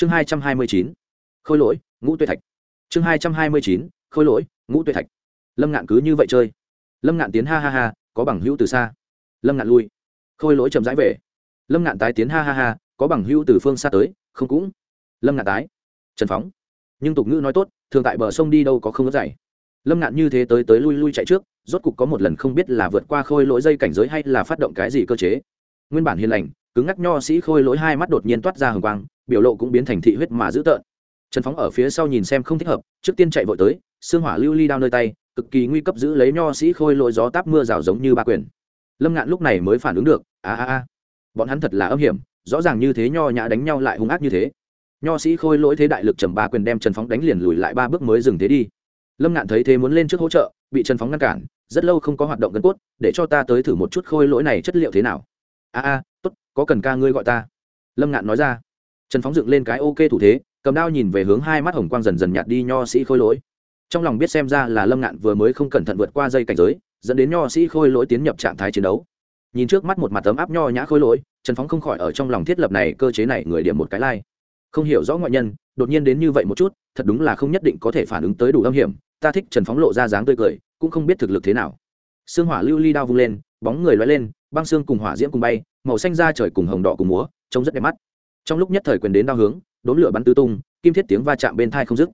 chương hai trăm hai mươi chín, khôi lỗi, ngũ tuệ thạch. Chương hai trăm hai mươi chín, khôi lỗi, ngũ tuệ thạch. Lâm ngạn cứ như vậy chơi. Lâm ngạn tiến ha ha ha, có bằng hữu từ xa. Lâm ngạn lui. Khôi lỗi chậm rãi về. Lâm ngạn tái tiến ha ha ha, có bằng hữu từ phương xa tới, không cũng. Lâm ngạn tái. Trần phóng. Nhưng tục ngữ nói tốt, thường tại bờ sông đi đâu có không có dày lâm ngạn như thế tới tới lui lui chạy trước, rốt cục có một lần không biết là vượt qua khôi lỗi dây cảnh giới hay là phát động cái gì cơ chế. Nguyên bản hiền lành, cứng ngắc nho sĩ khôi lỗi hai mắt đột nhiên toát ra hồng quang biểu lộ cũng biến thành thị huyết mà dữ tợn. Trần phóng ở phía sau nhìn xem không thích hợp, trước tiên chạy vội tới, xương hỏa lưu ly đao nơi tay, cực kỳ nguy cấp giữ lấy nho sĩ khôi lỗi gió táp mưa rào giống như ba quyền. Lâm ngạn lúc này mới phản ứng được, a a a, bọn hắn thật là âm hiểm, rõ ràng như thế nho nhã đánh nhau lại hung ác như thế. Nho sĩ khôi lỗi thế đại lực trầm ba quyền đem trần phóng đánh liền lùi lại ba bước mới dừng thế đi. Lâm ngạn thấy thế muốn lên trước hỗ trợ, bị trần phóng ngăn cản, rất lâu không có hoạt động gân cốt, để cho ta tới thử một chút khôi lỗi này chất liệu thế nào. A a, tốt, có cần ca ngươi gọi ta? Lâm ngạn nói ra trần phóng dựng lên cái ok thủ thế, cầm đao nhìn về hướng hai mắt hồng quang dần dần nhạt đi nho sĩ khôi lỗi. Trong lòng biết xem ra là lâm ngạn vừa mới không cẩn thận vượt qua dây cảnh giới, dẫn đến nho sĩ khôi lỗi tiến nhập trạng thái chiến đấu. Nhìn trước mắt một mặt tấm áp nho nhã khôi lỗi, trần phóng không khỏi ở trong lòng thiết lập này cơ chế này người điểm một cái lai、like. không hiểu rõ ngoại nhân, đột nhiên đến như vậy một chút, thật đúng là không nhất định có thể phản ứng tới đủ âm hiểm, ta thích trần phóng lộ ra dáng tươi cười, cũng không biết thực lực thế nào. Xương hỏa lưu ly đao vung lên, bóng người loay lên, băng xương cùng hỏa diễm cùng bay, màu xanh da trời cùng hồng đỏ cùng múa, trông rất đẹp mắt trong lúc nhất thời quyền đến đao hướng, đốn lửa bắn tứ tung, kim thiết tiếng va chạm bên thai không dứt.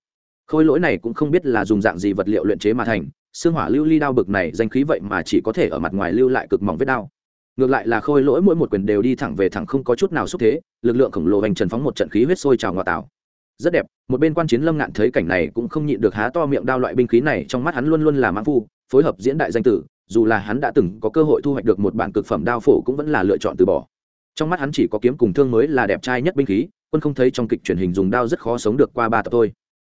Khôi lỗi này cũng không biết là dùng dạng gì vật liệu luyện chế mà thành, xương hỏa lưu ly đao bực này danh khí vậy mà chỉ có thể ở mặt ngoài lưu lại cực mỏng vết đao. Ngược lại là khôi lỗi mỗi một quyền đều đi thẳng về thẳng không có chút nào xúc thế, lực lượng khổng lồ hành trần phóng một trận khí huyết sôi trào ngoại tảo rất đẹp, một bên quan chiến lâm ngạn thấy cảnh này cũng không nhịn được há to miệng đao loại binh khí này, trong mắt hắn luôn luôn là mãn phu, phối hợp diễn đại danh tử, dù là hắn đã từng có cơ hội thu hoạch được một bản cực phẩm đao phổ cũng vẫn là lựa chọn từ bỏ trong mắt hắn chỉ có kiếm cùng thương mới là đẹp trai nhất binh khí, quân không thấy trong kịch truyền hình dùng đao rất khó sống được qua ba tập thôi.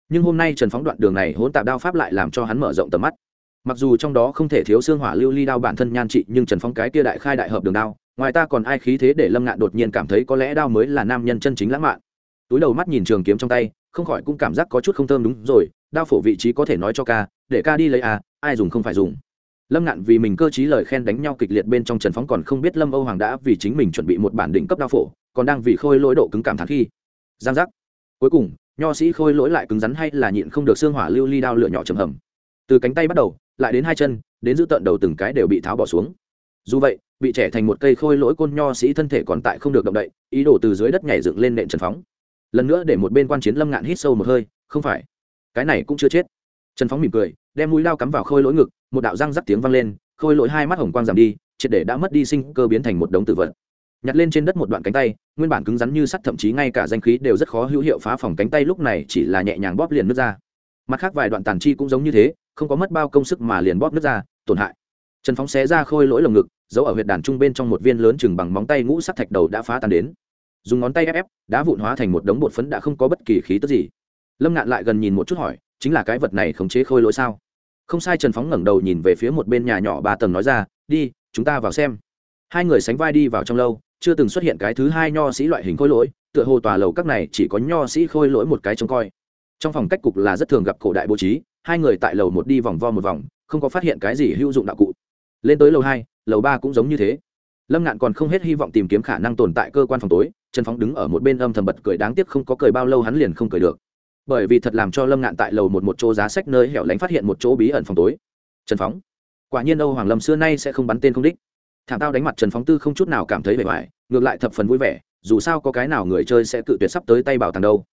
Nhưng hôm nay trần phóng đoạn đường này hỗn tạp đao pháp lại làm cho hắn mở rộng tầm mắt. Mặc dù trong đó không thể thiếu xương hỏa lưu ly đao bản thân nhan trị, nhưng trần phóng cái kia đại khai đại hợp đường đao, ngoài ta còn ai khí thế để lâm ngạn đột nhiên cảm thấy có lẽ đao mới là nam nhân chân chính lãng mạn. Túi đầu mắt nhìn trường kiếm trong tay, không khỏi cũng cảm giác có chút không thơm đúng rồi, đao phổ vị trí có thể nói cho ca, để ca đi lấy à ai dùng không phải dùng lâm ngạn vì mình cơ t lời khen đánh nhau kịch liệt bên trong trần phóng còn không biết lâm âu hoàng đã vì chính mình chuẩn bị một bản đỉnh cấp đao phổ, còn đang vì khôi lỗi độ cứng cảm thán khi. Giang giác. Cuối cùng, nho sĩ khôi lỗi lại cứng rắn hay là nhịn không được xương hỏa lưu ly đao lửa nhỏ trầm hầm. Từ cánh tay bắt đầu, lại đến hai chân, đến giữ tận đầu từng cái đều bị tháo bỏ xuống. Dù vậy, bị trẻ thành một cây khôi lỗi côn nho sĩ thân thể còn tại không được động đậy, ý đồ từ dưới đất nhảy dựng lên nện trần phóng. Lần nữa để một bên quan chiến lâm ngạn hít sâu một hơi, không phải, cái này cũng chưa chết. Trần phóng mỉm cười, đem mũi lao cắm vào khôi lỗi ngực một đạo răng rắc tiếng vang lên, khôi lỗi hai mắt hồng quang giảm đi, triệt để đã mất đi sinh cơ biến thành một đống tử vật. Nhặt lên trên đất một đoạn cánh tay, nguyên bản cứng rắn như sắt thậm chí ngay cả danh khí đều rất khó hữu hiệu phá phòng cánh tay lúc này chỉ là nhẹ nhàng bóp liền nước ra. Mặt khác vài đoạn tàn chi cũng giống như thế, không có mất bao công sức mà liền bóp nước ra, tổn hại. Trần phóng xé ra khôi lỗi lồng ngực, giấu ở huyệt đàn trung bên trong một viên lớn chừng bằng móng tay ngũ sắc thạch đầu đã phá tan đến. Dùng ngón tay ép ép, đá vụn hóa thành một đống bột phấn đã không có bất kỳ khí tức gì. Lâm ngạn lại gần nhìn một chút hỏi, chính là cái vật này khống chế khôi lỗi sao? Không sai, trần phóng ngẩng đầu nhìn về phía một bên nhà nhỏ ba tầng nói ra, đi, chúng ta vào xem. Hai người sánh vai đi vào trong lâu, chưa từng xuất hiện cái thứ hai nho sĩ loại hình khôi lỗi, tựa hồ tòa lầu các này chỉ có nho sĩ khôi lỗi một cái trông coi. Trong phòng cách cục là rất thường gặp cổ đại bố trí, hai người tại lầu một đi vòng vo một vòng, không có phát hiện cái gì hữu dụng đạo cụ. Lên tới lầu hai, lầu ba cũng giống như thế. Lâm ngạn còn không hết hy vọng tìm kiếm khả năng tồn tại cơ quan phòng tối, trần phóng đứng ở một bên âm thầm bật cười, đáng tiếc không có cười bao lâu hắn liền không cười được bởi vì thật làm cho lâm ngạn tại lầu một một chỗ giá sách nơi hẻo lánh phát hiện một chỗ bí ẩn phòng tối. Trần phóng. Quả nhiên âu hoàng lâm xưa nay sẽ không bắn tên không đích. Thảm tao đánh mặt trần phóng tư không chút nào cảm thấy vẻ vải ngược lại thập phần vui vẻ, dù sao có cái nào người chơi sẽ cự tuyệt sắp tới tay bảo tàng đâu.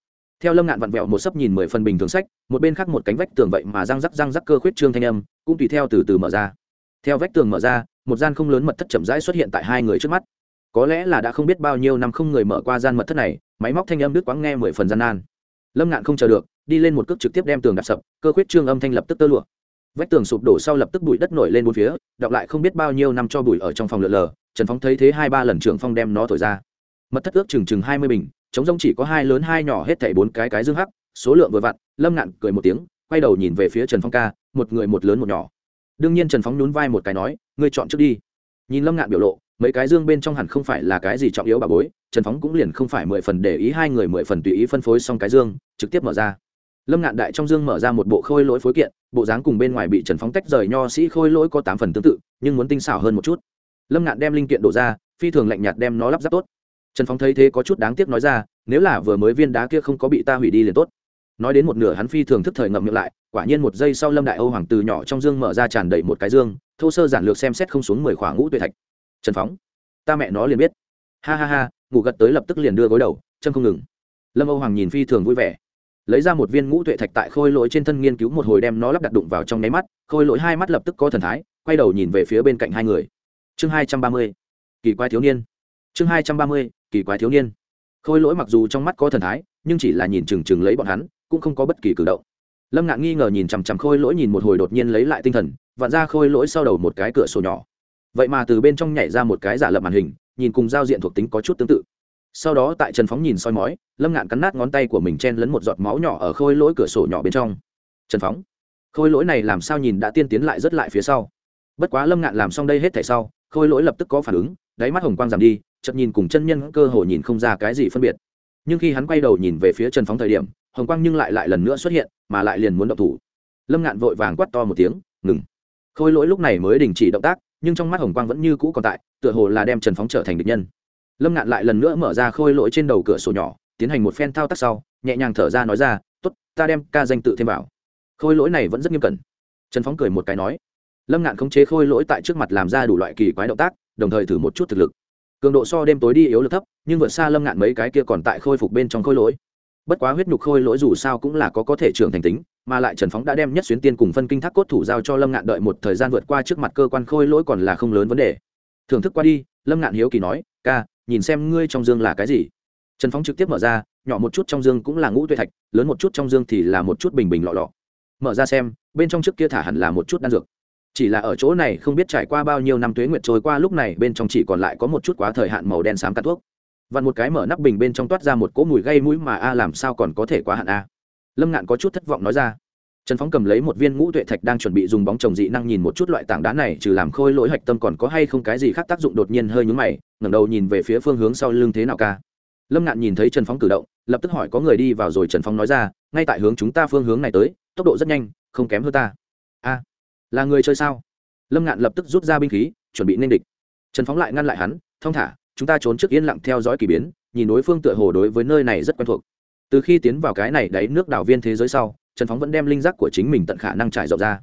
Theo lâm ngạn vặn vẹo một sấp nhìn mười phần bình thường sách, một bên khác một cánh vách tường vậy mà răng rắc răng rắc cơ khuyết trương thanh âm, cũng tùy theo từ từ mở ra. Theo vách tường mở ra, một gian không lớn mật thất chậm rãi xuất hiện tại hai người trước mắt. Có lẽ là đã không biết bao nhiêu năm không người mở qua gian mật thất này, máy móc thanh âm đứt quãng nghe mười phần gian nan lâm ngạn không chờ được, đi lên một cước trực tiếp đem tường đạp sập, cơ khuyết trương âm thanh lập tức tơ lụa. Vách tường sụp đổ sau lập tức bụi đất nổi lên bốn phía, đọc lại không biết bao nhiêu năm cho bụi ở trong phòng lượn lờ, trần phóng thấy thế hai ba lần trưởng phong đem nó thổi ra. Mật thất ước chừng chừng hai mươi bình chống rông chỉ có hai lớn hai nhỏ hết thảy bốn cái cái dương hắc, số lượng vừa vặn, lâm ngạn cười một tiếng, quay đầu nhìn về phía trần phong ca, một người một lớn một nhỏ. Đương nhiên trần phóng nhún vai một cái nói, ngươi chọn trước đi. Nhìn lâm ngạn biểu lộ, mấy cái dương bên trong hẳn không phải là cái gì trọng yếu bà bối, trần phóng cũng liền không phải mười phần để ý hai người mười phần tùy ý phân phối xong cái dương trực tiếp mở ra. Lâm ngạn đại trong dương mở ra một bộ khôi lỗi phối kiện, bộ dáng cùng bên ngoài bị trần phóng tách rời nho sĩ khôi lỗi có tám phần tương tự, nhưng muốn tinh xảo hơn một chút. Lâm ngạn đem linh kiện đổ ra, phi thường lạnh nhạt đem nó lắp ráp tốt. Trần phóng thấy thế có chút đáng tiếc nói ra, nếu là vừa mới viên đá kia không có bị ta hủy đi liền tốt. Nói đến một nửa hắn phi thường thức thời ngậm miệng lại, quả nhiên một giây sau lâm đại âu hoàng từ nhỏ trong dương mở ra tràn đầy một cái dương, thô sơ giản lược xem xét không xuống mười khỏa ngũ tuệ thạch. Trần phóng ta mẹ nó liền biết. Ha ha ha, ngủ gật tới lập tức liền đưa gối đầu, chân không ngừng. Lâm âu hoàng nhìn phi thường vui vẻ lấy ra một viên ngũ tuệ thạch tại khôi lỗi trên thân nghiên cứu một hồi đem nó lắp đặt đụng vào trong nháy mắt, khôi lỗi hai mắt lập tức có thần thái, quay đầu nhìn về phía bên cạnh hai người. Chương hai trăm ba mươi, kỳ quái thiếu niên. Chương hai trăm ba mươi, kỳ quái thiếu niên. Khôi lỗi mặc dù trong mắt có thần thái, nhưng chỉ là nhìn chừng chừng lấy bọn hắn, cũng không có bất kỳ cử động. Lâm ngạn nghi ngờ nhìn chằm chằm khôi lỗi nhìn một hồi đột nhiên lấy lại tinh thần, vặn ra khôi lỗi sau đầu một cái cửa sổ nhỏ. Vậy mà từ bên trong nhảy ra một cái giả lập màn hình, nhìn cùng giao diện thuộc tính có chút tương tự sau đó tại trần phóng nhìn soi mói, lâm ngạn cắn nát ngón tay của mình chen lấn một giọt máu nhỏ ở khôi lỗi cửa sổ nhỏ bên trong. Trần phóng, khôi lỗi này làm sao nhìn đã tiên tiến lại rất lại phía sau. Bất quá lâm ngạn làm xong đây hết thảy sau, khôi lỗi lập tức có phản ứng, đáy mắt hồng quang giảm đi chậm nhìn cùng chân nhân cơ hồ nhìn không ra cái gì phân biệt. Nhưng khi hắn quay đầu nhìn về phía trần phóng thời điểm, hồng quang nhưng lại lại lần nữa xuất hiện, mà lại liền muốn động thủ. Lâm ngạn vội vàng quắt to một tiếng, ngừng. Khôi lỗi lúc này mới đình chỉ động tác, nhưng trong mắt hồng quang vẫn như cũ còn tại, tựa hồ là đem trần phóng trở thành địch nhân lâm ngạn lại lần nữa mở ra khôi lỗi trên đầu cửa sổ nhỏ, tiến hành một phen thao tác sau, nhẹ nhàng thở ra nói ra t ố t ta đem ca danh tự thêm vào. Khôi lỗi này vẫn rất nghiêm cẩn. Trần phóng cười một cái nói. Lâm ngạn khống chế khôi lỗi tại trước mặt làm ra đủ loại kỳ quái động tác, đồng thời thử một chút thực lực. Cường độ so đêm tối đi yếu lực thấp, nhưng vượt xa lâm ngạn mấy cái kia còn tại khôi phục bên trong khôi lỗi. Bất quá huyết nhục khôi lỗi dù sao cũng là có có thể trưởng thành tính, mà lại trần phóng đã đem nhất xuyến tiên cùng phân kinh thác cốt thủ giao cho lâm ngạn đợi một thời gian vượt qua trước mặt cơ quan khôi lỗi còn là không lớn vấn đề. Thưởng thức qua đi, lâm ngạn hiếu kỳ nói, ca nhìn xem ngươi trong dương là cái gì. Trần phóng trực tiếp mở ra, nhỏ một chút trong dương cũng là ngũ tuệ thạch, lớn một chút trong dương thì là một chút bình bình lọ lọ. Mở ra xem, bên trong trước kia thả hẳn là một chút đan dược. Chỉ là ở chỗ này không biết trải qua bao nhiêu năm tuế nguyệt trôi qua, lúc này bên trong chỉ còn lại có một chút quá thời hạn màu đen xám cắt thuốc. Vặn một cái mở nắp bình bên trong toát ra một cỗ mùi gây mũi mà, a, làm sao còn có thể quá hạn, a? Lâm ngạn có chút thất vọng nói ra trần phóng cầm lấy một viên ngũ tuệ thạch đang chuẩn bị dùng bóng trồng dị năng nhìn một chút loại tảng đá này, trừ làm khôi lỗi hạch tâm còn có hay không cái gì khác tác dụng đột nhiên hơi nhúng mày, ngẩng đầu nhìn về phía phương hướng sau lưng thế nào ca. Lâm ngạn nhìn thấy trần phóng cử động, lập tức hỏi có người đi vào rồi trần phóng nói ra, ngay tại hướng chúng ta phương hướng này tới, tốc độ rất nhanh, không kém hơn ta. A, là người chơi sao? Lâm ngạn lập tức rút ra binh khí, chuẩn bị nên địch. Trần phóng lại ngăn lại hắn, thong thả, chúng ta trốn trước yên lặng theo dõi k ỳ biến, nhìn đối phương tựa hồ đối với nơi này rất quen thuộc. Từ khi tiến vào cái này đáy nước đảo viên thế giới sau trần phóng vẫn đem linh giác của chính mình tận khả năng trải rộng ra.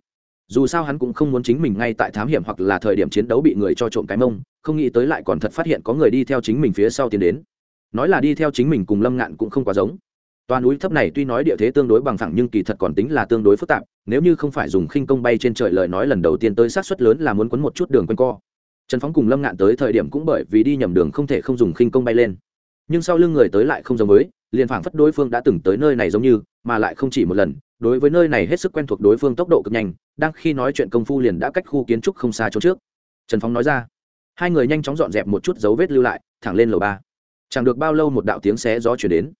Dù sao hắn cũng không muốn chính mình ngay tại thám hiểm hoặc là thời điểm chiến đấu bị người cho trộm cái mông, không nghĩ tới lại còn thật phát hiện có người đi theo chính mình phía sau tiến đến. Nói là đi theo chính mình cùng lâm ngạn cũng không quá giống. Toa núi thấp này tuy nói địa thế tương đối bằng phẳng nhưng kỳ thật còn tính là tương đối phức tạp, nếu như không phải dùng khinh công bay trên trời lời nói lần đầu tiên tới sát suất lớn là muốn quấn một chút đường quanh co. Trần phóng cùng lâm ngạn tới thời điểm cũng bởi vì đi nhầm đường không thể không dùng khinh công bay lên. Nhưng sau lưng người tới lại không giống với liền phảng phất đối phương đã từng tới nơi này giống như, mà lại không chỉ một lần, đối với nơi này hết sức quen thuộc đối phương tốc độ cực nhanh, đang khi nói chuyện công phu liền đã cách khu kiến trúc không xa chỗ trước. Trần phóng nói ra. Hai người nhanh chóng dọn dẹp một chút dấu vết lưu lại, thẳng lên lầu ba. Chẳng được bao lâu một đạo tiếng xé gió chuyển đến.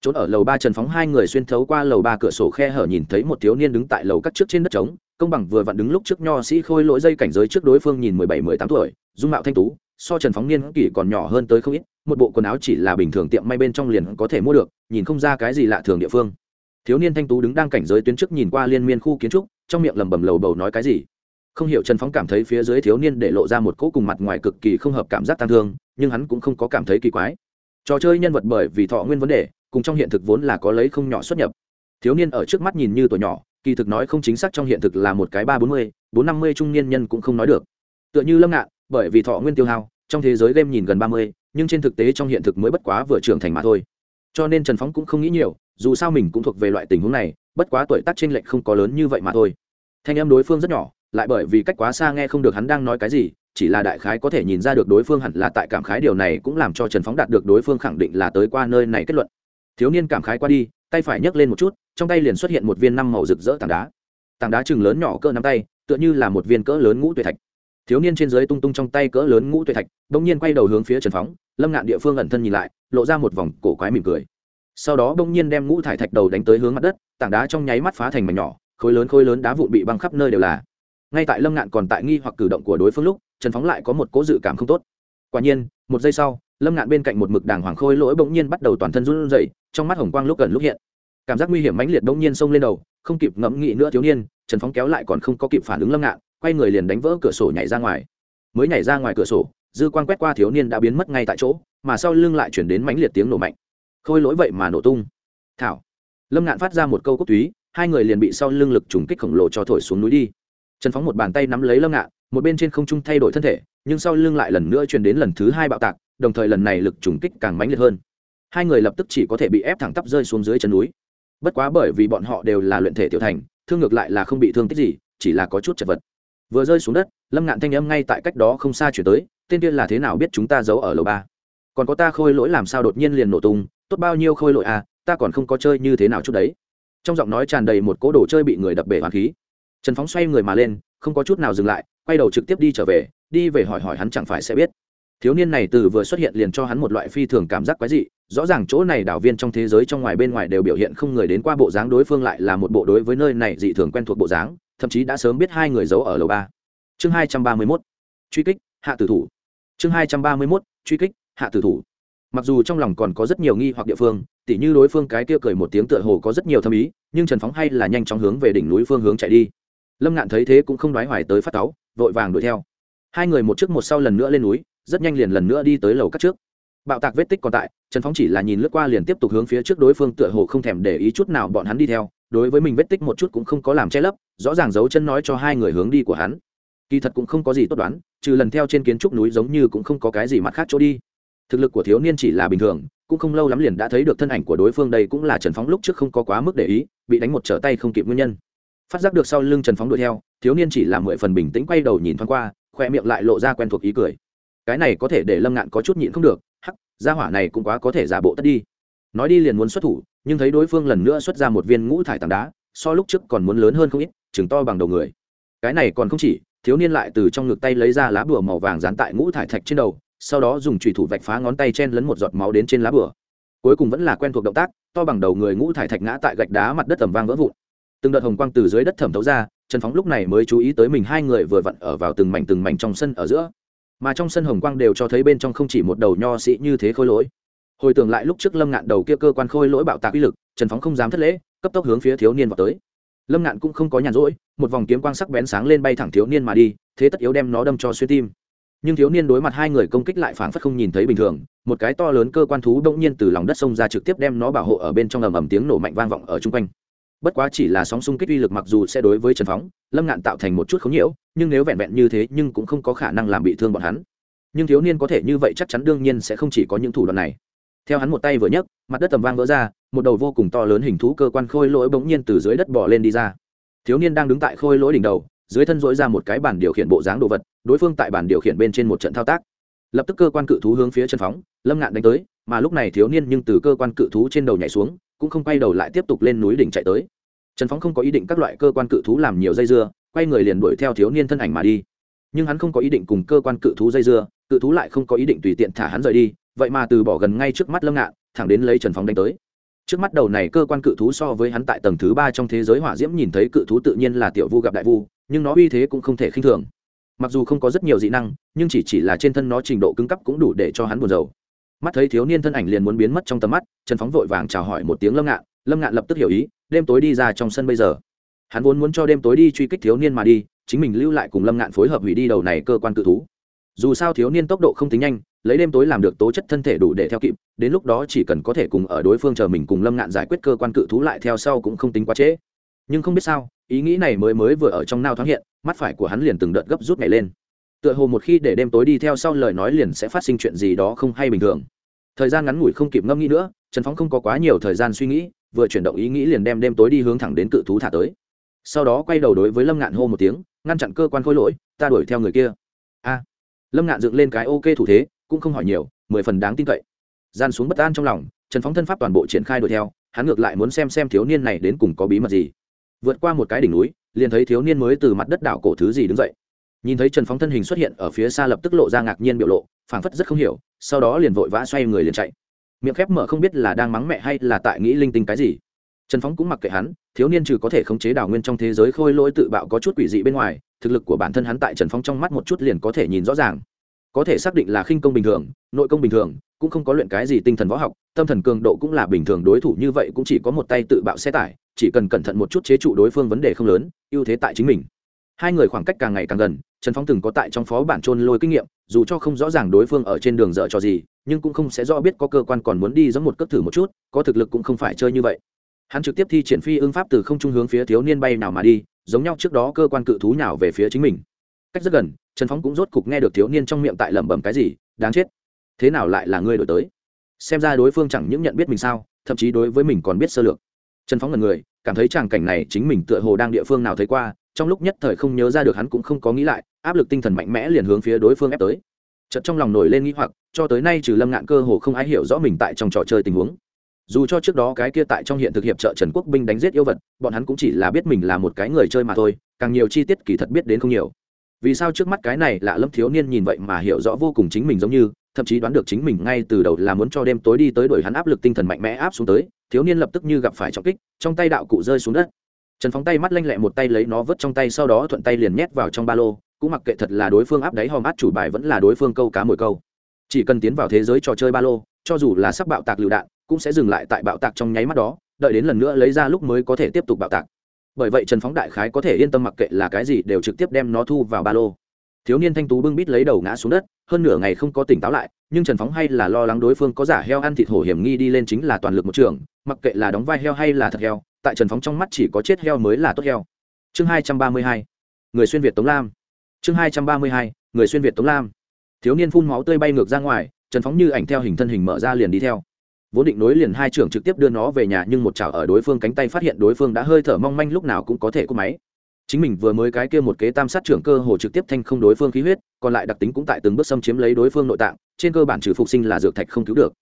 Trốn ở lầu ba trần phóng hai người xuyên thấu qua lầu ba cửa sổ khe hở nhìn thấy một thiếu niên đứng tại lầu cắt trước trên đất trống, công bằng vừa vặn đứng lúc trước nho sĩ khôi lỗi dây cảnh giới trước đối phương nhìn mười bảy, mười tám tuổi, dung mạo thanh tú, so trần phóng niên kỷ còn nhỏ hơn tới không ít một bộ quần áo chỉ là bình thường tiệm may bên trong liền có thể mua được, nhìn không ra cái gì lạ thường địa phương. Thiếu niên thanh tú đứng đang cảnh giới tuyến trước nhìn qua liên miên khu kiến trúc, trong miệng lẩm bẩm lầu bầu nói cái gì. Không hiểu trần phóng cảm thấy phía dưới thiếu niên để lộ ra một cỗ cùng mặt ngoài cực kỳ không hợp cảm giác tang thương, nhưng hắn cũng không có cảm thấy kỳ quái. Trò chơi nhân vật bởi vì thọ nguyên vấn đề, cùng trong hiện thực vốn là có lấy không nhỏ xuất nhập. Thiếu niên ở trước mắt nhìn như tuổi nhỏ, kỳ thực nói không chính xác trong hiện thực là một cái ba bốn mươi, bốn năm mươi trung niên nhân cũng không nói được. Tựa như lâm ngạn, bởi vì thọ nguyên tiêu hao, trong thế giới game nhìn gần ba mươi nhưng trên thực tế trong hiện thực mới bất quá vừa trưởng thành mà thôi. Cho nên trần phóng cũng không nghĩ nhiều, dù sao mình cũng thuộc về loại tình huống này, bất quá tuổi tác t r ê n lệch không có lớn như vậy mà thôi. Thanh em đối phương rất nhỏ, lại bởi vì cách quá xa nghe không được hắn đang nói cái gì, chỉ là đại khái có thể nhìn ra được đối phương hẳn là tại cảm khái điều này cũng làm cho trần phóng đạt được đối phương khẳng định là tới qua nơi này kết luận. Thiếu niên cảm khái qua đi, tay phải nhấc lên một chút, trong tay liền xuất hiện một viên năm màu rực rỡ tảng đá. Tảng đá chừng lớn nhỏ cỡ nắm tay, tựa như là một viên cỡ lớn ngũ tuyệt thạch thiếu niên trên dưới tung tung trong tay cỡ lớn ngũ tuệ thạch đ ỗ n g nhiên quay đầu hướng phía trần phóng, lâm ngạn địa phương ẩn thân nhìn lại, lộ ra một vòng cổ quái mỉm cười. Sau đó bỗng nhiên đem ngũ thải thạch đầu đánh tới hướng mặt đất, tảng đá trong nháy mắt phá thành mảnh nhỏ, khối lớn khối lớn đá vụn bị băng khắp nơi đều là. Ngay tại lâm ngạn còn tại nghi hoặc cử động của đối phương lúc, trần phóng lại có một cố dự cảm không tốt. Quả nhiên, một giây sau, lâm ngạn bên cạnh một mực đàng hoàng khôi lỗi bỗng nhiên bắt đầu toàn thân run rẩy, trong mắt hồng quang lúc gần lúc hiện. Cảm giác nguy hiểm mãnh liệt bỗng nhiên xông lên đầu, không kịp ngẫm nghĩ nữa thiếu niên, trần phóng kéo lại còn không có kịp phản ứng lâm ngạn quay người liền đánh vỡ cửa sổ nhảy ra ngoài. Mới nhảy ra ngoài cửa sổ, dư quang quét qua thiếu niên đã biến mất ngay tại chỗ, mà sau lưng lại chuyển đến mãnh liệt tiếng nổ mạnh. Khôi lỗi vậy mà nổ tung. Thảo. Lâm ngạn phát ra một câu cốt túy, hai người liền bị sau lưng lực trùng kích khổng lồ cho thổi xuống núi đi. Trần phóng một bàn tay nắm lấy lâm ngạn, một bên trên không trung thay đổi thân thể, nhưng sau lưng lại lần nữa truyền đến lần thứ hai bạo tạc, đồng thời lần này lực trùng kích càng mãnh liệt hơn. Hai người lập tức chỉ có thể bị ép thẳng tắp rơi xuống dưới chân núi. Bất quá bởi vì bọn họ đều là luyện thể tiểu thành, thương ngược lại là không bị thương tích gì, chỉ là có chút chật vật vừa rơi xuống đất, lâm ngạn thanh âm ngay tại cách đó không xa chuyển tới, tên tiên là thế nào biết chúng ta giấu ở lầu ba? Còn có ta khôi lỗi làm sao đột nhiên liền nổ tung, tốt bao nhiêu khôi lỗi à ta còn không có chơi như thế nào chút đấy. Trong giọng nói tràn đầy một cỗ đồ chơi bị người đập bể hoàng khí. Trần phóng xoay người mà lên, không có chút nào dừng lại, quay đầu trực tiếp đi trở về, đi về hỏi hỏi hắn chẳng phải sẽ biết. Thiếu niên này từ vừa xuất hiện liền cho hắn một loại phi thường cảm giác quái dị, rõ ràng chỗ này đảo viên trong thế giới trong ngoài bên ngoài đều biểu hiện không người đến qua bộ dáng, đối phương lại là một bộ đối với nơi này dị thường quen thuộc bộ dáng thậm chí đã sớm biết hai người giấu ở lầu ba. Chương hai trăm ba mươi mốt, truy kích, hạ tử thủ. Chương hai trăm ba mươi mốt, truy kích, hạ tử thủ. Mặc dù trong lòng còn có rất nhiều nghi hoặc địa phương, tỉ như đối phương cái kia cười một tiếng tựa hồ có rất nhiều thâm ý, nhưng trần phóng hay là nhanh chóng hướng về đỉnh núi phương hướng chạy đi. Lâm ngạn thấy thế cũng không đoái hoài tới phát cáu, vội vàng đuổi theo. Hai người một trước một sau lần nữa lên núi, rất nhanh liền lần nữa đi tới lầu cắt trước. Bạo tạc vết tích còn tại, trần phóng chỉ là nhìn lướt qua liền tiếp tục hướng phía trước đối phương tựa hồ không thèm để ý chút nào bọn hắn đi theo, đối với mình vết tích một chút cũng không có làm che lấp rõ ràng dấu chân nói cho hai người hướng đi của hắn. Kỳ thật cũng không có gì tốt đoán, trừ lần theo trên kiến trúc núi giống như cũng không có cái gì mặt khác chỗ đi. Thực lực của thiếu niên chỉ là bình thường, cũng không lâu lắm liền đã thấy được thân ảnh của đối phương đây cũng là trần phóng lúc trước không có quá mức để ý, bị đánh một trở tay không kịp nguyên nhân. Phát giác được sau lưng trần phóng đuổi theo, thiếu niên chỉ là mười phần bình tĩnh quay đầu nhìn thoáng qua, khoe miệng lại lộ ra quen thuộc ý cười. Cái này có thể để lâm ngạn có chút nhịn không được, hắc, gia hỏa này cũng quá có thể giả bộ tất đi. Nói đi liền muốn xuất thủ, nhưng thấy đối phương lần nữa xuất ra một viên ngũ thải tảng đá, so lúc trước còn muốn lớn hơn không ít chừng to bằng đầu người. Cái này còn không chỉ, thiếu niên lại từ trong ngực tay lấy ra lá bùa màu vàng dán tại ngũ thải thạch trên đầu, sau đó dùng trùy thủ vạch phá ngón tay chen lấn một giọt máu đến trên lá bùa. Cuối cùng vẫn là quen thuộc động tác, to bằng đầu người ngũ thải thạch ngã tại gạch đá mặt đất tầm vang vỡ vụn. Từng đợt hồng quang từ dưới đất thẩm thấu ra, trần phóng lúc này mới chú ý tới mình hai người vừa vặn ở vào từng mảnh từng mảnh trong sân ở giữa. Mà trong sân hồng quang đều cho thấy bên trong không chỉ một đầu nho sĩ như thế khôi lỗi. Hồi tưởng lại lúc trước lâm ngạn đầu kia cơ quan khôi lỗi bạo tạc uy lực, trần phóng không dám thất lễ, cấp tốc hướng phía thiếu niên vào tới lâm ngạn cũng không có nhàn rỗi, một vòng kiếm quang sắc bén sáng lên bay thẳng thiếu niên mà đi, thế tất yếu đem nó đâm cho xuyên tim. Nhưng thiếu niên đối mặt hai người công kích lại phảng phất không nhìn thấy bình thường, một cái to lớn cơ quan thú đông nhiên từ lòng đất sông ra trực tiếp đem nó bảo hộ ở bên trong ầm ầm tiếng nổ mạnh vang vọng ở chung quanh. Bất quá chỉ là sóng xung kích uy lực mặc dù sẽ đối với trần phóng, lâm ngạn tạo thành một chút khống nhiễu, nhưng nếu vẹn vẹn như thế nhưng cũng không có khả năng làm bị thương bọn hắn. Nhưng thiếu niên có thể như vậy chắc chắn đương nhiên sẽ không chỉ có những thủ đoạn này. Theo hắn một tay vừa nhấc, mặt đất tầm vang vỡ ra một đầu vô cùng to lớn hình thú cơ quan khôi lỗi bỗng nhiên từ dưới đất bỏ lên đi ra. Thiếu niên đang đứng tại khôi lỗi đỉnh đầu, dưới thân dỗi ra một cái bản điều khiển bộ dáng đồ vật, đối phương tại bản điều khiển bên trên một trận thao tác. Lập tức cơ quan cự thú hướng phía chân phóng, lâm ngạn đánh tới, mà lúc này thiếu niên nhưng từ cơ quan cự thú trên đầu nhảy xuống, cũng không quay đầu lại tiếp tục lên núi đỉnh chạy tới. Trần phóng không có ý định các loại cơ quan cự thú làm nhiều dây dưa, quay người liền đuổi theo thiếu niên thân ảnh mà đi. Nhưng hắn không có ý định cùng cơ quan cự thú dây dưa, cự thú lại không có ý định tùy tiện thả hắn rời đi, vậy mà từ bỏ gần ngay trước mắt lâm ngạn, thẳng đến lấy trần phóng đánh tới trước mắt đầu này cơ quan cự thú so với hắn tại tầng thứ ba trong thế giới hỏa diễm nhìn thấy cự thú tự nhiên là tiểu vu gặp đại vu, nhưng nó uy thế cũng không thể khinh thường. Mặc dù không có rất nhiều dị năng, nhưng chỉ chỉ là trên thân nó trình độ cứng cấp cũng đủ để cho hắn buồn rầu. Mắt thấy thiếu niên thân ảnh liền muốn biến mất trong tầm mắt, trần phóng vội vàng chào hỏi một tiếng lâm ngạn lâm ngạn lập tức hiểu ý, đêm tối đi ra trong sân bây giờ. Hắn vốn muốn cho đêm tối đi truy kích thiếu niên mà đi, chính mình lưu lại cùng lâm ngạn phối hợp hủy đi đầu này cơ quan cự thú. Dù sao thiếu niên tốc độ không tính nhanh lấy đêm tối làm được tố chất thân thể đủ để theo kịp, đến lúc đó chỉ cần có thể cùng ở đối phương chờ mình cùng lâm ngạn giải quyết cơ quan cự thú lại theo sau cũng không tính quá trễ. Nhưng không biết sao, ý nghĩ này mới mới vừa ở trong nao thoáng hiện, mắt phải của hắn liền từng đợt gấp rút nhảy lên. Tựa hồ một khi để đêm tối đi theo sau lời nói liền sẽ phát sinh chuyện gì đó không hay bình thường. Thời gian ngắn ngủi không kịp ngâm nghĩ nữa, trần phóng không có quá nhiều thời gian suy nghĩ, vừa chuyển động ý nghĩ liền đem đêm tối đi hướng thẳng đến cự thú thả tới. Sau đó quay đầu đối với lâm ngạn hô một tiếng, ngăn chặn cơ quan khôi lỗi, ta đuổi theo người kia. A. Lâm ngạn dựng lên cái ok thủ thế cũng không hỏi nhiều, mười phần đáng tin cậy. Gian xuống bất an trong lòng, trần phóng thân pháp toàn bộ triển khai đuổi theo, hắn ngược lại muốn xem xem thiếu niên này đến cùng có bí mật gì. Vượt qua một cái đỉnh núi, liền thấy thiếu niên mới từ mặt đất đảo cổ thứ gì đứng dậy. Nhìn thấy trần phóng thân hình xuất hiện ở phía xa lập tức lộ ra ngạc nhiên biểu lộ, phảng phất rất không hiểu, sau đó liền vội vã xoay người liền chạy. Miệng khép mở không biết là đang mắng mẹ hay là tại nghĩ linh tinh cái gì. Trần phóng cũng mặc kệ hắn, thiếu niên trừ có thể khống chế đảo nguyên trong thế giới khôi lỗi tự bạo có chút quỷ dị bên ngoài, thực lực của bản thân hắn tại trần phóng trong mắt một chút liền có thể nhìn rõ ràng có thể xác định là khinh công bình thường, nội công bình thường, cũng không có luyện cái gì tinh thần võ học, tâm thần cường độ cũng là bình thường, đối thủ như vậy cũng chỉ có một tay tự bạo xe tải, chỉ cần cẩn thận một chút chế trụ đối phương vấn đề không lớn, ưu thế tại chính mình. Hai người khoảng cách càng ngày càng gần, trần phong từng có tại trong phó bản trôn lôi kinh nghiệm, dù cho không rõ ràng đối phương ở trên đường dở trò gì, nhưng cũng không sẽ rõ biết có cơ quan còn muốn đi giống một cấp thử một chút, có thực lực cũng không phải chơi như vậy. Hắn trực tiếp thi triển phi ưng pháp từ không trung hướng phía thiếu niên bay nào mà đi, giống nhau trước đó cơ quan cự thú nào về phía chính mình cách rất gần, trần phóng cũng rốt cục nghe được thiếu niên trong miệng tại lẩm bẩm cái gì, đáng chết. Thế nào lại là ngươi đổi tới? Xem ra đối phương chẳng những nhận biết mình sao, thậm chí đối với mình còn biết sơ lược. Trần phóng là người, cảm thấy tràng cảnh này chính mình tựa hồ đang địa phương nào thấy qua, trong lúc nhất thời không nhớ ra được hắn cũng không có nghĩ lại, áp lực tinh thần mạnh mẽ liền hướng phía đối phương ép tới. Chợt trong lòng nổi lên nghĩ hoặc, cho tới nay trừ lâm ngạn cơ hồ không ai hiểu rõ mình tại trong trò chơi tình huống. Dù cho trước đó cái kia tại trong hiện thực hiệp trợ trần quốc binh đánh giết yêu vật, bọn hắn cũng chỉ là biết mình là một cái người chơi mà thôi, càng nhiều chi tiết kỳ thật biết đến không nhiều vì sao trước mắt cái này lạ lâm thiếu niên nhìn vậy mà hiểu rõ vô cùng chính mình giống như, thậm chí đoán được chính mình ngay từ đầu là muốn cho đêm tối đi tới đuổi hắn áp lực tinh thần mạnh mẽ áp xuống tới, thiếu niên lập tức như gặp phải trọng kích, trong tay đạo cụ rơi xuống đất. Trần phóng tay mắt lanh lẹ một tay lấy nó vứt trong tay sau đó thuận tay liền nhét vào trong ba lô, cũng mặc kệ thật là đối phương áp đáy hòm át chủ bài vẫn là đối phương câu cá mồi câu. Chỉ cần tiến vào thế giới trò chơi ba lô, cho dù là sắp bạo tạc lựu đạn, cũng sẽ dừng lại tại bạo tạc trong nháy mắt đó, đợi đến lần nữa lấy ra lúc mới có thể tiếp tục bạo tạc bởi vậy trần phóng đại khái có thể yên tâm mặc kệ là cái gì đều trực tiếp đem nó thu vào ba lô. Thiếu niên thanh tú bưng bít lấy đầu ngã xuống đất, hơn nửa ngày không có tỉnh táo lại, nhưng trần phóng hay là lo lắng đối phương có giả heo ăn thịt hổ hiểm nghi đi lên chính là toàn lực một trường, mặc kệ là đóng vai heo hay là thật heo, tại trần phóng trong mắt chỉ có chết heo mới là tốt heo. Chương hai trăm ba mươi hai, người xuyên việt tống lam. Chương hai trăm ba mươi hai, người xuyên việt tống lam. Thiếu niên phun máu tươi bay ngược ra ngoài, trần phóng như ảnh theo hình thân hình mở ra liền đi theo vốn định nối liền hai trưởng trực tiếp đưa nó về nhà nhưng một chảo ở đối phương cánh tay phát hiện đối phương đã hơi thở mong manh lúc nào cũng có thể cúp máy. Chính mình vừa mới cái kia một kế tam sát trưởng cơ hồ trực tiếp thanh không đối phương khí huyết, còn lại đặc tính cũng tại từng bước xâm chiếm lấy đối phương nội tạng, trên cơ bản trừ phục sinh là dược thạch không cứu được.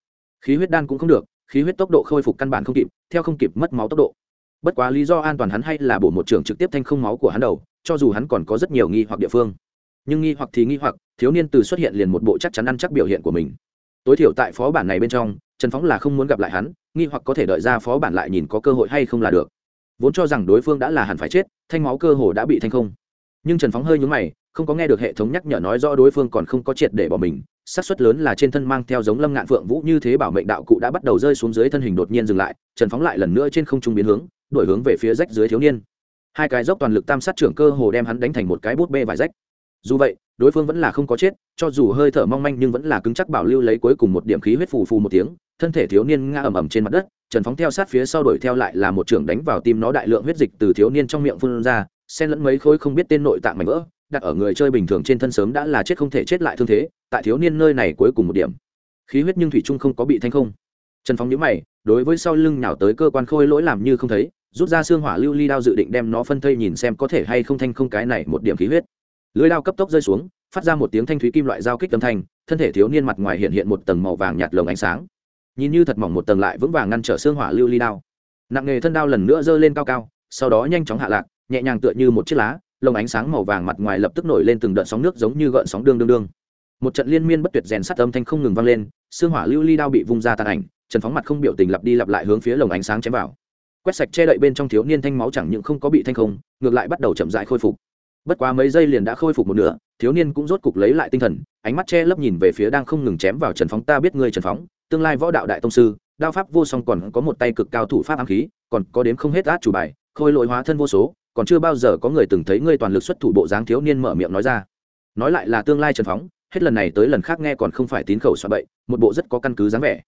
Khí huyết đan cũng không được, khí huyết tốc độ khôi phục căn bản không kịp, theo không kịp mất máu tốc độ. Bất quá lý do an toàn hắn hay là bổ một trưởng trực tiếp thanh không máu của hắn đầu, cho dù hắn còn có rất nhiều nghi hoặc địa phương. Nhưng nghi hoặc thì nghi hoặc, thiếu niên từ xuất hiện liền một bộ chắc chắn ăn chắc biểu hiện của mình tối thiểu tại phó bản này bên trong, trần phóng là không muốn gặp lại hắn, nghi hoặc có thể đợi ra phó bản lại nhìn có cơ hội hay không là được. Vốn cho rằng đối phương đã là hẳn phải chết, thanh máu cơ hồ đã bị thanh không. Nhưng trần phóng hơi nhúng mày, không có nghe được hệ thống nhắc nhở nói rõ đối phương còn không có triệt để bỏ mình, xác suất lớn là trên thân mang theo giống lâm ngạn phượng vũ như thế bảo mệnh đạo cụ đã bắt đầu rơi xuống dưới thân hình đột nhiên dừng lại, trần phóng lại lần nữa trên không trung biến hướng đổi hướng về phía rách dưới thiếu niên. Hai cái dốc toàn lực tam sát trưởng cơ hồ đem hắn đánh thành một cái bút bê vài rách dù vậy, đối phương vẫn là không có chết, cho dù hơi thở mong manh nhưng vẫn là cứng chắc bảo lưu lấy cuối cùng một điểm khí huyết phù phù một tiếng, thân thể thiếu niên ngã ầm ầm trên mặt đất, trần phóng theo sát phía sau đuổi theo lại là một trưởng đánh vào tim nó đại lượng huyết dịch từ thiếu niên trong miệng phun ra, xen lẫn mấy khối không biết tên nội tạng mảnh vỡ, đặt ở người chơi bình thường trên thân sớm đã là chết không thể chết lại thương thế, tại thiếu niên nơi này cuối cùng một điểm. Khí huyết nhưng thủy trung không có bị thanh không. Trần phóng nhíu mày, đối với sau lưng nhào tới cơ quan khôi lỗi làm như không thấy, rút ra xương hỏa lưu ly đao dự định đem nó phân thây nhìn xem có thể hay không thanh không cái này một điểm khí huyết lưới đao cấp tốc rơi xuống, phát ra một tiếng thanh thúy kim loại giao kích âm thanh, thân thể thiếu niên mặt ngoài hiện hiện một tầng màu vàng nhạt lồng ánh sáng. Nhìn như thật mỏng một tầng lại vững vàng ngăn trở xương hỏa lưu ly đao. Nặng nghề thân đao lần nữa giơ lên cao cao, sau đó nhanh chóng hạ lạc, nhẹ nhàng tựa như một chiếc lá, lồng ánh sáng màu vàng mặt ngoài lập tức nổi lên từng đợt sóng nước giống như gợn sóng đương đương đương. Một trận liên miên bất tuyệt rèn sắt âm thanh không ngừng vang lên, xương hỏa lưu ly đao bị vung ra tàn ảnh, trần phóng mặt không biểu tình lặp đi lặp lại hướng phía lồng ánh sáng chém vào. Quét sạch che đậy bên trong thiếu niên thanh máu chẳng những không có bị thanh không, ngược lại bắt đầu chậm dại khôi phục bất quá mấy giây liền đã khôi phục một nửa, thiếu niên cũng rốt cục lấy lại tinh thần, ánh mắt che lấp nhìn về phía đang không ngừng chém vào trần phóng. Ta biết ngươi trần phóng, tương lai võ đạo đại tông sư, đao pháp vô song còn có một tay cực cao thủ pháp ám khí, còn có đếm không hết át chủ bài, khôi lội hóa thân vô số, còn chưa bao giờ có người từng thấy ngươi toàn lực xuất thủ bộ dáng thiếu niên mở miệng nói ra. Nói lại là tương lai trần phóng, hết lần này tới lần khác nghe còn không phải tín khẩu xoa bậy, một bộ rất có căn cứ dáng vẻ.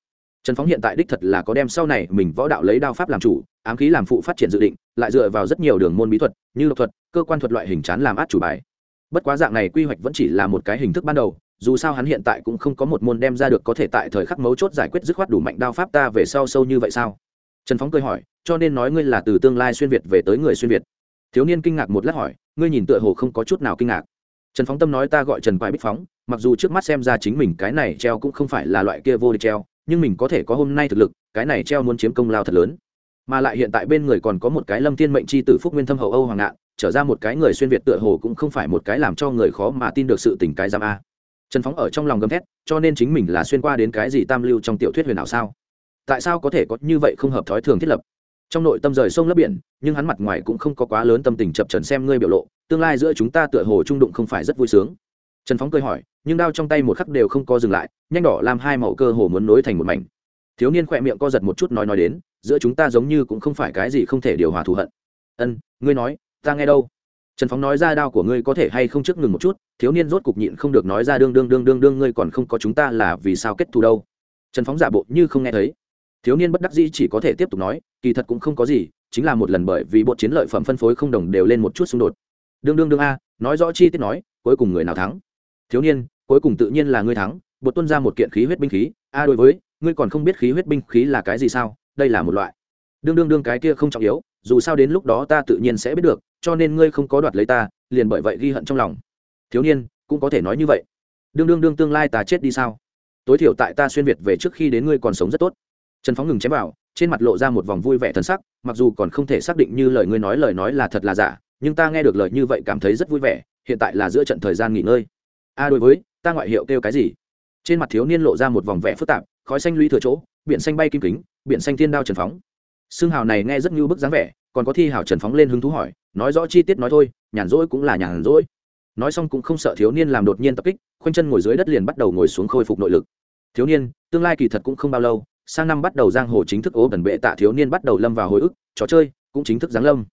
Trần phóng hiện tại đích thật là có đem sau này mình võ đạo lấy đao pháp làm chủ, ám khí làm phụ phát triển dự định lại dựa vào rất nhiều đường môn bí thuật, như độc thuật, cơ quan thuật loại hình chán làm át chủ bài. Bất quá dạng này quy hoạch vẫn chỉ là một cái hình thức ban đầu, dù sao hắn hiện tại cũng không có một môn đem ra được có thể tại thời khắc mấu chốt giải quyết dứt khoát đủ mạnh đao pháp ta về sau sâu như vậy sao? Trần phóng cười hỏi, cho nên nói ngươi là từ tương lai xuyên việt về tới người xuyên việt. Thiếu niên kinh ngạc một lát hỏi, ngươi nhìn tựa hồ không có chút nào kinh ngạc. Trần phóng tâm nói ta gọi trần quái bích phóng, mặc dù trước mắt xem ra chính mình cái này treo cũng không phải là loại kia vô địch treo, nhưng mình có thể có hôm nay thực lực, cái này treo muốn chiếm công lao thật lớn mà lại hiện tại bên người còn có một cái lâm thiên mệnh c h i tử phúc nguyên thâm hậu âu hoàng ngạn, trở ra một cái người xuyên việt tựa hồ cũng không phải một cái làm cho người khó mà tin được sự tình cái giam a. Trần phóng ở trong lòng gầm thét, cho nên chính mình là xuyên qua đến cái gì tam lưu trong tiểu thuyết huyền ảo sao? Tại sao có thể có như vậy không hợp thói thường thiết lập? Trong nội tâm rời sông lấp biển, nhưng hắn mặt ngoài cũng không có quá lớn tâm tình chập trần xem ngươi biểu lộ, tương lai giữa chúng ta tựa hồ trung đụng không phải rất vui sướng. Trần phóng cười hỏi, nhưng đao trong tay một khắc đều không có dừng lại, nhanh đỏ làm hai màu cơ hồ muốn nối thành một mảnh thiếu niên khỏe miệng co giật một chút nói nói đến, giữa chúng ta giống như cũng không phải cái gì không thể điều hòa thù hận. Ân, ngươi nói, ta nghe đâu? Trần phóng nói ra đao của ngươi có thể hay không trước ngừng một chút, thiếu niên rốt cục nhịn không được nói ra đương đương đương đương đương, ngươi còn không có chúng ta là vì sao kết thù đâu? Trần phóng giả bộ như không nghe thấy. Thiếu niên bất đắc dĩ chỉ có thể tiếp tục nói, kỳ thật cũng không có gì, chính là một lần bởi vì bộ chiến lợi phẩm phân phối không đồng đều lên một chút xung đột. Đương đương đương a, nói rõ chi tiết nói, cuối cùng người nào thắng? Thiếu niên, cuối cùng tự nhiên là ngươi thắng, bột tuân ra một kiện khí huyết binh khí, a đối với ngươi còn không biết khí huyết binh khí là cái gì sao? Đây là một loại. Đương đương đương cái kia không trọng yếu, dù sao đến lúc đó ta tự nhiên sẽ biết được, cho nên ngươi không có đoạt lấy ta, liền bởi vậy ghi hận trong lòng. Thiếu niên, cũng có thể nói như vậy. Đương đương đương tương lai ta chết đi sao? Tối thiểu tại ta xuyên việt về trước khi đến ngươi còn sống rất tốt. Trần phóng ngừng chém vào, trên mặt lộ ra một vòng vui vẻ thân sắc, mặc dù còn không thể xác định như lời ngươi nói lời nói là thật là giả, nhưng ta nghe được lời như vậy cảm thấy rất vui vẻ, hiện tại là giữa trận thời gian nghỉ ngơi. A, đối với, ta ngoại hiệu kêu cái gì? Trên mặt thiếu niên lộ ra một vòng vẻ phức tạp khói xanh lũy thừa chỗ biển xanh bay kim kính biển xanh thiên đao trần phóng. Xương hào này nghe rất như bức dáng vẻ còn có thi hào trần phóng lên hứng thú hỏi nói rõ chi tiết nói thôi nhàn rỗi cũng là nhàn rỗi. Nói xong cũng không sợ thiếu niên làm đột nhiên tập kích khoanh chân ngồi dưới đất liền bắt đầu ngồi xuống khôi phục nội lực. Thiếu niên tương lai kỳ thật cũng không bao lâu sang năm bắt đầu giang hồ chính thức ố bẩn bệ tạ thiếu niên bắt đầu lâm vào hồi ức trò chơi cũng chính thức giáng lâm.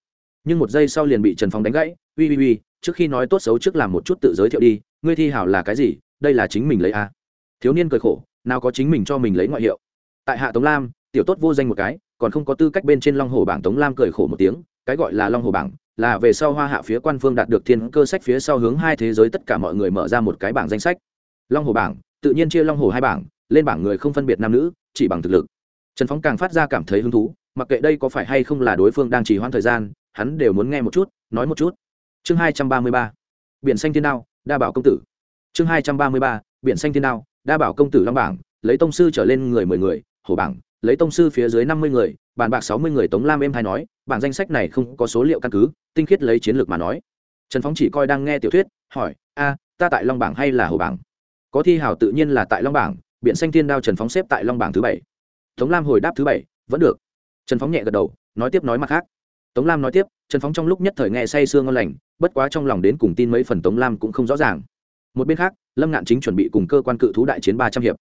Nhưng một giây sau liền bị trần phóng đánh gãy ui ui ui, trước khi nói tốt xấu trước làm một chút tự giới thiệu đi ngươi thi hảo là cái gì đây là chính mình lấy a. Thiếu niên cười khổ nào có chính mình cho mình lấy ngoại hiệu. Tại hạ tống lam, tiểu tốt vô danh một cái, còn không có tư cách bên trên long hồ bảng tống lam cười khổ một tiếng, cái gọi là long hồ bảng là về sau hoa hạ phía quan phương đạt được thiên cơ sách phía sau hướng hai thế giới tất cả mọi người mở ra một cái bảng danh sách. Long hồ bảng, tự nhiên chia long hồ hai bảng, lên bảng người không phân biệt nam nữ, chỉ bằng thực lực. Trần phóng càng phát ra cảm thấy hứng thú, mặc kệ đây có phải hay không là đối phương đang trì hoãn thời gian, hắn đều muốn nghe một chút, nói một chút. Chương hai trăm ba mươi ba, biển xanh thiên đao, đa bảo công tử. Chương hai trăm ba mươi ba, biển xanh thiên đao đa bảo công tử long bảng, lấy tông sư trở lên người mười người, hổ bảng, lấy tông sư phía dưới năm mươi người, bàn bạc sáu mươi người tống lam em hay nói, bảng danh sách này không có số liệu căn cứ, tinh khiết lấy chiến lược mà nói. Trần phóng chỉ coi đang nghe tiểu thuyết, hỏi, a, ta tại long bảng hay là hổ bảng? Có thi hảo tự nhiên là tại long bảng, biện xanh thiên đao trần phóng xếp tại long bảng thứ bảy. Tống lam hồi đáp thứ bảy, vẫn được. Trần phóng nhẹ gật đầu, nói tiếp nói mặt khác. Tống lam nói tiếp, trần phóng trong lúc nhất thời nghe say sương ngon lành, bất quá trong lòng đến cùng tin mấy phần tống lam cũng không rõ ràng. Một bên khác lâm ngạn chính chuẩn bị cùng cơ quan cự thú đại chiến ba trăm hiệp.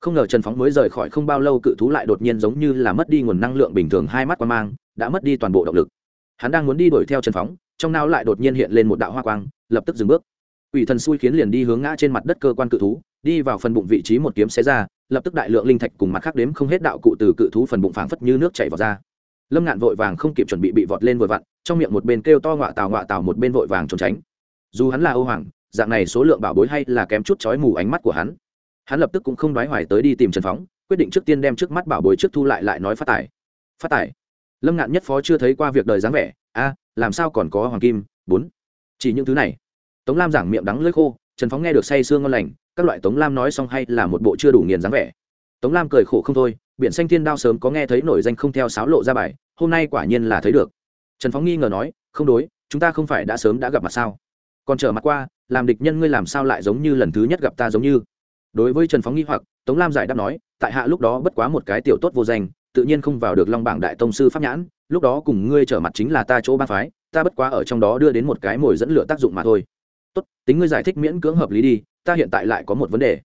Không ngờ trần phóng mới rời khỏi không bao lâu, cự thú lại đột nhiên giống như là mất đi nguồn năng lượng bình thường, hai mắt qua mang, đã mất đi toàn bộ động lực. Hắn đang muốn đi đuổi theo trần phóng, trong não lại đột nhiên hiện lên một đạo hoa quang, lập tức dừng bước. Ủy thần xui khiến liền đi hướng ngã trên mặt đất cơ quan cự thú, đi vào phần bụng vị trí một kiếm xé ra, lập tức đại lượng linh thạch cùng mặt khác đếm không hết đạo cụ từ cự thú phần bụng phảng phất như nước chảy vào ra lâm ngạn vội vàng không kịp chuẩn bị bị vọt lên vừa vặn, trong miệng một bên kêu to ngọa tào ngọa tào, một bên vội vàng trốn tránh. Dù hắn là âu hoàng dạng này số lượng bảo bối hay là kém chút chói mù ánh mắt của hắn. Hắn lập tức cũng không đoái hoài tới đi tìm trần phóng, quyết định trước tiên đem trước mắt bảo bối trước thu lại lại nói phát tài. Phát tài? Lâm ngạn nhất phó chưa thấy qua việc đời dáng vẻ. A, làm sao còn có hoàng kim? Bốn. Chỉ những thứ này. Tống lam giảng miệng đắng lưỡi khô, trần phóng nghe được say sương ngon lành, các loại tống lam nói xong hay là một bộ chưa đủ nghiền dáng vẻ. Tống lam cười khổ không thôi, biển xanh thiên đao sớm có nghe thấy nổi danh không theo sáo lộ ra bài, hôm nay quả nhiên là thấy được. Trần phóng nghi ngờ nói, không đối, chúng ta không phải đã sớm đã gặp mặt sao? Còn trở mặt qua làm địch nhân ngươi làm sao lại giống như lần thứ nhất gặp ta giống như? Đối với trần phóng nghi hoặc, tống lam giải đáp nói, tại hạ lúc đó bất quá một cái tiểu tốt vô danh, tự nhiên không vào được long bảng đại tông sư pháp nhãn, lúc đó cùng ngươi trở mặt chính là ta chỗ ba phái, ta bất quá ở trong đó đưa đến một cái mồi dẫn lửa tác dụng mà thôi. Tốt, tính ngươi giải thích miễn cưỡng hợp lý đi, ta hiện tại lại có một vấn đề.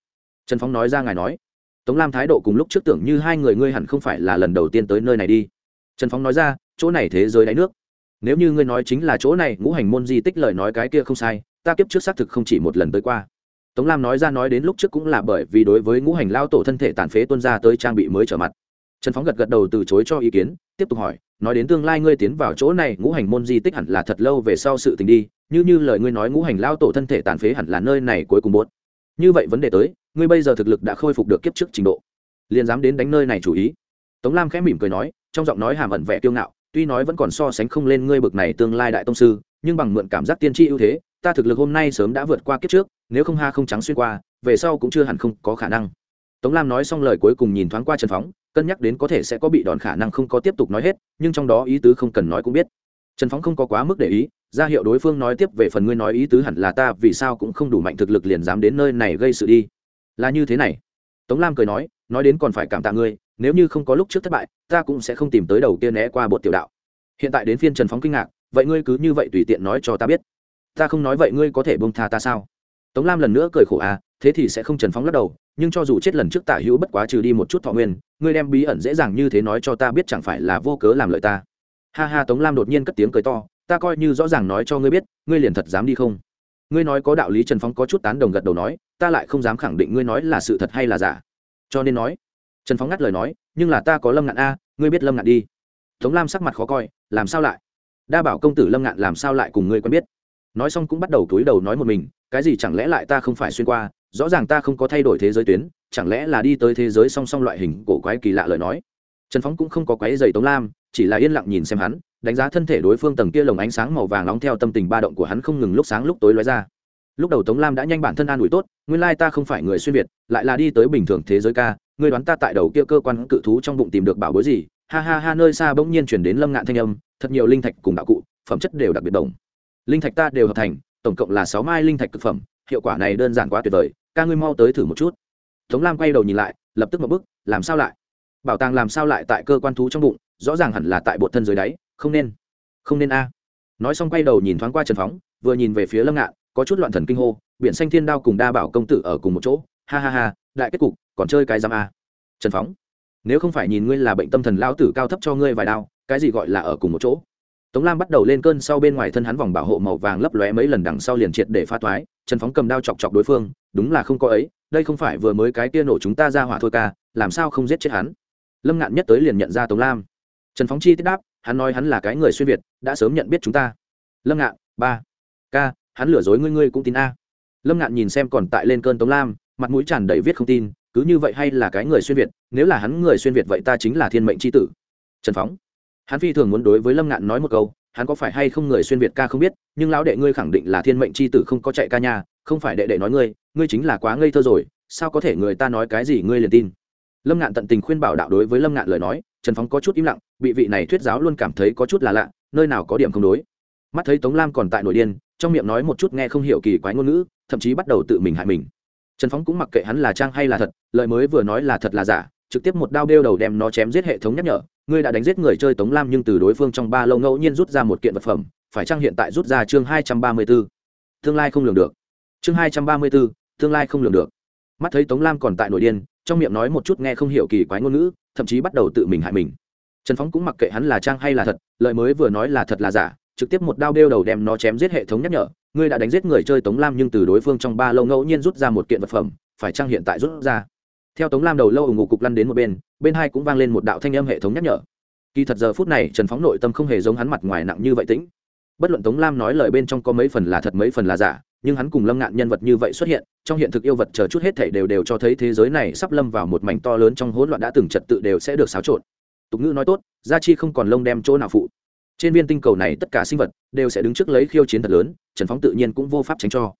Trần phóng nói ra ngài nói. Tống lam thái độ cùng lúc trước tưởng như hai người ngươi hẳn không phải là lần đầu tiên tới nơi này đi. Trần phóng nói ra, chỗ này thế giới đáy nước. Nếu như ngươi nói chính là chỗ này, ngũ hành môn di tích lời nói cái kia không sai ta kiếp trước xác thực không chỉ một lần tới qua. Tống lam nói ra nói đến lúc trước cũng là bởi vì đối với ngũ hành lao tổ thân thể tàn phế tuân ra tới trang bị mới trở mặt. Trần phóng gật gật đầu từ chối cho ý kiến, tiếp tục hỏi, nói đến tương lai ngươi tiến vào chỗ này, ngũ hành môn di tích hẳn là thật lâu về sau sự tình đi, như như lời ngươi nói ngũ hành lao tổ thân thể tàn phế hẳn là nơi này cuối cùng muốn. như vậy vấn đề tới, ngươi bây giờ thực lực đã khôi phục được kiếp trước trình độ. Liền dám đến đánh nơi này chủ ý. Tống lam khẽ mỉm cười nói, trong giọng nói hàm ẩn vẻ kiêu ngạo, tuy nói vẫn còn so sánh không lên ngươi bực này tương lai đại tông sư, nhưng bằng mượn cảm giác tiên tri ưu thế ta thực lực hôm nay sớm đã vượt qua kiếp trước, nếu không ha không trắng xuyên qua, về sau cũng chưa hẳn không có khả năng. Tống lam nói xong lời cuối cùng nhìn thoáng qua trần phóng, cân nhắc đến có thể sẽ có bị đòn khả năng không có tiếp tục nói hết, nhưng trong đó ý tứ không cần nói cũng biết. Trần phóng không có quá mức để ý, ra hiệu đối phương nói tiếp về phần ngươi nói ý tứ hẳn là ta, vì sao cũng không đủ mạnh thực lực liền dám đến nơi này gây sự đi. Là như thế này. Tống lam cười nói nói đến còn phải cảm tạ ngươi, nếu như không có lúc trước thất bại, ta cũng sẽ không tìm tới đầu kia né qua bột tiểu đạo. Hiện tại đến phiên trần phóng kinh ngạc, vậy ngươi cứ như vậy tùy tiện nói cho ta biết ta không nói vậy ngươi có thể bông tha ta sao? Tống lam lần nữa cười khổ à thế thì sẽ không trần phóng lắc đầu, nhưng cho dù chết lần trước tả hữu bất quá trừ đi một chút thọ nguyên, ngươi đem bí ẩn dễ dàng như thế nói cho ta biết chẳng phải là vô cớ làm lợi ta. Ha ha, tống lam đột nhiên cất tiếng cười to, ta coi như rõ ràng nói cho ngươi biết, ngươi liền thật dám đi không? Ngươi nói có đạo lý trần phóng có chút tán đồng gật đầu nói, ta lại không dám khẳng định ngươi nói là sự thật hay là giả. Cho nên nói, trần phóng ngắt lời nói, nhưng là ta có lâm ngạn a, ngươi biết lâm ngạn đi. Tống lam sắc mặt khó coi, làm sao lại? Đa bảo công tử lâm ngạn làm sao lại cùng ngươi quen biết? Nói xong cũng bắt đầu túi đầu nói một mình, cái gì chẳng lẽ lại ta không phải xuyên qua, rõ ràng ta không có thay đổi thế giới tuyến, chẳng lẽ là đi tới thế giới song song loại hình cổ quái kỳ lạ lời nói. Trần phóng cũng không có quái dày tống lam, chỉ là yên lặng nhìn xem hắn, đánh giá thân thể đối phương tầng kia lồng ánh sáng màu vàng nóng theo tâm tình ba động của hắn không ngừng lúc sáng lúc tối lóe ra. Lúc đầu tống lam đã nhanh bản thân an ủi tốt, nguyên lai ta không phải người xuyên việt, lại là đi tới bình thường thế giới ca, ngươi đoán ta tại đầu kia cơ quan cự thú trong bụng tìm được bảo bối gì? Ha ha ha, nơi xa bỗng nhiên chuyển đến lâm ngạn thanh âm, thật nhiều linh thạch cùng đạo cụ, phẩm chất đều đặc biệt đồng linh thạch ta đều hợp thành, tổng cộng là sáu mai linh thạch thực phẩm, hiệu quả này đơn giản quá tuyệt vời, ca ngươi mau tới thử một chút. Tống lam quay đầu nhìn lại, lập tức một bức, làm sao lại? Bảo tàng làm sao lại tại cơ quan thú trong bụng, rõ ràng hẳn là tại bộ thân dưới đáy, không nên không nên a. Nói xong quay đầu nhìn thoáng qua trần phóng, vừa nhìn về phía lâm ngạn, có chút loạn thần kinh hô, biển xanh thiên đao cùng đa bảo công tử ở cùng một chỗ, ha ha ha, đại kết cục, còn chơi cái giam a. Trần phóng, nếu không phải nhìn ngươi là bệnh tâm thần lao tử cao thấp cho ngươi vài đao, cái gì gọi là ở cùng một chỗ? Tống lam bắt đầu lên cơn sau bên ngoài thân hắn vòng bảo hộ màu vàng lấp lóe mấy lần đằng sau liền triệt để phá toái trần phóng cầm đao chọc chọc đối phương, đúng là không có ấy, đây không phải vừa mới cái kia nổ chúng ta ra hỏa thôi ca, làm sao không giết chết hắn? Lâm ngạn nhất tới liền nhận ra tống lam. Trần phóng chi tiết đáp, hắn nói hắn là cái người xuyên việt, đã sớm nhận biết chúng ta. Lâm ngạn, ba, ca, hắn lừa dối ngươi ngươi cũng tin a. Lâm ngạn nhìn xem còn tại lên cơn tống lam, mặt mũi tràn đầy viết không tin, cứ như vậy hay là cái người xuyên việt, nếu là hắn người xuyên việt vậy ta chính là thiên mệnh chi tử. Trần phóng hắn phi thường muốn đối với lâm ngạn nói một câu, hắn có phải hay không người xuyên việt ca không biết, nhưng lão đệ ngươi khẳng định là thiên mệnh c h i tử không có chạy ca nhà không phải đệ đệ nói ngươi ngươi chính là quá ngây thơ rồi, sao có thể người ta nói cái gì ngươi liền tin. Lâm ngạn tận tình khuyên bảo đạo đối với lâm ngạn lời nói, trần phóng có chút im lặng, bị vị này thuyết giáo luôn cảm thấy có chút là lạ, nơi nào có điểm không đối. Mắt thấy tống lam còn tại nội điên, trong miệng nói một chút nghe không hiểu kỳ quái ngôn ngữ, thậm chí bắt đầu tự mình hại mình. Trần phóng cũng mặc kệ hắn là trang hay là thật, lời mới vừa nói là thật là giả, trực tiếp một đao đeo đầu đem nó chém giết hệ thống nhắc nhở ngươi đã đánh giết người chơi tống lam nhưng từ đối phương trong ba lâu ngẫu nhiên rút ra một kiện vật phẩm, phải trang hiện tại rút ra chương hai trăm ba mươi b ố tương lai không lường được. Chương hai trăm ba mươi b ố tương lai không lường được. Mắt thấy tống lam còn tại nội điên, trong miệng nói một chút nghe không hiểu kỳ quái ngôn ngữ, thậm chí bắt đầu tự mình hại mình. Trần phóng cũng mặc kệ hắn là trang hay là thật, lời mới vừa nói là thật là giả, trực tiếp một đao đeo đầu đem nó chém giết hệ thống nhắc nhở, ngươi đã đánh giết người chơi tống lam nhưng từ đối phương trong ba lâu ngẫu nhiên rút ra một kiện vật phẩm, phải chăng hiện tại rút ra? Theo tống lam đầu lâu ủng ngụ cục lăn đến một bên bên hai cũng vang lên một đạo thanh âm hệ thống nhắc nhở. Kỳ thật giờ phút này, trần phóng nội tâm không hề giống hắn mặt ngoài nặng như vậy tĩnh. Bất luận tống lam nói lời bên trong có mấy phần là thật mấy phần là giả, nhưng hắn cùng lâm ngạn nhân vật như vậy xuất hiện, trong hiện thực yêu vật chờ chút hết thể đều đều cho thấy thế giới này sắp lâm vào một mảnh to lớn trong hỗn loạn đã từng trật tự đều sẽ được xáo trộn. Tục ngữ nói tốt, gia chi không còn lông đem chỗ nào phụ. Trên viên tinh cầu này tất cả sinh vật đều sẽ đứng trước lấy khiêu chiến thật lớn, trần phóng tự nhiên cũng vô pháp tránh cho.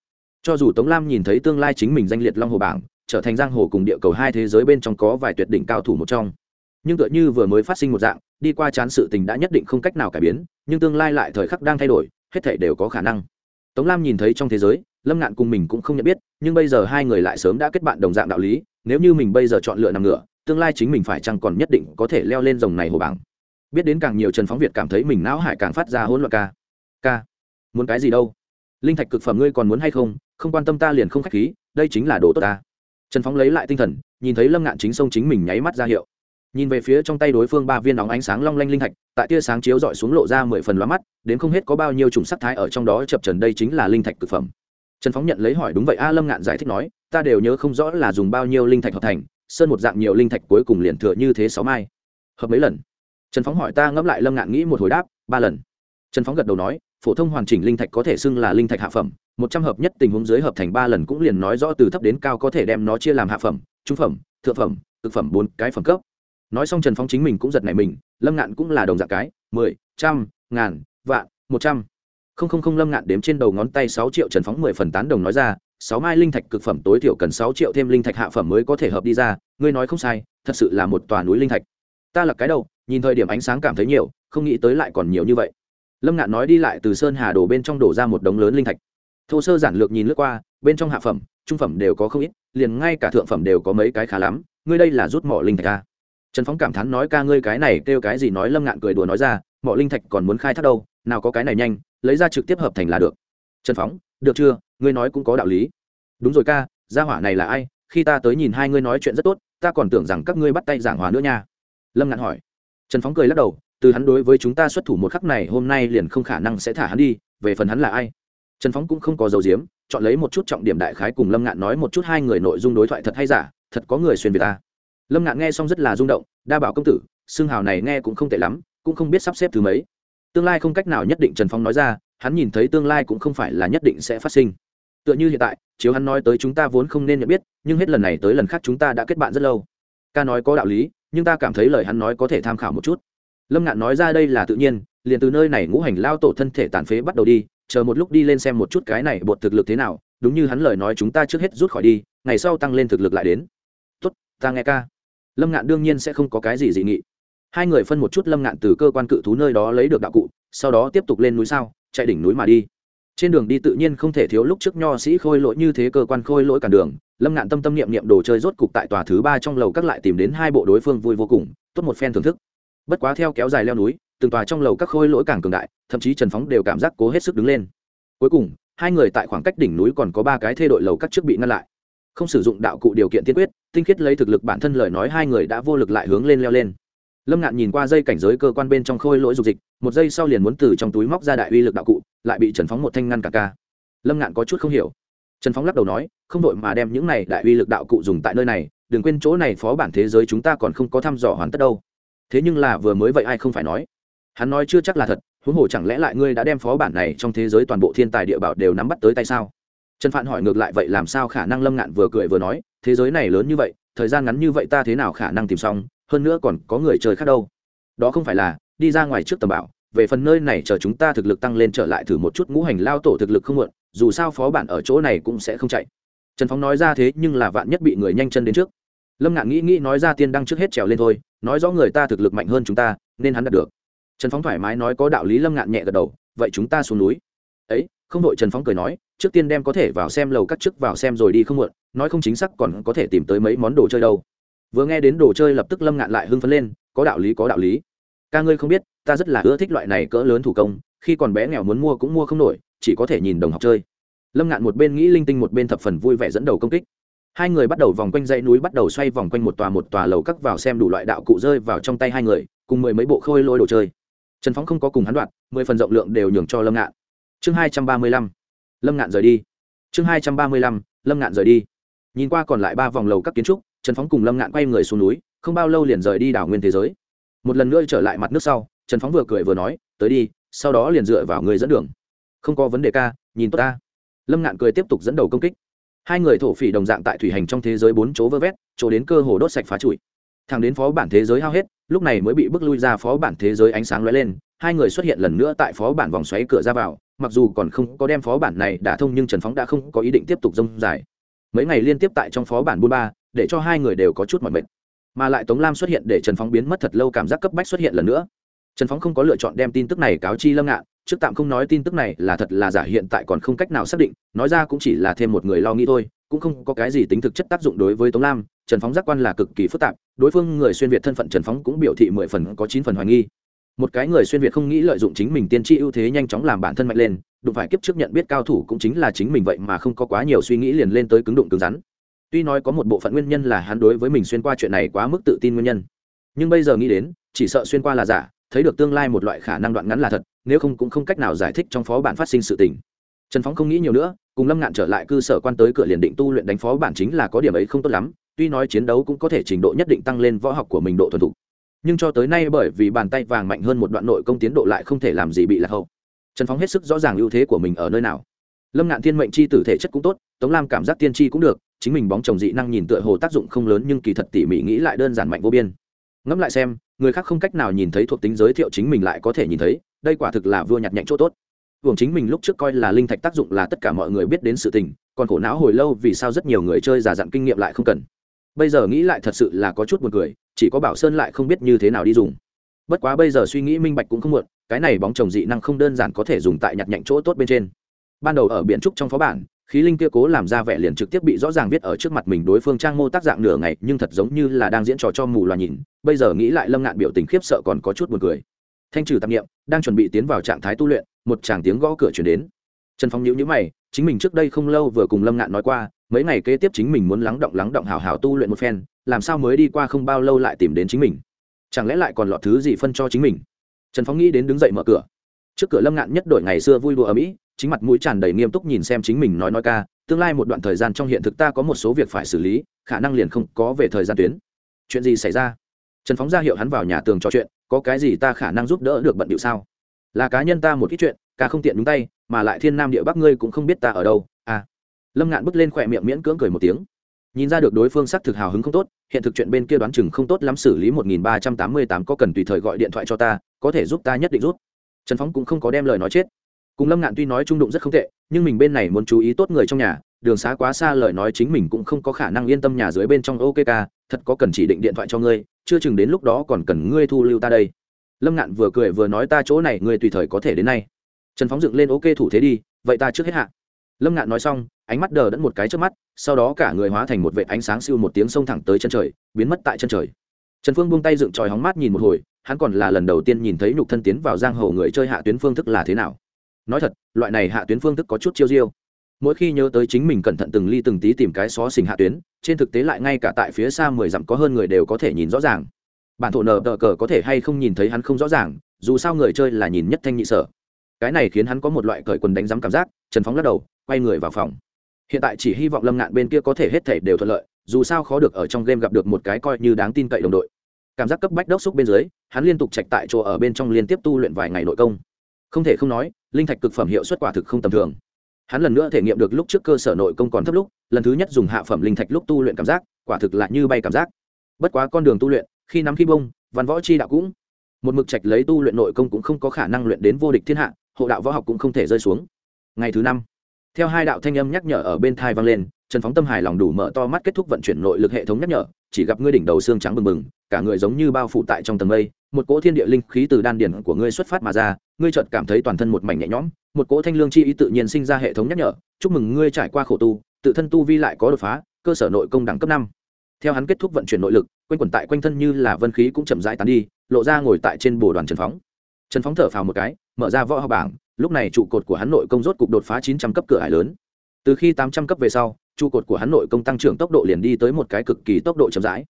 Cho dù tống lam nhìn thấy tương lai chính mình danh liệt long hồ bảng trở thành giang hồ cùng địa cầu hai thế giới bên trong có vài tuyệt đỉnh cao thủ một trong. Nhưng tựa như vừa mới phát sinh một dạng, đi qua chán sự tình đã nhất định không cách nào cải biến, nhưng tương lai lại thời khắc đang thay đổi, hết thể đều có khả năng. Tống lam nhìn thấy trong thế giới, lâm ngạn cùng mình cũng không nhận biết, nhưng bây giờ hai người lại sớm đã kết bạn đồng dạng đạo lý, nếu như mình bây giờ chọn lựa nằm ngửa, tương lai chính mình phải chăng còn nhất định có thể leo lên dòng này hồ bảng. Biết đến càng nhiều trần phóng việt cảm thấy mình não hải càng phát ra hỗn loạn ca. Ca, muốn cái gì đâu? Linh thạch cực phẩm ngươi còn muốn hay không? Không quan tâm ta liền không k h á c h khí, đây chính là đồ tốt ta trần phóng lấy lại tinh thần, nhìn thấy lâm ngạn chính sông chính mình nháy mắt ra hiệu. Nhìn về phía trong tay đối phương ba viên nóng ánh sáng long lanh linh thạch, tại tia sáng chiếu dọi xuống lộ ra mười phần loa mắt, đến không hết có bao nhiêu chủng sắc thái ở trong đó chập trần đây chính là linh thạch cực phẩm. Trần phóng nhận lấy hỏi đúng vậy, a, lâm ngạn giải thích nói, ta đều nhớ không rõ là dùng bao nhiêu linh thạch hợp thành, sơn một dạng nhiều linh thạch cuối cùng liền thừa như thế sáu mai. Hợp mấy lần? Trần phóng hỏi ta, ngẫm lại lâm ngạn nghĩ một hồi đáp, ba lần. Trần phóng gật đầu nói phổ thông hoàn chỉnh linh thạch có thể xưng là linh thạch hạ phẩm một trăm hợp nhất tình huống dưới hợp thành ba lần cũng liền nói rõ từ thấp đến cao có thể đem nó chia làm hạ phẩm trung phẩm thượng phẩm thực phẩm bốn cái phẩm cấp. Nói xong trần phóng chính mình cũng giật nảy mình lâm ngạn cũng là đồng dạng cái mười trăm ngàn vạn một trăm. Không không không lâm ngạn đếm trên đầu ngón tay sáu triệu trần phóng mười phần tán đồng nói ra sáu mai linh thạch cực phẩm tối thiểu cần sáu triệu thêm linh thạch hạ phẩm mới có thể hợp đi ra ngươi nói không sai thật sự là một tòa núi linh thạch. Ta là cái đầu, nhìn thời điểm ánh sáng cảm thấy nhiều không nghĩ tới lại còn nhiều như vậy lâm ngạn nói đi lại từ sơn hà đổ bên trong đổ ra một đống lớn linh thạch. Thô sơ giản lược nhìn lướt qua, bên trong hạ phẩm, trung phẩm đều có không ít, liền ngay cả thượng phẩm đều có mấy cái khá lắm. Ngươi đây là rút mỏ linh thạch ca trần phóng cảm thán nói ca ngươi cái này kêu cái gì nói, lâm ngạn cười đùa nói ra, mỏ linh thạch còn muốn khai thác đâu, nào có cái này nhanh, lấy ra trực tiếp hợp thành là được. Trần phóng được chưa? Ngươi nói cũng có đạo lý. Đúng rồi ca, gia hỏa này là ai? Khi ta tới nhìn hai ngươi nói chuyện rất tốt, ta còn tưởng rằng các ngươi bắt tay giảng hòa nữa nha. Lâm ngạn hỏi. Trần phóng cười lắc đầu từ hắn đối với chúng ta xuất thủ một khắc này hôm nay liền không khả năng sẽ thả hắn đi, về phần hắn là ai? Trần phóng cũng không có dấu diếm, chọn lấy một chút trọng điểm đại khái cùng lâm ngạn nói một chút hai người nội dung đối thoại thật hay giả, thật có người xuyên việt ta. Lâm ngạn nghe xong rất là rung động, đa bảo công tử, xương hào này nghe cũng không tệ lắm, cũng không biết sắp xếp thứ mấy. Tương lai không cách nào nhất định trần phong nói ra, hắn nhìn thấy tương lai cũng không phải là nhất định sẽ phát sinh. Tựa như hiện tại, chiếu hắn nói tới chúng ta vốn không nên nhận biết, nhưng hết lần này tới lần khác chúng ta đã kết bạn rất lâu. Ca nói có đạo lý, nhưng ta cảm thấy lời hắn nói có thể tham khảo một chút lâm ngạn nói ra đây là tự nhiên, liền từ nơi này ngũ hành lao tổ thân thể tàn phế bắt đầu đi, chờ một lúc đi lên xem một chút cái này bột thực lực thế nào, đúng như hắn lời nói chúng ta trước hết rút khỏi đi, ngày sau tăng lên thực lực lại đến. Tốt, ta nghe ca. Lâm ngạn đương nhiên sẽ không có cái gì dị nghị. Hai người phân một chút lâm ngạn từ cơ quan cự thú nơi đó lấy được đạo cụ, sau đó tiếp tục lên núi sao, chạy đỉnh núi mà đi. Trên đường đi tự nhiên không thể thiếu lúc trước nho sĩ khôi lỗi như thế cơ quan khôi lỗi cản đường, lâm ngạn tâm tâm niệm niệm đồ chơi rốt cục tại tòa thứ ba trong lầu các lại tìm đến hai bộ đối phương vui vô cùng, tốt một phen thưởng thức bất quá theo kéo dài leo núi, từng tòa trong lầu các khôi lỗi càng cường đại, thậm chí trần phóng đều cảm giác cố hết sức đứng lên. Cuối cùng, hai người tại khoảng cách đỉnh núi còn có ba cái thê đội lầu các trước bị ngăn lại. Không sử dụng đạo cụ điều kiện tiên quyết, tinh khiết lấy thực lực bản thân lời nói hai người đã vô lực lại hướng lên leo lên. Lâm ngạn nhìn qua dây cảnh giới cơ quan bên trong khôi lỗi dục dịch, một giây sau liền muốn từ trong túi móc ra đại uy lực đạo cụ, lại bị trần phóng một thanh ngăn cả ca. Lâm ngạn có chút không hiểu. Trần phóng lắc đầu nói, không đội mà đem những này đại uy lực đạo cụ dùng tại nơi này, đừng quên chỗ này phó bản thế giới chúng ta còn không có thăm dò hoàn tất đâu thế nhưng là vừa mới vậy ai không phải nói? Hắn nói chưa chắc là thật, huống hồ chẳng lẽ lại ngươi đã đem phó bản này trong thế giới toàn bộ thiên tài địa bảo đều nắm bắt tới tay sao? Trần phạn hỏi ngược lại vậy làm sao khả năng lâm ngạn vừa cười vừa nói, thế giới này lớn như vậy, thời gian ngắn như vậy ta thế nào khả năng tìm xong, hơn nữa còn có người chơi khác đâu? Đó không phải là, đi ra ngoài trước tầm bảo, về phần nơi này chờ chúng ta thực lực tăng lên trở lại thử một chút ngũ hành lao tổ thực lực không muộn, dù sao phó bản ở chỗ này cũng sẽ không chạy. Trần phóng nói ra thế nhưng là vạn nhất bị người nhanh chân đến trước. Lâm ngạn nghĩ nghĩ nói ra tiên đăng trước hết trèo lên thôi nói rõ người ta thực lực mạnh hơn chúng ta, nên hắn đạt được. Trần phóng thoải mái nói có đạo lý lâm ngạn nhẹ gật đầu, vậy chúng ta xuống núi. Ấy, không đội trần phóng cười nói, trước tiên đem có thể vào xem lầu cắt trước vào xem rồi đi không muộn, nói không chính xác còn có thể tìm tới mấy món đồ chơi đâu. Vừa nghe đến đồ chơi lập tức lâm ngạn lại hưng phấn lên, có đạo lý, có đạo lý. Ca ngươi không biết, ta rất là ưa thích loại này cỡ lớn thủ công, khi còn bé nghèo muốn mua cũng mua không nổi, chỉ có thể nhìn đồng học chơi. Lâm ngạn một bên nghĩ linh tinh một bên thập phần vui vẻ dẫn đầu công kích hai người bắt đầu vòng quanh dãy núi, bắt đầu xoay vòng quanh một tòa một tòa lầu cắt vào xem đủ loại đạo cụ rơi vào trong tay hai người, cùng mười mấy bộ khôi lôi đồ chơi. Trần phóng không có cùng hắn đoạt, mười phần rộng lượng đều nhường cho lâm ngạn. Chương hai trăm ba mươi lăm. Lâm ngạn rời đi. Chương hai trăm ba mươi lăm. Lâm ngạn rời đi. Nhìn qua còn lại ba vòng lầu các kiến trúc, trần phóng cùng lâm ngạn quay người xuống núi, không bao lâu liền rời đi đảo nguyên thế giới. Một lần nữa trở lại mặt nước sau, trần phóng vừa cười vừa nói, tới đi, sau đó liền dựa vào người dẫn đường. Không có vấn đề ca, nhìn tốt ta. Lâm ngạn cười tiếp tục dẫn đầu công kích hai người thổ phỉ đồng dạng tại thủy hành trong thế giới bốn chỗ vơ vét, chỗ đến cơ hồ đốt sạch phá trụi. Thằng đến phó bản thế giới hao hết, lúc này mới bị bước lui ra phó bản thế giới ánh sáng lóe lên, hai người xuất hiện lần nữa tại phó bản vòng xoáy cửa ra vào, mặc dù còn không có đem phó bản này đả thông nhưng trần phóng đã không có ý định tiếp tục dông dài. Mấy ngày liên tiếp tại trong phó bản buôn ba để cho hai người đều có chút mọi mệt. Mà lại tống lam xuất hiện để trần phóng biến mất thật lâu cảm giác cấp bách xuất hiện lần nữa. Trần phóng không có lựa chọn đem tin tức này cáo chi lâm ngạn trước tạm không nói tin tức này là thật là giả, hiện tại còn không cách nào xác định, nói ra cũng chỉ là thêm một người lo nghĩ thôi, cũng không có cái gì tính thực chất tác dụng đối với tống lam, trần phóng giác quan là cực kỳ phức tạp, đối phương người xuyên việt thân phận trần phóng cũng biểu thị mười phần có chín phần hoài nghi. Một cái người xuyên việt không nghĩ lợi dụng chính mình tiên tri ưu thế nhanh chóng làm bản thân mạnh lên, đụng phải kiếp trước nhận biết cao thủ cũng chính là chính mình vậy mà không có quá nhiều suy nghĩ liền lên tới cứng đụng cứng rắn. Tuy nói có một bộ phận nguyên nhân là hắn đối với mình xuyên qua chuyện này quá mức tự tin nguyên nhân, nhưng bây giờ nghĩ đến, chỉ sợ xuyên qua là giả thấy được tương lai một loại khả năng đoạn ngắn là thật, nếu không cũng không cách nào giải thích trong phó bản phát sinh sự tình. Trần phóng không nghĩ nhiều nữa, cùng lâm ngạn trở lại cơ sở quan tới cửa liền định tu luyện đánh phó bản chính là có điểm ấy không tốt lắm, tuy nói chiến đấu cũng có thể trình độ nhất định tăng lên võ học của mình độ thuần thục. Nhưng cho tới nay bởi vì bàn tay vàng mạnh hơn một đoạn nội công tiến độ lại không thể làm gì bị lạc hậu. Trần phóng hết sức rõ ràng ưu thế của mình ở nơi nào. Lâm ngạn thiên mệnh c h i tử thể chất cũng tốt, tống lam cảm giác tiên tri cũng được, chính mình bóng chồng dị năng nhìn tựa hồ tác dụng không lớn nhưng kỳ thật tỉ mỉ nghĩ lại đơn giản mạnh vô biên ngẫm lại xem người khác không cách nào nhìn thấy thuộc tính giới thiệu chính mình lại có thể nhìn thấy đây quả thực là vua nhặt nhạnh chỗ tốt hưởng chính mình lúc trước coi là linh thạch tác dụng là tất cả mọi người biết đến sự tình, còn khổ não hồi lâu vì sao rất nhiều người chơi giả dặn kinh nghiệm lại không cần. Bây giờ nghĩ lại thật sự là có chút buồn cười, chỉ có Bảo Sơn lại không biết như thế nào đi dùng. Bất quá bây giờ suy nghĩ minh bạch cũng không muộn, cái này bóng chồng dị năng không đơn giản có thể dùng tại nhặt nhạnh chỗ tốt bên trên. Ban đầu ở biển trúc trong phó bản, khí linh kia cố làm ra vẻ liền trực tiếp bị rõ ràng viết ở trước mặt mình đối phương trang mô tác dạng nửa ngày, nhưng thật giống như là đang diễn trò cho mù loà nhìn. Bây giờ nghĩ lại Lâm Ngạn biểu tình khiếp sợ còn có chút buồn cười. Thanh trừ tạp nghiệm đang chuẩn bị tiến vào trạng thái tu luyện một chàng tiếng gõ cửa chuyển đến. Trần phong nhữ nhữ mày chính mình trước đây không lâu vừa cùng lâm ngạn nói qua mấy ngày kế tiếp chính mình muốn lắng động lắng động hào hào tu luyện một phen làm sao mới đi qua không bao lâu lại tìm đến chính mình? Chẳng lẽ lại còn lọt thứ gì phân cho chính mình? Trần phong nghĩ đến đứng dậy mở cửa. Trước cửa lâm ngạn nhất đổi ngày xưa vui đùa ở mỹ chính mặt mũi tràn đầy nghiêm túc nhìn xem chính mình nói nói ca, tương lai một đoạn thời gian trong hiện thực ta có một số việc phải xử lý, khả năng liền không có về thời gian tuyến. Chuyện gì xảy ra? Trần phóng ra hiệu hắn vào nhà tường trò chuyện, có cái gì ta khả năng giúp đỡ được bận điệu sao? Là cá nhân ta một ít chuyện, ca không tiện đúng tay, mà lại thiên nam địa bắc ngươi cũng không biết ta ở đâu à. Lâm ngạn bước lên khỏe miệng miễn cưỡng cười một tiếng. Nhìn ra được đối phương xác thực hào hứng không tốt, hiện thực chuyện bên kia đoán chừng không tốt lắm xử lý một nghìn ba trăm tám mươi tám có cần tùy thời gọi điện thoại cho ta, có thể giúp ta nhất định rút trần phóng cũng không có đem lời nói chết cùng lâm ngạn tuy nói trung đụng rất không tệ, nhưng mình bên này muốn chú ý tốt người trong nhà, đường xá quá xa lời nói chính mình cũng không có khả năng yên tâm nhà dưới bên trong ok ca thật có cần chỉ định điện thoại cho ngươi, chưa chừng đến lúc đó còn cần ngươi thu lưu ta đây. Lâm ngạn vừa cười vừa nói ta chỗ này ngươi tùy thời có thể đến nay. Trần phóng dựng lên ok thủ thế đi, vậy ta trước hết hạ. Lâm ngạn nói xong, ánh mắt đờ đẫn một cái trước mắt, sau đó cả người hóa thành một vệ ánh sáng siêu một tiếng sông thẳng tới chân trời, biến mất tại chân trời. Trần phương buông tay dựng tròi hóng mát nhìn một hồi, hắn còn là lần đầu tiên nhìn thấy nhục thân tiến vào giang hồ người chơi hạ tuyến phương thức là thế nào nói thật, loại này hạ tuyến phương thức có chút chiêu diêu. Mỗi khi nhớ tới chính mình cẩn thận từng ly từng tí tìm cái xó xình hạ tuyến, trên thực tế lại ngay cả tại phía xa mười dặm có hơn người đều có thể nhìn rõ ràng. Bản thổ nờ tờ cờ có thể hay không nhìn thấy hắn không rõ ràng, dù sao người chơi là nhìn nhất thanh nhị sở. Cái này khiến hắn có một loại cởi quần đánh giám cảm giác, trần phóng lắc đầu, quay người vào phòng. Hiện tại chỉ hy vọng lâm ngạn bên kia có thể hết thể đều thuận lợi, dù sao khó được ở trong game gặp được một cái coi như đáng tin cậy đồng đội. Cảm giác cấp bách đốc xúc bên dưới, hắn liên tục chạch tại chỗ ở bên trong liên tiếp tu luyện vài ngày nội công. Không thể không nói linh thạch cực phẩm hiệu suất quả thực không tầm thường. Hắn lần nữa thể nghiệm được lúc trước cơ sở nội công còn thấp lúc, lần thứ nhất dùng hạ phẩm linh thạch lúc tu luyện cảm giác, quả thực lại như bay cảm giác. Bất quá con đường tu luyện, khi nắm khi bông, văn võ chi đạo cũng, một mực trạch lấy tu luyện nội công cũng không có khả năng luyện đến vô địch thiên hạ, hộ đạo võ học cũng không thể rơi xuống. Ngày thứ năm, theo hai đạo thanh âm nhắc nhở ở bên thai vang lên, trần phóng tâm hài lòng đủ mở to mắt kết thúc vận chuyển nội lực hệ thống nhắc nhở, chỉ gặp ngươi đỉnh đầu xương trắng bừng bừng, cả người giống như bao phủ tại trong tầng mây một cỗ thiên địa linh khí từ đan điển của ngươi xuất phát mà ra, ngươi chợt cảm thấy toàn thân một mảnh nhẹ nhõm, một cỗ thanh lương chi ý tự nhiên sinh ra hệ thống nhắc nhở, chúc mừng ngươi trải qua khổ tu, tự thân tu vi lại có đột phá, cơ sở nội công đẳng cấp năm. Theo hắn kết thúc vận chuyển nội lực, quanh quẩn tại quanh thân như là vân khí cũng chậm rãi tán đi, lộ ra ngồi tại trên bồ đoàn trần phóng. Trần phóng thở phào một cái, mở ra võ học bảng, lúc này trụ cột của hắn nội công rốt cục đột phá chín trăm cấp cửa hải lớn. Từ khi tám trăm cấp về sau, trụ cột của hắn nội công tăng trưởng tốc độ liền đi tới một cái cực kỳ tốc độ chậm rãi.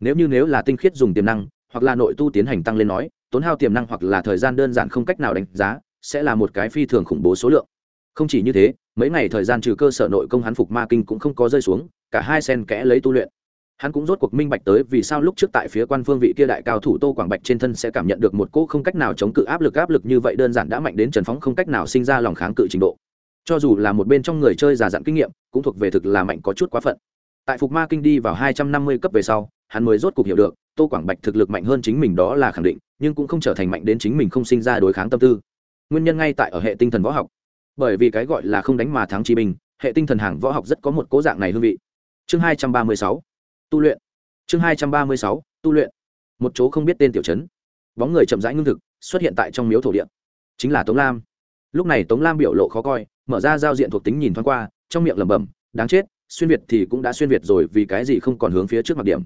Nếu như nếu là tinh khiết dùng tiềm năng hoặc là nội tu tiến hành tăng lên nói, tốn hao tiềm năng hoặc là thời gian đơn giản không cách nào đánh giá, sẽ là một cái phi thường khủng bố số lượng. Không chỉ như thế, mấy ngày thời gian trừ cơ sở nội công hắn phục ma kinh cũng không có rơi xuống, cả hai sen kẽ lấy tu luyện. Hắn cũng rốt cuộc minh bạch tới vì sao lúc trước tại phía quan phương vị kia đại cao thủ tô quảng bạch trên thân sẽ cảm nhận được một cỗ không cách nào chống cự áp lực áp lực như vậy đơn giản đã mạnh đến trần phóng không cách nào sinh ra lòng kháng cự trình độ. Cho dù là một bên trong người chơi già dặn kinh nghiệm, cũng thuộc về thực là mạnh có chút quá phận. Tại phục ma kinh đi vào hai trăm năm mươi cấp về sau, hắn mới rốt cuộc hiểu được tô quảng bạch thực lực mạnh hơn chính mình đó là khẳng định, nhưng cũng không trở thành mạnh đến chính mình không sinh ra đối kháng tâm tư. Nguyên nhân ngay tại ở hệ tinh thần võ học. Bởi vì cái gọi là không đánh mà thắng chi bình hệ tinh thần hàng võ học rất có một cố dạng này hương vị. Chương hai trăm ba mươi sáu, tu luyện. Chương hai trăm ba mươi sáu, tu luyện. Một chỗ không biết tên tiểu chấn bóng người chậm rãi ngưng thực, xuất hiện tại trong miếu thổ địa. Chính là tống lam. Lúc này tống lam biểu lộ khó coi, mở ra giao diện thuộc tính nhìn thoáng qua, trong miệng lẩm bẩm, đáng chết, xuyên việt thì cũng đã xuyên việt rồi vì cái gì không còn hướng phía trước mặt điểm?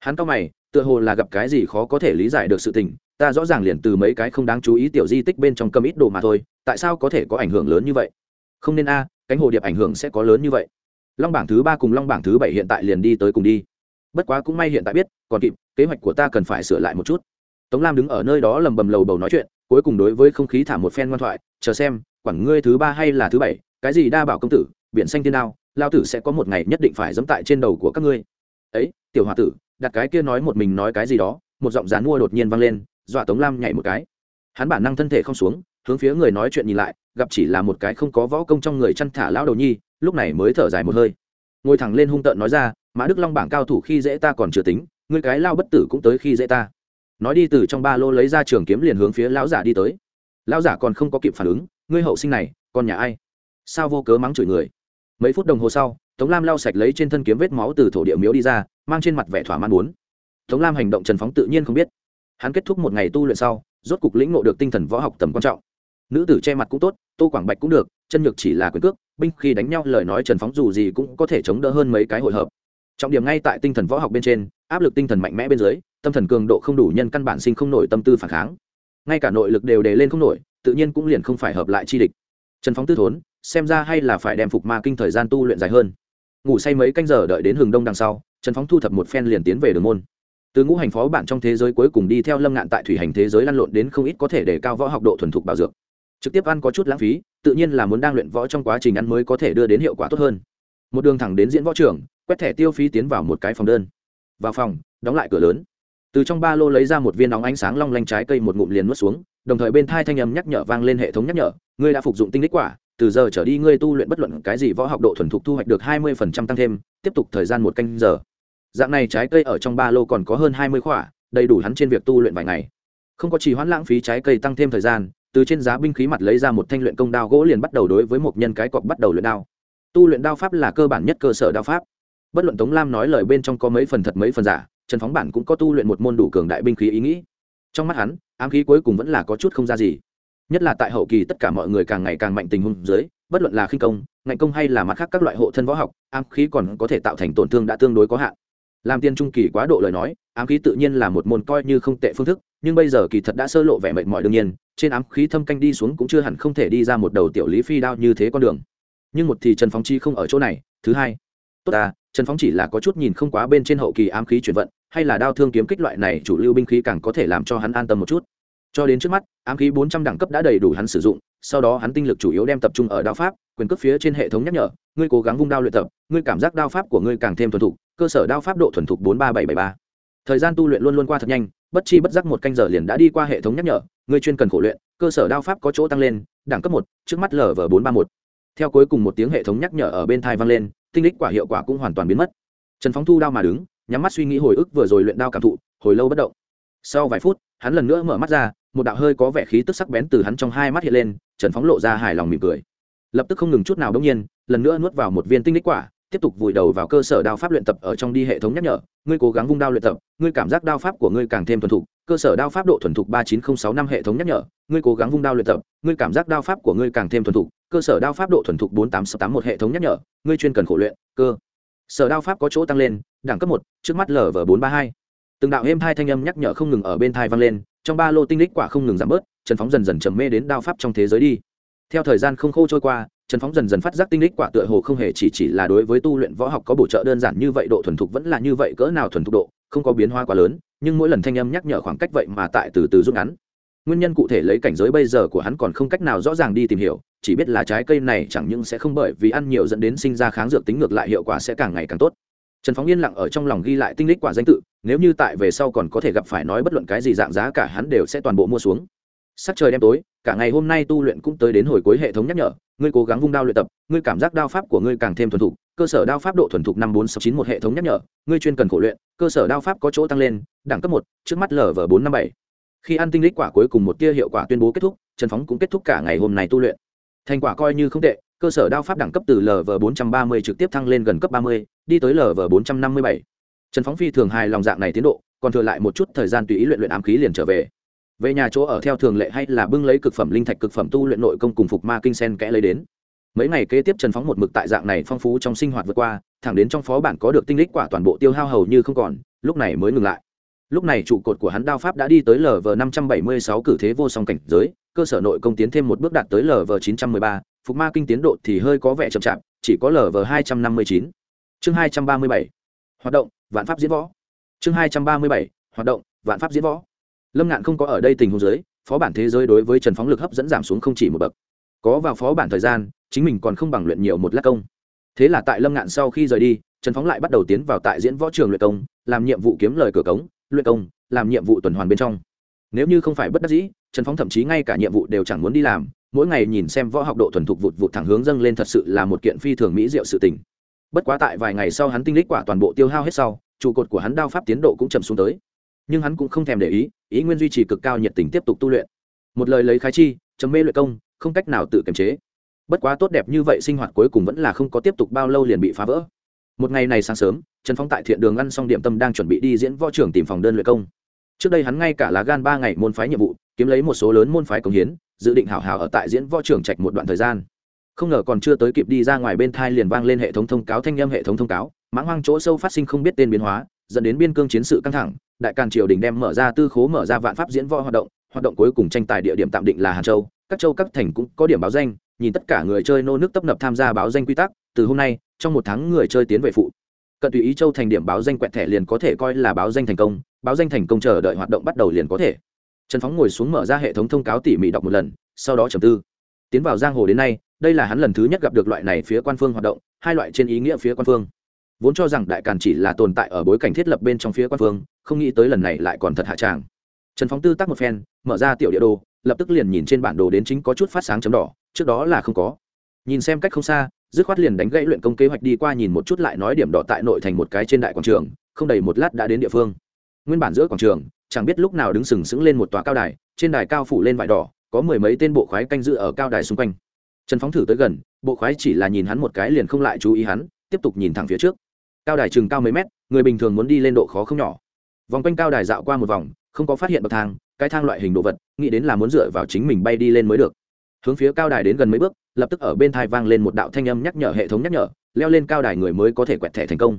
Hắn cao mày, tựa hồ là gặp cái gì khó có thể lý giải được sự tình, ta rõ ràng liền từ mấy cái không đáng chú ý tiểu di tích bên trong cầm ít đồ mà thôi, tại sao có thể có ảnh hưởng lớn như vậy? Không nên a, cánh hồ điệp ảnh hưởng sẽ có lớn như vậy. Long bảng thứ ba cùng long bảng thứ bảy hiện tại liền đi tới cùng đi. Bất quá cũng may hiện tại biết, còn kịp, kế hoạch của ta cần phải sửa lại một chút. Tống lam đứng ở nơi đó lầm bầm lầu bầu nói chuyện, cuối cùng đối với không khí thả một phen ngoan thoại, chờ xem, quản ngươi thứ ba hay là thứ bảy, cái gì đa bảo công tử, biển xanh thiên đao, lao tử sẽ có một ngày nhất định phải dẫm tại trên đầu của các ngươi. Ấy, tiểu h o a tử đặt cái kia nói một mình nói cái gì đó, một giọng dán mua đột nhiên vang lên, dọa tống lam nhảy một cái. Hắn bản năng thân thể không xuống, hướng phía người nói chuyện nhìn lại, gặp chỉ là một cái không có võ công trong người chăn thả lao đầu nhi, lúc này mới thở dài một hơi. Ngồi thẳng lên hung tợn nói ra, mã đức long bảng cao thủ khi dễ ta còn chưa tính người cái lao bất tử cũng tới khi dễ ta. Nói đi từ trong ba lô lấy ra trường kiếm liền hướng phía lão giả đi tới. Lão giả còn không có kịp phản ứng, ngươi hậu sinh này còn nhà ai? Sao vô cớ mắng chửi người? Mấy phút đồng hồ sau tống lam lau sạch lấy trên thân kiếm vết máu từ thổ địa miếu đi ra, mang trên mặt vẻ thỏa mãn muốn. Tống lam hành động trần phóng tự nhiên không biết. Hắn kết thúc một ngày tu luyện sau, rốt cục lĩnh ngộ được tinh thần võ học tầm quan trọng. Nữ tử che mặt cũng tốt, tô quảng bạch cũng được, chân nhược chỉ là quyền cước, binh khi đánh nhau lời nói trần phóng dù gì cũng có thể chống đỡ hơn mấy cái hội hợp. Trọng điểm ngay tại tinh thần võ học bên trên, áp lực tinh thần mạnh mẽ bên dưới, tâm thần cường độ không đủ nhân căn bản sinh không nổi tâm tư phản kháng. Ngay cả nội lực đều đề lên không nổi, tự nhiên cũng liền không phải hợp lại chi địch. Trần phóng tư thốn, xem ra hay là phải đem phục ma kinh thời gian tu luyện dài hơn ngủ say mấy canh giờ đợi đến hừng đông đằng sau, trần phóng thu thập một phen liền tiến về đường môn. Từ ngũ hành phó bản trong thế giới cuối cùng đi theo lâm ngạn tại thủy hành thế giới lăn lộn đến không ít có thể để cao võ học độ thuần thục bảo dược. Trực tiếp ăn có chút lãng phí, tự nhiên là muốn đang luyện võ trong quá trình ăn mới có thể đưa đến hiệu quả tốt hơn. Một đường thẳng đến diễn võ trưởng quét thẻ tiêu phí tiến vào một cái phòng đơn. Vào phòng, đóng lại cửa lớn. Từ trong ba lô lấy ra một viên nóng ánh sáng long lanh trái cây một ngụm liền nuốt xuống, đồng thời bên thai thanh âm nhắc nhở vang lên hệ thống nhắc nhở, ngươi đã phục dụng tinh lích quả từ giờ trở đi ngươi tu luyện bất luận cái gì võ học độ thuần thục thu hoạch được hai mươi phần trăm tăng thêm, tiếp tục thời gian một canh giờ. Dạng này trái cây ở trong ba lô còn có hơn hai mươi khỏa, đầy đủ hắn trên việc tu luyện vài ngày. Không có trì hoãn lãng phí trái cây tăng thêm thời gian, từ trên giá binh khí mặt lấy ra một thanh luyện công đao gỗ liền bắt đầu đối với một nhân cái cọc bắt đầu luyện đao. Tu luyện đao pháp là cơ bản nhất cơ sở đao pháp. Bất luận tống lam nói lời bên trong có mấy phần thật mấy phần giả, trần phóng bản cũng có tu luyện một môn đủ cường đại binh khí ý nghĩ. Trong mắt hắn, ám khí cuối cùng vẫn là có chút không ra gì nhất là tại hậu kỳ tất cả mọi người càng ngày càng mạnh tình huống dưới, bất luận là khinh công, ngạnh công hay là mặt khác các loại hộ thân võ học, ám khí còn có thể tạo thành tổn thương đã tương đối có hạn. Làm tiên trung kỳ quá độ lời nói, ám khí tự nhiên là một môn coi như không tệ phương thức, nhưng bây giờ kỳ thật đã sơ lộ vẻ mệt mỏi đương nhiên, trên ám khí thâm canh đi xuống cũng chưa hẳn không thể đi ra một đầu tiểu lý phi đao như thế con đường. Nhưng một thì trần phóng chi không ở chỗ này, thứ hai, tốt à trần phóng chỉ là có chút nhìn không quá bên trên hậu kỳ ám khí chuyển vận, hay là đao thương kiếm kích loại này chủ lưu binh khí càng có thể làm cho hắn an tâm một chút cho đến trước mắt, ám khí bốn trăm đẳng cấp đã đầy đủ hắn sử dụng, sau đó hắn tinh lực chủ yếu đem tập trung ở đao pháp, quyền cước phía trên hệ thống nhắc nhở, ngươi cố gắng vung đao luyện tập, ngươi cảm giác đao pháp của ngươi càng thêm thuần thục, cơ sở đao pháp độ thuần thục bốn ba bảy bảy ba. Thời gian tu luyện luôn luôn qua thật nhanh, bất chi bất giác một canh giờ liền đã đi qua hệ thống nhắc nhở, ngươi chuyên cần khổ luyện, cơ sở đao pháp có chỗ tăng lên, đẳng cấp một, trước mắt lv bốn ba một. Theo cuối cùng một tiếng hệ thống nhắc nhở ở bên thai vang lên, tinh lích quả hiệu quả cũng hoàn toàn biến mất. Trần phóng thu đao mà đứng, nhắm mắt suy nghĩ hồi ức vừa rồi luyện đao cảm thụ, hồi lâu bất động. Sau vài phút hắn lần nữa mở mắt ra, một đạo hơi có vẻ khí tức sắc bén từ hắn trong hai mắt hiện lên, trần phóng lộ ra hài lòng mỉm cười. Lập tức không ngừng chút nào đông nhiên, lần nữa nuốt vào một viên tinh lích quả, tiếp tục vùi đầu vào cơ sở đao pháp luyện tập ở trong đi hệ thống nhắc nhở. Ngươi cố gắng vung đao luyện tập, ngươi cảm giác đao pháp của ngươi càng thêm thuần thục. Cơ sở đao pháp độ thuần thục ba chín không sáu năm hệ thống nhắc nhở. Ngươi cố gắng vung đao luyện tập, ngươi cảm giác đao pháp của ngươi càng thêm thuần thục. Cơ sở đao pháp độ thuần thục bốn tám sáu tám một hệ thống nhắc nhở, ngươi chuyên cần khổ luyện, cơ. Sở đao pháp có chỗ tăng lên, đẳng cấp một, trước mắt lv bốn ba hai từng đạo êm hai thanh âm nhắc nhở không ngừng ở bên thai vang lên, trong ba lô tinh lích quả không ngừng giảm bớt, trần phóng dần dần trầm mê đến đao pháp trong thế giới đi. Theo thời gian không khô trôi qua, trần phóng dần dần phát giác tinh lích quả tựa hồ không hề chỉ chỉ là đối với tu luyện võ học có bổ trợ đơn giản như vậy, độ thuần thục vẫn là như vậy, cỡ nào thuần thục độ, không có biến hóa quá lớn, nhưng mỗi lần thanh âm nhắc nhở khoảng cách vậy mà tại từ từ rút ngắn. Nguyên nhân cụ thể lấy cảnh giới bây giờ của hắn còn không cách nào rõ ràng đi tìm hiểu, chỉ biết là trái cây này chẳng những sẽ không bởi vì ăn nhiều dẫn đến sinh ra kháng dược tính ngược lại hiệu quả sẽ càng ngày càng tốt trần phóng yên lặng ở trong lòng ghi lại tinh lích quả danh tự, nếu như tại về sau còn có thể gặp phải nói bất luận cái gì dạng giá cả hắn đều sẽ toàn bộ mua xuống. Sắc trời đêm tối, cả ngày hôm nay tu luyện cũng tới đến hồi cuối hệ thống nhắc nhở, ngươi cố gắng vung đao luyện tập, ngươi cảm giác đao pháp của ngươi càng thêm thuần thục, cơ sở đao pháp độ thuần thục năm bốn sáu chín một hệ thống nhắc nhở, ngươi chuyên cần khổ luyện, cơ sở đao pháp có chỗ tăng lên, đẳng cấp một, trước mắt lv bốn năm bảy. Khi ăn tinh lích quả cuối cùng một tia hiệu quả tuyên bố kết thúc, trần phóng cũng kết thúc cả ngày hôm nay tu luyện. Thành quả coi như không tệ cơ sở đao pháp đẳng cấp từ lv bốn trăm ba mươi trực tiếp thăng lên gần cấp ba mươi, đi tới lv bốn trăm năm mươi bảy. Trần phóng phi thường hài lòng dạng này tiến độ, còn thừa lại một chút thời gian tùy ý luyện luyện ám khí liền trở về. Về nhà chỗ ở theo thường lệ hay là bưng lấy cực phẩm linh thạch cực phẩm tu luyện nội công cùng phục ma kinh sen kẽ lấy đến. Mấy ngày kế tiếp trần phóng một mực tại dạng này phong phú trong sinh hoạt vượt qua, thẳng đến trong phó bản có được tinh lích quả toàn bộ tiêu hao hầu như không còn, lúc này mới ngừng lại. Lúc này trụ cột của hắn đao pháp đã đi tới lv năm trăm bảy mươi sáu cử thế vô song cảnh giới, cơ sở nội công tiến thêm một bước đạt tới lv chín trăm mười ba phục ma kinh tiến độ thì hơi có vẻ chậm chạp, chỉ có lv hai trăm năm mươi chín. Chương hai trăm ba mươi bảy. Hoạt động, vạn pháp diễn võ. Chương hai trăm ba mươi bảy, hoạt động, vạn pháp diễn võ. Lâm ngạn không có ở đây tình huống giới, phó bản thế giới đối với trần phóng lực hấp dẫn giảm xuống không chỉ một bậc. Có vào phó bản thời gian, chính mình còn không bằng luyện nhiều một lát công. Thế là tại lâm ngạn sau khi rời đi, trần phóng lại bắt đầu tiến vào tại diễn võ trường luyện công, làm nhiệm vụ kiếm lời cửa cống, luyện công, làm nhiệm vụ tuần hoàn bên trong. Nếu như không phải bất đắc dĩ, trần phóng thậm chí ngay cả nhiệm vụ đều chẳng muốn đi làm mỗi ngày nhìn xem võ học độ thuần thục vụt vụt thẳng hướng dâng lên thật sự là một kiện phi thường mỹ diệu sự tình. Bất quá tại vài ngày sau hắn tinh lích quả toàn bộ tiêu hao hết sau, trụ cột của hắn đao pháp tiến độ cũng chậm xuống tới. Nhưng hắn cũng không thèm để ý ý nguyên duy trì cực cao nhiệt tình tiếp tục tu luyện. Một lời lấy khái chi, chấm mê luyện công, không cách nào tự kiềm chế. Bất quá tốt đẹp như vậy sinh hoạt cuối cùng vẫn là không có tiếp tục bao lâu liền bị phá vỡ. Một ngày này sáng sớm, trần phong tại thiện đường ăn xong điểm tâm đang chuẩn bị đi diễn võ trưởng tìm phòng đơn luyện công. Trước đây hắn ngay cả lá gan ba ngày môn phái nhiệm vụ, kiếm lấy một số lớn môn phái công hiến dự định hảo hảo ở tại diễn võ trưởng trạch một đoạn thời gian. Không ngờ còn chưa tới kịp đi ra ngoài bên thai liền vang lên hệ thống thông cáo, thanh âm hệ thống thông cáo. Mãng hoang chỗ sâu phát sinh không biết tên biến hóa, dẫn đến biên cương chiến sự căng thẳng. Đại càn triều đình đem mở ra tư khố, mở ra vạn pháp diễn võ hoạt động. Hoạt động cuối cùng tranh tài địa điểm tạm định là hàn châu. Các châu, các thành cũng có điểm báo danh. Nhìn tất cả người chơi nô nước tấp nập tham gia báo danh quy tắc, từ hôm nay, trong một tháng người chơi tiến về phụ. Cận tùy ý châu thành điểm báo danh quẹt thẻ liền có thể coi là báo danh thành công. Báo danh thành công chờ đợi hoạt động bắt đầu liền có thể trần phóng ngồi xuống mở ra hệ thống thông cáo tỉ mỉ đọc một lần, sau đó trầm tư. Tiến vào giang hồ đến nay, đây là hắn lần thứ nhất gặp được loại này phía quan phương hoạt động, hai loại trên ý nghĩa phía quan phương. Vốn cho rằng đại càn chỉ là tồn tại ở bối cảnh thiết lập bên trong phía quan phương, không nghĩ tới lần này lại còn thật hạ tràng. Trần phóng tư tắc một phen, mở ra tiểu địa đồ, lập tức liền nhìn trên bản đồ đến chính có chút phát sáng chấm đỏ, trước đó là không có. Nhìn xem cách không xa, dứt khoát liền đánh gãy luyện công kế hoạch đi qua nhìn một chút lại nói điểm đỏ tại nội thành một cái trên đại quảng trường, không đầy một lát đã đến địa phương. Nguyên bản giữa quảng trường chẳng biết lúc nào đứng sừng sững lên một tòa cao đài, trên đài cao phủ lên vải đỏ, có mười mấy tên bộ khoái canh giữ ở cao đài xung quanh. Trần phóng thử tới gần, bộ khoái chỉ là nhìn hắn một cái liền không lại chú ý hắn, tiếp tục nhìn thẳng phía trước. Cao đài chừng cao mấy mét, người bình thường muốn đi lên độ khó không nhỏ. Vòng quanh cao đài dạo qua một vòng, không có phát hiện bậc thang, cái thang loại hình đồ vật, nghĩ đến là muốn dựa vào chính mình bay đi lên mới được. Hướng phía cao đài đến gần mấy bước, lập tức ở bên thai vang lên một đạo thanh âm nhắc nhở, hệ thống nhắc nhở, leo lên cao đài người mới có thể quẹt thẻ thành công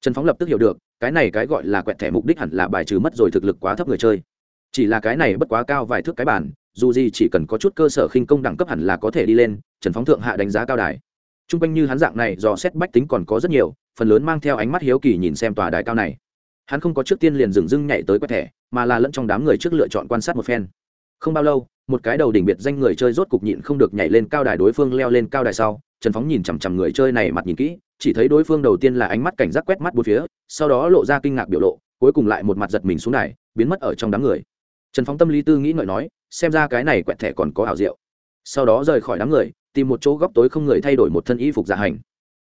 trần phóng lập tức hiểu được, cái này cái gọi là quẹt thẻ mục đích hẳn là bài trừ mất rồi thực lực quá thấp người chơi. Chỉ là cái này bất quá cao vài thước cái bản dù gì chỉ cần có chút cơ sở khinh công đẳng cấp hẳn là có thể đi lên, trần phóng thượng hạ đánh giá cao đài. T r u n g quanh như hắn dạng này do xét bách tính còn có rất nhiều, phần lớn mang theo ánh mắt hiếu kỳ nhìn xem tòa đài cao này. Hắn không có trước tiên liền dừng dưng nhảy tới quẹt thẻ, mà là lẫn trong đám người trước lựa chọn quan sát một phen. Không bao lâu, một cái đầu đỉnh biệt danh người chơi rốt cục nhịn không được nhảy lên cao đài đối phương leo lên cao đài sau, trần phóng nhìn chằm chằm người chơi này, mặt nhìn kỹ chỉ thấy đối phương đầu tiên là ánh mắt cảnh giác quét mắt bốn phía, sau đó lộ ra kinh ngạc biểu lộ, cuối cùng lại một mặt giật mình xuống đài, biến mất ở trong đám người. Trần phóng tâm lý tư nghĩ ngợi nói, xem ra cái này quẹt thẻ còn có ảo diệu. Sau đó rời khỏi đám người, tìm một chỗ góc tối không người thay đổi một thân y phục giả hành.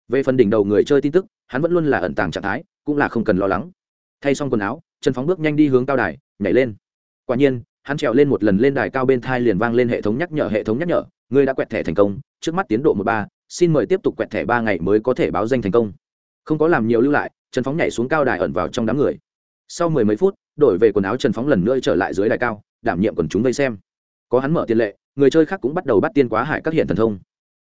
Về phần đỉnh đầu người chơi tin tức, hắn vẫn luôn là ẩn tàng trạng thái, cũng là không cần lo lắng. Thay xong quần áo, trần phóng bước nhanh đi hướng cao đài, nhảy lên. Quả nhiên, hắn trèo lên một lần lên đài cao bên thai liền vang lên hệ thống nhắc nhở, hệ thống nhắc nhở, ngươi đã quẹt thẻ thành công, trước mắt tiến độ một ba xin mời tiếp tục quẹt thẻ ba ngày mới có thể báo danh thành công. Không có làm nhiều lưu lại, trần phóng nhảy xuống cao đài ẩn vào trong đám người. Sau mười mấy phút, đổi về quần áo trần phóng lần nữa trở lại dưới đài cao, đảm nhiệm quần chúng vây xem. Có hắn mở tiền lệ, người chơi khác cũng bắt đầu bắt tiên quá hải các hiện thần thông.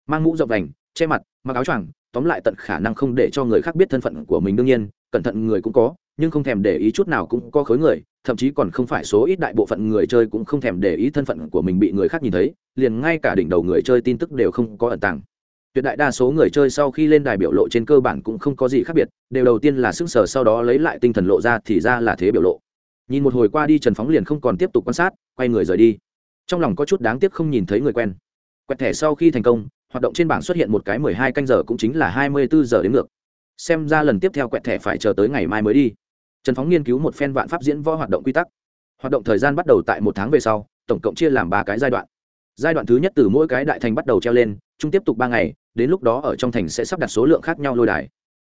Mang mũ rộng vành, che mặt, mặc áo choàng, tóm lại tận khả năng không để cho người khác biết thân phận của mình đương nhiên, cẩn thận người cũng có, nhưng không thèm để ý chút nào cũng có khối người, thậm chí còn không phải số ít đại bộ phận người chơi cũng không thèm để ý thân phận của mình bị người khác nhìn thấy, liền ngay cả đỉnh đầu người chơi tin tức đều không có ẩn tàng tuyệt đại đa số người chơi sau khi lên đài biểu lộ trên cơ bản cũng không có gì khác biệt, đều đầu tiên là sức sở sau đó lấy lại tinh thần lộ ra thì ra là thế biểu lộ. Nhìn một hồi qua đi trần phóng liền không còn tiếp tục quan sát, quay người rời đi. Trong lòng có chút đáng tiếc không nhìn thấy người quen. Quẹt thẻ sau khi thành công, hoạt động trên bảng xuất hiện một cái mười hai canh giờ cũng chính là hai mươi bốn giờ đến ngược. Xem ra lần tiếp theo quẹt thẻ phải chờ tới ngày mai mới đi. Trần phóng nghiên cứu một phen vạn pháp diễn võ hoạt động quy tắc. Hoạt động thời gian bắt đầu tại một tháng về sau, tổng cộng chia làm ba cái giai đoạn. Giai đoạn thứ nhất từ mỗi cái đại thành bắt đầu treo lên, chung tiếp tục ba ngày đến lúc đó ở trong thành sẽ sắp đặt số lượng khác nhau lôi đài.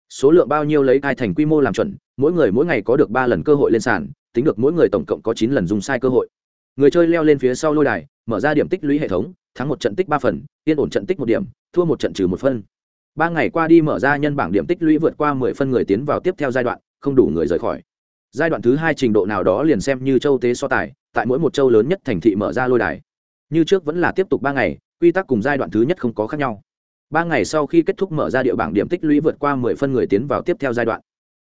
Số lượng bao nhiêu lấy hai thành quy mô làm chuẩn, mỗi người mỗi ngày có được ba lần cơ hội lên sàn, tính được mỗi người tổng cộng có chín lần dùng sai cơ hội. Người chơi leo lên phía sau lôi đài, mở ra điểm tích lũy hệ thống, thắng một trận tích ba phần, yên ổn trận tích một điểm, thua một trận trừ một phân. Ba ngày qua đi mở ra nhân bảng điểm tích lũy vượt qua mười phân người tiến vào tiếp theo giai đoạn, không đủ người rời khỏi. Giai đoạn thứ hai trình độ nào đó liền xem như châu tế so tài, tại mỗi một châu lớn nhất thành thị mở ra lôi đài. Như trước vẫn là tiếp tục ba ngày, quy tắc cùng giai đoạn thứ nhất không có khác nhau ba ngày sau khi kết thúc mở ra địa bảng điểm tích lũy vượt qua mười phân người tiến vào tiếp theo giai đoạn.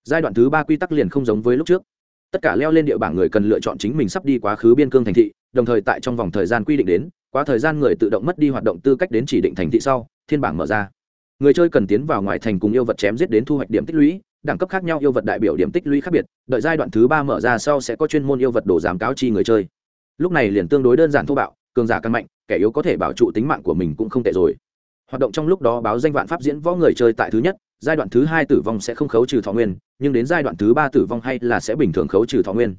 Giai đoạn thứ ba quy tắc liền không giống với lúc trước. Tất cả leo lên địa bảng người cần lựa chọn chính mình sắp đi quá khứ biên cương thành thị, đồng thời tại trong vòng thời gian quy định đến, quá thời gian người tự động mất đi hoạt động tư cách đến chỉ định thành thị sau, thiên bảng mở ra. Người chơi cần tiến vào ngoài thành cùng yêu vật chém giết đến thu hoạch điểm tích lũy, đẳng cấp khác nhau yêu vật đại biểu điểm tích lũy khác biệt, đợi giai đoạn thứ ba mở ra sau sẽ có chuyên môn yêu vật đổ giám cáo chi người chơi. Lúc này liền tương đối đơn giản thô bạo, cường giả căn mạnh, kẻ yếu có thể bảo trụ tính mạng của mình cũng không tệ rồi hoạt động trong lúc đó báo danh vạn pháp diễn võ người chơi tại thứ nhất, giai đoạn thứ hai tử vong sẽ không khấu trừ thọ nguyên, nhưng đến giai đoạn thứ ba tử vong hay là sẽ bình thường khấu trừ thọ nguyên.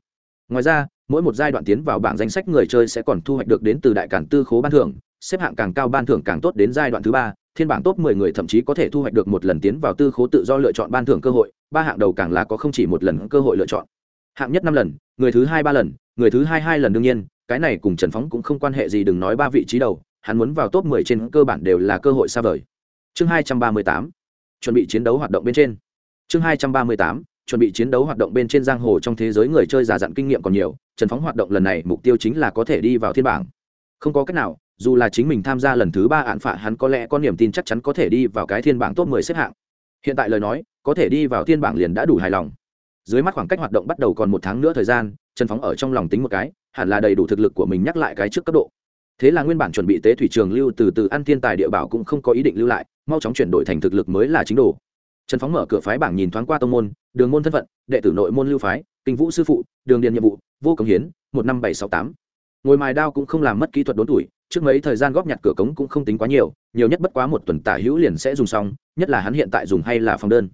Ngoài ra, mỗi một giai đoạn tiến vào bảng danh sách người chơi sẽ còn thu hoạch được đến từ đại cản tư khố ban thưởng, xếp hạng càng cao ban thưởng càng tốt đến giai đoạn thứ ba, thiên bảng top mười người thậm chí có thể thu hoạch được một lần tiến vào tư khố tự do lựa chọn ban thưởng cơ hội, ba hạng đầu càng là có không chỉ một lần cơ hội lựa chọn. Hạng nhất năm lần, người thứ hai ba lần, người thứ hai hai lần đương nhiên, cái này cùng trần phóng cũng không quan hệ gì, đừng nói ba vị trí đầu hắn muốn vào top mười trên cơ bản đều là cơ hội xa vời. Chương hai trăm ba mươi tám, chuẩn bị chiến đấu hoạt động bên trên. Chương hai trăm ba mươi tám, chuẩn bị chiến đấu hoạt động bên trên giang hồ trong thế giới người chơi giả dặn kinh nghiệm còn nhiều trần phóng hoạt động lần này mục tiêu chính là có thể đi vào thiên bảng. Không có cách nào, dù là chính mình tham gia lần thứ ba án phạt, hắn có lẽ có niềm tin chắc chắn có thể đi vào cái thiên bảng top mười xếp hạng. Hiện tại lời nói, có thể đi vào thiên bảng liền đã đủ hài lòng. Dưới mắt khoảng cách hoạt động bắt đầu còn một tháng nữa thời gian trần phóng ở trong lòng tính một cái, hẳn là đầy đủ thực lực của mình nhắc lại cái trước cấp độ thế là nguyên bản chuẩn bị tế thủy trường lưu từ từ ăn thiên tài địa bảo cũng không có ý định lưu lại, mau chóng chuyển đổi thành thực lực mới là chính đồ. Trần phóng mở cửa phái bảng nhìn thoáng qua tông môn, đường môn thân phận, đệ tử nội môn lưu phái, kinh vũ sư phụ, đường điền nhiệm vụ, vô cống hiến, một năm bảy sáu tám. Ngồi mài đao cũng không làm mất kỹ thuật đốn tuổi, trước mấy thời gian góp nhặt cửa cống cũng không tính quá nhiều nhiều nhất bất quá một tuần tả hữu liền sẽ dùng xong, nhất là hắn hiện tại dùng hay là phòng đơn.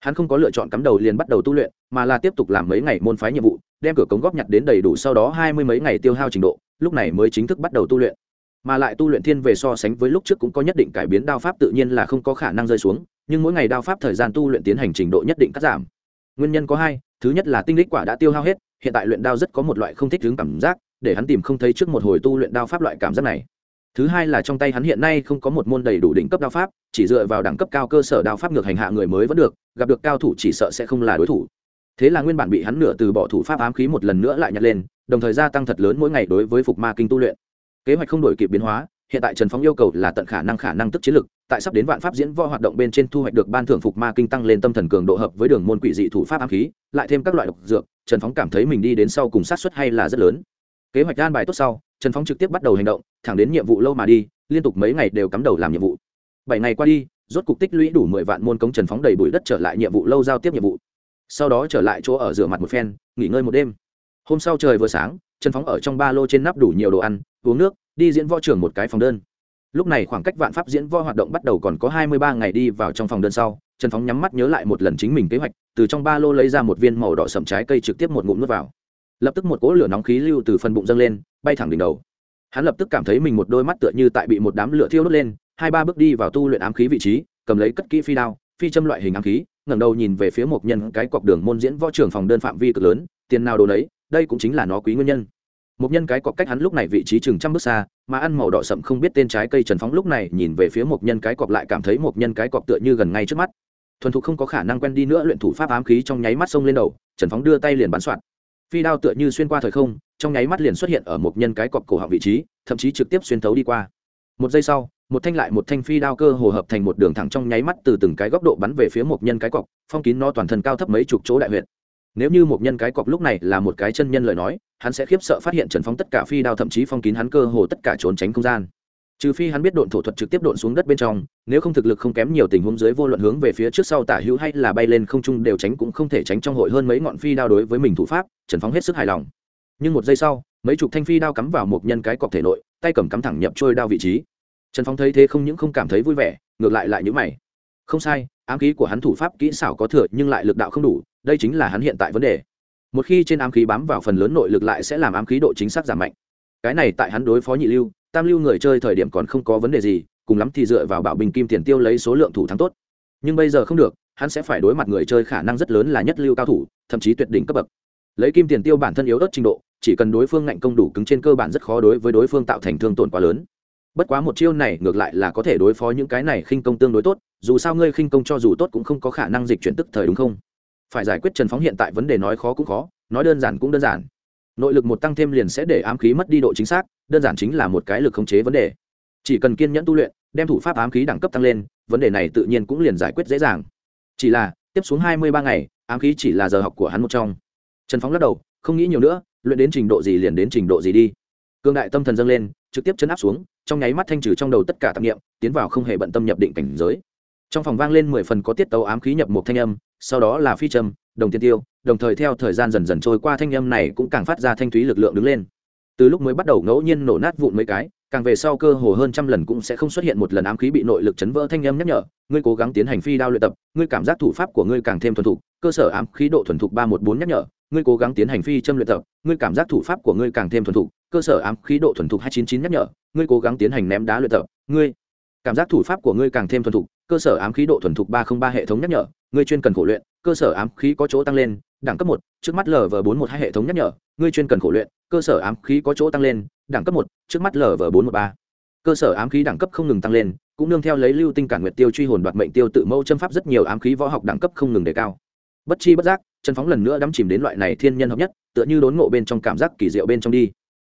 Hắn không có lựa chọn cắm đầu liền bắt đầu tu luyện, mà là tiếp tục làm mấy ngày môn phái nhiệm vụ, đem cửa cống góp nhặt đến đầy đủ sau đó hai mươi mấy ngày tiêu hao trình độ lúc này mới chính thức bắt đầu tu luyện. Mà lại tu luyện thiên về so sánh với lúc trước cũng có nhất định cải biến đao pháp tự nhiên là không có khả năng rơi xuống, nhưng mỗi ngày đao pháp thời gian tu luyện tiến hành trình độ nhất định cắt giảm. Nguyên nhân có hai, thứ nhất là tinh lích quả đã tiêu hao hết, hiện tại luyện đao rất có một loại không thích hướng cảm giác, để hắn tìm không thấy trước một hồi tu luyện đao pháp loại cảm giác này. Thứ hai là trong tay hắn hiện nay không có một môn đầy đủ đỉnh cấp đao pháp, chỉ dựa vào đẳng cấp cao cơ sở đao pháp ngược hành hạ người mới vẫn được, gặp được cao thủ chỉ sợ sẽ không là đối thủ. Thế là nguyên bản bị hắn nửa từ bỏ thủ pháp ám khí một lần nữa lại nhặt lên đồng thời gia tăng thật lớn mỗi ngày đối với phục ma kinh tu luyện. Kế hoạch không đổi kịp biến hóa, hiện tại trần phóng yêu cầu là tận khả năng khả năng tức chiến lực, tại sắp đến vạn pháp diễn võ hoạt động bên trên thu hoạch được ban thưởng phục ma kinh tăng lên tâm thần cường độ hợp với đường môn quỷ dị thủ pháp ám khí, lại thêm các loại độc dược, trần phóng cảm thấy mình đi đến sau cùng sát xuất hay là rất lớn. Kế hoạch an bài tốt sau, trần phóng trực tiếp bắt đầu hành động, thẳng đến nhiệm vụ lâu mà đi, liên tục mấy ngày đều cắm đầu làm nhiệm vụ. Bảy ngày qua đi, rốt cục tích lũy đủ mười vạn môn cống trần phóng đầy bụi đất trở lại nhiệm vụ lâu giao tiếp nhiệm vụ. Sau đó trở lại chỗ ở rửa mặt một phen, nghỉ ngơi một đêm hôm sau trời vừa sáng, trần phóng ở trong ba lô trên nắp đủ nhiều đồ ăn, uống nước, đi diễn võ trưởng một cái phòng đơn. Lúc này khoảng cách vạn pháp diễn võ hoạt động bắt đầu còn có hai mươi ba ngày đi vào trong phòng đơn sau, trần phóng nhắm mắt nhớ lại một lần chính mình kế hoạch, từ trong ba lô lấy ra một viên màu đỏ sậm trái cây trực tiếp một ngụm nước vào. Lập tức một cỗ lửa nóng khí lưu từ phần bụng dâng lên, bay thẳng đỉnh đầu. Hắn lập tức cảm thấy mình một đôi mắt tựa như tại bị một đám lửa thiêu đốt lên, hai ba bước đi vào tu luyện ám khí vị trí, cầm lấy cất kỹ phi đao, phi châm loại hình ám khí, ngẩng đầu nhìn về phía một nhân cái cọc đường môn diễn võ trường phòng đơn phạm vi cực lớn, tiền nào đồ đấy đây cũng chính là nó quý nguyên nhân. Một nhân cái cọc cách hắn lúc này vị trí chừng trăm bước xa, mà ăn màu đỏ sậm không biết tên trái cây trần phóng lúc này nhìn về phía một nhân cái cọc lại cảm thấy một nhân cái cọc tựa như gần ngay trước mắt. Thuần thục không có khả năng quen đi nữa luyện thủ pháp ám khí trong nháy mắt xông lên đầu, trần phóng đưa tay liền bắn soạn. Phi đao tựa như xuyên qua thời không, trong nháy mắt liền xuất hiện ở một nhân cái cọc cổ họng vị trí, thậm chí trực tiếp xuyên thấu đi qua. Một giây sau, một thanh lại một thanh phi đao cơ hồ hợp thành một đường thẳng trong nháy mắt từ từng cái góc độ bắn về phía một nhân cái cọc, phong kín nó toàn thân cao thấp mấy chục chỗ đại huyệt nếu như một nhân cái cọc lúc này là một cái chân nhân lời nói, hắn sẽ khiếp sợ phát hiện trần phóng tất cả phi đao thậm chí phong kín hắn cơ hồ tất cả trốn tránh không gian. Trừ phi hắn biết độn thổ thuật trực tiếp độn xuống đất bên trong, nếu không thực lực không kém nhiều tình huống dưới vô luận hướng về phía trước sau tả hữu hay là bay lên không trung đều tránh cũng không thể tránh trong hội hơn mấy ngọn phi đao đối với mình thủ pháp, trần phóng hết sức hài lòng. Nhưng một giây sau, mấy chục thanh phi đao cắm vào một nhân cái cọc thể nội, tay cầm cắm thẳng nhập trôi đao vị trí. Trần phóng thấy thế không những không cảm thấy vui vẻ, ngược lại lại nhữ mày. Không sai, ám khí của hắn thủ pháp kỹ xảo có thừa nhưng lại lực đạo không đủ đây chính là hắn hiện tại vấn đề. Một khi trên ám khí bám vào phần lớn nội lực lại sẽ làm ám khí độ chính xác giảm mạnh. Cái này tại hắn đối phó nhị lưu, tam lưu người chơi thời điểm còn không có vấn đề gì, cùng lắm thì dựa vào bảo bình kim tiền tiêu lấy số lượng thủ thắng tốt. Nhưng bây giờ không được, hắn sẽ phải đối mặt người chơi khả năng rất lớn là nhất lưu cao thủ, thậm chí tuyệt đỉnh cấp bậc. Lấy kim tiền tiêu bản thân yếu ớt trình độ, chỉ cần đối phương ngạnh công đủ cứng trên cơ bản rất khó đối với đối phương tạo thành thương tổn quá lớn. Bất quá một chiêu này ngược lại là có thể đối phó những cái này khinh công tương đối tốt, dù sao ngươi khinh công cho dù tốt cũng không có khả năng dịch chuyển tức thời đúng không? Phải giải quyết trần phóng hiện tại vấn đề nói khó cũng khó, nói đơn giản cũng đơn giản. Nội lực một tăng thêm liền sẽ để ám khí mất đi độ chính xác, đơn giản chính là một cái lực khống chế vấn đề. Chỉ cần kiên nhẫn tu luyện, đem thủ pháp ám khí đẳng cấp tăng lên, vấn đề này tự nhiên cũng liền giải quyết dễ dàng. Chỉ là, tiếp xuống hai mươi ba ngày, ám khí chỉ là giờ học của hắn một trong. Trần phóng lắc đầu, không nghĩ nhiều nữa, luyện đến trình độ gì liền đến trình độ gì đi. Cương đại tâm thần dâng lên, trực tiếp chấn áp xuống, trong nháy mắt thanh trừ trong đầu tất cả tạp nghiệm tiến vào không hề bận tâm nhập định cảnh giới. Trong phòng vang lên mười phần có tiết tấu ám khí nhập một thanh âm sau đó là phi trầm đồng tiền tiêu, đồng thời theo thời gian dần dần trôi qua thanh âm này cũng càng phát ra thanh thúy lực lượng đứng lên. Từ lúc mới bắt đầu ngẫu nhiên nổ nát vụn mấy cái, càng về sau cơ hồ hơn trăm lần cũng sẽ không xuất hiện một lần ám khí bị nội lực chấn vỡ thanh âm nhắc nhở, ngươi cố gắng tiến hành phi đao luyện tập, ngươi cảm giác thủ pháp của ngươi càng thêm thuần thục, cơ sở ám khí độ thuần thục ba một bốn nhắc nhở, ngươi cố gắng tiến hành phi châm luyện tập, ngươi cảm giác thủ pháp của ngươi càng thêm thuần thục, cơ sở ám khí độ thuần thục hai chín chín nhắc nhở, ngươi cố gắng tiến hành ném đá luyện tập, ngươi cảm giác thủ pháp của ngươi càng thêm thuần thục, cơ sở ám khí độ thuần thục ba không ba hệ thống nhắc nhở, ngươi chuyên cần khổ luyện, cơ sở ám khí có chỗ tăng lên, đẳng cấp một, trước mắt lv bốn một hai hệ thống nhắc nhở, ngươi chuyên cần khổ luyện, cơ sở ám khí có chỗ tăng lên, đẳng cấp một, trước mắt lv bốn một ba. Cơ sở ám khí đẳng cấp không ngừng tăng lên, cũng nương theo lấy lưu tinh cản nguyệt tiêu truy hồn đoạt mệnh tiêu tự mâu châm pháp rất nhiều ám khí võ học đẳng cấp không ngừng đề cao. Bất chi bất giác, chân phóng lần nữa đắm chìm đến loại này thiên nhân hợp nhất, tựa như đốn ngộ bên trong cảm giác kỳ diệu bên trong đi.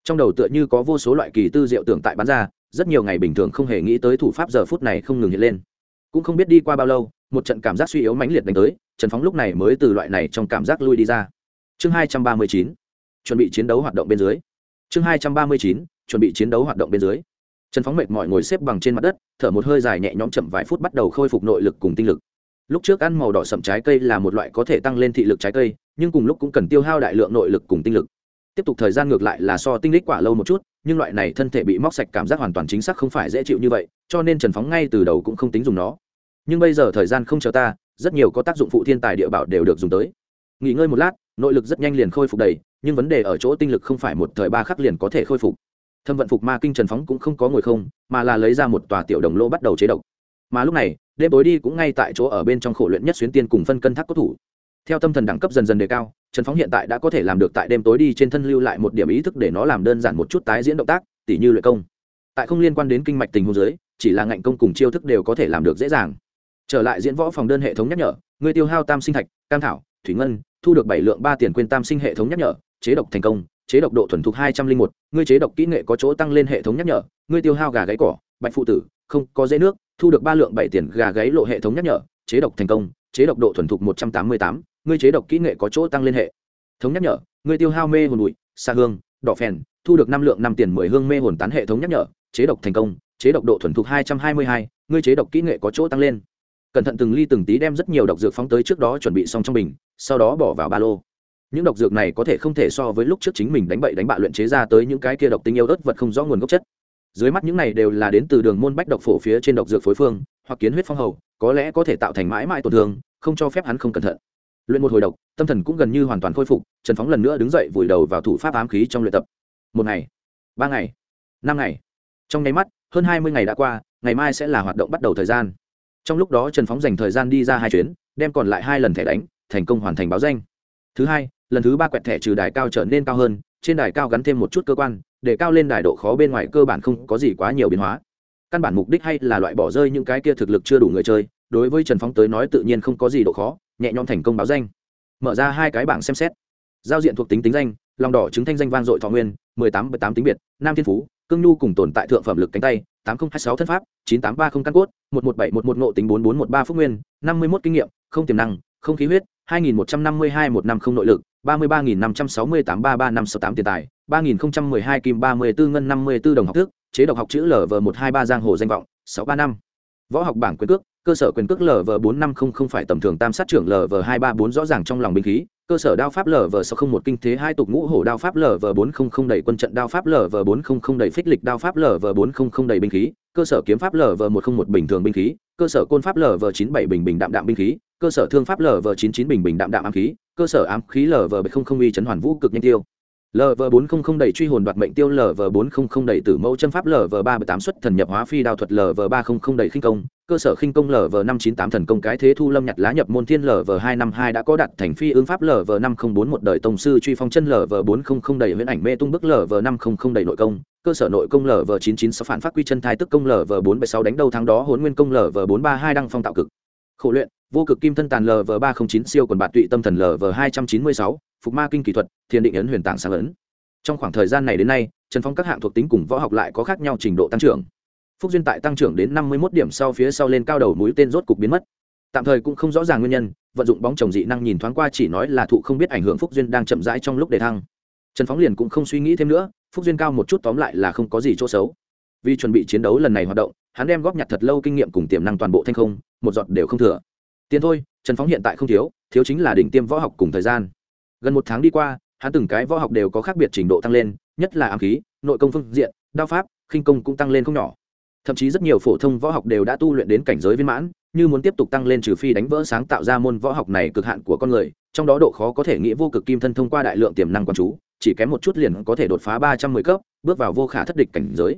Trong đầu tựa như có vô số loại kỳ tư diệu tưởng tại bán ra rất nhiều ngày bình thường không hề nghĩ tới thủ pháp giờ phút này không ngừng hiện lên. Cũng không biết đi qua bao lâu, một trận cảm giác suy yếu mãnh liệt đánh tới, trần phóng lúc này mới từ loại này trong cảm giác lui đi ra. Chương hai trăm ba mươi chín, chuẩn bị chiến đấu hoạt động bên dưới. Chương hai trăm ba mươi chín, chuẩn bị chiến đấu hoạt động bên dưới. Trần phóng mệt mỏi ngồi xếp bằng trên mặt đất, thở một hơi dài nhẹ nhõm chậm vài phút bắt đầu khôi phục nội lực cùng tinh lực. Lúc trước ăn màu đỏ sậm trái cây là một loại có thể tăng lên thị lực trái cây, nhưng cùng lúc cũng cần tiêu hao đại lượng nội lực cùng tinh lực. Tiếp tục thời gian ngược lại là so tinh lích quả lâu một chút nhưng loại này thân thể bị móc sạch cảm giác hoàn toàn chính xác không phải dễ chịu như vậy, cho nên trần phóng ngay từ đầu cũng không tính dùng nó. Nhưng bây giờ thời gian không chờ ta, rất nhiều có tác dụng phụ thiên tài địa bảo đều được dùng tới. Nghỉ ngơi một lát, nội lực rất nhanh liền khôi phục đầy, nhưng vấn đề ở chỗ tinh lực không phải một thời ba khắc liền có thể khôi phục. Thâm vận phục ma kinh trần phóng cũng không có ngồi không, mà là lấy ra một tòa tiểu đồng lô bắt đầu chế độc. Mà lúc này, đêm tối đi cũng ngay tại chỗ ở bên trong khổ luyện nhất xuyến tiên cùng phân cân thác cốt thủ theo tâm thần đẳng cấp dần dần đề cao, trần phóng hiện tại đã có thể làm được tại đêm tối đi trên thân lưu lại một điểm ý thức để nó làm đơn giản một chút tái diễn động tác, tỉ như luyện công. Tại không liên quan đến kinh mạch tình huống giới chỉ là ngạnh công cùng chiêu thức đều có thể làm được dễ dàng. Trở lại diễn võ phòng đơn hệ thống nhắc nhở, người tiêu hao tam sinh thạch, cam thảo, thủy ngân, thu được bảy lượng ba tiền quên tam sinh hệ thống nhắc nhở, chế độc thành công, chế độc độ thuần thục hai trăm linh một ngươi chế độc kỹ nghệ có chỗ tăng lên hệ thống nhắc nhở ngươi tiêu hao gà gáy cỏ, bạch phụ tử, không có dễ nước, thu được ba lượng bảy tiền gà gáy lộ hệ thống nhắc nhở, chế độc thành công, chế độc độ thuần thục một trăm tám mươi tám ngươi chế độc kỹ nghệ có chỗ tăng lên hệ. Thống nhắc nhở, ngươi tiêu hao mê hồn bụi xa hương, đỏ phèn, thu được năm lượng năm tiền mười hương mê hồn tán hệ thống nhắc nhở, chế độc thành công, chế độc độ thuần thục hai trăm hai mươi hai, ngươi chế độc kỹ nghệ có chỗ tăng lên. Cẩn thận từng ly từng tí đem rất nhiều độc dược phóng tới trước đó chuẩn bị xong trong bình, sau đó bỏ vào ba lô. Những độc dược này có thể không thể so với lúc trước chính mình đánh bậy đánh bạ luyện chế ra tới những cái kia độc tinh yêu ớt vật không rõ nguồn gốc chất. Dưới mắt những này đều là đến từ đường môn bách độc phổ phía trên độc dược phối phương, hoặc kiến huyết phong hầu, có lẽ có thể tạo thành mãi mãi tổn thương, không cho phép hắn không cẩn thận luyện một hồi độc, tâm thần cũng gần như hoàn toàn khôi phục, trần phóng lần nữa đứng dậy vùi đầu vào thủ pháp ám khí trong luyện tập. Một ngày, ba ngày, năm ngày. Trong nháy mắt, hơn hai mươi ngày đã qua, ngày mai sẽ là hoạt động bắt đầu thời gian. Trong lúc đó trần phóng dành thời gian đi ra hai chuyến, đem còn lại hai lần thẻ đánh, thành công hoàn thành báo danh. Thứ hai, lần thứ ba quẹt thẻ trừ đài cao trở nên cao hơn, trên đài cao gắn thêm một chút cơ quan, để cao lên đài độ khó bên ngoài cơ bản không có gì quá nhiều biến hóa. Căn bản mục đích hay là loại bỏ rơi những cái kia thực lực chưa đủ người chơi, đối với trần phóng tới nói tự nhiên không có gì độ khó nhẹ nhõm thành công báo danh. Mở ra hai cái bảng xem xét. Giao diện thuộc tính tính danh, lòng đỏ chứng thanh danh vang dội thọ nguyên, mười tám bảy tám tính biệt, nam thiên phú, cương nhu cùng tồn tại thượng phẩm lực cánh tay, tám nghìn hai sáu thân pháp, chín tám ba không căn cốt, một một bảy một một ngộ tính bốn bốn một ba phúc nguyên, năm mươi một kinh nghiệm, không tiềm năng, không khí huyết, hai nghìn một trăm năm mươi hai một năm không nội lực, ba mươi ba nghìn năm trăm sáu mươi tám ba ba năm sáu tám tiền tài, ba nghìn không trăm mười hai kim ba mươi bốn ngân năm mươi bốn đồng học thức, chế độc học chữ lv một hai ba giang hồ danh vọng, sáu ba năm. Võ học bảng quyền cước cơ sở quyền cước lv bốn năm không không phải tầm thường tam sát trưởng lv hai ba bốn rõ ràng trong lòng binh khí cơ sở đao pháp lv sáu không một kinh thế hai tục ngũ hổ đao pháp lv bốn không không đầy quân trận đao pháp lv bốn không không đầy phích lịch đao pháp lv bốn không không đầy binh khí cơ sở kiếm pháp lv một không một bình thường binh khí cơ sở côn pháp lv chín bảy bình bình đạm đạm binh khí cơ sở thương pháp lv chín chín bình bình đạm đạm ám khí cơ sở ám khí lv không không uy chấn hoàn vũ cực nhanh tiêu lv bốn không không đầy truy hồn đoạt mệnh tiêu lv bốn không không đầy tử mẫu chân pháp lv ba mươi tám xuất thần nhập hóa phi đao thuật lv ba không không đầy khinh công cơ sở khinh công lv năm chín tám thần công cái thế thu lâm nhặt lá nhập môn thiên lv hai năm hai đã có đặt thành phi ứng pháp lv năm không bốn một đời tổng sư truy phong chân lv bốn không không đầy huyễn ảnh mê tung bức lv năm không không đầy nội công cơ sở nội công lv chín chín sáu phản phát quy chân thai tức công lv bốn bảy sáu đánh đầu tháng đó hốn nguyên công lv bốn ba hai đăng phong tạo cực khổ luyện vô cực kim thân tàn lv ba không chín siêu quần bạt tụy tâm thần lv hai trăm chín mươi sáu phục ma kinh kỹ thuật thiền định ấn huyền tảng sáng ấn trong khoảng thời gian này đến nay trần phong các hạng thuộc tính cùng võ học lại có khác nhau trình độ tăng trưởng phúc duyên tại tăng trưởng đến năm mươi một điểm sau phía sau lên cao đầu mũi tên rốt cục biến mất. Tạm thời cũng không rõ ràng nguyên nhân, vận dụng bóng chồng dị năng nhìn thoáng qua chỉ nói là thụ không biết ảnh hưởng phúc duyên đang chậm rãi trong lúc đề thăng. Trần phóng liền cũng không suy nghĩ thêm nữa, phúc duyên cao một chút tóm lại là không có gì chỗ xấu. Vì chuẩn bị chiến đấu lần này hoạt động, hắn đem góp nhặt thật lâu kinh nghiệm cùng tiềm năng toàn bộ thanh không, một giọt đều không thừa. Tiền thôi, trần phóng hiện tại không thiếu thiếu chính là đỉnh tiêm võ học cùng thời gian. Gần một tháng đi qua, hắn từng cái võ học đều có khác biệt trình độ tăng lên, nhất là ám khí, nội công phương diện, đao pháp, khinh công cũng tăng lên không nhỏ thậm chí rất nhiều phổ thông võ học đều đã tu luyện đến cảnh giới viên mãn, như muốn tiếp tục tăng lên trừ phi đánh vỡ sáng tạo ra môn võ học này cực hạn của con người, trong đó độ khó có thể nghĩ vô cực kim thân thông qua đại lượng tiềm năng quan chú, chỉ kém một chút liền có thể đột phá ba trăm mười cấp, bước vào vô khả thất địch cảnh giới.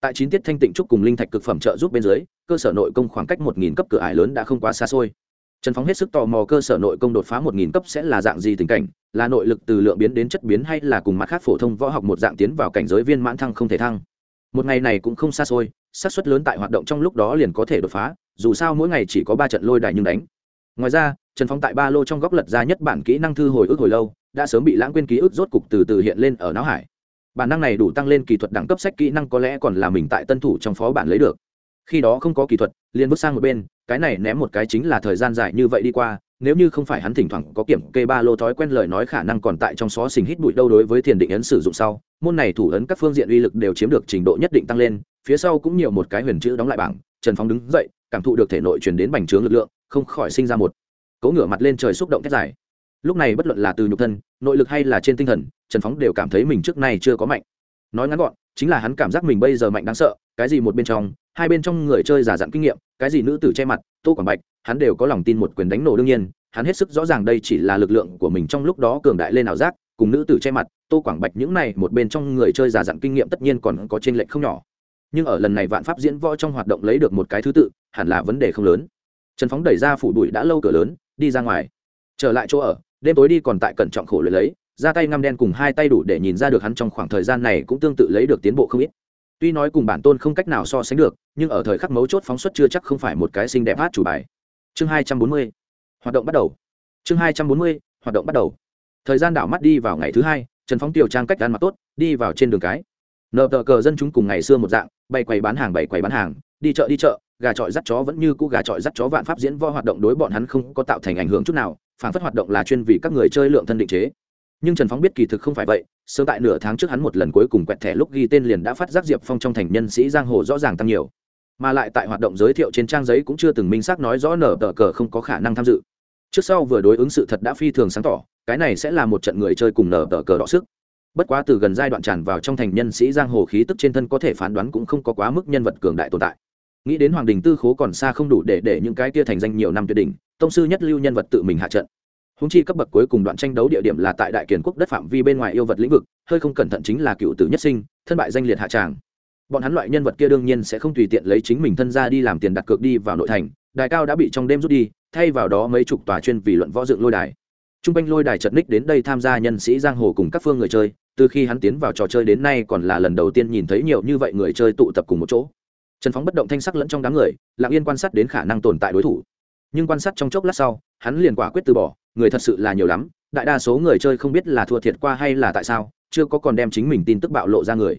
Tại chín tiết thanh tịnh trúc cùng linh thạch cực phẩm trợ giúp bên dưới, cơ sở nội công khoảng cách một nghìn cấp cửa ải lớn đã không quá xa xôi. Trần phóng hết sức tò mò cơ sở nội công đột phá một nghìn cấp sẽ là dạng gì tình cảnh, là nội lực từ lượng biến đến chất biến hay là cùng mặt khác phổ thông võ học một dạng tiến vào cảnh giới viên mãn thăng không thể thăng một ngày này cũng không xa xôi, xác suất lớn tại hoạt động trong lúc đó liền có thể đột phá, dù sao mỗi ngày chỉ có ba trận lôi đài nhưng đánh. Ngoài ra, trần phóng tại ba lô trong góc lật ra nhất bản kỹ năng thư hồi ức hồi lâu, đã sớm bị lãng quên ký ức rốt cục từ từ hiện lên ở não hải. Bản năng này đủ tăng lên kỹ thuật đẳng cấp sách kỹ năng có lẽ còn là mình tại tân thủ trong phó bản lấy được. Khi đó không có kỹ thuật, liền bước sang một bên, cái này ném một cái chính là thời gian dài như vậy đi qua nếu như không phải hắn thỉnh thoảng có kiểm kê ba lô thói quen lời nói khả năng còn tại trong xó xình hít bụi đâu đối với thiền định ấn sử dụng sau, môn này thủ ấn các phương diện uy lực đều chiếm được trình độ nhất định tăng lên, phía sau cũng nhiều một cái huyền chữ đóng lại bảng, trần phóng đứng dậy, cảm thụ được thể nội truyền đến bành trướng lực lượng, không khỏi sinh ra một cỗ ngửa mặt lên trời xúc động thét dài. Lúc này bất luận là từ nhục thân, nội lực hay là trên tinh thần, trần phóng đều cảm thấy mình trước nay chưa có mạnh. Nói ngắn gọn, chính là hắn cảm giác mình bây giờ mạnh đáng sợ, cái gì một bên trong, hai bên trong người chơi giả dặn kinh nghiệm cái gì nữ tử che mặt, tô quảng bạch, hắn đều có lòng tin một quyền đánh nổ đương nhiên, hắn hết sức rõ ràng đây chỉ là lực lượng của mình trong lúc đó cường đại lên ảo giác, cùng nữ tử che mặt, tô quảng bạch những này một bên trong người chơi già dặn kinh nghiệm tất nhiên còn có t r ê n lệch không nhỏ. Nhưng ở lần này vạn pháp diễn võ trong hoạt động lấy được một cái thứ tự, hẳn là vấn đề không lớn. Trần phóng đẩy ra phủ bụi đã lâu cửa lớn, đi ra ngoài. Trở lại chỗ ở, đêm tối đi còn tại cẩn trọng khổ luyện lấy, ra tay ngăm đen cùng hai tay đủ để nhìn ra được hắn trong khoảng thời gian này cũng tương tự lấy được tiến bộ không ít tuy nói cùng bản tôn không cách nào so sánh được, nhưng ở thời khắc mấu chốt phóng xuất chưa chắc không phải một cái xinh đẹp hát chủ bài. Chương hai trăm bốn mươi, hoạt động bắt đầu. Chương hai trăm bốn mươi, hoạt động bắt đầu. Thời gian đảo mắt đi vào ngày thứ hai, trần phóng tiểu trang cách ăn mặc tốt, đi vào trên đường cái. Nợ tờ cờ dân chúng cùng ngày xưa một dạng, bày quầy bán hàng bày quầy bán hàng, đi chợ đi chợ, gà trọi dắt chó vẫn như cũ gà trọi dắt chó vạn pháp diễn vo hoạt động đối bọn hắn không có tạo thành ảnh hưởng chút nào, phản phất hoạt động là chuyên vì các người chơi lượng thân định chế nhưng trần phóng biết kỳ thực không phải vậy, sớm tại nửa tháng trước hắn một lần cuối cùng quẹt thẻ lúc ghi tên liền đã phát giác diệp phong trong thành nhân sĩ giang hồ rõ ràng tăng nhiều. Mà lại tại hoạt động giới thiệu trên trang giấy cũng chưa từng minh xác nói rõ nở tờ cờ không có khả năng tham dự. Trước sau vừa đối ứng sự thật đã phi thường sáng tỏ, cái này sẽ là một trận người chơi cùng nở tờ cờ đọ sức. Bất quá từ gần giai đoạn tràn vào trong thành nhân sĩ giang hồ khí tức trên thân có thể phán đoán cũng không có quá mức nhân vật cường đại tồn tại. Nghĩ đến hoàng đình tư khố còn xa không đủ để để những cái kia thành danh nhiều năm tuyệt đỉnh, tông sư nhất lưu nhân vật tự mình hạ trận húng chi cấp bậc cuối cùng đoạn tranh đấu địa điểm là tại đại kiền quốc đất phạm vi bên ngoài yêu vật lĩnh vực, hơi không cẩn thận chính là cựu tử nhất sinh, thân bại danh liệt hạ tràng. Bọn hắn loại nhân vật kia đương nhiên sẽ không tùy tiện lấy chính mình thân ra đi làm tiền đặt cược đi vào nội thành, đài cao đã bị trong đêm rút đi, thay vào đó mấy chục tòa chuyên vì luận võ dựng lôi đài. T r u n g quanh lôi đài chật ních đến đây tham gia nhân sĩ giang hồ cùng các phương người chơi, từ khi hắn tiến vào trò chơi đến nay còn là lần đầu tiên nhìn thấy nhiều như vậy người chơi tụ tập cùng một chỗ. Trần phóng bất động thanh sắc lẫn trong đám người, lặng yên quan sát đến khả năng tồn tại đối thủ. Nhưng quan sát trong chốc lát sau, hắn liền quả quyết từ bỏ người thật sự là nhiều lắm, đại đa số người chơi không biết là thua thiệt qua hay là tại sao, chưa có còn đem chính mình tin tức bạo lộ ra người.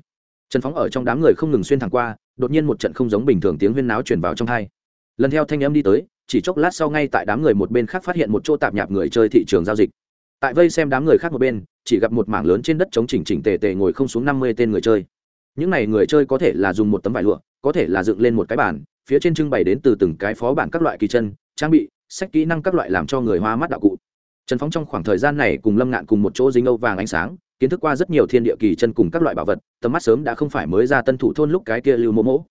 Trần phóng ở trong đám người không ngừng xuyên thẳng qua, đột nhiên một trận không giống bình thường tiếng huyên náo chuyển vào trong hai. Lần theo thanh âm đi tới, chỉ chốc lát sau ngay tại đám người một bên khác phát hiện một chỗ tạp nhạp người chơi thị trường giao dịch. Tại vây xem đám người khác một bên, chỉ gặp một mảng lớn trên đất chống chỉnh chỉnh tề tề ngồi không xuống năm mươi tên người chơi. Những n à y người chơi có thể là dùng một tấm vải lụa, có thể là dựng lên một cái bàn, phía trên trưng bày đến từ từng cái phó bản các loại kỳ chân, trang bị, sách kỹ năng các loại làm cho người hoa mắt đạo cụ trần phóng trong khoảng thời gian này cùng lâm ngạn cùng một chỗ dính âu vàng ánh sáng, kiến thức qua rất nhiều thiên địa kỳ chân cùng các loại bảo vật, tầm mắt sớm đã không phải mới ra tân thủ thôn lúc cái kia lưu mô mỗ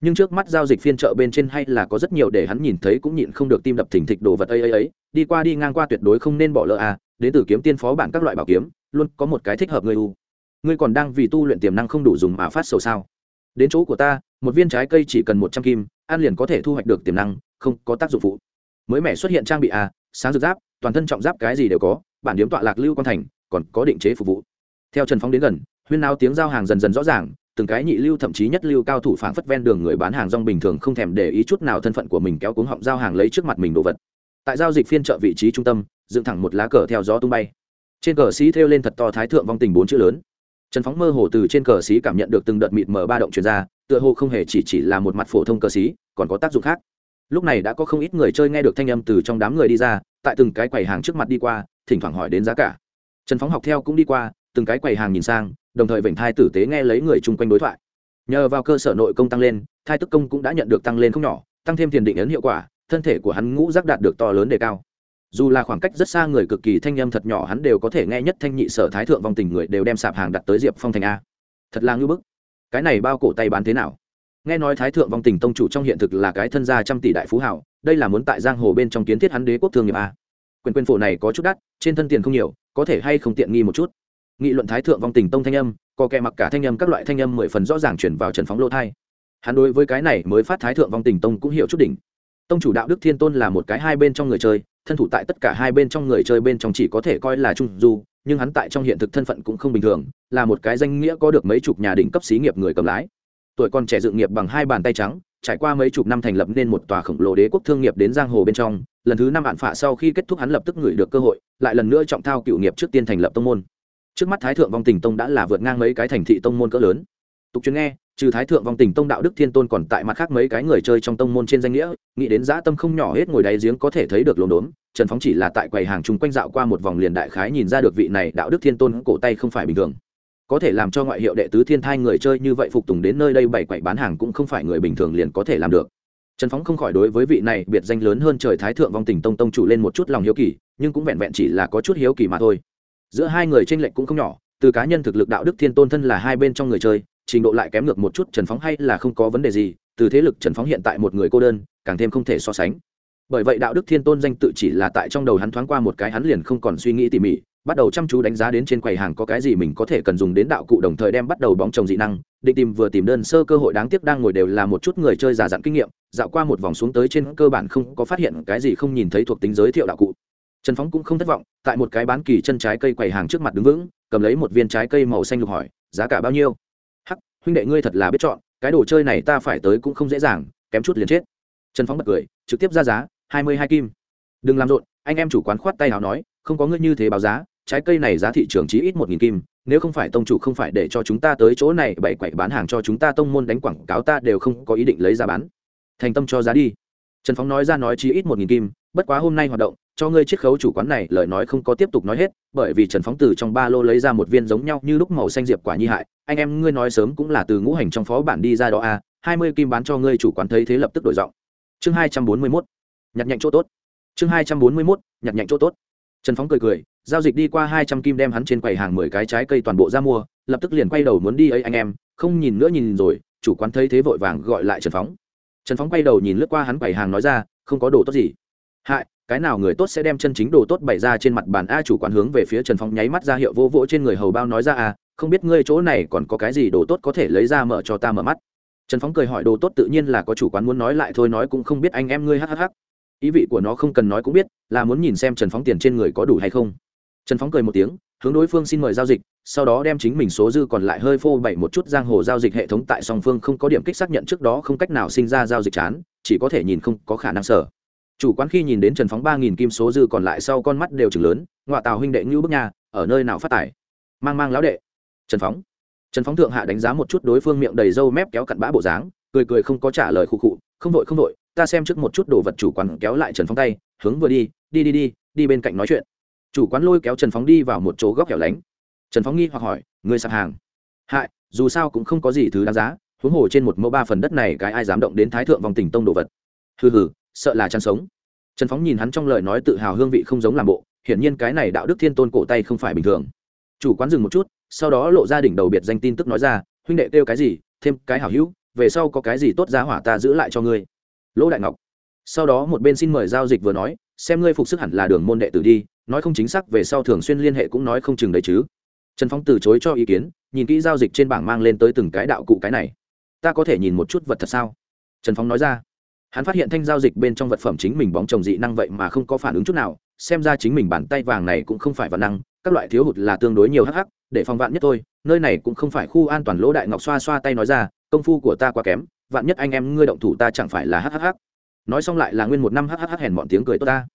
nhưng trước mắt giao dịch phiên chợ bên trên hay là có rất nhiều để hắn nhìn thấy cũng nhịn không được tim đập thình thịch đồ vật ấy ấy ấy, đi qua đi ngang qua tuyệt đối không nên bỏ lỡ à đến từ kiếm tiên phó bản các loại bảo kiếm, luôn có một cái thích hợp ngươi u. Ngươi còn đang vì tu luyện tiềm năng không đủ dùng mà phát sầu sao? Đến chỗ của ta, một viên trái cây chỉ cần một trăm kim, ăn liền có thể thu hoạch được tiềm năng, không có tác dụng phụ. Mới mẻ xuất hiện trang bị à sáng rực giáp, toàn thân trọng giáp cái gì đều có, bản điếm tọa lạc lưu quan thành, còn có định chế phục vụ. Theo trần phóng đến gần, huyên nao tiếng giao hàng dần dần rõ ràng, từng cái nhị lưu thậm chí nhất lưu cao thủ phảng phất ven đường người bán hàng rong bình thường không thèm để ý chút nào thân phận của mình kéo cuống họng giao hàng lấy trước mặt mình đồ vật. Tại giao dịch phiên chợ vị trí trung tâm, dựng thẳng một lá cờ theo gió tung bay. Trên cờ xí thêu lên thật to thái thượng vong tình bốn chữ lớn. Trần phóng mơ hồ từ trên cờ xí cảm nhận được từng đợt mịt mờ ba động truyền ra, tựa hồ không hề chỉ chỉ là một mặt phổ thông cờ xí, còn có tác dụng khác lúc này đã có không ít người chơi nghe được thanh âm từ trong đám người đi ra, tại từng cái quầy hàng trước mặt đi qua, thỉnh thoảng hỏi đến giá cả. Trần phóng học theo cũng đi qua, từng cái quầy hàng nhìn sang, đồng thời vểnh thai tử tế nghe lấy người chung quanh đối thoại. Nhờ vào cơ sở nội công tăng lên, thai tức công cũng đã nhận được tăng lên không nhỏ, tăng thêm tiền định ấn hiệu quả, thân thể của hắn ngũ giác đạt được to lớn đề cao. Dù là khoảng cách rất xa người cực kỳ thanh âm thật nhỏ, hắn đều có thể nghe nhất thanh nhị sở thái thượng vong tình người đều đem sạp hàng đặt tới diệp phong thành a. Thật là ngưỡng bức. Cái này bao cổ tay bán thế nào? Nghe nói thái thượng vong tình tông chủ trong hiện thực là cái thân gia trăm tỷ đại phú hảo, đây là muốn tại giang hồ bên trong kiến thiết hắn đế quốc thương nghiệp a. Quyền quyền phổ này có chút đắt, trên thân tiền không nhiều, có thể hay không tiện nghi một chút. Nghị luận thái thượng vong tình tông thanh âm, có kẻ mặc cả thanh âm các loại thanh âm mười phần rõ ràng chuyển vào trần phóng lô thai. Hắn đối với cái này mới phát thái thượng vong tình tông cũng hiểu chút đỉnh. Tông chủ đạo đức thiên tôn là một cái hai bên trong người chơi, thân thủ tại tất cả hai bên trong người chơi bên trong chỉ có thể coi là trung du, nhưng hắn tại trong hiện thực thân phận cũng không bình thường, là một cái danh nghĩa có được mấy chục nhà đỉnh cấp xí nghiệp người cầm lái tuổi còn trẻ dựng nghiệp bằng hai bàn tay trắng, trải qua mấy chục năm thành lập nên một tòa khổng lồ đế quốc thương nghiệp đến giang hồ bên trong, lần thứ năm hạn phả sau khi kết thúc hắn lập tức ngửi được cơ hội, lại lần nữa trọng thao cựu nghiệp trước tiên thành lập tông môn. Trước mắt thái thượng vong tình tông đã là vượt ngang mấy cái thành thị tông môn cỡ lớn. Tục chuyên nghe, trừ thái thượng vong tình tông đạo đức thiên tôn còn tại mặt khác mấy cái người chơi trong tông môn trên danh nghĩa, nghĩ đến dã tâm không nhỏ hết ngồi đáy giếng có thể thấy được lồn đốn, trần phóng chỉ là tại quầy hàng chung quanh dạo qua một vòng liền đại khái nhìn ra được vị này đạo đức thiên tôn cổ tay không phải bình thường có thể làm cho ngoại hiệu đệ tứ thiên thai người chơi như vậy phục tùng đến nơi đây bảy quậy bán hàng cũng không phải người bình thường liền có thể làm được. Trần phóng không khỏi đối với vị này biệt danh lớn hơn trời thái thượng vong tình tông tông chủ lên một chút lòng hiếu kỳ, nhưng cũng vẹn vẹn chỉ là có chút hiếu kỳ mà thôi. Giữa hai người tranh lệch cũng không nhỏ, từ cá nhân thực lực đạo đức thiên tôn thân là hai bên trong người chơi, trình độ lại kém ngược một chút trần phóng hay là không có vấn đề gì, từ thế lực trần phóng hiện tại một người cô đơn, càng thêm không thể so sánh. Bởi vậy đạo đức thiên tôn danh tự chỉ là tại trong đầu hắn thoáng qua một cái hắn liền không còn suy nghĩ tỉ mỉ bắt đầu chăm chú đánh giá đến trên quầy hàng có cái gì mình có thể cần dùng đến đạo cụ đồng thời đem bắt đầu bóng trồng dị năng, định tìm vừa tìm đơn sơ cơ hội đáng tiếc đang ngồi đều là một chút người chơi giả dặn kinh nghiệm, dạo qua một vòng xuống tới trên cơ bản không có phát hiện cái gì không nhìn thấy thuộc tính giới thiệu đạo cụ. Trần phóng cũng không thất vọng, tại một cái bán kỳ chân trái cây quầy hàng trước mặt đứng vững, cầm lấy một viên trái cây màu xanh lục hỏi, giá cả bao nhiêu? Hắc, huynh đệ ngươi thật là biết chọn, cái đồ chơi này ta phải tới cũng không dễ dàng, kém chút liền chết. Trần phóng bật cười, trực tiếp ra giá, hai mươi hai kim. Đừng làm rộn, anh em chủ quán khoát tay nào nói, không có ngươi như thế báo giá trái cây này giá thị trường chỉ ít một nghìn kim nếu không phải tông chủ không phải để cho chúng ta tới chỗ này bày quậy bán hàng cho chúng ta tông môn đánh quảng cáo ta đều không có ý định lấy ra bán. Thành tâm cho giá đi. Trần phóng nói ra nói chỉ ít một nghìn kim bất quá hôm nay hoạt động cho ngươi chiết khấu chủ quán này lời nói không có tiếp tục nói hết bởi vì trần phóng từ trong ba lô lấy ra một viên giống nhau như lúc màu xanh diệp quả nhi hại anh em ngươi nói sớm cũng là từ ngũ hành trong phó bản đi ra đó a à, hai mươi kim bán cho ngươi chủ quán thấy thế lập tức đổi giọng. Chương hai trăm bốn mươi mốt nhặt nhạnh chỗ tốt. Chương hai trăm bốn mươi mốt nhặt nhạnh chỗ tốt. Trần phóng cười cười giao dịch đi qua hai trăm kim đem hắn trên quầy hàng mười cái trái cây toàn bộ ra mua lập tức liền quay đầu muốn đi ấy anh em không nhìn nữa nhìn rồi chủ quán thấy thế vội vàng gọi lại trần phóng. Trần phóng quay đầu nhìn lướt qua hắn quầy hàng nói ra không có đồ tốt gì. Hại cái nào người tốt sẽ đem chân chính đồ tốt bày ra trên mặt bàn a? Chủ quán hướng về phía trần phóng nháy mắt ra hiệu vô vỗ trên người hầu bao nói ra à, không biết ngươi chỗ này còn có cái gì đồ tốt có thể lấy ra mở cho ta mở mắt? Trần phóng cười hỏi đồ tốt tự nhiên là có chủ quán muốn nói lại thôi nói cũng không biết anh em ngươi hhh ý vị của nó không cần nói cũng biết là muốn nhìn xem trần phóng tiền trên người có đủ hay không trần phóng cười một tiếng, hướng đối phương xin mời giao dịch, sau đó đem chính mình số dư còn lại hơi phô bày một chút giang hồ giao dịch hệ thống tại song phương không có điểm kích xác nhận trước đó không cách nào sinh ra giao dịch chán, chỉ có thể nhìn không có khả năng sở. Chủ quán khi nhìn đến trần phóng ba nghìn kim số dư còn lại sau con mắt đều chừng lớn ngoại tào huynh đệ ngưu bức nhà, ở nơi nào phát tải mang mang lão đệ. Trần phóng. Trần phóng thượng hạ đánh giá một chút đối phương miệng đầy râu mép kéo cặn bã bộ dáng, cười cười không có trả lời khụ khụ, không vội không vội ta xem trước một chút đồ vật chủ quán kéo lại trần phóng tay, hướng vừa đi đi đi đi đi bên cạnh nói chuyện chủ quán lôi kéo trần phóng đi vào một chỗ góc hẻo lánh. Trần phóng nghi hoặc hỏi người sạp hàng? Hại dù sao cũng không có gì thứ đáng giá, huống hồ trên một mẫu ba phần đất này cái ai dám động đến thái thượng vòng tỉnh tông đồ vật? Hừ hừ, sợ là chăn sống. Trần phóng nhìn hắn trong lời nói tự hào hương vị không giống làm bộ, hiển nhiên cái này đạo đức thiên tôn cổ tay không phải bình thường. Chủ quán dừng một chút, sau đó lộ ra đỉnh đầu biệt danh tin tức nói ra, huynh đệ kêu cái gì, thêm cái hảo hữu, về sau có cái gì tốt giá hỏa ta giữ lại cho ngươi. Lỗ đại ngọc. Sau đó một bên xin mời giao dịch vừa nói, xem ngươi phục sức hẳn là đường môn đệ tử đi nói không chính xác về sau thường xuyên liên hệ cũng nói không chừng đấy chứ. Trần phong từ chối cho ý kiến nhìn kỹ giao dịch trên bảng mang lên tới từng cái đạo cụ cái này. Ta có thể nhìn một chút vật thật sao? Trần phong nói ra. Hắn phát hiện thanh giao dịch bên trong vật phẩm chính mình bóng trồng dị năng vậy mà không có phản ứng chút nào xem ra chính mình bàn tay vàng này cũng không phải vật năng các loại thiếu hụt là tương đối nhiều hắc hắc để phòng vạn nhất thôi nơi này cũng không phải khu an toàn lỗ đại ngọc xoa xoa tay nói ra công phu của ta quá kém vạn nhất anh em ngươi động thủ ta chẳng phải là hắc hắc, nói xong lại là nguyên một năm hắc hèn bọn tiếng cười tốt ta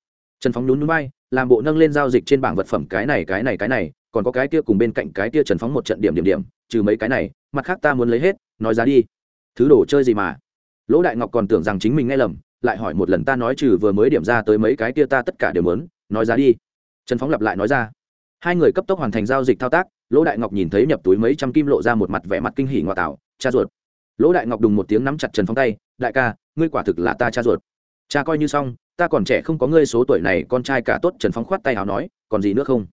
trần phóng nhún núi bay, làm bộ nâng lên giao dịch trên bảng vật phẩm cái này cái này cái này, còn có cái kia cùng bên cạnh cái kia trần phóng một trận điểm điểm điểm, trừ mấy cái này, mặt khác ta muốn lấy hết, nói giá đi. Thứ đồ chơi gì mà? Lỗ đại ngọc còn tưởng rằng chính mình nghe lầm, lại hỏi một lần ta nói trừ vừa mới điểm ra tới mấy cái kia ta tất cả đều muốn, nói giá đi. Trần phóng lặp lại nói ra. Hai người cấp tốc hoàn thành giao dịch thao tác, lỗ đại ngọc nhìn thấy nhập túi mấy trăm kim lộ ra một mặt vẻ mặt kinh hỉ ngoại tạo, cha ruột. Lỗ đại ngọc đùng một tiếng nắm chặt trần phóng tay, đại ca, ngươi quả thực là ta cha ruột. Cha coi như xong ta còn trẻ không có ngươi số tuổi này con trai cả tốt trần phóng khoát tay hào nói còn gì nữa không?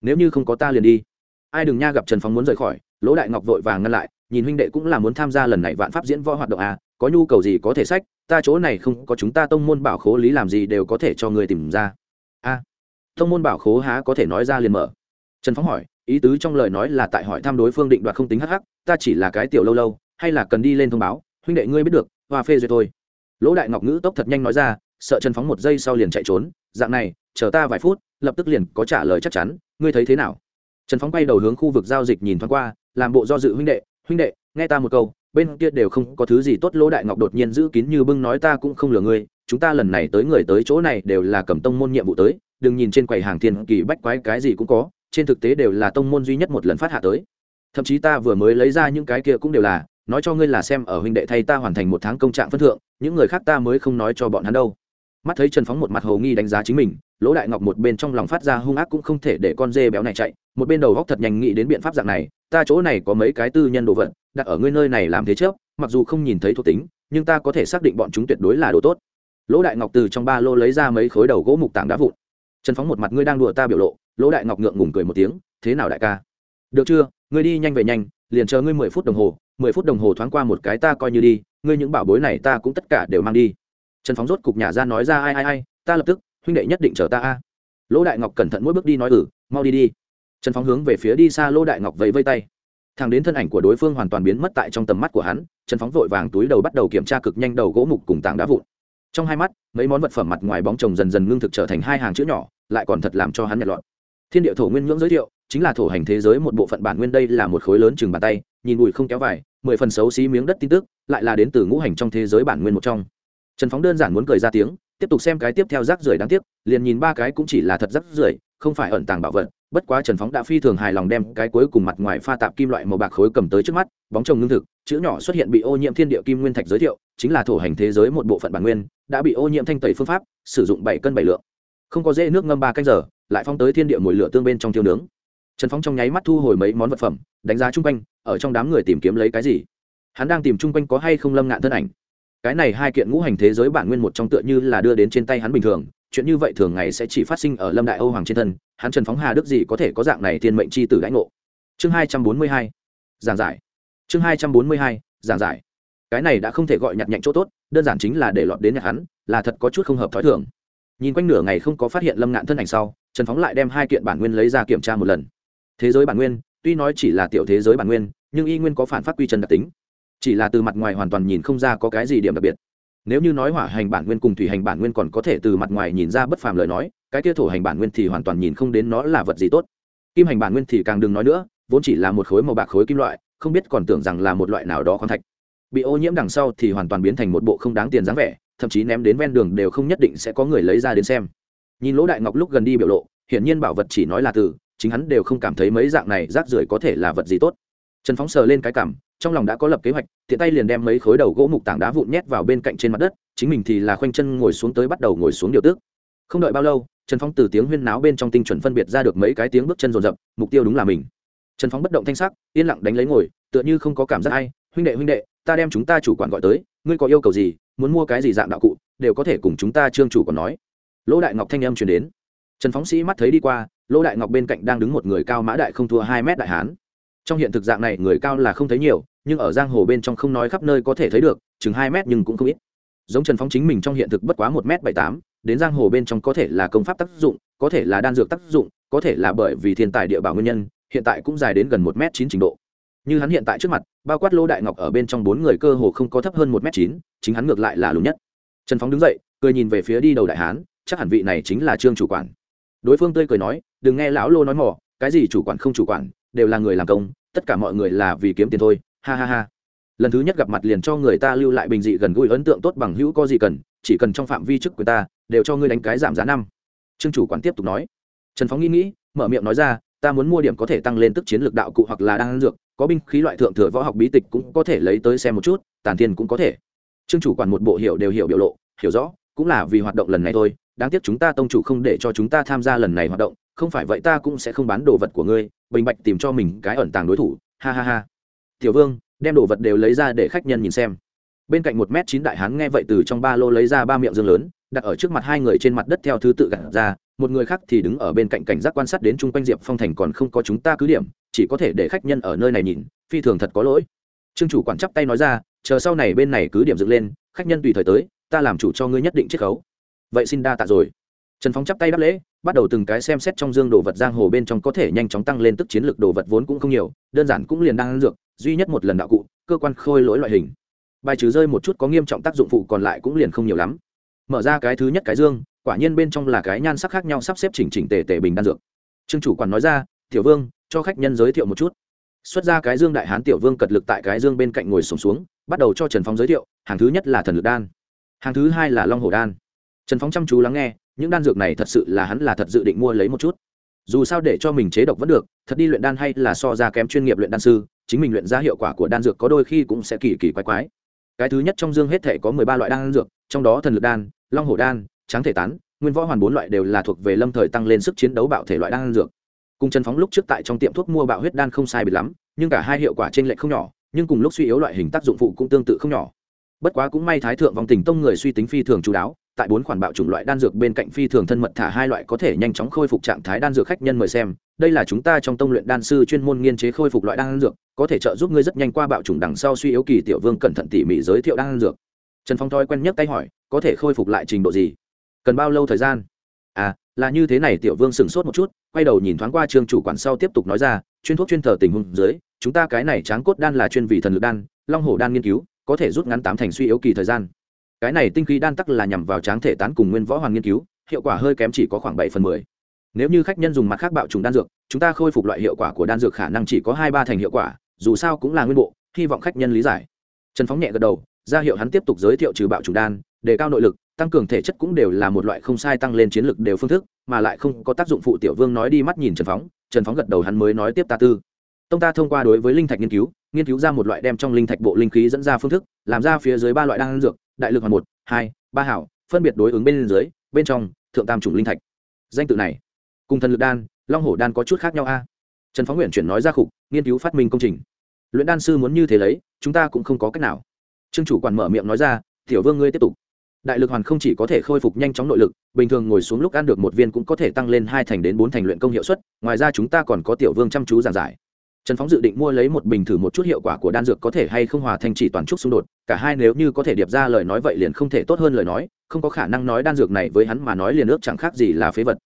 Nếu như không có ta liền đi. Ai đừng nha gặp trần phóng muốn rời khỏi lỗ đại ngọc vội vàng ngăn lại nhìn huynh đệ cũng là muốn tham gia lần này vạn pháp diễn võ hoạt động à có nhu cầu gì có thể sách ta chỗ này không có chúng ta tông môn bảo khố lý làm gì đều có thể cho người tìm ra. A à, tông môn bảo khố há có thể nói ra liền mở? Trần phóng hỏi ý tứ trong lời nói là tại hỏi thăm đối phương định đoạt không tính hắc hắc ta chỉ là cái tiểu lâu lâu hay là cần đi lên thông báo huynh đệ ngươi biết được hoa phê duyệt thôi. Lỗ đại ngọc ngữ tốc thật nhanh nói ra sợ trần phóng một giây sau liền chạy trốn, dạng này, chờ ta vài phút, lập tức liền có trả lời chắc chắn, ngươi thấy thế nào? Trần phóng quay đầu hướng khu vực giao dịch nhìn thoáng qua, làm bộ do dự, huynh đệ huynh đệ, nghe ta một câu, bên kia đều không có thứ gì tốt, lỗ đại ngọc đột nhiên giữ kín như bưng nói ta cũng không lừa ngươi, chúng ta lần này tới người tới chỗ này đều là cầm tông môn nhiệm vụ tới, đừng nhìn trên quầy hàng thiên kỳ bách quái cái gì cũng có, trên thực tế đều là tông môn duy nhất một lần phát hạ tới. Thậm chí ta vừa mới lấy ra những cái kia cũng đều là, nói cho ngươi là xem ở huynh đệ thay ta hoàn thành một tháng công trạng phân thượng, những người khác ta mới không nói cho bọn hắn đâu mắt thấy trần phóng một mặt hồ nghi đánh giá chính mình, lỗ đại ngọc một bên trong lòng phát ra hung ác cũng không thể để con dê béo này chạy, một bên đầu góc thật nhanh nghĩ đến biện pháp dạng này, ta chỗ này có mấy cái tư nhân đồ vật, đặt ở ngươi nơi này làm thế trước mặc dù không nhìn thấy thuộc tính, nhưng ta có thể xác định bọn chúng tuyệt đối là đồ tốt. Lỗ đại ngọc từ trong ba lô lấy ra mấy khối đầu gỗ mục tảng đá vụn. Trần phóng một mặt ngươi đang đùa ta biểu lộ, lỗ đại ngọc ngượng ngùng cười một tiếng, thế nào đại ca? Được chưa, ngươi đi nhanh về nhanh, liền chờ ngươi mười phút đồng hồ, mười phút đồng hồ thoáng qua một cái ta coi như đi, ngươi những bảo bối này ta cũng tất cả đều mang đi trần phóng rốt cục nhà ra nói ra, ai ai ai, ta lập tức, huynh đệ nhất định chờ ta a. Lỗ đại ngọc cẩn thận mỗi bước đi nói ừ mau đi đi. Trần phóng hướng về phía đi xa lỗ đại ngọc vẫy vây tay. Thằng đến thân ảnh của đối phương hoàn toàn biến mất tại trong tầm mắt của hắn, trần phóng vội vàng túi đầu bắt đầu kiểm tra cực nhanh đầu gỗ mục cùng tảng đá vụn. Trong hai mắt, mấy món vật phẩm mặt ngoài bóng chồng dần dần ngưng thực trở thành hai hàng chữ nhỏ, lại còn thật làm cho hắn nhặt lọt thiên địa thổ nguyên nhưỡng giới thiệu, chính là thổ hành thế giới một bộ phận bản nguyên đây là một khối lớn chừng bàn tay, nhìn bụi không kéo vải, mười phần xấu xí miếng đất tin tức, lại là đến từ ngũ hành trong thế giới bản nguyên một trong trần phóng đơn giản muốn cười ra tiếng, tiếp tục xem cái tiếp theo rác rưởi đáng tiếc, liền nhìn ba cái cũng chỉ là thật rác rưởi, không phải ẩn tàng bảo vật, bất quá trần phóng đã phi thường hài lòng đem cái cuối cùng mặt ngoài pha tạp kim loại màu bạc khối cầm tới trước mắt, bóng chồng ngưng thực, chữ nhỏ xuất hiện bị ô nhiễm thiên địa kim nguyên thạch giới thiệu, chính là thổ hành thế giới một bộ phận bản nguyên, đã bị ô nhiễm thanh tẩy phương pháp, sử dụng bảy cân bảy lượng. Không có dễ nước ngâm ba canh giờ, lại phong tới thiên địa mùi lửa tương bên trong thiêu nướng. Trần phóng trong nháy mắt thu hồi mấy món vật phẩm, đánh giá chung quanh, ở trong đám người tìm kiếm lấy cái gì? Hắn đang tìm chung quanh có hay không lâm ngạn thân ảnh cái này hai kiện ngũ hành thế giới bản nguyên một trong tựa như là đưa đến trên tay hắn bình thường, chuyện như vậy thường ngày sẽ chỉ phát sinh ở lâm đại âu hoàng trên thân, hắn trần phóng hà đức gì có thể có dạng này thiên mệnh c h i tử đãi ngộ? Chương hai trăm bốn mươi hai, giảng giải. Chương hai trăm bốn mươi hai, giảng giải. Cái này đã không thể gọi nhặt nhạnh chỗ tốt, đơn giản chính là để lọt đến nhà hắn, là thật có chút không hợp t h ó i thường. Nhìn quanh nửa ngày không có phát hiện lâm ngạn thân ảnh sau, trần phóng lại đem hai kiện bản nguyên lấy ra kiểm tra một lần. Thế giới bản nguyên, tuy nói chỉ là tiểu thế giới bản nguyên, nhưng y nguyên có phản phát quy chân đặc tính chỉ là từ mặt ngoài hoàn toàn nhìn không ra có cái gì điểm đặc biệt. Nếu như nói hỏa hành bản nguyên cùng thủy hành bản nguyên còn có thể từ mặt ngoài nhìn ra bất phàm lời nói, cái kia thổ hành bản nguyên thì hoàn toàn nhìn không đến nó là vật gì tốt. Kim hành bản nguyên thì càng đừng nói nữa, vốn chỉ là một khối màu bạc khối kim loại, không biết còn tưởng rằng là một loại nào đó khoáng thạch. Bị ô nhiễm đằng sau thì hoàn toàn biến thành một bộ không đáng tiền dáng vẻ, thậm chí ném đến ven đường đều không nhất định sẽ có người lấy ra đến xem. Nhìn lỗ đại ngọc lúc gần đi biểu lộ, hiển nhiên bảo vật chỉ nói là từ, chính hắn đều không cảm thấy mấy dạng này rác rưởi có thể là vật gì tốt. Trần phóng sờ lên cái cảm trong lòng đã có lập kế hoạch, tiện tay liền đem mấy khối đầu gỗ mục tảng đá vụn nhét vào bên cạnh trên mặt đất, chính mình thì là khoanh chân ngồi xuống tới bắt đầu ngồi xuống điều tước không đợi bao lâu, trần phóng từ tiếng huyên náo bên trong tinh chuẩn phân biệt ra được mấy cái tiếng bước chân rồn rập, mục tiêu đúng là mình. Trần phóng bất động thanh sắc, yên lặng đánh lấy ngồi, tựa như không có cảm giác hay huynh đệ huynh đệ, ta đem chúng ta chủ quản gọi tới, ngươi có yêu cầu gì, muốn mua cái gì dạng đạo cụ, đều có thể cùng chúng ta trương chủ còn nói. Lỗ đại ngọc thanh âm truyền đến. Trần phóng sĩ mắt thấy đi qua, lỗ đại ngọc bên cạnh đang đứng một người cao mã đại không thua hai mét đại hán trong hiện thực dạng này, người cao là không thấy nhiều, nhưng ở giang hồ bên trong không nói khắp nơi có thể thấy được, chừng hai mét nhưng cũng không ít. Giống trần phóng chính mình trong hiện thực bất quá một m bảy tám, đến giang hồ bên trong có thể là công pháp tác dụng, có thể là đan dược tác dụng, có thể là bởi vì thiên tài địa bảo nguyên nhân, hiện tại cũng dài đến gần một m chín trình độ. Như hắn hiện tại trước mặt, bao quát lô đại ngọc ở bên trong bốn người cơ hồ không có thấp hơn một m chín, chính hắn ngược lại là lùn nhất. Trần phóng đứng dậy, cười nhìn về phía đi đầu đại hán, chắc hẳn vị này chính là trương chủ quản. Đối phương tươi cười nói, đừng nghe lão lô nói mỏ, cái gì chủ quản không chủ quản đều là người làm công, tất cả mọi người là vì kiếm tiền thôi, ha ha ha. Lần thứ nhất gặp mặt liền cho người ta lưu lại bình dị gần gũi ấn tượng tốt bằng hữu có gì cần, chỉ cần trong phạm vi chức quyền ta, đều cho ngươi đánh cái giảm giá năm. Trương chủ quản tiếp tục nói. Trần phóng nghĩ nghĩ, mở miệng nói ra, ta muốn mua điểm có thể tăng lên tức chiến lược đạo cụ hoặc là đang dược, có binh khí loại thượng thừa võ học bí tịch cũng có thể lấy tới xem một chút, tàn thiên cũng có thể. Trương chủ quản một bộ hiểu đều hiểu biểu lộ, hiểu rõ, cũng là vì hoạt động lần này thôi, đáng tiếc chúng ta tông chủ không để cho chúng ta tham gia lần này hoạt động không phải vậy ta cũng sẽ không bán đồ vật của ngươi, bình bạch tìm cho mình cái ẩn tàng đối thủ, ha ha ha. Tiểu vương, đem đồ vật đều lấy ra để khách nhân nhìn xem. Bên cạnh một m chín đại hán nghe vậy từ trong ba lô lấy ra ba miệng dương lớn, đặt ở trước mặt hai người trên mặt đất theo thứ tự gặt ra, một người khác thì đứng ở bên cạnh cảnh giác quan sát đến chung quanh diệp phong thành còn không có chúng ta cứ điểm, chỉ có thể để khách nhân ở nơi này nhìn, phi thường thật có lỗi. Trương chủ quản chắp tay nói ra, chờ sau này bên này cứ điểm dựng lên, khách nhân tùy thời tới, ta làm chủ cho ngươi nhất định chiết khấu. Vậy xin đa tạ rồi trần phóng chắp tay đáp lễ bắt đầu từng cái xem xét trong dương đồ vật giang hồ bên trong có thể nhanh chóng tăng lên tức chiến lược đồ vật vốn cũng không nhiều đơn giản cũng liền đang ăn dược duy nhất một lần đạo cụ cơ quan khôi lỗi loại hình. Bài trừ rơi một chút có nghiêm trọng tác dụng phụ còn lại cũng liền không nhiều lắm. Mở ra cái thứ nhất cái dương quả nhiên bên trong là cái nhan sắc khác nhau sắp xếp chỉnh chỉnh tề tề bình đan dược. Trương chủ quản nói ra tiểu vương cho khách nhân giới thiệu một chút. Xuất ra cái dương đại hán tiểu vương cật lực tại cái dương bên cạnh ngồi sùng xuống, xuống bắt đầu cho trần phong giới thiệu hàng thứ nhất là thần lực đan hàng thứ hai là long hồ đan. Trần phong chăm chú lắng nghe những đan dược này thật sự là hắn là thật dự định mua lấy một chút. Dù sao để cho mình chế độc vẫn được, thật đi luyện đan hay là so ra kém chuyên nghiệp luyện đan sư, chính mình luyện ra hiệu quả của đan dược có đôi khi cũng sẽ kỳ kỳ quái quái. Cái thứ nhất trong dương hết thể có mười ba loại đan dược, trong đó thần lực đan, long hổ đan, tráng thể tán, nguyên võ hoàn bốn loại đều là thuộc về lâm thời tăng lên sức chiến đấu bạo thể loại đan dược. Cùng trần phóng lúc trước tại trong tiệm thuốc mua bạo huyết đan không sai bị lắm, nhưng cả hai hiệu quả trên lệch không nhỏ, nhưng cùng lúc suy yếu loại hình tác dụng phụ cũng tương tự không nhỏ. Bất quá cũng may thái thượng vòng tình tông người suy tính phi thường chú đáo tại bốn khoản bạo chủng loại đan dược bên cạnh phi thường thân mật thả hai loại có thể nhanh chóng khôi phục trạng thái đan dược khách nhân mời xem. Đây là chúng ta trong tông luyện đan sư chuyên môn nghiên chế khôi phục loại đan dược, có thể trợ giúp ngươi rất nhanh qua bạo chủng đằng sau suy yếu kỳ tiểu vương cẩn thận tỉ mỉ giới thiệu đan dược. Trần phong thói quen nhất tay hỏi, có thể khôi phục lại trình độ gì? Cần bao lâu thời gian? À là như thế này tiểu vương sửng sốt một chút, quay đầu nhìn thoáng qua trường chủ quản sau tiếp tục nói ra, chuyên thuốc chuyên thờ tình huống dưới, chúng ta cái này tráng cốt đan là chuyên vị thần lực đan, long hổ đan nghiên cứu, có thể rút ngắn tám thành suy yếu kỳ thời gian cái này tinh khí đan tắc là nhằm vào tráng thể tán cùng nguyên võ hoàng nghiên cứu, hiệu quả hơi kém chỉ có khoảng bảy phần mười. Nếu như khách nhân dùng mặt khác bạo trùng đan dược, chúng ta khôi phục loại hiệu quả của đan dược khả năng chỉ có hai ba thành hiệu quả, dù sao cũng là nguyên bộ, hy vọng khách nhân lý giải. Trần phóng nhẹ gật đầu, ra hiệu hắn tiếp tục giới thiệu trừ bạo trùng đan, đề cao nội lực, tăng cường thể chất cũng đều là một loại không sai tăng lên chiến lực đều phương thức, mà lại không có tác dụng phụ tiểu vương nói đi mắt nhìn trần phóng trần phóng gật đầu hắn mới nói tiếp ta tư. Tông ta thông qua đối với linh thạch nghiên cứu nghiên cứu ra một loại đem trong linh thạch bộ linh khí dẫn ra phương thức, làm ra phía dưới ba loại đan dược đại lực hoàn một, hai, ba hảo, phân biệt đối ứng bên dưới, bên trong, thượng tam chủng linh thạch. Danh tự này, cùng thần lực đan, long hổ đan có chút khác nhau a. Trần phóng nguyện chuyển nói ra khục, nghiên cứu phát minh công trình. Luyện đan sư muốn như thế lấy, chúng ta cũng không có cách nào. Trương chủ quản mở miệng nói ra, tiểu vương ngươi tiếp tục. Đại lực hoàn không chỉ có thể khôi phục nhanh chóng nội lực, bình thường ngồi xuống lúc ăn được một viên cũng có thể tăng lên hai thành đến bốn thành luyện công hiệu suất, ngoài ra chúng ta còn có tiểu vương chăm chú giảng giải trần phóng dự định mua lấy một bình thử một chút hiệu quả của đan dược có thể hay không hòa thành chỉ toàn trúc xung đột, cả hai nếu như có thể điệp ra lời nói vậy liền không thể tốt hơn lời nói, không có khả năng nói đan dược này với hắn mà nói liền ước chẳng khác gì là phế vật.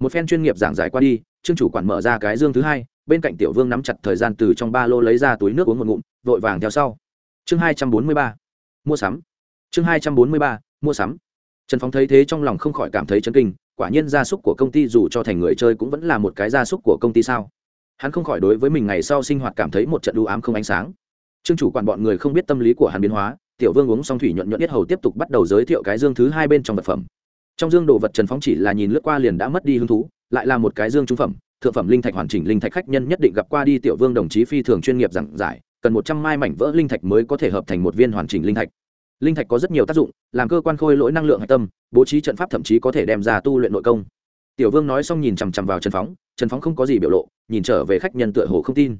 Một phen chuyên nghiệp giảng giải qua đi, trương chủ quản mở ra cái dương thứ hai, bên cạnh tiểu vương nắm chặt thời gian từ trong ba lô lấy ra túi nước uống một ngụm, vội vàng theo sau. Chương hai trăm bốn mươi ba, mua sắm. Chương hai trăm bốn mươi ba, mua sắm. Trần phóng thấy thế trong lòng không khỏi cảm thấy chấn kinh, quả nhiên gia súc của công ty dù cho thành người chơi cũng vẫn là một cái gia súc của công ty sao? Hắn không khỏi đối với mình ngày sau sinh hoạt cảm thấy một trận đu ám không ánh sáng. Trương chủ quản bọn người không biết tâm lý của hắn biến hóa, tiểu vương uống xong thủy nhuận nhuận biết hầu tiếp tục bắt đầu giới thiệu cái dương thứ hai bên trong vật phẩm. Trong dương đồ vật trần phóng chỉ là nhìn lướt qua liền đã mất đi hứng thú, lại là một cái dương trung phẩm, thượng phẩm linh thạch hoàn chỉnh linh thạch khách nhân nhất định gặp qua đi, tiểu vương đồng chí phi thường chuyên nghiệp giảng giải, cần một trăm mai mảnh vỡ linh thạch mới có thể hợp thành một viên hoàn chỉnh linh thạch. Linh thạch có rất nhiều tác dụng, làm cơ quan khôi lỗi năng lượng hạch tâm, bố trí trận pháp thậm chí có thể đem ra tu luyện nội công tiểu vương nói xong nhìn chằm chằm vào trần phóng trần phóng không có gì biểu lộ, nhìn trở về khách nhân tựa hồ không tin.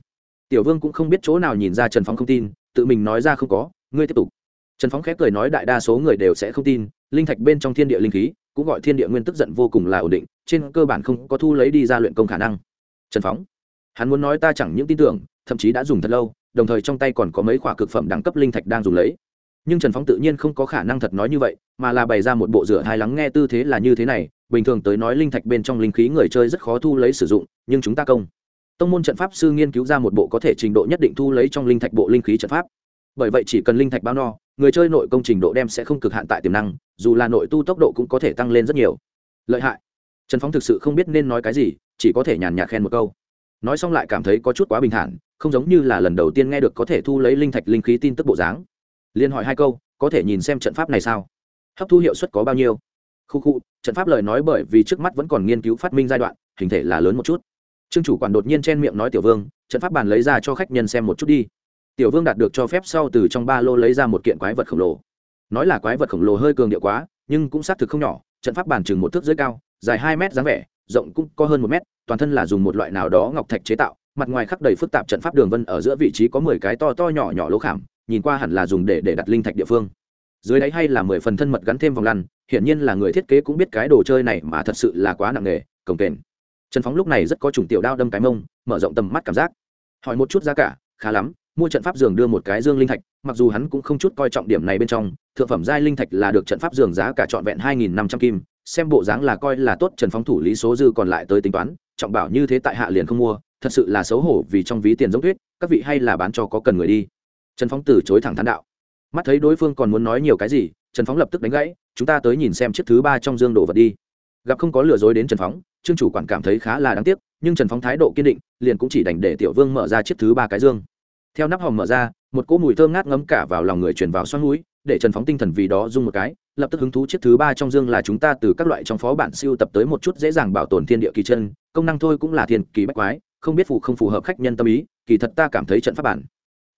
Tiểu vương cũng không biết chỗ nào nhìn ra trần phóng không tin, tự mình nói ra không có, ngươi tiếp tục. Trần phóng khép cười nói đại đa số người đều sẽ không tin, linh thạch bên trong thiên địa linh khí, cũng gọi thiên địa nguyên tức giận vô cùng là ổn định, trên cơ bản không có thu lấy đi ra luyện công khả năng. Trần phóng, hắn muốn nói ta chẳng những tin tưởng, thậm chí đã dùng thật lâu, đồng thời trong tay còn có mấy khoả cực phẩm đẳng cấp linh thạch đang dùng lấy nhưng trần phóng tự nhiên không có khả năng thật nói như vậy, mà là bày ra một bộ rửa hai lắng nghe tư thế là như thế này, bình thường tới nói linh thạch bên trong linh khí người chơi rất khó thu lấy sử dụng, nhưng chúng ta công. Tông môn trận pháp sư nghiên cứu ra một bộ có thể trình độ nhất định thu lấy trong linh thạch bộ linh khí trận pháp. Bởi vậy chỉ cần linh thạch bao no, người chơi nội công trình độ đem sẽ không cực hạn tại tiềm năng, dù là nội tu tốc độ cũng có thể tăng lên rất nhiều. Lợi hại. Trần phóng thực sự không biết nên nói cái gì, chỉ có thể nhàn nhạt khen một câu. Nói xong lại cảm thấy có chút quá bình thản, không giống như là lần đầu tiên nghe được có thể thu lấy linh thạch linh khí tin tức bộ dáng liên hỏi hai câu, có thể nhìn xem trận pháp này sao? Hấp thu hiệu suất có bao nhiêu? Khu khu, trận pháp lời nói bởi vì trước mắt vẫn còn nghiên cứu phát minh giai đoạn, hình thể là lớn một chút. Trương chủ quản đột nhiên chen miệng nói tiểu vương, trận pháp bàn lấy ra cho khách nhân xem một chút đi. Tiểu vương đạt được cho phép sau từ trong ba lô lấy ra một kiện quái vật khổng lồ. Nói là quái vật khổng lồ hơi cường điệu quá, nhưng cũng xác thực không nhỏ, trận pháp bàn chừng một thước dưới cao, dài hai mét dáng vẻ, rộng cũng có hơn một mét, toàn thân là dùng một loại nào đó ngọc thạch chế tạo, mặt ngoài khắc đầy phức tạp trận pháp đường vân ở giữa vị trí có mười cái to to nhỏ nhỏ lỗ khảm nhìn qua hẳn là dùng để để đặt linh thạch địa phương. Dưới đáy hay là mười phần thân mật gắn thêm vòng lăn, hiển nhiên là người thiết kế cũng biết cái đồ chơi này mà thật sự là quá nặng nề, cồng kềnh. Trần phóng lúc này rất có chủng tiểu đao đâm cái mông, mở rộng tầm mắt cảm giác. Hỏi một chút giá cả, khá lắm, mua trận pháp giường đưa một cái dương linh thạch, mặc dù hắn cũng không chút coi trọng điểm này bên trong, thượng phẩm giai linh thạch là được trận pháp giường giá cả trọn vẹn hai nghìn năm trăm kim, xem bộ dáng là coi là tốt, trần phóng thủ lý số dư còn lại tới tính toán, trọng bảo như thế tại hạ liền không mua, thật sự là xấu hổ vì trong ví tiền giống tuyết, các vị hay là bán cho có cần người đi trần phóng từ chối thẳng thắn đạo. Mắt thấy đối phương còn muốn nói nhiều cái gì, trần phóng lập tức đánh gãy, chúng ta tới nhìn xem chiếc thứ ba trong dương đồ vật đi. Gặp không có lừa dối đến trần phóng, trương chủ quản cảm thấy khá là đáng tiếc, nhưng trần phóng thái độ kiên định, liền cũng chỉ đành để tiểu vương mở ra chiếc thứ ba cái dương. Theo nắp hòm mở ra, một cỗ mùi thơm ngát ngấm cả vào lòng người truyền vào xoắn núi, để trần phóng tinh thần vì đó dung một cái, lập tức hứng thú chiếc thứ ba trong dương là chúng ta từ các loại trong phó bản siêu tập tới một chút dễ dàng bảo tồn thiên địa kỳ chân, công năng thôi cũng là thiên kỳ bách quái, không biết phù không phù hợp khách nhân tâm ý, kỳ thật ta cảm thấy trận pháp bản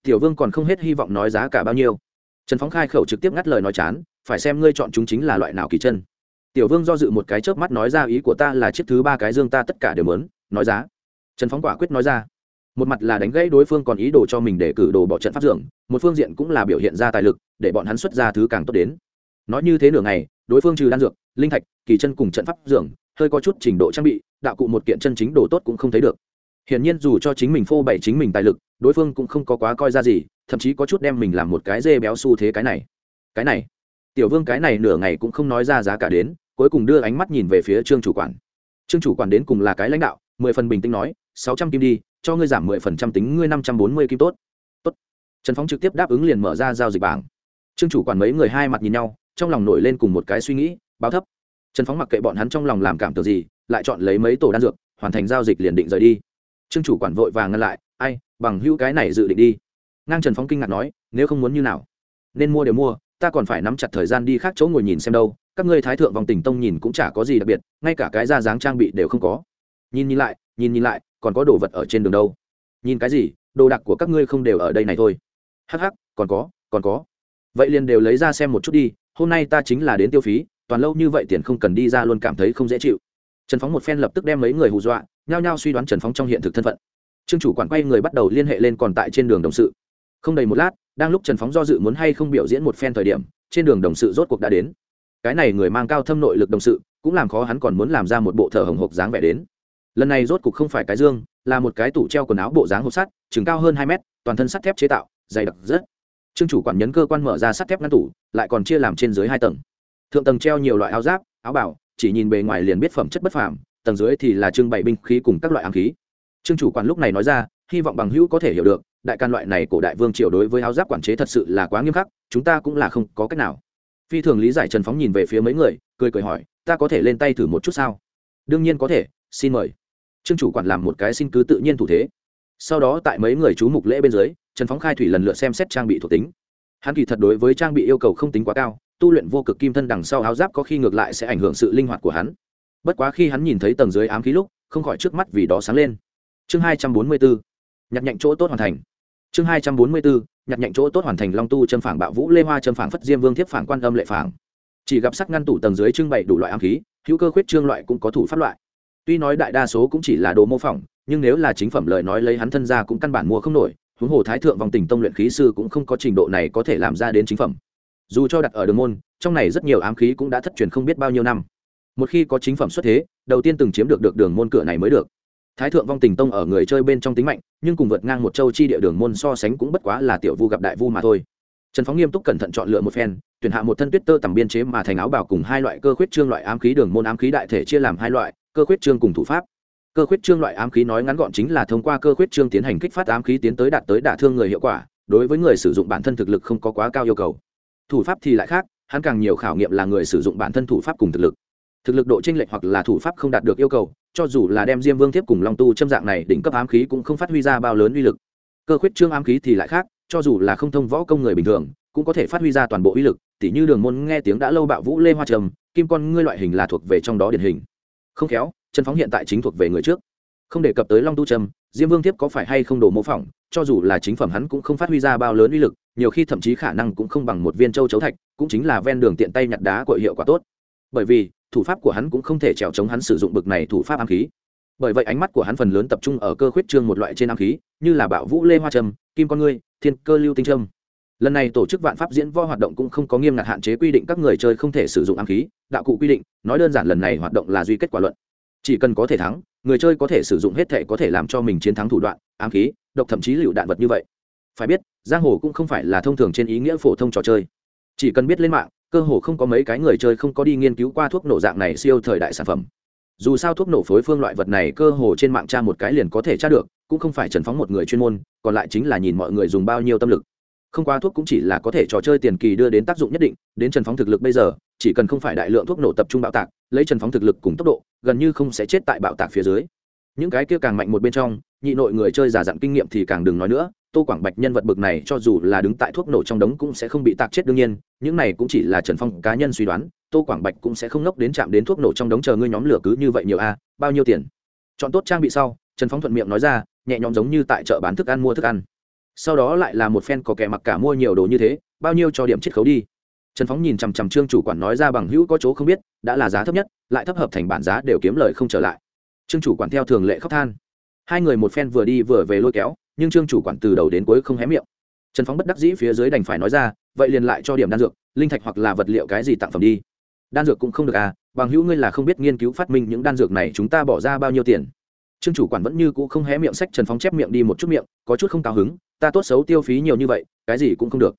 tiểu vương còn không hết hy vọng nói giá cả bao nhiêu. Trần phóng khai khẩu trực tiếp ngắt lời nói chán, phải xem ngươi chọn chúng chính là loại nào kỳ chân. Tiểu vương do dự một cái chớp mắt nói ra ý của ta là chiếc thứ ba cái dương ta tất cả đều mớn nói giá. Trần phóng quả quyết nói ra. Một mặt là đánh gãy đối phương còn ý đồ cho mình để cử đồ bỏ trận pháp dưỡng một phương diện cũng là biểu hiện ra tài lực, để bọn hắn xuất ra thứ càng tốt đến. Nói như thế nửa ngày, đối phương trừ đan dược, linh thạch, kỳ chân cùng trận pháp dưỡng hơi có chút trình độ trang bị, đạo cụ một kiện chân chính đồ tốt cũng không thấy được hiển nhiên dù cho chính mình phô bày chính mình tài lực, đối phương cũng không có quá coi ra gì, thậm chí có chút đem mình làm một cái dê béo xu thế cái này. Cái này, tiểu vương cái này nửa ngày cũng không nói ra giá cả đến, cuối cùng đưa ánh mắt nhìn về phía trương chủ quản. Trương chủ quản đến cùng là cái lãnh đạo, mười phần bình tĩnh nói, sáu trăm kim đi, cho ngươi giảm mười phần trăm tính ngươi năm trăm bốn mươi kim tốt. Tốt. Trần phóng trực tiếp đáp ứng liền mở ra giao dịch bảng. Trương chủ quản mấy người hai mặt nhìn nhau, trong lòng nổi lên cùng một cái suy nghĩ, báo thấp. Trần phóng mặc kệ bọn hắn trong lòng làm cảm tưởng gì, lại chọn lấy mấy tổ đan dược, hoàn thành giao dịch liền định rời đi trương chủ quản vội vàng ngăn lại, ai, bằng hữu cái này dự định đi. Ngang trần phóng kinh ngạc nói, nếu không muốn như nào? Nên mua đều mua, ta còn phải nắm chặt thời gian đi khác chỗ ngồi nhìn xem đâu, các ngươi thái thượng vòng tỉnh tông nhìn cũng chả có gì đặc biệt, ngay cả cái ra dáng trang bị đều không có. Nhìn nhìn lại, nhìn nhìn lại, còn có đồ vật ở trên đường đâu? Nhìn cái gì, đồ đạc của các ngươi không đều ở đây này thôi. Hắc hắc, còn có còn có. Vậy liền đều lấy ra xem một chút đi, hôm nay ta chính là đến tiêu phí, toàn lâu như vậy tiền không cần đi ra luôn cảm thấy không dễ chịu. Trần phóng một phen lập tức đem mấy người hù dọa nhao nhao suy đoán trần phóng trong hiện thực thân phận. Trương chủ quản quay người bắt đầu liên hệ lên còn tại trên đường đồng sự. Không đầy một lát, đang lúc trần phóng do dự muốn hay không biểu diễn một phen thời điểm, trên đường đồng sự rốt cuộc đã đến. Cái này người mang cao thâm nội lực đồng sự, cũng làm khó hắn còn muốn làm ra một bộ thờ hồng hộc dáng vẻ đến. Lần này rốt cuộc không phải cái dương, là một cái tủ treo quần áo bộ dáng hộp sắt, chừng cao hơn hai mét, toàn thân sắt thép chế tạo, dày đặc rất. Trương chủ quản nhấn cơ quan mở ra sắt thép ngăn tủ, lại còn chia làm trên dưới hai tầng. Thượng tầng treo nhiều loại áo giáp, áo bảo chỉ nhìn bề ngoài liền biết phẩm chất bất phàm tầng dưới thì là trưng bày binh khí cùng các loại ám khí. Trương chủ quản lúc này nói ra, hy vọng bằng hữu có thể hiểu được, đại can loại này của đại vương triều đối với áo giáp quản chế thật sự là quá nghiêm khắc, chúng ta cũng là không có cách nào. Phi thường lý giải trần phóng nhìn về phía mấy người, cười cười hỏi, ta có thể lên tay thử một chút sao? Đương nhiên có thể, xin mời. Trương chủ quản làm một cái xin cứ tự nhiên thủ thế. Sau đó tại mấy người chú mục lễ bên dưới, trần phóng khai thủy lần lượt xem xét trang bị thuộc tính. Hắn kỳ thật đối với trang bị yêu cầu không tính quá cao, tu luyện vô cực kim thân đằng sau áo giáp có khi ngược lại sẽ ảnh hưởng sự linh hoạt của hắn bất quá khi hắn nhìn thấy tầng dưới ám khí lúc, không khỏi trước mắt vì đó sáng lên. Chương hai trăm bốn mươi bốn, nhặt nhạnh chỗ tốt hoàn thành. Chương hai trăm bốn mươi bốn, nhặt nhạnh chỗ tốt hoàn thành long tu châm phảng bạo vũ, lê hoa châm phảng phất diêm vương thiếp phảng quan âm lệ phảng. Chỉ gặp sắc ngăn tủ tầng dưới trưng bày đủ loại ám khí, hữu cơ khuyết trương loại cũng có thủ pháp loại. Tuy nói đại đa số cũng chỉ là đồ mô phỏng, nhưng nếu là chính phẩm lời nói lấy hắn thân ra cũng căn bản mua không nổi, huống hồ thái thượng vòng tình tông luyện khí sư cũng không có trình độ này có thể làm ra đến chính phẩm. Dù cho đặt ở đường môn, trong này rất nhiều ám khí cũng đã thất truyền không biết bao nhiêu năm một khi có chính phẩm xuất thế, đầu tiên từng chiếm được được đường môn cửa này mới được. Thái thượng vong tình tông ở người chơi bên trong tính mạnh, nhưng cùng vượt ngang một châu chi địa đường môn so sánh cũng bất quá là tiểu vu gặp đại vu mà thôi. Trần phóng nghiêm túc cẩn thận chọn lựa một phen, tuyển hạ một thân tuyết tơ tầm biên chế mà thành áo bảo cùng hai loại cơ khuyết trương loại ám khí đường môn ám khí đại thể chia làm hai loại, cơ khuyết trương cùng thủ pháp. Cơ khuyết trương loại ám khí nói ngắn gọn chính là thông qua cơ khuyết trương tiến hành kích phát ám khí tiến tới đạt tới đả thương người hiệu quả, đối với người sử dụng bản thân thực lực không có quá cao yêu cầu. Thủ pháp thì lại khác, hắn càng nhiều khảo nghiệm là người sử dụng bản thân thủ pháp cùng thực lực thực lực độ chênh lệch hoặc là thủ pháp không đạt được yêu cầu, cho dù là đem diêm vương Thiếp cùng long tu châm dạng này đỉnh cấp ám khí cũng không phát huy ra bao lớn uy lực. Cơ khuyết trương ám khí thì lại khác, cho dù là không thông võ công người bình thường, cũng có thể phát huy ra toàn bộ uy lực, tỉ như đường môn nghe tiếng đã lâu bạo vũ lê hoa trầm, kim con ngươi loại hình là thuộc về trong đó điển hình. Không khéo, chân phóng hiện tại chính thuộc về người trước. Không đề cập tới long tu trầm, diêm vương Thiếp có phải hay không đồ mô phỏng, cho dù là chính phẩm hắn cũng không phát huy ra bao lớn uy lực, nhiều khi thậm chí khả năng cũng không bằng một viên châu chấu thạch, cũng chính là ven đường tiện tay nhặt đá của hiệu quả tốt. Bởi vì thủ pháp của hắn cũng không thể trèo chống hắn sử dụng bực này thủ pháp ám khí. Bởi vậy ánh mắt của hắn phần lớn tập trung ở cơ khuyết trương một loại trên ám khí như là bạo vũ lê hoa trầm, kim con ngươi thiên cơ lưu tinh trâm. Lần này tổ chức vạn pháp diễn võ hoạt động cũng không có nghiêm ngặt hạn chế quy định các người chơi không thể sử dụng ám khí đạo cụ quy định nói đơn giản lần này hoạt động là duy kết quả luận. Chỉ cần có thể thắng người chơi có thể sử dụng hết thể có thể làm cho mình chiến thắng thủ đoạn ám khí độc thậm chí lựu đạn vật như vậy. Phải biết giang hồ cũng không phải là thông thường trên ý nghĩa phổ thông trò chơi. Chỉ cần biết lên mạng cơ hồ không có mấy cái người chơi không có đi nghiên cứu qua thuốc nổ dạng này siêu thời đại sản phẩm. Dù sao thuốc nổ phối phương loại vật này cơ hồ trên mạng tra một cái liền có thể tra được, cũng không phải trần phóng một người chuyên môn, còn lại chính là nhìn mọi người dùng bao nhiêu tâm lực. Không qua thuốc cũng chỉ là có thể trò chơi tiền kỳ đưa đến tác dụng nhất định, đến trần phóng thực lực bây giờ, chỉ cần không phải đại lượng thuốc nổ tập trung bạo tạc, lấy trần phóng thực lực cùng tốc độ, gần như không sẽ chết tại bạo tạc phía dưới. Những cái kia càng mạnh một bên trong, nhị nội người chơi giả dặn kinh nghiệm thì càng đừng nói nữa tô quảng bạch nhân vật bực này cho dù là đứng tại thuốc nổ trong đống cũng sẽ không bị tạc chết đương nhiên, những này cũng chỉ là trần phong cá nhân suy đoán, tô quảng bạch cũng sẽ không nốc đến chạm đến thuốc nổ trong đống chờ ngươi nhóm lửa cứ như vậy nhiều a à, bao nhiêu tiền? Chọn tốt trang bị sau, trần phong thuận miệng nói ra, nhẹ nhõm giống như tại chợ bán thức ăn mua thức ăn. Sau đó lại là một phen có kẻ mặc cả mua nhiều đồ như thế, bao nhiêu cho điểm chiết khấu đi. Trần phóng nhìn chằm chằm trương chủ quản nói ra bằng hữu có chỗ không biết, đã là giá thấp nhất, lại thấp hợp thành bản giá đều kiếm lời không trở lại. Trương chủ quản theo thường lệ khóc than. Hai người một phen vừa đi vừa về lôi kéo nhưng trương chủ quản từ đầu đến cuối không hé miệng. Trần phóng bất đắc dĩ phía dưới đành phải nói ra, vậy liền lại cho điểm đan dược, linh thạch hoặc là vật liệu cái gì tặng phẩm đi. Đan dược cũng không được à bằng hữu ngươi là không biết nghiên cứu phát minh những đan dược này chúng ta bỏ ra bao nhiêu tiền. Trương chủ quản vẫn như cũ không hé miệng sách trần phóng chép miệng đi một chút miệng, có chút không cao hứng, ta tốt xấu tiêu phí nhiều như vậy, cái gì cũng không được.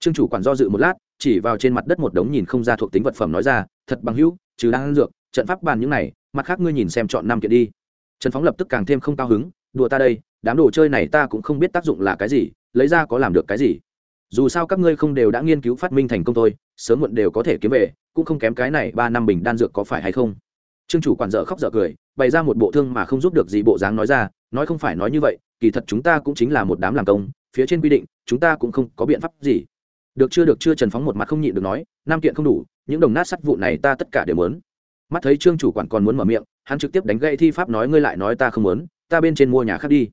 Trương chủ quản do dự một lát, chỉ vào trên mặt đất một đống nhìn không ra thuộc tính vật phẩm nói ra, thật bằng hữu, trừ đan dược, trận pháp bàn những này, mặt khác ngươi nhìn xem chọn năm kiện đi. Trần phóng lập tức càng thêm không cao hứng, đùa ta đây đám đồ chơi này ta cũng không biết tác dụng là cái gì, lấy ra có làm được cái gì. Dù sao các ngươi không đều đã nghiên cứu phát minh thành công thôi, sớm muộn đều có thể kiếm về, cũng không kém cái này ba năm bình đan dược có phải hay không? Trương chủ quản dợ khóc dợ cười, bày ra một bộ thương mà không giúp được gì bộ dáng nói ra, nói không phải nói như vậy, kỳ thật chúng ta cũng chính là một đám làm công, phía trên quy định, chúng ta cũng không có biện pháp gì. Được chưa được chưa trần phóng một mặt không nhịn được nói nam kiện không đủ, những đồng nát sắt vụ này ta tất cả đều muốn. Mắt thấy trương chủ quản còn muốn mở miệng, hắn trực tiếp đánh gậy thi pháp nói ngươi lại nói ta không muốn, ta bên trên mua nhà khác đi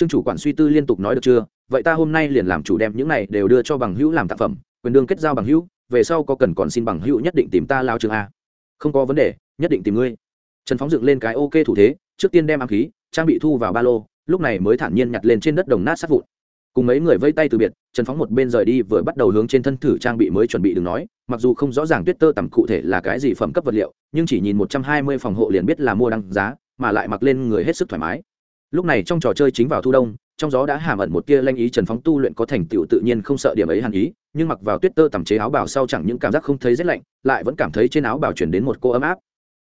trương chủ quản suy tư liên tục nói được chưa? Vậy ta hôm nay liền làm chủ đem những này đều đưa cho bằng hữu làm tác phẩm, quyền đương kết giao bằng hữu, về sau có cần còn xin bằng hữu nhất định tìm ta lao trường a. Không có vấn đề, nhất định tìm ngươi. Trần phóng dựng lên cái ok thủ thế, trước tiên đem ám khí, trang bị thu vào ba lô, lúc này mới thản nhiên nhặt lên trên đất đồng nát sát vụn. Cùng mấy người vây tay từ biệt, trần phóng một bên rời đi vừa bắt đầu hướng trên thân thử trang bị mới chuẩn bị đừng nói, mặc dù không rõ ràng tuyết tơ tầm cụ thể là cái gì phẩm cấp vật liệu, nhưng chỉ nhìn một trăm hai mươi phòng hộ liền biết là mua đăng giá, mà lại mặc lên người hết sức thoải mái lúc này trong trò chơi chính vào thu đông, trong gió đã hàm ẩn một tia lanh ý trần phóng tu luyện có thành tựu tự nhiên không sợ điểm ấy hàn ý, nhưng mặc vào tuyết tơ tầm chế áo bào sau chẳng những cảm giác không thấy rét lạnh, lại vẫn cảm thấy trên áo bào chuyển đến một cô ấm áp.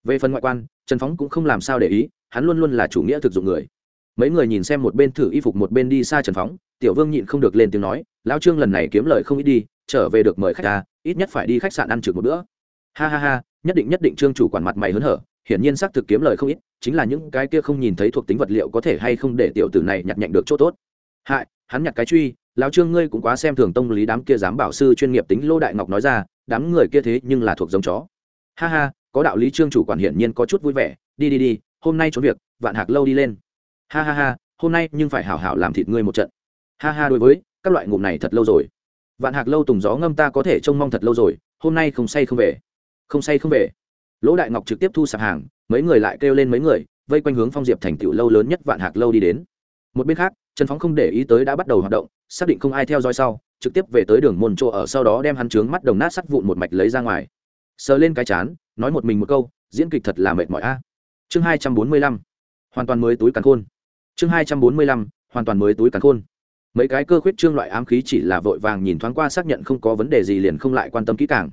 Về phần ngoại quan, trần phóng cũng không làm sao để ý, hắn luôn luôn là chủ nghĩa thực dụng người. Mấy người nhìn xem một bên thử y phục một bên đi xa trần phóng, tiểu vương nhịn không được lên tiếng nói lao trương lần này kiếm lời không ít đi, trở về được mời khách ta ít nhất phải đi khách sạn ăn trực một bữa. Ha ha ha, nhất định nhất định trương chủ quản mặt mày hớn hở hiển nhiên xác thực kiếm lời không ít, chính là những cái kia không nhìn thấy thuộc tính vật liệu có thể hay không để tiểu tử này nhặt nhạnh được chỗ tốt. Hại, hắn nhặt cái truy, lão trương ngươi cũng quá xem thường tông lý đám kia dám bảo sư chuyên nghiệp tính lô đại ngọc nói ra, đám người kia thế nhưng là thuộc giống chó. Ha ha, có đạo lý trương chủ quản hiển nhiên có chút vui vẻ, đi đi đi, hôm nay trốn việc, vạn hạc lâu đi lên. Ha ha ha, hôm nay nhưng phải hảo hảo làm thịt ngươi một trận. Ha ha đối với, các loại ngụm này thật lâu rồi. Vạn hạc lâu tùng gió ngâm ta có thể trông mong thật lâu rồi, hôm nay không say không về. Không say không về lỗ đại ngọc trực tiếp thu sạp hàng, mấy người lại kêu lên mấy người, vây quanh hướng phong diệp thành tựu lâu lớn nhất vạn hạc lâu đi đến. Một bên khác, trần phóng không để ý tới đã bắt đầu hoạt động, xác định không ai theo dõi sau, trực tiếp về tới đường môn chỗ ở sau đó đem hắn trướng mắt đồng nát sắt vụn một mạch lấy ra ngoài. Sờ lên cái chán, nói một mình một câu, diễn kịch thật là mệt mỏi a. Chương hai trăm bốn mươi lăm, hoàn toàn mới túi càn khôn. Chương hai trăm bốn mươi lăm, hoàn toàn mới túi càn khôn. Mấy cái cơ khuyết trương loại ám khí chỉ là vội vàng nhìn thoáng qua xác nhận không có vấn đề gì liền không lại quan tâm kỹ càng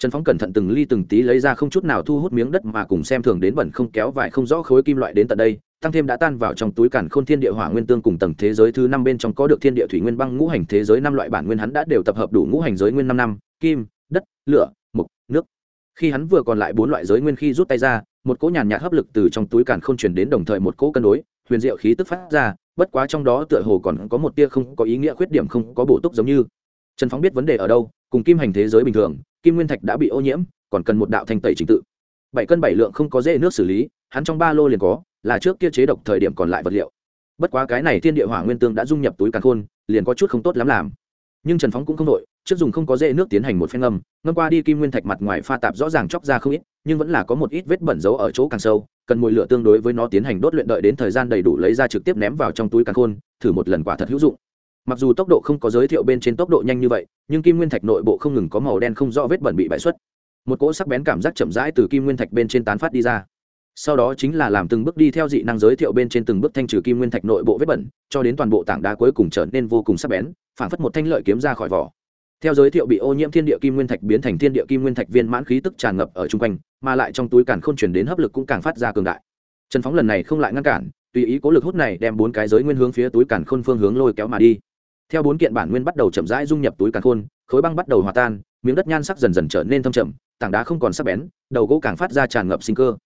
trần phóng cẩn thận từng ly từng tí lấy ra không chút nào thu hút miếng đất mà cùng xem thường đến bẩn không kéo vải không rõ khối kim loại đến tận đây, tăng thêm đã tan vào trong túi cản khôn thiên địa hỏa nguyên tương cùng tầng thế giới thứ năm bên trong có được thiên địa thủy nguyên băng ngũ hành thế giới năm loại bản nguyên hắn đã đều tập hợp đủ ngũ hành giới nguyên năm năm, kim, đất, lửa, mục, nước. Khi hắn vừa còn lại bốn loại giới nguyên khi rút tay ra, một cỗ nhàn nhạt hấp lực từ trong túi cản không truyền đến đồng thời một cỗ cân đối, huyền diệu khí tức phát ra, bất quá trong đó tựa hồ còn có một tia không có ý nghĩa khuyết điểm không có bổ túc giống như. Trần phóng biết vấn đề ở đâu cùng kim hành thế giới bình thường, kim nguyên thạch đã bị ô nhiễm, còn cần một đạo thanh tẩy trình tự. Bảy cân bảy lượng không có dễ nước xử lý, hắn trong ba lô liền có, là trước kia chế độc thời điểm còn lại vật liệu. Bất quá cái này thiên địa hỏa nguyên tương đã dung nhập túi càn khôn, liền có chút không tốt lắm làm. Nhưng trần phóng cũng không đội trước dùng không có dễ nước tiến hành một phen ngâm ngâm qua đi kim nguyên thạch mặt ngoài pha tạp rõ ràng chóc ra không ít, nhưng vẫn là có một ít vết bẩn dấu ở chỗ càng sâu, cần mùi lửa tương đối với nó tiến hành đốt luyện đợi đến thời gian đầy đủ lấy ra trực tiếp ném vào trong túi càn khôn, thử một lần quả thật hữu dụng mặc dù tốc độ không có giới thiệu bên trên tốc độ nhanh như vậy, nhưng kim nguyên thạch nội bộ không ngừng có màu đen không rõ vết bẩn bị bãi xuất. Một cỗ sắc bén cảm giác chậm rãi từ kim nguyên thạch bên trên tán phát đi ra. Sau đó chính là làm từng bước đi theo dị năng giới thiệu bên trên từng bước thanh trừ kim nguyên thạch nội bộ vết bẩn, cho đến toàn bộ tảng đá cuối cùng trở nên vô cùng sắc bén, phản phất một thanh lợi kiếm ra khỏi vỏ. Theo giới thiệu bị ô nhiễm thiên địa kim nguyên thạch biến thành thiên địa kim nguyên thạch viên mãn khí tức tràn ngập ở chung quanh, mà lại trong túi càn k h ô n chuyển đến hấp lực cũng càng phát ra cường đại. Trần phóng lần này không lại ngăn cản, tùy ý cố lực hút này đem bốn cái giới nguyên hướng phía túi càn khôn phương hướng lôi kéo mà đi theo bốn kiện bản nguyên bắt đầu chậm rãi dung nhập túi càn khôn, khối băng bắt đầu hòa tan, miếng đất nhan sắc dần dần trở nên thâm chậm tảng đá không còn sắc bén, đầu gỗ càng phát ra tràn ngập sinh cơ.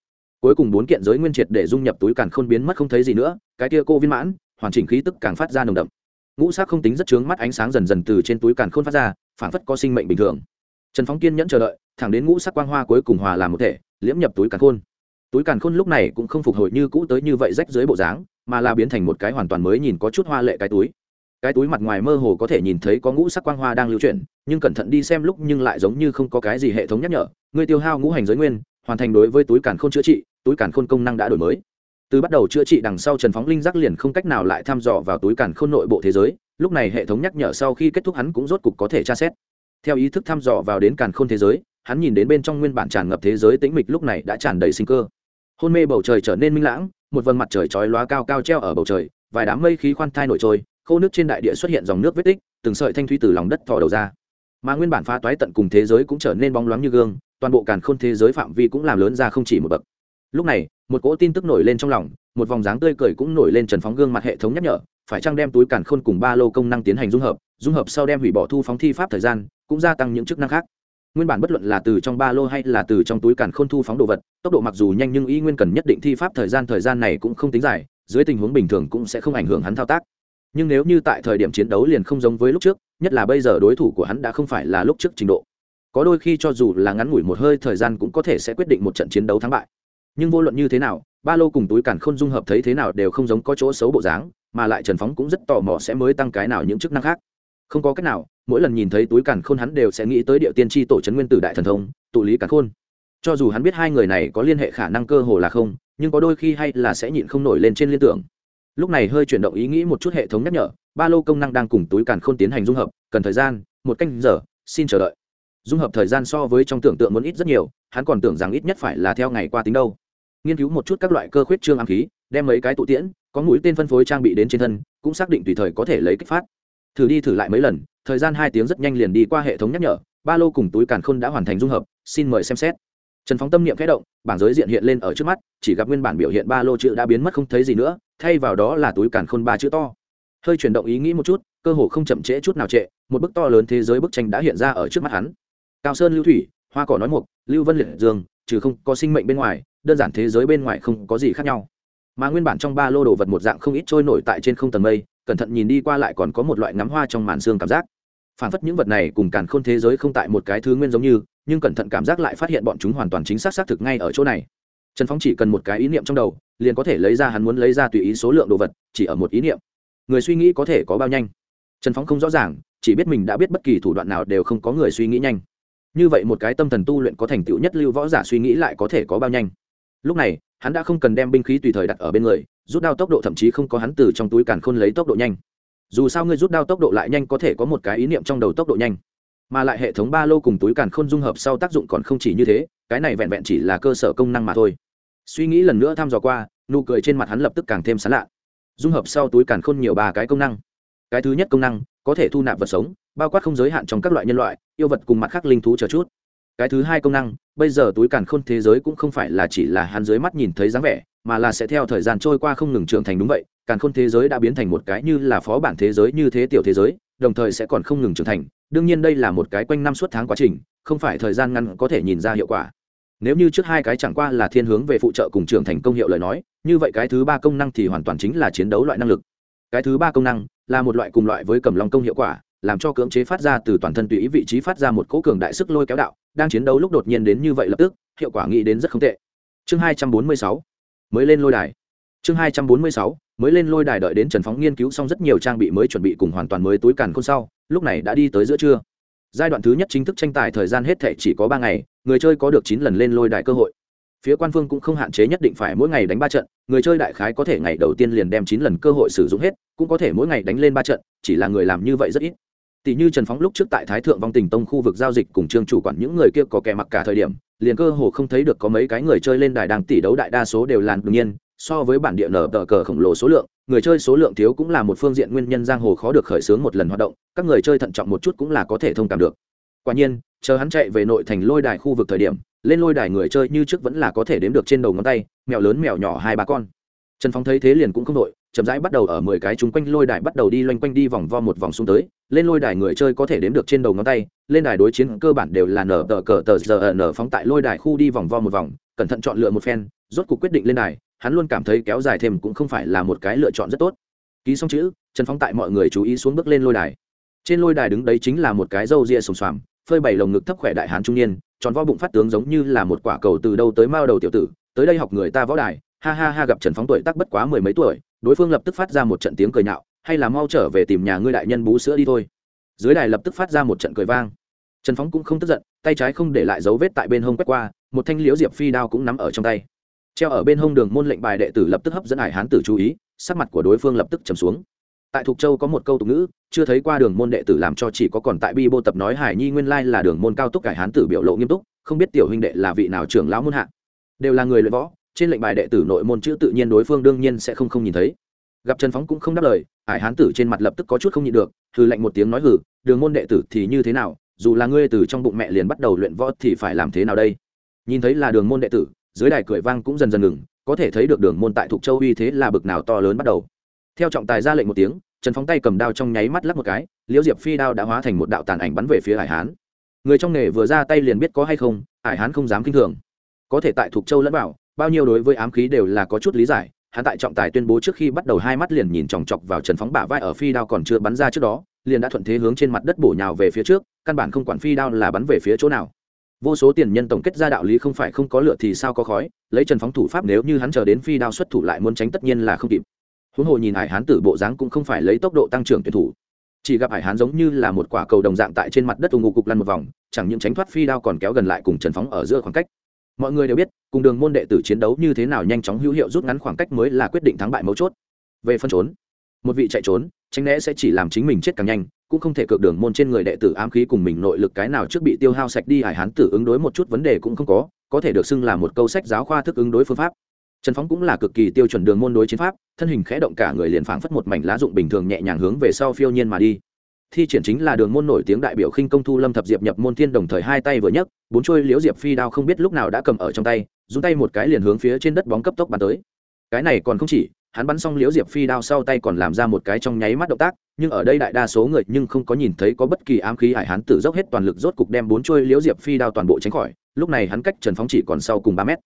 Cuối cùng bốn kiện giới nguyên triệt để dung nhập túi càn khôn biến mất không thấy gì nữa, cái kia cô viên mãn, hoàn chỉnh khí tức càng phát ra nồng đậm. Ngũ sắc không tính rất trướng mắt ánh sáng dần dần từ trên túi càn khôn phát ra phản phất có sinh mệnh bình thường. Trần phóng kiên nhẫn chờ đợi, thẳng đến ngũ sắc quang hoa cuối cùng hòa làm một thể, liễm nhập túi càn khôn. Túi càn khôn lúc này cũng không phục hồi như cũ tới như vậy rách dưới bộ dáng, mà là biến thành một cái hoàn toàn mới nhìn có chút hoa lệ cái túi cái túi mặt ngoài mơ hồ có thể nhìn thấy có ngũ sắc quang hoa đang lưu chuyển, nhưng cẩn thận đi xem lúc nhưng lại giống như không có cái gì hệ thống nhắc nhở, người tiêu hao ngũ hành giới nguyên, hoàn thành đối với túi càn khôn chữa trị, túi càn khôn công năng đã đổi mới. Từ bắt đầu chữa trị đằng sau trần phóng linh giác liền không cách nào lại thăm dò vào túi càn khôn nội bộ thế giới, lúc này hệ thống nhắc nhở sau khi kết thúc hắn cũng rốt cục có thể tra xét. Theo ý thức thăm dò vào đến càn khôn thế giới, hắn nhìn đến bên trong nguyên bản tràn ngập thế giới tĩnh mịch lúc này đã tràn đầy sinh cơ. Hôn mê bầu trời trở nên minh lãng, một vầng mặt trời chói lóa cao cao treo ở bầu trời, vài đám mây khí khoan thai nổi trôi khô nước trên đại địa xuất hiện dòng nước vết tích, từng sợi thanh thúy từ lòng đất thò đầu ra. Mà nguyên bản phá toái tận cùng thế giới cũng trở nên bóng loáng như gương, toàn bộ càn khôn thế giới phạm vi cũng làm lớn ra không chỉ một bậc. Lúc này, một cỗ tin tức nổi lên trong lòng, một vòng dáng tươi cười cũng nổi lên trần phóng gương mặt hệ thống nhắc nhở, phải chăng đem túi càn khôn cùng ba lô công năng tiến hành dung hợp dung hợp sau đem hủy bỏ thu phóng thi pháp thời gian, cũng gia tăng những chức năng khác. Nguyên bản bất luận là từ trong ba lô hay là từ trong túi càn khôn thu phóng đồ vật, tốc độ mặc dù nhanh nhưng y nguyên cần nhất định thi pháp thời gian thời gian này cũng không tính dài, dưới tình huống bình thường cũng sẽ không ảnh hưởng hắn thao tác nhưng nếu như tại thời điểm chiến đấu liền không giống với lúc trước, nhất là bây giờ đối thủ của hắn đã không phải là lúc trước trình độ. Có đôi khi cho dù là ngắn ngủi một hơi thời gian cũng có thể sẽ quyết định một trận chiến đấu thắng bại. Nhưng vô luận như thế nào, ba lô cùng túi càn khôn dung hợp thấy thế nào đều không giống có chỗ xấu bộ dáng, mà lại trần phóng cũng rất tò mò sẽ mới tăng cái nào những chức năng khác. Không có cách nào, mỗi lần nhìn thấy túi càn khôn hắn đều sẽ nghĩ tới địa tiên tri tổ trấn nguyên tử đại thần thông, tụ lý càn khôn. Cho dù hắn biết hai người này có liên hệ khả năng cơ hồ là không, nhưng có đôi khi hay là sẽ nhịn không nổi lên trên liên tưởng lúc này hơi chuyển động ý nghĩ một chút hệ thống nhắc nhở, ba lô công năng đang cùng túi càn khôn tiến hành dung hợp, cần thời gian, một canh giờ, xin chờ đợi. Dung hợp thời gian so với trong tưởng tượng muốn ít rất nhiều, hắn còn tưởng rằng ít nhất phải là theo ngày qua tính đâu. Nghiên cứu một chút các loại cơ khuyết trương ám khí, đem mấy cái tụ tiễn, có mũi tên phân phối trang bị đến trên thân, cũng xác định tùy thời có thể lấy kích phát. Thử đi thử lại mấy lần, thời gian hai tiếng rất nhanh liền đi qua hệ thống nhắc nhở, ba lô cùng túi càn khôn đã hoàn thành dung hợp, xin mời xem xét trần phóng tâm niệm khẽ động, bảng giới diện hiện lên ở trước mắt, chỉ gặp nguyên bản biểu hiện ba lô chữ đã biến mất không thấy gì nữa, thay vào đó là túi càn khôn ba chữ to. Hơi chuyển động ý nghĩ một chút, cơ hồ không chậm trễ chút nào trệ, một bức to lớn thế giới bức tranh đã hiện ra ở trước mắt hắn. Cao sơn lưu thủy, hoa cỏ nói mục, lưu vân liệt dương, trừ không có sinh mệnh bên ngoài, đơn giản thế giới bên ngoài không có gì khác nhau. Mà nguyên bản trong ba lô đồ vật một dạng không ít trôi nổi tại trên không tầng mây, cẩn thận nhìn đi qua lại còn có một loại ngắm hoa trong màn xương cảm giác phản phất những vật này cùng càn khôn thế giới không tại một cái thứ nguyên giống như, nhưng cẩn thận cảm giác lại phát hiện bọn chúng hoàn toàn chính xác xác thực ngay ở chỗ này. Trần phóng chỉ cần một cái ý niệm trong đầu, liền có thể lấy ra hắn muốn lấy ra tùy ý số lượng đồ vật, chỉ ở một ý niệm. Người suy nghĩ có thể có bao nhanh? Trần phóng không rõ ràng, chỉ biết mình đã biết bất kỳ thủ đoạn nào đều không có người suy nghĩ nhanh. Như vậy một cái tâm thần tu luyện có thành tựu nhất lưu võ giả suy nghĩ lại có thể có bao nhanh? Lúc này, hắn đã không cần đem binh khí tùy thời đặt ở bên người, rút đao tốc độ thậm chí không có hắn từ trong túi càn khôn lấy tốc độ nhanh dù sao ngươi rút đao tốc độ lại nhanh có thể có một cái ý niệm trong đầu tốc độ nhanh. Mà lại hệ thống ba lô cùng túi càn khôn dung hợp sau tác dụng còn không chỉ như thế, cái này vẹn vẹn chỉ là cơ sở công năng mà thôi. Suy nghĩ lần nữa thăm dò qua, nụ cười trên mặt hắn lập tức càng thêm sán lạ. Dung hợp sau túi càn khôn nhiều ba cái công năng. Cái thứ nhất công năng, có thể thu nạp vật sống, bao quát không giới hạn trong các loại nhân loại, yêu vật cùng mặt khác linh thú chờ chút. Cái thứ hai công năng, bây giờ túi càn khôn thế giới cũng không phải là chỉ là hắn dưới mắt nhìn thấy dáng vẻ, mà là sẽ theo thời gian trôi qua không ngừng trưởng thành đúng vậy càn khôn thế giới đã biến thành một cái như là phó bản thế giới như thế tiểu thế giới, đồng thời sẽ còn không ngừng trưởng thành. Đương nhiên đây là một cái quanh năm suốt tháng quá trình, không phải thời gian ngắn có thể nhìn ra hiệu quả. Nếu như trước hai cái chẳng qua là thiên hướng về phụ trợ cùng trưởng thành công hiệu lời nói, như vậy cái thứ ba công năng thì hoàn toàn chính là chiến đấu loại năng lực. Cái thứ ba công năng là một loại cùng loại với cầm long công hiệu quả, làm cho cưỡng chế phát ra từ toàn thân tùy ý vị trí phát ra một cỗ cường đại sức lôi kéo đạo, đang chiến đấu lúc đột nhiên đến như vậy lập tức, hiệu quả nghĩ đến rất không tệ. Chương hai trăm bốn mươi sáu, mới lên lôi đài chương hai trăm bốn mươi sáu, mới lên lôi đài đợi đến trần phóng nghiên cứu xong rất nhiều trang bị mới chuẩn bị cùng hoàn toàn mới túi càn khôn sau, lúc này đã đi tới giữa trưa. Giai đoạn thứ nhất chính thức tranh tài thời gian hết thể chỉ có ba ngày, người chơi có được chín lần lên lôi đài cơ hội. Phía quan phương cũng không hạn chế nhất định phải mỗi ngày đánh ba trận, người chơi đại khái có thể ngày đầu tiên liền đem chín lần cơ hội sử dụng hết, cũng có thể mỗi ngày đánh lên ba trận, chỉ là người làm như vậy rất ít. Tỷ như trần phóng lúc trước tại thái thượng vong tình tông khu vực giao dịch cùng trương chủ quản những người kia có kẻ mặc cả thời điểm, liền cơ hồ không thấy được có mấy cái người chơi lên đài đang tỷ đấu đại đa số đều làn đương nhiên so với bản địa nở tờ cờ khổng lồ số lượng, người chơi số lượng thiếu cũng là một phương diện nguyên nhân giang hồ khó được khởi xướng một lần hoạt động, các người chơi thận trọng một chút cũng là có thể thông cảm được. Quả nhiên, chờ hắn chạy về nội thành lôi đài khu vực thời điểm, lên lôi đài người chơi như trước vẫn là có thể đếm được trên đầu ngón tay, mèo lớn mèo nhỏ hai ba con. Trần phong thấy thế liền cũng không đội, chậm rãi bắt đầu ở mười cái chung quanh lôi đài bắt đầu đi loanh quanh đi vòng vo một vòng xuống tới, lên lôi đài người chơi có thể đếm được trên đầu ngón tay, lên đài đối chiến cơ bản đều là nở tờ cờ tờ giờ, nở phóng tại lôi đài khu đi vòng vo một vòng, cẩn thận chọn lựa một phen, rốt cuộc quyết định lên đài hắn luôn cảm thấy kéo dài thêm cũng không phải là một cái lựa chọn rất tốt. Ký xong chữ, trần phong tại mọi người chú ý xuống bước lên lôi đài. Trên lôi đài đứng đấy chính là một cái râu ria sồm xoàm, phơi bày lồng ngực thấp khỏe đại hán trung niên, tròn vo bụng phát tướng giống như là một quả cầu từ đâu tới mao đầu tiểu tử, tới đây học người ta võ đài, ha ha ha gặp trần phóng tuổi tác bất quá mười mấy tuổi, đối phương lập tức phát ra một trận tiếng cười nhạo, hay là mau trở về tìm nhà ngươi đại nhân bú sữa đi thôi. Dưới đài lập tức phát ra một trận cười vang. Trần phóng cũng không tức giận, tay trái không để lại dấu vết tại bên hông quét qua, một thanh liễu diệp phi đao cũng nắm ở trong tay treo ở bên hông đường môn lệnh bài đệ tử lập tức hấp dẫn hải hán tử chú ý, sắc mặt của đối phương lập tức trầm xuống. Tại thục châu có một câu tục ngữ, chưa thấy qua đường môn đệ tử làm cho chỉ có còn tại bi bô tập nói hải nhi nguyên lai là đường môn cao túc cải hán tử biểu lộ nghiêm túc, không biết tiểu huynh đệ là vị nào trưởng lão môn hạ. Đều là người luyện võ, trên lệnh bài đệ tử nội môn chữ tự nhiên đối phương đương nhiên sẽ không không nhìn thấy. Gặp trần phóng cũng không đáp lời hải hán tử trên mặt lập tức có chút không nhịn được, hừ lạnh một tiếng nói hử đường môn đệ tử thì như thế nào, dù là ngươi từ trong bụng mẹ liền bắt đầu luyện võ thì phải làm thế nào đây? Nhìn thấy là đường môn đệ tử dưới đài cười vang cũng dần dần ngừng, có thể thấy được đường môn tại thục châu uy thế là bực nào to lớn bắt đầu. Theo trọng tài ra lệnh một tiếng, trần phóng tay cầm đao trong nháy mắt lắp một cái, liễu diệp phi đao đã hóa thành một đạo tàn ảnh bắn về phía hải hán. Người trong nghề vừa ra tay liền biết có hay không, hải hán không dám k i n h thường. Có thể tại thục châu lẫn bảo bao nhiêu đối với ám khí đều là có chút lý giải, hắn tại trọng tài tuyên bố trước khi bắt đầu hai mắt liền nhìn chòng chọc vào trần phóng bả vai ở phi đao còn chưa bắn ra trước đó, liền đã thuận thế hướng trên mặt đất bổ nhào về phía trước, căn bản không quản phi đao là bắn về phía chỗ nào vô số tiền nhân tổng kết ra đạo lý không phải không có lựa thì sao có khói, lấy trần phóng thủ pháp nếu như hắn chờ đến phi đao xuất thủ lại muốn tránh tất nhiên là không kịp. Huống hồ nhìn hải hán tử bộ dáng cũng không phải lấy tốc độ tăng trưởng tuyển thủ. Chỉ gặp hải hán giống như là một quả cầu đồng dạng tại trên mặt đất ù ngụ cục lăn một vòng, chẳng những tránh thoát phi đao còn kéo gần lại cùng trần phóng ở giữa khoảng cách. Mọi người đều biết, cùng đường môn đệ tử chiến đấu như thế nào nhanh chóng hữu hiệu rút ngắn khoảng cách mới là quyết định thắng bại mấu chốt. Về phân trốn, một vị chạy trốn, tránh né sẽ chỉ làm chính mình chết càng nhanh cũng không thể cược đường môn trên người đệ tử ám khí cùng mình nội lực cái nào trước bị tiêu hao sạch đi, hải hán tử ứng đối một chút vấn đề cũng không có có thể được xưng là một câu sách giáo khoa thức ứng đối phương pháp. Trần phóng cũng là cực kỳ tiêu chuẩn đường môn đối chiến pháp, thân hình khẽ động cả người liền phảng phất một mảnh lá dụng bình thường nhẹ nhàng hướng về sau phiêu nhiên mà đi. Thi triển chính là đường môn nổi tiếng đại biểu khinh công thu lâm thập diệp nhập môn thiên đồng thời hai tay vừa nhấc, bốn trôi liễu diệp phi đao không biết lúc nào đã cầm ở trong tay dùng tay một cái liền hướng phía trên đất bóng cấp tốc bắn tới. Cái này còn không chỉ hắn bắn xong liễu diệp phi đao sau tay còn làm ra một cái trong nháy mắt động tác, nhưng ở đây đại đa số người nhưng không có nhìn thấy có bất kỳ ám khí hải hắn tử dốc hết toàn lực rốt cục đem bốn trôi liễu diệp phi đao toàn bộ tránh khỏi, lúc này hắn cách trần phóng chỉ còn sau cùng ba mét.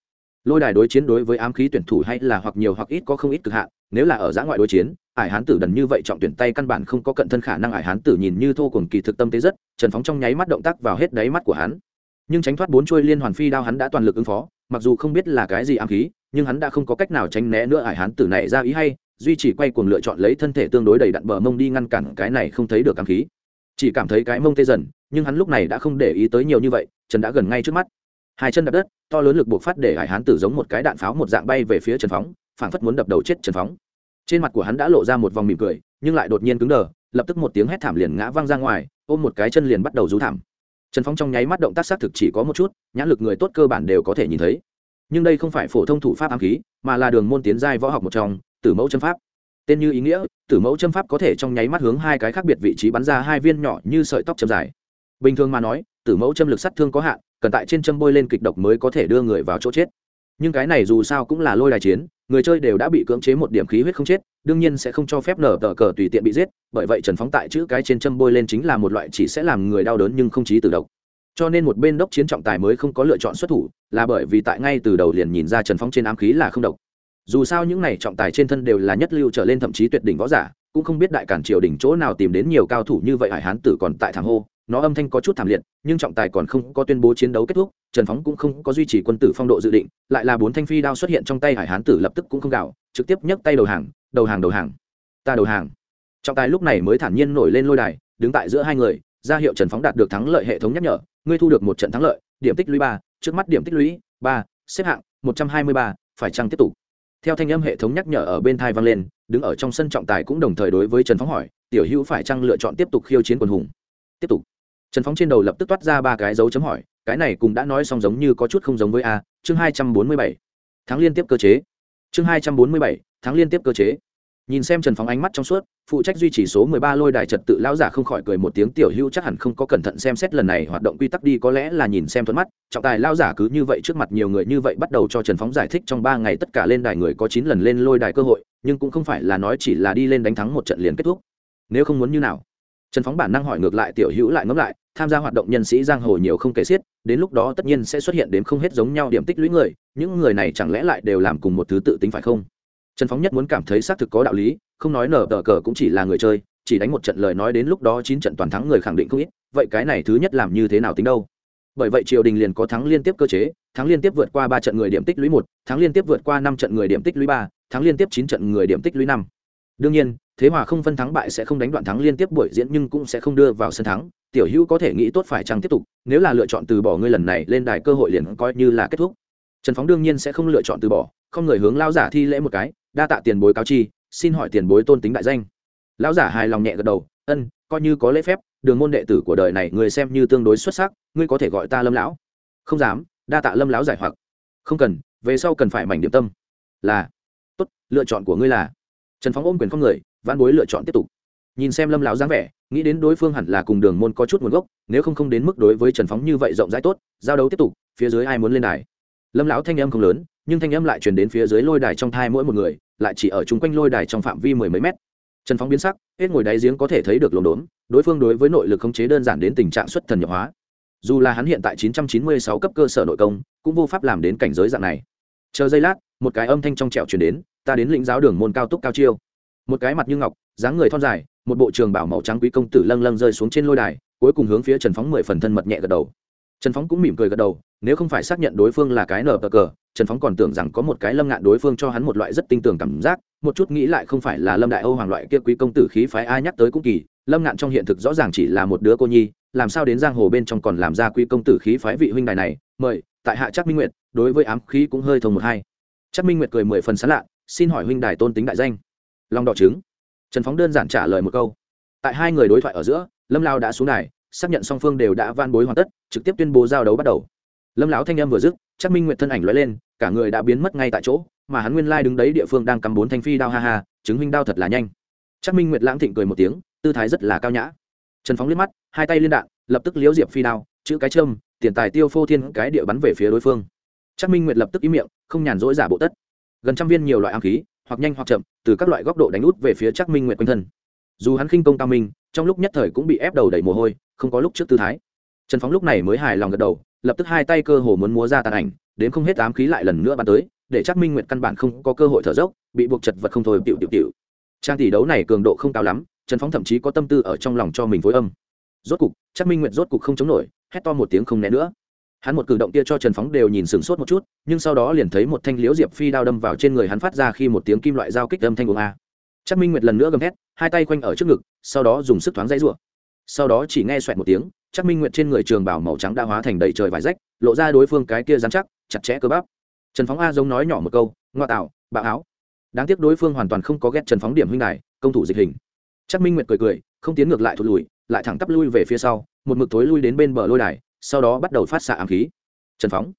Lôi đài đối chiến đối với ám khí tuyển thủ hay là hoặc nhiều hoặc ít có không ít cực hạn, nếu là ở giã ngoại đối chiến ải hán tử đần như vậy trọng tuyển tay căn bản không có cận thân khả năng ải hán tử nhìn như thô cùng kỳ thực tâm tế rất, trần phóng trong nháy mắt động tác vào hết đáy mắt của hắn nhưng tránh thoát bốn chuôi liên hoàn phi đao hắn đã toàn lực ứng phó, mặc dù không biết là cái gì ám khí, nhưng hắn đã không có cách nào tránh né nữa ải hán tử này ra ý hay, duy chỉ quay cuồng lựa chọn lấy thân thể tương đối đầy đặn bờ mông đi ngăn cản cái này không thấy được ám khí. Chỉ cảm thấy cái mông tê dần, nhưng hắn lúc này đã không để ý tới nhiều như vậy trần đã gần ngay trước mắt. Hai chân đập đất, to lớn lực buộc phát để hải hán tử giống một cái đạn pháo một dạng bay về phía trần phóng, phảng phất muốn đập đầu chết trần phóng. Trên mặt của hắn đã lộ ra một vòng mỉm cười, nhưng lại đột nhiên cứng đờ, lập tức một tiếng hét thảm liền ngã văng ra ngoài, ôm một cái chân liền bắt đầu rú thảm trần phóng trong nháy mắt động tác xác thực chỉ có một chút, nhãn lực người tốt cơ bản đều có thể nhìn thấy. Nhưng đây không phải phổ thông thủ pháp ám khí, mà là đường môn tiến giai võ học một trong, tử mẫu châm pháp. Tên như ý nghĩa, tử mẫu châm pháp có thể trong nháy mắt hướng hai cái khác biệt vị trí bắn ra hai viên nhỏ như sợi tóc châm dài. Bình thường mà nói, tử mẫu châm lực sát thương có hạn, cần tại trên châm bôi lên kịch độc mới có thể đưa người vào chỗ chết. Nhưng cái này dù sao cũng là lôi đài chiến người chơi đều đã bị cưỡng chế một điểm khí huyết không chết, đương nhiên sẽ không cho phép nở tờ cờ tùy tiện bị giết, bởi vậy trần phóng tại chữ cái trên châm bôi lên chính là một loại chỉ sẽ làm người đau đớn nhưng không chí từ độc. Cho nên một bên đốc chiến trọng tài mới không có lựa chọn xuất thủ, là bởi vì tại ngay từ đầu liền nhìn ra trần phóng trên ám khí là không độc. Dù sao những này trọng tài trên thân đều là nhất lưu trở lên thậm chí tuyệt đỉnh võ giả, cũng không biết đại cản triều đỉnh chỗ nào tìm đến nhiều cao thủ như vậy, hải hán tử còn tại thảm hô nó âm thanh có chút thảm liệt, nhưng trọng tài còn không có tuyên bố chiến đấu kết thúc, trần phóng cũng không có duy trì quân tử phong độ dự định, lại là bốn thanh phi đao xuất hiện trong tay hải hán tử lập tức cũng không gạo, trực tiếp nhấc tay đầu hàng đầu hàng đầu hàng. Ta đầu hàng. Trọng tài lúc này mới thản nhiên nổi lên lôi đài, đứng tại giữa hai người, ra hiệu trần phóng đạt được thắng lợi hệ thống nhắc nhở, ngươi thu được một trận thắng lợi, điểm tích lũy ba, trước mắt điểm tích lũy ba, xếp hạng một trăm hai mươi ba, phải chăng tiếp tục? Theo thanh âm hệ thống nhắc nhở ở bên thai vang lên, đứng ở trong sân trọng tài cũng đồng thời đối với trần phóng hỏi, tiểu hữu phải chăng lựa chọn tiếp tục khiêu chiến quần hùng? Tiếp tục trần phóng trên đầu lập tức toát ra ba cái dấu chấm hỏi, cái này cũng đã nói xong giống như có chút không giống với a, chương hai trăm bốn mươi bảy. Tháng liên tiếp cơ chế. Chương hai trăm bốn mươi bảy tháng liên tiếp cơ chế. Nhìn xem trần phóng ánh mắt trong suốt, phụ trách duy trì số mười ba lôi đài trật tự lão giả không khỏi cười một tiếng, tiểu hữu chắc hẳn không có cẩn thận xem xét lần này hoạt động quy tắc đi, có lẽ là nhìn xem thuận mắt. Trọng tài lão giả cứ như vậy trước mặt nhiều người như vậy bắt đầu cho trần phóng giải thích trong ba ngày tất cả lên đài người có chín lần lên lôi đài cơ hội, nhưng cũng không phải là nói chỉ là đi lên đánh thắng một trận liền kết thúc. Nếu không muốn như nào? Trần phóng bản năng hỏi ngược lại, tiểu hữu lại ngẫm lại tham gia hoạt động nhân sĩ giang hồ nhiều không kể xiết, đến lúc đó tất nhiên sẽ xuất hiện đến không hết giống nhau điểm tích lũy người, những người này chẳng lẽ lại đều làm cùng một thứ tự tính phải không? Trần phóng nhất muốn cảm thấy xác thực có đạo lý, không nói nở tờ cờ cũng chỉ là người chơi, chỉ đánh một trận lời nói đến lúc đó chín trận toàn thắng người khẳng định không ít, vậy cái này thứ nhất làm như thế nào tính đâu? Bởi vậy triều đình liền có thắng liên tiếp cơ chế, thắng liên tiếp vượt qua ba trận người điểm tích lũy một, thắng liên tiếp vượt qua năm trận người điểm tích lũy ba, thắng liên tiếp chín trận người điểm tích lũy năm đương nhiên, thế hòa không phân thắng bại sẽ không đánh đoạn thắng liên tiếp buổi diễn nhưng cũng sẽ không đưa vào sân thắng. Tiểu hữu có thể nghĩ tốt phải chăng tiếp tục, nếu là lựa chọn từ bỏ ngươi lần này lên đài cơ hội liền coi như là kết thúc. Trần phóng đương nhiên sẽ không lựa chọn từ bỏ, không người hướng lao giả thi lễ một cái, đa tạ tiền bối cáo chi, xin hỏi tiền bối tôn tính đại danh. Lão giả hài lòng nhẹ gật đầu, ân, coi như có lễ phép, đường môn đệ tử của đời này người xem như tương đối xuất sắc, ngươi có thể gọi ta lâm lão. Không dám, đa tạ lâm lão giải hoặc. Không cần, về sau cần phải mảnh điểm tâm. Là, tốt, lựa chọn của ngươi là trần phóng ôm quyền con người văn bối lựa chọn tiếp tục. Nhìn xem lâm lão dáng vẻ, nghĩ đến đối phương hẳn là cùng đường môn có chút nguồn gốc, nếu không không đến mức đối với trần phóng như vậy rộng rãi tốt, giao đấu tiếp tục, phía dưới ai muốn lên đài. Lâm lão thanh âm không lớn, nhưng thanh âm lại truyền đến phía dưới lôi đài trong thai mỗi một người, lại chỉ ở chung quanh lôi đài trong phạm vi mười mấy mét. Trần phóng biến sắc, hết ngồi đáy giếng có thể thấy được lồn đốn đối phương đối với nội lực khống chế đơn giản đến tình trạng xuất thần nhập hóa. Dù là hắn hiện tại 996 cấp cơ sở nội công, cũng vô pháp làm đến cảnh giới dạng này. Chờ giây lát, một cái âm thanh trong trẻo truyền đến ta đến lĩnh giáo đường môn cao túc cao chiêu. Một cái mặt như ngọc, dáng người thon dài, một bộ trường bảo màu trắng quý công tử lâng lâng rơi xuống trên lôi đài, cuối cùng hướng phía trần phóng mười phần thân mật nhẹ gật đầu. Trần phóng cũng mỉm cười gật đầu, nếu không phải xác nhận đối phương là cái nở bờ cờ, trần phóng còn tưởng rằng có một cái lâm ngạn đối phương cho hắn một loại rất tinh tường cảm giác, một chút nghĩ lại không phải là lâm đại âu hoàng loại kia quý công tử khí phái ai nhắc tới cũng kỳ, lâm ngạn trong hiện thực rõ ràng chỉ là một đứa cô nhi, làm sao đến giang hồ bên trong còn làm ra quý công tử khí phái vị huynh đài này, mời, tại hạ chắc minh nguyệt, đối với ám khí cũng hơi thông một hai. Chắc minh nguyệt cười mười phần sán lạ xin hỏi huynh đài tôn tính đại danh. Lòng đỏ trứng. Trần phóng đơn giản trả lời một câu. Tại hai người đối thoại ở giữa, lâm lao đã xuống đài, xác nhận song phương đều đã van bối hoàn tất, trực tiếp tuyên bố giao đấu bắt đầu. Lâm lão thanh em vừa dứt chắc minh nguyệt thân ảnh lóe lên, cả người đã biến mất ngay tại chỗ, mà hắn nguyên lai đứng đấy địa phương đang cầm bốn thanh phi đao ha ha, chứng minh đao thật là nhanh. Chắc minh nguyệt lãng thịnh cười một tiếng, tư thái rất là cao nhã. Trần phóng liếc mắt, hai tay liên đạn, lập tức liếu diệp phi đao, chữ cái châm, tiền tài tiêu phô thiên cái địa bắn về phía đối phương. Chắc minh nguyệt lập tức ý miệng, không nhàn rỗi giả bộ tất gần trăm viên nhiều loại ám khí, hoặc nhanh hoặc chậm, từ các loại góc độ đánh út về phía chắc minh nguyệt quanh thân. Dù hắn khinh công cao minh, trong lúc nhất thời cũng bị ép đầu đẩy mồ hôi, không có lúc trước tư thái. Trần phóng lúc này mới hài lòng gật đầu, lập tức hai tay cơ hồ muốn múa ra tàn ảnh, đến không hết ám khí lại lần nữa bắn tới, để chắc minh nguyệt căn bản không có cơ hội thở dốc, bị buộc chật vật không thôi, tiểu tiểu tiểu. Trang tỷ đấu này cường độ không cao lắm, trần phóng thậm chí có tâm tư ở trong lòng cho mình phối âm. Rốt cục chắc minh nguyệt rốt cục không chống nổi, hét to một tiếng không né nữa hắn một cử động kia cho trần phóng đều nhìn sửng sốt một chút, nhưng sau đó liền thấy một thanh liễu diệp phi đao đâm vào trên người hắn phát ra khi một tiếng kim loại dao kích âm thanh uống a. Chắc minh nguyệt lần nữa gầm hét hai tay quanh ở trước ngực, sau đó dùng sức thoáng dãy rụa sau đó chỉ nghe xoẹt một tiếng, chắc minh nguyệt trên người trường bảo màu trắng đã hóa thành đầy trời vải rách, lộ ra đối phương cái kia dán chắc, chặt chẽ cơ bắp. Trần phóng a giống nói nhỏ một câu, ngoa tạo, bạo áo. Đáng tiếc đối phương hoàn toàn không có ghét trần phóng điểm huynh này công thủ dịch hình. Chắc minh nguyệt cười cười, không tiến ngược lại thụt lùi, lại thẳng tắp lui về phía sau, một mực tối lui đến bên bờ lôi đài sau đó bắt đầu phát xạ ám khí. Trần phóng.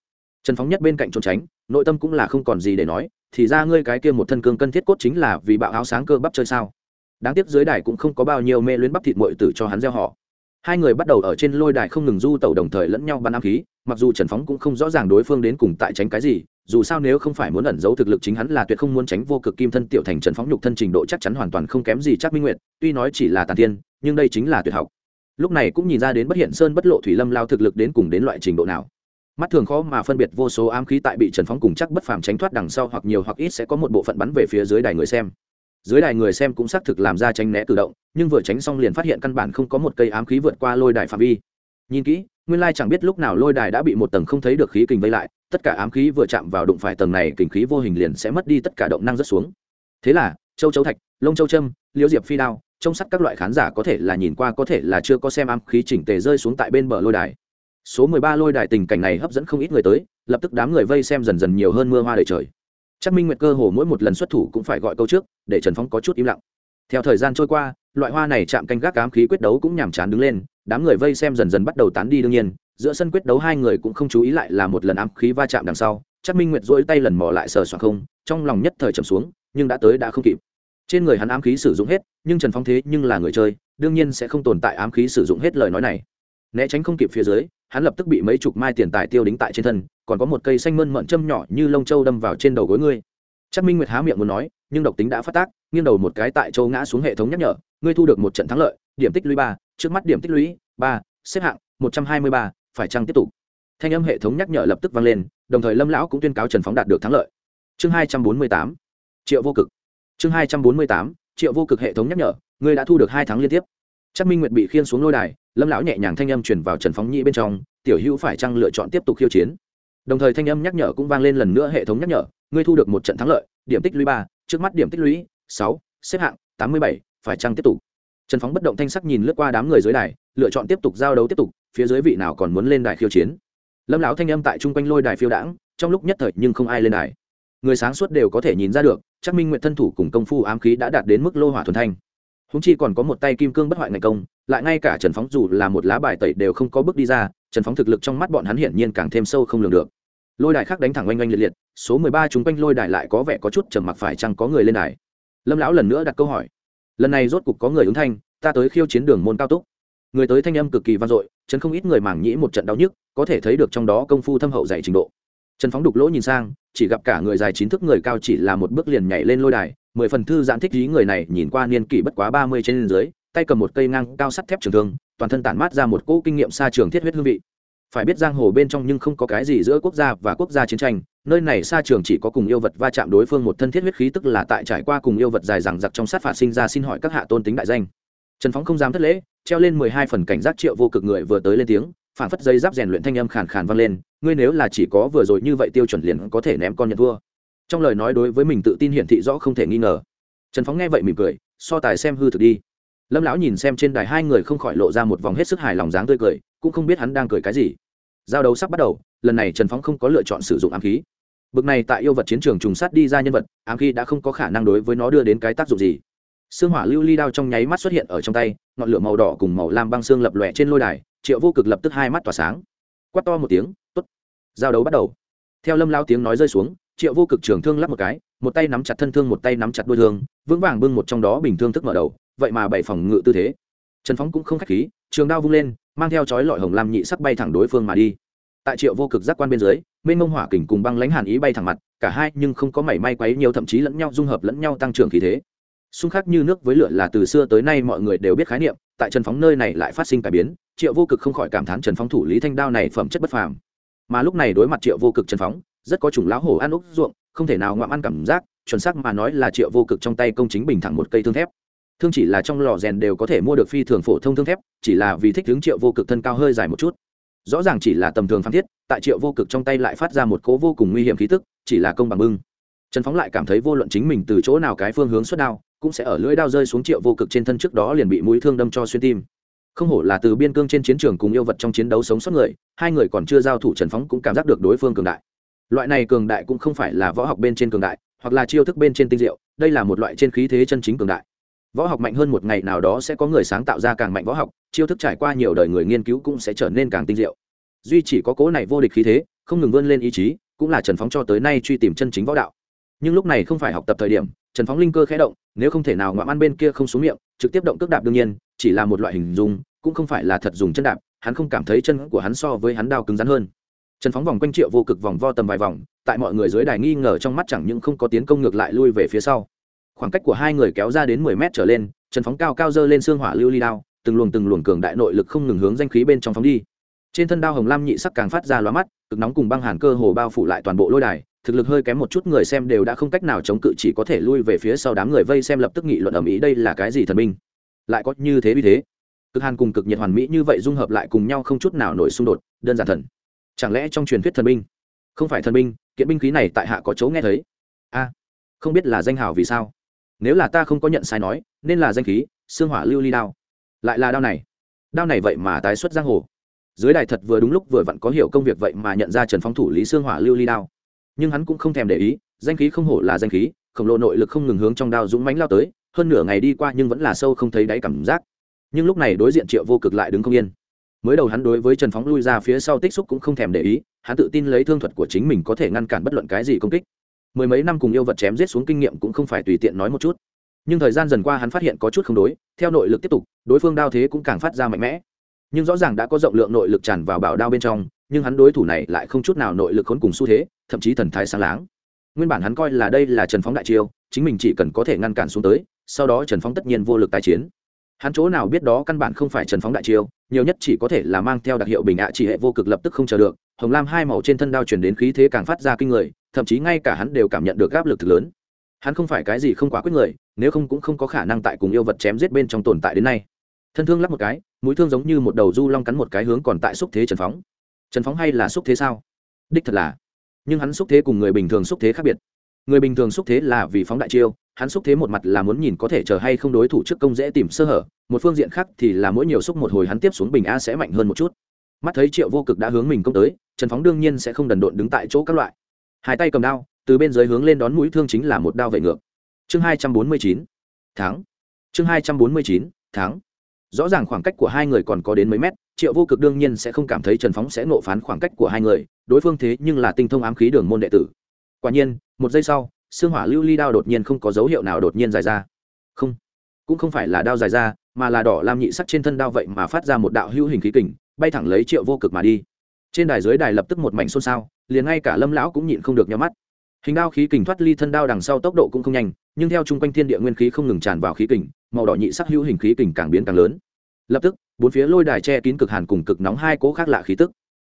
Trần phóng nhất bên cạnh trốn tránh nội tâm cũng là không còn gì để nói thì ra ngươi cái kia một thân cương cân thiết cốt chính là vì bạo áo sáng cơ bắp chơi sao? Đáng tiếc dưới đài cũng không có bao nhiêu mê luyến bắp thịt mội tử cho hắn gieo họ. Hai người bắt đầu ở trên lôi đài không ngừng du tẩu đồng thời lẫn nhau bắn ám khí mặc dù trần phóng cũng không rõ ràng đối phương đến cùng tại tránh cái gì dù sao nếu không phải muốn ẩn giấu thực lực chính hắn là tuyệt không muốn tránh vô cực kim thân tiểu thành trần phóng nhục thân trình độ chắc chắn hoàn toàn không kém gì chắc minh nguyệt tuy nói chỉ là tàn tiên, nhưng đây chính là tuyệt học lúc này cũng nhìn ra đến bất hiện sơn bất lộ thủy lâm lao thực lực đến cùng đến loại trình độ nào. Mắt thường khó mà phân biệt vô số ám khí tại bị trần phóng cùng chắc bất phàm tránh thoát đằng sau hoặc nhiều hoặc ít sẽ có một bộ phận bắn về phía dưới đài người xem. Dưới đài người xem cũng xác thực làm ra tránh né tự động, nhưng vừa tránh xong liền phát hiện căn bản không có một cây ám khí vượt qua lôi đài phạm vi. Nhìn kỹ, nguyên lai chẳng biết lúc nào lôi đài đã bị một tầng không thấy được khí kình vây lại, tất cả ám khí vừa chạm vào đụng phải tầng này kình khí vô hình liền sẽ mất đi tất cả động năng rất xuống. Thế là, châu châu thạch lông châu trâm liễu diệp phi đao trông sắt các loại khán giả có thể là nhìn qua, có thể là chưa có xem ám khí chỉnh tề rơi xuống tại bên bờ lôi đài. Số mười ba lôi đài tình cảnh này hấp dẫn không ít người tới, lập tức đám người vây xem dần dần nhiều hơn mưa hoa đầy trời. Chắc minh nguyệt cơ hồ mỗi một lần xuất thủ cũng phải gọi câu trước, để trần phong có chút im lặng. Theo thời gian trôi qua, loại hoa này chạm canh gác ám khí quyết đấu cũng nhàm chán đứng lên, đám người vây xem dần dần bắt đầu tán đi đương nhiên, giữa sân quyết đấu hai người cũng không chú ý lại là một lần ám khí va chạm đằng sau, chắc minh nguyệt dỗi tay lần mò lại sờ soạng không, trong lòng nhất thời trầm xuống, nhưng đã tới đã không kịp trên người hắn ám khí sử dụng hết, nhưng trần phong thế nhưng là người chơi, đương nhiên sẽ không tồn tại ám khí sử dụng hết lời nói này. Né tránh không kịp phía dưới, hắn lập tức bị mấy chục mai tiền tài tiêu đính tại trên thân, còn có một cây xanh mơn mận châm nhỏ như lông trâu đâm vào trên đầu gối ngươi. Chắc minh nguyệt há miệng muốn nói, nhưng độc tính đã phát tác, nghiêng đầu một cái tại châu ngã xuống hệ thống nhắc nhở, ngươi thu được một trận thắng lợi, điểm tích lũy ba, trước mắt điểm tích lũy ba, xếp hạng một trăm hai mươi ba, phải chăng tiếp tục? Thanh âm hệ thống nhắc nhở lập tức vang lên, đồng thời lâm lão cũng tuyên cáo trần phóng đạt được thắng lợi. Chương hai trăm bốn mươi tám, triệu vô cực chương hai trăm bốn mươi tám, triệu vô cực hệ thống nhắc nhở, ngươi đã thu được hai tháng liên tiếp. Chắc minh nguyệt bị khiên xuống lôi đài, lâm lão nhẹ nhàng thanh âm chuyển vào trần phóng nhĩ bên trong, tiểu hữu phải chăng lựa chọn tiếp tục khiêu chiến? Đồng thời thanh âm nhắc nhở cũng vang lên lần nữa hệ thống nhắc nhở, ngươi thu được một trận thắng lợi, điểm tích lũy ba, trước mắt điểm tích lũy sáu, xếp hạng tám mươi bảy, phải chăng tiếp tục? Trần phóng bất động thanh sắc nhìn lướt qua đám người dưới đài, lựa chọn tiếp tục giao đấu tiếp tục, phía dưới vị nào còn muốn lên đài khiêu chiến. Lâm lão thanh âm tại chung quanh lôi đài phiêu đãng, trong lúc nhất thời nhưng không ai lên đài người sáng suốt đều có thể nhìn ra được, chắc minh nguyện thân thủ cùng công phu ám khí đã đạt đến mức lô hỏa thuần thanh. Húng chi còn có một tay kim cương bất hoại ngày công, lại ngay cả trần phóng dù là một lá bài tẩy đều không có bước đi ra, trần phóng thực lực trong mắt bọn hắn hiển nhiên càng thêm sâu không lường được. Lôi đài khác đánh thẳng oanh oanh liệt liệt, số mười ba chúng quanh lôi đài lại có vẻ có chút trầm mặc phải chăng có người lên đài. Lâm lão lần nữa đặt câu hỏi. Lần này rốt cục có người ứng thanh, ta tới khiêu chiến đường môn cao túc. Người tới thanh âm cực kỳ vang dội, chấn không ít người mảng nhĩ một trận đau nhức, có thể thấy được trong đó công phu thâm hậu dạy trình độ. Trần phóng đục lỗ nhìn sang chỉ gặp cả người dài chín thước người cao chỉ là một bước liền nhảy lên lôi đài, mười phần thư giãn thích ý người này nhìn qua niên kỷ bất quá ba mươi trên dưới, tay cầm một cây ngang cao sắt thép trường thương, toàn thân tản mát ra một cỗ kinh nghiệm xa trường thiết huyết hương vị. Phải biết giang hồ bên trong nhưng không có cái gì giữa quốc gia và quốc gia chiến tranh, nơi này xa trường chỉ có cùng yêu vật va chạm đối phương một thân thiết huyết khí tức là tại trải qua cùng yêu vật dài rằng giặc trong sát phạt sinh ra xin hỏi các hạ tôn tính đại danh. Trần phóng không dám thất lễ, treo lên mười hai phần cảnh giác triệu vô cực người vừa tới lên tiếng phản phất dây giáp rèn luyện thanh âm khàn khàn vang lên, ngươi nếu là chỉ có vừa rồi như vậy tiêu chuẩn liền có thể ném con nhận thua. Trong lời nói đối với mình tự tin hiển thị rõ không thể nghi ngờ. Trần phóng nghe vậy mỉm cười, so tài xem hư thực đi. Lâm lão nhìn xem trên đài hai người không khỏi lộ ra một vòng hết sức hài lòng dáng tươi cười, cũng không biết hắn đang cười cái gì. Giao đấu sắp bắt đầu, lần này trần phóng không có lựa chọn sử dụng ám khí. Bực này tại yêu vật chiến trường trùng sát đi ra nhân vật, ám khí đã không có khả năng đối với nó đưa đến cái tác dụng gì xương hỏa lưu ly đao trong nháy mắt xuất hiện ở trong tay, ngọn lửa màu đỏ cùng màu lam băng xương lập lòe trên lôi đài, triệu vô cực lập tức hai mắt tỏa sáng. Quát to một tiếng t ố t giao đấu bắt đầu. Theo lâm lao tiếng nói rơi xuống, triệu vô cực trường thương lắp một cái, một tay nắm chặt thân thương, một tay nắm chặt đôi thương, vững vàng bưng một trong đó bình thương thức mở đầu, vậy mà bảy phòng ngự tư thế. Trần phóng cũng không k h á c h khí, trường đao vung lên, mang theo chói lọi hồng lam nhị sắc bay thẳng đối phương mà đi. Tại triệu vô cực giác quan bên dưới, mênh mông hỏa kình cùng băng lãnh hàn ý bay thẳng mặt, cả hai nhưng không có mảy may quấy nhiều, thậm chí lẫn nhau dung hợp lẫn nhau tăng trưởng khí thế xung khắc như nước với lửa là từ xưa tới nay mọi người đều biết khái niệm, tại trần phóng nơi này lại phát sinh cải biến, triệu vô cực không khỏi cảm thán trần phóng thủ lý thanh đao này phẩm chất bất phàm. Mà lúc này đối mặt triệu vô cực trần phóng, rất có chủng lão hổ ăn úc ruộng, không thể nào ngoạm ăn cảm giác, chuẩn xác mà nói là triệu vô cực trong tay công chính bình thẳng một cây thương thép. Thương chỉ là trong lò rèn đều có thể mua được phi thường phổ thông thương thép, chỉ là vì thích hướng triệu vô cực thân cao hơi dài một chút. Rõ ràng chỉ là tầm thường phan thiết, tại triệu vô cực trong tay lại phát ra một cố vô cùng nguy hiểm khí tức, chỉ là công bằng bưng. Trần phóng lại cảm thấy vô luận chính mình từ chỗ nào cái phương hướng xuất đao cũng sẽ ở lưỡi đao rơi xuống triệu vô cực trên thân trước đó liền bị mũi thương đâm cho xuyên tim. Không hổ là từ biên cương trên chiến trường cùng yêu vật trong chiến đấu sống sót người, hai người còn chưa giao thủ trần phóng cũng cảm giác được đối phương cường đại. Loại này cường đại cũng không phải là võ học bên trên cường đại, hoặc là chiêu thức bên trên tinh diệu, đây là một loại trên khí thế chân chính cường đại. Võ học mạnh hơn một ngày nào đó sẽ có người sáng tạo ra càng mạnh võ học, chiêu thức trải qua nhiều đời người nghiên cứu cũng sẽ trở nên càng tinh diệu. Duy chỉ có cố này vô địch khí thế, không ngừng vươn lên ý chí, cũng là trần phóng cho tới nay truy tìm chân chính võ đạo. Nhưng lúc này không phải học tập thời điểm trần phóng linh cơ khẽ động, nếu không thể nào ngoạm ăn bên kia không xuống miệng, trực tiếp động cước đạp đương nhiên, chỉ là một loại hình dung, cũng không phải là thật dùng chân đạp, hắn không cảm thấy chân của hắn so với hắn đao cứng rắn hơn. Trần phóng vòng quanh triệu vô cực vòng vo tầm vài vòng, tại mọi người dưới đài nghi ngờ trong mắt chẳng những không có tiến công ngược lại lui về phía sau. Khoảng cách của hai người kéo ra đến mười mét trở lên, trần phóng cao cao dơ lên xương hỏa lưu ly đao, từng luồng từng luồng cường đại nội lực không ngừng hướng danh khí bên trong phóng đi. Trên thân đao hồng lam nhị sắc càng phát ra lóa mắt, cực nóng cùng băng hàn cơ hồ bao phủ lại toàn bộ lôi đài thực lực hơi kém một chút người xem đều đã không cách nào chống cự, chỉ có thể lui về phía sau đám người vây xem lập tức nghị luận ầm ĩ đây là cái gì thần binh lại có như thế vì thế. Cực hàn cùng cực nhiệt hoàn mỹ như vậy dung hợp lại cùng nhau không chút nào nổi xung đột, đơn giản thần. Chẳng lẽ trong truyền thuyết thần binh? Không phải thần binh, kiện binh khí này tại hạ có chỗ nghe thấy. A, không biết là danh hào vì sao. Nếu là ta không có nhận sai nói, nên là danh khí, xương hỏa lưu ly đao. Lại là đao này. Đao này vậy mà tái xuất giang hồ. Dưới đài thật vừa đúng lúc vừa vặn có hiểu công việc vậy mà nhận ra trần phong thủ lý xương hỏa lưu ly đao nhưng hắn cũng không thèm để ý, danh khí không hổ là danh khí, khổng lồ nội lực không ngừng hướng trong đao dũng mánh lao tới, hơn nửa ngày đi qua nhưng vẫn là sâu không thấy đáy cảm giác. Nhưng lúc này đối diện triệu vô cực lại đứng không yên. Mới đầu hắn đối với trần phóng lui ra phía sau tích xúc cũng không thèm để ý, hắn tự tin lấy thương thuật của chính mình có thể ngăn cản bất luận cái gì công kích. Mười mấy năm cùng yêu vật chém giết xuống kinh nghiệm cũng không phải tùy tiện nói một chút. Nhưng thời gian dần qua hắn phát hiện có chút không đối, theo nội lực tiếp tục, đối phương đao thế cũng càng phát ra mạnh mẽ. Nhưng rõ ràng đã có rộng lượng nội lực tràn vào bảo đao bên trong, nhưng hắn đối thủ này lại không chút nào nội lực khốn cùng xu thế thậm chí thần thái sáng láng. Nguyên bản hắn coi là đây là trần phóng đại chiêu, chính mình chỉ cần có thể ngăn cản xuống tới, sau đó trần phóng tất nhiên vô lực tái chiến. Hắn chỗ nào biết đó căn bản không phải trần phóng đại chiêu, nhiều nhất chỉ có thể là mang theo đặc hiệu bình ạ chỉ hệ vô cực lập tức không chờ được, hồng lam hai màu trên thân đao chuyển đến khí thế càng phát ra kinh người, thậm chí ngay cả hắn đều cảm nhận được áp lực thực lớn. Hắn không phải cái gì không quá quyết người, nếu không cũng không có khả năng tại cùng yêu vật chém giết bên trong tồn tại đến nay. Thân thương lắp một cái, mũi thương giống như một đầu du long cắn một cái hướng còn tại xúc thế trần phóng. Trần phóng hay là xúc thế sao? Đích thật là nhưng hắn xúc thế cùng người bình thường xúc thế khác biệt. Người bình thường xúc thế là vì phóng đại chiêu, hắn xúc thế một mặt là muốn nhìn có thể chờ hay không đối thủ trước công dễ tìm sơ hở, một phương diện khác thì là mỗi nhiều xúc một hồi hắn tiếp xuống bình a sẽ mạnh hơn một chút. Mắt thấy triệu vô cực đã hướng mình công tới, trần phóng đương nhiên sẽ không đần độn đứng tại chỗ các loại. Hai tay cầm đao, từ bên dưới hướng lên đón mũi thương chính là một đao vệ ngược. Chương hai trăm bốn mươi chín tháng chương hai trăm bốn mươi chín tháng rõ ràng khoảng cách của hai người còn có đến mấy mét triệu vô cực đương nhiên sẽ không cảm thấy trần phóng sẽ nộ phán khoảng cách của hai người, đối phương thế nhưng là tinh thông ám khí đường môn đệ tử. Quả nhiên, một giây sau, xương hỏa lưu ly đao đột nhiên không có dấu hiệu nào đột nhiên dài ra. Không, cũng không phải là đao dài ra, mà là đỏ lam nhị sắc trên thân đao vậy mà phát ra một đạo hữu hình khí kình, bay thẳng lấy triệu vô cực mà đi. Trên đài dưới đài lập tức một mảnh xôn xao, liền ngay cả lâm lão cũng nhịn không được nhắm mắt. Hình đao khí kình thoát ly thân đao đằng sau tốc độ cũng không nhanh, nhưng theo chung quanh thiên địa nguyên khí không ngừng tràn vào khí kình, màu đỏ nhị sắc hữu hình khí kình càng biến càng lớn. Lập tức bốn phía lôi đài che kín cực hàn cùng cực nóng hai cố khác lạ khí tức.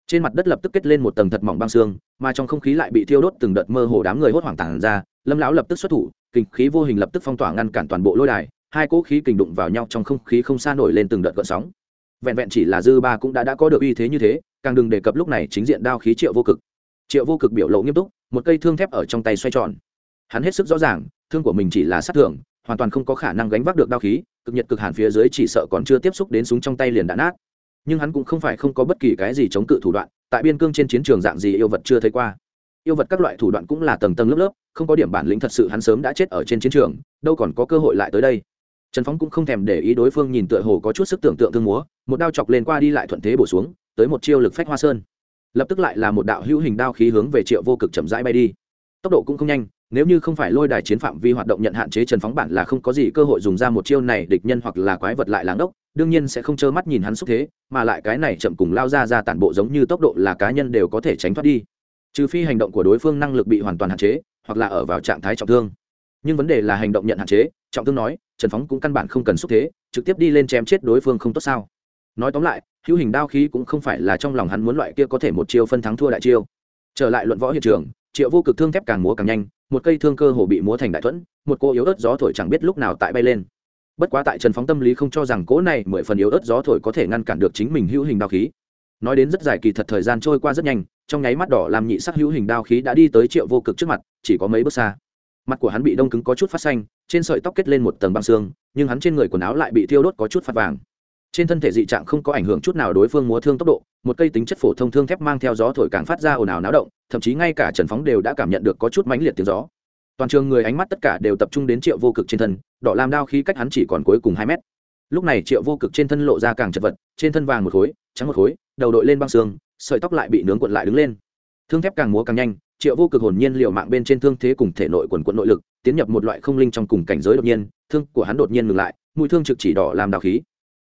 Trên mặt đất lập tức kết lên một tầng thật mỏng băng xương, mà trong không khí lại bị thiêu đốt từng đợt mơ hồ đám người hốt hoảng tàn ra, lâm lão lập tức xuất thủ kình khí vô hình lập tức phong tỏa ngăn cản toàn bộ lôi đài, hai cỗ khí kình đụng vào nhau trong không khí không xa nổi lên từng đợt gợn sóng. Vẹn vẹn chỉ là dư ba cũng đã đã có được uy thế như thế, càng đừng đề cập lúc này chính diện đao khí triệu vô cực. Triệu vô cực biểu lộ nghiêm túc, một cây thương thép ở trong tay xoay tròn. Hắn hết sức rõ ràng, thương của mình chỉ là sát thương hoàn toàn không có khả năng gánh vác được đao khí, cực nhiệt cực hàn phía dưới chỉ sợ còn chưa tiếp xúc đến súng trong tay liền đã nát. Nhưng hắn cũng không phải không có bất kỳ cái gì chống cự thủ đoạn, tại biên cương trên chiến trường dạng gì yêu vật chưa thấy qua. Yêu vật các loại thủ đoạn cũng là tầng tầng lớp lớp, không có điểm bản lĩnh thật sự hắn sớm đã chết ở trên chiến trường, đâu còn có cơ hội lại tới đây. Trần phóng cũng không thèm để ý đối phương nhìn tựa hồ có chút sức tưởng tượng thương múa, một đao chọc lên qua đi lại thuận thế bổ xuống, tới một chiêu lực phách hoa sơn. Lập tức lại là một đạo hữu hình đao khí hướng về triệu vô cực chậm rãi bay đi. Tốc độ cũng không nhanh nếu như không phải lôi đài chiến phạm vi hoạt động nhận hạn chế trần phóng bản là không có gì cơ hội dùng ra một chiêu này, địch nhân hoặc là quái vật lại láng đốc, đương nhiên sẽ không trơ mắt nhìn hắn xúc thế, mà lại cái này chậm cùng lao ra ra tản bộ giống như tốc độ là cá nhân đều có thể tránh thoát đi. Trừ phi hành động của đối phương năng lực bị hoàn toàn hạn chế, hoặc là ở vào trạng thái trọng thương. Nhưng vấn đề là hành động nhận hạn chế, trọng thương nói, trần phóng cũng căn bản không cần xúc thế, trực tiếp đi lên chém chết đối phương không tốt sao. Nói tóm lại, hữu hình đao khí cũng không phải là trong lòng hắn muốn loại kia có thể một chiêu phân thắng thua đại chiêu. Trở lại luận võ hiện trường, triệu vô cực thương thép càng múa càng nhanh một cây thương cơ hồ bị múa thành đại thuẫn, một cô yếu ớt gió thổi chẳng biết lúc nào tại bay lên. Bất quá tại trần phóng tâm lý không cho rằng cỗ này mười phần yếu ớt gió thổi có thể ngăn cản được chính mình hữu hình đao khí. Nói đến rất dài kỳ thật thời gian trôi qua rất nhanh, trong nháy mắt đỏ làm nhị sắc hữu hình đao khí đã đi tới triệu vô cực trước mặt, chỉ có mấy bước xa. Mặt của hắn bị đông cứng có chút phát xanh, trên sợi tóc kết lên một tầng băng xương, nhưng hắn trên người quần áo lại bị thiêu đốt có chút phát vàng trên thân thể dị trạng không có ảnh hưởng chút nào đối phương múa thương tốc độ, một cây tính chất phổ thông thương thép mang theo gió thổi càng phát ra ồn ào náo động, thậm chí ngay cả trần phóng đều đã cảm nhận được có chút mãnh liệt tiếng gió. Toàn trường người ánh mắt tất cả đều tập trung đến triệu vô cực trên thân, đỏ làm đao khí cách hắn chỉ còn cuối cùng hai mét. Lúc này triệu vô cực trên thân lộ ra càng chật vật, trên thân vàng một khối, trắng một khối, đầu đội lên băng xương, sợi tóc lại bị nướng cuộn lại đứng lên. Thương thép càng múa càng nhanh, triệu vô cực hồn nhiên liệu mạng bên trên thương thế cùng thể nội quần quận nội lực, tiến nhập một loại không linh trong cùng cảnh giới đột nhiên, thương của hắn đột nhiên ngừng lại, mũi thương trực chỉ đỏ làm đào khí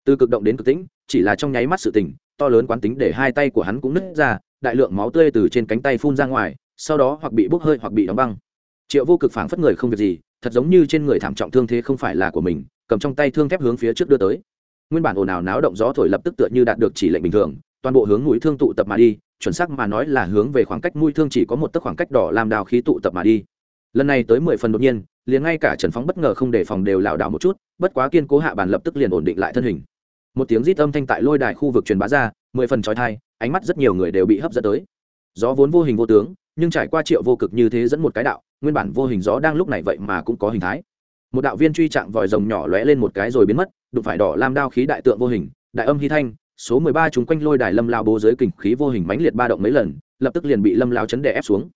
từ cực động đến cực tĩnh, chỉ là trong nháy mắt sự tình to lớn quán tính để hai tay của hắn cũng nứt ra, đại lượng máu tươi từ trên cánh tay phun ra ngoài, sau đó hoặc bị bốc hơi hoặc bị đóng băng. Triệu vô cực phảng phất người không việc gì, thật giống như trên người thảm trọng thương thế không phải là của mình, cầm trong tay thương thép hướng phía trước đưa tới. Nguyên bản ồn ào náo động gió thổi lập tức tựa như đạt được chỉ lệnh bình thường, toàn bộ hướng mũi thương tụ tập mà đi, chuẩn xác mà nói là hướng về khoảng cách mũi thương chỉ có một tấc khoảng cách đỏ làm đào khí tụ tập mà đi. Lần này tới mười phần đột nhiên, liền ngay cả trần phóng bất ngờ không đề phòng đều lảo đảo một chút, bất quá kiên cố hạ bàn lập tức liền ổn định lại thân hình một tiếng rít âm thanh tại lôi đài khu vực truyền bá ra, mười phần trói thai ánh mắt rất nhiều người đều bị hấp dẫn tới. Gió vốn vô hình vô tướng, nhưng trải qua triệu vô cực như thế dẫn một cái đạo, nguyên bản vô hình gió đang lúc này vậy mà cũng có hình thái. Một đạo viên truy chạm vòi rồng nhỏ lóe lên một cái rồi biến mất, đụng phải đỏ lam đao khí đại tượng vô hình, đại âm hy thanh, số mười ba chúng quanh lôi đài lâm lao bố giới kình khí vô hình mãnh liệt ba động mấy lần, lập tức liền bị lâm lao chấn đè ép xuống.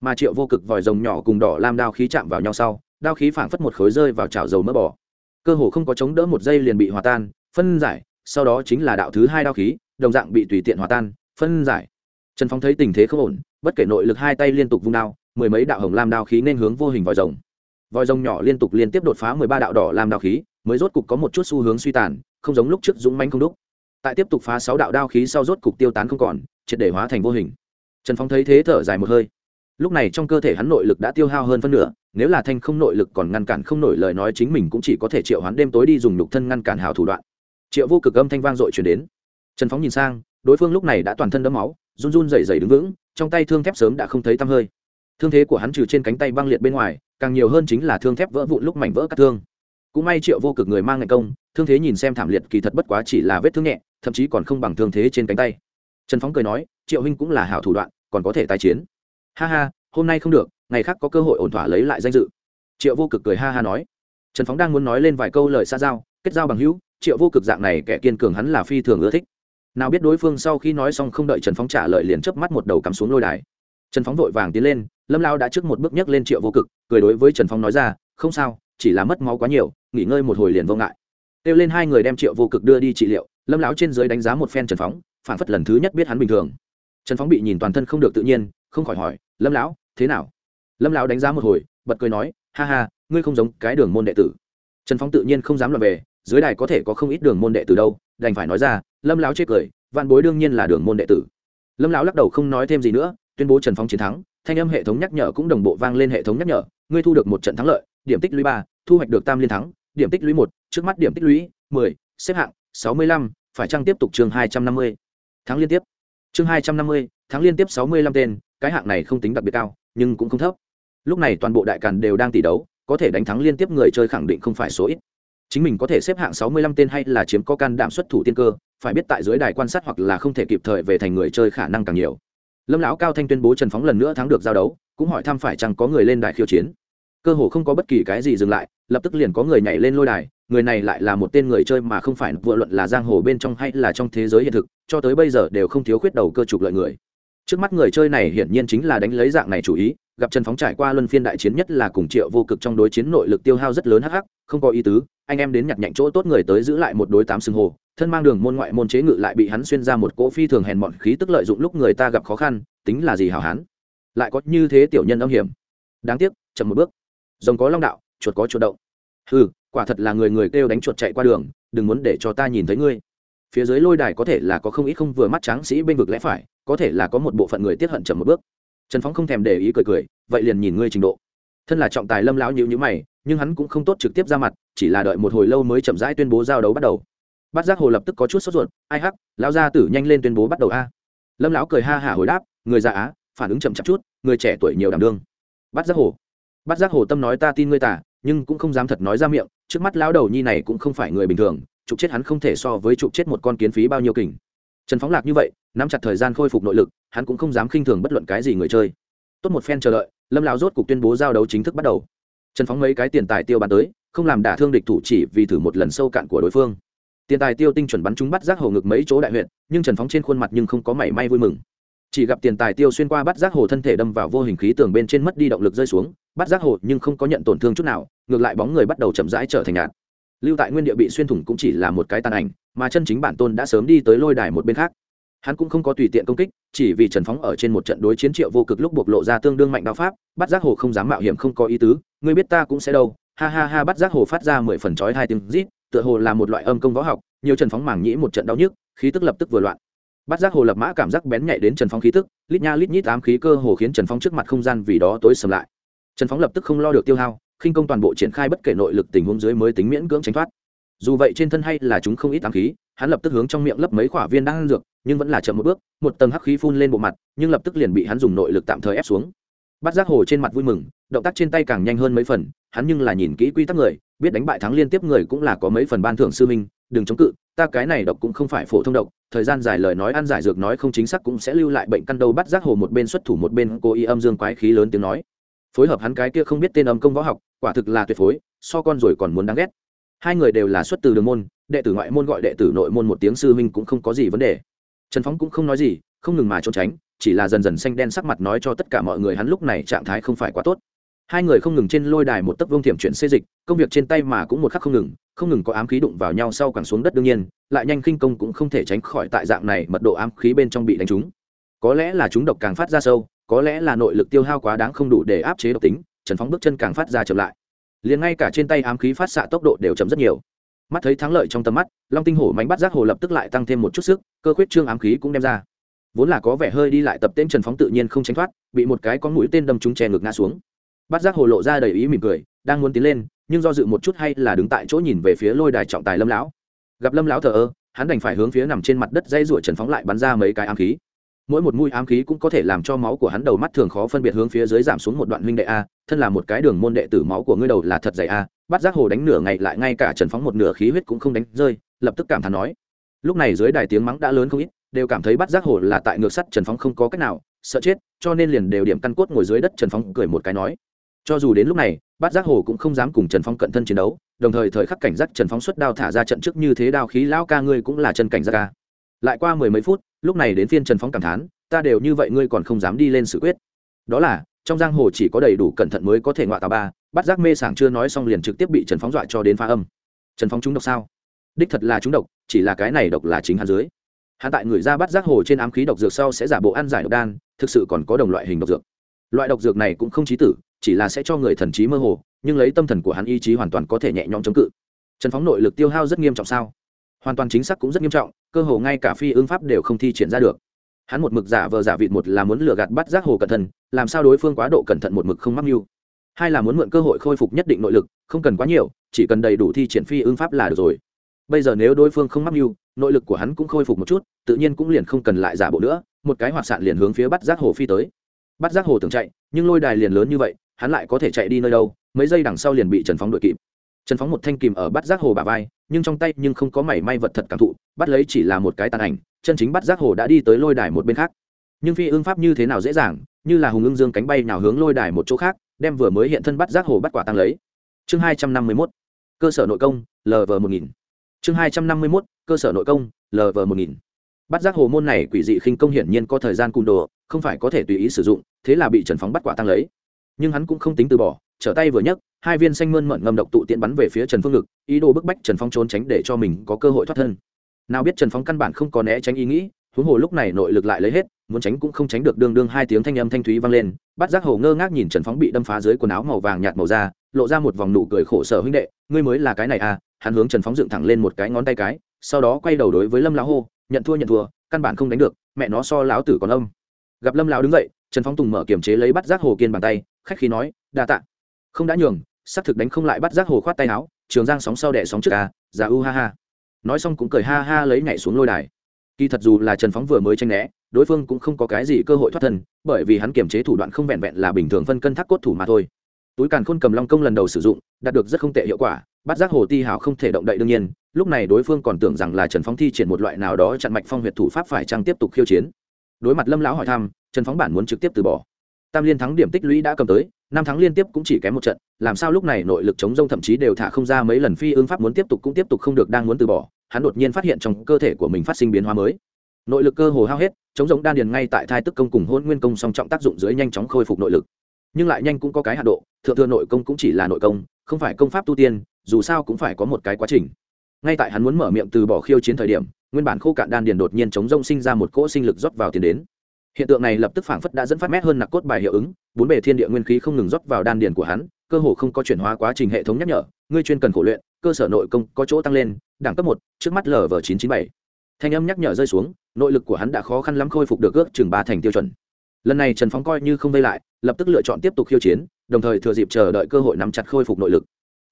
Mà triệu vô cực vòi rồng nhỏ cùng đỏ lam đao khí chạm vào nhau sau, đao khí phảng phất một khối rơi vào chảo dầu mỡ bỏ cơ hồ không có chống đỡ một giây liền bị hòa tan phân giải, sau đó chính là đạo thứ hai đao khí, đồng dạng bị tùy tiện hòa tan, phân giải. Trần phong thấy tình thế không ổn, bất kể nội lực hai tay liên tục vung đao, mười mấy đạo hồng lam đao khí nên hướng vô hình vòi rồng. Vòi rồng nhỏ liên tục liên tiếp đột phá mười ba đạo đỏ lam đao khí, mới rốt cục có một chút xu hướng suy tàn, không giống lúc trước dũng manh không đúc. Tại tiếp tục phá sáu đạo đao khí sau rốt cục tiêu tán không còn, triệt để hóa thành vô hình. Trần phong thấy thế thở dài một hơi. Lúc này trong cơ thể hắn nội lực đã tiêu hao hơn phân nửa, nếu là thanh không nội lực còn ngăn cản không nổi lời nói chính mình cũng chỉ có thể triệu hắn đêm tối đi dùng nhục thân ngăn cản hào thủ đoạn triệu vô cực âm thanh vang dội chuyển đến. Trần phóng nhìn sang, đối phương lúc này đã toàn thân đẫm máu, run run rẩy rẩy đứng vững, trong tay thương thép sớm đã không thấy tăm hơi. Thương thế của hắn trừ trên cánh tay băng liệt bên ngoài, càng nhiều hơn chính là thương thép vỡ vụn lúc mảnh vỡ cắt thương. Cũng may triệu vô cực người mang ngày công, thương thế nhìn xem thảm liệt kỳ thật bất quá chỉ là vết thương nhẹ, thậm chí còn không bằng thương thế trên cánh tay. Trần phóng cười nói, triệu huynh cũng là hảo thủ đoạn, còn có thể tái chiến. Ha ha, hôm nay không được, ngày khác có cơ hội ổn thỏa lấy lại danh dự. Triệu vô cực cười ha ha nói. Trần phóng đang muốn nói lên vài câu lời xa giao, kết giao bằng hữu triệu vô cực dạng này kẻ kiên cường hắn là phi thường ưa thích. Nào biết đối phương sau khi nói xong không đợi trần phóng trả lời liền chớp mắt một đầu cắm xuống lôi đài. Trần phóng vội vàng tiến lên, lâm lao đã trước một bước nhấc lên triệu vô cực, cười đối với trần phóng nói ra, không sao, chỉ là mất máu quá nhiều, nghỉ ngơi một hồi liền vô ngại. Kêu lên hai người đem triệu vô cực đưa đi trị liệu, lâm lão trên dưới đánh giá một phen trần phóng, phản phất lần thứ nhất biết hắn bình thường. Trần phóng bị nhìn toàn thân không được tự nhiên, không khỏi hỏi, lâm lão, thế nào? Lâm lão đánh giá một hồi, bật cười nói, ha ha, ngươi không giống cái đường môn đệ tử. Trần phóng tự nhiên không dám luận về dưới đài có thể có không ít đường môn đệ tử đâu, đành phải nói ra, lâm lão chê cười, vạn bối đương nhiên là đường môn đệ tử. Lâm lão lắc đầu không nói thêm gì nữa, tuyên bố trần phóng chiến thắng, thanh âm hệ thống nhắc nhở cũng đồng bộ vang lên hệ thống nhắc nhở, ngươi thu được một trận thắng lợi, điểm tích lũy ba, thu hoạch được tam liên thắng, điểm tích lũy một, trước mắt điểm tích lũy mười, xếp hạng sáu mươi lăm, phải trăng tiếp tục chương hai trăm năm mươi? Tháng liên tiếp. Chương hai trăm năm mươi tháng liên tiếp sáu mươi lăm tên, cái hạng này không tính đặc biệt cao, nhưng cũng không thấp. Lúc này toàn bộ đại càn đều đang tỷ đấu, có thể đánh thắng liên tiếp người chơi khẳng định không phải số ít chính mình có thể xếp hạng sáu mươi lăm tên hay là chiếm có can đảm xuất thủ tiên cơ, phải biết tại dưới đài quan sát hoặc là không thể kịp thời về thành người chơi khả năng càng nhiều. Lâm lão cao thanh tuyên bố trần phóng lần nữa thắng được giao đấu, cũng hỏi thăm phải chăng có người lên đài khiêu chiến. Cơ hồ không có bất kỳ cái gì dừng lại, lập tức liền có người nhảy lên lôi đài, người này lại là một tên người chơi mà không phải vừa luận là giang hồ bên trong hay là trong thế giới hiện thực, cho tới bây giờ đều không thiếu khuyết đầu cơ trục lợi người. Trước mắt người chơi này hiển nhiên chính là đánh lấy dạng này chủ ý gặp trần phóng trải qua luân phiên đại chiến nhất là cùng triệu vô cực trong đối chiến nội lực tiêu hao rất lớn hắc hắc, không có ý tứ, anh em đến nhặt nhạnh chỗ tốt người tới giữ lại một đối tám xưng hồ, thân mang đường môn ngoại môn chế ngự lại bị hắn xuyên ra một cỗ phi thường hèn mọn khí tức lợi dụng lúc người ta gặp khó khăn, tính là gì hảo hán? Lại có như thế tiểu nhân âm hiểm. Đáng tiếc, chậm một bước. Rồng có long đạo, chuột có chuột động. Ừ quả thật là người người kêu đánh chuột chạy qua đường, đừng muốn để cho ta nhìn thấy ngươi. Phía dưới lôi đài có thể là có không ít không vừa mắt tráng sĩ bên vực lẽ phải, có thể là có một bộ phận người tiết hận chậm một bước trần phóng không thèm để ý cười cười, vậy liền nhìn ngươi trình độ. Thân là trọng tài lâm lão nhữ nhữ mày, nhưng hắn cũng không tốt trực tiếp ra mặt, chỉ là đợi một hồi lâu mới chậm rãi tuyên bố giao đấu bắt đầu. Bát giác hồ lập tức có chút sốt ruột, ai hắc, lão gia tử nhanh lên tuyên bố bắt đầu a. Lâm lão cười ha hả hồi đáp, người già á, phản ứng chậm chậm chút, người trẻ tuổi nhiều đảm đương. Bát giác hồ, bát giác hồ tâm nói ta tin ngươi tả, nhưng cũng không dám thật nói ra miệng, trước mắt lão đầu nhi này cũng không phải người bình thường trục chết hắn không thể so với trục chết một con kiến phí bao nhiêu kình. Trần phóng lạc như vậy nắm chặt thời gian khôi phục nội lực, hắn cũng không dám khinh thường bất luận cái gì người chơi. Tốt một phen chờ đợi, lâm lão rốt cục tuyên bố giao đấu chính thức bắt đầu. Trần phóng mấy cái tiền tài tiêu bắn tới, không làm đả thương địch thủ chỉ vì thử một lần sâu cạn của đối phương. Tiền tài tiêu tinh chuẩn bắn chúng bắt giác hồ ngực mấy chỗ đại huyện nhưng trần phóng trên khuôn mặt nhưng không có mảy may vui mừng. Chỉ gặp tiền tài tiêu xuyên qua bắt giác hồ thân thể đâm vào vô hình khí tường bên trên mất đi động lực rơi xuống, bắt giác hồ nhưng không có nhận tổn thương chút nào, ngược lại bóng người bắt đầu chậm rãi trở thành nhạt. Lưu tại nguyên địa bị xuyên thủng cũng chỉ là một cái tàn ảnh, mà chân chính bản tôn đã sớm đi tới lôi đài một bên khác hắn cũng không có tùy tiện công kích, chỉ vì trần phóng ở trên một trận đối chiến triệu vô cực lúc bộc lộ ra tương đương mạnh đạo pháp, bắt giác hồ không dám mạo hiểm không có ý tứ, ngươi biết ta cũng sẽ đâu. Ha ha ha, bắt giác hồ phát ra mười phần chói hai tiếng rít, tựa hồ là một loại âm công võ học, nhiều trần phóng mảng nhĩ một trận đau nhức, khí tức lập tức vừa loạn. Bắt giác hồ lập mã cảm giác bén nhạy đến trần phóng khí tức, lít nha lít nhít ám khí cơ hồ khiến trần phóng trước mặt không gian vì đó tối sầm lại. Trần phóng lập tức không lo được tiêu hao, khinh công toàn bộ triển khai bất kể nội lực tình huống dưới mới tính miễn cưỡng tránh thoát. Dù vậy trên thân hay là chúng không ít ám khí hắn lập tức hướng trong miệng lấp mấy quả viên đang ăn dược, nhưng vẫn là chậm một bước, một tầng hắc khí phun lên bộ mặt, nhưng lập tức liền bị hắn dùng nội lực tạm thời ép xuống. Bắt giác hồ trên mặt vui mừng, động tác trên tay càng nhanh hơn mấy phần, hắn nhưng là nhìn kỹ quy tắc người, biết đánh bại thắng liên tiếp người cũng là có mấy phần ban thưởng sư minh đừng chống cự, ta cái này độc cũng không phải phổ thông độc, thời gian dài lời nói ăn giải dược nói không chính xác cũng sẽ lưu lại bệnh căn đâu. Bắt giác hồ một bên xuất thủ một bên cố ý âm dương quái khí lớn tiếng nói. Phối hợp hắn cái kia không biết tên âm công võ học, quả thực là tuyệt phối, so con rồi còn muốn đáng ghét. Hai người đều là xuất từ đường môn đệ tử ngoại môn gọi đệ tử nội môn một tiếng sư huynh cũng không có gì vấn đề. Trần phóng cũng không nói gì, không ngừng mà trốn tránh, chỉ là dần dần xanh đen sắc mặt nói cho tất cả mọi người hắn lúc này trạng thái không phải quá tốt. Hai người không ngừng trên lôi đài một tấc vương thiểm chuyển xê dịch, công việc trên tay mà cũng một khắc không ngừng không ngừng có ám khí đụng vào nhau sau càng xuống đất đương nhiên, lại nhanh khinh công cũng không thể tránh khỏi tại dạng này mật độ ám khí bên trong bị đánh trúng. Có lẽ là chúng độc càng phát ra sâu, có lẽ là nội lực tiêu hao quá đáng không đủ để áp chế độc tính, trần phóng bước chân càng phát ra chậm lại. Liền ngay cả trên tay ám khí phát xạ tốc độ đều chậm rất nhiều mắt thấy thắng lợi trong tầm mắt, long tinh hổ mánh bắt giác hồ lập tức lại tăng thêm một chút sức, cơ khuyết trương ám khí cũng đem ra. Vốn là có vẻ hơi đi lại tập tên trần phóng tự nhiên không tránh thoát, bị một cái con mũi tên đâm trúng che ngực ngã xuống. Bắt giác hồ lộ ra đầy ý mỉm cười, đang muốn tiến lên, nhưng do dự một chút hay là đứng tại chỗ nhìn về phía lôi đài trọng tài lâm lão. Gặp lâm lão thờ ơ, hắn đành phải hướng phía nằm trên mặt đất dây ruổi trần phóng lại bắn ra mấy cái ám khí. Mỗi một mũi ám khí cũng có thể làm cho máu của hắn đầu mắt thường khó phân biệt hướng phía dưới giảm xuống một đoạn huynh đệ a thân là một cái đường môn đệ tử máu của ngươi đầu là thật dày a bắt giác hồ đánh nửa ngày lại ngay cả trần phóng một nửa khí huyết cũng không đánh rơi, lập tức cảm thán nói. Lúc này dưới đài tiếng mắng đã lớn không ít, đều cảm thấy bắt giác hồ là tại ngược sắt trần phóng không có cách nào, sợ chết, cho nên liền đều điểm căn cốt ngồi dưới đất trần phóng cười một cái nói. Cho dù đến lúc này bát giác hồ cũng không dám cùng trần phong cận thân chiến đấu, đồng thời thời khắc cảnh giác trần phong xuất đao thả ra trận trước như thế đao khí lão ca ngươi cũng là chân cảnh giác ca. Lại qua mười mấy phút, lúc này đến phiên trần phong cảm thán, ta đều như vậy ngươi còn không dám đi lên xử quyết. Đó là trong giang hồ chỉ có đầy đủ cẩn thận mới có thể ngoại tà ba, bắt giác mê sảng chưa nói xong liền trực tiếp bị trần phóng dọa cho đến phá âm. Trần phóng trúng độc sao? Đích thật là trúng độc, chỉ là cái này độc là chính hắn dưới. Hắn tại người ra bắt giác hồ trên ám khí độc dược sau sẽ giả bộ ăn giải độc đan, thực sự còn có đồng loại hình độc dược. Loại độc dược này cũng không trí tử, chỉ là sẽ cho người thần trí mơ hồ, nhưng lấy tâm thần của hắn ý chí hoàn toàn có thể nhẹ nhõm chống cự. Trần phóng nội lực tiêu hao rất nghiêm trọng sao? Hoàn toàn chính xác cũng rất nghiêm trọng, cơ hồ ngay cả phi ương pháp đều không thi triển ra được hắn một mực giả vờ giả vịt một là muốn lừa gạt bắt giác hồ cẩn thận, làm sao đối phương quá độ cẩn thận một mực không mắc mưu. Hai là muốn mượn cơ hội khôi phục nhất định nội lực, không cần quá nhiều, chỉ cần đầy đủ thi triển phi ương pháp là được rồi. Bây giờ nếu đối phương không mắc mưu, nội lực của hắn cũng khôi phục một chút, tự nhiên cũng liền không cần lại giả bộ nữa, một cái hoạt sạn liền hướng phía bắt giác hồ phi tới. Bắt giác hồ tưởng chạy, nhưng lôi đài liền lớn như vậy, hắn lại có thể chạy đi nơi đâu, mấy giây đằng sau liền bị trần phóng đội kịp. Trần phóng một thanh kìm ở bắt giác hồ bà vai, nhưng trong tay nhưng không có mảy may vật thật cảm thụ, bắt lấy chỉ là một cái tàn ảnh chân chính bắt giác hồ đã đi tới lôi đài một bên khác. Nhưng phi ương pháp như thế nào dễ dàng, như là hùng ưng dương cánh bay nào hướng lôi đài một chỗ khác, đem vừa mới hiện thân bắt giác hồ bắt quả tăng lấy. Chương hai trăm năm mươi mốt, cơ sở nội công lv một nghìn. Chương hai trăm năm mươi mốt, cơ sở nội công lv một nghìn. Bắt giác hồ môn này quỷ dị khinh công hiển nhiên có thời gian cung đồ, không phải có thể tùy ý sử dụng, thế là bị trần phóng bắt quả tăng lấy. Nhưng hắn cũng không tính từ bỏ, trở tay vừa nhấc, hai viên xanh mơn mận ngầm độc tụ tiện bắn về phía trần phương ngực, ý đồ bức bách trần phong trốn tránh để cho mình có cơ hội thoát thân nào biết trần phong căn bản không có né tránh ý nghĩ, huống hồ lúc này nội lực lại lấy hết, muốn tránh cũng không tránh được đương đương hai tiếng thanh âm thanh thúy vang lên bắt giác hồ ngơ ngác nhìn trần phóng bị đâm phá dưới quần áo màu vàng nhạt màu da, lộ ra một vòng nụ cười khổ sở huynh đệ, ngươi mới là cái này à? Hắn hướng trần phóng dựng thẳng lên một cái ngón tay cái, sau đó quay đầu đối với lâm lão hô, nhận thua nhận thua, căn bản không đánh được, mẹ nó so lão tử còn ông gặp lâm lão đứng dậy, trần phóng tùng mở kiềm chế lấy bắt giác hồ kiên bàn tay, khách khí nói, đa tạ. Không đã nhường, xác thực đánh không lại bắt giác hồ khoát tay áo, trường giang sóng sau đẻ sóng trước à già u ha ha nói xong cũng cười ha ha lấy nhảy xuống lôi đài. Kỳ thật dù là trần phóng vừa mới tranh né, đối phương cũng không có cái gì cơ hội thoát thân, bởi vì hắn kiềm chế thủ đoạn không vẹn vẹn là bình thường phân cân thác cốt thủ mà thôi. Túi càn khôn cầm long công lần đầu sử dụng, đạt được rất không tệ hiệu quả, bắt giác hồ ti hào không thể động đậy đương nhiên, lúc này đối phương còn tưởng rằng là trần phóng thi triển một loại nào đó chặn mạch phong huyệt thủ pháp phải trang tiếp tục khiêu chiến. Đối mặt lâm lão hỏi thăm, trần phóng bản muốn trực tiếp từ bỏ. Tam liên thắng điểm tích lũy đã cầm tới năm tháng liên tiếp cũng chỉ kém một trận, làm sao lúc này nội lực chống rông thậm chí đều thả không ra mấy lần phi ương pháp muốn tiếp tục cũng tiếp tục không được, đang muốn từ bỏ, hắn đột nhiên phát hiện trong cơ thể của mình phát sinh biến hóa mới. Nội lực cơ hồ hao hết, chống rông đan điền ngay tại thai tức công cùng hôn nguyên công song trọng tác dụng dưới nhanh chóng khôi phục nội lực. Nhưng lại nhanh cũng có cái hạ độ, thượng thừa nội công cũng chỉ là nội công, không phải công pháp tu tiên, dù sao cũng phải có một cái quá trình. Ngay tại hắn muốn mở miệng từ bỏ khiêu chiến thời điểm, nguyên bản khô cạn đan điền đột nhiên chống rông sinh ra một cỗ sinh lực rót vào tiền đến hiện tượng này lập tức phảng phất đã dẫn phát mét hơn nặc cốt bài hiệu ứng, bốn bề thiên địa nguyên khí không ngừng rót vào đan điền của hắn, cơ hồ không có chuyển hóa quá trình hệ thống nhắc nhở, ngươi chuyên cần khổ luyện, cơ sở nội công có chỗ tăng lên, đẳng cấp một, trước mắt lv chín chín bảy. Thanh âm nhắc nhở rơi xuống, nội lực của hắn đã khó khăn lắm khôi phục được ước chừng ba thành tiêu chuẩn. Lần này trần phóng coi như không vây lại, lập tức lựa chọn tiếp tục khiêu chiến, đồng thời thừa dịp chờ đợi cơ hội nắm chặt khôi phục nội lực.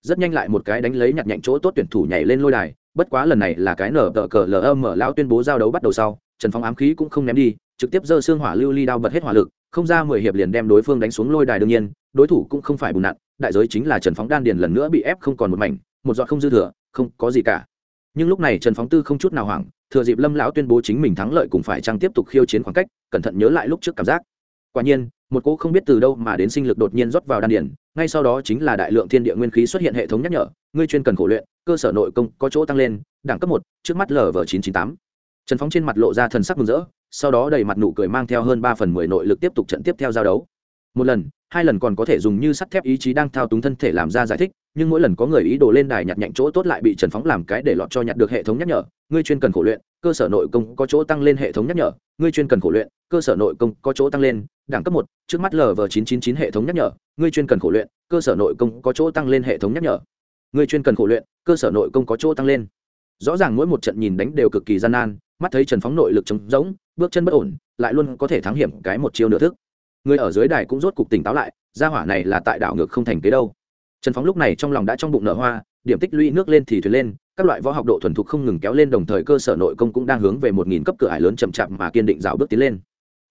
Rất nhanh lại một cái đánh lấy nhặt nhạnh chỗ tốt tuyển thủ nhảy lên lôi đài, bất quá lần này là cái nở tờ cờ lm lão tuyên bố giao đấu bắt đầu sau, trần phóng ám khí cũng không ném đi trực tiếp giơ xương hỏa lưu ly đao bật hết hỏa lực, không ra mười hiệp liền đem đối phương đánh xuống lôi đài đương nhiên, đối thủ cũng không phải bùn nặn, đại giới chính là trần phóng đan điền lần nữa bị ép không còn một mảnh, một giọt không dư thừa, không có gì cả. Nhưng lúc này trần phóng tư không chút nào hoảng, thừa dịp lâm lão tuyên bố chính mình thắng lợi cũng phải trang tiếp tục khiêu chiến khoảng cách, cẩn thận nhớ lại lúc trước cảm giác. Quả nhiên, một cỗ không biết từ đâu mà đến sinh lực đột nhiên rót vào đan điền, ngay sau đó chính là đại lượng thiên địa nguyên khí xuất hiện hệ thống nhắc nhở, ngươi chuyên cần khổ luyện, cơ sở nội công có chỗ tăng lên, đẳng cấp một, trước mắt lv chín chín tám. Trần phóng trên mặt lộ ra thần sắc mừng rỡ sau đó đầy mặt nụ cười mang theo hơn ba phần mười nội lực tiếp tục trận tiếp theo giao đấu. Một lần, hai lần còn có thể dùng như sắt thép ý chí đang thao túng thân thể làm ra giải thích, nhưng mỗi lần có người ý đồ lên đài nhặt nhạnh chỗ tốt lại bị trần phóng làm cái để lọt cho nhặt được hệ thống nhắc nhở, ngươi chuyên cần khổ luyện, cơ sở nội công có chỗ tăng lên hệ thống nhắc nhở, ngươi chuyên cần khổ luyện, cơ sở nội công có chỗ tăng lên, đẳng cấp một, trước mắt lv chín chín chín hệ thống nhắc nhở, ngươi chuyên cần khổ luyện, cơ sở nội công có chỗ tăng lên hệ thống nhắc nhở, ngươi chuyên cần khổ luyện, cơ sở nội công có chỗ tăng lên. Rõ ràng mỗi một trận nhìn đánh đều cực kỳ gian nan mắt thấy trần phóng nội lực trống rỗng, bước chân bất ổn, lại luôn có thể thắng hiểm cái một chiêu nửa thức. Người ở dưới đài cũng rốt cục tỉnh táo lại, gia hỏa này là tại đảo ngược không thành kế đâu. Trần phóng lúc này trong lòng đã trong bụng nở hoa, điểm tích lũy nước lên thì thuyền lên, các loại võ học độ thuần thục không ngừng kéo lên đồng thời cơ sở nội công cũng đang hướng về một nghìn cấp cửa ải lớn chậm chạp mà kiên định rào bước tiến lên.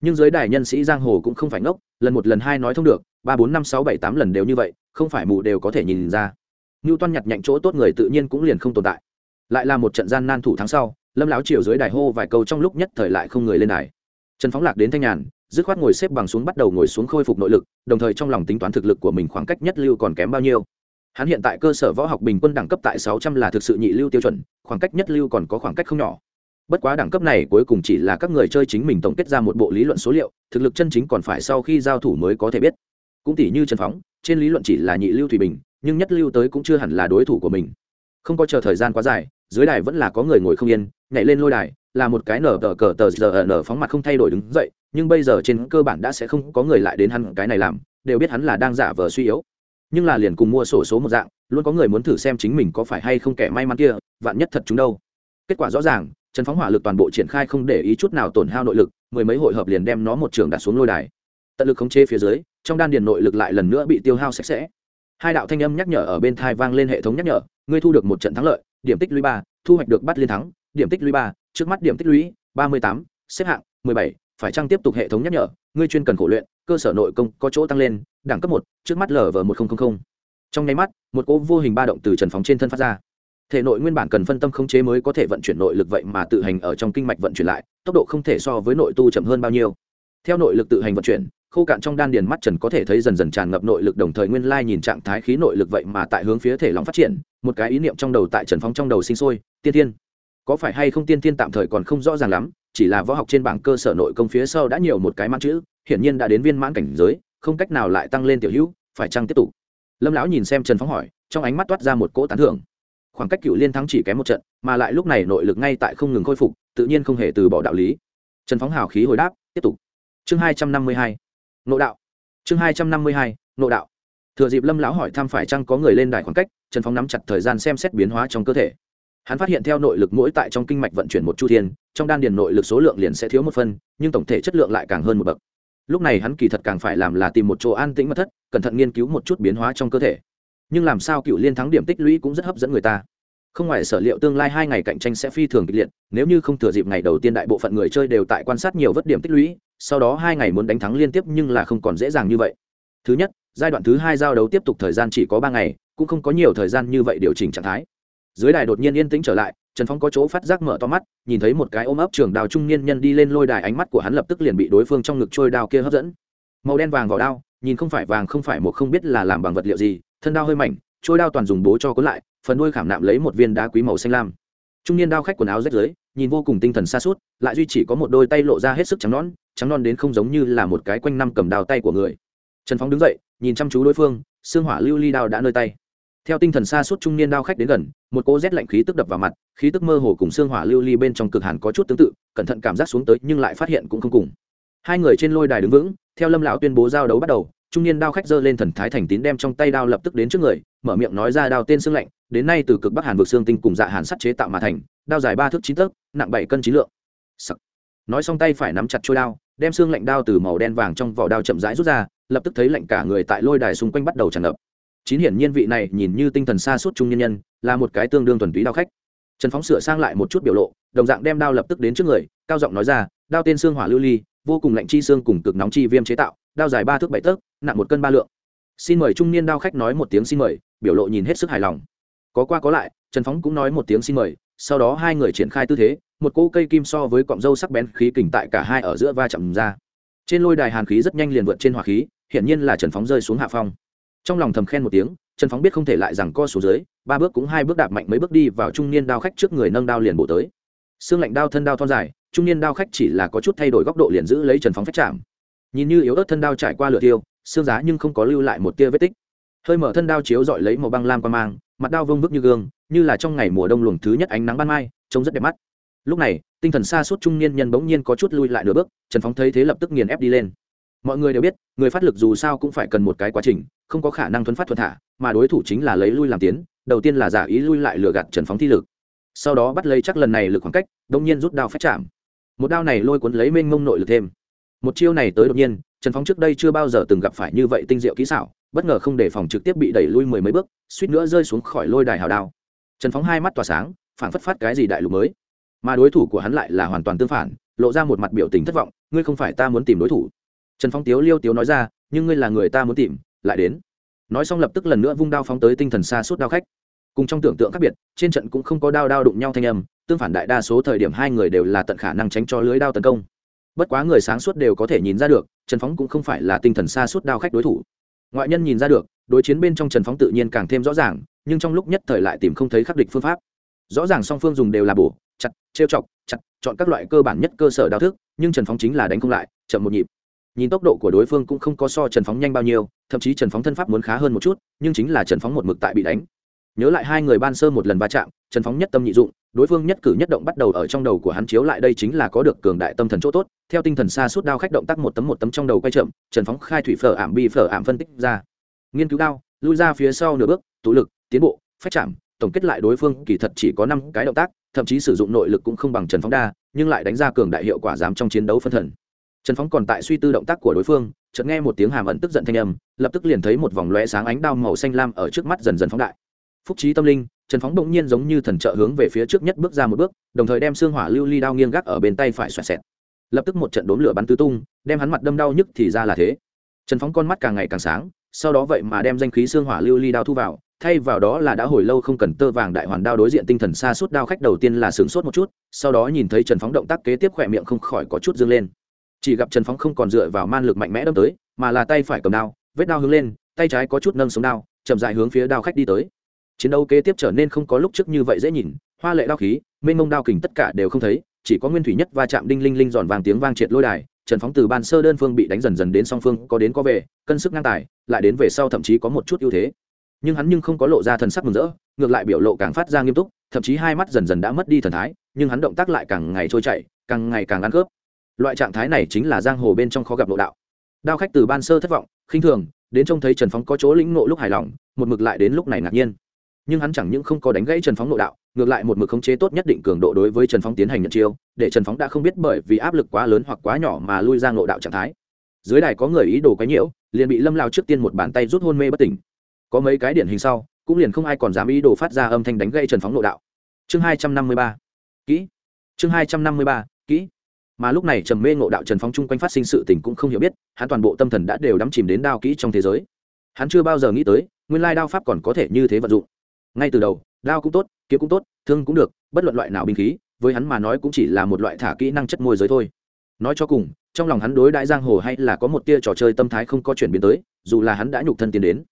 Nhưng dưới đài nhân sĩ giang hồ cũng không phải ngốc, lần một lần hai nói thông được, ba bốn năm sáu bảy tám lần đều như vậy, không phải mù đều có thể nhìn ra. Ngưu toan nhặt nhạnh chỗ tốt người tự nhiên cũng liền không tồn tại. Lại là một trận gian nan thủ thắng sau lâm láo chiều dưới đài hô vài câu trong lúc nhất thời lại không người lên đài. Trần phóng lạc đến thanh nhàn, dứt khoát ngồi xếp bằng xuống bắt đầu ngồi xuống khôi phục nội lực, đồng thời trong lòng tính toán thực lực của mình khoảng cách nhất lưu còn kém bao nhiêu. Hắn hiện tại cơ sở võ học bình quân đẳng cấp tại sáu trăm là thực sự nhị lưu tiêu chuẩn, khoảng cách nhất lưu còn có khoảng cách không nhỏ. Bất quá đẳng cấp này cuối cùng chỉ là các người chơi chính mình tổng kết ra một bộ lý luận số liệu, thực lực chân chính còn phải sau khi giao thủ mới có thể biết. Cũng tỷ như trần phóng, trên lý luận chỉ là nhị lưu thủy bình, nhưng nhất lưu tới cũng chưa hẳn là đối thủ của mình. Không có chờ thời gian quá dài dưới đài vẫn là có người ngồi không yên, nhảy lên lôi đài, là một cái nở tờ cờ tờ giờ nở phóng mặt không thay đổi đứng dậy, nhưng bây giờ trên cơ bản đã sẽ không có người lại đến hắn cái này làm, đều biết hắn là đang giả vờ suy yếu. Nhưng là liền cùng mua sổ số một dạng, luôn có người muốn thử xem chính mình có phải hay không kẻ may mắn kia, vạn nhất thật chúng đâu. Kết quả rõ ràng, trần phóng hỏa lực toàn bộ triển khai không để ý chút nào tổn hao nội lực, mười mấy hội hợp liền đem nó một trường đặt xuống lôi đài. Tận lực khống chế phía dưới, trong đan điền nội lực lại lần nữa bị tiêu hao sạch sẽ. Hai đạo thanh âm nhắc nhở ở bên thai vang lên hệ thống nhắc nhở, ngươi thu được một trận thắng lợi điểm tích lũy ba, thu hoạch được bắt liên thắng, điểm tích lũy ba, trước mắt điểm tích lũy ba mươi tám, xếp hạng mười bảy, phải chăng tiếp tục hệ thống nhắc nhở, ngươi chuyên cần khổ luyện, cơ sở nội công có chỗ tăng lên, đẳng cấp một, trước mắt lv một nghìn trong nháy mắt, một cỗ vô hình ba động từ trần phóng trên thân phát ra. Thể nội nguyên bản cần phân tâm khống chế mới có thể vận chuyển nội lực vậy mà tự hành ở trong kinh mạch vận chuyển lại, tốc độ không thể so với nội tu chậm hơn bao nhiêu. Theo nội lực tự hành vận chuyển khô cạn trong đan điền mắt trần có thể thấy dần dần tràn ngập nội lực, đồng thời nguyên lai nhìn trạng thái khí nội lực vậy mà tại hướng phía thể lòng phát triển, một cái ý niệm trong đầu tại trần Phong trong đầu sinh sôi, tiên tiên có phải hay không tiên tiên tạm thời còn không rõ ràng lắm, chỉ là võ học trên bảng cơ sở nội công phía sau đã nhiều một cái mãn chữ, hiển nhiên đã đến viên mãn cảnh giới, không cách nào lại tăng lên tiểu hữu, phải chăng tiếp tục? Lâm lão nhìn xem trần Phong hỏi, trong ánh mắt toát ra một cỗ tán thưởng. Khoảng cách cựu liên thắng chỉ kém một trận, mà lại lúc này nội lực ngay tại không ngừng khôi phục, tự nhiên không hề từ bỏ đạo lý. Trần phóng hào khí hồi đáp, tiếp tục. Chương hai trăm năm mươi hai nộ đạo. Chương hai trăm năm mươi hai nộ đạo. Thừa dịp lâm lão hỏi thăm phải chăng có người lên đài khoảng cách, trần phóng nắm chặt thời gian xem xét biến hóa trong cơ thể. Hắn phát hiện theo nội lực mỗi tại trong kinh mạch vận chuyển một chu thiên, trong đan điền nội lực số lượng liền sẽ thiếu một phân nhưng tổng thể chất lượng lại càng hơn một bậc. Lúc này hắn kỳ thật càng phải làm là tìm một chỗ an tĩnh mật thất, cẩn thận nghiên cứu một chút biến hóa trong cơ thể. Nhưng làm sao cựu liên thắng điểm tích lũy cũng rất hấp dẫn người ta. Không ngoài sở liệu tương lai hai ngày cạnh tranh sẽ phi thường kịch liệt, nếu như không thừa dịp ngày đầu tiên đại bộ phận người chơi đều tại quan sát nhiều vất điểm tích lũy sau đó hai ngày muốn đánh thắng liên tiếp nhưng là không còn dễ dàng như vậy. Thứ nhất, giai đoạn thứ hai giao đấu tiếp tục thời gian chỉ có ba ngày, cũng không có nhiều thời gian như vậy điều chỉnh trạng thái. Dưới đài đột nhiên yên tĩnh trở lại, trần phong có chỗ phát giác mở to mắt, nhìn thấy một cái ôm ấp trường đào trung niên nhân đi lên lôi đài ánh mắt của hắn lập tức liền bị đối phương trong ngực trôi đao kia hấp dẫn. Màu đen vàng vào đao, nhìn không phải vàng không phải một không biết là làm bằng vật liệu gì, thân đao hơi mảnh, trôi đao toàn dùng bố cho cuốn lại, phần đuôi khảm nạm lấy một viên đá quý màu xanh lam trung niên đao khách quần áo rách rưới nhìn vô cùng tinh thần xa suốt lại duy chỉ có một đôi tay lộ ra hết sức trắng nón trắng non đến không giống như là một cái quanh năm cầm đao tay của người. Trần phóng đứng dậy, nhìn chăm chú đối phương, xương hỏa lưu ly đao đã nơi tay. Theo tinh thần xa suốt trung niên đao khách đến gần, một cô rét lạnh khí tức đập vào mặt, khí tức mơ hồ cùng xương hỏa lưu ly bên trong cực hàn có chút tương tự, cẩn thận cảm giác xuống tới nhưng lại phát hiện cũng không cùng. Hai người trên lôi đài đứng vững, theo lâm lão tuyên bố giao đấu bắt đầu, trung niên đao khách giơ lên thần thái thành tín đem trong tay đao lập tức đến trước người, mở miệng nói ra đao tên xương lạnh đến nay từ cực bắc hàn vực xương tinh cùng dạ hàn sắt chế tạo mà thành, đao dài ba thước chín tấc, nặng bảy cân chín lượng. Sắc. nói xong tay phải nắm chặt trôi đao, đem xương lạnh đao từ màu đen vàng trong vỏ đao chậm rãi rút ra, lập tức thấy lạnh cả người tại lôi đài xung quanh bắt đầu tràn ngập. Chín hiển nhiên vị này nhìn như tinh thần xa suốt trung nhân nhân, là một cái tương đương thuần túy đao khách. Trần phóng sửa sang lại một chút biểu lộ, đồng dạng đem đao lập tức đến trước người, cao giọng nói ra, đao tên xương hỏa lưu ly, vô cùng lạnh chi xương cùng cực nóng chi viêm chế tạo, đao dài ba thước bảy tấc, nặng một cân ba lượng. Xin mời trung niên đao khách nói một tiếng xin mời, biểu lộ nhìn hết sức hài lòng có qua có lại, trần phóng cũng nói một tiếng xin mời, sau đó hai người triển khai tư thế, một cỗ cây kim so với cọng dâu sắc bén khí kình tại cả hai ở giữa va chạm ra. Trên lôi đài hàn khí rất nhanh liền vượt trên hỏa khí, hiển nhiên là trần phóng rơi xuống hạ phong. Trong lòng thầm khen một tiếng, trần phóng biết không thể lại rằng co số dưới, ba bước cũng hai bước đạp mạnh mấy bước đi vào trung niên đao khách trước người nâng đao liền bổ tới. Xương lạnh đao thân đao thon dài, trung niên đao khách chỉ là có chút thay đổi góc độ liền giữ lấy trần phóng phách chạm. Nhìn như yếu ớt thân đao trải qua lửa tiêu xương giá nhưng không có lưu lại một tia vết tích. Hơi mở thân đao chiếu dọi lấy màu băng lam qua mang mặt đao vông vức như gương, như là trong ngày mùa đông luồng thứ nhất ánh nắng ban mai, trông rất đẹp mắt. Lúc này, tinh thần xa suốt trung niên nhân bỗng nhiên có chút lui lại nửa bước, trần phóng thấy thế lập tức nghiền ép đi lên. Mọi người đều biết, người phát lực dù sao cũng phải cần một cái quá trình, không có khả năng thuấn phát thuận thả, mà đối thủ chính là lấy lui làm tiến, đầu tiên là giả ý lui lại lừa gạt trần phóng thi lực. Sau đó bắt lấy chắc lần này lực khoảng cách đông nhiên rút đao phép chạm. Một đao này lôi cuốn lấy mênh mông nội lực thêm. Một chiêu này tới đột nhiên trần phóng trước đây chưa bao giờ từng gặp phải như vậy tinh diệu kỹ xảo, bất ngờ không để phòng trực tiếp bị đẩy lui mười mấy bước, suýt nữa rơi xuống khỏi lôi đài hào đao. Trần phóng hai mắt tỏa sáng phản phất phát cái gì đại lục mới. Mà đối thủ của hắn lại là hoàn toàn tương phản, lộ ra một mặt biểu tình thất vọng, ngươi không phải ta muốn tìm đối thủ. Trần phóng tiếu liêu tiếu nói ra, nhưng ngươi là người ta muốn tìm, lại đến. Nói xong lập tức lần nữa vung đao phóng tới tinh thần xa suốt đao khách. Cùng trong tưởng tượng khác biệt, trên trận cũng không có đao đao đụng nhau thanh âm, tương phản đại đa số thời điểm hai người đều là tận khả năng tránh cho lưới đao tấn công bất quá người sáng suốt đều có thể nhìn ra được, trần phóng cũng không phải là tinh thần xa suốt đao khách đối thủ. Ngoại nhân nhìn ra được, đối chiến bên trong trần phóng tự nhiên càng thêm rõ ràng, nhưng trong lúc nhất thời lại tìm không thấy khắc địch phương pháp. Rõ ràng song phương dùng đều là bổ, chặt, trêu chọc, chặt, chọn các loại cơ bản nhất cơ sở đao thức, nhưng trần phóng chính là đánh không lại, chậm một nhịp. Nhìn tốc độ của đối phương cũng không có so trần phóng nhanh bao nhiêu, thậm chí trần phóng thân pháp muốn khá hơn một chút, nhưng chính là trần phóng một mực tại bị đánh nhớ lại hai người ban sơ một lần va chạm, trần phóng nhất tâm nhị dụng, đối phương nhất cử nhất động bắt đầu ở trong đầu của hắn chiếu lại đây chính là có được cường đại tâm thần chỗ tốt. Theo tinh thần xa suốt đao khách động tác một tấm một tấm trong đầu quay chậm, trần phóng khai thủy phở ảm bi phở ảm phân tích ra. Nghiên cứu đao, lui ra phía sau nửa bước, tụ lực, tiến bộ, phách chạm, tổng kết lại đối phương kỳ thật chỉ có năm cái động tác, thậm chí sử dụng nội lực cũng không bằng trần phóng đa, nhưng lại đánh ra cường đại hiệu quả dám trong chiến đấu phân thần. Trần phóng còn tại suy tư động tác của đối phương, chợt nghe một tiếng hàm ẩn tức giận thanh âm, lập tức liền thấy một vòng lóe sáng ánh đao màu xanh lam ở trước mắt dần dần phóng đại phúc trí tâm linh, trần phóng động nhiên giống như thần trợ hướng về phía trước nhất bước ra một bước, đồng thời đem xương hỏa lưu ly đao nghiêng gác ở bên tay phải xoẹt xẹt. Lập tức một trận đốn lửa bắn tứ tung, đem hắn mặt đâm đau nhức thì ra là thế. Trần phóng con mắt càng ngày càng sáng, sau đó vậy mà đem danh khí xương hỏa lưu ly đao thu vào, thay vào đó là đã hồi lâu không cần tơ vàng đại hoàn đao đối diện tinh thần xa suốt đao khách đầu tiên là sướng sốt một chút, sau đó nhìn thấy trần phóng động tác kế tiếp khỏe miệng không khỏi có chút dương lên. Chỉ gặp trần phóng không còn dựa vào man lực mạnh mẽ đâm tới, mà là tay phải cầm đao, vết đao hướng lên, tay trái có chút nâng sống đao, chậm dài hướng phía đao khách đi tới chiến đấu kế tiếp trở nên không có lúc trước như vậy dễ nhìn, hoa lệ đao khí, mênh mông đao kình tất cả đều không thấy, chỉ có nguyên thủy nhất va chạm đinh linh linh giòn vàng tiếng vang triệt lôi đài, trần phóng từ ban sơ đơn phương bị đánh dần dần đến song phương, có đến có về, cân sức ngang tài, lại đến về sau thậm chí có một chút ưu thế. Nhưng hắn nhưng không có lộ ra thần sắc mừng rỡ, ngược lại biểu lộ càng phát ra nghiêm túc, thậm chí hai mắt dần dần đã mất đi thần thái, nhưng hắn động tác lại càng ngày trôi chảy, càng ngày càng ăn khớp. Loại trạng thái này chính là giang hồ bên trong khó gặp nội đạo. Đao khách từ ban sơ thất vọng, khinh thường, đến trông thấy trần phóng có chỗ lĩnh ngộ lúc hài lòng, một mực lại đến lúc này ngạc nhiên nhưng hắn chẳng những không có đánh gãy trần phóng nội đạo, ngược lại một mực khống chế tốt nhất định cường độ đối với trần phóng tiến hành nhận chiêu, để trần phóng đã không biết bởi vì áp lực quá lớn hoặc quá nhỏ mà lui ra nội đạo trạng thái. Dưới đài có người ý đồ quấy nhiễu, liền bị lâm lao trước tiên một bàn tay rút hôn mê bất tỉnh. Có mấy cái điển hình sau, cũng liền không ai còn dám ý đồ phát ra âm thanh đánh gây trần phóng nội đạo. Chương hai trăm năm mươi ba, kỹ. Chương hai trăm năm mươi ba, kỹ. Mà lúc này trầm mê ngộ đạo trần phóng chung quanh phát sinh sự tình cũng không hiểu biết, hắn toàn bộ tâm thần đã đều đắm chìm đến đao kỹ trong thế giới. Hắn chưa bao giờ nghĩ tới, nguyên lai đao pháp còn có thể như thế vận dụng ngay từ đầu, đao cũng tốt, kiếm cũng tốt, thương cũng được, bất luận loại nào binh khí, với hắn mà nói cũng chỉ là một loại thả kỹ năng chất môi giới thôi. Nói cho cùng, trong lòng hắn đối đại giang hồ hay là có một tia trò chơi tâm thái không có chuyển biến tới, dù là hắn đã nhục thân tiến đến.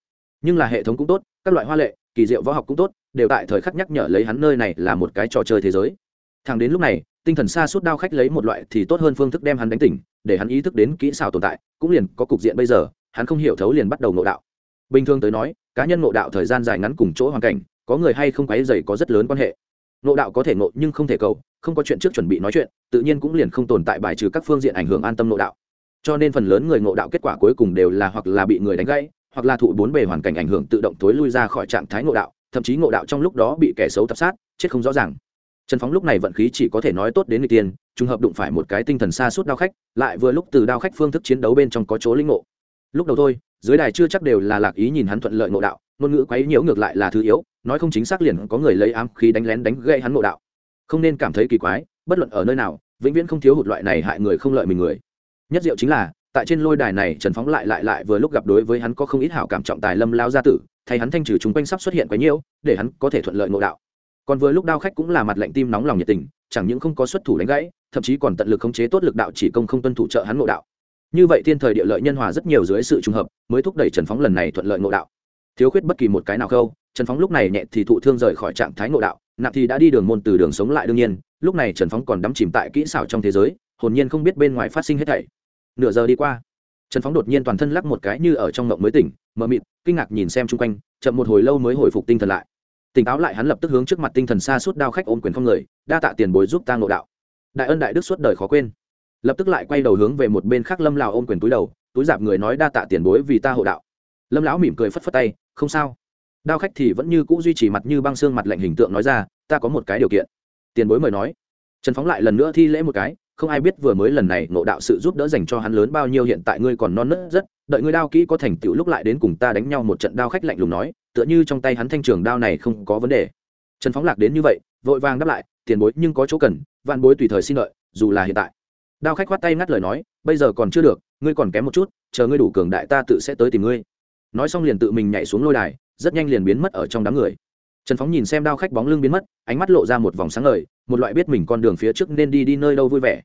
Nhưng là hệ thống cũng tốt, các loại hoa lệ, kỳ diệu võ học cũng tốt, đều tại thời khắc nhắc nhở lấy hắn nơi này là một cái trò chơi thế giới. Thằng đến lúc này, tinh thần xa suốt đao khách lấy một loại thì tốt hơn phương thức đem hắn đánh tỉnh, để hắn ý thức đến kỹ xảo tồn tại, cũng liền có cục diện bây giờ, hắn không hiểu thấu liền bắt đầu ngộ đạo. Bình thường tới nói, cá nhân ngộ đạo thời gian dài ngắn cùng chỗ hoàn cảnh có người hay không quấy dày có rất lớn quan hệ. Ngộ đạo có thể ngộ nhưng không thể cầu không có chuyện trước chuẩn bị nói chuyện tự nhiên cũng liền không tồn tại bài trừ các phương diện ảnh hưởng an tâm ngộ đạo. Cho nên phần lớn người ngộ đạo kết quả cuối cùng đều là hoặc là bị người đánh gãy hoặc là thụ bốn bề hoàn cảnh ảnh hưởng tự động tối lui ra khỏi trạng thái ngộ đạo thậm chí ngộ đạo trong lúc đó bị kẻ xấu tập sát chết không rõ ràng. Trần phóng lúc này vận khí chỉ có thể nói tốt đến người tiền, trùng hợp đụng phải một cái tinh thần xa suốt đao khách lại vừa lúc từ đao khách phương thức chiến đấu bên trong có chỗ linh ngộ. Lúc đầu thôi dưới đài chưa chắc đều là lạc ý nhìn hắn thuận lợi ngộ đạo ngôn ngữ quấy nhiễu ngược lại là thứ yếu, nói không chính xác liền có người lấy ám khí đánh lén đánh gây hắn ngộ đạo. Không nên cảm thấy kỳ quái, bất luận ở nơi nào, vĩnh viễn không thiếu hụt loại này hại người không lợi mình người. Nhất diệu chính là, tại trên lôi đài này trần phóng lại lại lại vừa lúc gặp đối với hắn có không ít hảo cảm trọng tài lâm lao gia tử, thay hắn thanh trừ chúng quanh sắp xuất hiện quấy nhiễu, để hắn có thể thuận lợi ngộ đạo. Còn vừa lúc đao khách cũng là mặt lạnh tim nóng lòng nhiệt tình, chẳng những không có xuất thủ đánh gãy, thậm chí còn tận lực khống chế tốt lực đạo chỉ công không tuân thủ trợ hắn ngộ đạo. Như vậy thiên thời địa lợi nhân hòa rất nhiều dưới sự trùng hợp, mới thúc đẩy trần phóng lần này thuận lợi ngộ đạo thiếu khuyết bất kỳ một cái nào khâu, trần phóng lúc này nhẹ thì thụ thương rời khỏi trạng thái ngộ đạo, nặng thì đã đi đường môn từ đường sống lại đương nhiên, lúc này trần phóng còn đắm chìm tại kỹ xảo trong thế giới, hồn nhiên không biết bên ngoài phát sinh hết thảy. Nửa giờ đi qua, trần phóng đột nhiên toàn thân lắc một cái như ở trong ngộng mới tỉnh, mờ mịt, kinh ngạc nhìn xem chung quanh, chậm một hồi lâu mới hồi phục tinh thần lại. Tỉnh táo lại hắn lập tức hướng trước mặt tinh thần xa suốt đao khách ôm quyền không người, đa tạ tiền bối giúp ta ngộ đạo. Đại ân đại đức suốt đời khó quên. Lập tức lại quay đầu hướng về một bên khác lâm lào ôm quyền túi đầu, túi giạp người nói đa tạ tiền bối vì ta hộ đạo lâm lão mỉm cười phất phất tay không sao đao khách thì vẫn như cũ duy trì mặt như băng xương mặt lạnh hình tượng nói ra ta có một cái điều kiện tiền bối mời nói trần phóng lại lần nữa thi lễ một cái không ai biết vừa mới lần này ngộ đạo sự giúp đỡ dành cho hắn lớn bao nhiêu hiện tại ngươi còn non nớt rất đợi ngươi đao kỹ có thành tựu lúc lại đến cùng ta đánh nhau một trận đao khách lạnh lùng nói tựa như trong tay hắn thanh trường đao này không có vấn đề trần phóng lạc đến như vậy vội vàng đáp lại tiền bối nhưng có chỗ cần vạn bối tùy thời xin lợi dù là hiện tại đao khách khoát tay ngắt lời nói bây giờ còn chưa được ngươi còn kém một chút chờ ngươi đủ cường đại ta tự sẽ tới tìm ngươi nói xong liền tự mình nhảy xuống lôi đài, rất nhanh liền biến mất ở trong đám người. Trần phóng nhìn xem đao khách bóng lưng biến mất, ánh mắt lộ ra một vòng sáng ngời, một loại biết mình con đường phía trước nên đi đi nơi đâu vui vẻ.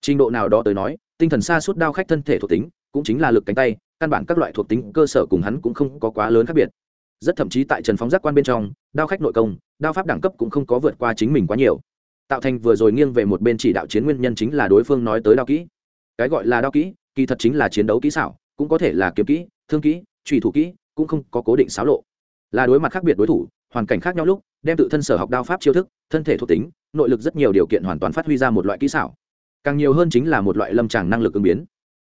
Trình độ nào đó tới nói, tinh thần xa suốt đao khách thân thể thuộc tính, cũng chính là lực cánh tay, căn bản các loại thuộc tính cơ sở cùng hắn cũng không có quá lớn khác biệt. Rất thậm chí tại trần phóng giác quan bên trong, đao khách nội công, đao pháp đẳng cấp cũng không có vượt qua chính mình quá nhiều. Tạo thành vừa rồi nghiêng về một bên chỉ đạo chiến nguyên nhân chính là đối phương nói tới đao kỹ. Cái gọi là đao kỹ, kỳ thật chính là chiến đấu kỹ xảo, cũng có thể là kiếm kỹ, thương kỹ trùy thủ kỹ, cũng không có cố định xáo lộ. Là đối mặt khác biệt đối thủ, hoàn cảnh khác nhau lúc, đem tự thân sở học đao pháp chiêu thức, thân thể thuộc tính, nội lực rất nhiều điều kiện hoàn toàn phát huy ra một loại kỹ xảo. Càng nhiều hơn chính là một loại lâm tràng năng lực ứng biến.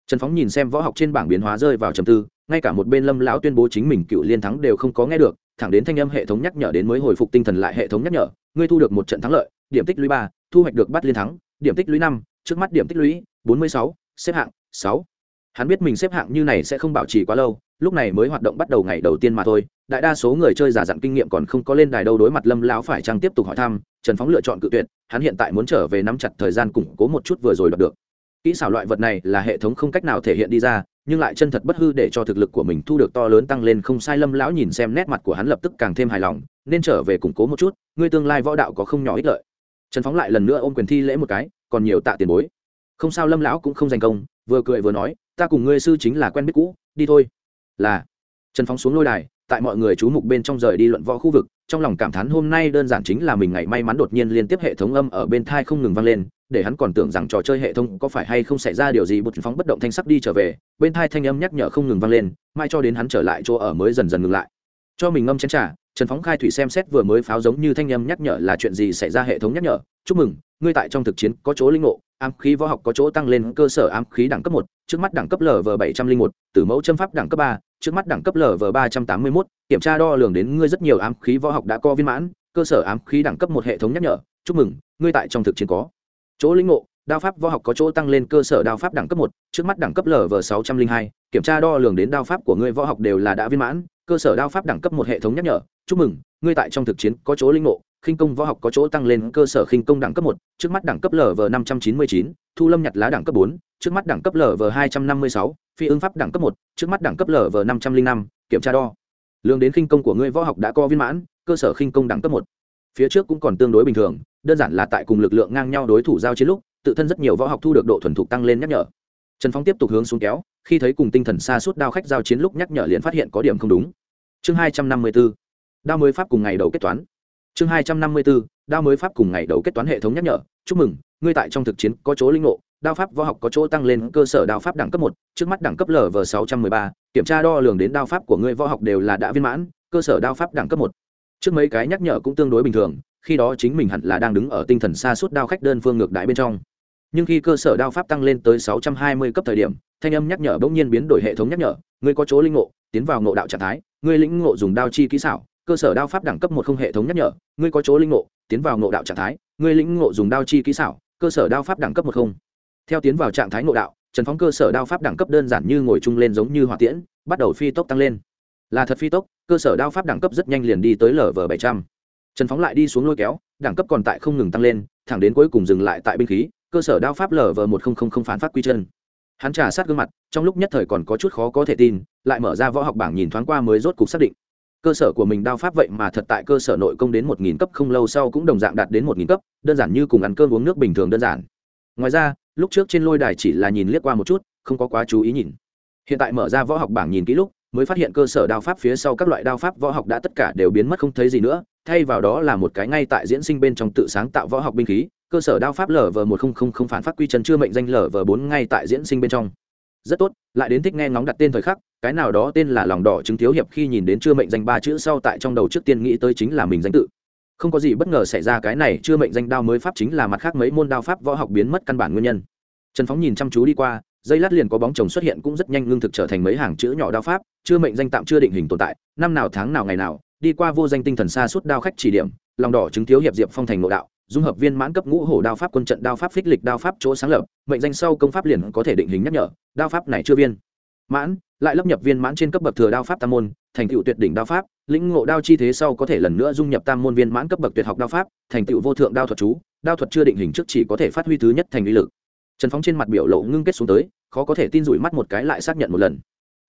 Trần phóng nhìn xem võ học trên bảng biến hóa rơi vào trầm tư, ngay cả một bên lâm lão tuyên bố chính mình cựu liên thắng đều không có nghe được, thẳng đến thanh âm hệ thống nhắc nhở đến mới hồi phục tinh thần lại hệ thống nhắc nhở, ngươi thu được một trận thắng lợi, điểm tích lũy ba, thu hoạch được bắt liên thắng, điểm tích lũy năm, trước mắt điểm tích lũy bốn mươi sáu, xếp hạng sáu. Hắn biết mình xếp hạng như này sẽ không bảo trì quá lâu lúc này mới hoạt động bắt đầu ngày đầu tiên mà thôi. Đại đa số người chơi giả dặn kinh nghiệm còn không có lên đài đâu đối mặt lâm lão phải chăng tiếp tục hỏi thăm, trần phóng lựa chọn cự tuyệt, hắn hiện tại muốn trở về nắm chặt thời gian củng cố một chút vừa rồi đoạt được. Kỹ xảo loại vật này là hệ thống không cách nào thể hiện đi ra, nhưng lại chân thật bất hư để cho thực lực của mình thu được to lớn tăng lên không sai. Lâm lão nhìn xem nét mặt của hắn lập tức càng thêm hài lòng, nên trở về củng cố một chút, ngươi tương lai võ đạo có không nhỏ ích lợi. Trần phóng lại lần nữa ôm quyền thi lễ một cái, còn nhiều tạ tiền bối. Không sao, lâm lão cũng không giành công, vừa cười vừa nói, ta cùng ngươi sư chính là quen biết cũ, đi thôi là, trần phóng xuống lôi đài, tại mọi người chú mục bên trong rời đi luận võ khu vực, trong lòng cảm thán hôm nay đơn giản chính là mình ngày may mắn đột nhiên liên tiếp hệ thống âm ở bên thai không ngừng vang lên, để hắn còn tưởng rằng trò chơi hệ thống có phải hay không xảy ra điều gì bột phóng bất động thanh sắc đi trở về, bên thai thanh âm nhắc nhở không ngừng vang lên, mai cho đến hắn trở lại chỗ ở mới dần dần ngừng lại. Cho mình ngâm chén trả trần phóng khai thủy xem xét vừa mới pháo giống như thanh âm nhắc nhở là chuyện gì xảy ra hệ thống nhắc nhở, chúc mừng, ngươi tại trong thực chiến có chỗ linh ngộ, ám khí võ học có chỗ tăng lên, cơ sở ám khí đẳng cấp một, trước mắt đẳng cấp lv bảy trăm linh một, tử mẫu châm pháp đẳng cấp ba trước mắt đẳng cấp lv ba trăm tám mươi một kiểm tra đo lường đến ngươi rất nhiều ám khí võ học đã có viên mãn, cơ sở ám khí đẳng cấp một hệ thống nhắc nhở, chúc mừng, ngươi tại trong thực chiến có. Chỗ linh ngộ, đao pháp võ học có chỗ tăng lên cơ sở đao pháp đẳng cấp một, trước mắt đẳng cấp lv sáu trăm linh hai, kiểm tra đo lường đến đao pháp của ngươi võ học đều là đã viên mãn, cơ sở đao pháp đẳng cấp một hệ thống nhắc nhở, chúc mừng, ngươi tại trong thực chiến có chỗ linh ngộ, khinh công võ học có chỗ tăng lên cơ sở khinh công đẳng cấp một, trước mắt đẳng cấp lv năm trăm chín mươi chín, thu lâm nhặt lá đẳng cấp bốn trước mắt đẳng cấp lv hai trăm năm mươi sáu, phi ứng pháp đẳng cấp một, trước mắt đẳng cấp lv năm trăm linh năm, kiểm tra đo. Lương đến khinh công của ngươi võ học đã có viên mãn, cơ sở khinh công đẳng cấp một. Phía trước cũng còn tương đối bình thường, đơn giản là tại cùng lực lượng ngang nhau đối thủ giao chiến lúc, tự thân rất nhiều võ học thu được độ thuần thục tăng lên nhắc nhở. Trần phong tiếp tục hướng xuống kéo, khi thấy cùng tinh thần xa suốt đao khách giao chiến lúc nhắc nhở liền phát hiện có điểm không đúng. Chương hai trăm năm mươi b ố đao mới pháp cùng ngày đầu kết toán chương hai trăm năm mươi b ố đao mới pháp cùng ngày đầu kết toán hệ thống nhắc nhở. Chúc mừng, ngươi tại trong thực chiến có chỗ linh ngộ, đao pháp võ học có chỗ tăng lên, cơ sở đao pháp đẳng cấp một, trước mắt đẳng cấp lv sáu trăm m ư ơ i ba, kiểm tra đo lường đến đao pháp của ngươi võ học đều là đã viên mãn, cơ sở đao pháp đẳng cấp một. Trước mấy cái nhắc nhở cũng tương đối bình thường, khi đó chính mình hẳn là đang đứng ở tinh thần xa suốt đao khách đơn phương ngược đại bên trong. Nhưng khi cơ sở đao pháp tăng lên tới sáu trăm hai mươi cấp thời điểm, thanh âm nhắc nhở bỗng nhiên biến đổi hệ thống nhắc nhở. Ngươi có chỗ linh ngộ, tiến vào ngộ đạo trạng thái, ngươi lĩnh ngộ dùng đao chi kỹ xảo cơ sở đao pháp đẳng cấp một không hệ thống nhắc nhở, ngươi có chỗ linh ngộ, tiến vào ngộ đạo trạng thái, ngươi lĩnh ngộ dùng đao chi kỹ xảo, cơ sở đao pháp đẳng cấp một không. Theo tiến vào trạng thái ngộ đạo, trần phóng cơ sở đao pháp đẳng cấp đơn giản như ngồi chung lên giống như hỏa tiễn, bắt đầu phi tốc tăng lên. Là thật phi tốc, cơ sở đao pháp đẳng cấp rất nhanh liền đi tới lv bảy trăm. Trần phóng lại đi xuống lôi kéo, đẳng cấp còn tại không ngừng tăng lên, thẳng đến cuối cùng dừng lại tại binh khí, cơ sở đao pháp lv một nghìn phán phát quy chân. Hắn trả sát gương mặt, trong lúc nhất thời còn có chút khó có thể tin, lại mở ra võ học bảng nhìn thoáng qua mới rốt cục xác định cơ sở của mình đao pháp vậy mà thật tại cơ sở nội công đến một nghìn cấp không lâu sau cũng đồng dạng đạt đến một nghìn cấp, đơn giản như cùng ăn cơm uống nước bình thường đơn giản. Ngoài ra, lúc trước trên lôi đài chỉ là nhìn liếc qua một chút, không có quá chú ý nhìn. Hiện tại mở ra võ học bảng nhìn kỹ lúc, mới phát hiện cơ sở đao pháp phía sau các loại đao pháp võ học đã tất cả đều biến mất không thấy gì nữa, thay vào đó là một cái ngay tại diễn sinh bên trong tự sáng tạo võ học binh khí, cơ sở đao pháp lv một không không không phản phát quy chân chưa mệnh danh lv bốn ngay tại diễn sinh bên trong rất tốt, lại đến thích nghe ngóng đặt tên thời khắc, cái nào đó tên là lòng đỏ chứng thiếu hiệp khi nhìn đến chưa mệnh danh ba chữ sau tại trong đầu trước tiên nghĩ tới chính là mình danh tự. Không có gì bất ngờ xảy ra cái này, chưa mệnh danh đao mới pháp chính là mặt khác mấy môn đao pháp võ học biến mất căn bản nguyên nhân. Trần phóng nhìn chăm chú đi qua, dây lát liền có bóng chồng xuất hiện cũng rất nhanh ngưng thực trở thành mấy hàng chữ nhỏ đao pháp, chưa mệnh danh tạm chưa định hình tồn tại, năm nào tháng nào ngày nào, đi qua vô danh tinh thần xa suốt đao khách chỉ điểm, lòng đỏ chứng thiếu hiệp diệp phong thành nội đạo dung hợp viên mãn cấp ngũ hổ đao pháp quân trận đao pháp phích lịch đao pháp chỗ sáng lập, mệnh danh sau công pháp liền có thể định hình nhắc nhở, đao pháp này chưa viên. Mãn, lại lấp nhập viên mãn trên cấp bậc thừa đao pháp tam môn, thành tựu tuyệt đỉnh đao pháp, lĩnh ngộ đao chi thế sau có thể lần nữa dung nhập tam môn viên mãn cấp bậc tuyệt học đao pháp, thành tựu vô thượng đao thuật chú, đao thuật chưa định hình trước chỉ có thể phát huy thứ nhất thành uy lực. Trần phóng trên mặt biểu lộ ngưng kết xuống tới, khó có thể tin rủi mắt một cái lại xác nhận một lần.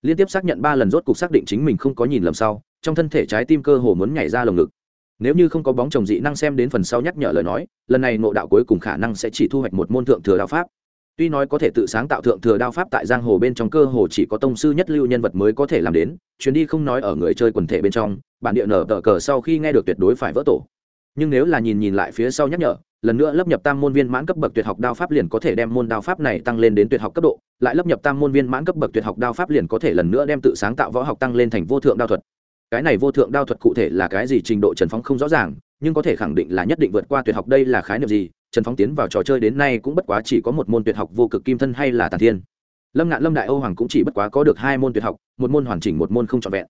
Liên tiếp xác nhận ba lần rốt cục xác định chính mình không có nhìn lầm sau, trong thân thể trái tim cơ hồ muốn nhảy ra lồng ngực nếu như không có bóng chồng dị năng xem đến phần sau nhắc nhở lời nói, lần này ngộ đạo cuối cùng khả năng sẽ chỉ thu hoạch một môn thượng thừa đao pháp. Tuy nói có thể tự sáng tạo thượng thừa đao pháp tại giang hồ bên trong cơ hồ chỉ có tông sư nhất lưu nhân vật mới có thể làm đến, chuyến đi không nói ở người chơi quần thể bên trong, bản địa nở tờ cờ sau khi nghe được tuyệt đối phải vỡ tổ. Nhưng nếu là nhìn nhìn lại phía sau nhắc nhở, lần nữa lấp nhập tam môn viên mãn cấp bậc tuyệt học đao pháp liền có thể đem môn đao pháp này tăng lên đến tuyệt học cấp độ, lại lấp nhập tam môn viên mãn cấp bậc tuyệt học đao pháp liền có thể lần nữa đem tự sáng tạo võ học tăng lên thành vô thượng đao thuật cái này vô thượng đao thuật cụ thể là cái gì trình độ trần phóng không rõ ràng, nhưng có thể khẳng định là nhất định vượt qua tuyệt học đây là khái niệm gì, trần phóng tiến vào trò chơi đến nay cũng bất quá chỉ có một môn tuyệt học vô cực kim thân hay là tàn thiên. Lâm ngạn lâm đại âu hoàng cũng chỉ bất quá có được hai môn tuyệt học, một môn hoàn chỉnh, một môn không trọn vẹn.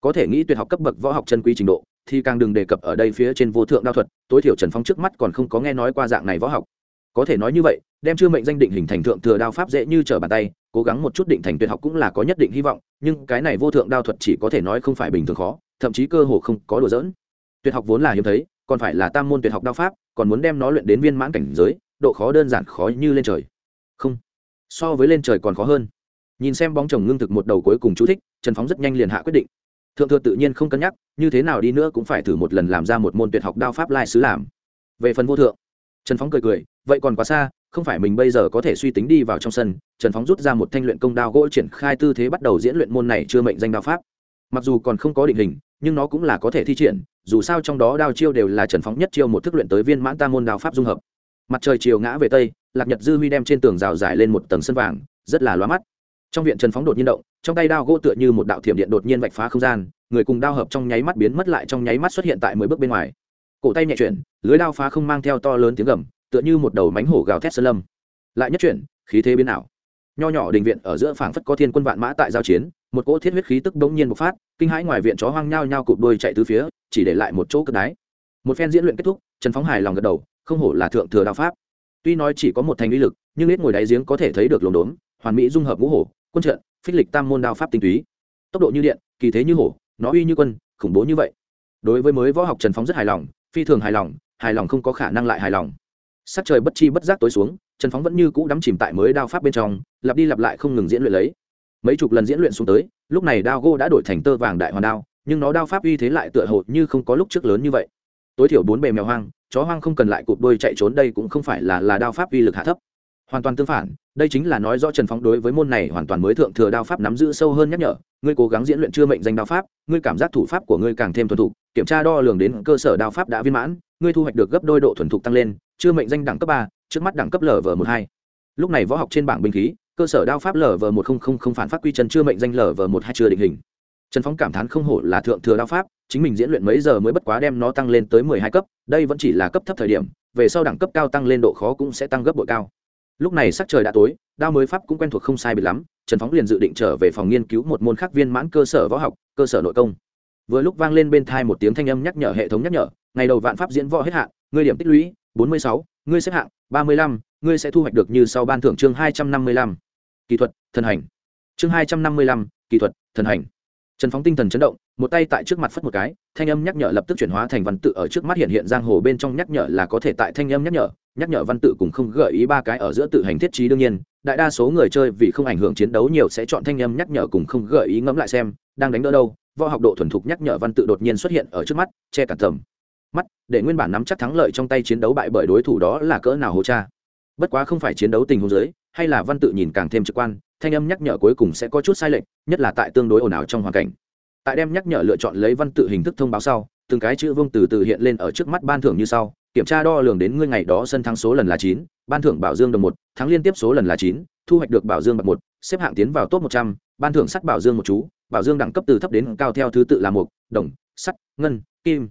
Có thể nghĩ tuyệt học cấp bậc võ học chân quý trình độ, thì càng đừng đề cập ở đây phía trên vô thượng đao thuật, tối thiểu trần phong trước mắt còn không có nghe nói qua dạng này võ học. Có thể nói như vậy đem chưa mệnh danh định hình thành thượng thừa đao pháp dễ như trở bàn tay, cố gắng một chút định thành tuyệt học cũng là có nhất định hy vọng, nhưng cái này vô thượng đao thuật chỉ có thể nói không phải bình thường khó, thậm chí cơ hồ không có đùa dỡn tuyệt học vốn là hiếm thấy, còn phải là tam môn tuyệt học đao pháp, còn muốn đem nó luyện đến viên mãn cảnh giới, độ khó đơn giản khó như lên trời. Không, so với lên trời còn khó hơn. Nhìn xem bóng chồng ngưng thực một đầu cuối cùng chú thích, trần phóng rất nhanh liền hạ quyết định. Thượng thừa tự nhiên không cân nhắc, như thế nào đi nữa cũng phải thử một lần làm ra một môn tuyệt học đao pháp lai sứ làm. Về phần vô thượng, trần phóng cười cười, vậy còn quá xa không phải mình bây giờ có thể suy tính đi vào trong sân, trần phóng rút ra một thanh luyện công đao gỗ triển khai tư thế bắt đầu diễn luyện môn này chưa mệnh danh đao pháp. Mặc dù còn không có định hình, nhưng nó cũng là có thể thi triển, dù sao trong đó đao chiêu đều là trần phóng nhất chiêu một thức luyện tới viên mãn ta môn đao pháp dung hợp. Mặt trời chiều ngã về tây, lạc nhật dư huy đem trên tường rào dài lên một tầng sân vàng, rất là loa mắt. Trong viện trần phóng đột nhiên động, trong tay đao gỗ tựa như một đạo thiểm điện đột nhiên vạch phá không gian, người cùng đao hợp trong nháy mắt biến mất lại trong nháy mắt xuất hiện tại mười bước bên ngoài. Cổ tay nhẹ chuyển, lưới đao phá không mang theo to lớn tiếng gầm tựa như một đầu mánh hổ gào thét sơn lâm. Lại nhất chuyển, khí thế biến ảo. Nho nhỏ đình viện ở giữa phảng phất có thiên quân vạn mã tại giao chiến, một cỗ thiết huyết khí tức bỗng nhiên bộc phát, kinh hãi ngoài viện chó hoang nhao nhao cụp đuôi chạy từ phía, chỉ để lại một chỗ cất đái. Một phen diễn luyện kết thúc, trần phóng hài lòng gật đầu, không hổ là thượng thừa đao pháp. Tuy nói chỉ có một thành uy lực, nhưng ít ngồi đáy giếng có thể thấy được lồn đốn, hoàn mỹ dung hợp ngũ hổ, quân trận, phích lịch tam môn đao pháp tinh túy. Tốc độ như điện, kỳ thế như hổ, nó uy như quân, khủng bố như vậy. Đối với mới võ học trần phóng rất hài lòng, phi thường hài lòng hài lòng không có khả năng lại hài lòng sắc trời bất chi bất giác tối xuống, trần phóng vẫn như cũ đắm chìm tại mới đao pháp bên trong, lặp đi lặp lại không ngừng diễn luyện lấy. Mấy chục lần diễn luyện xuống tới, lúc này đao gô đã đổi thành tơ vàng đại hoàn đao, nhưng nó đao pháp uy thế lại tựa hồ như không có lúc trước lớn như vậy. Tối thiểu bốn bề mèo hoang, chó hoang không cần lại cụp đôi chạy trốn đây cũng không phải là là đao pháp uy lực hạ thấp. Hoàn toàn tương phản, đây chính là nói rõ trần phóng đối với môn này hoàn toàn mới thượng thừa đao pháp nắm giữ sâu hơn nhắc nhở. Ngươi cố gắng diễn luyện chưa mệnh danh đao pháp, ngươi cảm giác thủ pháp của ngươi càng thêm thuần thục, kiểm tra đo lường đến cơ sở đao pháp đã viên mãn, ngươi thu hoạch được gấp đôi độ thuần thục tăng lên chưa mệnh danh đẳng cấp ba, trước mắt đẳng cấp lv một hai. Lúc này võ học trên bảng binh khí, cơ sở đao pháp lv một không không không phản phát quy chân chưa mệnh danh lv một hai chưa định hình. Trần phóng cảm thán không hổ là thượng thừa đao pháp, chính mình diễn luyện mấy giờ mới bất quá đem nó tăng lên tới mười hai cấp, đây vẫn chỉ là cấp thấp thời điểm, về sau đẳng cấp cao tăng lên độ khó cũng sẽ tăng gấp bội cao. Lúc này sắc trời đã tối, đao mới pháp cũng quen thuộc không sai bị lắm, trần phóng liền dự định trở về phòng nghiên cứu một môn khác viên mãn cơ sở võ học, cơ sở nội công. Vừa lúc vang lên bên thai một tiếng thanh âm nhắc nhở, hệ thống nhắc nhở, ngày đầu vạn pháp diễn võ hết hạn, ngươi điểm tích lũy bốn mươi sáu, ngươi xếp hạng, ba mươi lăm, ngươi sẽ thu hoạch được như sau ban thưởng chương hai trăm năm mươi lăm. Kỹ thuật, thần hành. Chương hai trăm năm mươi lăm, kỹ thuật, thần hành. Trần phóng tinh thần chấn động, một tay tại trước mặt phất một cái, thanh âm nhắc nhở lập tức chuyển hóa thành văn tự ở trước mắt hiện hiện giang hồ bên trong nhắc nhở là có thể tại thanh âm nhắc nhở nhắc nhở văn tự cùng không gợi ý ba cái ở giữa tự hành thiết trí đương nhiên, đại đa số người chơi vì không ảnh hưởng chiến đấu nhiều sẽ chọn thanh âm nhắc nhở cùng không gợi ý ngẫm lại xem, đang đánh đỡ đâu, võ học độ thuần thục nhắc nhở văn tự đột nhiên xuất hiện ở trước mắt, che cả tầm mắt, để nguyên bản nắm chắc thắng lợi trong tay chiến đấu bại bởi đối thủ đó là cỡ nào hồ cha. Bất quá không phải chiến đấu tình huống giới hay là văn tự nhìn càng thêm trực quan, thanh âm nhắc nhở cuối cùng sẽ có chút sai lệch, nhất là tại tương đối ồn ào trong hoàn cảnh. Tại đem nhắc nhở lựa chọn lấy văn tự hình thức thông báo sau, từng cái chữ vương từ từ hiện lên ở trước mắt ban thưởng như sau, kiểm tra đo lường đến ngươi ngày đó sân thắng số lần là chín, ban thưởng bảo dương đồng một, thắng liên tiếp số lần là chín, thu hoạch được bảo dương bậc một, xếp hạng tiến vào top một trăm, ban thưởng sắt bảo dương một chú, bảo dương đẳng cấp từ thấp đến cao theo thứ tự là một, đồng, sắt, ngân, kim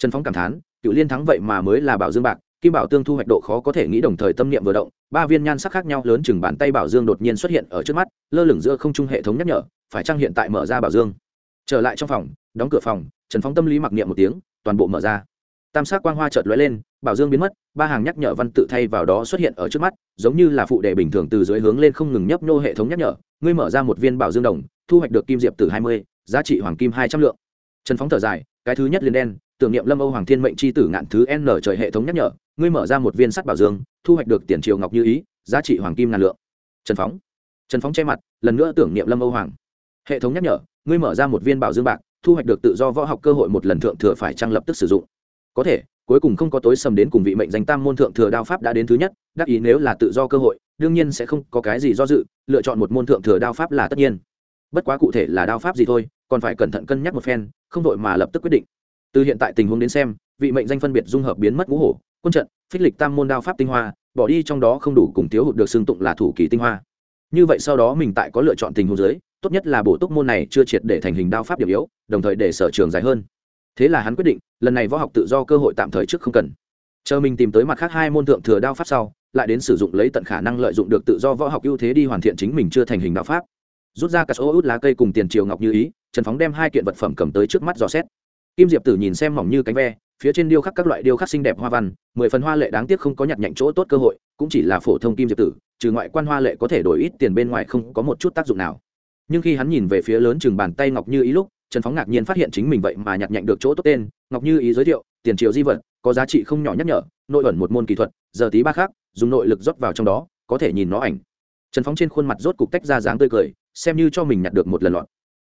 trần phóng cảm thán, cựu liên thắng vậy mà mới là bảo dương bạc, kim bảo tương thu hoạch độ khó có thể nghĩ đồng thời tâm niệm vừa động, ba viên nhan sắc khác nhau lớn chừng bàn tay bảo dương đột nhiên xuất hiện ở trước mắt, lơ lửng giữa không trung hệ thống nhắc nhở, phải chăng hiện tại mở ra bảo dương? Trở lại trong phòng, đóng cửa phòng, trần phóng tâm lý mặc niệm một tiếng, toàn bộ mở ra. Tam sắc quang hoa chợt lóe lên, bảo dương biến mất, ba hàng nhắc nhở văn tự thay vào đó xuất hiện ở trước mắt, giống như là phụ đề bình thường từ dưới hướng lên không ngừng nhấp nhô hệ thống nhắc nhở, ngươi mở ra một viên bảo dương đồng, thu hoạch được kim diệp từ hai mươi, giá trị hoàng kim hai trăm lượng. Trần phóng thở dài, cái thứ nhất liền đen tưởng niệm lâm âu hoàng thiên mệnh c h i tử ngạn thứ n trời hệ thống nhắc nhở, ngươi mở ra một viên sắt bảo dương, thu hoạch được tiền triều ngọc như ý, giá trị hoàng kim ngàn lượng. Trần phóng. Trần phóng che mặt, lần nữa tưởng niệm lâm âu hoàng. Hệ thống nhắc nhở, ngươi mở ra một viên bảo dương bạc, thu hoạch được tự do võ học cơ hội một lần thượng thừa phải trang lập tức sử dụng. Có thể, cuối cùng không có tối sầm đến cùng vị mệnh danh tam môn thượng thừa đao pháp đã đến thứ nhất, đắc ý nếu là tự do cơ hội, đương nhiên sẽ không có cái gì do dự, lựa chọn một môn thượng thừa đao pháp là tất nhiên. Bất quá cụ thể là đao pháp gì thôi, còn phải cẩn thận cân nhắc một phen, không vội mà lập tức quyết định từ hiện tại tình huống đến xem, vị mệnh danh phân biệt dung hợp biến mất ngũ hổ, quân trận, phích lịch tam môn đao pháp tinh hoa, bỏ đi trong đó không đủ cùng thiếu hụt được xưng tụng là thủ kỳ tinh hoa. Như vậy sau đó mình tại có lựa chọn tình huống dưới, tốt nhất là bổ túc môn này chưa triệt để thành hình đao pháp điểm yếu, đồng thời để sở trường dài hơn. Thế là hắn quyết định, lần này võ học tự do cơ hội tạm thời trước không cần. Chờ mình tìm tới mặt khác hai môn thượng thừa đao pháp sau, lại đến sử dụng lấy tận khả năng lợi dụng được tự do võ học ưu thế đi hoàn thiện chính mình chưa thành hình đạo pháp. Rút ra cả số út lá cây cùng tiền triều ngọc như ý, trần phóng đem hai kiện vật phẩm cầm tới trước mắt dò xét kim diệp tử nhìn xem mỏng như cánh ve, phía trên điêu khắc các loại điêu khắc xinh đẹp hoa văn, mười phần hoa lệ đáng tiếc không có nhặt nhạnh chỗ tốt cơ hội, cũng chỉ là phổ thông kim diệp tử, trừ ngoại quan hoa lệ có thể đổi ít tiền bên ngoài không có một chút tác dụng nào. Nhưng khi hắn nhìn về phía lớn chừng bàn tay ngọc như ý lúc, trần phóng ngạc nhiên phát hiện chính mình vậy mà nhặt nhạnh được chỗ tốt tên, ngọc như ý giới thiệu, tiền triều di vật, có giá trị không nhỏ nhắc nhở, nội ẩn một môn kỹ thuật, giờ tí ba khác, dùng nội lực rót vào trong đó, có thể nhìn nó ảnh. Trần phóng trên khuôn mặt rốt cục tách ra dáng tươi cười, xem như cho mình nhặt được một lần lọt.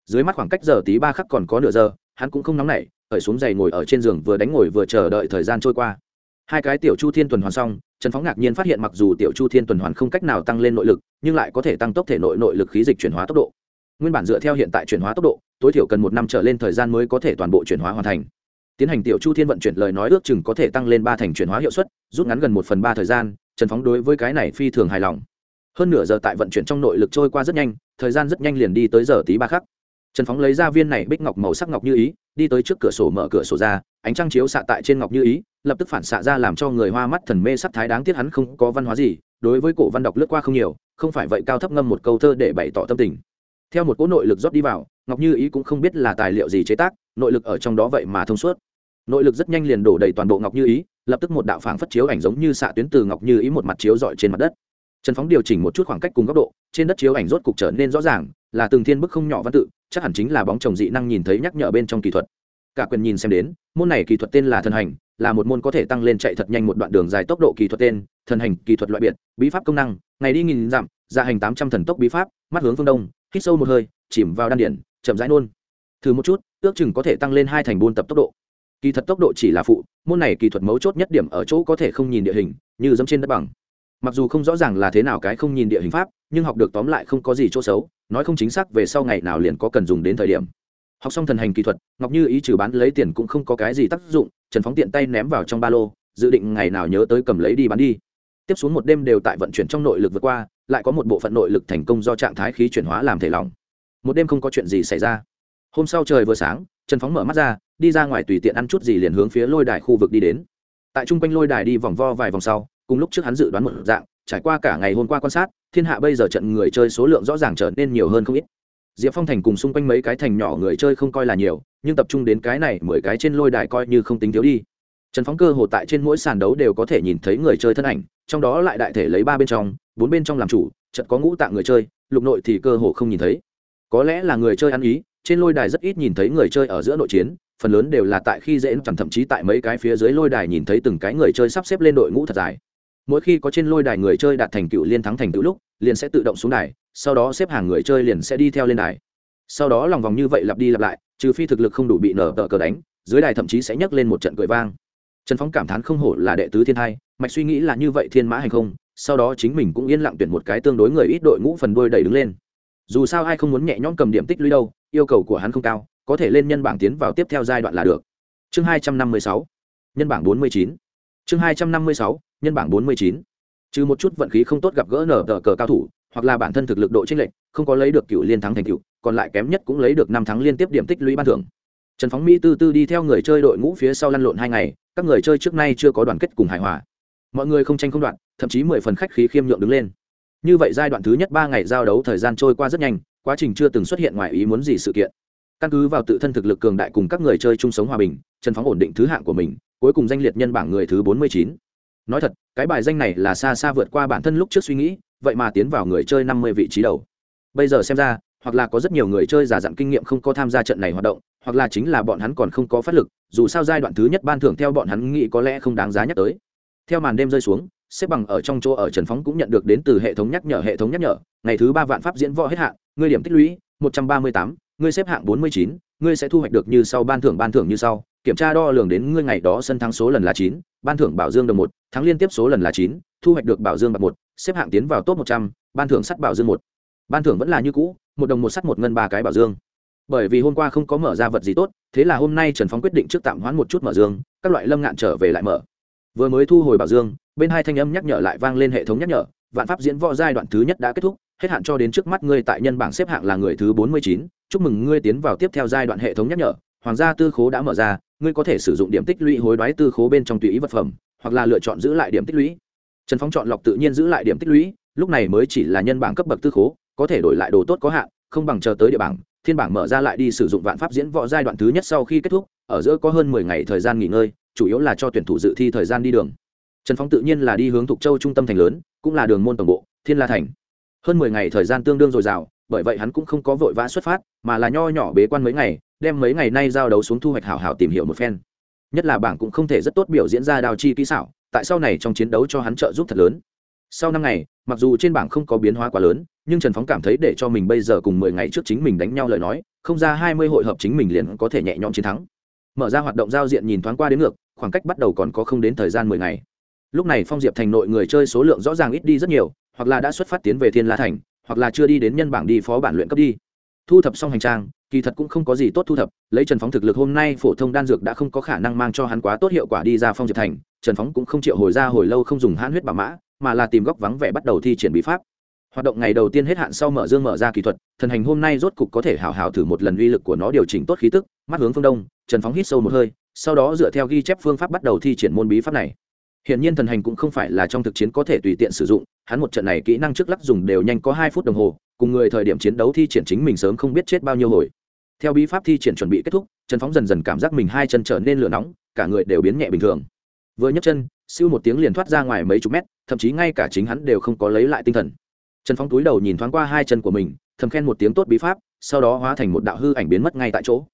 Dưới mắt khoảng cách giờ tí ba khắc còn có nửa giờ hắn cũng không nóng nảy khởi xuống giày ngồi ở trên giường vừa đánh ngồi vừa chờ đợi thời gian trôi qua. Hai cái tiểu chu thiên tuần hoàn xong, trần phóng ngạc nhiên phát hiện mặc dù tiểu chu thiên tuần hoàn không cách nào tăng lên nội lực, nhưng lại có thể tăng tốc thể nội nội lực khí dịch chuyển hóa tốc độ. Nguyên bản dựa theo hiện tại chuyển hóa tốc độ, tối thiểu cần một năm trở lên thời gian mới có thể toàn bộ chuyển hóa hoàn thành. Tiến hành tiểu chu thiên vận chuyển lời nói ước chừng có thể tăng lên ba thành chuyển hóa hiệu suất, rút ngắn gần một phần ba thời gian, trần phóng đối với cái này phi thường hài lòng. Hơn nửa giờ tại vận chuyển trong nội lực trôi qua rất nhanh, thời gian rất nhanh liền đi tới giờ tí ba khắc trần phóng lấy ra viên này bích ngọc màu sắc ngọc như ý, đi tới trước cửa sổ mở cửa sổ ra, ánh trăng chiếu xạ tại trên ngọc như ý, lập tức phản xạ ra làm cho người hoa mắt thần mê sắc thái đáng tiếc hắn không có văn hóa gì, đối với cổ văn đọc lướt qua không nhiều, không phải vậy cao thấp ngâm một câu thơ để bày tỏ tâm tình. Theo một cỗ nội lực rót đi vào, ngọc như ý cũng không biết là tài liệu gì chế tác, nội lực ở trong đó vậy mà thông suốt. Nội lực rất nhanh liền đổ đầy toàn bộ ngọc như ý, lập tức một đạo phảng phất chiếu ảnh giống như xạ tuyến từ ngọc như ý một mặt chiếu dọi trên mặt đất. Trần phóng điều chỉnh một chút khoảng cách cùng góc độ, trên đất chiếu ảnh rốt cục trở nên rõ ràng, là từng thiên bức không nhỏ văn tự chắc hẳn chính là bóng chồng dị năng nhìn thấy nhắc nhở bên trong kỹ thuật. Cả quyền nhìn xem đến, môn này kỹ thuật tên là thần hành, là một môn có thể tăng lên chạy thật nhanh một đoạn đường dài tốc độ kỹ thuật tên, thần hành kỹ thuật loại biệt, bí pháp công năng, ngày đi nghìn dặm gia hành tám trăm thần tốc bí pháp, mắt hướng phương đông, hít sâu một hơi, chìm vào đan điển, chậm rãi nôn. Thử một chút, ước chừng có thể tăng lên hai thành buôn tập tốc độ. Kỳ thật tốc độ chỉ là phụ, môn này kỳ thuật mấu chốt nhất điểm ở chỗ có thể không nhìn địa hình, như dẫm trên đất bằng. Mặc dù không rõ ràng là thế nào cái không nhìn địa hình pháp, nhưng học được tóm lại không có gì chỗ xấu nói không chính xác về sau ngày nào liền có cần dùng đến thời điểm. Học xong thần hành kỹ thuật, ngọc như ý trừ bán lấy tiền cũng không có cái gì tác dụng, trần phóng tiện tay ném vào trong ba lô, dự định ngày nào nhớ tới cầm lấy đi bán đi. Tiếp xuống một đêm đều tại vận chuyển trong nội lực vượt qua, lại có một bộ phận nội lực thành công do trạng thái khí chuyển hóa làm thể lỏng. Một đêm không có chuyện gì xảy ra. Hôm sau trời vừa sáng, trần phóng mở mắt ra, đi ra ngoài tùy tiện ăn chút gì liền hướng phía lôi đài khu vực đi đến. Tại trung quanh lôi đài đi vòng vo vài vòng sau, cùng lúc trước hắn dự đoán một dạng, trải qua cả ngày hôm qua quan sát thiên hạ bây giờ trận người chơi số lượng rõ ràng trở nên nhiều hơn không ít. Diệp phong thành cùng xung quanh mấy cái thành nhỏ người chơi không coi là nhiều, nhưng tập trung đến cái này mười cái trên lôi đài coi như không tính thiếu đi. Trần phóng cơ hồ tại trên mỗi sàn đấu đều có thể nhìn thấy người chơi thân ảnh, trong đó lại đại thể lấy ba bên trong, bốn bên trong làm chủ trận có ngũ tạng người chơi, lục nội thì cơ hồ không nhìn thấy. Có lẽ là người chơi ăn ý, trên lôi đài rất ít nhìn thấy người chơi ở giữa nội chiến, phần lớn đều là tại khi dễ chẳng thậm chí tại mấy cái phía dưới lôi đài nhìn thấy từng cái người chơi sắp xếp lên đội ngũ thật dài mỗi khi có trên lôi đài người chơi đạt thành tựu liên thắng thành tựu lúc, liền sẽ tự động xuống đài, sau đó xếp hàng người chơi liền sẽ đi theo lên đài. Sau đó lòng vòng như vậy lặp đi lặp lại, trừ phi thực lực không đủ bị nở tờ cờ đánh, dưới đài thậm chí sẽ nhấc lên một trận cười vang. Trần phóng cảm thán không hổ là đệ tứ thiên hai, mạch suy nghĩ là như vậy thiên mã hay không, sau đó chính mình cũng yên lặng tuyển một cái tương đối người ít đội ngũ phần đôi đầy đứng lên. Dù sao ai không muốn nhẹ nhõm cầm điểm tích lũy đâu, yêu cầu của hắn không cao, có thể lên nhân bảng tiến vào tiếp theo giai đoạn là được. Chương hai trăm năm mươi sáu, nhân bảng bốn mươi chín. Chương hai trăm năm mươi sáu nhân bảng bốn mươi chín. Trừ một chút vận khí không tốt gặp gỡ nở tờ cờ cao thủ, hoặc là bản thân thực lực độ chênh lệch, không có lấy được cựu liên thắng thành cựu còn lại kém nhất cũng lấy được năm tháng liên tiếp điểm tích lũy ban thưởng. Trần phóng mỹ tư tư đi theo người chơi đội ngũ phía sau lăn lộn hai ngày, các người chơi trước nay chưa có đoàn kết cùng hài hòa. Mọi người không tranh không đoạn thậm chí mười phần khách khí khiêm nhượng đứng lên. Như vậy giai đoạn thứ nhất ba ngày giao đấu thời gian trôi qua rất nhanh, quá trình chưa từng xuất hiện ngoài ý muốn gì sự kiện. Căn cứ vào tự thân thực lực cường đại cùng các người chơi chung sống hòa bình, trần phóng ổn định thứ hạng của mình, cuối cùng danh liệt nhân bảng người thứ bốn mươi chín nói thật, cái bài danh này là xa xa vượt qua bản thân lúc trước suy nghĩ, vậy mà tiến vào người chơi năm mươi vị trí đầu. Bây giờ xem ra, hoặc là có rất nhiều người chơi giả dặn kinh nghiệm không có tham gia trận này hoạt động, hoặc là chính là bọn hắn còn không có phát lực, dù sao giai đoạn thứ nhất ban thưởng theo bọn hắn nghĩ có lẽ không đáng giá nhắc tới. Theo màn đêm rơi xuống, xếp bằng ở trong chỗ ở trần phóng cũng nhận được đến từ hệ thống nhắc nhở, hệ thống nhắc nhở, ngày thứ ba vạn pháp diễn võ hết hạn, ngươi điểm tích lũy, một trăm ba mươi tám ngươi xếp hạng bốn mươi chín, ngươi sẽ thu hoạch được như sau, ban thưởng ban thưởng như sau. Kiểm tra đo lường đến ngươi ngày đó sân thắng số lần là chín, ban thưởng bảo dương đồng một, thắng liên tiếp số lần là chín, thu hoạch được bảo dương bạc một, xếp hạng tiến vào top một trăm, ban thưởng sắt bảo dương một. Ban thưởng vẫn là như cũ, một đồng một sắt, một ngân ba cái bảo dương. Bởi vì hôm qua không có mở ra vật gì tốt, thế là hôm nay trần phóng quyết định trước tạm hoãn một chút mở dương, các loại lâm ngạn trở về lại mở. Vừa mới thu hồi bảo dương, bên hai thanh âm nhắc nhở lại vang lên hệ thống nhắc nhở, vạn pháp diễn võ giai đoạn thứ nhất đã kết thúc hết hạn cho đến trước mắt ngươi tại nhân bảng xếp hạng là người thứ bốn mươi chín. Chúc mừng ngươi tiến vào tiếp theo giai đoạn hệ thống nhắc nhở. Hoàng gia tư khố đã mở ra, ngươi có thể sử dụng điểm tích lũy hối đoái tư khố bên trong tùy ý vật phẩm, hoặc là lựa chọn giữ lại điểm tích lũy. Trần phóng chọn lọc tự nhiên giữ lại điểm tích lũy, lúc này mới chỉ là nhân bảng cấp bậc tư khố, có thể đổi lại đồ tốt có hạn, không bằng chờ tới địa bảng, thiên bảng mở ra lại đi sử dụng vạn pháp diễn võ giai đoạn thứ nhất sau khi kết thúc, ở giữa có hơn mười ngày thời gian nghỉ ngơi, chủ yếu là cho tuyển thủ dự thi thời gian đi đường. Trần phóng tự nhiên là đi hướng thục châu trung tâm thành lớn, cũng là đường môn tổng bộ, thiên la thành hơn mười ngày thời gian tương đương dồi dào, bởi vậy hắn cũng không có vội vã xuất phát, mà là nho nhỏ bế quan mấy ngày, đem mấy ngày nay giao đấu xuống thu hoạch hảo hảo tìm hiểu một phen. Nhất là bảng cũng không thể rất tốt biểu diễn ra đào chi kỹ xảo, tại sau này trong chiến đấu cho hắn trợ giúp thật lớn. Sau năm ngày, mặc dù trên bảng không có biến hóa quá lớn, nhưng trần phóng cảm thấy để cho mình bây giờ cùng mười ngày trước chính mình đánh nhau lời nói, không ra hai mươi hội hợp chính mình liền có thể nhẹ nhõm chiến thắng. Mở ra hoạt động giao diện nhìn thoáng qua đến ngược, khoảng cách bắt đầu còn có không đến thời gian mười ngày. Lúc này phong diệp thành nội người chơi số lượng rõ ràng ít đi rất nhiều hoặc là đã xuất phát tiến về thiên la thành, hoặc là chưa đi đến nhân bảng đi phó bản luyện cấp đi. Thu thập xong hành trang, kỳ thật cũng không có gì tốt thu thập, lấy trần phóng thực lực hôm nay phổ thông đan dược đã không có khả năng mang cho hắn quá tốt hiệu quả đi ra phong diệp thành, trần phóng cũng không chịu hồi ra hồi lâu không dùng hãn huyết bảo mã, mà là tìm góc vắng vẻ bắt đầu thi triển bí pháp. Hoạt động ngày đầu tiên hết hạn sau mở dương mở ra kỹ thuật, thần hành hôm nay rốt cục có thể hào hào thử một lần uy lực của nó điều chỉnh tốt khí tức, mắt hướng phương đông, trần phóng hít sâu một hơi, sau đó dựa theo ghi chép phương pháp bắt đầu thi triển môn bí pháp này hiện nhiên thần hành cũng không phải là trong thực chiến có thể tùy tiện sử dụng, hắn một trận này kỹ năng trước lắc dùng đều nhanh có hai phút đồng hồ, cùng người thời điểm chiến đấu thi triển chính mình sớm không biết chết bao nhiêu hồi. Theo bí pháp thi triển chuẩn bị kết thúc, trần phóng dần dần cảm giác mình hai chân trở nên lửa nóng, cả người đều biến nhẹ bình thường. Vừa nhấc chân, siêu một tiếng liền thoát ra ngoài mấy chục mét, thậm chí ngay cả chính hắn đều không có lấy lại tinh thần. Trần phóng túi đầu nhìn thoáng qua hai chân của mình, thầm khen một tiếng tốt bí pháp, sau đó hóa thành một đạo hư ảnh biến mất ngay tại chỗ.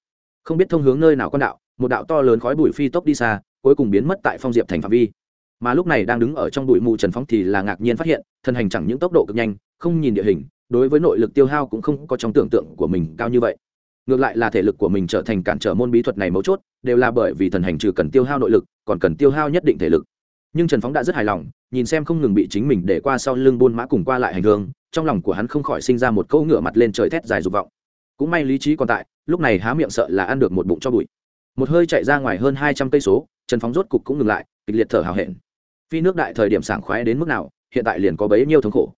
Không biết thông hướng nơi nào con đạo, một đạo to lớn khói bụi phi tốc đi xa, cuối cùng biến mất tại phong diệp thành phạm vi mà lúc này đang đứng ở trong bụi mù trần phóng thì là ngạc nhiên phát hiện, thân hành chẳng những tốc độ cực nhanh, không nhìn địa hình, đối với nội lực tiêu hao cũng không có trong tưởng tượng của mình cao như vậy. Ngược lại là thể lực của mình trở thành cản trở môn bí thuật này mấu chốt, đều là bởi vì thần hành trừ cần tiêu hao nội lực, còn cần tiêu hao nhất định thể lực. Nhưng trần phóng đã rất hài lòng, nhìn xem không ngừng bị chính mình để qua sau lưng buôn mã cùng qua lại hành hương, trong lòng của hắn không khỏi sinh ra một câu ngựa mặt lên trời thét dài dục vọng. Cũng may lý trí còn tại, lúc này há miệng sợ là ăn được một bụng cho bụi. Một hơi chạy ra ngoài hơn hai trăm cây số, trần phóng rốt cục cũng ngừng lại, kịch liệt thở hào hẹn phi nước đại thời điểm sảng khoái đến mức nào, hiện tại liền có bấy nhiêu thống khổ.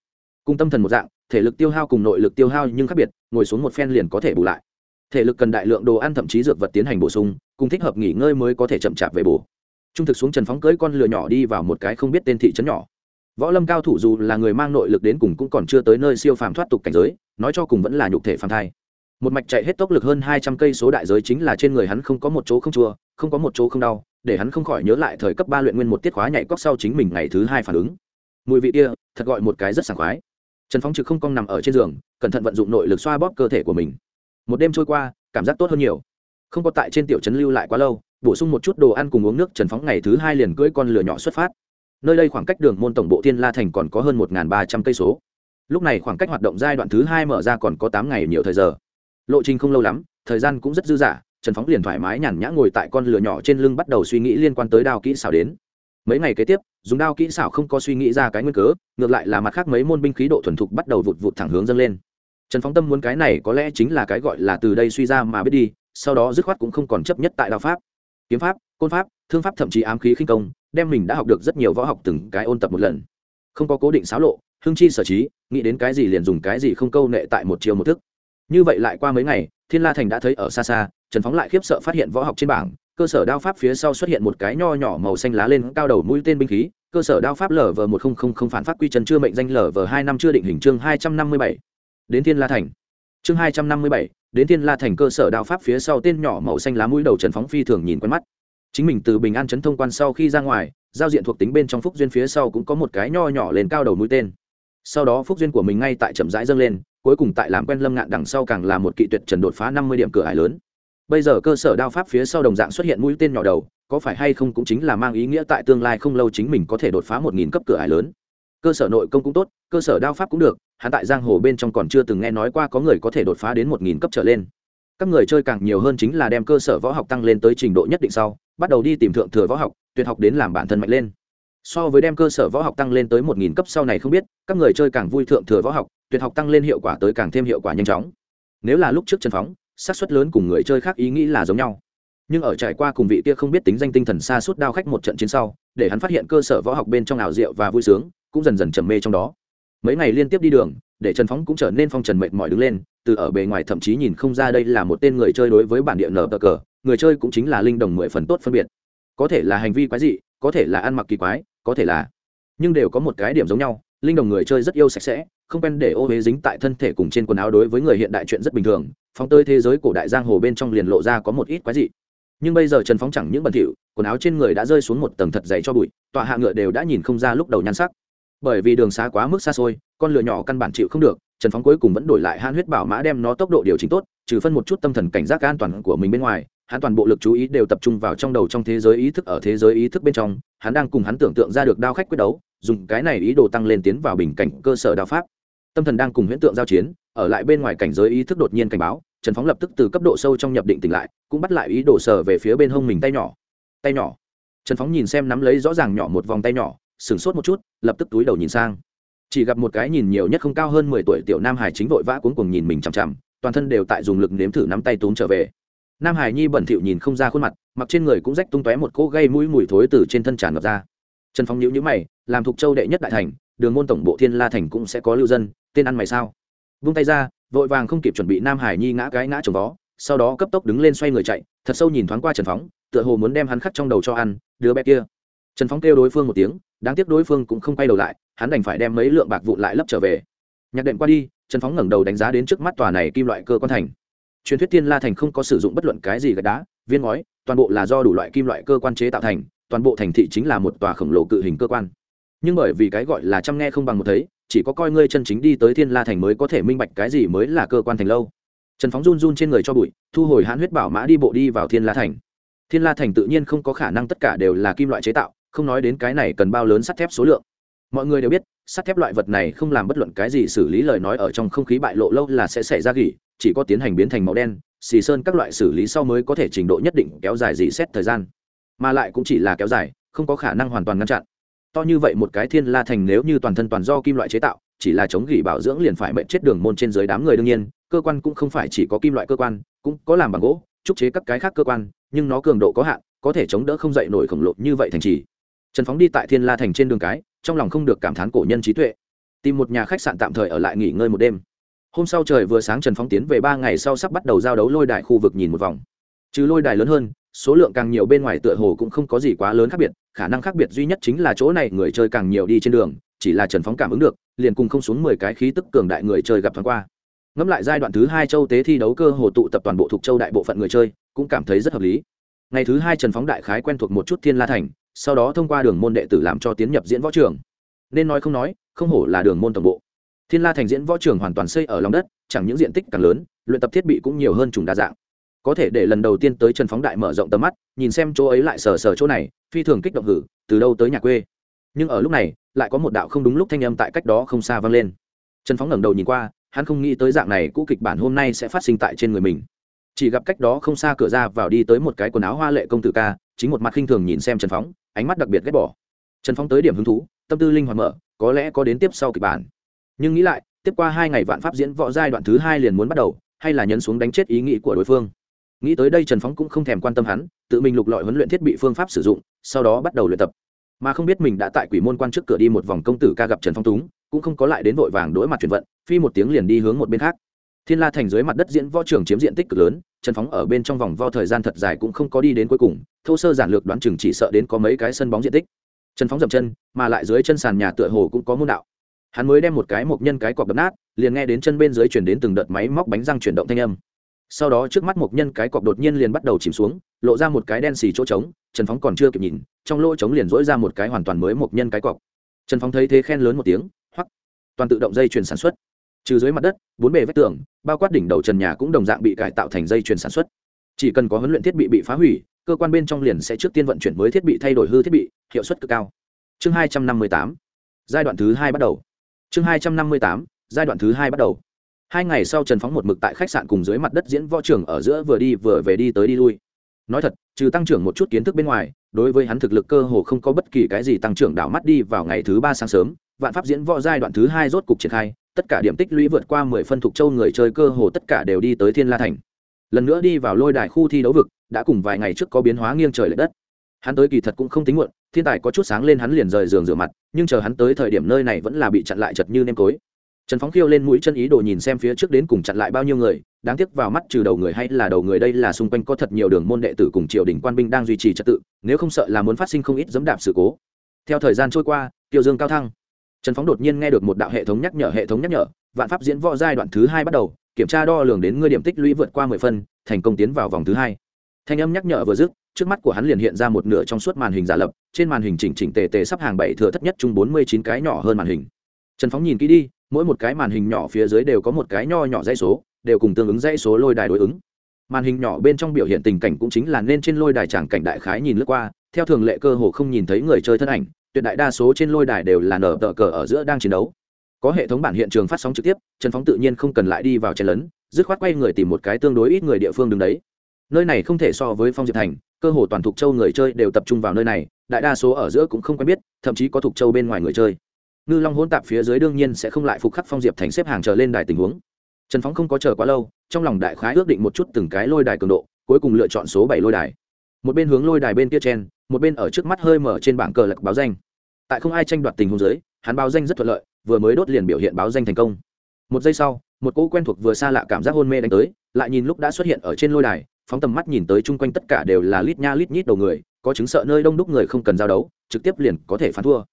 Cùng tâm thần một dạng, thể lực tiêu hao cùng nội lực tiêu hao nhưng khác biệt, ngồi xuống một phen liền có thể bù lại. Thể lực cần đại lượng đồ ăn thậm chí dược vật tiến hành bổ sung, cùng thích hợp nghỉ ngơi mới có thể chậm chạp về bổ trung thực xuống trần phóng cưỡi con lừa nhỏ đi vào một cái không biết tên thị trấn nhỏ. Võ lâm cao thủ dù là người mang nội lực đến cùng cũng còn chưa tới nơi siêu phàm thoát tục cảnh giới, nói cho cùng vẫn là nhục thể phàm thai một mạch chạy hết tốc lực hơn hai trăm cây số đại giới chính là trên người hắn không có một chỗ không chua, không có một chỗ không đau, để hắn không khỏi nhớ lại thời cấp ba luyện nguyên một tiết khóa nhảy cóc sau chính mình ngày thứ hai phản ứng. Mùi vị kia, thật gọi một cái rất sảng khoái. Trần phóng trực không cong nằm ở trên giường, cẩn thận vận dụng nội lực xoa bóp cơ thể của mình. Một đêm trôi qua, cảm giác tốt hơn nhiều. Không có tại trên tiểu trấn lưu lại quá lâu, bổ sung một chút đồ ăn cùng uống nước, trần phóng ngày thứ hai liền cưỡi con lửa nhỏ xuất phát. Nơi đây khoảng cách đường môn tổng bộ thiên la thành còn có hơn một ba trăm cây số. Lúc này khoảng cách hoạt động giai đoạn thứ hai mở ra còn có tám ngày nhiều thời giờ lộ trình không lâu lắm, thời gian cũng rất dư dả, trần phóng liền thoải mái nhàn nhã ngồi tại con lửa nhỏ trên lưng bắt đầu suy nghĩ liên quan tới đao kỹ xảo đến. Mấy ngày kế tiếp, dùng đao kỹ xảo không có suy nghĩ ra cái nguyên cớ, ngược lại là mặt khác mấy môn binh khí độ thuần thục bắt đầu vụt vụt thẳng hướng dâng lên. Trần phóng tâm muốn cái này có lẽ chính là cái gọi là từ đây suy ra mà biết đi, sau đó dứt khoát cũng không còn chấp nhất tại đao pháp. Kiếm pháp, côn pháp, thương pháp thậm chí ám khí khinh công, đem mình đã học được rất nhiều võ học từng cái ôn tập một lần. Không có cố định xáo lộ, hưng chi sở trí, nghĩ đến cái gì liền dùng cái gì không câu nệ tại một chiều một thức như vậy lại qua mấy ngày, thiên la thành đã thấy ở xa xa, trần phóng lại khiếp sợ phát hiện võ học trên bảng, cơ sở đao pháp phía sau xuất hiện một cái nho nhỏ màu xanh lá lên cao đầu mũi tên binh khí, cơ sở đao pháp lv một nghìn không phản phát quy trần chưa mệnh danh lv hai năm chưa định hình chương hai trăm năm mươi bảy. Đến thiên la thành. Chương hai trăm năm mươi bảy, đến thiên la thành cơ sở đao pháp phía sau tên nhỏ màu xanh lá mũi đầu trần phóng phi thường nhìn quen mắt. Chính mình từ bình an chấn thông quan sau khi ra ngoài, giao diện thuộc tính bên trong phúc duyên phía sau cũng có một cái nho nhỏ lên cao đầu mũi tên. Sau đó phúc duyên của mình ngay tại chậm rãi dâng lên cuối cùng tại làm quen lâm ngạn đằng sau càng là một kỵ tuyệt trần đột phá năm mươi điểm cửa ải lớn. Bây giờ cơ sở đao pháp phía sau đồng dạng xuất hiện mũi tên nhỏ đầu, có phải hay không cũng chính là mang ý nghĩa tại tương lai không lâu chính mình có thể đột phá một nghìn cấp cửa ải lớn. Cơ sở nội công cũng tốt, cơ sở đao pháp cũng được, hắn tại giang hồ bên trong còn chưa từng nghe nói qua có người có thể đột phá đến một nghìn cấp trở lên. Các người chơi càng nhiều hơn chính là đem cơ sở võ học tăng lên tới trình độ nhất định sau, bắt đầu đi tìm thượng thừa võ học, tuyệt học đến làm bản thân mạnh lên so với đem cơ sở võ học tăng lên tới một nghìn cấp sau này không biết, các người chơi càng vui thượng thừa võ học, tuyệt học tăng lên hiệu quả tới càng thêm hiệu quả nhanh chóng. Nếu là lúc trước Trần phóng, xác suất lớn cùng người chơi khác ý nghĩ là giống nhau. Nhưng ở trải qua cùng vị kia không biết tính danh tinh thần xa suốt đao khách một trận chiến sau, để hắn phát hiện cơ sở võ học bên trong ảo diệu và vui sướng, cũng dần dần trầm mê trong đó. Mấy ngày liên tiếp đi đường, để trần phóng cũng trở nên phong trần mệt mỏi đứng lên, từ ở bề ngoài thậm chí nhìn không ra đây là một tên người chơi đối với bản địa nở cờ, người chơi cũng chính là linh đồng mười phần tốt phân biệt. Có thể là hành vi quái dị có thể là ăn mặc kỳ quái, có thể là, nhưng đều có một cái điểm giống nhau, linh đồng người chơi rất yêu sạch sẽ, không quen để ô huế dính tại thân thể cùng trên quần áo đối với người hiện đại chuyện rất bình thường, phóng tơi thế giới cổ đại giang hồ bên trong liền lộ ra có một ít quái dị. Nhưng bây giờ trần phóng chẳng những bẩn thỉu, quần áo trên người đã rơi xuống một tầng thật dày cho bụi, tọa hạ ngựa đều đã nhìn không ra lúc đầu nhan sắc. Bởi vì đường xá quá mức xa xôi, con lửa nhỏ căn bản chịu không được, trần phóng cuối cùng vẫn đổi lại han huyết bảo mã đem nó tốc độ điều chỉnh tốt, trừ phân một chút tâm thần cảnh giác an toàn của mình bên ngoài hắn toàn bộ lực chú ý đều tập trung vào trong đầu trong thế giới ý thức ở thế giới ý thức bên trong, hắn đang cùng hắn tưởng tượng ra được đao khách quyết đấu, dùng cái này ý đồ tăng lên tiến vào bình cảnh cơ sở đao pháp. Tâm thần đang cùng huyễn tượng giao chiến, ở lại bên ngoài cảnh giới ý thức đột nhiên cảnh báo, trần phóng lập tức từ cấp độ sâu trong nhập định tỉnh lại, cũng bắt lại ý đồ sờ về phía bên hông mình tay nhỏ. Tay nhỏ. Trần phóng nhìn xem nắm lấy rõ ràng nhỏ một vòng tay nhỏ, sửng sốt một chút, lập tức túi đầu nhìn sang. Chỉ gặp một cái nhìn nhiều nhất không cao hơn mười tuổi tiểu nam hải chính vội vã cuống cuồng nhìn mình chằm chằm, toàn thân đều tại dùng lực nếm thử nắm tay túm trở về nam hải nhi bẩn thỉu nhìn không ra khuôn mặt, mặc trên người cũng rách tung tóe một cỗ gây mũi mùi thối từ trên thân tràn ngập ra. Trần Phong nhíu nhíu mày, làm thuộc châu đệ nhất đại thành, đường môn tổng bộ thiên la thành cũng sẽ có lưu dân, tên ăn mày sao? Vung tay ra, vội vàng không kịp chuẩn bị nam hải nhi ngã cái ngã trồng vó, sau đó cấp tốc đứng lên xoay người chạy, thật sâu nhìn thoáng qua trần phóng tựa hồ muốn đem hắn khắc trong đầu cho ăn, đứa bé kia. Trần phóng kêu đối phương một tiếng, đáng tiếc đối phương cũng không quay đầu lại, hắn đành phải đem mấy lượng bạc vụn lại lấp trở về. Nhạc đệm qua đi, trần phóng ngẩng đầu đánh giá đến trước mắt tòa này kim loại cơ quan thành truyền thuyết thiên la thành không có sử dụng bất luận cái gì gạch đá, viên ngói, toàn bộ là do đủ loại kim loại cơ quan chế tạo thành, toàn bộ thành thị chính là một tòa khổng lồ cự hình cơ quan. Nhưng bởi vì cái gọi là chăm nghe không bằng một thấy, chỉ có coi ngươi chân chính đi tới thiên la thành mới có thể minh bạch cái gì mới là cơ quan thành lâu. Trần phóng run run trên người cho bụi, thu hồi hãn huyết bảo mã đi bộ đi vào thiên la thành. Thiên la thành tự nhiên không có khả năng tất cả đều là kim loại chế tạo, không nói đến cái này cần bao lớn sắt thép số lượng mọi người đều biết, sắt thép loại vật này không làm bất luận cái gì xử lý lời nói ở trong không khí bại lộ lâu là sẽ xảy ra gỉ, chỉ có tiến hành biến thành màu đen, xì sơn các loại xử lý sau mới có thể trình độ nhất định kéo dài dị xét thời gian. Mà lại cũng chỉ là kéo dài, không có khả năng hoàn toàn ngăn chặn. To như vậy một cái thiên la thành nếu như toàn thân toàn do kim loại chế tạo, chỉ là chống gỉ bảo dưỡng liền phải mệnh chết đường môn trên dưới đám người đương nhiên, cơ quan cũng không phải chỉ có kim loại cơ quan, cũng có làm bằng gỗ, trúc chế các cái khác cơ quan, nhưng nó cường độ có hạn, có thể chống đỡ không dậy nổi khổng lồ như vậy thành trì. Trần phóng đi tại thiên la thành trên đường cái trong lòng không được cảm thán cổ nhân trí tuệ, tìm một nhà khách sạn tạm thời ở lại nghỉ ngơi một đêm. Hôm sau trời vừa sáng trần phóng tiến về ba ngày sau sắp bắt đầu giao đấu lôi đài khu vực nhìn một vòng. Trừ lôi đài lớn hơn, số lượng càng nhiều bên ngoài tựa hồ cũng không có gì quá lớn khác biệt, khả năng khác biệt duy nhất chính là chỗ này người chơi càng nhiều đi trên đường, chỉ là trần phóng cảm ứng được, liền cùng không xuống mười cái khí tức cường đại người chơi gặp thoáng qua. Ngẫm lại giai đoạn thứ hai châu tế thi đấu cơ hồ tụ tập toàn bộ thuộc châu đại bộ phận người chơi, cũng cảm thấy rất hợp lý. Ngày thứ hai trần phóng đại khái quen thuộc một chút thiên la thành sau đó thông qua đường môn đệ tử làm cho tiến nhập diễn võ trường. Nên nói không nói, không hổ là đường môn tổng bộ. Thiên la thành diễn võ trường hoàn toàn xây ở lòng đất, chẳng những diện tích càng lớn, luyện tập thiết bị cũng nhiều hơn trùng đa dạng. Có thể để lần đầu tiên tới trần phóng đại mở rộng tầm mắt, nhìn xem chỗ ấy lại sờ sờ chỗ này, phi thường kích động hử, từ đâu tới nhà quê. Nhưng ở lúc này, lại có một đạo không đúng lúc thanh âm tại cách đó không xa vang lên. Trần phóng ngẩng đầu nhìn qua, hắn không nghĩ tới dạng này cũ kịch bản hôm nay sẽ phát sinh tại trên người mình. Chỉ gặp cách đó không xa cửa ra vào đi tới một cái quần áo hoa lệ công tử ca, chính một mặt khinh thường nhìn xem trần phóng ánh mắt đặc biệt ghét bỏ. Trần phóng tới điểm hứng thú, tâm tư linh hoạt mở, có lẽ có đến tiếp sau kịch bản. Nhưng nghĩ lại, tiếp qua hai ngày vạn pháp diễn võ giai đoạn thứ hai liền muốn bắt đầu, hay là nhấn xuống đánh chết ý nghĩ của đối phương. Nghĩ tới đây trần phóng cũng không thèm quan tâm hắn, tự mình lục lọi huấn luyện thiết bị phương pháp sử dụng, sau đó bắt đầu luyện tập. Mà không biết mình đã tại quỷ môn quan trước cửa đi một vòng công tử ca gặp trần phong túng, cũng không có lại đến vội vàng đối mặt chuyển vận, phi một tiếng liền đi hướng một bên khác thiên la thành dưới mặt đất diễn võ trường chiếm diện tích cực lớn trần phóng ở bên trong vòng vo thời gian thật dài cũng không có đi đến cuối cùng, thô sơ giản lược đoán chừng chỉ sợ đến có mấy cái sân bóng diện tích. Trần phóng dậm chân, mà lại dưới chân sàn nhà tựa hồ cũng có môn đạo. Hắn mới đem một cái một nhân cái cọc đập nát, liền nghe đến chân bên dưới chuyển đến từng đợt máy móc bánh răng chuyển động thanh âm. Sau đó trước mắt một nhân cái cọc đột nhiên liền bắt đầu chìm xuống, lộ ra một cái đen xì chỗ trống trần phóng còn chưa kịp nhìn, trong lỗ trống liền dỗi ra một cái hoàn toàn mới một nhân cái cọc. Trần phóng thấy thế khen lớn một tiếng, hoắc. Toàn tự động dây chuyển sản xuất trừ dưới mặt đất, bốn bề vách tường, bao quát đỉnh đầu trần nhà cũng đồng dạng bị cải tạo thành dây chuyền sản xuất. Chỉ cần có huấn luyện thiết bị bị phá hủy, cơ quan bên trong liền sẽ trước tiên vận chuyển mới thiết bị thay đổi hư thiết bị, hiệu suất cực cao. Chương hai trăm năm mươi tám, giai đoạn thứ hai bắt đầu. Chương hai trăm năm mươi tám, giai đoạn thứ hai bắt đầu. Hai ngày sau trần phóng một mực tại khách sạn cùng dưới mặt đất diễn võ trường ở giữa vừa đi vừa về đi tới đi lui. Nói thật, trừ tăng trưởng một chút kiến thức bên ngoài, đối với hắn thực lực cơ hồ không có bất kỳ cái gì tăng trưởng đảo mắt đi vào ngày thứ ba sáng sớm, vạn pháp diễn võ giai đoạn thứ hai rốt cục triển khai tất cả điểm tích lũy vượt qua mười phân thuộc châu người chơi cơ hồ tất cả đều đi tới thiên la thành. Lần nữa đi vào lôi đài khu thi đấu vực, đã cùng vài ngày trước có biến hóa nghiêng trời l ệ đất. Hắn tới kỳ thật cũng không tính muộn, thiên tài có chút sáng lên hắn liền rời giường rửa mặt, nhưng chờ hắn tới thời điểm nơi này vẫn là bị chặn lại chật như nêm tối. Trần phóng khiêu lên mũi chân ý đồ nhìn xem phía trước đến cùng chặn lại bao nhiêu người, đáng tiếc vào mắt trừ đầu người hay là đầu người đây là xung quanh có thật nhiều đường môn đệ tử cùng triều đình quan binh đang duy trì trật tự, nếu không sợ là muốn phát sinh không ít dẫm đạp sự cố. Theo thời gian trôi qua tiêu dương cao thăng trần phóng đột nhiên nghe được một đạo hệ thống nhắc nhở, hệ thống nhắc nhở, vạn pháp diễn võ giai đoạn thứ hai bắt đầu, kiểm tra đo lường đến ngươi điểm tích lũy vượt qua mười phân, thành công tiến vào vòng thứ hai. Thanh âm nhắc nhở vừa dứt, trước mắt của hắn liền hiện ra một nửa trong suốt màn hình giả lập, trên màn hình chỉnh chỉnh tề tề sắp hàng bảy thừa thất nhất chung bốn mươi chín cái nhỏ hơn màn hình. Trần phóng nhìn kỹ đi, mỗi một cái màn hình nhỏ phía dưới đều có một cái nho nhỏ dãy số, đều cùng tương ứng dãy số lôi đài đối ứng. Màn hình nhỏ bên trong biểu hiện tình cảnh cũng chính là nên trên lôi đài tràng cảnh đại khái nhìn lướt qua, theo thường lệ cơ hồ không nhìn thấy người chơi thân ảnh tuyệt đại đa số trên lôi đài đều là nở tờ cờ ở giữa đang chiến đấu. Có hệ thống bản hiện trường phát sóng trực tiếp, trần phóng tự nhiên không cần lại đi vào chen lấn, dứt khoát quay người tìm một cái tương đối ít người địa phương đứng đấy. Nơi này không thể so với phong diệp thành, cơ hồ toàn thục châu người chơi đều tập trung vào nơi này, đại đa số ở giữa cũng không quen biết, thậm chí có thục châu bên ngoài người chơi. Ngư long hỗn tạp phía dưới đương nhiên sẽ không lại phục khắc phong diệp thành xếp hàng chờ lên đài tình huống. Trần phóng không có chờ quá lâu, trong lòng đại khái ước định một chút từng cái lôi đài cường độ, cuối cùng lựa chọn số bảy lôi đài một bên hướng lôi đài bên kia chen, một bên ở trước mắt hơi mở trên bảng cờ lạc báo danh. Tại không ai tranh đoạt tình huống dưới, hắn báo danh rất thuận lợi, vừa mới đốt liền biểu hiện báo danh thành công. Một giây sau, một cỗ quen thuộc vừa xa lạ cảm giác hôn mê đánh tới, lại nhìn lúc đã xuất hiện ở trên lôi đài, phóng tầm mắt nhìn tới chung quanh tất cả đều là lít nha lít nhít đầu người, có chứng sợ nơi đông đúc người không cần giao đấu, trực tiếp liền có thể phán thua.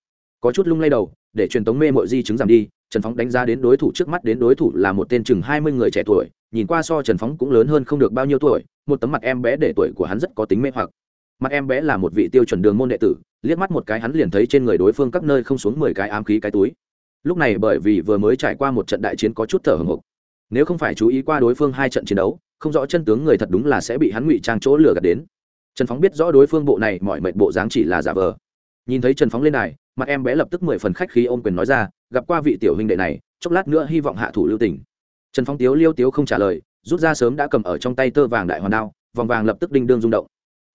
Có chút lung lay đầu, để truyền tống mê mọi di chứng giảm đi, trần phóng đánh giá đến đối thủ trước mắt đến đối thủ là một tên chừng hai mươi người trẻ tuổi, nhìn qua so trần phóng cũng lớn hơn không được bao nhiêu tuổi một tấm mặt em bé để tuổi của hắn rất có tính mê hoặc. Mặt em bé là một vị tiêu chuẩn đường môn đệ tử, liếc mắt một cái hắn liền thấy trên người đối phương các nơi không xuống mười cái ám khí cái túi. Lúc này bởi vì vừa mới trải qua một trận đại chiến có chút thở hồng hộc. Nếu không phải chú ý qua đối phương hai trận chiến đấu, không rõ chân tướng người thật đúng là sẽ bị hắn ngụy trang chỗ lừa gạt đến. Trần phóng biết rõ đối phương bộ này mọi mệnh bộ dáng chỉ là giả vờ. Nhìn thấy trần phóng lên này mặt em bé lập tức mười phần khách khí ôm quyền nói ra, gặp qua vị tiểu huynh đệ này, chốc lát nữa hy vọng hạ thủ lưu tình. Trần phóng tiếu liêu tiếu không trả lời rút ra sớm đã cầm ở trong tay tơ vàng đại hoàn đao, vòng vàng lập tức đinh đương rung động.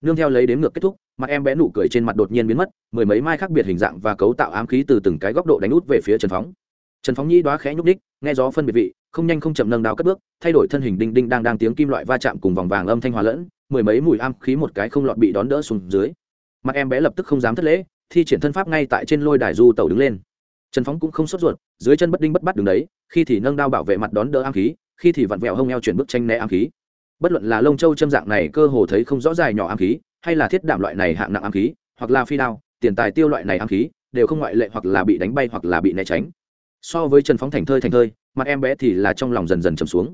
Nương theo lấy đến ngược kết thúc, mặt em bé nụ cười trên mặt đột nhiên biến mất, mười mấy mai khác biệt hình dạng và cấu tạo ám khí từ từng cái góc độ đánh út về phía trần phóng. Trần phóng nhĩ đoá khẽ nhúc ních nghe gió phân biệt vị, không nhanh không chậm nâng đao cất bước, thay đổi thân hình đinh đinh đang đang tiếng kim loại va chạm cùng vòng vàng âm thanh hòa lẫn, mười mấy mùi ám khí một cái không lọt bị đón đỡ xuống dưới. Mặt em bé lập tức không dám thất lễ, thi triển thân pháp ngay tại trên lôi đài du tàu đứng lên. Trần phóng cũng không sốt ruột, dưới chân bất đinh bất bắt đứng đấy, khi thì nâng đao bảo vệ mặt đón đỡ ám khí khi thì vặn vẹo hông eo chuyển bước tranh né ám khí. Bất luận là lông châu châm dạng này cơ hồ thấy không rõ dài nhỏ ám khí, hay là thiết đạm loại này hạng nặng ám khí, hoặc là phi đao, tiền tài tiêu loại này ám khí, đều không ngoại lệ hoặc là bị đánh bay hoặc là bị né tránh. So với trần phóng thành thơi thành thơi, mặt em bé thì là trong lòng dần dần trầm xuống.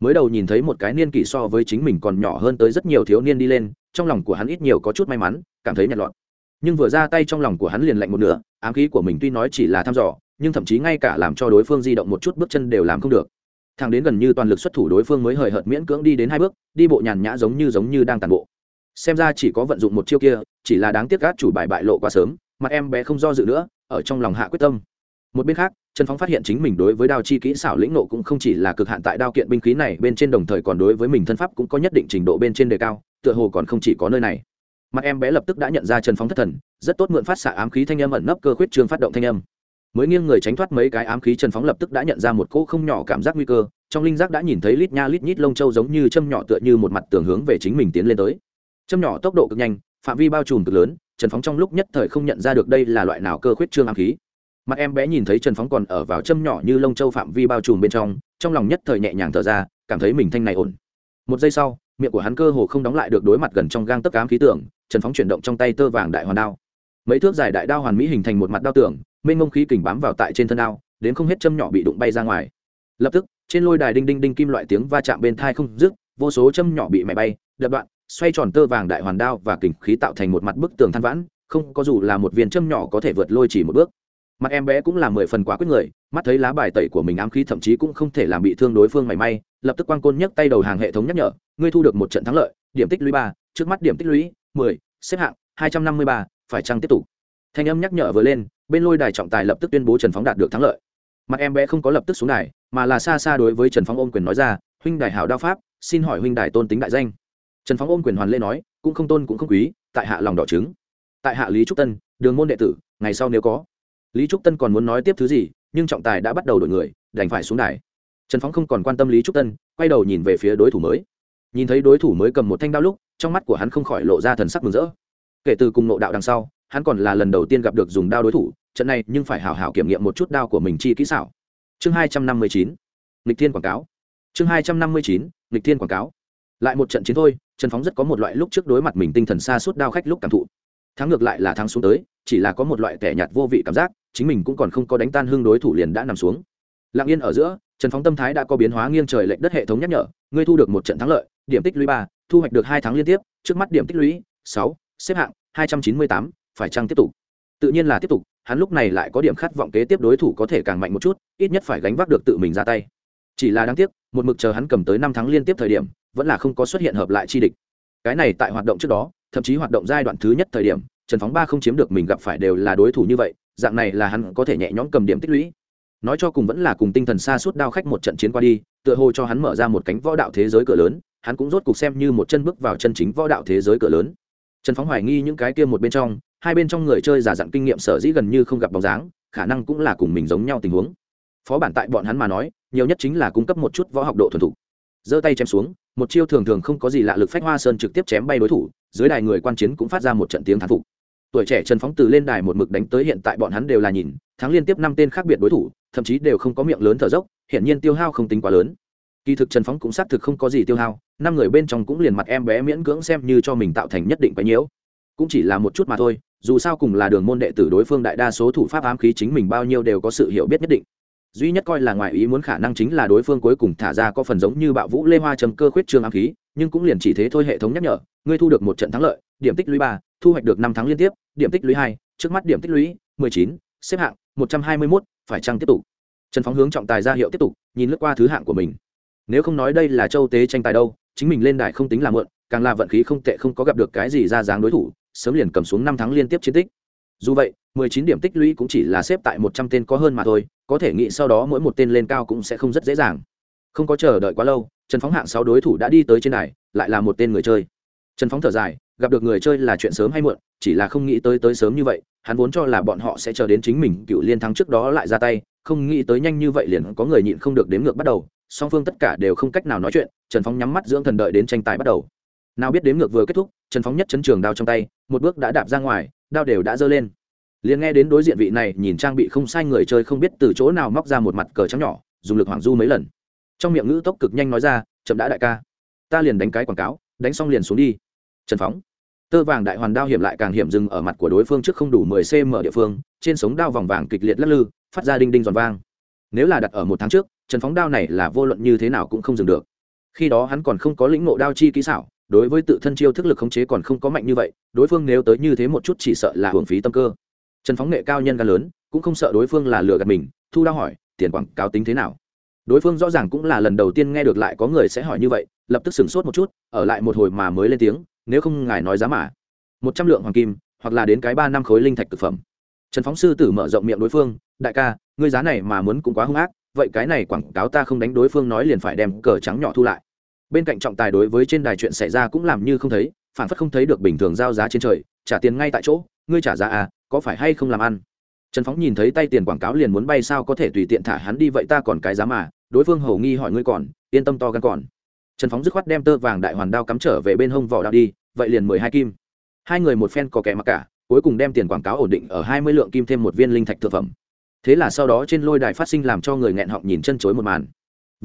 Mới đầu nhìn thấy một cái niên kỷ so với chính mình còn nhỏ hơn tới rất nhiều thiếu niên đi lên, trong lòng của hắn ít nhiều có chút may mắn, cảm thấy nhạt lọt nhưng vừa ra tay trong lòng của hắn liền lạnh một nửa, ám khí của mình tuy nói chỉ là thăm dò, nhưng thậm chí ngay cả làm cho đối phương di động một chút bước chân đều làm không được thằng đến gần như toàn lực xuất thủ đối phương mới hời hợt miễn cưỡng đi đến hai bước, đi bộ nhàn nhã giống như giống như đang tàn bộ. Xem ra chỉ có vận dụng một chiêu kia, chỉ là đáng tiếc gác chủ bài bại lộ quá sớm, mặt em bé không do dự nữa, ở trong lòng hạ quyết tâm. Một bên khác, trần phóng phát hiện chính mình đối với đao chi kỹ xảo lĩnh nộ cũng không chỉ là cực hạn tại đao kiện binh khí này bên trên đồng thời còn đối với mình thân pháp cũng có nhất định trình độ bên trên đề cao, tựa hồ còn không chỉ có nơi này. Mặt em bé lập tức đã nhận ra trần phóng thất thần, rất tốt mượn phát xạ ám khí thanh âm ẩn nấp cơ khuyết trương phát động thanh âm mới nghiêng người tránh thoát mấy cái ám khí trần phóng lập tức đã nhận ra một cỗ không nhỏ cảm giác nguy cơ, trong linh giác đã nhìn thấy lít nha lít nhít lông trâu giống như châm nhỏ tựa như một mặt tường hướng về chính mình tiến lên tới. Châm nhỏ tốc độ cực nhanh, phạm vi bao trùm cực lớn trần phóng trong lúc nhất thời không nhận ra được đây là loại nào cơ khuyết trương ám khí. Mặt em bé nhìn thấy trần phóng còn ở vào châm nhỏ như lông châu phạm vi bao trùm bên trong trong lòng nhất thời nhẹ nhàng thở ra, cảm thấy mình thanh này ổn. Một giây sau, miệng của hắn cơ hồ không đóng lại được đối mặt gần trong gang tấc cám khí tưởng trần phóng chuyển động trong tay tơ vàng đại hoàn đao. Mấy thước dài đại đao hoàn mỹ hình thành một mặt đao tưởng mênh mông khí kình bám vào tại trên thân ao, đến không hết châm nhỏ bị đụng bay ra ngoài. Lập tức, trên lôi đài đinh đinh đinh kim loại tiếng va chạm bên thai không dứt, vô số châm nhỏ bị mẹ bay, đập đoạn, xoay tròn tơ vàng đại hoàn đao và kình khí tạo thành một mặt bức tường than vãn, không có dù là một viên châm nhỏ có thể vượt lôi chỉ một bước. Mặt em bé cũng là mười phần quá quyết người, mắt thấy lá bài tẩy của mình ám khí thậm chí cũng không thể làm bị thương đối phương mảy may, lập tức quang côn nhấc tay đầu hàng hệ thống nhắc nhở, ngươi thu được một trận thắng lợi, điểm tích lũy ba, trước mắt điểm tích lũy mười, xếp hạng hai trăm năm mươi ba, phải chăng tiếp tục? Thanh âm nhắc nhở vừa lên, bên lôi đài trọng tài lập tức tuyên bố trần phóng đạt được thắng lợi. Mặt em bé không có lập tức xuống đài, mà là xa xa đối với trần phóng ôm quyền nói ra, huynh đài hảo đao pháp, xin hỏi huynh đài tôn tính đại danh. Trần phóng ôm quyền hoàn lê nói, cũng không tôn cũng không quý, tại hạ lòng đỏ trứng. Tại hạ lý trúc tân, đường môn đệ tử, ngày sau nếu có. Lý trúc tân còn muốn nói tiếp thứ gì, nhưng trọng tài đã bắt đầu đổi người, đành phải xuống đài. Trần phóng không còn quan tâm lý trúc tân, quay đầu nhìn về phía đối thủ mới. Nhìn thấy đối thủ mới cầm một thanh đao lúc, trong mắt của hắn không khỏi lộ ra thần sắc mừng rỡ. Kể từ cùng nộ đạo đằng sau hắn còn là lần đầu tiên gặp được dùng đao đối thủ, trận này nhưng phải hào hào kiểm nghiệm một chút đao của mình chi kỹ xảo. Chương hai trăm năm mươi chín lịch thiên quảng cáo. Chương hai trăm năm mươi chín lịch thiên quảng cáo. Lại một trận chiến thôi, trần phóng rất có một loại lúc trước đối mặt mình tinh thần xa suốt đao khách lúc cảm thụ. Thắng ngược lại là thắng xuống tới, chỉ là có một loại tẻ nhạt vô vị cảm giác, chính mình cũng còn không có đánh tan hương đối thủ liền đã nằm xuống. Lặng yên ở giữa, trần phóng tâm thái đã có biến hóa nghiêng trời lệch đất hệ thống nhắc nhở, ngươi thu được một trận thắng lợi, điểm tích lũy ba, thu hoạch được hai tháng liên tiếp, trước mắt điểm tích lũy sáu, xếp hạng hai trăm chín mươi tám phải chăng tiếp tục? Tự nhiên là tiếp tục, hắn lúc này lại có điểm khát vọng kế tiếp đối thủ có thể càng mạnh một chút, ít nhất phải gánh vác được tự mình ra tay. Chỉ là đáng tiếc, một mực chờ hắn cầm tới năm tháng liên tiếp thời điểm, vẫn là không có xuất hiện hợp lại chi địch. Cái này tại hoạt động trước đó, thậm chí hoạt động giai đoạn thứ nhất thời điểm, trần phóng ba không chiếm được mình gặp phải đều là đối thủ như vậy, dạng này là hắn có thể nhẹ nhõm cầm điểm tích lũy. Nói cho cùng vẫn là cùng tinh thần xa suốt đao khách một trận chiến qua đi, tựa hồ cho hắn mở ra một cánh võ đạo thế giới cửa lớn, hắn cũng rốt cục xem như một chân bước vào chân chính võ đạo thế giới cửa lớn. Trần phóng hoài nghi những cái kia một bên trong hai bên trong người chơi giả dặn kinh nghiệm sở dĩ gần như không gặp bóng dáng, khả năng cũng là cùng mình giống nhau tình huống. Phó bản tại bọn hắn mà nói, nhiều nhất chính là cung cấp một chút võ học độ thuần thục. Giơ tay chém xuống, một chiêu thường thường không có gì lạ lực phách hoa sơn trực tiếp chém bay đối thủ, dưới đài người quan chiến cũng phát ra một trận tiếng thán phục. Tuổi trẻ trần phóng từ lên đài một mực đánh tới hiện tại bọn hắn đều là nhìn, thắng liên tiếp năm tên khác biệt đối thủ, thậm chí đều không có miệng lớn thở dốc, hiển nhiên tiêu hao không tính quá lớn. Kỳ thực trần phóng cũng xác thực không có gì tiêu hao, năm người bên trong cũng liền mặt em bé miễn cưỡng xem như cho mình tạo thành nhất định quái nhiễu cũng chỉ là một chút mà thôi, dù sao cùng là đường môn đệ tử đối phương đại đa số thủ pháp ám khí chính mình bao nhiêu đều có sự hiểu biết nhất định. Duy nhất coi là ngoài ý muốn khả năng chính là đối phương cuối cùng thả ra có phần giống như bạo vũ lê hoa trầm cơ khuyết trương ám khí, nhưng cũng liền chỉ thế thôi hệ thống nhắc nhở, ngươi thu được một trận thắng lợi, điểm tích lũy ba, thu hoạch được năm tháng liên tiếp, điểm tích lũy hai, trước mắt điểm tích lũy mười chín, xếp hạng một trăm hai mươi mốt, phải chăng tiếp tục? Trần phóng hướng trọng tài ra hiệu tiếp tục, nhìn lướt qua thứ hạng của mình. Nếu không nói đây là châu tế tranh tài đâu, chính mình lên đài không tính là mượn càng là vận khí không tệ không có gặp được cái gì ra dáng đối thủ sớm liền cầm xuống năm tháng liên tiếp chiến tích. Dù vậy mười chín điểm tích lũy cũng chỉ là xếp tại một trăm tên có hơn mà thôi có thể nghĩ sau đó mỗi một tên lên cao cũng sẽ không rất dễ dàng. Không có chờ đợi quá lâu trần phóng hạng sáu đối thủ đã đi tới trên này, lại là một tên người chơi. Trần phóng thở dài gặp được người chơi là chuyện sớm hay muộn chỉ là không nghĩ tới tới sớm như vậy hắn vốn cho là bọn họ sẽ chờ đến chính mình cựu liên thắng trước đó lại ra tay không nghĩ tới nhanh như vậy liền có người nhịn không được đếm ngược bắt đầu song phương tất cả đều không cách nào nói chuyện trần phóng nhắm mắt dưỡng thần đợi đến tranh tài bắt đầu nào biết đếm ngược vừa kết thúc, trần phóng nhất chấn trường đao trong tay, một bước đã đạp ra ngoài, đao đều đã giơ lên. Liền nghe đến đối diện vị này, nhìn trang bị không sai người chơi không biết từ chỗ nào móc ra một mặt cờ trắng nhỏ, dùng lực hoảng du mấy lần. Trong miệng ngữ tốc cực nhanh nói ra, chậm đã đại ca, ta liền đánh cái quảng cáo, đánh xong liền xuống đi. Trần phóng, tơ vàng đại hoàn đao hiểm lại càng hiểm dừng ở mặt của đối phương trước không đủ mười cm địa phương, trên sống đao vòng vàng kịch liệt lắc lư, phát ra đinh đinh giòn vang. Nếu là đặt ở một tháng trước, trần phóng đao này là vô luận như thế nào cũng không dừng được. Khi đó hắn còn không có lĩnh ngộ đao chi kỹ xảo đối với tự thân chiêu thức lực khống chế còn không có mạnh như vậy, đối phương nếu tới như thế một chút chỉ sợ là hưởng phí tâm cơ. Trần phóng nghệ cao nhân gan lớn, cũng không sợ đối phương là lừa gạt mình, thu đao hỏi, tiền quảng cáo tính thế nào? Đối phương rõ ràng cũng là lần đầu tiên nghe được lại có người sẽ hỏi như vậy, lập tức sửng sốt một chút, ở lại một hồi mà mới lên tiếng, nếu không ngài nói giá mà. Một trăm lượng hoàng kim, hoặc là đến cái ba năm khối linh thạch thực phẩm. Trần phóng sư tử mở rộng miệng đối phương, đại ca, ngươi giá này mà muốn cũng quá hung ác, vậy cái này quảng cáo ta không đánh đối phương nói liền phải đem cờ trắng nhỏ thu lại bên cạnh trọng tài đối với trên đài chuyện xảy ra cũng làm như không thấy, phản phất không thấy được bình thường giao giá trên trời, trả tiền ngay tại chỗ, ngươi trả giá à có phải hay không làm ăn? Trần phóng nhìn thấy tay tiền quảng cáo liền muốn bay sao có thể tùy tiện thả hắn đi vậy ta còn cái giá mà, đối phương hầu nghi hỏi ngươi còn, yên tâm to gan còn. Trần phóng dứt khoát đem tơ vàng đại hoàn đao cắm trở về bên hông vỏ đao đi, vậy liền mười hai kim. Hai người một phen có kẻ mặc cả, cuối cùng đem tiền quảng cáo ổn định ở hai mươi lượng kim thêm một viên linh thạch thực phẩm. Thế là sau đó trên lôi đài phát sinh làm cho người nghẹn họng nhìn chân chối một màn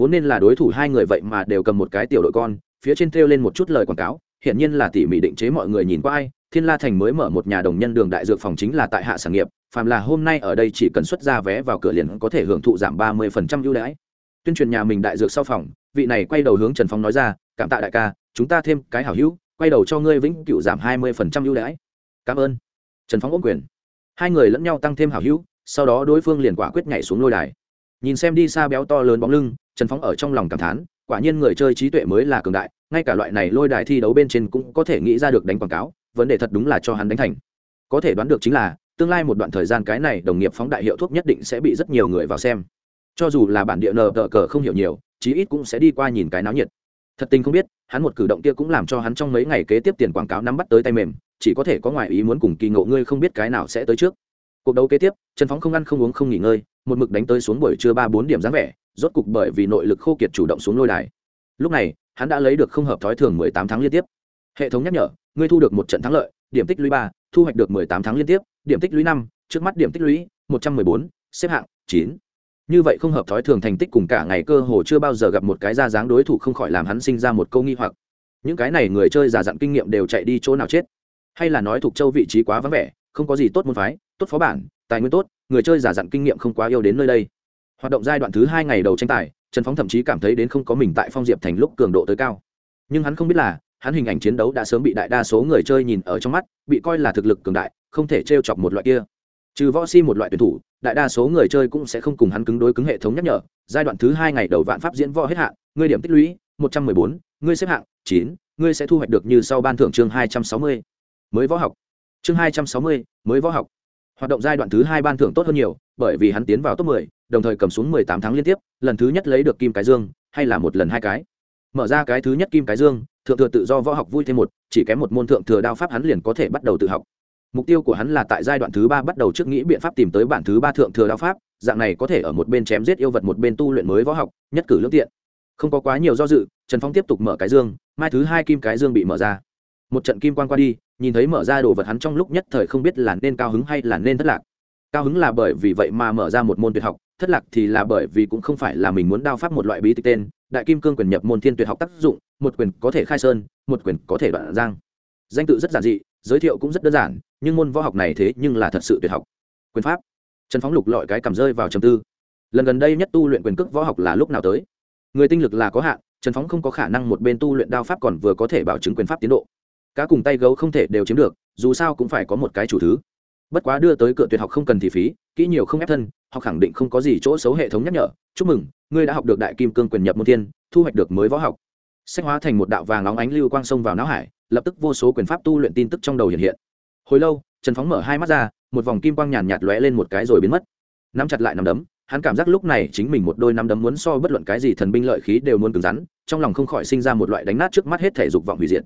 vốn nên là đối thủ hai người vậy mà đều cầm một cái tiểu đội con, phía trên thêu lên một chút lời quảng cáo hiện nhiên là tỉ mỉ định chế mọi người nhìn qua ai, thiên la thành mới mở một nhà đồng nhân đường đại dược phòng chính là tại hạ sản nghiệp, phàm là hôm nay ở đây chỉ cần xuất ra vé vào cửa liền có thể hưởng thụ giảm ba mươi phần trăm ưu đãi. Tuyên truyền nhà mình đại dược sau phòng, vị này quay đầu hướng trần phong nói ra, cảm tạ đại ca, chúng ta thêm cái hảo hữu, quay đầu cho ngươi vĩnh cựu giảm hai mươi phần trăm ưu đãi. Cảm ơn. Trần phong ôm quyền. Hai người lẫn nhau tăng thêm hảo hữu, sau đó đối phương liền quả quyết nhảy xuống lôi đài. Nhìn xem đi xa béo to lớn bóng lưng trần phong ở trong lòng cảm thán, quả nhiên người chơi trí tuệ mới là cường đại, ngay cả loại này lôi đài thi đấu bên trên cũng có thể nghĩ ra được đánh quảng cáo, vấn đề thật đúng là cho hắn đánh thành. Có thể đoán được chính là, tương lai một đoạn thời gian cái này đồng nghiệp phóng đại hiệu thuốc nhất định sẽ bị rất nhiều người vào xem. Cho dù là bản địa nờ tờ cờ không hiểu nhiều, chí ít cũng sẽ đi qua nhìn cái náo nhiệt. Thật tình không biết, hắn một cử động kia cũng làm cho hắn trong mấy ngày kế tiếp tiền quảng cáo nắm bắt tới tay mềm, chỉ có thể có ngoại ý muốn cùng kỳ ngộ ngươi không biết cái nào sẽ tới trước cuộc đấu kế tiếp, trần phóng không ăn không uống không nghỉ ngơi, một mực đánh tới xuống buổi trưa ba bốn điểm dáng vẻ, rốt cục bởi vì nội lực khô kiệt chủ động xuống lôi đài. Lúc này, hắn đã lấy được không hợp thói thường mười tám tháng liên tiếp. Hệ thống nhắc nhở, ngươi thu được một trận thắng lợi, điểm tích lũy ba, thu hoạch được mười tám tháng liên tiếp, điểm tích lũy năm, trước mắt điểm tích lũy một trăm mười bốn, xếp hạng chín. Như vậy không hợp thói thường thành tích cùng cả ngày cơ hồ chưa bao giờ gặp một cái ra dáng đối thủ không khỏi làm hắn sinh ra một câu nghi hoặc. Những cái này người chơi giả dặn kinh nghiệm đều chạy đi chỗ nào chết? Hay là nói thuộc châu vị trí quá vắng vẻ không có gì tốt môn phái, tốt phó bản, tài nguyên tốt, người chơi giả dặn kinh nghiệm không quá yêu đến nơi đây. Hoạt động giai đoạn thứ hai ngày đầu tranh tài, trần phóng thậm chí cảm thấy đến không có mình tại phong diệp thành lúc cường độ tới cao. Nhưng hắn không biết là, hắn hình ảnh chiến đấu đã sớm bị đại đa số người chơi nhìn ở trong mắt, bị coi là thực lực cường đại, không thể t r e o chọc một loại kia. Trừ võ si một loại tuyển thủ, đại đa số người chơi cũng sẽ không cùng hắn cứng đối cứng hệ thống nhắc nhở, giai đoạn thứ hai ngày đầu vạn pháp diễn võ hết hạn, ngươi điểm tích lũy, một trăm mười bốn, ngươi xếp hạng, chín, ngươi sẽ thu hoạch được như sau ban thưởng chương hai trăm sáu mươi. Mới võ học chương hai trăm sáu mươi, mới võ học. Hoạt động giai đoạn thứ hai ban thưởng tốt hơn nhiều, bởi vì hắn tiến vào top mười, đồng thời cầm xuống mười tám tháng liên tiếp, lần thứ nhất lấy được kim cái dương, hay là một lần hai cái. Mở ra cái thứ nhất kim cái dương, thượng thừa tự do võ học vui thêm một, chỉ kém một môn thượng thừa đao pháp hắn liền có thể bắt đầu tự học. Mục tiêu của hắn là tại giai đoạn thứ ba bắt đầu trước nghĩ biện pháp tìm tới bản thứ ba thượng thừa đao pháp, dạng này có thể ở một bên chém giết yêu vật một bên tu luyện mới võ học, nhất cử lương tiện. Không có quá nhiều do dự, trần phong tiếp tục mở cái dương, mai thứ hai kim cái dương bị mở ra một trận kim quan qua đi, nhìn thấy mở ra đồ vật hắn trong lúc nhất thời không biết là nên cao hứng hay là nên thất lạc. Cao hứng là bởi vì vậy mà mở ra một môn tuyệt học, thất lạc thì là bởi vì cũng không phải là mình muốn đao pháp một loại bí tịch tên, đại kim cương quyền nhập môn thiên tuyệt học tác dụng, một quyền có thể khai sơn, một quyền có thể đoạn giang. Danh tự rất giản dị, giới thiệu cũng rất đơn giản, nhưng môn võ học này thế nhưng là thật sự tuyệt học. Quyền pháp. Trần phóng lục lọi cái cầm rơi vào trầm tư. Lần gần đây nhất tu luyện quyền cước võ học là lúc nào tới? Người tinh lực là có hạn, trần phóng không có khả năng một bên tu luyện đao pháp còn vừa có thể bảo chứng quyền pháp tiến độ cá cùng tay gấu không thể đều chiếm được, dù sao cũng phải có một cái chủ thứ. Bất quá đưa tới cửa tuyệt học không cần thì phí, kỹ nhiều không ép thân, học khẳng định không có gì chỗ xấu hệ thống nhắc nhở. Chúc mừng, ngươi đã học được đại kim cương quyền nhập môn thiên, thu hoạch được mới võ học. Sách hóa thành một đạo vàng óng ánh lưu quang sông vào não hải, lập tức vô số quyền pháp tu luyện tin tức trong đầu hiện hiện. Hồi lâu, trần phóng mở hai mắt ra, một vòng kim quang nhàn nhạt lóe lên một cái rồi biến mất. Nắm chặt lại nắm đấm, hắn cảm giác lúc này chính mình một đôi nắm đấm muốn so bất luận cái gì thần binh lợi khí đều muốn cứng rắn, trong lòng không khỏi sinh ra một loại đánh nát trước mắt hết thể dục vọng hủy diệt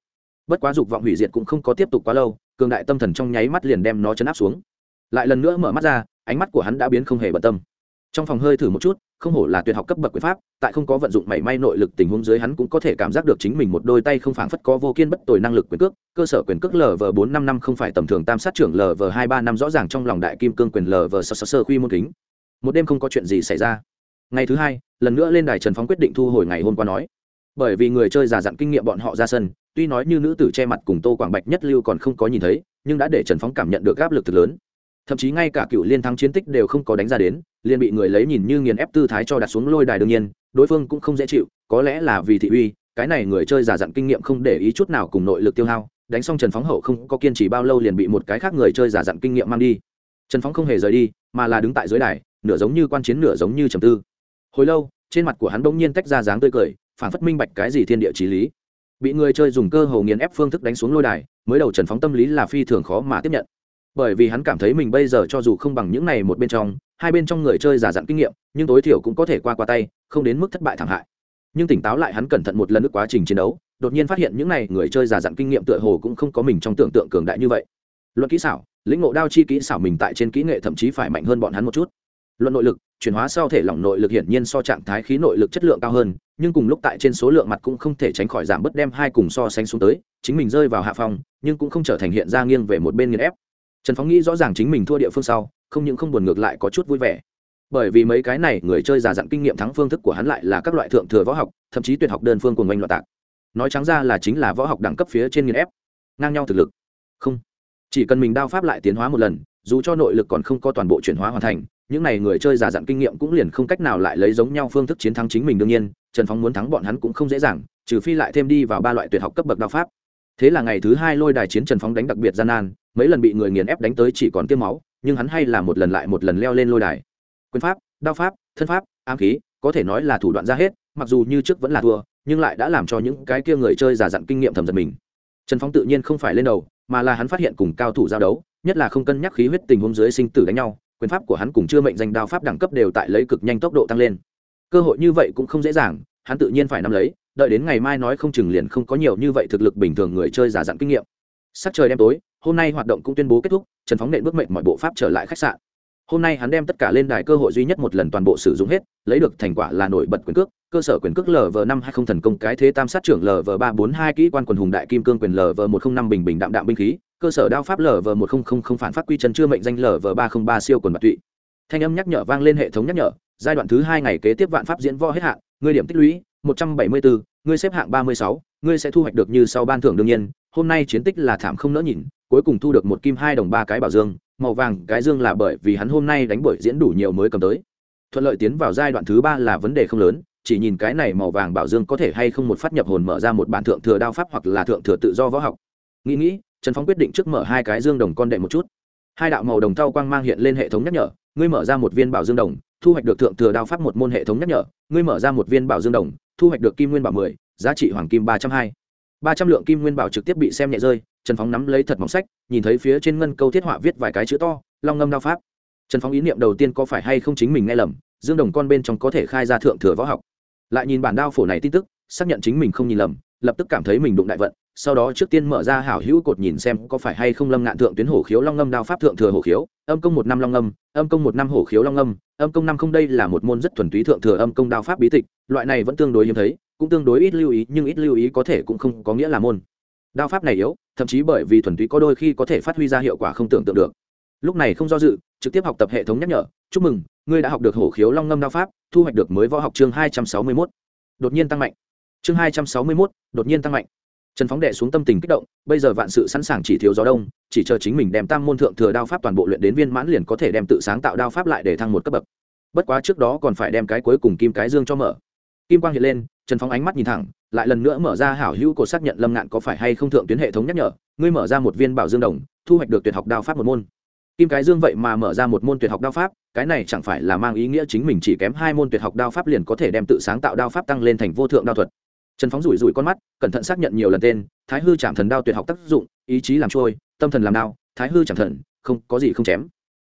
bất quá dục vọng hủy diệt cũng không có tiếp tục quá lâu, cường đại tâm thần trong nháy mắt liền đem nó chấn áp xuống. Lại lần nữa mở mắt ra, ánh mắt của hắn đã biến không hề bận tâm. Trong phòng hơi thử một chút, không hổ là tuyệt học cấp bậc quyền pháp, tại không có vận dụng mảy may nội lực tình huống dưới hắn cũng có thể cảm giác được chính mình một đôi tay không phảng phất có vô kiên bất tồi năng lực quyền cước, cơ sở quyền cước lv bốn năm năm không phải tầm thường tam sát trưởng lv hai ba năm rõ ràng trong lòng đại kim cương quyền lv sơ sơ sơ khuy môn kính. Một đêm không có chuyện gì xảy ra. Ngày thứ hai, lần nữa lên đài trần phóng quyết định thu hồi ngày hôm qua nói. Bởi vì người chơi giả dặn kinh nghiệm bọn họ ra sân tuy nói như nữ tử che mặt cùng tô quảng bạch nhất lưu còn không có nhìn thấy, nhưng đã để trần phóng cảm nhận được áp lực thật lớn. Thậm chí ngay cả cựu liên thắng chiến tích đều không có đánh ra đến, liền bị người lấy nhìn như nghiền ép tư thái cho đặt xuống lôi đài đương nhiên, đối phương cũng không dễ chịu, có lẽ là vì thị uy, cái này người chơi giả dặn kinh nghiệm không để ý chút nào cùng nội lực tiêu hao, đánh xong trần phóng hậu không có kiên trì bao lâu liền bị một cái khác người chơi giả dặn kinh nghiệm mang đi. Trần phóng không hề rời đi, mà là đứng tại dưới đài, nửa giống như quan chiến nửa giống như trầm tư. Hồi lâu, trên mặt của hắn bỗng nhiên tách ra dáng tươi cười, phản phất minh bạch cái gì thiên địa trí lý bị người chơi dùng cơ hồ nghiền ép phương thức đánh xuống lôi đài, mới đầu trần phóng tâm lý là phi thường khó mà tiếp nhận. Bởi vì hắn cảm thấy mình bây giờ cho dù không bằng những này một bên trong, hai bên trong người chơi giả dặn kinh nghiệm, nhưng tối thiểu cũng có thể qua qua tay, không đến mức thất bại thảm hại. Nhưng tỉnh táo lại hắn cẩn thận một lần nữa quá trình chiến đấu, đột nhiên phát hiện những này người chơi giả dặn kinh nghiệm tựa hồ cũng không có mình trong tưởng tượng cường đại như vậy. Luận kỹ xảo, lĩnh ngộ đao chi kỹ xảo mình tại trên kỹ nghệ thậm chí phải mạnh hơn bọn hắn một chút. Luận nội lực chuyển hóa sau thể lỏng nội lực hiển nhiên so trạng thái khí nội lực chất lượng cao hơn, nhưng cùng lúc tại trên số lượng mặt cũng không thể tránh khỏi giảm bớt đem hai cùng so sánh xuống tới, chính mình rơi vào hạ phòng nhưng cũng không trở thành hiện ra nghiêng về một bên nghiền ép. Trần phóng nghĩ rõ ràng chính mình thua địa phương sau, không những không buồn ngược lại có chút vui vẻ. Bởi vì mấy cái này người chơi già dặn kinh nghiệm thắng phương thức của hắn lại là các loại thượng thừa võ học, thậm chí tuyệt học đơn phương cùng oanh loạn tạc. Nói trắng ra là chính là võ học đẳng cấp phía trên nghiền ép. Ngang nhau thực lực. Không. Chỉ cần mình đao pháp lại tiến hóa một lần dù cho nội lực còn không có toàn bộ chuyển hóa hoàn thành, những n à y người chơi già dặn kinh nghiệm cũng liền không cách nào lại lấy giống nhau phương thức chiến thắng chính mình đương nhiên, trần phóng muốn thắng bọn hắn cũng không dễ dàng, trừ phi lại thêm đi vào ba loại tuyệt học cấp bậc đao pháp. Thế là ngày thứ hai lôi đài chiến trần phóng đánh đặc biệt gian nan, mấy lần bị người nghiền ép đánh tới chỉ còn tiêm máu, nhưng hắn hay là một lần lại một lần leo lên lôi đài. Quyền pháp, đao pháp, thân pháp, ám khí, có thể nói là thủ đoạn ra hết, mặc dù như trước vẫn là thua, nhưng lại đã làm cho những cái kia người chơi giả dặn kinh nghiệm thầm giật mình. Trần phóng tự nhiên không phải lên đầu, mà là hắn phát hiện cùng cao thủ giao đấu nhất là không cân nhắc khí huyết tình huống dưới sinh tử đánh nhau, quyền pháp của hắn cùng chưa mệnh danh đao pháp đẳng cấp đều tại lấy cực nhanh tốc độ tăng lên. Cơ hội như vậy cũng không dễ dàng, hắn tự nhiên phải nắm lấy, đợi đến ngày mai nói không chừng liền không có nhiều như vậy thực lực bình thường người chơi giả dặn kinh nghiệm. Sắc trời đêm tối, hôm nay hoạt động cũng tuyên bố kết thúc, trần phóng nện bước mệnh mọi bộ pháp trở lại khách sạn. Hôm nay hắn đem tất cả lên đài cơ hội duy nhất một lần toàn bộ sử dụng hết, lấy được thành quả là nổi bật quyền cước, cơ sở quyền cước lv năm hai không thần công cái thế tam sát trưởng lv ba bốn hai kỹ quan quần hùng đại kim cương quyền lv một không năm bình bình đạm đạm binh khí cơ sở đao pháp lv một nghìn không phản phát quy chân chưa mệnh danh lv ba trăm ba siêu quần bạc tụy. Thanh âm nhắc nhở vang lên hệ thống nhắc nhở, giai đoạn thứ hai ngày kế tiếp vạn pháp diễn võ hết hạn, ngươi điểm tích lũy, một trăm bảy mươi bốn ngươi xếp hạng ba mươi sáu, ngươi sẽ thu hoạch được như sau ban thưởng đương nhiên, hôm nay chiến tích là thảm không nỡ nhìn, cuối cùng thu được một kim hai đồng ba cái bảo dương, màu vàng, cái dương là bởi vì hắn hôm nay đánh buổi diễn đủ nhiều mới cầm tới. Thuận lợi tiến vào giai đoạn thứ ba là vấn đề không lớn, chỉ nhìn cái này màu vàng bảo dương có thể hay không một phát nhập hồn mở ra một bản thượng thừa đao pháp hoặc là thượng thừa tự do võ học. Nghĩ nghĩ trần phóng quyết định trước mở hai cái dương đồng con đệ một chút. Hai đạo màu đồng thau quang mang hiện lên hệ thống nhắc nhở, ngươi mở ra một viên bảo dương đồng, thu hoạch được thượng thừa đao pháp một môn hệ thống nhắc nhở, ngươi mở ra một viên bảo dương đồng, thu hoạch được kim nguyên bảo mười, giá trị hoàng kim ba trăm hai. Ba trăm lượng kim nguyên bảo trực tiếp bị xem nhẹ rơi, trần phóng nắm lấy thật mỏng sách, nhìn thấy phía trên ngân câu thiết họa viết vài cái chữ to, long ngâm đao pháp. Trần phóng ý niệm đầu tiên có phải hay không chính mình nghe lầm, dương đồng con bên trong có thể khai ra thượng thừa võ học. Lại nhìn bản đao phổ này tin tức, xác nhận chính mình không nhìn lầm, lập tức cảm thấy mình đụng đại vận sau đó trước tiên mở ra hảo hữu cột nhìn xem có phải hay không lâm ngạn thượng tuyến hổ khiếu long ngâm đao pháp thượng thừa hổ khiếu, âm công một năm long ngâm, âm công một năm hổ khiếu long ngâm, âm công năm không đây là một môn rất thuần túy thượng thừa âm công đao pháp bí tịch, loại này vẫn tương đối hiếm thấy, cũng tương đối ít lưu ý, nhưng ít lưu ý có thể cũng không có nghĩa là môn. Đao pháp này yếu, thậm chí bởi vì thuần túy có đôi khi có thể phát huy ra hiệu quả không tưởng tượng được. Lúc này không do dự, trực tiếp học tập hệ thống nhắc nhở, chúc mừng, ngươi đã học được hổ khiếu long ngâm đao pháp, thu hoạch được mới võ học chương hai trăm sáu mươi mốt. Đột nhiên tăng mạnh. Chương hai trăm sáu mươi mốt, đột nhiên tăng mạnh trần phóng đệ xuống tâm tình kích động, bây giờ vạn sự sẵn sàng chỉ thiếu gió đông, chỉ chờ chính mình đem tam môn thượng thừa đao pháp toàn bộ luyện đến viên mãn liền có thể đem tự sáng tạo đao pháp lại để thăng một cấp bậc. Bất quá trước đó còn phải đem cái cuối cùng kim cái dương cho mở. Kim quang hiện lên, trần phóng ánh mắt nhìn thẳng, lại lần nữa mở ra hảo hữu cổ xác nhận lâm ngạn có phải hay không thượng tuyến hệ thống nhắc nhở, ngươi mở ra một viên bảo dương đồng, thu hoạch được tuyệt học đao pháp một môn. Kim cái dương vậy mà mở ra một môn tuyệt học đao pháp, cái này chẳng phải là mang ý nghĩa chính mình chỉ kém hai môn tuyệt học đao pháp liền có thể đem tự sáng tạo đao pháp tăng lên thành vô thượng đao thuật trần phóng rủi rủi con mắt, cẩn thận xác nhận nhiều lần tên, thái hư chạm thần đao tuyệt học tác dụng, ý chí làm trôi, tâm thần làm đao, thái hư chạm thần, không, có gì không chém.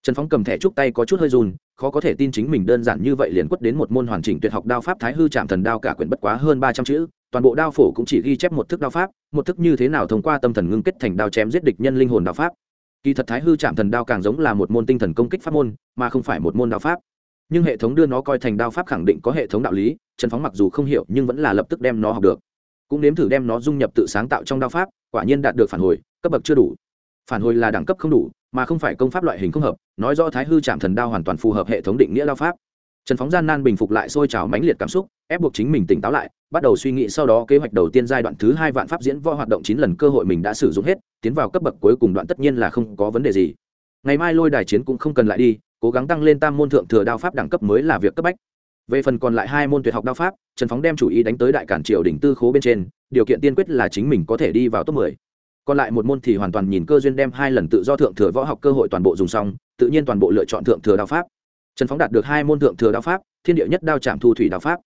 Trần phóng cầm thẻ trúc tay có chút hơi run, khó có thể tin chính mình đơn giản như vậy liền quất đến một môn hoàn chỉnh tuyệt học đao pháp thái hư chạm thần đao cả quyển bất quá hơn ba trăm chữ, toàn bộ đao phổ cũng chỉ ghi chép một thức đao pháp, một thức như thế nào thông qua tâm thần ngưng kết thành đao chém giết địch nhân linh hồn đao pháp. Kỳ thật thái hư chạm thần đao càng giống là một môn tinh thần công kích pháp môn, mà không phải một môn đao pháp nhưng hệ thống đưa nó coi thành đao pháp khẳng định có hệ thống đạo lý, trần phóng mặc dù không hiểu nhưng vẫn là lập tức đem nó học được. Cũng nếm thử đem nó dung nhập tự sáng tạo trong đao pháp, quả nhiên đạt được phản hồi, cấp bậc chưa đủ. Phản hồi là đẳng cấp không đủ, mà không phải công pháp loại hình không hợp, nói do thái hư chạm thần đao hoàn toàn phù hợp hệ thống định nghĩa đao pháp. Trần phóng gian nan bình phục lại sôi trào mãnh liệt cảm xúc, ép buộc chính mình tỉnh táo lại, bắt đầu suy nghĩ sau đó kế hoạch đầu tiên giai đoạn thứ hai vạn pháp diễn võ hoạt động chín lần cơ hội mình đã sử dụng hết, tiến vào cấp bậc cuối cùng đoạn tất nhiên là không có vấn đề gì. Ngày mai lôi đài chiến cũng không cần lại đi cố gắng tăng lên tam môn thượng thừa đao pháp đẳng cấp mới là việc cấp bách. Về phần còn lại hai môn tuyệt học đao pháp, trần phóng đem chủ ý đánh tới đại cản triều đỉnh tư khố bên trên, điều kiện tiên quyết là chính mình có thể đi vào top mười. Còn lại một môn thì hoàn toàn nhìn cơ duyên đem hai lần tự do thượng thừa võ học cơ hội toàn bộ dùng xong, tự nhiên toàn bộ lựa chọn thượng thừa đao pháp. Trần phóng đạt được hai môn thượng thừa đao pháp, thiên địa nhất đao trạm thu thủy đao pháp.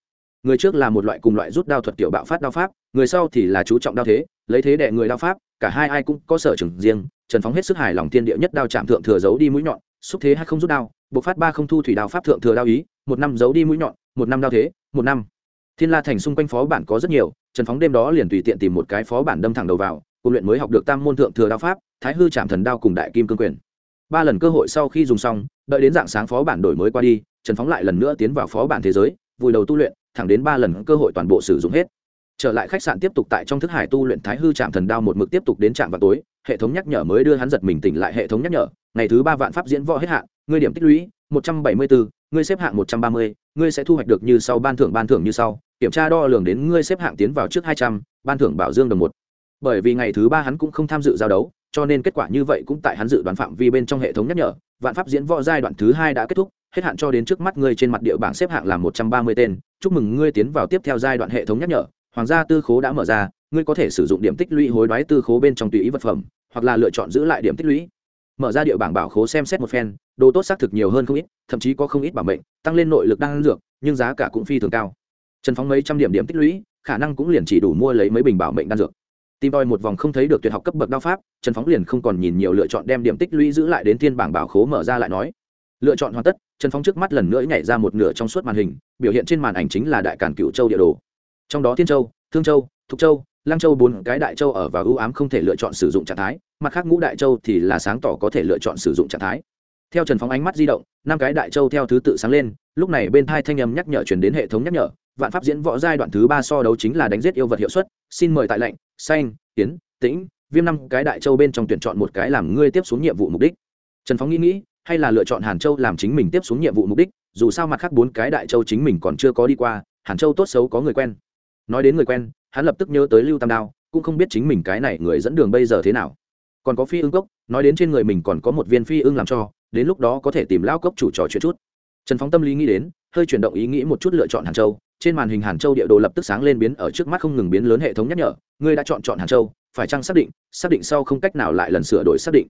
Người trước là một loại cùng loại rút đao thuật tiểu bạo phát đao pháp, người sau thì là chú trọng đao thế, lấy thế đệ người đao pháp, cả hai ai cũng có sở trường riêng, trần phóng hết sức hài lòng thiên địa nhất đao chạm thượng thừa giấu đi mũi nhọn xúc thế hay không rút đao bộc phát ba không thu thủy đao pháp thượng thừa đao ý, một năm giấu đi mũi nhọn, một năm đao thế, một năm. Thiên la thành xung quanh phó bản có rất nhiều, trần phóng đêm đó liền tùy tiện tìm một cái phó bản đâm thẳng đầu vào, cùng luyện mới học được tam môn thượng thừa đao pháp, thái hư chạm thần đao cùng đại kim cương quyền. Ba lần cơ hội sau khi dùng xong, đợi đến dạng sáng phó bản đổi mới qua đi, trần phóng lại lần nữa tiến vào phó bản thế giới, vùi đầu tu luyện, thẳng đến ba lần cơ hội toàn bộ sử dụng hết trở lại khách sạn tiếp tục tại trong thức hải tu luyện thái hư chạm thần đao một mực tiếp tục đến trạm vào tối, hệ thống nhắc nhở mới đưa hắn giật mình tỉnh lại hệ thống nhắc nhở, ngày thứ ba vạn pháp diễn võ hết hạn, ngươi điểm tích lũy, một trăm bảy mươi bốn ngươi xếp hạng một trăm ba mươi, ngươi sẽ thu hoạch được như sau, ban thưởng ban thưởng như sau, kiểm tra đo lường đến ngươi xếp hạng tiến vào trước hai trăm, ban thưởng bảo dương đồng một. Bởi vì ngày thứ ba hắn cũng không tham dự giao đấu, cho nên kết quả như vậy cũng tại hắn dự đoán phạm vi bên trong hệ thống nhắc nhở, vạn pháp diễn võ giai đoạn thứ hai đã kết thúc, hết hạn cho đến trước mắt ngươi trên mặt địa bảng xếp hạng là một trăm ba mươi tên, chúc mừng ngươi tiến vào tiếp theo giai đoạn hệ thống nhắc nhở hoàng gia tư khố đã mở ra, ngươi có thể sử dụng điểm tích lũy hối đoái tư khố bên trong tùy ý vật phẩm, hoặc là lựa chọn giữ lại điểm tích lũy. Mở ra địa bảng bảo khố xem xét một phen, đồ tốt xác thực nhiều hơn không ít, thậm chí có không ít bảo mệnh, tăng lên nội lực đang dược, nhưng giá cả cũng phi thường cao. Trần phóng mấy trăm điểm điểm tích lũy, khả năng cũng liền chỉ đủ mua lấy mấy bình bảo mệnh đan dược. Tìm đòi một vòng không thấy được tuyệt học cấp bậc đao pháp, trần phóng liền không còn nhìn nhiều lựa chọn đem điểm tích lũy giữ lại đến thiên bảng bảo khố mở ra lại nói. Lựa chọn hoàn tất, trần phóng trước mắt lần nữa nhảy ra một nửa trong suốt màn hình, biểu hiện trên màn ảnh chính là đại cản cựu châu địa đồ trong đó thiên châu, thương châu, thục châu lang châu bốn cái đại châu ở và ưu ám không thể lựa chọn sử dụng trạng thái, mặt khác ngũ đại châu thì là sáng tỏ có thể lựa chọn sử dụng trạng thái. Theo trần phóng ánh mắt di động, năm cái đại châu theo thứ tự sáng lên, lúc này bên thai thanh âm nhắc nhở chuyển đến hệ thống nhắc nhở, vạn pháp diễn võ giai đoạn thứ ba so đấu chính là đánh giết yêu vật hiệu suất, xin mời tại lệnh, xanh, tiến, tĩnh, viêm năm cái đại châu bên trong tuyển chọn một cái làm ngươi tiếp xuống nhiệm vụ mục đích. Trần phóng nghĩ nghĩ, hay là lựa chọn hàn châu làm chính mình tiếp xuống nhiệm vụ mục đích, dù sao mặt khác bốn cái đại châu chính mình còn chưa có đi qua, hàn châu tốt xấu có người quen nói đến người quen, hắn lập tức nhớ tới lưu tam đao, cũng không biết chính mình cái này người dẫn đường bây giờ thế nào. Còn có phi ưng cốc, nói đến trên người mình còn có một viên phi ưng làm cho, đến lúc đó có thể tìm lao cốc chủ trò chuyện chút. Trần phóng tâm lý nghĩ đến, hơi chuyển động ý nghĩ một chút lựa chọn hàn châu. Trên màn hình hàn châu địa đồ lập tức sáng lên biến ở trước mắt không ngừng biến lớn hệ thống nhắc nhở, ngươi đã chọn chọn hàn châu, phải chăng xác định xác định sau không cách nào lại lần sửa đổi xác định.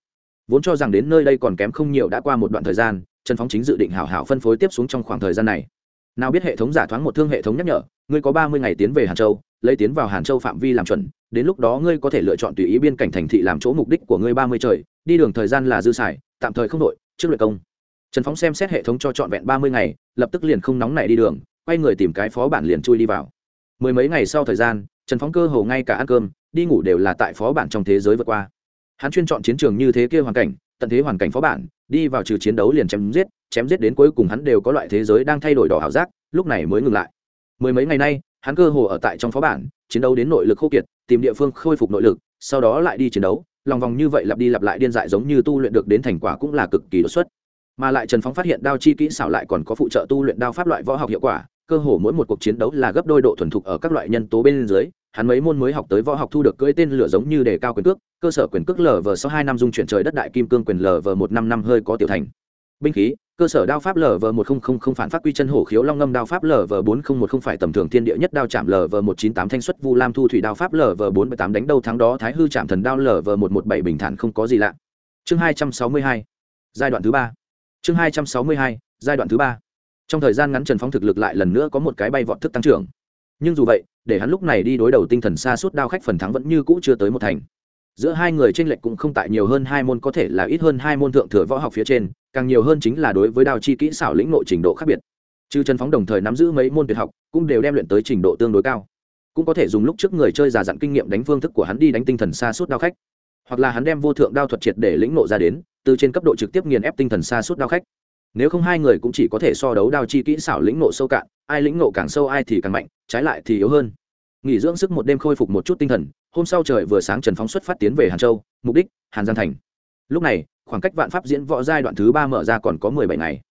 Vốn cho rằng đến nơi đây còn kém không nhiều đã qua một đoạn thời gian, trần phóng chính dự định hảo hảo phân phối tiếp xuống trong khoảng thời gian này nào biết hệ thống giả thoáng một thương hệ thống nhắc nhở, ngươi có ba mươi ngày tiến về hàn châu, lấy tiến vào hàn châu phạm vi làm chuẩn, đến lúc đó ngươi có thể lựa chọn tùy ý biên cảnh thành thị làm chỗ mục đích của ngươi ba mươi trời, đi đường thời gian là dư xài, tạm thời không đội trước luyện công. Trần phóng xem xét hệ thống cho trọn vẹn ba mươi ngày, lập tức liền không nóng nảy đi đường, quay người tìm cái phó bản liền chui đi vào. Mười mấy ngày sau thời gian, trần phóng cơ hồ ngay cả ăn cơm, đi ngủ đều là tại phó bản trong thế giới vượt qua. Hắn chuyên chọn chiến trường như thế kia hoàn cảnh, tận thế hoàn cảnh phó bản, đi vào trừ chiến đấu liền chém giết chém giết đến cuối cùng hắn đều có loại thế giới đang thay đổi đỏ hảo giác, lúc này mới ngừng lại. Mười mấy ngày nay, hắn cơ hồ ở tại trong phó bản, chiến đấu đến nội lực khô kiệt, tìm địa phương khôi phục nội lực, sau đó lại đi chiến đấu, lòng vòng như vậy lặp đi lặp lại điên dại giống như tu luyện được đến thành quả cũng là cực kỳ đột xuất. Mà lại trần phóng phát hiện đao chi kỹ xảo lại còn có phụ trợ tu luyện đao pháp loại võ học hiệu quả, cơ hồ mỗi một cuộc chiến đấu là gấp đôi độ thuần thục ở các loại nhân tố bên dưới, hắn mấy môn mới học tới võ học thu được cưỡi tên lửa giống như đề cao quyền cước, cơ sở quyền cước lv sau hai năm dung chuyển trời đất đại kim cương quyền lv một năm năm hơi có tiểu thành. Binh khí cơ sở đao pháp lv một không không không phản phát quy chân hổ khiếu long ngâm đao pháp lv bốn không một không phải tầm thường thiên địa nhất đao chạm lv một chín tám thanh xuất vu lam thu thủy đao pháp lv bốn mươi tám đánh đầu tháng đó thái hư chạm thần đao lv một một bảy bình thản không có gì lạ. Chương hai trăm sáu mươi hai, giai đoạn thứ ba. Chương hai trăm sáu mươi hai, giai đoạn thứ ba. Trong thời gian ngắn trần phóng thực lực lại lần nữa có một cái bay vọt thức tăng trưởng. Nhưng dù vậy, để hắn lúc này đi đối đầu tinh thần xa suốt đao khách phần thắng vẫn như cũ chưa tới một thành giữa hai người tranh lệch cũng không tại nhiều hơn hai môn, có thể là ít hơn hai môn thượng thừa võ học phía trên, càng nhiều hơn chính là đối với đao chi kỹ xảo lĩnh nội trình độ khác biệt. Trừ trần phóng đồng thời nắm giữ mấy môn tuyệt học, cũng đều đem luyện tới trình độ tương đối cao. Cũng có thể dùng lúc trước người chơi già dặn kinh nghiệm đánh phương thức của hắn đi đánh tinh thần xa suốt đao khách. Hoặc là hắn đem vô thượng đao thuật triệt để lĩnh nộ ra đến, từ trên cấp độ trực tiếp nghiền ép tinh thần xa suốt đao khách. Nếu không hai người cũng chỉ có thể so đấu đao chi kỹ xảo lĩnh nộ sâu cạn, ai lĩnh nộ càng sâu ai thì càng mạnh, trái lại thì yếu hơn nghỉ dưỡng sức một đêm khôi phục một chút tinh thần, hôm sau trời vừa sáng trần phóng xuất phát tiến về hàn châu, mục đích, hàn giang thành. Lúc này, khoảng cách vạn pháp diễn võ giai đoạn thứ ba mở ra còn có mười bảy ngày.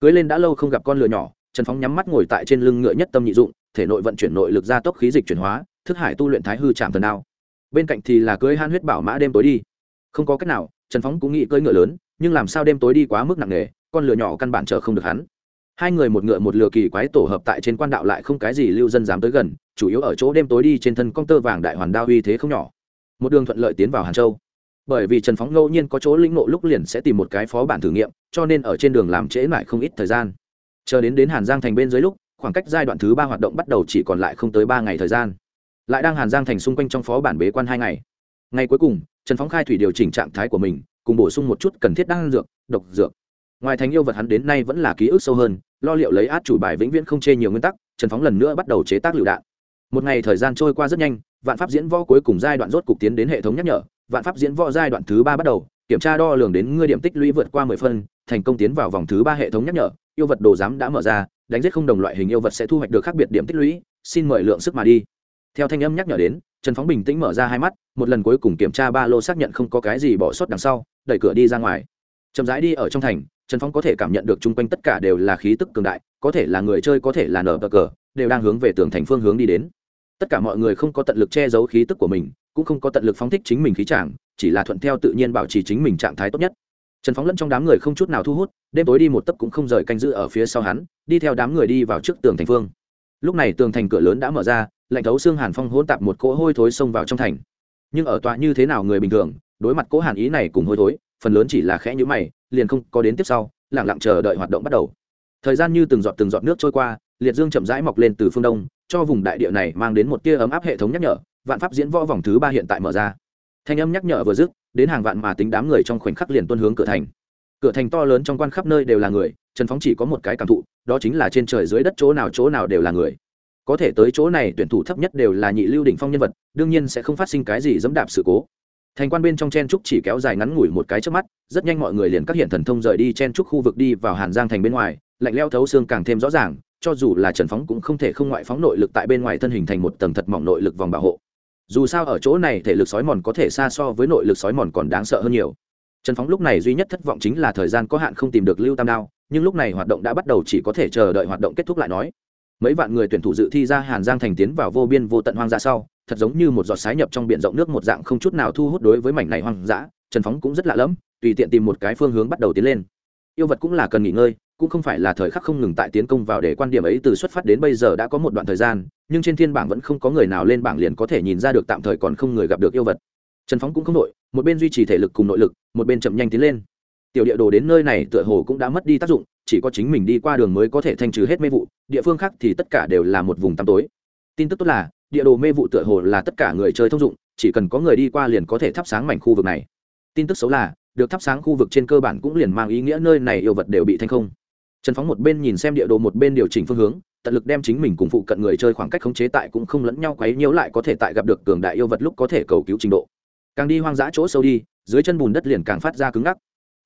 Cưới lên đã lâu không gặp con lừa nhỏ, trần phóng nhắm mắt ngồi tại trên lưng ngựa nhất tâm nhị dụng, thể nội vận chuyển nội lực gia tốc khí dịch chuyển hóa, thức hải tu luyện thái hư chạm thần nào. bên cạnh thì là cưới han huyết bảo mã đêm tối đi. Không có cách nào, trần phóng cũng nghĩ cưỡi ngựa lớn, nhưng làm sao đêm tối đi quá mức nặng nề, con lừa nhỏ căn bản chờ không được hắn hai người một ngựa một lừa kỳ quái tổ hợp tại trên quan đạo lại không cái gì lưu dân dám tới gần, chủ yếu ở chỗ đêm tối đi trên thân con tơ vàng đại hoàn đao uy thế không nhỏ. Một đường thuận lợi tiến vào hàn châu. Bởi vì trần phóng ngẫu nhiên có chỗ lĩnh nộ lúc liền sẽ tìm một cái phó bản thử nghiệm, cho nên ở trên đường làm trễ lại không ít thời gian. Chờ đến đến hàn giang thành bên dưới lúc, khoảng cách giai đoạn thứ ba hoạt động bắt đầu chỉ còn lại không tới ba ngày thời gian. Lại đang hàn giang thành xung quanh trong phó bản bế quan hai ngày. Ngày cuối cùng, trần phóng khai thủy điều chỉnh trạng thái của mình, cùng bổ sung một chút cần thiết đan dược, độc dược ngoài thành yêu vật hắn đến nay vẫn là ký ức sâu hơn, lo liệu lấy át chủ bài vĩnh viễn không chê nhiều nguyên tắc, trần phóng lần nữa bắt đầu chế tác lựu đạn. Một ngày thời gian trôi qua rất nhanh, vạn pháp diễn võ cuối cùng giai đoạn rốt cục tiến đến hệ thống nhắc nhở, vạn pháp diễn võ giai đoạn thứ ba bắt đầu, kiểm tra đo lường đến ngươi điểm tích lũy vượt qua mười phân, thành công tiến vào vòng thứ ba hệ thống nhắc nhở, yêu vật đồ giám đã mở ra, đánh giết không đồng loại hình yêu vật sẽ thu hoạch được khác biệt điểm tích lũy, xin mời lượng sức mà đi. Theo thanh âm nhắc nhở đến, trần phóng bình tĩnh mở ra hai mắt, một lần cuối cùng kiểm tra ba lô xác nhận không có cái gì bỏ sót đằng sau, đẩy cửa đi ra ngoài. Chậm rãi đi ở trong thành trần phong có thể cảm nhận được chung quanh tất cả đều là khí tức cường đại có thể là người chơi có thể là nở bờ cờ đều đang hướng về tường thành phương hướng đi đến. Tất cả mọi người không có tận lực che giấu khí tức của mình cũng không có tận lực phóng thích chính mình khí trạng, chỉ là thuận theo tự nhiên bảo trì chính mình trạng thái tốt nhất. Trần phóng lẫn trong đám người không chút nào thu hút đêm tối đi một tấc cũng không rời canh giữ ở phía sau hắn đi theo đám người đi vào trước tường thành phương. Lúc này tường thành cửa lớn đã mở ra lạnh thấu xương hàn phong hỗn tạp một cỗ hôi thối xông vào trong thành. Nhưng ở tọa như thế nào người bình thường đối mặt cỗ hàn ý này cùng hôi thối phần lớn chỉ là khẽ nhữ mày, liền không có đến tiếp sau lẳng lặng chờ đợi hoạt động bắt đầu. Thời gian như từng giọt từng giọt nước trôi qua, liệt dương chậm rãi mọc lên từ phương đông, cho vùng đại địa này mang đến một tia ấm áp hệ thống nhắc nhở, vạn pháp diễn võ vòng thứ ba hiện tại mở ra. Thanh âm nhắc nhở vừa dứt, đến hàng vạn mà tính đám người trong khoảnh khắc liền tuân hướng cửa thành. Cửa thành to lớn trong quan khắp nơi đều là người, trần phóng chỉ có một cái cảm thụ, đó chính là trên trời dưới đất chỗ nào chỗ nào đều là người. Có thể tới chỗ này tuyển thủ thấp nhất đều là nhị lưu đỉnh phong nhân vật, đương nhiên sẽ không phát sinh cái gì dẫm đạp sự cố thành quan bên trong chen trúc chỉ kéo dài ngắn ngủi một cái trước mắt, rất nhanh mọi người liền các hiện thần thông rời đi chen trúc khu vực đi vào hàn giang thành bên ngoài, lạnh leo thấu xương càng thêm rõ ràng, cho dù là trần phóng cũng không thể không ngoại phóng nội lực tại bên ngoài thân hình thành một tầng thật mỏng nội lực vòng bảo hộ. Dù sao ở chỗ này thể lực sói mòn có thể xa so với nội lực sói mòn còn đáng sợ hơn nhiều. Trần phóng lúc này duy nhất thất vọng chính là thời gian có hạn không tìm được lưu tam đao, nhưng lúc này hoạt động đã bắt đầu chỉ có thể chờ đợi hoạt động kết thúc lại nói. Mấy vạn người tuyển thủ dự thi ra hàn giang thành tiến vào vô biên vô tận hoang dã sau thật giống như một giọt sái nhập trong biển rộng nước, một dạng không chút nào thu hút đối với mảnh này hoang dã. Trần phóng cũng rất lạ lẫm, tùy tiện tìm một cái phương hướng bắt đầu tiến lên. Yêu vật cũng là cần nghỉ ngơi, cũng không phải là thời khắc không ngừng tại tiến công vào để quan điểm ấy từ xuất phát đến bây giờ đã có một đoạn thời gian, nhưng trên thiên bảng vẫn không có người nào lên bảng liền có thể nhìn ra được tạm thời còn không người gặp được yêu vật. Trần phóng cũng không đội, một bên duy trì thể lực cùng nội lực, một bên chậm nhanh tiến lên. Tiểu địa đồ đến nơi này tựa hồ cũng đã mất đi tác dụng, chỉ có chính mình đi qua đường mới có thể thanh trừ hết mê vụ, địa phương khác thì tất cả đều là một vùng tăm tối. Tin tức tốt là địa đồ mê vụ tựa hồ là tất cả người chơi thông dụng, chỉ cần có người đi qua liền có thể thắp sáng mảnh khu vực này. Tin tức xấu là, được thắp sáng khu vực trên cơ bản cũng liền mang ý nghĩa nơi này yêu vật đều bị thanh không. Trần phóng một bên nhìn xem địa đồ một bên điều chỉnh phương hướng, tận lực đem chính mình cùng phụ cận người chơi khoảng cách khống chế tại cũng không lẫn nhau quấy nhiễu lại có thể tại gặp được cường đại yêu vật lúc có thể cầu cứu trình độ. Càng đi hoang dã chỗ sâu đi, dưới chân bùn đất liền càng phát ra cứng ngắc.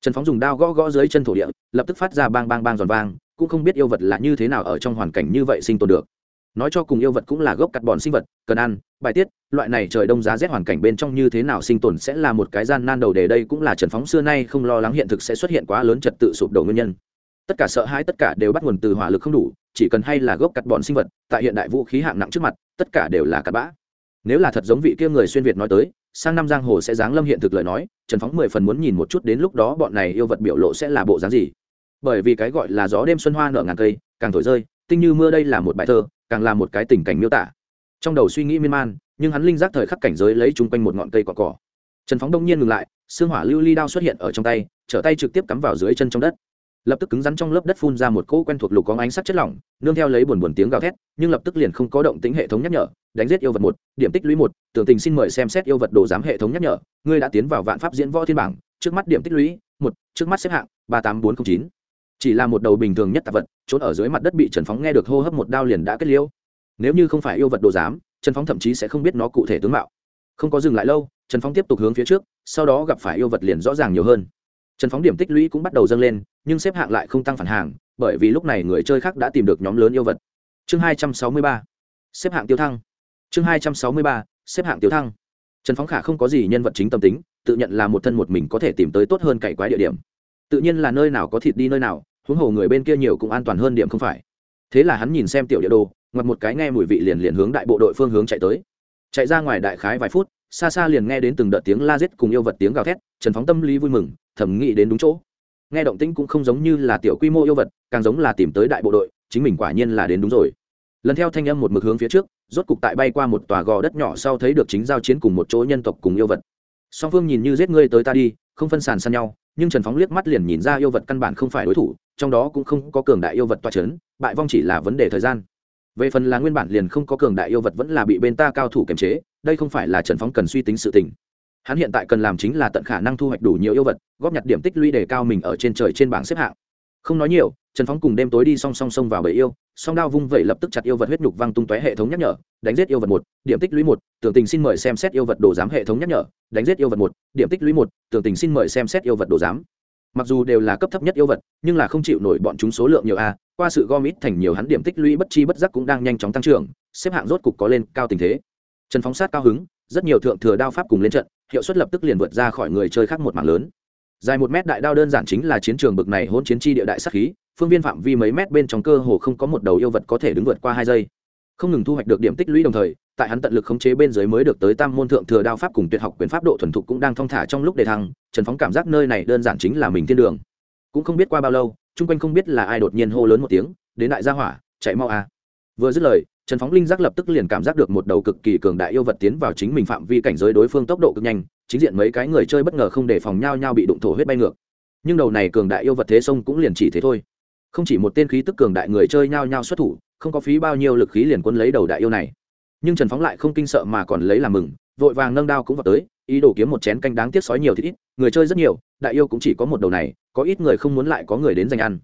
Trần phóng dùng đao gõ gõ dưới chân thổ địa, lập tức phát ra bang bang bang giòn vang, cũng không biết yêu vật là như thế nào ở trong hoàn cảnh như vậy sinh tồn được nói cho cùng yêu vật cũng là gốc cắt bọn sinh vật, cần ăn, bài tiết, loại này trời đông giá rét hoàn cảnh bên trong như thế nào sinh tồn sẽ là một cái gian nan đầu đề đây cũng là trần phóng xưa nay không lo lắng hiện thực sẽ xuất hiện quá lớn trật tự sụp đổ nguyên nhân. Tất cả sợ hãi tất cả đều bắt nguồn từ hỏa lực không đủ, chỉ cần hay là gốc cắt bọn sinh vật, tại hiện đại vũ khí hạng nặng trước mặt, tất cả đều là cắt bã. Nếu là thật giống vị kia người xuyên việt nói tới, sang năm giang hồ sẽ giáng lâm hiện thực lời nói, trần phóng mười phần muốn nhìn một chút đến lúc đó bọn này yêu vật biểu lộ sẽ là bộ dáng gì. Bởi vì cái gọi là gió đêm xuân hoa nở ngàn cây, càng thổi rơi tinh như mưa đây là một bài thơ, càng là một cái tình cảnh miêu tả. Trong đầu suy nghĩ miên man, nhưng hắn linh giác thời khắc cảnh giới lấy chung quanh một ngọn cây cỏ cỏ. Trần phóng đông nhiên ngừng lại, xương hỏa lưu ly đao xuất hiện ở trong tay, trở tay trực tiếp cắm vào dưới chân trong đất. Lập tức cứng rắn trong lớp đất phun ra một cỗ quen thuộc lục có ánh sắc chất lỏng, nương theo lấy buồn buồn tiếng gào thét, nhưng lập tức liền không có động tính hệ thống nhắc nhở, đánh giết yêu vật một, điểm tích lũy một, tưởng tình xin mời xem xét yêu vật đồ giám hệ thống nhắc nhở, ngươi đã tiến vào vạn pháp diễn võ thiên bảng, trước mắt điểm tích lũy một, trước mắt xếp hạng ba tám bốn t r ă n h chín chỉ là một đầu bình thường nhất tạp vật, trốn ở dưới mặt đất bị trần phóng nghe được hô hấp một đao liền đã kết liễu. Nếu như không phải yêu vật đồ giám, trần phóng thậm chí sẽ không biết nó cụ thể tướng mạo. Không có dừng lại lâu, trần phóng tiếp tục hướng phía trước, sau đó gặp phải yêu vật liền rõ ràng nhiều hơn. Trần phóng điểm tích lũy cũng bắt đầu dâng lên, nhưng xếp hạng lại không tăng phản hàng, bởi vì lúc này người chơi khác đã tìm được nhóm lớn yêu vật. Chương hai trăm sáu mươi ba. Xếp hạng tiêu thăng. Chương hai trăm sáu mươi ba. Xếp hạng tiêu thăng. Trần phóng khả không có gì nhân vật chính tâm tính, tự nhận là một thân một mình có thể tìm tới tốt hơn cày quái địa điểm tự nhiên là nơi nào có thịt đi nơi nào, huống hồ người bên kia nhiều cũng an toàn hơn điểm không phải. Thế là hắn nhìn xem tiểu địa đồ ngặt một cái nghe mùi vị liền liền hướng đại bộ đội phương hướng chạy tới. Chạy ra ngoài đại khái vài phút, xa xa liền nghe đến từng đợt tiếng la giết cùng yêu vật tiếng gào thét, trần phóng tâm lý vui mừng thẩm nghĩ đến đúng chỗ. Nghe động tĩnh cũng không giống như là tiểu quy mô yêu vật, càng giống là tìm tới đại bộ đội, chính mình quả nhiên là đến đúng rồi. Lần theo thanh âm một mực hướng phía trước, rốt cục tại bay qua một tòa gò đất nhỏ sau thấy được chính giao chiến cùng một chỗ nhân tộc cùng yêu vật. Song phương nhìn như giết ngươi tới ta đi, không phân sàn săn nhau nhưng trần phóng liếc mắt liền nhìn ra yêu vật căn bản không phải đối thủ trong đó cũng không có cường đại yêu vật toa c h ấ n bại vong chỉ là vấn đề thời gian về phần là nguyên bản liền không có cường đại yêu vật vẫn là bị bên ta cao thủ kiềm chế đây không phải là trần phóng cần suy tính sự tình hắn hiện tại cần làm chính là tận khả năng thu hoạch đủ nhiều yêu vật góp nhặt điểm tích lũy để cao mình ở trên trời trên bảng xếp hạng không nói nhiều trần phóng cùng đêm tối đi song song song vào bầy yêu, song đao vung vẩy lập tức chặt yêu vật huyết nhục văng tung tóe hệ thống nhắc nhở, đánh giết yêu vật một, điểm tích lũy một, tưởng tình xin mời xem xét yêu vật đồ giám hệ thống nhắc nhở, đánh giết yêu vật một, điểm tích lũy một, tưởng tình xin mời xem xét yêu vật đồ giám. Mặc dù đều là cấp thấp nhất yêu vật, nhưng là không chịu nổi bọn chúng số lượng nhiều a, qua sự gom ít thành nhiều hắn điểm tích lũy bất chi bất giác cũng đang nhanh chóng tăng trưởng, xếp hạng rốt cục có lên cao tình thế. Trần phóng sát cao hứng, rất nhiều thượng thừa đao pháp cùng lên trận, hiệu suất lập tức liền vượt ra khỏi người chơi khác một mảng lớn dài một mét đại đao đơn giản chính là chiến trường bực này hôn chiến chi địa đại sắc khí, phương viên phạm vi mấy mét bên trong cơ hồ không có một đầu yêu vật có thể đứng vượt qua hai giây. Không ngừng thu hoạch được điểm tích lũy đồng thời, tại hắn tận lực khống chế bên dưới mới được tới tam môn thượng thừa đao pháp cùng tuyệt học quyền pháp độ thuần thục cũng đang thong thả trong lúc đề thăng, trần phóng cảm giác nơi này đơn giản chính là mình thiên đường. Cũng không biết qua bao lâu, chung quanh không biết là ai đột nhiên hô lớn một tiếng, đến đại gia hỏa, chạy mau a vừa dứt lời trần phóng linh giác lập tức liền cảm giác được một đầu cực kỳ cường đại yêu vật tiến vào chính mình phạm vi cảnh giới đối phương tốc độ cực nhanh, chính diện mấy cái người chơi bất ngờ không đề phòng nhau nhau bị đụng thổ huyết bay ngược. Nhưng đầu này cường đại yêu vật thế sông cũng liền chỉ thế thôi. Không chỉ một tên khí tức cường đại người chơi nhau nhau xuất thủ, không có phí bao nhiêu lực khí liền quân lấy đầu đại yêu này. Nhưng trần phóng lại không kinh sợ mà còn lấy làm mừng, vội vàng nâng đao cũng vào tới, ý đồ kiếm một chén canh đáng tiếc sói nhiều thì ít, người chơi rất nhiều, đại yêu cũng chỉ có một đầu này, có ít người không muốn lại có người đến giành ăn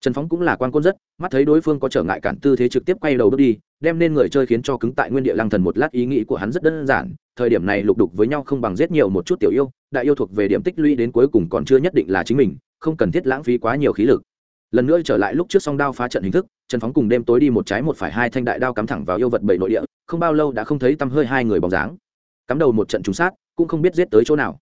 trần phóng cũng là quan côn rất, mắt thấy đối phương có trở ngại cản tư thế trực tiếp quay đầu bước đi, đem nên người chơi khiến cho cứng tại nguyên địa lăng thần một lát ý nghĩ của hắn rất đơn giản, thời điểm này lục đục với nhau không bằng giết nhiều một chút tiểu yêu, đại yêu thuộc về điểm tích lũy đến cuối cùng còn chưa nhất định là chính mình, không cần thiết lãng phí quá nhiều khí lực. Lần nữa trở lại lúc trước song đao phá trận hình thức, trần phóng cùng đêm tối đi một trái một phải hai thanh đại đao cắm thẳng vào yêu vật bảy nội địa, không bao lâu đã không thấy tăm hơi hai người bóng dáng. Cắm đầu một trận trúng sát, cũng không biết giết tới chỗ nào.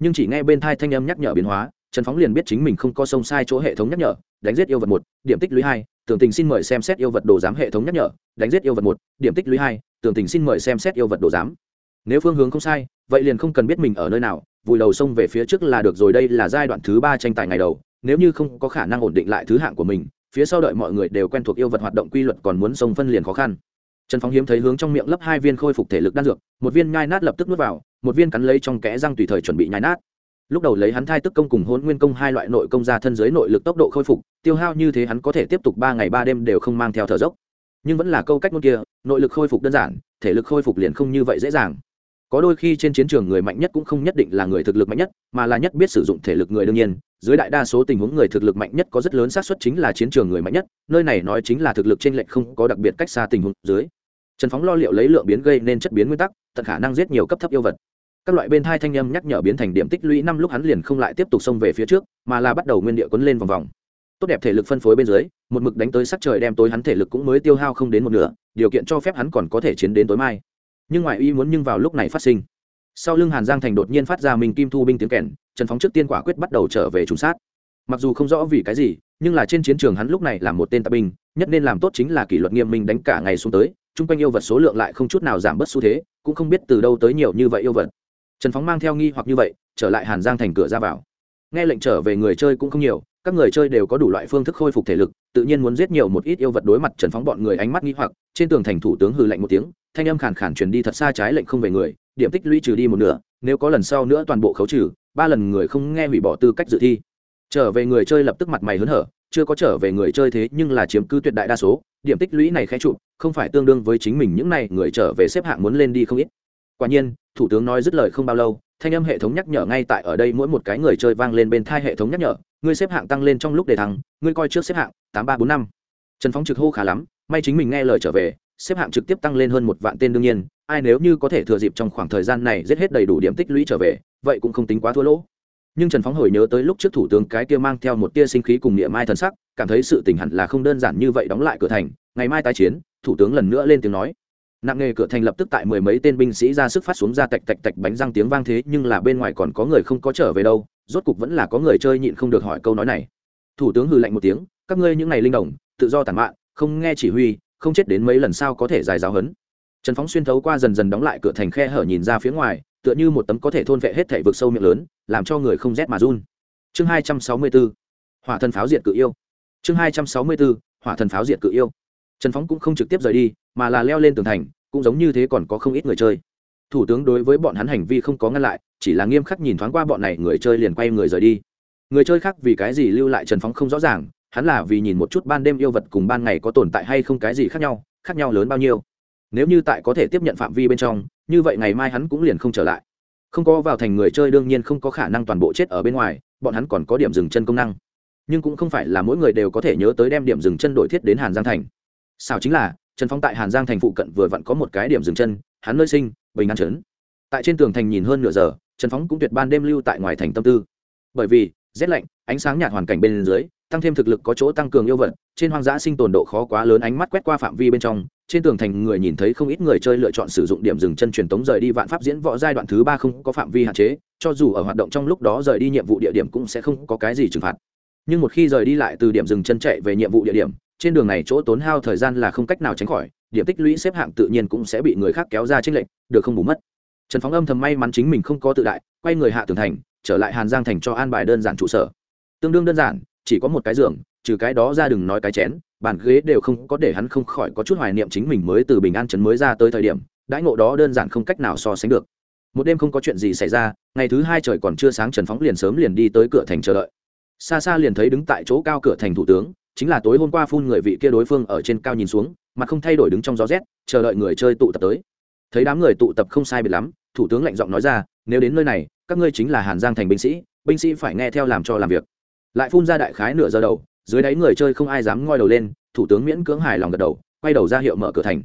Nhưng chỉ nghe bên thai thanh âm nhắc nhở biến hóa trần phóng liền biết chính mình không có sông sai chỗ hệ thống nhắc nhở, đánh giết yêu vật một, điểm tích lũy hai, tưởng tình xin mời xem xét yêu vật đồ giám hệ thống nhắc nhở, đánh giết yêu vật một, điểm tích lũy hai, tưởng tình xin mời xem xét yêu vật đồ giám. Nếu phương hướng không sai, vậy liền không cần biết mình ở nơi nào, vùi đầu sông về phía trước là được rồi, đây là giai đoạn thứ ba tranh tài ngày đầu, nếu như không có khả năng ổn định lại thứ hạng của mình, phía sau đợi mọi người đều quen thuộc yêu vật hoạt động quy luật còn muốn sông phân liền khó khăn. Trần phóng hiếm thấy hướng trong miệng lấp hai viên khôi phục thể lực đan dược, một viên nhai nát lập tức nuốt vào, một viên cắn lấy trong kẽ răng tùy thời chuẩn bị nhai nát lúc đầu lấy hắn thai tức công cùng hôn nguyên công hai loại nội công ra thân giới nội lực tốc độ khôi phục, tiêu hao như thế hắn có thể tiếp tục ba ngày ba đêm đều không mang theo thở dốc. Nhưng vẫn là câu cách ngôn kia, nội lực khôi phục đơn giản, thể lực khôi phục liền không như vậy dễ dàng. Có đôi khi trên chiến trường người mạnh nhất cũng không nhất định là người thực lực mạnh nhất, mà là nhất biết sử dụng thể lực người đương nhiên. Dưới đại đa số tình huống người thực lực mạnh nhất có rất lớn xác suất chính là chiến trường người mạnh nhất, nơi này nói chính là thực lực trên lệnh không có đặc biệt cách xa tình huống dưới. Trần phóng lo liệu lấy lượng biến gây nên chất biến nguyên tắc, tận khả năng giết nhiều cấp thấp yêu vật các loại bên thai thanh âm nhắc nhở biến thành điểm tích lũy năm lúc hắn liền không lại tiếp tục xông về phía trước, mà là bắt đầu nguyên địa quấn lên vòng vòng. Tốt đẹp thể lực phân phối bên dưới, một mực đánh tới sắc trời đem tối hắn thể lực cũng mới tiêu hao không đến một nửa, điều kiện cho phép hắn còn có thể chiến đến tối mai. Nhưng ngoài y muốn nhưng vào lúc này phát sinh. Sau lưng hàn giang thành đột nhiên phát ra mình kim thu binh tiếng kèn, trần phóng trước tiên quả quyết bắt đầu trở về trùng sát. Mặc dù không rõ vì cái gì, nhưng là trên chiến trường hắn lúc này là một tên tạp binh, nhất nên làm tốt chính là kỷ luật nghiêm minh đánh cả ngày xuống tới, chung quanh yêu vật số lượng lại không chút nào giảm bớt xu thế, cũng không biết từ đâu tới nhiều như vậy yêu vật trần phóng mang theo nghi hoặc như vậy, trở lại hàn giang thành cửa ra vào. Nghe lệnh trở về người chơi cũng không nhiều, các người chơi đều có đủ loại phương thức khôi phục thể lực, tự nhiên muốn giết nhiều một ít yêu vật đối mặt trần phóng bọn người ánh mắt nghi hoặc, trên tường thành thủ tướng hư lạnh một tiếng, thanh âm khàn khàn truyền đi thật xa trái lệnh không về người, điểm tích lũy trừ đi một nửa, nếu có lần sau nữa toàn bộ khấu trừ, ba lần người không nghe hủy bỏ tư cách dự thi. Trở về người chơi lập tức mặt mày hớn hở, chưa có trở về người chơi thế nhưng là chiếm cứ tuyệt đại đa số, điểm tích lũy này khẽ trụ, không phải tương đương với chính mình, những này người trở về xếp hạng muốn lên đi không ít. Quả nhiên thủ tướng nói dứt lời không bao lâu, thanh âm hệ thống nhắc nhở ngay tại ở đây mỗi một cái người chơi vang lên bên thai hệ thống nhắc nhở ngươi xếp hạng tăng lên trong lúc đề thắng ngươi coi trước xếp hạng, tám ba bốn năm. Trần phóng trực hô khá lắm, may chính mình nghe lời trở về, xếp hạng trực tiếp tăng lên hơn một vạn tên đương nhiên, ai nếu như có thể thừa dịp trong khoảng thời gian này giết hết đầy đủ điểm tích lũy trở về, vậy cũng không tính quá thua lỗ. Nhưng trần phóng hồi nhớ tới lúc trước thủ tướng cái kia mang theo một tia sinh khí cùng niệm mai thần sắc, cảm thấy sự tình hẳn là không đơn giản như vậy đóng lại cửa thành, ngày mai tái chiến, thủ tướng lần nữa lên tiếng nói nặng nghề cửa thành lập tức tại mười mấy tên binh sĩ ra sức phát xuống ra tạch tạch tạch bánh răng tiếng vang thế nhưng là bên ngoài còn có người không có trở về đâu rốt cục vẫn là có người chơi nhịn không được hỏi câu nói này. Thủ tướng hừ lạnh một tiếng các ngươi những này linh động, tự do tàn mạn không nghe chỉ huy không chết đến mấy lần sao có thể dài giáo hấn trần phóng xuyên thấu qua dần dần đóng lại cửa thành khe hở nhìn ra phía ngoài tựa như một tấm có thể thôn vệ hết thể vực sâu miệng lớn làm cho người không rét mà run. Chương hai trăm sáu mươi b ố hỏa thần pháo diệt cự yêu. Chương hai trăm sáu mươi b ố hỏa thần pháo diệt cự yêu. Trần phóng cũng không trực tiếp rời đi mà là leo lên tường thành, cũng giống như thế còn có không ít người chơi. Thủ tướng đối với bọn hắn hành vi không có ngăn lại, chỉ là nghiêm khắc nhìn thoáng qua bọn này người chơi liền quay người rời đi. Người chơi khác vì cái gì lưu lại trần phóng không rõ ràng, hắn là vì nhìn một chút ban đêm yêu vật cùng ban ngày có tồn tại hay không cái gì khác nhau khác nhau lớn bao nhiêu. Nếu như tại có thể tiếp nhận phạm vi bên trong, như vậy ngày mai hắn cũng liền không trở lại. Không có vào thành người chơi đương nhiên không có khả năng toàn bộ chết ở bên ngoài, bọn hắn còn có điểm dừng chân công năng. Nhưng cũng không phải là mỗi người đều có thể nhớ tới đem điểm dừng chân đổi thiết đến hàn giang thành. Sao chính là trần phong tại hàn giang thành phụ cận vừa vặn có một cái điểm dừng chân, hắn nơi sinh, bình an trấn. Tại trên tường thành nhìn hơn nửa giờ, trần phóng cũng tuyệt ban đêm lưu tại ngoài thành tâm tư. Bởi vì, rét lạnh, ánh sáng nhạt hoàn cảnh bên dưới, tăng thêm thực lực có chỗ tăng cường yêu vật, trên hoang dã sinh tồn độ khó quá lớn, ánh mắt quét qua phạm vi bên trong, trên tường thành người nhìn thấy không ít người chơi lựa chọn sử dụng điểm dừng chân truyền tống rời đi vạn pháp diễn võ giai đoạn thứ ba không có phạm vi hạn chế, cho dù ở hoạt động trong lúc đó rời đi nhiệm vụ địa điểm cũng sẽ không có cái gì trừng phạt. Nhưng một khi rời đi lại từ điểm dừng chân chạy về nhiệm vụ địa điểm trên đường này chỗ tốn hao thời gian là không cách nào tránh khỏi, điểm tích lũy xếp hạng tự nhiên cũng sẽ bị người khác kéo ra trên lệnh được không bù mất. Trần phóng âm thầm may mắn chính mình không có tự đại, quay người hạ tường thành, trở lại hàn giang thành cho an bài đơn giản trụ sở. Tương đương đơn giản, chỉ có một cái giường, trừ cái đó ra đừng nói cái chén, bàn ghế đều không có để hắn không khỏi có chút hoài niệm chính mình mới từ bình an trấn mới ra tới thời điểm, đãi ngộ đó đơn giản không cách nào so sánh được. Một đêm không có chuyện gì xảy ra, ngày thứ hai trời còn chưa sáng trần phóng liền sớm liền đi tới cửa thành chờ đợi. Xa xa liền thấy đứng tại chỗ cao cửa thành thủ tướng chính là tối hôm qua phun người vị kia đối phương ở trên cao nhìn xuống, mà không thay đổi đứng trong gió rét, chờ đợi người chơi tụ tập tới. Thấy đám người tụ tập không sai biệt lắm, thủ tướng lạnh giọng nói ra, nếu đến nơi này, các ngươi chính là hàn giang thành binh sĩ binh sĩ phải nghe theo làm cho làm việc. Lại phun ra đại khái nửa giờ đầu, dưới đáy người chơi không ai dám ngoi đầu lên, thủ tướng miễn cưỡng hài lòng gật đầu, quay đầu ra hiệu mở cửa thành.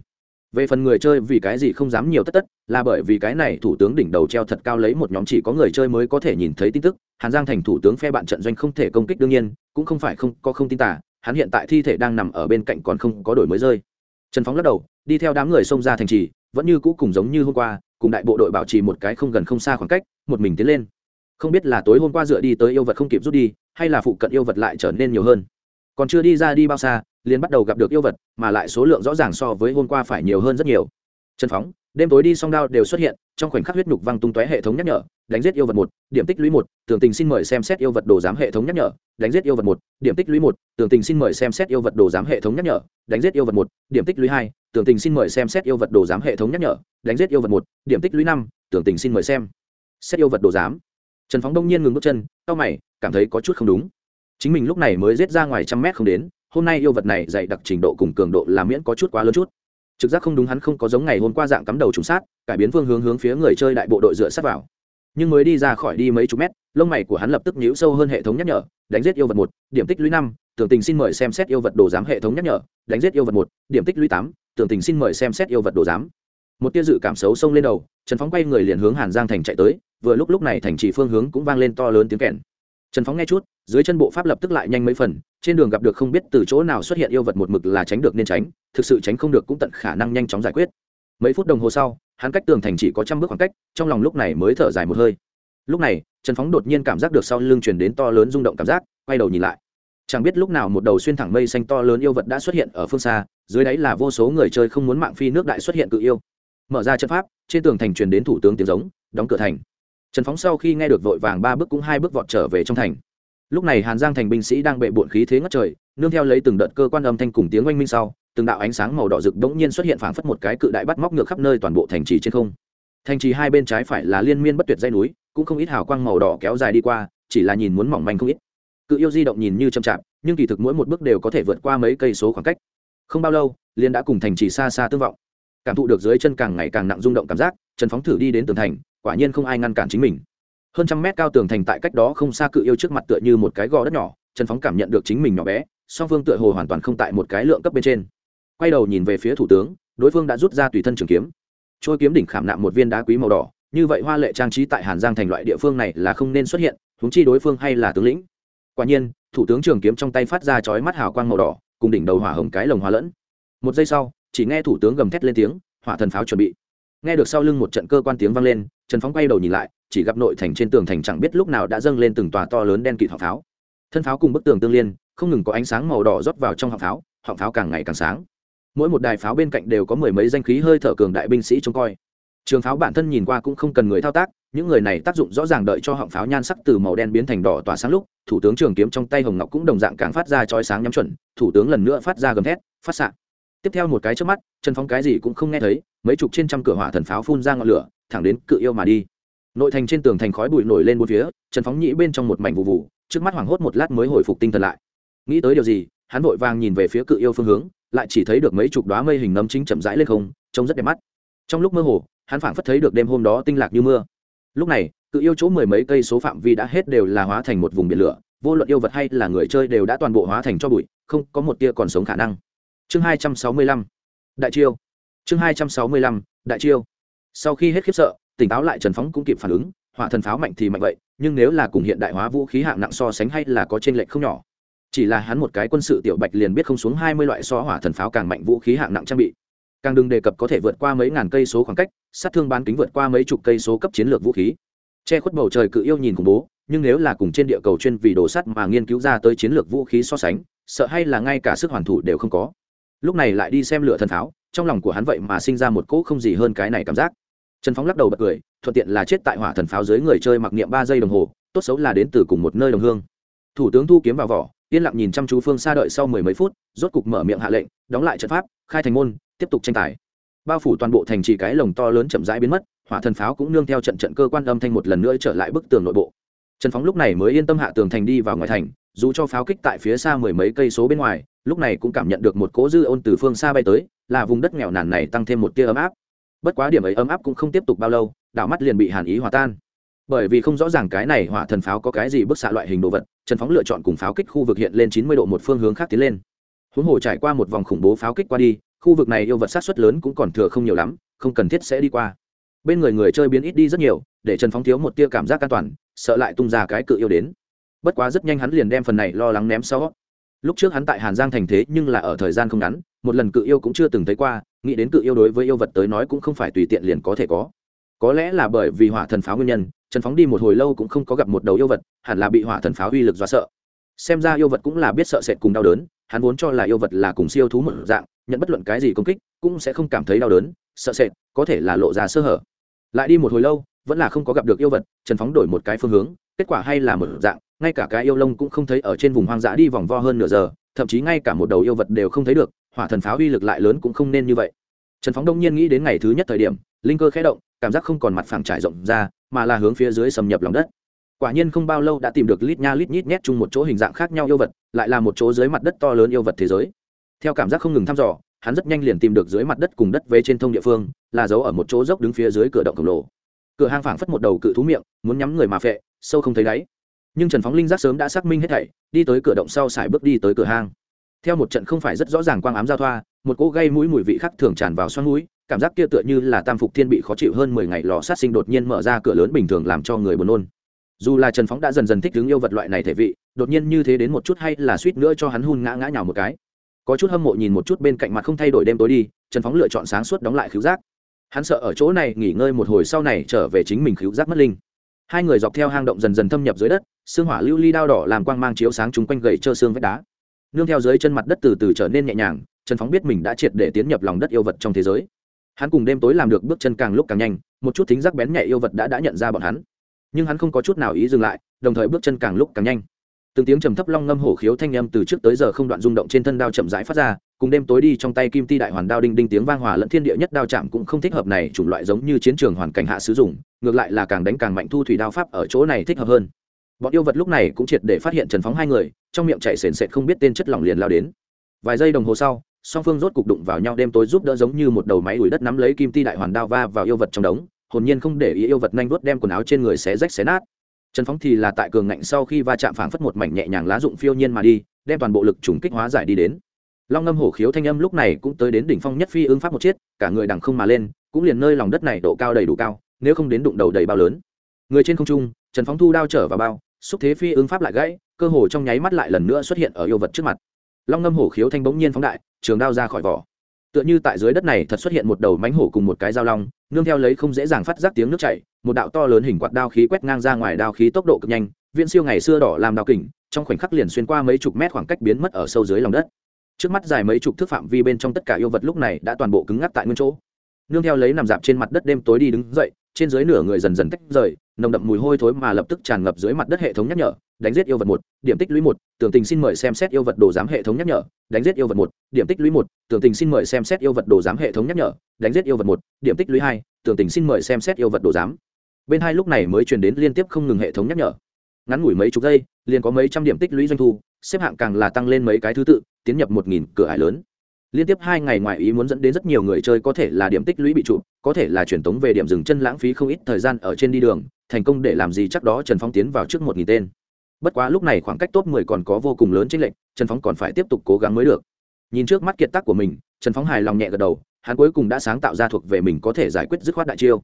Về phần người chơi vì cái gì không dám nhiều tất tất, là bởi vì cái này thủ tướng đỉnh đầu treo thật cao lấy một nhóm chỉ có người chơi mới có thể nhìn thấy tin tức, hàn giang thành thủ tướng phe bạn trận doanh không thể công kích đương nhiên, cũng không phải không có không tin tả hắn hiện tại thi thể đang nằm ở bên cạnh còn không có đổi mới rơi. Trần phóng lắc đầu, đi theo đám người xông ra thành trì, vẫn như cũ cùng giống như hôm qua, cùng đại bộ đội bảo trì một cái không gần không xa khoảng cách, một mình tiến lên. Không biết là tối hôm qua dựa đi tới yêu vật không kịp rút đi, hay là phụ cận yêu vật lại trở nên nhiều hơn. Còn chưa đi ra đi bao xa, liền bắt đầu gặp được yêu vật, mà lại số lượng rõ ràng so với hôm qua phải nhiều hơn rất nhiều. Trần phóng đêm tối đi song đao đều xuất hiện, trong khoảnh khắc huyết nhục văng tung tóe hệ thống nhắc nhở, đánh giết yêu vật một, điểm tích lũy một tường tình xin mời xem xét yêu vật đồ giám hệ thống nhắc nhở, đánh giết yêu vật một, điểm tích lũy một tường tình xin mời xem xét yêu vật đồ giám hệ thống nhắc nhở, đánh giết yêu vật một, điểm tích lũy hai tường tình xin mời xem xét yêu vật đồ giám hệ thống nhắc nhở, đánh giết yêu vật một, điểm tích lũy năm tường tình xin mời xem xét yêu vật đồ giám. Trần phóng đông nhiên ngừng bước chân, cau mày, cảm thấy có chút không đúng. Chính mình lúc này mới giết ra ngoài trăm mét không đến, hôm nay yêu vật này dày đặc trình độ cùng cường độ làm miễn có chút quá lớn chút trực giác không đúng hắn không có giống ngày hôm qua dạng cắm đầu trùng sát, cải biến phương hướng hướng phía người chơi đại bộ đội dựa sát vào. Nhưng mới đi ra khỏi đi mấy chục mét, lông mày của hắn lập tức nhíu sâu hơn hệ thống nhắc nhở, đánh giết yêu vật một, điểm tích lũy năm, tưởng tình xin mời xem xét yêu vật đồ giám hệ thống nhắc nhở, đánh giết yêu vật một, điểm tích lũy tám, tưởng tình xin mời xem xét yêu vật đồ giám. Một tia dự cảm xấu xông lên đầu, trần phóng quay người liền hướng hàn giang thành chạy tới, vừa lúc lúc này thành trì phương hướng cũng vang lên to lớn tiếng kèn trần phóng nghe chút, dưới chân bộ pháp lập tức lại nhanh mấy phần, trên đường gặp được không biết từ chỗ nào xuất hiện yêu vật một mực là tránh được nên tránh, thực sự tránh không được cũng tận khả năng nhanh chóng giải quyết. Mấy phút đồng hồ sau, hắn cách tường thành chỉ có trăm bước khoảng cách, trong lòng lúc này mới thở dài một hơi. Lúc này, trần phóng đột nhiên cảm giác được sau lưng chuyển đến to lớn rung động cảm giác, quay đầu nhìn lại. Chẳng biết lúc nào một đầu xuyên thẳng mây xanh to lớn yêu vật đã xuất hiện ở phương xa, dưới đáy là vô số người chơi không muốn mạng phi nước đại xuất hiện cự yêu. Mở ra trận pháp, trên tường thành truyền đến thủ tướng tiếng giống, đóng cửa thành trần phóng sau khi nghe được vội vàng ba bước cũng hai bước vọt trở về trong thành. Lúc này hàn giang thành binh sĩ đang bệ bộn khí thế ngất trời, nương theo lấy từng đợt cơ quan âm thanh cùng tiếng oanh minh sau, từng đạo ánh sáng màu đỏ rực bỗng nhiên xuất hiện phảng phất một cái cự đại bắt móc ngược khắp nơi toàn bộ thành trì trên không. Thành trì hai bên trái phải là liên miên bất tuyệt dây núi, cũng không ít hào quang màu đỏ kéo dài đi qua, chỉ là nhìn muốn mỏng manh không ít. Cự yêu di động nhìn như chậm chạp, nhưng kỳ thực mỗi một bước đều có thể vượt qua mấy cây số khoảng cách. Không bao lâu liên đã cùng thành trì xa xa tương vọng. Cảm thụ được dưới chân càng ngày càng nặng rung động cảm giác, trần phóng thử đi đến tường thành quả nhiên không ai ngăn cản chính mình. Hơn trăm mét cao tường thành tại cách đó không xa cự yêu trước mặt tựa như một cái gò đất nhỏ, trần phóng cảm nhận được chính mình nhỏ bé, song phương tựa hồ hoàn toàn không tại một cái lượng cấp bên trên. Quay đầu nhìn về phía thủ tướng, đối phương đã rút ra tùy thân trường kiếm. Trôi kiếm đỉnh khảm nạm một viên đá quý màu đỏ, như vậy hoa lệ trang trí tại hàn giang thành loại địa phương này là không nên xuất hiện húng chi đối phương hay là tướng lĩnh. Quả nhiên, thủ tướng trường kiếm trong tay phát ra chói mắt hào quang màu đỏ, cùng đỉnh đầu hỏa hồng cái lồng hoa lẫn. Một giây sau, chỉ nghe thủ tướng gầm thét lên tiếng, hỏa thần pháo chuẩn bị. Nghe được sau lưng một trận cơ quan tiếng vang lên trần phóng quay đầu nhìn lại, chỉ gặp nội thành trên tường thành chẳng biết lúc nào đã dâng lên từng tòa to lớn đen kịt họng pháo. Thân pháo cùng bức tường tương liên, không ngừng có ánh sáng màu đỏ rót vào trong họng pháo họng pháo càng ngày càng sáng. Mỗi một đài pháo bên cạnh đều có mười mấy danh khí hơi thở cường đại binh sĩ trông coi. Trường pháo bản thân nhìn qua cũng không cần người thao tác, những người này tác dụng rõ ràng đợi cho họng pháo nhan sắc từ màu đen biến thành đỏ tỏa sáng lúc, thủ tướng trường kiếm trong tay hồng ngọc cũng đồng dạng càng phát ra chói sáng nhắm chuẩn, thủ tướng lần nữa phát ra gầm thét, phát sạc tiếp theo một cái trước mắt, trần phóng cái gì cũng không nghe thấy, mấy chục trên trăm cửa hỏa thần pháo phun ra ngọn lửa, thẳng đến cự yêu mà đi. Nội thành trên tường thành khói bụi nổi lên bốn phía, trần phóng nhĩ bên trong một mảnh vụ vụ, trước mắt hoảng hốt một lát mới hồi phục tinh thần lại. Nghĩ tới điều gì, hắn vội vàng nhìn về phía cự yêu phương hướng, lại chỉ thấy được mấy chục đoá mây hình nấm chính chậm rãi lên không, trông rất đẹp mắt. Trong lúc mơ hồ, hắn phảng phất thấy được đêm hôm đó tinh lạc như mưa. Lúc này, cự yêu chỗ mười mấy cây số phạm vi đã hết đều là hóa thành một vùng biển lửa, vô luận yêu vật hay là người chơi đều đã toàn bộ hóa thành cho bụi, không có một tia còn sống khả năng chương hai trăm sáu mươi lăm. Đại chiêu. Chương hai trăm sáu mươi lăm, đại chiêu. Sau khi hết khiếp sợ, tỉnh táo lại trần phóng cũng kịp phản ứng, hỏa thần pháo mạnh thì mạnh vậy, nhưng nếu là cùng hiện đại hóa vũ khí hạng nặng so sánh hay là có t r ê n lệch không nhỏ. Chỉ là hắn một cái quân sự tiểu bạch liền biết không xuống hai mươi loại so hỏa thần pháo càng mạnh vũ khí hạng nặng trang bị. Càng đừng đề cập có thể vượt qua mấy ngàn cây số khoảng cách, sát thương bán kính vượt qua mấy chục cây số cấp chiến lược vũ khí. Che khuất bầu trời cự yêu nhìn khủng bố, nhưng nếu là cùng trên địa cầu chuyên vì đồ sắt mà nghiên cứu ra tới chiến lược vũ khí so sánh, sợ hay là ngay cả sức hoàn thủ đều không có lúc này lại đi xem lửa thần pháo trong lòng của hắn vậy mà sinh ra một cỗ không gì hơn cái này cảm giác. Trần phóng lắc đầu bật cười, thuận tiện là chết tại hỏa thần pháo dưới người chơi mặc niệm ba giây đồng hồ, tốt xấu là đến từ cùng một nơi đồng hương. Thủ tướng thu kiếm vào vỏ, yên lặng nhìn chăm chú phương xa đợi sau mười mấy phút, rốt cục mở miệng hạ lệnh, đóng lại trận pháp, khai thành môn, tiếp tục tranh tài. Bao phủ toàn bộ thành trì cái lồng to lớn chậm rãi biến mất, hỏa thần pháo cũng nương theo trận trận cơ quan âm thanh một lần nữa trở lại bức tường nội bộ. Trần phóng lúc này mới yên tâm hạ tường thành đi vào ngoài thành, dù cho pháo kích tại phía xa mười mấy cây số bên ngoài lúc này cũng cảm nhận được một cố dư ôn từ phương xa bay tới, là vùng đất nghèo nàn này tăng thêm một tia ấm áp. Bất quá điểm ấy ấm áp cũng không tiếp tục bao lâu, đảo mắt liền bị hàn ý hòa tan. Bởi vì không rõ ràng cái này hỏa thần pháo có cái gì bức xạ loại hình đồ vật, trần phóng lựa chọn cùng pháo kích khu vực hiện lên chín mươi độ một phương hướng khác tiến lên. Huống hồ trải qua một vòng khủng bố pháo kích qua đi, khu vực này yêu vật sát xuất lớn cũng còn thừa không nhiều lắm, không cần thiết sẽ đi qua. Bên người người chơi biến ít đi rất nhiều, để trần phóng thiếu một tia cảm giác an toàn, sợ lại tung ra cái cự yêu đến. Bất quá rất nhanh hắn liền đem phần này lo lắng ném sau lúc trước hắn tại hàn giang thành thế nhưng là ở thời gian không ngắn, một lần cự yêu cũng chưa từng thấy qua, nghĩ đến cự yêu đối với yêu vật tới nói cũng không phải tùy tiện liền có thể có. Có lẽ là bởi vì hỏa thần pháo nguyên nhân, trần phóng đi một hồi lâu cũng không có gặp một đầu yêu vật, hẳn là bị hỏa thần pháo uy lực do sợ. Xem ra yêu vật cũng là biết sợ sệt cùng đau đớn, hắn vốn cho là yêu vật là cùng siêu thú một dạng, nhận bất luận cái gì công kích, cũng sẽ không cảm thấy đau đớn, sợ sệt, có thể là lộ ra sơ hở. Lại đi một hồi lâu, vẫn là không có gặp được yêu vật, trần phóng đổi một cái phương hướng, kết quả hay là một dạng ngay cả cái yêu lông cũng không thấy ở trên vùng hoang dã đi vòng vo hơn nửa giờ, thậm chí ngay cả một đầu yêu vật đều không thấy được, hỏa thần pháo uy lực lại lớn cũng không nên như vậy. Trần phóng đông nhiên nghĩ đến ngày thứ nhất thời điểm, linh cơ khẽ động, cảm giác không còn mặt phẳng trải rộng ra, mà là hướng phía dưới xâm nhập lòng đất. Quả nhiên không bao lâu đã tìm được lít nha lít nhít nhét chung một chỗ hình dạng khác nhau yêu vật, lại là một chỗ dưới mặt đất to lớn yêu vật thế giới. Theo cảm giác không ngừng thăm dò, hắn rất nhanh liền tìm được dưới mặt đất cùng đất về trên thông địa phương, là giấu ở một chỗ dốc đứng phía dưới cửa động khổng lồ. Cửa hang phảng phất một đầu cự thú miệng, muốn nhắm người mà phệ, sâu không thấy đáy nhưng trần phóng linh giác sớm đã xác minh hết thảy đi tới cửa động sau xài bước đi tới cửa hang theo một trận không phải rất rõ ràng quang ám giao thoa một cỗ gây mũi mùi vị khác thường tràn vào xoắn mũi cảm giác kia tựa như là tam phục thiên bị khó chịu hơn mười ngày lò sát sinh đột nhiên mở ra cửa lớn bình thường làm cho người buồn nôn dù là trần phóng đã dần dần thích ứng yêu vật loại này thể vị đột nhiên như thế đến một chút hay là suýt nữa cho hắn hun ngã ngã nhào một cái có chút hâm mộ nhìn một chút bên cạnh mặt không thay đổi đêm tối đi trần phóng lựa chọn sáng suốt đóng lại khứu giác hắn sợ ở chỗ này nghỉ ngơi một hồi sau này trở về chính mình khứu giác mất linh hai người dọc theo hang động dần dần thâm nhập dưới đất, xương hỏa lưu ly đao đỏ làm quang mang chiếu sáng chung quanh gậy trơ xương vách đá. Nương theo dưới chân mặt đất từ từ trở nên nhẹ nhàng, trần phóng biết mình đã triệt để tiến nhập lòng đất yêu vật trong thế giới. Hắn cùng đêm tối làm được bước chân càng lúc càng nhanh, một chút thính giác bén nhẹ yêu vật đã đã nhận ra bọn hắn. Nhưng hắn không có chút nào ý dừng lại, đồng thời bước chân càng lúc càng nhanh. Từng tiếng trầm thấp long ngâm hổ khiếu thanh âm từ trước tới giờ không đoạn rung động trên thân đao chậm rãi phát ra, cùng đêm tối đi trong tay kim ti đại hoàn đao đinh đinh tiếng vang hòa lẫn thiên địa nhất đao chạm cũng không thích hợp này chủng loại giống như chiến trường hoàn cảnh hạ sử dụng ngược lại là càng đánh càng mạnh thu thủy đao pháp ở chỗ này thích hợp hơn. Bọn yêu vật lúc này cũng triệt để phát hiện trần phóng hai người, trong miệng chạy sền sệt không biết tên chất lỏng liền lao đến. Vài giây đồng hồ sau, song phương rốt cục đụng vào nhau đêm tối giúp đỡ giống như một đầu máy đuổi đất nắm lấy kim ti đại hoàn đao va vào yêu vật trong đống, hồn nhiên không để ý yêu vật nhanh đuốt đem quần áo trên người xé rách xé nát. Trần phóng thì là tại cường ngạnh sau khi va chạm phảng phất một mảnh nhẹ nhàng lá dụng phiêu nhiên mà đi, đem toàn bộ lực trùng kích hóa giải đi đến. Long ngâm hổ khiếu thanh âm lúc này cũng tới đến đỉnh phong nhất phi ứng pháp một chiết cả người đằng không mà lên, cũng liền nơi lòng đất này độ cao đầy đủ cao nếu không đến đụng đầu đầy bao lớn. Người trên không trung, trần phóng thu đao trở vào bao, xúc thế phi ứng pháp lại gãy, cơ hồ trong nháy mắt lại lần nữa xuất hiện ở yêu vật trước mặt. Long ngâm hổ khiếu thanh bỗng nhiên phóng đại, trường đao ra khỏi vỏ. Tựa như tại dưới đất này thật xuất hiện một đầu mánh hổ cùng một cái dao long, nương theo lấy không dễ dàng phát giác tiếng nước chảy, một đạo to lớn hình quạt đao khí quét ngang ra ngoài đao khí tốc độ cực nhanh, Viễn siêu ngày xưa đỏ làm đao kình, trong khoảnh khắc liền xuyên qua mấy chục mét khoảng cách biến mất ở sâu dưới lòng đất. Trước mắt dài mấy chục thước phạm vi bên trong tất cả yêu vật lúc này đã toàn bộ cứng ngắc tại nguyên chỗ. Nương theo lấy nằm dạp trên mặt đất đêm tối đi đứng dậy trên dưới nửa người dần dần tách rời, nồng đậm mùi hôi thối mà lập tức tràn ngập dưới mặt đất hệ thống nhắc nhở, đánh giết yêu vật một, điểm tích lũy một, tưởng tình xin mời xem xét yêu vật đồ giám hệ thống nhắc nhở, đánh giết yêu vật một, điểm tích lũy một, tưởng tình xin mời xem xét yêu vật đồ giám hệ thống nhắc nhở, đánh giết yêu vật một, điểm tích lũy hai, tưởng tình xin mời xem xét yêu vật đồ giám. Bên hai lúc này mới truyền đến liên tiếp không ngừng hệ thống nhắc nhở. Ngắn ngủi mấy chục giây, liền có mấy trăm điểm tích lũy doanh thu, xếp hạng càng là tăng lên mấy cái thứ tự, tiến nhập một nghìn cửa ải lớn liên tiếp hai ngày ngoài ý muốn dẫn đến rất nhiều người chơi có thể là điểm tích lũy bị trụ, có thể là truyền tống về điểm dừng chân lãng phí không ít thời gian ở trên đi đường, thành công để làm gì chắc đó trần phong tiến vào trước một nghìn tên. Bất quá lúc này khoảng cách top mười còn có vô cùng lớn chênh lệch, trần phong còn phải tiếp tục cố gắng mới được. Nhìn trước mắt kiệt tác của mình, trần phong hài lòng nhẹ gật đầu, hắn cuối cùng đã sáng tạo ra thuộc về mình có thể giải quyết dứt khoát đại chiêu.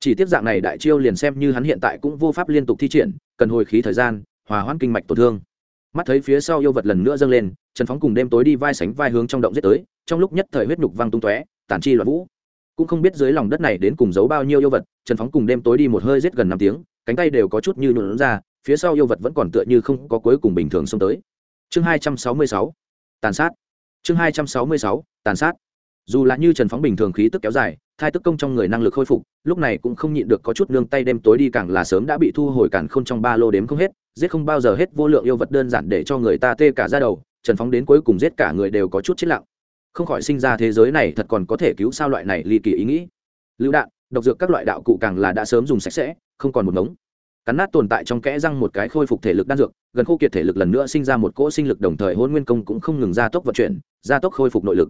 Chỉ tiếp dạng này đại chiêu liền xem như hắn hiện tại cũng vô pháp liên tục thi triển, cần hồi khí thời gian, hòa hoãn kinh mạch tổn thương. Mắt thấy phía sau yêu vật lần nữa dâng lên, trần phóng cùng đêm tối đi vai sánh vai hướng trong động giết tới trong lúc nhất thời huyết nhục văng tung tóe tản chi loạn vũ. Cũng không biết dưới lòng đất này đến cùng giấu bao nhiêu yêu vật, trần phóng cùng đêm tối đi một hơi giết gần năm tiếng, cánh tay đều có chút như nhuộn ra, phía sau yêu vật vẫn còn tựa như không có cuối cùng bình thường xông tới. Chương hai trăm sáu mươi sáu, tàn sát. Chương hai trăm sáu mươi sáu, tàn sát. Dù là như trần phóng bình thường khí tức kéo dài, thai tức công trong người năng lực khôi phục, lúc này cũng không nhịn được có chút nương tay đêm tối đi càng là sớm đã bị thu hồi cản khôn trong ba lô đếm không hết, giết không bao giờ hết vô lượng yêu vật đơn giản để cho người ta tê cả ra đầu, trần phóng đến cuối cùng giết cả người đều có chút chết lặng không khỏi sinh ra thế giới này thật còn có thể cứu sao loại này ly kỳ ý nghĩ. Lựu đạn, độc dược các loại đạo cụ càng là đã sớm dùng sạch sẽ, không còn một ngống. Cắn nát tồn tại trong kẽ răng một cái khôi phục thể lực đan dược, gần khô kiệt thể lực lần nữa sinh ra một cỗ sinh lực đồng thời hôn nguyên công cũng không ngừng gia tốc vận chuyển, gia tốc khôi phục nội lực.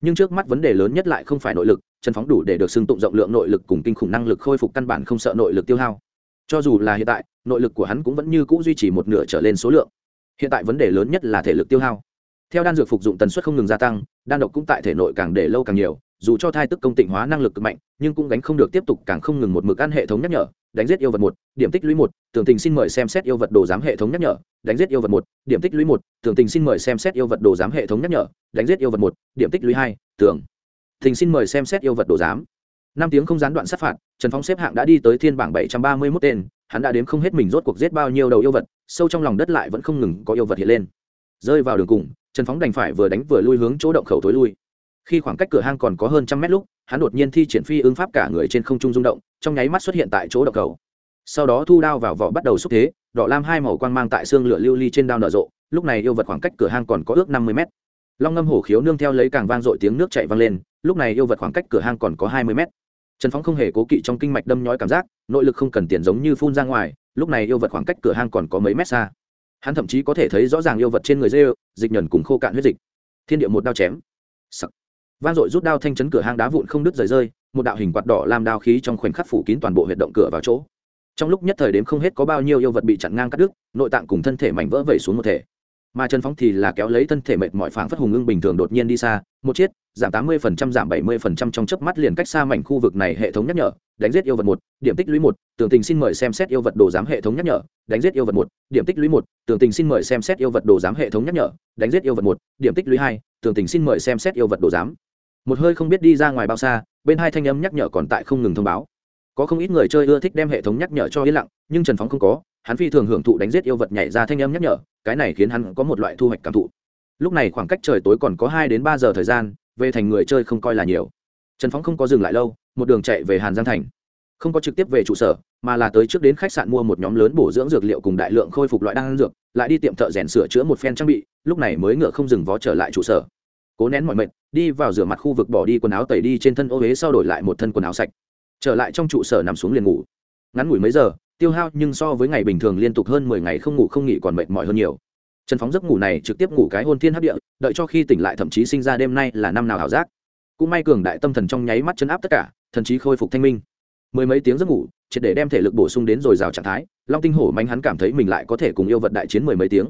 Nhưng trước mắt vấn đề lớn nhất lại không phải nội lực trần phóng đủ để được xưng tụng rộng lượng nội lực cùng kinh khủng năng lực khôi phục căn bản không sợ nội lực tiêu hao. Cho dù là hiện tại, nội lực của hắn cũng vẫn như c ũ duy trì một nửa trở lên số lượng. Hiện tại vấn đề lớn nhất là thể lực tiêu hao theo đan dược phục dụng tần suất không ngừng gia tăng, đan độc cũng tại thể nội càng để lâu càng nhiều, dù cho thai tức công tịnh hóa năng lực cực mạnh, nhưng cũng gánh không được tiếp tục càng không ngừng một mực ăn hệ thống nhắc nhở, đánh giết yêu vật một, điểm tích lũy một tường tình xin mời xem xét yêu vật đồ giám hệ thống nhắc nhở, đánh giết yêu vật một, điểm tích lũy một tường tình xin mời xem xét yêu vật đồ giám hệ thống nhắc nhở, đánh giết yêu vật một, điểm tích lũy hai tường tình xin mời xem xét yêu vật đồ giám. Năm tiếng không gián đoạn sát phạt, trần phóng xếp hạng đã đi tới thiên bảng bảy trăm ba mươi mốt tên, hắn đã đếm không hết mình rốt cuộc giết bao nhiêu đầu yêu vật, sâu trong lòng đất lại vẫn không ngừng có yêu vật hiện lên. Rơi vào đường cùng trần phóng đành phải vừa đánh vừa lui hướng chỗ động khẩu tối lui. Khi khoảng cách cửa hang còn có hơn trăm mét lúc, hắn đột nhiên thi triển phi ứng pháp cả người trên không trung rung động, trong nháy mắt xuất hiện tại chỗ động khẩu. Sau đó thu đao vào vỏ bắt đầu xúc thế, đỏ lam hai màu quang mang tại xương lửa lưu ly trên đao nở rộ, lúc này yêu vật khoảng cách cửa hang còn có ước năm mươi mét. Long ngâm hổ khiếu nương theo lấy càng vang dội tiếng nước chạy vang lên, lúc này yêu vật khoảng cách cửa hang còn có hai mươi mét. Trần phóng không hề cố kỵ trong kinh mạch đâm nhói cảm giác, nội lực không cần tiền giống như phun ra ngoài, lúc này yêu vật khoảng cách cửa hang còn có mấy mét xa hắn thậm chí có thể thấy rõ ràng yêu vật trên người dê dịch nhẫn cùng khô cạn huyết dịch. Thiên địa một đao chém. Sắc. vang dội rút đao thanh chấn cửa hang đá vụn không đứt rời rơi, một đạo hình quạt đỏ làm đao khí trong khoảnh khắc phủ kín toàn bộ huyệt động cửa vào chỗ. Trong lúc nhất thời đếm không hết có bao nhiêu yêu vật bị chặn ngang cắt đứt, nội tạng cùng thân thể mảnh vỡ vẩy xuống một thể mà trần phóng thì là kéo lấy thân thể mệt mỏi phảng phất hùng ưng bình thường đột nhiên đi xa, một chiết giảm tám mươi phần trăm, giảm bảy mươi phần trăm trong chớp mắt liền cách xa mảnh khu vực này hệ thống nhắc nhở, đánh giết yêu vật một, điểm tích lũy một, tường tình xin mời xem xét yêu vật đồ giám hệ thống nhắc nhở, đánh giết yêu vật một, điểm tích lũy một, tường tình xin mời xem xét yêu vật đồ giám hệ thống nhắc nhở, đánh giết yêu vật một, điểm tích lũy hai, tường tình xin mời xem xét yêu vật đồ giám. Một hơi không biết đi ra ngoài bao xa, bên hai thanh âm nhắc nhở còn tại không ngừng thông báo có không ít người chơi ưa thích đem hệ thống nhắc nhở cho yên lặng, nhưng trần phóng không có, hắn phi thường hưởng thụ đánh giết yêu vật nhảy ra thanh âm nhắc nhở, cái này khiến hắn có một loại thu hoạch cảm thụ. Lúc này khoảng cách trời tối còn có hai đến ba giờ thời gian, về thành người chơi không coi là nhiều. Trần phóng không có dừng lại lâu, một đường chạy về hàn giang thành. Không có trực tiếp về trụ sở, mà là tới trước đến khách sạn mua một nhóm lớn bổ dưỡng dược liệu cùng đại lượng khôi phục loại đan dược, lại đi tiệm thợ rèn sửa chữa một phen trang bị, lúc này mới ngựa không dừng vó trở lại trụ sở. Cố nén mọi mệt, đi vào rửa mặt khu vực bỏ đi quần áo tẩy đi trên thân ô huế sau đổi lại một thân quần áo sạch trở lại trong trụ sở nằm xuống liền ngủ. Ngắn ngủi mấy giờ, tiêu hao nhưng so với ngày bình thường liên tục hơn mười ngày không ngủ không nghỉ còn mệt mỏi hơn nhiều. Trần phóng giấc ngủ này trực tiếp ngủ cái hôn thiên hấp địa, đợi cho khi tỉnh lại thậm chí sinh ra đêm nay là năm nào ảo giác. Cũng may cường đại tâm thần trong nháy mắt chấn áp tất cả, thần chí khôi phục thanh minh. Mười mấy tiếng giấc ngủ, triệt để đem thể lực bổ sung đến dồi dào trạng thái, long tinh hổ mánh hắn cảm thấy mình lại có thể cùng yêu vật đại chiến mười mấy tiếng.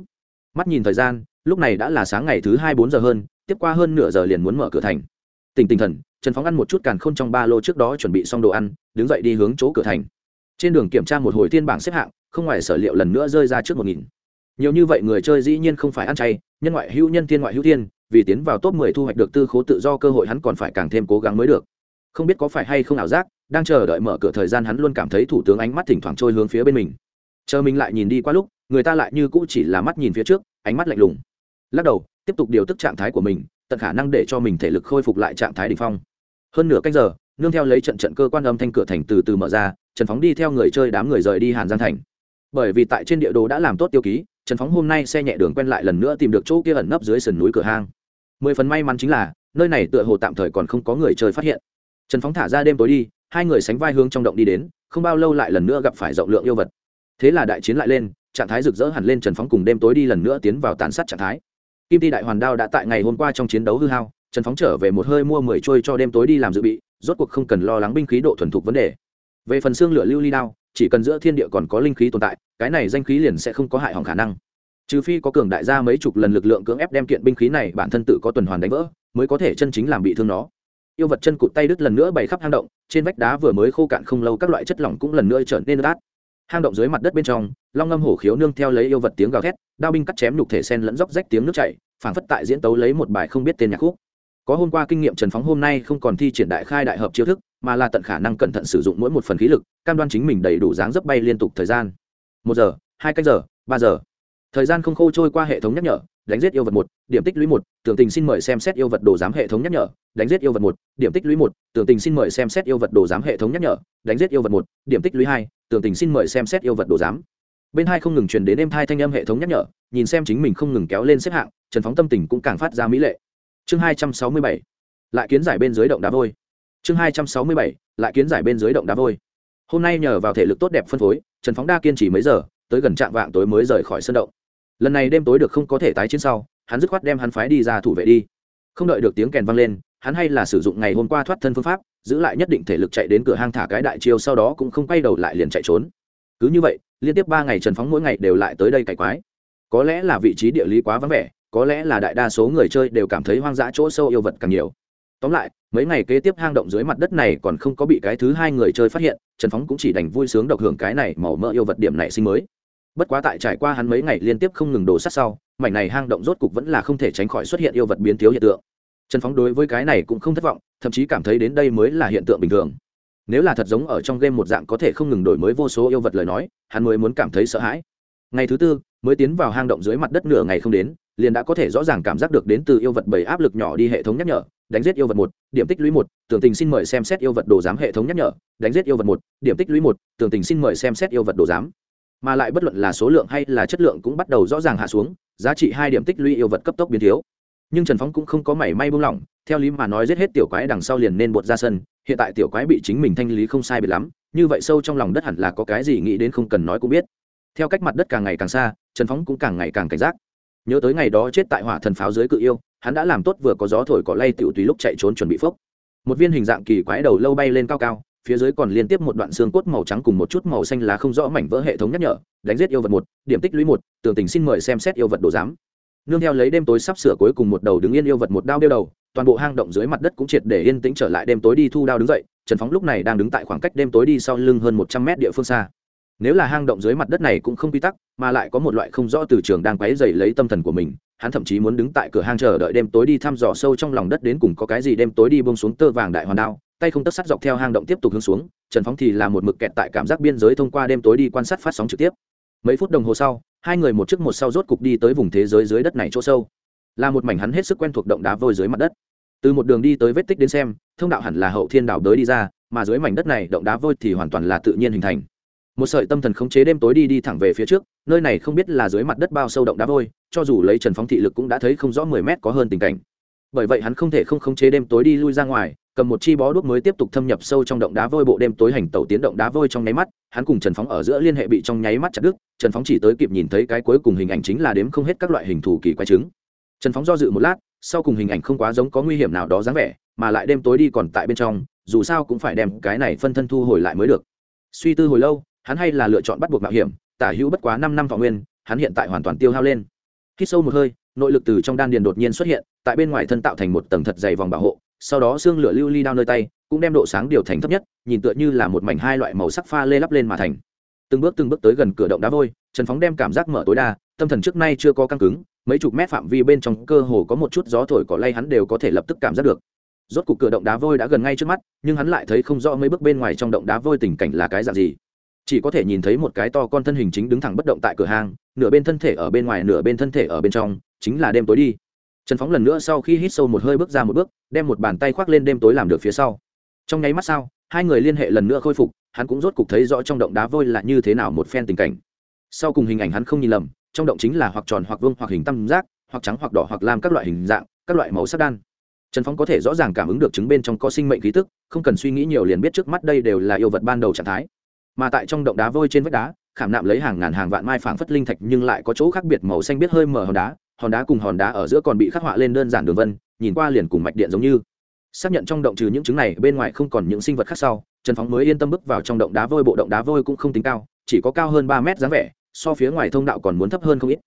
Mắt nhìn thời gian, lúc này đã là sáng ngày thứ hai bốn giờ hơn, tiếp qua hơn nửa giờ liền muốn mở cửa thành. Tỉnh tinh thần trần phóng ăn một chút càn khôn trong ba lô trước đó chuẩn bị xong đồ ăn, đứng dậy đi hướng chỗ cửa thành. Trên đường kiểm tra một hồi thiên bảng xếp hạng, không ngoài sở liệu lần nữa rơi ra trước một nghìn. Nhiều như vậy người chơi dĩ nhiên không phải ăn chay, nhân ngoại hữu nhân thiên ngoại hữu thiên, vì tiến vào top mười thu hoạch được tư khố tự do cơ hội hắn còn phải càng thêm cố gắng mới được. Không biết có phải hay không ảo giác, đang chờ đợi mở cửa thời gian hắn luôn cảm thấy thủ tướng ánh mắt thỉnh thoảng trôi hướng phía bên mình. Chờ mình lại nhìn đi qua lúc, người ta lại như cũ chỉ là mắt nhìn phía trước, ánh mắt lạnh lùng. Lắc đầu, tiếp tục điều tức trạng thái của mình, tận khả năng để cho mình thể lực khôi phục lại trạng thái đ ỉ n h phong hơn nửa canh giờ, nương theo lấy trận trận cơ quan âm thanh cửa thành từ từ mở ra, trần phóng đi theo người chơi đám người rời đi hàn giang thành. Bởi vì tại trên địa đồ đã làm tốt tiêu ký, trần phóng hôm nay xe nhẹ đường quen lại lần nữa tìm được chỗ kia ẩn nấp dưới sườn núi cửa hang. Mười phần may mắn chính là, nơi này tựa hồ tạm thời còn không có người chơi phát hiện. Trần phóng thả ra đêm tối đi, hai người sánh vai hướng trong động đi đến, không bao lâu lại lần nữa gặp phải rộng lượng yêu vật. Thế là đại chiến lại lên, trạng thái rực rỡ hẳn lên trần phóng cùng đêm tối đi lần nữa tiến vào tàn sát trạng thái. Kim ti đại hoàn đao đã tại ngày hôm qua trong chiến đấu hư hao trần phóng trở về một hơi mua mười trôi cho đêm tối đi làm dự bị, rốt cuộc không cần lo lắng binh khí độ thuần thục vấn đề. Về phần xương lửa lưu ly đao, chỉ cần giữa thiên địa còn có linh khí tồn tại, cái này danh khí liền sẽ không có hại hỏng khả năng. Trừ phi có cường đại gia mấy chục lần lực lượng cưỡng ép đem kiện binh khí này bản thân tự có tuần hoàn đánh vỡ, mới có thể chân chính làm bị thương nó. Yêu vật chân cụt tay đứt lần nữa bày khắp hang động, trên vách đá vừa mới khô cạn không lâu các loại chất lỏng cũng lần nữa trở nên đát hang động dưới mặt đất bên trong, long ngâm hổ khiếu nương theo lấy yêu vật tiếng gào thét, đao binh cắt chém nhục thể sen lẫn dốc rách tiếng nước chảy, phảng phất tại diễn tấu lấy một bài không biết tên nhạc khúc có hôm qua kinh nghiệm trần phóng hôm nay không còn thi triển đại khai đại hợp chiêu thức, mà là tận khả năng cẩn thận sử dụng mỗi một phần khí lực, cam đoan chính mình đầy đủ dáng dấp bay liên tục thời gian. Một giờ, hai cách giờ, ba giờ. Thời gian không khô trôi qua hệ thống nhắc nhở, đánh giết yêu vật một, điểm tích lũy một, tưởng tình xin mời xem xét yêu vật đồ giám hệ thống nhắc nhở, đánh giết yêu vật một, điểm tích lũy một, tưởng tình xin mời xem xét yêu vật đồ giám hệ thống nhắc nhở, đánh giết yêu vật một, điểm tích lũy hai, tưởng tình xin mời xem xét yêu vật đồ giám. Bên hai không ngừng truyền đến êm thai thanh âm hệ thống nhắc nhở, nhìn xem chính mình không ngừng kéo lên xếp hạng, trần phóng tâm tình cũng càng phát ra mỹ lệ chương hai trăm sáu mươi bảy, lại kiến giải bên dưới động đá vôi. Chương hai trăm sáu mươi bảy, lại kiến giải bên dưới động đá vôi. Hôm nay nhờ vào thể lực tốt đẹp phân phối, trần phóng đa kiên trì mấy giờ, tới gần trạm vạng tối mới rời khỏi sân động. Lần này đêm tối được không có thể tái chiến sau, hắn dứt khoát đem hắn phái đi ra thủ vệ đi. Không đợi được tiếng kèn vang lên, hắn hay là sử dụng ngày hôm qua thoát thân phương pháp, giữ lại nhất định thể lực chạy đến cửa hang thả cái đại chiêu sau đó cũng không quay đầu lại liền chạy trốn. Cứ như vậy, liên tiếp ba ngày trần phóng mỗi ngày đều lại tới đây cày quái. Có lẽ là vị trí địa lý quá vắng vẻ có lẽ là đại đa số người chơi đều cảm thấy hoang dã chỗ sâu yêu vật càng nhiều. Tóm lại, mấy ngày kế tiếp hang động dưới mặt đất này còn không có bị cái thứ hai người chơi phát hiện, trần phóng cũng chỉ đành vui sướng độc hưởng cái này màu mỡ yêu vật điểm này sinh mới. Bất quá tại trải qua hắn mấy ngày liên tiếp không ngừng đổ sát sau, mảnh này hang động rốt cục vẫn là không thể tránh khỏi xuất hiện yêu vật biến thiếu hiện tượng. Trần phóng đối với cái này cũng không thất vọng, thậm chí cảm thấy đến đây mới là hiện tượng bình thường. Nếu là thật giống ở trong game một dạng có thể không ngừng đổi mới vô số yêu vật lời nói, hắn mới muốn cảm thấy sợ hãi. Ngày thứ tư, mới tiến vào hang động dưới mặt đất nửa ngày không đến liền đã có thể rõ ràng cảm giác được đến từ yêu vật bảy áp lực nhỏ đi hệ thống nhắc nhở, đánh giết yêu vật một, điểm tích lũy một, tưởng tình xin mời xem xét yêu vật đồ giám hệ thống nhắc nhở, đánh giết yêu vật một, điểm tích lũy một, tưởng tình xin mời xem xét yêu vật đồ giám. Mà lại bất luận là số lượng hay là chất lượng cũng bắt đầu rõ ràng hạ xuống, giá trị hai điểm tích lũy yêu vật cấp tốc biến thiếu. Nhưng trần phóng cũng không có mảy may buông lỏng, theo lý mà nói giết hết tiểu quái đằng sau liền nên bột ra sân, hiện tại tiểu quái bị chính mình thanh lý không sai biệt lắm, như vậy sâu trong lòng đất hẳn là có cái gì nghĩ đến không cần nói cũng biết. Theo cách mặt đất càng ngày càng xa, trần phóng cũng càng ngày càng cảnh giác nhớ tới ngày đó chết tại hỏa thần pháo dưới cự yêu, hắn đã làm tốt vừa có gió thổi cỏ lay tiểu tùy lúc chạy trốn chuẩn bị phốc. Một viên hình dạng kỳ quái đầu lâu bay lên cao cao, phía dưới còn liên tiếp một đoạn xương cốt màu trắng cùng một chút màu xanh lá không rõ mảnh vỡ hệ thống nhắc nhở, đánh giết yêu vật một, điểm tích lũy một, tường tình xin mời xem xét yêu vật đồ giám. Nương theo lấy đêm tối sắp sửa cuối cùng một đầu đứng yên yêu vật một đao đeo đầu, toàn bộ hang động dưới mặt đất cũng triệt để yên tĩnh trở lại đêm tối đi thu đao đứng dậy, trần phóng lúc này đang đứng tại khoảng cách đêm tối đi sau lưng hơn một trăm mét địa phương xa nếu là hang động dưới mặt đất này cũng không quy tắc, mà lại có một loại không rõ từ trường đang quấy dày lấy tâm thần của mình, hắn thậm chí muốn đứng tại cửa hang chờ đợi đêm tối đi thăm dò sâu trong lòng đất đến cùng có cái gì đêm tối đi bông xuống tơ vàng đại hoàn đao, tay không tất sắt dọc theo hang động tiếp tục hướng xuống, trần phóng thì là một mực kẹt tại cảm giác biên giới thông qua đêm tối đi quan sát phát sóng trực tiếp. Mấy phút đồng hồ sau, hai người một trước một sau rốt cục đi tới vùng thế giới dưới đất này chỗ sâu. Là một mảnh hắn hết sức quen thuộc động đá vôi dưới mặt đất. Từ một đường đi tới vết tích đến xem, thông đạo hẳn là hậu thiên đảo đới đi ra, mà dưới mảnh đất này động đá vôi thì hoàn toàn là tự nhiên hình thành một sợi tâm thần khống chế đêm tối đi đi thẳng về phía trước, nơi này không biết là dưới mặt đất bao sâu động đá vôi, cho dù lấy trần phóng thị lực cũng đã thấy không rõ mười mét có hơn tình cảnh. Bởi vậy hắn không thể không khống chế đêm tối đi lui ra ngoài, cầm một chi bó đuốc mới tiếp tục thâm nhập sâu trong động đá vôi bộ đêm tối hành tàu tiến động đá vôi trong nháy mắt, hắn cùng trần phóng ở giữa liên hệ bị trong nháy mắt chặt đứt, trần phóng chỉ tới kịp nhìn thấy cái cuối cùng hình ảnh chính là đếm không hết các loại hình thù kỳ quái trứng trần phóng do dự một lát, sau cùng hình ảnh không quá giống có nguy hiểm nào đó dáng vẻ, mà lại đêm tối đi còn tại bên trong, dù sao cũng phải đem cái này phân thân thu hồi lại mới được. Suy tư hồi lâu hắn hay là lựa chọn bắt buộc mạo hiểm, tả hữu bất quá năm năm thọ nguyên, hắn hiện tại hoàn toàn tiêu hao lên. Khi sâu một hơi, nội lực từ trong đan điền đột nhiên xuất hiện, tại bên ngoài thân tạo thành một tầng thật dày vòng bảo hộ, sau đó xương lửa lưu ly đao nơi tay, cũng đem độ sáng điều thành thấp nhất, nhìn tựa như là một mảnh hai loại màu sắc pha lê lắp lên mà thành. Từng bước từng bước tới gần cửa động đá vôi, trần phóng đem cảm giác mở tối đa, tâm thần trước nay chưa có căng cứng, mấy chục mét phạm vi bên trong cơ hồ có một chút gió thổi cỏ lay hắn đều có thể lập tức cảm giác được. Rốt cục cửa động đá vôi đã gần ngay trước mắt, nhưng hắn lại thấy không rõ mấy bước bên ngoài trong động đá vôi tình cảnh là cái dạng gì chỉ có thể nhìn thấy một cái to con thân hình chính đứng thẳng bất động tại cửa hàng, nửa bên thân thể ở bên ngoài nửa bên thân thể ở bên trong chính là đêm tối đi. Trần phóng lần nữa sau khi hít sâu một hơi bước ra một bước đem một bàn tay khoác lên đêm tối làm được phía sau. Trong nháy mắt sau hai người liên hệ lần nữa khôi phục hắn cũng rốt cục thấy rõ trong động đá vôi là như thế nào một phen tình cảnh. Sau cùng hình ảnh hắn không nhìn lầm trong động chính là hoặc tròn hoặc vương hoặc hình tam giác hoặc trắng hoặc đỏ hoặc làm các loại hình dạng các loại màu sắc đan. Trần phóng có thể rõ ràng cảm ứng được chứng bên trong có sinh mệnh khí tức không cần suy nghĩ nhiều liền biết trước mắt đây đều là yêu vật ban đầu trạng thái mà tại trong động đá vôi trên vách đá, khảm nạm lấy hàng ngàn hàng vạn mai phảng phất linh thạch nhưng lại có chỗ khác biệt màu xanh biết hơi mở hòn đá hòn đá cùng hòn đá ở giữa còn bị khắc họa lên đơn giản đường vân, nhìn qua liền cùng mạch điện giống như. Xác nhận trong động trừ những chứng này, bên ngoài không còn những sinh vật khác sau, trần phóng mới yên tâm bước vào trong động đá vôi, bộ động đá vôi cũng không tính cao, chỉ có cao hơn ba mét dáng vẻ, so phía ngoài thông đạo còn muốn thấp hơn không ít.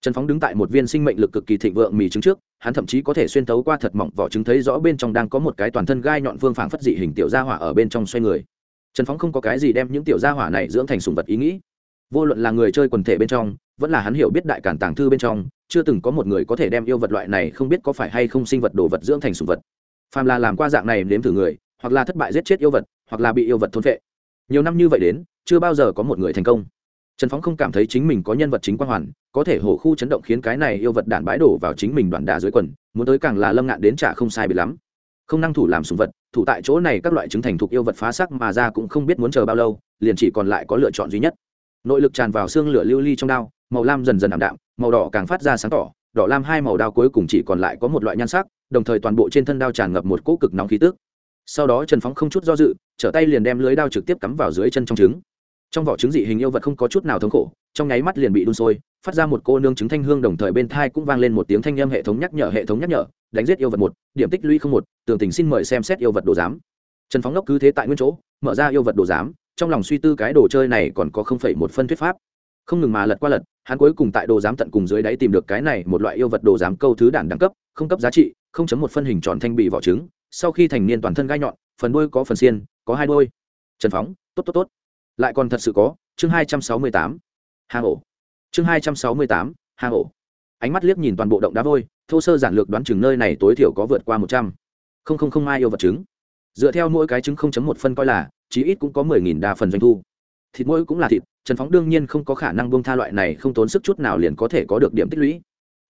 Trần phóng đứng tại một viên sinh mệnh lực cực kỳ thịnh vượng mì trứng trước, hắn thậm chí có thể xuyên tấu qua thật mỏng vỏ trứng thấy rõ bên trong đang có một cái toàn thân gai nhọn vương phảng phất dị hình tiểu gia hỏa ở bên trong xoay người trần phóng không có cái gì đem những tiểu gia hỏa này dưỡng thành sùng vật ý nghĩ. Vô luận là người chơi quần thể bên trong, vẫn là hắn hiểu biết đại cản tàng thư bên trong, chưa từng có một người có thể đem yêu vật loại này không biết có phải hay không sinh vật đồ vật dưỡng thành sùng vật. Phàm là làm qua dạng này nếm thử người, hoặc là thất bại giết chết yêu vật, hoặc là bị yêu vật thôn vệ nhiều năm như vậy đến, chưa bao giờ có một người thành công. Trần phóng không cảm thấy chính mình có nhân vật chính quan hoàn, có thể hổ khu chấn động khiến cái này yêu vật đản bãi đổ vào chính mình đoạn đà dưới quần, muốn tới càng là lâm ngạn đến trả không sai bị lắm không năng thủ làm sùng vật, thủ tại chỗ này các loại chứng thành thục yêu vật phá sắc mà ra cũng không biết muốn chờ bao lâu, liền chỉ còn lại có lựa chọn duy nhất. Nội lực tràn vào xương lửa lưu ly trong đao, màu lam dần dần ảm đạm, màu đỏ càng phát ra sáng tỏ, đỏ lam hai màu đao cuối cùng chỉ còn lại có một loại nhan sắc, đồng thời toàn bộ trên thân đao tràn ngập một cỗ cực nóng khí tức. Sau đó trần phóng không chút do dự, trở tay liền đem lưới đao trực tiếp cắm vào dưới chân trong trứng. Trong vỏ trứng dị hình yêu vật không có chút nào thống khổ, trong nháy mắt liền bị đun sôi phát ra một cô nương trứng thanh hương đồng thời bên thai cũng vang lên một tiếng thanh âm hệ thống nhắc nhở, hệ thống nhắc nhở, đánh giết yêu vật một, điểm tích lũy không một, tường tình xin mời xem xét yêu vật đồ giám. Trần phóng đốc cứ thế tại nguyên chỗ, mở ra yêu vật đồ giám, trong lòng suy tư cái đồ chơi này còn có không phẩy một phân thuyết pháp. Không ngừng mà lật qua lật, hắn cuối cùng tại đồ giám tận cùng dưới đáy tìm được cái này một loại yêu vật đồ giám câu thứ đản đẳng cấp, không cấp giá trị, không chấm một phân hình tròn thanh bị vỏ trứng, sau khi thành niên toàn thân gai nhọn, phần đuôi có phần xiên, có hai đôi trần phóng, tốt tốt tốt. Lại còn thật sự có, chương hai trăm sáu mươi tám. Hang ổ chương hai trăm sáu mươi tám hang ổ ánh mắt liếc nhìn toàn bộ động đá vôi, thô sơ giản lược đoán chừng nơi này tối thiểu có vượt qua một trăm. Không không không ai yêu vật trứng. Dựa theo mỗi cái trứng không chấm một phân coi là, chí ít cũng có mười nghìn đa phần doanh thu. Thịt mỗi cũng là thịt, trần phóng đương nhiên không có khả năng buông tha loại này không tốn sức chút nào liền có thể có được điểm tích lũy.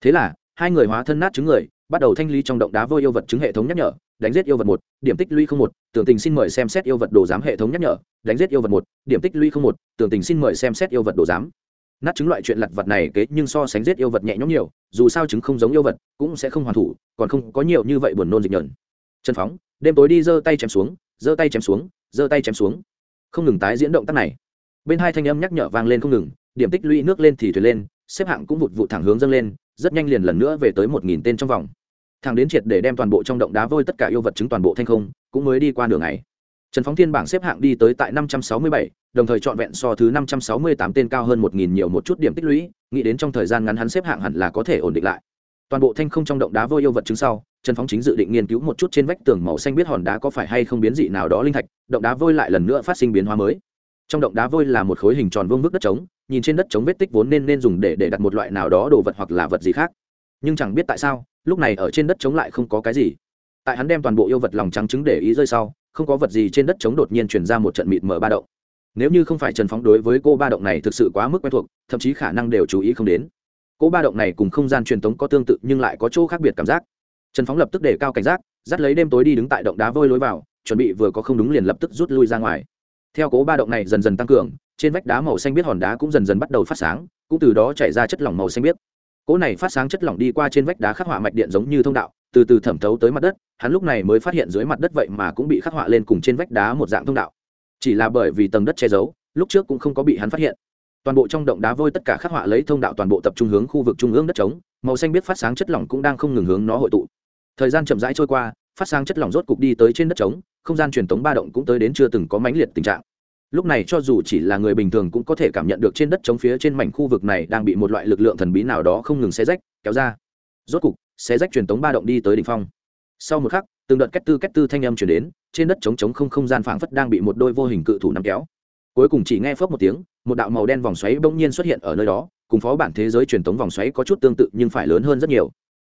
Thế là, hai người hóa thân nát trứng người, bắt đầu thanh lý trong động đá vôi yêu vật chứng hệ thống nhắc nhở, đánh giết yêu vật một, điểm tích lũy không một, tưởng tình xin mời xem xét yêu vật đồ giám hệ thống nhắc nhở, đánh giết yêu vật một, điểm tích lũy không một, tưởng tình xin mời xem xét yêu vật đồ giám nát trứng loại chuyện lặt vật này kế nhưng so sánh giết yêu vật nhẹ nhõm nhiều, dù sao trứng không giống yêu vật, cũng sẽ không hoàn thủ, còn không có nhiều như vậy buồn nôn dịch nhợn trần phóng, đêm tối đi, giơ tay chém xuống, giơ tay chém xuống, giơ tay chém xuống. Không ngừng tái diễn động tác này. Bên hai thanh âm nhắc nhở vang lên không ngừng, điểm tích lũy nước lên thì thuyền lên, xếp hạng cũng vụt vụ thẳng hướng dâng lên, rất nhanh liền lần nữa về tới một nghìn tên trong vòng. Thằng đến triệt để đem toàn bộ trong động đá vôi tất cả yêu vật chứng toàn bộ thanh không, cũng mới đi qua đường này trần phóng thiên bảng xếp hạng đi tới tại năm trăm sáu mươi bảy, đồng thời chọn vẹn so thứ năm trăm sáu mươi tám tên cao hơn một nghìn nhiều một chút điểm tích lũy, nghĩ đến trong thời gian ngắn hắn xếp hạng hẳn là có thể ổn định lại. Toàn bộ thanh không trong động đá vôi yêu vật chứng sau, trần phóng chính dự định nghiên cứu một chút trên vách tường màu xanh biết hòn đá có phải hay không biến dị nào đó linh thạch, động đá vôi lại lần nữa phát sinh biến hóa mới. Trong động đá vôi là một khối hình tròn vương vức đất trống, nhìn trên đất trống vết tích vốn nên nên dùng để để đặt một loại nào đó đồ vật hoặc là vật gì khác. Nhưng chẳng biết tại sao, lúc này ở trên đất trống lại không có cái gì. Tại hắn đem toàn bộ yêu vật lòng trắng trứng để ý rơi sau không có vật gì trên đất trống đột nhiên chuyển ra một trận mịt mở ba động. Nếu như không phải trần phóng đối với cô ba động này thực sự quá mức quen thuộc, thậm chí khả năng đều chú ý không đến. Cô ba động này cùng không gian truyền tống có tương tự nhưng lại có chỗ khác biệt cảm giác. Trần phóng lập tức để cao cảnh giác, dắt lấy đêm tối đi đứng tại động đá vôi lối vào, chuẩn bị vừa có không đúng liền lập tức rút lui ra ngoài. Theo cố ba động này dần dần tăng cường, trên vách đá màu xanh biết hòn đá cũng dần dần bắt đầu phát sáng, cũng từ đó chảy ra chất lỏng màu xanh biếc. cỗ này phát sáng chất lỏng đi qua trên vách đá khắc họa mạch điện giống như thông đạo từ từ thẩm thấu tới mặt đất, hắn lúc này mới phát hiện dưới mặt đất vậy mà cũng bị khắc họa lên cùng trên vách đá một dạng thông đạo. Chỉ là bởi vì tầng đất che giấu, lúc trước cũng không có bị hắn phát hiện. Toàn bộ trong động đá vôi tất cả khắc họa lấy thông đạo toàn bộ tập trung hướng khu vực trung ương đất trống, màu xanh biết phát sáng chất lỏng cũng đang không ngừng hướng nó hội tụ. Thời gian chậm rãi trôi qua, phát sáng chất lỏng rốt cục đi tới trên đất trống, không gian truyền thống ba động cũng tới đến chưa từng có mãnh liệt tình trạng. Lúc này cho dù chỉ là người bình thường cũng có thể cảm nhận được trên đất trống phía trên mảnh khu vực này đang bị một loại lực lượng thần bí nào đó không ngừng xé rách, kéo ra. Rốt cục xé rách truyền tống ba động đi tới đỉnh phong. Sau một khắc, từng đợt két tư két tư thanh âm chuyển đến, trên đất trống trống không không gian phảng phất đang bị một đôi vô hình cự thủ nắm kéo. Cuối cùng chỉ nghe phớp một tiếng, một đạo màu đen vòng xoáy bỗng nhiên xuất hiện ở nơi đó, cùng phó bản thế giới truyền tống vòng xoáy có chút tương tự nhưng phải lớn hơn rất nhiều.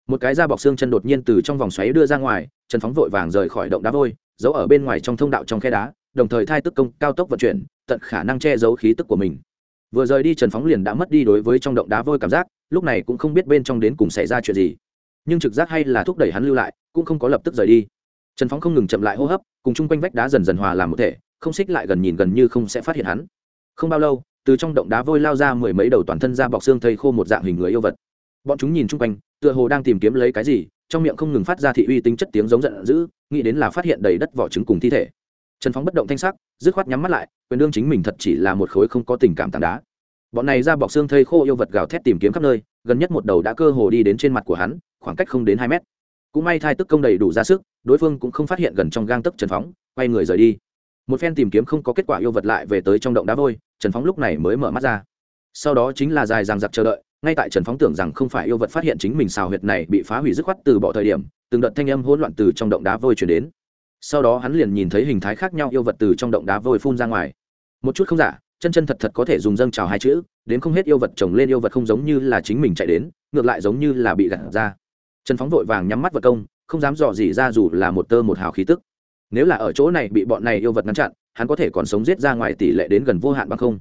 Một cái da bọc xương chân đột nhiên từ trong vòng xoáy đưa ra ngoài, chân phóng vội vàng rời khỏi động đá vôi, giấu ở bên ngoài trong thông đạo trong khe đá, đồng thời thai tức công cao tốc vận chuyển, tận khả năng che giấu khí tức của mình. Vừa rời đi trần phóng liền đã mất đi đối với trong động đá vôi cảm giác, lúc này cũng không biết bên trong đến cùng xảy ra chuyện gì nhưng trực giác hay là thúc đẩy hắn lưu lại, cũng không có lập tức rời đi. Trần phóng không ngừng chậm lại hô hấp, cùng chung quanh vách đá dần dần hòa làm một thể, không xích lại gần nhìn gần như không sẽ phát hiện hắn. Không bao lâu, từ trong động đá vôi lao ra mười mấy đầu toàn thân da bọc xương thây khô một dạng hình người yêu vật. Bọn chúng nhìn chung quanh, tựa hồ đang tìm kiếm lấy cái gì, trong miệng không ngừng phát ra thị uy tính chất tiếng giống giận dữ, nghĩ đến là phát hiện đầy đất vỏ trứng cùng thi thể. Trần phóng bất động thanh sắc, dứt khoát nhắm mắt lại, quyền đương chính mình thật chỉ là một khối không có tình cảm tảng đá bọn này ra bọc xương thây khô yêu vật gào thét tìm kiếm khắp nơi, gần nhất một đầu đã cơ hồ đi đến trên mặt của hắn, khoảng cách không đến hai mét. Cũng may thai tức công đầy đủ ra sức, đối phương cũng không phát hiện gần trong gang tấc trần phóng, quay người rời đi. Một phen tìm kiếm không có kết quả yêu vật lại về tới trong động đá vôi, trần phóng lúc này mới mở mắt ra. Sau đó chính là dài ràng giặc chờ đợi, ngay tại trần phóng tưởng rằng không phải yêu vật phát hiện chính mình xào huyệt này bị phá hủy dứt khoát từ bỏ thời điểm, từng đợt thanh âm hỗn loạn từ trong động đá vôi chuyển đến. Sau đó hắn liền nhìn thấy hình thái khác nhau yêu vật từ trong động đá vôi phun ra ngoài. Một chút không giả chân chân thật thật có thể dùng dâng trào hai chữ, đến không hết yêu vật trồng lên yêu vật không giống như là chính mình chạy đến, ngược lại giống như là bị gặt ra. Trần phóng vội vàng nhắm mắt vật công, không dám dò gì ra dù là một tơ một hào khí tức. Nếu là ở chỗ này bị bọn này yêu vật ngăn chặn, hắn có thể còn sống giết ra ngoài tỷ lệ đến gần vô hạn bằng không.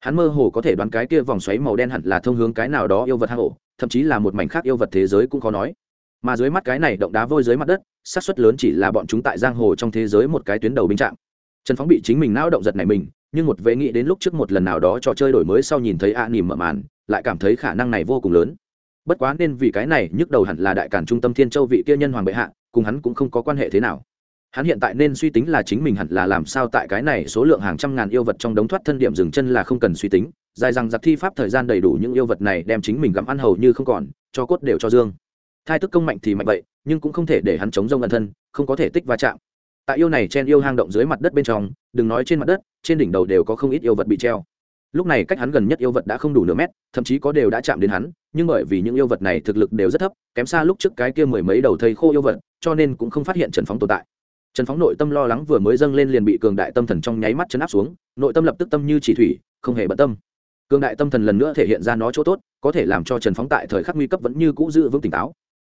Hắn mơ hồ có thể đoán cái kia vòng xoáy màu đen hẳn là thông hướng cái nào đó yêu vật hang ổ, thậm chí là một mảnh khác yêu vật thế giới cũng khó nói. Mà dưới mắt cái này động đá vôi dưới mặt đất, xác suất lớn chỉ là bọn chúng tại giang hồ trong thế giới một cái tuyến đầu binh trạng trần phóng bị chính mình não động giật này mình nhưng một vệ nghĩ đến lúc trước một lần nào đó trò chơi đổi mới sau nhìn thấy a nỉm mở màn, lại cảm thấy khả năng này vô cùng lớn. Bất quá nên vì cái này nhức đầu hẳn là đại cản trung tâm thiên châu vị kia nhân hoàng bệ hạ, cùng hắn cũng không có quan hệ thế nào. Hắn hiện tại nên suy tính là chính mình hẳn là làm sao tại cái này số lượng hàng trăm ngàn yêu vật trong đống thoát thân điểm dừng chân là không cần suy tính, dài rằng giặc thi pháp thời gian đầy đủ những yêu vật này đem chính mình gặm ăn hầu như không còn, cho cốt đều cho dương. Thai tức công mạnh thì mạnh vậy, nhưng cũng không thể để hắn chống rông ẩn thân, không có thể tích va chạm tại yêu này chen yêu hang động dưới mặt đất bên trong, đừng nói trên mặt đất, trên đỉnh đầu đều có không ít yêu vật bị treo. Lúc này cách hắn gần nhất yêu vật đã không đủ nửa mét, thậm chí có đều đã chạm đến hắn, nhưng bởi vì những yêu vật này thực lực đều rất thấp, kém xa lúc trước cái kia mười mấy đầu thây khô yêu vật, cho nên cũng không phát hiện trần phóng tồn tại. Trần phóng nội tâm lo lắng vừa mới dâng lên liền bị cường đại tâm thần trong nháy mắt chấn áp xuống, nội tâm lập tức tâm như chỉ thủy, không hề bận tâm. Cường đại tâm thần lần nữa thể hiện ra nó chỗ tốt, có thể làm cho trần phóng tại thời khắc nguy cấp vẫn như cũ giữ vững tỉnh táo.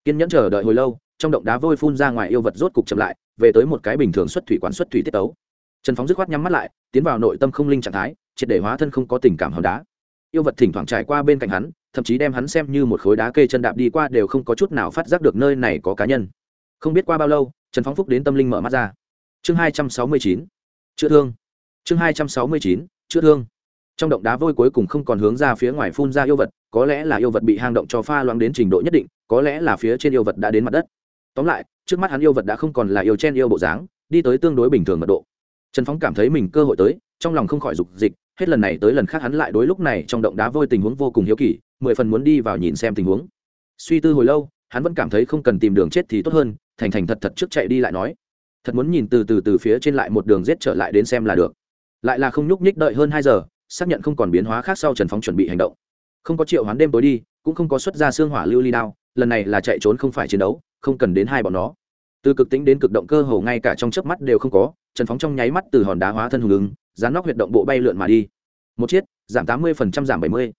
Kiên nhẫn chờ đợi hồi lâu, trong động đá vôi phun ra ngoài yêu vật rốt cục chậm lại về tới một cái bình thường xuất thủy quản xuất thủy tiết tấu. Trần phóng dứt khoát nhắm mắt lại, tiến vào nội tâm không linh trạng thái, triệt để hóa thân không có tình cảm hòn đá. Yêu vật thỉnh thoảng trải qua bên cạnh hắn, thậm chí đem hắn xem như một khối đá kê chân đạp đi qua đều không có chút nào phát giác được nơi này có cá nhân. Không biết qua bao lâu, trần phóng phúc đến tâm linh mở mắt ra. Chương hai trăm sáu mươi chín, chữa thương. Chương hai trăm sáu mươi chín, chữa thương. Trong động đá vôi cuối cùng không còn hướng ra phía ngoài phun ra yêu vật, có lẽ là yêu vật bị hang động cho pha loãng đến trình độ nhất định, có lẽ là phía trên yêu vật đã đến mặt đất. Tóm lại trước mắt hắn yêu vật đã không còn là yêu chen yêu bộ dáng, đi tới tương đối bình thường mật độ. Trần phóng cảm thấy mình cơ hội tới, trong lòng không khỏi dục dịch, hết lần này tới lần khác hắn lại đối lúc này trong động đá vôi tình huống vô cùng hiếu kỳ, mười phần muốn đi vào nhìn xem tình huống. Suy tư hồi lâu, hắn vẫn cảm thấy không cần tìm đường chết thì tốt hơn, thành thành thật thật trước chạy đi lại nói. Thật muốn nhìn từ từ từ phía trên lại một đường rết trở lại đến xem là được. Lại là không nhúc nhích đợi hơn hai giờ, xác nhận không còn biến hóa khác sau trần phóng chuẩn bị hành động. Không có triệu hoán đêm tối đi, cũng không có xuất ra xương hỏa lưu ly đao lần này là chạy trốn không phải chiến đấu, không cần đến hai bọn nó. Từ cực tính đến cực động cơ hồ ngay cả trong chớp mắt đều không có, trần phóng trong nháy mắt từ hòn đá hóa thân hùng ứng dán nóc huyệt động bộ bay lượn mà đi. Một chiết giảm tám mươi giảm bảy mươi,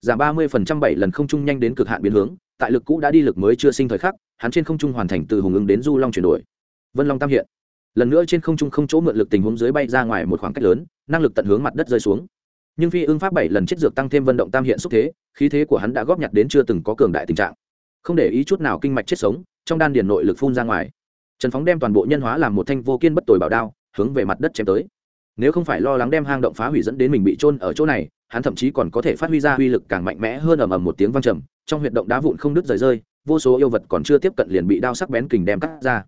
giảm ba mươi bảy lần không trung nhanh đến cực hạn biến hướng, tại lực cũ đã đi lực mới chưa sinh thời khắc, hắn trên không trung hoàn thành từ hùng ứng đến du long chuyển đổi. Vân long tam hiện. Lần nữa trên không trung không chỗ mượn lực tình huống dưới bay ra ngoài một khoảng cách lớn, năng lực tận hướng mặt đất rơi xuống. Nhưng phi ưng pháp bảy lần chết dược tăng thêm vận động tam hiện xúc thế, khí thế của hắn đã góp nhặt đến chưa từng có cường đại tình trạng không để ý chút nào kinh mạch chết sống, trong đan điền nội lực phun ra ngoài. Trần phóng đem toàn bộ nhân hóa làm một thanh vô kiên bất tồi bảo đao, hướng về mặt đất chém tới. Nếu không phải lo lắng đem hang động phá hủy dẫn đến mình bị trôn ở chỗ này, hắn thậm chí còn có thể phát huy ra uy lực càng mạnh mẽ hơn ầm ầm một tiếng vang trầm, trong huyệt động đá vụn không đứt rời rơi, vô số yêu vật còn chưa tiếp cận liền bị đao sắc bén kình đem cắt ra.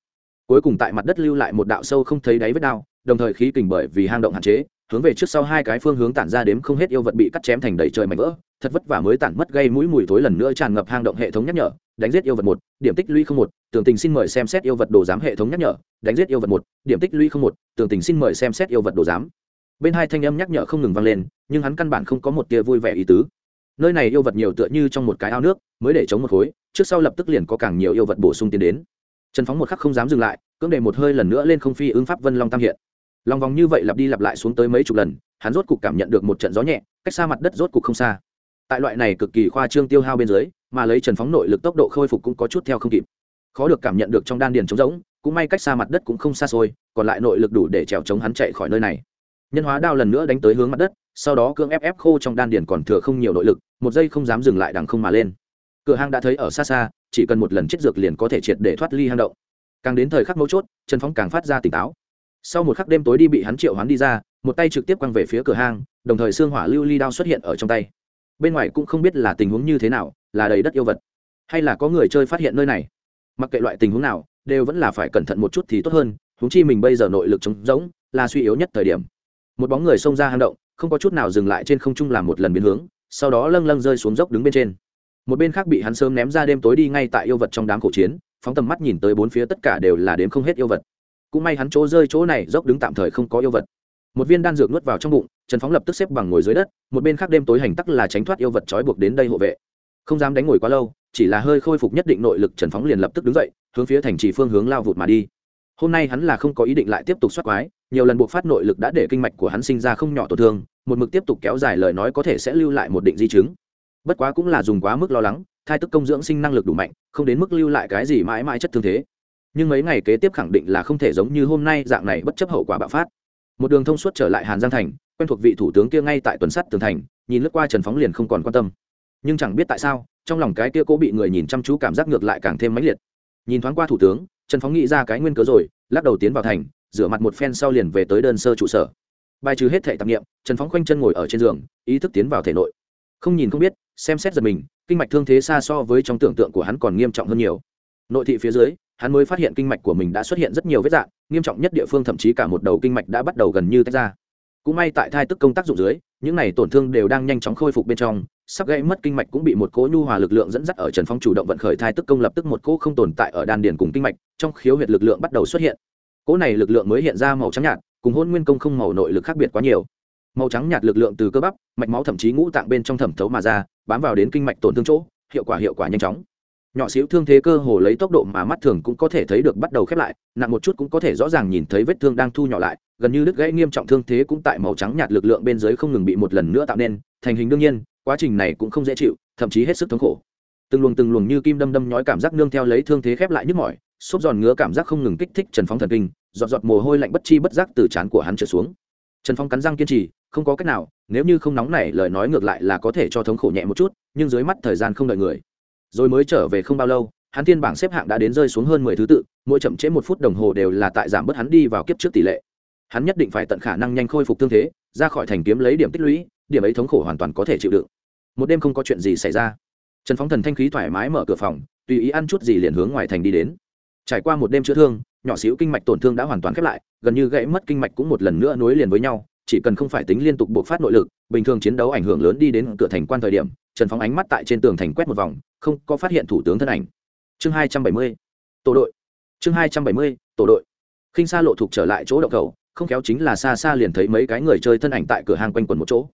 Cuối cùng tại mặt đất lưu lại một đạo sâu không thấy đáy vết đao, đồng thời khí kình bởi vì hang động hạn chế, hướng về trước sau hai cái phương hướng tản ra đếm không hết yêu vật bị cắt chém thành đầy trời mảnh vỡ, thật vất vả mới tản mất gây mũi mùi thối lần nữa tràn ngập hang động hệ thống nhắc nhở đánh giết yêu vật một, điểm tích lũy không một, tường tình xin mời xem xét yêu vật đồ giám hệ thống nhắc nhở, đánh giết yêu vật một, điểm tích lũy không một, tường tình xin mời xem xét yêu vật đồ giám. Bên hai thanh âm nhắc nhở không ngừng vang lên, nhưng hắn căn bản không có một tia vui vẻ ý tứ. Nơi này yêu vật nhiều tựa như trong một cái ao nước, mới để chống một khối, trước sau lập tức liền có càng nhiều yêu vật bổ sung tiến đến. Trần phóng một khắc không dám dừng lại, cưỡng đề một hơi lần nữa lên không phi ứng pháp vân long tam hiện. Lòng vòng như vậy lặp đi lặp lại xuống tới mấy chục lần, hắn rốt cục cảm nhận được một trận gió nhẹ, cách xa mặt đất rốt cục không xa. Tại loại này cực kỳ khoa trương tiêu hao bên dưới mà lấy trần phóng nội lực tốc độ khôi phục cũng có chút theo không kịp. Khó được cảm nhận được trong đan điền trống rỗng, cũng may cách xa mặt đất cũng không xa xôi, còn lại nội lực đủ để trèo chống hắn chạy khỏi nơi này. Nhân hóa đao lần nữa đánh tới hướng mặt đất, sau đó cưỡng ép ép khô trong đan điền còn thừa không nhiều nội lực, một giây không dám dừng lại đằng không mà lên. Cửa hang đã thấy ở xa xa, chỉ cần một lần chết dược liền có thể triệt để thoát ly hang động. Càng đến thời khắc mấu chốt, trần phóng càng phát ra tỉnh táo. Sau một khắc đêm tối đi bị hắn triệu hoán đi ra, một tay trực tiếp quăng về phía cửa hang, đồng thời xương hỏa lưu ly đao xuất hiện ở trong tay bên ngoài cũng không biết là tình huống như thế nào, là đầy đất yêu vật. Hay là có người chơi phát hiện nơi này. Mặc kệ loại tình huống nào, đều vẫn là phải cẩn thận một chút thì tốt hơn, huống chi mình bây giờ nội lực trống rỗng, là suy yếu nhất thời điểm. Một bóng người xông ra hang động, không có chút nào dừng lại trên không trung làm một lần biến hướng, sau đó lâng lâng rơi xuống dốc đứng bên trên. Một bên khác bị hắn sớm ném ra đêm tối đi ngay tại yêu vật trong đám cổ chiến, phóng tầm mắt nhìn tới bốn phía tất cả đều là đếm không hết yêu vật. Cũng may hắn chỗ rơi chỗ này, dốc đứng tạm thời không có yêu vật một viên đan dược nuốt vào trong bụng, trần phóng lập tức xếp bằng ngồi dưới đất, một bên khác đêm tối hành tắc là tránh thoát yêu vật trói buộc đến đây hộ vệ. Không dám đánh ngồi quá lâu, chỉ là hơi khôi phục nhất định nội lực, trần phóng liền lập tức đứng dậy, hướng phía thành trì phương hướng lao vụt mà đi. Hôm nay hắn là không có ý định lại tiếp tục xoát quái, nhiều lần buộc phát nội lực đã để kinh mạch của hắn sinh ra không nhỏ tổn thương, một mực tiếp tục kéo dài lời nói có thể sẽ lưu lại một định di chứng. Bất quá cũng là dùng quá mức lo lắng, thai tức công dưỡng sinh năng lực đủ mạnh, không đến mức lưu lại cái gì mãi mãi chất thương thế. Nhưng mấy ngày kế tiếp khẳng định là không thể giống như hôm nay dạng này bất chấp hậu quả bạo phát một đường thông suốt trở lại hàn giang thành, quen thuộc vị thủ tướng kia ngay tại tuần sắt tường thành, nhìn lướt qua trần phóng liền không còn quan tâm. Nhưng chẳng biết tại sao, trong lòng cái kia cố bị người nhìn chăm chú cảm giác ngược lại càng thêm mãnh liệt. Nhìn thoáng qua thủ tướng, trần phóng nghĩ ra cái nguyên cớ rồi, lắc đầu tiến vào thành, rửa mặt một phen sau liền về tới đơn sơ trụ sở. Bài trừ hết thể tạp nghiệm trần phóng khoanh chân ngồi ở trên giường, ý thức tiến vào thể nội. Không nhìn không biết, xem xét giật mình, kinh mạch thương thế xa so với trong tưởng tượng của hắn còn nghiêm trọng hơn nhiều. Nội thị phía dưới hắn mới phát hiện kinh mạch của mình đã xuất hiện rất nhiều vết dạng, nghiêm trọng nhất địa phương thậm chí cả một đầu kinh mạch đã bắt đầu gần như tách ra. Cũng may tại thai tức công tác dụng dưới, những này tổn thương đều đang nhanh chóng khôi phục bên trong, sắp gãy mất kinh mạch cũng bị một cỗ nhu hòa lực lượng dẫn dắt ở trần phong chủ động vận khởi thai tức công lập tức một cỗ không tồn tại ở đan điền cùng kinh mạch, trong khiếu huyệt lực lượng bắt đầu xuất hiện. Cỗ này lực lượng mới hiện ra màu trắng nhạt, cùng hôn nguyên công không màu nội lực khác biệt quá nhiều. Màu trắng nhạt lực lượng từ cơ bắp, mạch máu thậm chí ngũ tạng bên trong thẩm thấu mà ra, bám vào đến kinh mạch tổn thương chỗ, hiệu quả hiệu quả nhanh chóng nhỏ xíu thương thế cơ hồ lấy tốc độ mà mắt thường cũng có thể thấy được bắt đầu khép lại, nặng một chút cũng có thể rõ ràng nhìn thấy vết thương đang thu nhỏ lại, gần như đứt gãy nghiêm trọng thương thế cũng tại màu trắng nhạt lực lượng bên dưới không ngừng bị một lần nữa tạo nên, thành hình đương nhiên, quá trình này cũng không dễ chịu, thậm chí hết sức thống khổ. Từng luồng từng luồng như kim đâm đâm nhói cảm giác nương theo lấy thương thế khép lại nhức mỏi, xốp giòn ngứa cảm giác không ngừng kích thích trần phóng thần kinh, giọt giọt mồ hôi lạnh bất chi bất giác từ trán của hắn trở xuống. Trần phong cắn răng kiên trì, không có cách nào, nếu như không nóng này lời nói ngược lại là có thể cho thống khổ nhẹ một chút, nhưng dưới mắt thời gian không đợi người rồi mới trở về không bao lâu, hắn thiên bảng xếp hạng đã đến rơi xuống hơn mười thứ tự, mỗi chậm trễ một phút đồng hồ đều là tại giảm bớt hắn đi vào kiếp trước tỷ lệ. Hắn nhất định phải tận khả năng nhanh khôi phục tương thế, ra khỏi thành kiếm lấy điểm tích lũy, điểm ấy thống khổ hoàn toàn có thể chịu đựng. Một đêm không có chuyện gì xảy ra. Trần phóng thần thanh khí thoải mái mở cửa phòng, tùy ý ăn chút gì liền hướng ngoài thành đi đến. Trải qua một đêm chữa thương, nhỏ xíu kinh mạch tổn thương đã hoàn toàn khép lại, gần như gãy mất kinh mạch cũng một lần nữa nối liền với nhau chỉ cần không phải tính liên tục buộc phát nội lực, bình thường chiến đấu ảnh hưởng lớn đi đến cửa thành quan thời điểm, trần phóng ánh mắt tại trên tường thành quét một vòng, không có phát hiện thủ tướng thân ảnh. Chương hai trăm bảy mươi, tổ đội. Chương hai trăm bảy mươi, tổ đội. Khinh xa lộ thuộc trở lại chỗ đậu cầu, không khéo chính là xa xa liền thấy mấy cái người chơi thân ảnh tại cửa hàng quanh quần một chỗ.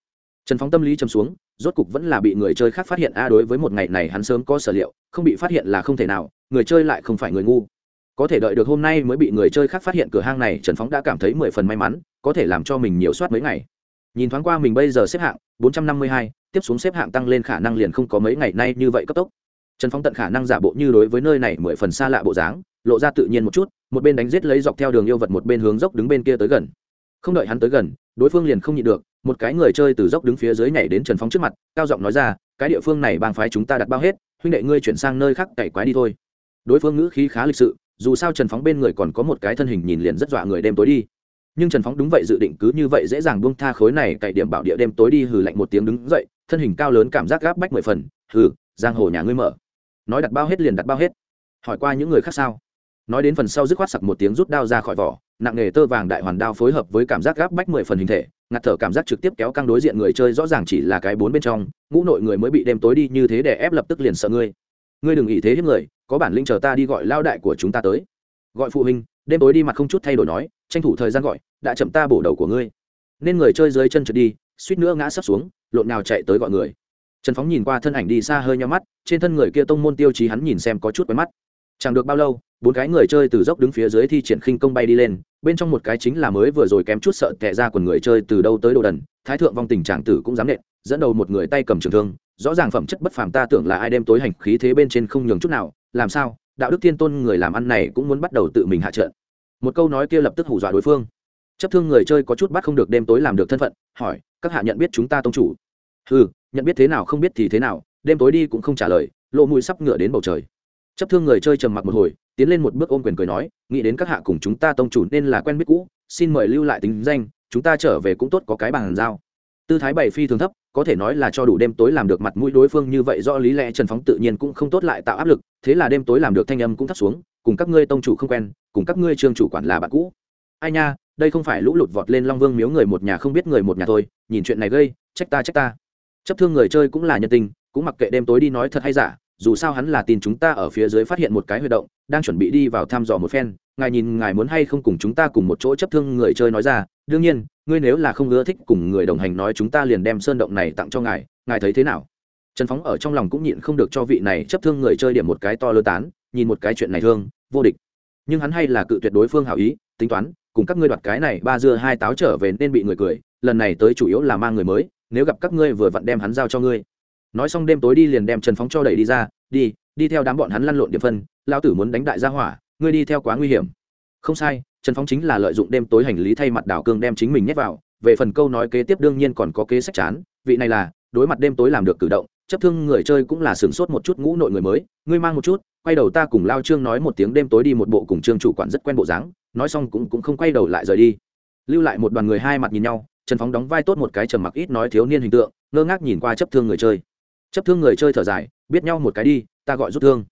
Trần phóng tâm lý chầm xuống, rốt cục vẫn là bị người chơi khác phát hiện, a, đối với một ngày này hắn sớm có sở liệu, không bị phát hiện là không thể nào, người chơi lại không phải người ngu. Có thể đợi được hôm nay mới bị người chơi khác phát hiện cửa hang này, trần phóng đã cảm thấy mười phần may mắn có thể làm cho mình nhiều soát mấy ngày. Nhìn thoáng qua mình bây giờ xếp hạng, bốn trăm năm mươi hai, tiếp xuống xếp hạng tăng lên khả năng liền không có mấy ngày nay như vậy cấp tốc. Trần Phong tận khả năng giả bộ như đối với nơi này mười phần xa lạ bộ dáng, lộ ra tự nhiên một chút, một bên đánh giết lấy dọc theo đường yêu vật, một bên hướng dốc đứng bên kia tới gần. Không đợi hắn tới gần, đối phương liền không nhịn được, một cái người chơi từ dốc đứng phía dưới nhảy đến trần Phong trước mặt, cao giọng nói ra, cái địa phương này bang phái chúng ta đặt bao hết, huynh đệ ngươi chuyển sang nơi khác cày quái đi thôi. Đối phương ngữ khí khá lịch sự, dù sao trần phóng bên người còn có một cái thân hình nhìn liền rất dọa người đêm tối đi nhưng trần phóng đúng vậy dự định cứ như vậy dễ dàng buông tha khối này cậy điểm bảo địa đêm tối đi, hừ lạnh một tiếng đứng dậy, thân hình cao lớn cảm giác gáp bách mười phần, hừ, giang hồ nhà ngươi mở. Nói đặt bao hết liền đặt bao hết. Hỏi qua những người khác sao? Nói đến phần sau dứt khoát sặc một tiếng rút đao ra khỏi vỏ, nặng nghề tơ vàng đại hoàn đao phối hợp với cảm giác gáp bách mười phần hình thể, ngạt thở cảm giác trực tiếp kéo căng đối diện người chơi rõ ràng chỉ là cái bốn bên trong, ngũ nội người mới bị đêm tối đi như thế để ép lập tức liền sợ ngươi. Ngươi đừng nghĩ thế hiếp người, có bản lĩnh chờ ta đi gọi lao đại của chúng ta tới. Gọi phụ huynh, đêm tối đi mặt không chút thay đổi nói tranh thủ thời gian gọi, đã chậm ta bổ đầu của ngươi. Nên người chơi dưới chân trượt đi, suýt nữa ngã sấp xuống, lộn nào chạy tới gọi người. Trần phóng nhìn qua thân ảnh đi xa hơi nhau mắt, trên thân người kia tông môn tiêu chí hắn nhìn xem có chút quen mắt. Chẳng được bao lâu, bốn cái người chơi từ dốc đứng phía dưới thi triển khinh công bay đi lên, bên trong một cái chính là mới vừa rồi kém chút sợ tệ ra quần người chơi từ đâu tới đồ đần, thái thượng vong tình trạng tử cũng dám nện, dẫn đầu một người tay cầm trường thương, rõ ràng phẩm chất bất phàm ta tưởng là ai đem tối hành khí thế bên trên không nhường chút nào, làm sao, đạo đức thiên tôn người làm ăn này cũng muốn bắt đầu tự mình hạ trận một câu nói kia lập tức hù dọa đối phương. Chấp thương người chơi có chút bắt không được đêm tối làm được thân phận, hỏi, các hạ nhận biết chúng ta tông chủ? Ừ nhận biết thế nào không biết thì thế nào, đêm tối đi cũng không trả lời lộ mũi sắp ngựa đến bầu trời. Chấp thương người chơi trầm mặc một hồi, tiến lên một bước ôm quyền cười nói, nghĩ đến các hạ cùng chúng ta tông chủ nên là quen biết cũ, xin mời lưu lại tính danh, chúng ta trở về cũng tốt có cái bàn giao. Tư thái bảy phi thường thấp, có thể nói là cho đủ đêm tối làm được mặt mũi đối phương như vậy, do lý lẽ trần phóng tự nhiên cũng không tốt lại tạo áp lực, thế là đêm tối làm được thanh âm cũng thấp xuống cùng các ngươi tông chủ không quen, cùng các ngươi trương chủ quản là bạn cũ. Ai nha, đây không phải lũ lụt vọt lên long vương miếu người một nhà không biết người một nhà thôi, nhìn chuyện này gây, trách ta trách ta. Chấp thương người chơi cũng là nhân tình, cũng mặc kệ đêm tối đi nói thật hay giả, dù sao hắn là tin chúng ta ở phía dưới phát hiện một cái huy động, đang chuẩn bị đi vào thăm dò một phen, ngài nhìn ngài muốn hay không cùng chúng ta cùng một chỗ chấp thương người chơi nói ra, đương nhiên, ngươi nếu là không ưa thích cùng người đồng hành nói chúng ta liền đem sơn động này tặng cho ngài ngài thấy thế nào? Trần phóng ở trong lòng cũng nhịn không được cho vị này chấp thương người chơi điểm một cái to lơ tán nhìn một cái chuyện này thương, vô địch. Nhưng hắn hay là cự tuyệt đối phương hảo ý, tính toán, cùng các ngươi đoạt cái này ba dưa hai táo trở về nên bị người cười, lần này tới chủ yếu là mang người mới, nếu gặp các ngươi vừa vặn đem hắn giao cho ngươi. Nói xong đêm tối đi liền đem trần phóng cho đẩy đi ra, đi đi theo đám bọn hắn lăn lộn địa phân lao tử muốn đánh đại gia hỏa, ngươi đi theo quá nguy hiểm. Không sai, trần phóng chính là lợi dụng đêm tối hành lý thay mặt đảo cương đem chính mình nhét vào, về phần câu nói kế tiếp đương nhiên còn có kế sách chán, vị này là, đối mặt đêm tối làm được cử động, chấp thương người chơi cũng là sửng sốt một chút ngũ nội người mới, ngươi mang một chút quay đầu ta cùng lao trương nói một tiếng đêm tối đi một bộ cùng trương chủ quản rất quen bộ dáng, nói xong cũng cũng không quay đầu lại rời đi. Lưu lại một đoàn người hai mặt nhìn nhau, trần phóng đóng vai tốt một cái trầm mặc ít nói thiếu niên hình tượng, ngơ ngác nhìn qua chấp thương người chơi. Chấp thương người chơi thở dài, biết nhau một cái đi, ta gọi rút thương.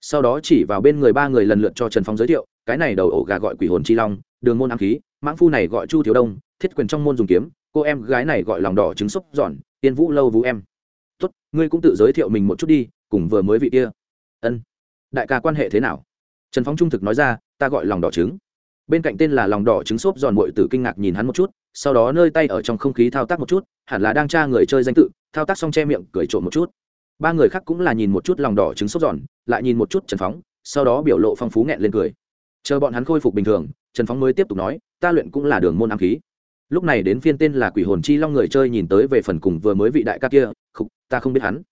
Sau đó chỉ vào bên người ba người lần lượt cho trần phong giới thiệu, cái này đầu ổ gà gọi quỷ hồn chi long, đường môn ám khí, mãng phu này gọi chu thiếu đông, thiết quyền trong môn dùng kiếm, cô em gái này gọi lòng đỏ trứng xúc giòn, tiên vũ lâu vũ em. Tốt, ngươi cũng tự giới thiệu mình một chút đi, cùng vừa mới vị kia. Ân đại ca quan hệ thế nào? Trần phong trung thực nói ra, ta gọi lòng đỏ trứng. Bên cạnh tên là lòng đỏ trứng xốp giòn mội tử kinh ngạc nhìn hắn một chút, sau đó nơi tay ở trong không khí thao tác một chút, hẳn là đang tra người chơi danh tự, thao tác xong che miệng, cười trộm một chút. Ba người khác cũng là nhìn một chút lòng đỏ trứng xốp giòn, lại nhìn một chút trần phóng sau đó biểu lộ phong phú nghẹn lên cười. Chờ bọn hắn khôi phục bình thường, trần phóng mới tiếp tục nói, ta luyện cũng là đường môn ám khí. Lúc này đến phiên tên là quỷ hồn chi long người chơi nhìn tới về phần cùng vừa mới vị đại ca kia không ta không biết hắn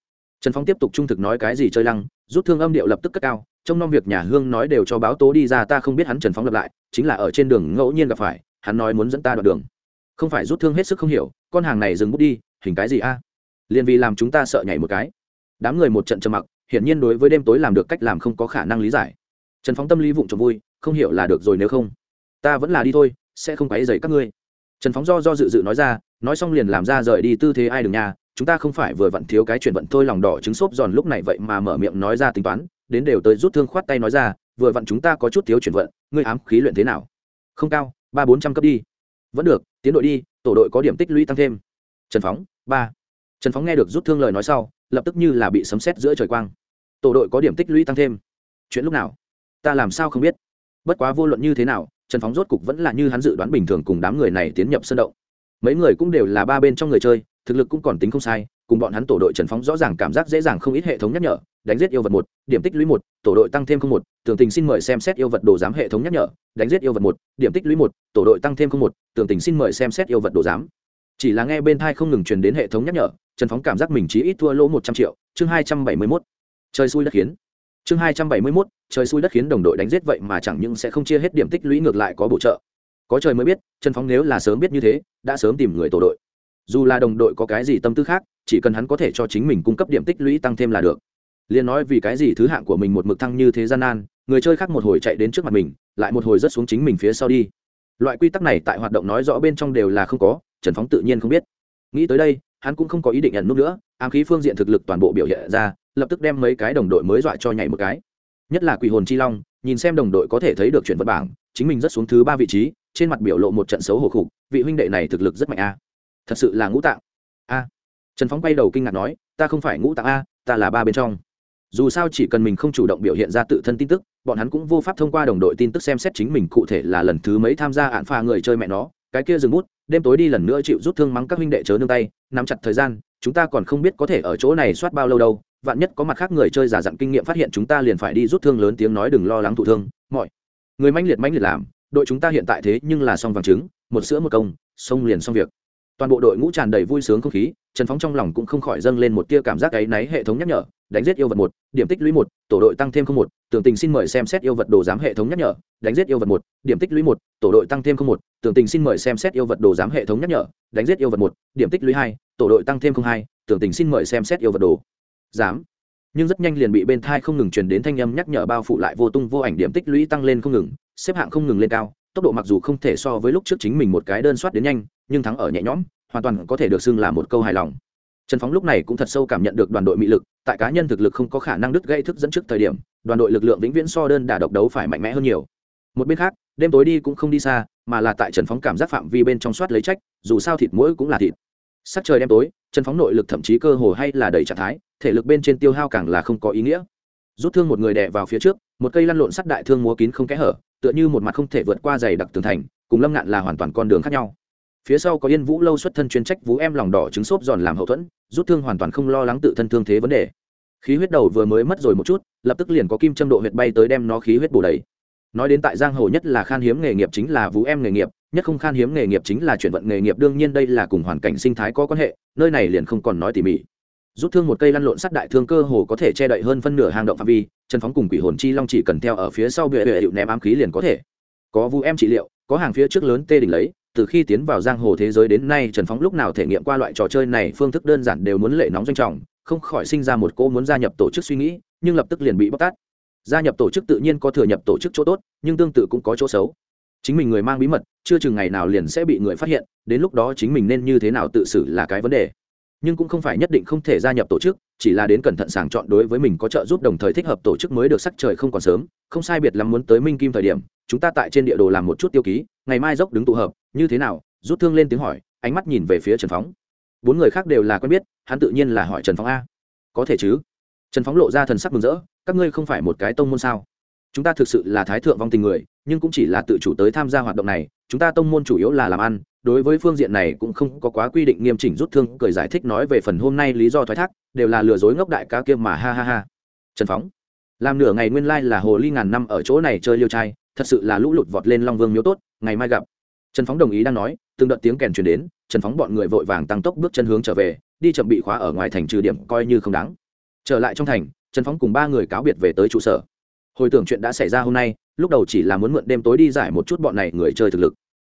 trần Phong tiếp tục trung thực nói cái gì chơi lăng, rút thương âm điệu lập tức cất cao, trông nom việc nhà hương nói đều cho báo tố đi ra, ta không biết hắn trần Phong lập lại, chính là ở trên đường ngẫu nhiên gặp phải, hắn nói muốn dẫn ta đoạn đường. Không phải rút thương hết sức không hiểu, con hàng này dừng bút đi, hình cái gì a? Liền vì làm chúng ta sợ nhảy một cái. Đám người một trận trầm mặc, hiển nhiên đối với đêm tối làm được cách làm không có khả năng lý giải. Trần phóng tâm lý vụng trộm vui, không hiểu là được rồi nếu không. Ta vẫn là đi thôi, sẽ không quấy dày các ngươi. Trần phóng do do dự dự nói ra, nói xong liền làm ra rời đi tư thế ai đừng nhà chúng ta không phải vừa vặn thiếu cái chuyện vận thôi, lòng đỏ trứng xốp giòn lúc này vậy mà mở miệng nói ra tính toán, đến đều tới rút thương khoát tay nói ra, vừa vặn chúng ta có chút thiếu chuyển vận, ngươi ám khí luyện thế nào? Không cao, ba bốn trăm cấp đi. Vẫn được, tiến đội đi, tổ đội có điểm tích lũy tăng thêm. Trần phóng, ba. Trần phóng nghe được rút thương lời nói sau, lập tức như là bị sấm xét giữa trời quang. Tổ đội có điểm tích lũy tăng thêm. Chuyện lúc nào? Ta làm sao không biết? Bất quá vô luận như thế nào, trần phóng rốt cục vẫn là như hắn dự đoán bình thường cùng đám người này tiến nhập sân động. Mấy người cũng đều là ba bên trong người chơi thực lực cũng còn tính không sai, cùng bọn hắn tổ đội trần phóng rõ ràng cảm giác dễ dàng không ít hệ thống nhắc nhở, đánh giết yêu vật một, điểm tích lũy một, tổ đội tăng thêm không một, tường tình xin mời xem xét yêu vật đồ giám hệ thống nhắc nhở, đánh giết yêu vật một, điểm tích lũy một, tổ đội tăng thêm không một, tường tình xin mời xem xét yêu vật đồ giám. Chỉ là nghe bên thai không ngừng truyền đến hệ thống nhắc nhở, trần phóng cảm giác mình chỉ ít thua lỗ một trăm triệu, chương hai trăm bảy mươi mốt. Trời xui đất khiến. Chương hai trăm bảy mươi mốt, trời xui đất khiến đồng đội đánh giết vậy mà chẳng những sẽ không chia hết điểm tích lũy ngược lại có bổ trợ. Có trời mới biết, trần phóng nếu là sớm biết như thế, đã sớm tìm người tổ đội dù là đồng đội có cái gì tâm tư khác, chỉ cần hắn có thể cho chính mình cung cấp điểm tích lũy tăng thêm là được. Liền nói vì cái gì thứ hạng của mình một mực thăng như thế gian nan, người chơi khác một hồi chạy đến trước mặt mình, lại một hồi rất xuống chính mình phía sau đi. Loại quy tắc này tại hoạt động nói rõ bên trong đều là không có, trần phóng tự nhiên không biết. Nghĩ tới đây, hắn cũng không có ý định nhận nút nữa, ám khí phương diện thực lực toàn bộ biểu hiện ra, lập tức đem mấy cái đồng đội mới dọa cho nhảy một cái. Nhất là quỷ hồn chi long, nhìn xem đồng đội có thể thấy được chuyển vật bảng, chính mình rất xuống thứ ba vị trí, trên mặt biểu lộ một trận xấu hổ khục, vị huynh đệ này thực lực rất mạnh a thật sự là ngũ tạng. A. Trần phóng quay đầu kinh ngạc nói, ta không phải ngũ tạng a, ta là ba bên trong. Dù sao chỉ cần mình không chủ động biểu hiện ra tự thân tin tức, bọn hắn cũng vô pháp thông qua đồng đội tin tức xem xét chính mình cụ thể là lần thứ mấy tham gia ạn pha người chơi mẹ nó. Cái kia dừng bút, đêm tối đi lần nữa chịu rút thương mắng các huynh đệ chớ nương tay, nắm chặt thời gian, chúng ta còn không biết có thể ở chỗ này soát bao lâu đâu. Vạn nhất có mặt khác người chơi giả dặn kinh nghiệm phát hiện chúng ta liền phải đi rút thương lớn tiếng nói đừng lo lắng thụ thương, mọi người manh liệt manh liệt làm, đội chúng ta hiện tại thế nhưng là xong vàng trứng, một sữa một công, xong liền xong việc toàn bộ đội ngũ tràn đầy vui sướng không khí, trần phóng trong lòng cũng không khỏi dâng lên một tia cảm giác áy náy hệ thống nhắc nhở, đánh giết yêu vật một, điểm tích lũy một, tổ đội tăng thêm không một, tường tình xin mời xem xét yêu vật đồ giám hệ thống nhắc nhở, đánh giết yêu vật một, điểm tích lũy một, tổ đội tăng thêm không một, tường tình xin mời xem xét yêu vật đồ giám hệ thống nhắc nhở, đánh giết yêu vật một, điểm tích lũy hai, tổ đội tăng thêm không hai, tường tình xin mời xem xét yêu vật đồ giám. Nhưng rất nhanh liền bị bên thai không ngừng truyền đến thanh âm nhắc nhở bao phủ lại vô tung vô ảnh, điểm tích lũy tăng lên không ngừng, xếp hạng không ngừng lên cao tốc độ mặc dù không thể so với lúc trước chính mình một cái đơn soát đến nhanh, nhưng thắng ở nhẹ nhõm, hoàn toàn có thể được xưng là một câu hài lòng. Trần phóng lúc này cũng thật sâu cảm nhận được đoàn đội mị lực, tại cá nhân thực lực không có khả năng đứt gây thức dẫn trước thời điểm, đoàn đội lực lượng vĩnh viễn so đơn đả độc đấu phải mạnh mẽ hơn nhiều. Một bên khác, đêm tối đi cũng không đi xa, mà là tại trần phóng cảm giác phạm vi bên trong soát lấy trách, dù sao thịt mũi cũng là thịt. Sắc trời đêm tối, trần phóng nội lực thậm chí cơ hồ hay là đầy trạng thái, thể lực bên trên tiêu hao càng là không có ý nghĩa rút thương một người đè vào phía trước, một cây lăn lộn sắt đại thương múa kín không kẽ hở, tựa như một mặt không thể vượt qua dày đặc tường thành, cùng lâm ngạn là hoàn toàn con đường khác nhau. Phía sau có yên vũ lâu xuất thân chuyên trách vũ em lòng đỏ trứng xốp giòn làm hậu thuẫn, rút thương hoàn toàn không lo lắng tự thân thương thế vấn đề. Khí huyết đầu vừa mới mất rồi một chút, lập tức liền có kim châm độ huyệt bay tới đem nó khí huyết bổ đầy. Nói đến tại giang hồ nhất là khan hiếm nghề nghiệp chính là vũ em nghề nghiệp, nhất không khan hiếm nghề nghiệp chính là chuyển vận nghề nghiệp, đương nhiên đây là cùng hoàn cảnh sinh thái có quan hệ, nơi này liền không còn nói tỉ mỉ rút thương một cây lăn lộn sắt đại thương cơ hồ có thể che đậy hơn phân nửa hang động phạm vi trần phóng cùng quỷ hồn chi long chỉ cần theo ở phía sau bệ bệ hiệu ném ám khí liền có thể. Có vu em trị liệu, có hàng phía trước lớn tê đỉnh lấy, từ khi tiến vào giang hồ thế giới đến nay trần phóng lúc nào thể nghiệm qua loại trò chơi này phương thức đơn giản đều muốn lệ nóng doanh trọng, không khỏi sinh ra một cô muốn gia nhập tổ chức suy nghĩ, nhưng lập tức liền bị bóc tát. Gia nhập tổ chức tự nhiên có thừa nhập tổ chức chỗ tốt, nhưng tương tự cũng có chỗ xấu. Chính mình người mang bí mật, chưa chừng ngày nào liền sẽ bị người phát hiện, đến lúc đó chính mình nên như thế nào tự xử là cái vấn đề nhưng cũng không phải nhất định không thể gia nhập tổ chức, chỉ là đến cẩn thận sàng chọn đối với mình có trợ giúp đồng thời thích hợp tổ chức mới được sắc trời không còn sớm, không sai biệt lắm muốn tới minh kim thời điểm, chúng ta tại trên địa đồ làm một chút tiêu ký, ngày mai dốc đứng tụ hợp, như thế nào? Rút thương lên tiếng hỏi, ánh mắt nhìn về phía trần phóng. Bốn người khác đều là quen biết, hắn tự nhiên là hỏi trần phóng a. Có thể chứ? Trần phóng lộ ra thần sắc mừng rỡ, các ngươi không phải một cái tông môn sao? Chúng ta thực sự là thái thượng vong tình người, nhưng cũng chỉ là tự chủ tới tham gia hoạt động này chúng ta tông môn chủ yếu là làm ăn, đối với phương diện này cũng không có quá quy định nghiêm chỉnh rút thương, cười giải thích nói về phần hôm nay lý do thoái thác, đều là lừa dối ngốc đại ca kia mà ha ha ha. Trần phóng, làm nửa ngày nguyên lai là hồ ly ngàn năm ở chỗ này chơi liêu trai, thật sự là lũ lụt vọt lên long vương miếu tốt, ngày mai gặp. Trần phóng đồng ý đang nói, từng đợt tiếng kèn truyền đến, trần phóng bọn người vội vàng tăng tốc bước chân hướng trở về, đi chậm bị khóa ở ngoài thành trừ điểm coi như không đáng. Trở lại trong thành, trần phóng cùng ba người cáo biệt về tới trụ sở. Hồi tưởng chuyện đã xảy ra hôm nay, lúc đầu chỉ là muốn mượn đêm tối đi giải một chút bọn này người chơi thực lực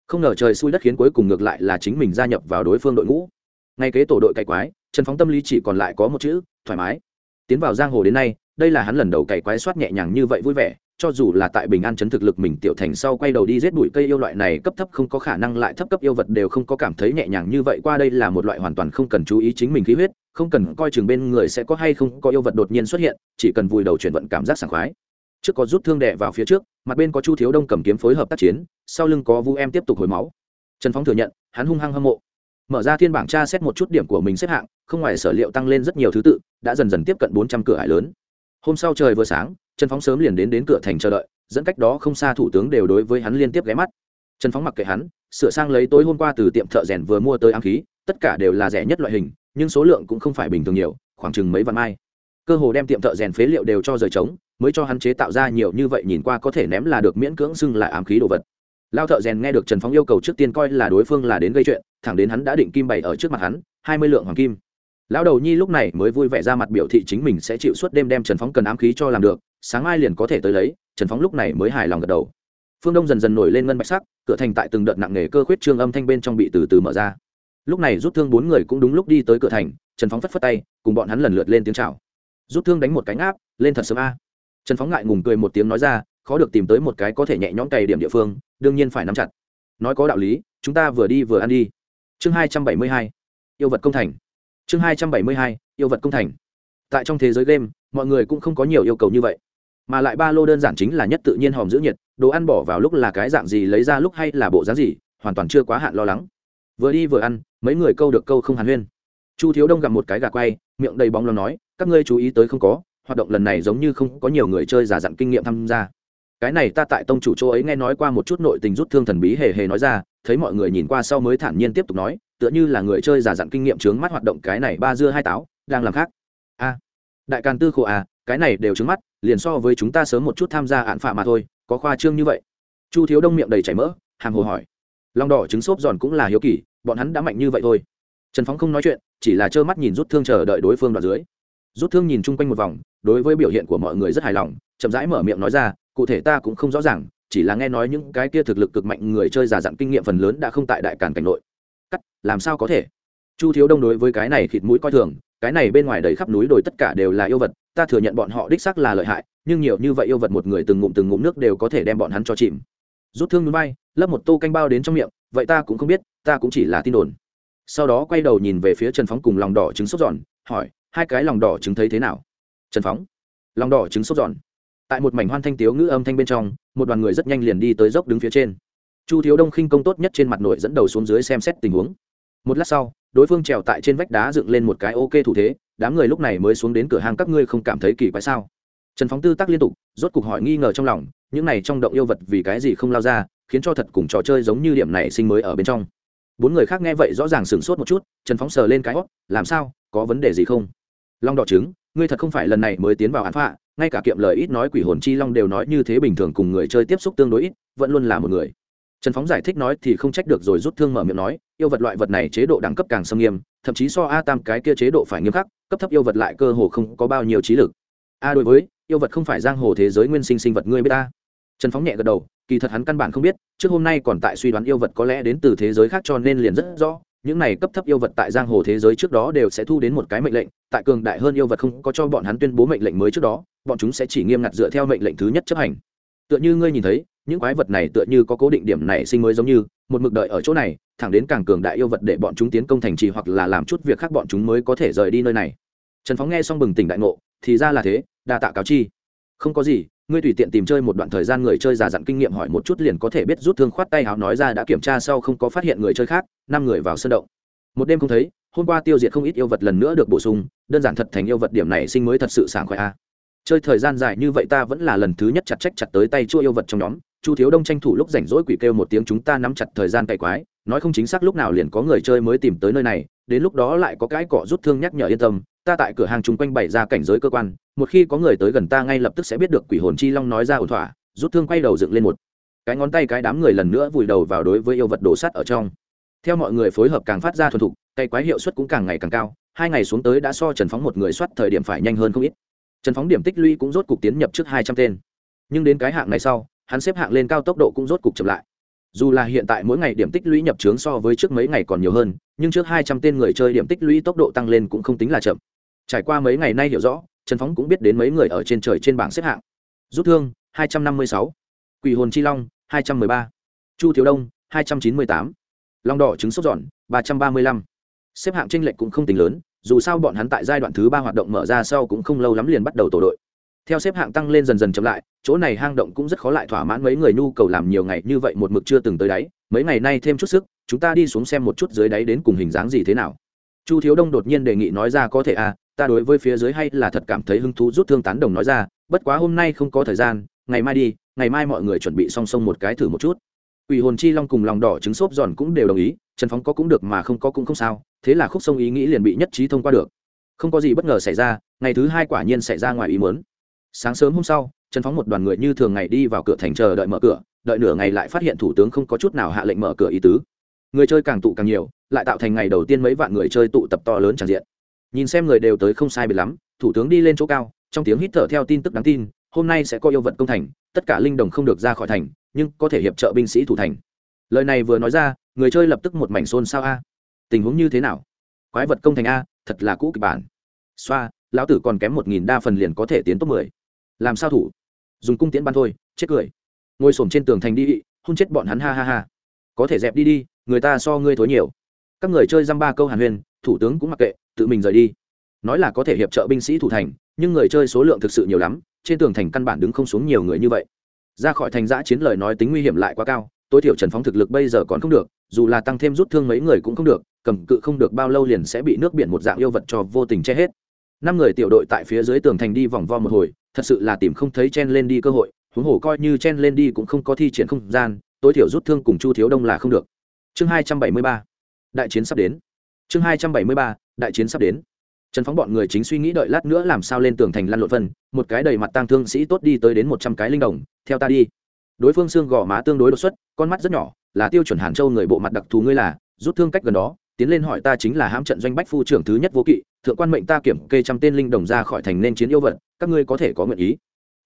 không ngờ trời xui đất khiến cuối cùng ngược lại là chính mình gia nhập vào đối phương đội ngũ. Ngay kế tổ đội cày quái, trần phóng tâm lý chỉ còn lại có một chữ, thoải mái. Tiến vào giang hồ đến nay, đây là hắn lần đầu cày quái soát nhẹ nhàng như vậy vui vẻ, cho dù là tại bình an chấn thực lực mình tiểu thành sau quay đầu đi giết bụi cây yêu loại này cấp thấp không có khả năng lại thấp cấp yêu vật đều không có cảm thấy nhẹ nhàng như vậy qua đây là một loại hoàn toàn không cần chú ý chính mình khí huyết, không cần coi chừng bên người sẽ có hay không có yêu vật đột nhiên xuất hiện, chỉ cần vùi đầu chuyển vận cảm giác sảng khoái. Trước có rút thương đè vào phía trước mặt bên có chu thiếu đông cầm kiếm phối hợp tác chiến, sau lưng có vu em tiếp tục hồi máu. Trần phóng thừa nhận, hắn hung hăng hâm mộ. Mở ra thiên bảng tra xét một chút điểm của mình xếp hạng, không ngoài sở liệu tăng lên rất nhiều thứ tự, đã dần dần tiếp cận bốn trăm cửa hải lớn. Hôm sau trời vừa sáng, trần phóng sớm liền đến đến cửa thành chờ đợi, dẫn cách đó không xa thủ tướng đều đối với hắn liên tiếp ghé mắt. Trần phóng mặc kệ hắn, sửa sang lấy tối hôm qua từ tiệm thợ rèn vừa mua tới ám khí, tất cả đều là rẻ nhất loại hình, nhưng số lượng cũng không phải bình thường nhiều, khoảng chừng mấy vạn mai. Cơ hồ đem tiệm thợ rèn phế liệu đều cho rời trống mới cho hắn chế tạo ra nhiều như vậy nhìn qua có thể ném là được miễn cưỡng xưng lại ám khí đồ vật. Lao thợ rèn nghe được trần phóng yêu cầu trước tiên coi là đối phương là đến gây chuyện, thẳng đến hắn đã định kim bày ở trước mặt hắn, hai mươi lượng hoàng kim. Lão đầu nhi lúc này mới vui vẻ ra mặt biểu thị chính mình sẽ chịu suốt đêm đem trần phóng cần ám khí cho làm được, sáng mai liền có thể tới lấy, trần phóng lúc này mới hài lòng gật đầu. Phương đông dần dần nổi lên ngân bạch sắc, cửa thành tại từng đợt nặng nề cơ khuyết trương âm thanh bên trong bị từ từ mở ra. Lúc này rút thương bốn người cũng đúng lúc đi tới cửa thành, trần phóng phất phất tay, cùng bọn hắn lần lượt lên tiếng chào. Rút thương đánh một cánh áp lên thật sớm a trần phóng ngại ngùng cười một tiếng nói ra, khó được tìm tới một cái có thể nhẹ nhõm cày điểm địa phương, đương nhiên phải nắm chặt. Nói có đạo lý, chúng ta vừa đi vừa ăn đi. Chương hai trăm bảy mươi hai, yêu vật công thành. Chương hai trăm bảy mươi hai, yêu vật công thành. Tại trong thế giới game, mọi người cũng không có nhiều yêu cầu như vậy. Mà lại ba lô đơn giản chính là nhất tự nhiên hòm giữ nhiệt, đồ ăn bỏ vào lúc là cái dạng gì, lấy ra lúc hay là bộ dáng gì, hoàn toàn chưa quá hạn lo lắng. Vừa đi vừa ăn, mấy người câu được câu không hàn huyên. Chu thiếu đông gặp một cái gà quay, miệng đầy bóng lo nói, các ngươi chú ý tới không có hoạt động lần này giống như không có nhiều người chơi giả dặn kinh nghiệm tham gia. Cái này ta tại tông chủ chỗ ấy nghe nói qua một chút nội tình rút thương thần bí hề hề nói ra, thấy mọi người nhìn qua sau mới thản nhiên tiếp tục nói, tựa như là người chơi giả dặn kinh nghiệm trướng mắt hoạt động cái này ba dưa hai táo, đang làm khác. A, đại càn tư khổ à cái này đều trướng mắt, liền so với chúng ta sớm một chút tham gia án phạ mà thôi, có khoa trương như vậy. Chu thiếu đông miệng đầy chảy mỡ hàng hồ hỏi. Long đỏ trứng xốp giòn cũng là hiếu kỳ, bọn hắn đã mạnh như vậy thôi. Trần phóng không nói chuyện, chỉ là trơ mắt nhìn rút thương chờ đợi đối phương đoạt dưới. Rút thương nhìn chung quanh một vòng đối với biểu hiện của mọi người rất hài lòng, chậm rãi mở miệng nói ra, cụ thể ta cũng không rõ ràng, chỉ là nghe nói những cái kia thực lực cực mạnh người chơi giả dặn kinh nghiệm phần lớn đã không tại đại càn cảnh nội. Cắt, làm sao có thể? Chu thiếu đông đối với cái này khịt mũi coi thường, cái này bên ngoài đầy khắp núi đồi tất cả đều là yêu vật, ta thừa nhận bọn họ đích xác là lợi hại, nhưng nhiều như vậy yêu vật một người từng ngụm từng ngụm nước đều có thể đem bọn hắn cho chìm. Rút thương núi bay, lấp một tô canh bao đến trong miệng, vậy ta cũng không biết, ta cũng chỉ là tin đồn. Sau đó quay đầu nhìn về phía trần phóng cùng lòng đỏ trứng sốt giòn, hỏi, hai cái lòng đỏ trứng thấy thế nào? Trần phóng. Lòng đỏ trứng sốt giòn. Tại một mảnh hoan thanh tiếu ngữ âm thanh bên trong, một đoàn người rất nhanh liền đi tới dốc đứng phía trên. Chu thiếu đông khinh công tốt nhất trên mặt nội dẫn đầu xuống dưới xem xét tình huống. Một lát sau, đối phương trèo tại trên vách đá dựng lên một cái ok thủ thế, đám người lúc này mới xuống đến cửa hàng các ngươi không cảm thấy kỳ quái sao? Trần phóng tư tắc liên tục, rốt cục hỏi nghi ngờ trong lòng, những này trong động yêu vật vì cái gì không lao ra, khiến cho thật cùng trò chơi giống như điểm này sinh mới ở bên trong. Bốn người khác nghe vậy rõ ràng sửng sốt một chút, trần phóng sờ lên cái hót làm sao? Có vấn đề gì không? Long đỏ trứng ngươi thật không phải lần này mới tiến vào án phạ, ngay cả kiệm lời ít nói quỷ hồn chi long đều nói như thế bình thường cùng người chơi tiếp xúc tương đối ít, vẫn luôn là một người. Trần phóng giải thích nói thì không trách được rồi rút thương mở miệng nói, yêu vật loại vật này chế độ đẳng cấp càng xâm nghiêm, thậm chí so a tam cái kia chế độ phải nghiêm khắc, cấp thấp yêu vật lại cơ hồ không có bao nhiêu trí lực. A đối với, yêu vật không phải giang hồ thế giới nguyên sinh sinh vật ngươi biết ta trần phóng nhẹ gật đầu, kỳ thật hắn căn bản không biết, trước hôm nay còn tại suy đoán yêu vật có lẽ đến từ thế giới khác cho nên liền rất rõ những này cấp thấp yêu vật tại giang hồ thế giới trước đó đều sẽ thu đến một cái mệnh lệnh, tại cường đại hơn yêu vật không có cho bọn hắn tuyên bố mệnh lệnh mới trước đó, bọn chúng sẽ chỉ nghiêm ngặt dựa theo mệnh lệnh thứ nhất chấp hành. Tựa như ngươi nhìn thấy, những quái vật này tựa như có cố định điểm này sinh mới giống như, một mực đợi ở chỗ này, thẳng đến càng cường đại yêu vật để bọn chúng tiến công thành trì hoặc là làm chút việc khác bọn chúng mới có thể rời đi nơi này. Trần phóng nghe xong bừng tỉnh đại ngộ, thì ra là thế, đa tạ cáo chi. Không có gì ngươi tùy tiện tìm chơi một đoạn thời gian người chơi già dặn kinh nghiệm hỏi một chút liền có thể biết rút thương khoát tay háo nói ra đã kiểm tra sau không có phát hiện người chơi khác, năm người vào sân động. Một đêm không thấy, hôm qua tiêu diệt không ít yêu vật lần nữa được bổ sung, đơn giản thật thành yêu vật điểm này sinh mới thật sự sảng khoái a. Chơi thời gian dài như vậy ta vẫn là lần thứ nhất chặt trách chặt tới tay chua yêu vật trong nhóm, chu thiếu đông tranh thủ lúc rảnh rỗi quỷ kêu một tiếng chúng ta nắm chặt thời gian cày quái, nói không chính xác lúc nào liền có người chơi mới tìm tới nơi này, đến lúc đó lại có cái cỏ rút thương nhắc nhở yên tâm, ta tại cửa hàng chung quanh bày ra cảnh giới cơ quan một khi có người tới gần ta ngay lập tức sẽ biết được quỷ hồn chi long nói ra ổn thỏa, rút thương quay đầu dựng lên một cái ngón tay cái đám người lần nữa vùi đầu vào đối với yêu vật đổ sắt ở trong. Theo mọi người phối hợp càng phát ra thuần thục, cây quái hiệu suất cũng càng ngày càng cao, hai ngày xuống tới đã so trần phóng một người soát thời điểm phải nhanh hơn không ít. Trần phóng điểm tích lũy cũng rốt cục tiến nhập trước hai trăm tên. Nhưng đến cái hạng này sau, hắn xếp hạng lên cao tốc độ cũng rốt cục chậm lại. Dù là hiện tại mỗi ngày điểm tích lũy nhập trướng so với trước mấy ngày còn nhiều hơn, nhưng trước hai trăm tên người chơi điểm tích lũy tốc độ tăng lên cũng không tính là chậm. Trải qua mấy ngày nay hiểu rõ trần phóng cũng biết đến mấy người ở trên trời trên bảng xếp hạng. Rút thương, hai trăm năm mươi sáu. Quỷ hồn chi long, hai trăm m ư ơ i ba. Chu thiếu đông, hai trăm chín mươi tám. Long đỏ trứng sốt giòn, ba trăm ba mươi lăm. Xếp hạng tranh lệch cũng không tính lớn, dù sao bọn hắn tại giai đoạn thứ ba hoạt động mở ra sau cũng không lâu lắm liền bắt đầu tổ đội. Theo xếp hạng tăng lên dần dần chậm lại, chỗ này hang động cũng rất khó lại thỏa mãn mấy người nhu cầu làm nhiều ngày như vậy một mực chưa từng tới đáy. Mấy ngày nay thêm chút sức, chúng ta đi xuống xem một chút dưới đáy đến cùng hình dáng gì thế nào. Chu thiếu đông đột nhiên đề nghị nói ra có thể à ta đối với phía dưới hay là thật cảm thấy hứng thú rút thương tán đồng nói ra bất quá hôm nay không có thời gian ngày mai đi ngày mai mọi người chuẩn bị song song một cái thử một chút Quỷ hồn chi long cùng lòng đỏ trứng xốp giòn cũng đều đồng ý, Trần Phóng có cũng được mà không có cũng không sao, thế là khúc sông ý nghĩ liền bị nhất trí thông qua được. Không có gì bất ngờ xảy ra, ngày thứ hai quả nhiên xảy ra ngoài ý muốn. Sáng sớm hôm sau, Trần Phóng một đoàn người như thường ngày đi vào cửa thành chờ đợi mở cửa, đợi nửa ngày lại phát hiện thủ tướng không có chút nào hạ lệnh mở cửa ý tứ. Người chơi càng tụ càng nhiều, lại tạo thành ngày đầu tiên mấy vạn người chơi tụ tập to lớn tràn diện. Nhìn xem người đều tới không sai biệt lắm, thủ tướng đi lên chỗ cao, trong tiếng hít thở theo tin tức đáng tin, hôm nay sẽ có yêu vật công thành, tất cả linh đồng không được ra khỏi thành, nhưng có thể hiệp trợ binh sĩ thủ thành. Lời này vừa nói ra người chơi lập tức một mảnh xôn xao a. Tình huống như thế nào? Quái vật công thành a thật là cũ kịch bản. Xoa lão tử còn kém một nghìn đa phần liền có thể tiến top mười. Làm sao thủ? Dùng cung tiễn ban thôi chết cười. Ngồi s trên tường thành đi hôn chết bọn hắn ha ha ha. Có thể dẹp đi đi người ta so ngươi thối nhiều. Các người chơi dăm ba câu hàn huyền thủ tướng cũng mặc kệ tự mình rời đi. Nói là có thể hiệp trợ binh sĩ thủ thành, nhưng người chơi số lượng thực sự nhiều lắm, trên tường thành căn bản đứng không xuống nhiều người như vậy. Ra khỏi thành giã chiến lời nói tính nguy hiểm lại quá cao, tối thiểu trần phóng thực lực bây giờ còn không được, dù là tăng thêm rút thương mấy người cũng không được, cầm cự không được bao lâu liền sẽ bị nước biển một dạng yêu vật cho vô tình che hết. Năm người tiểu đội tại phía dưới tường thành đi vòng vo một hồi, thật sự là tìm không thấy chen lên đi cơ hội, huống hồ coi như chen lên đi cũng không có thi triển không gian, tối thiểu rút thương cùng chu thiếu đông là không được. Chương hai trăm bảy mươi ba, đại chiến sắp đến. Chương hai trăm bảy mươi ba đại chiến sắp đến. Trần phóng bọn người chính suy nghĩ đợi lát nữa làm sao lên tường thành lăn lộn phân, một cái đầy mặt tang thương sĩ tốt đi tới đến một trăm cái linh đồng, theo ta đi. Đối phương xương gò má tương đối đột xuất, con mắt rất nhỏ, là tiêu chuẩn hàn châu người bộ mặt đặc thù ngươi là, rút thương cách gần đó, tiến lên hỏi ta chính là hãm trận doanh bách phu trưởng thứ nhất vô kỵ, thượng quan mệnh ta kiểm kê trăm tên linh đồng ra khỏi thành nên chiến yêu vật, các ngươi có thể có nguyện ý.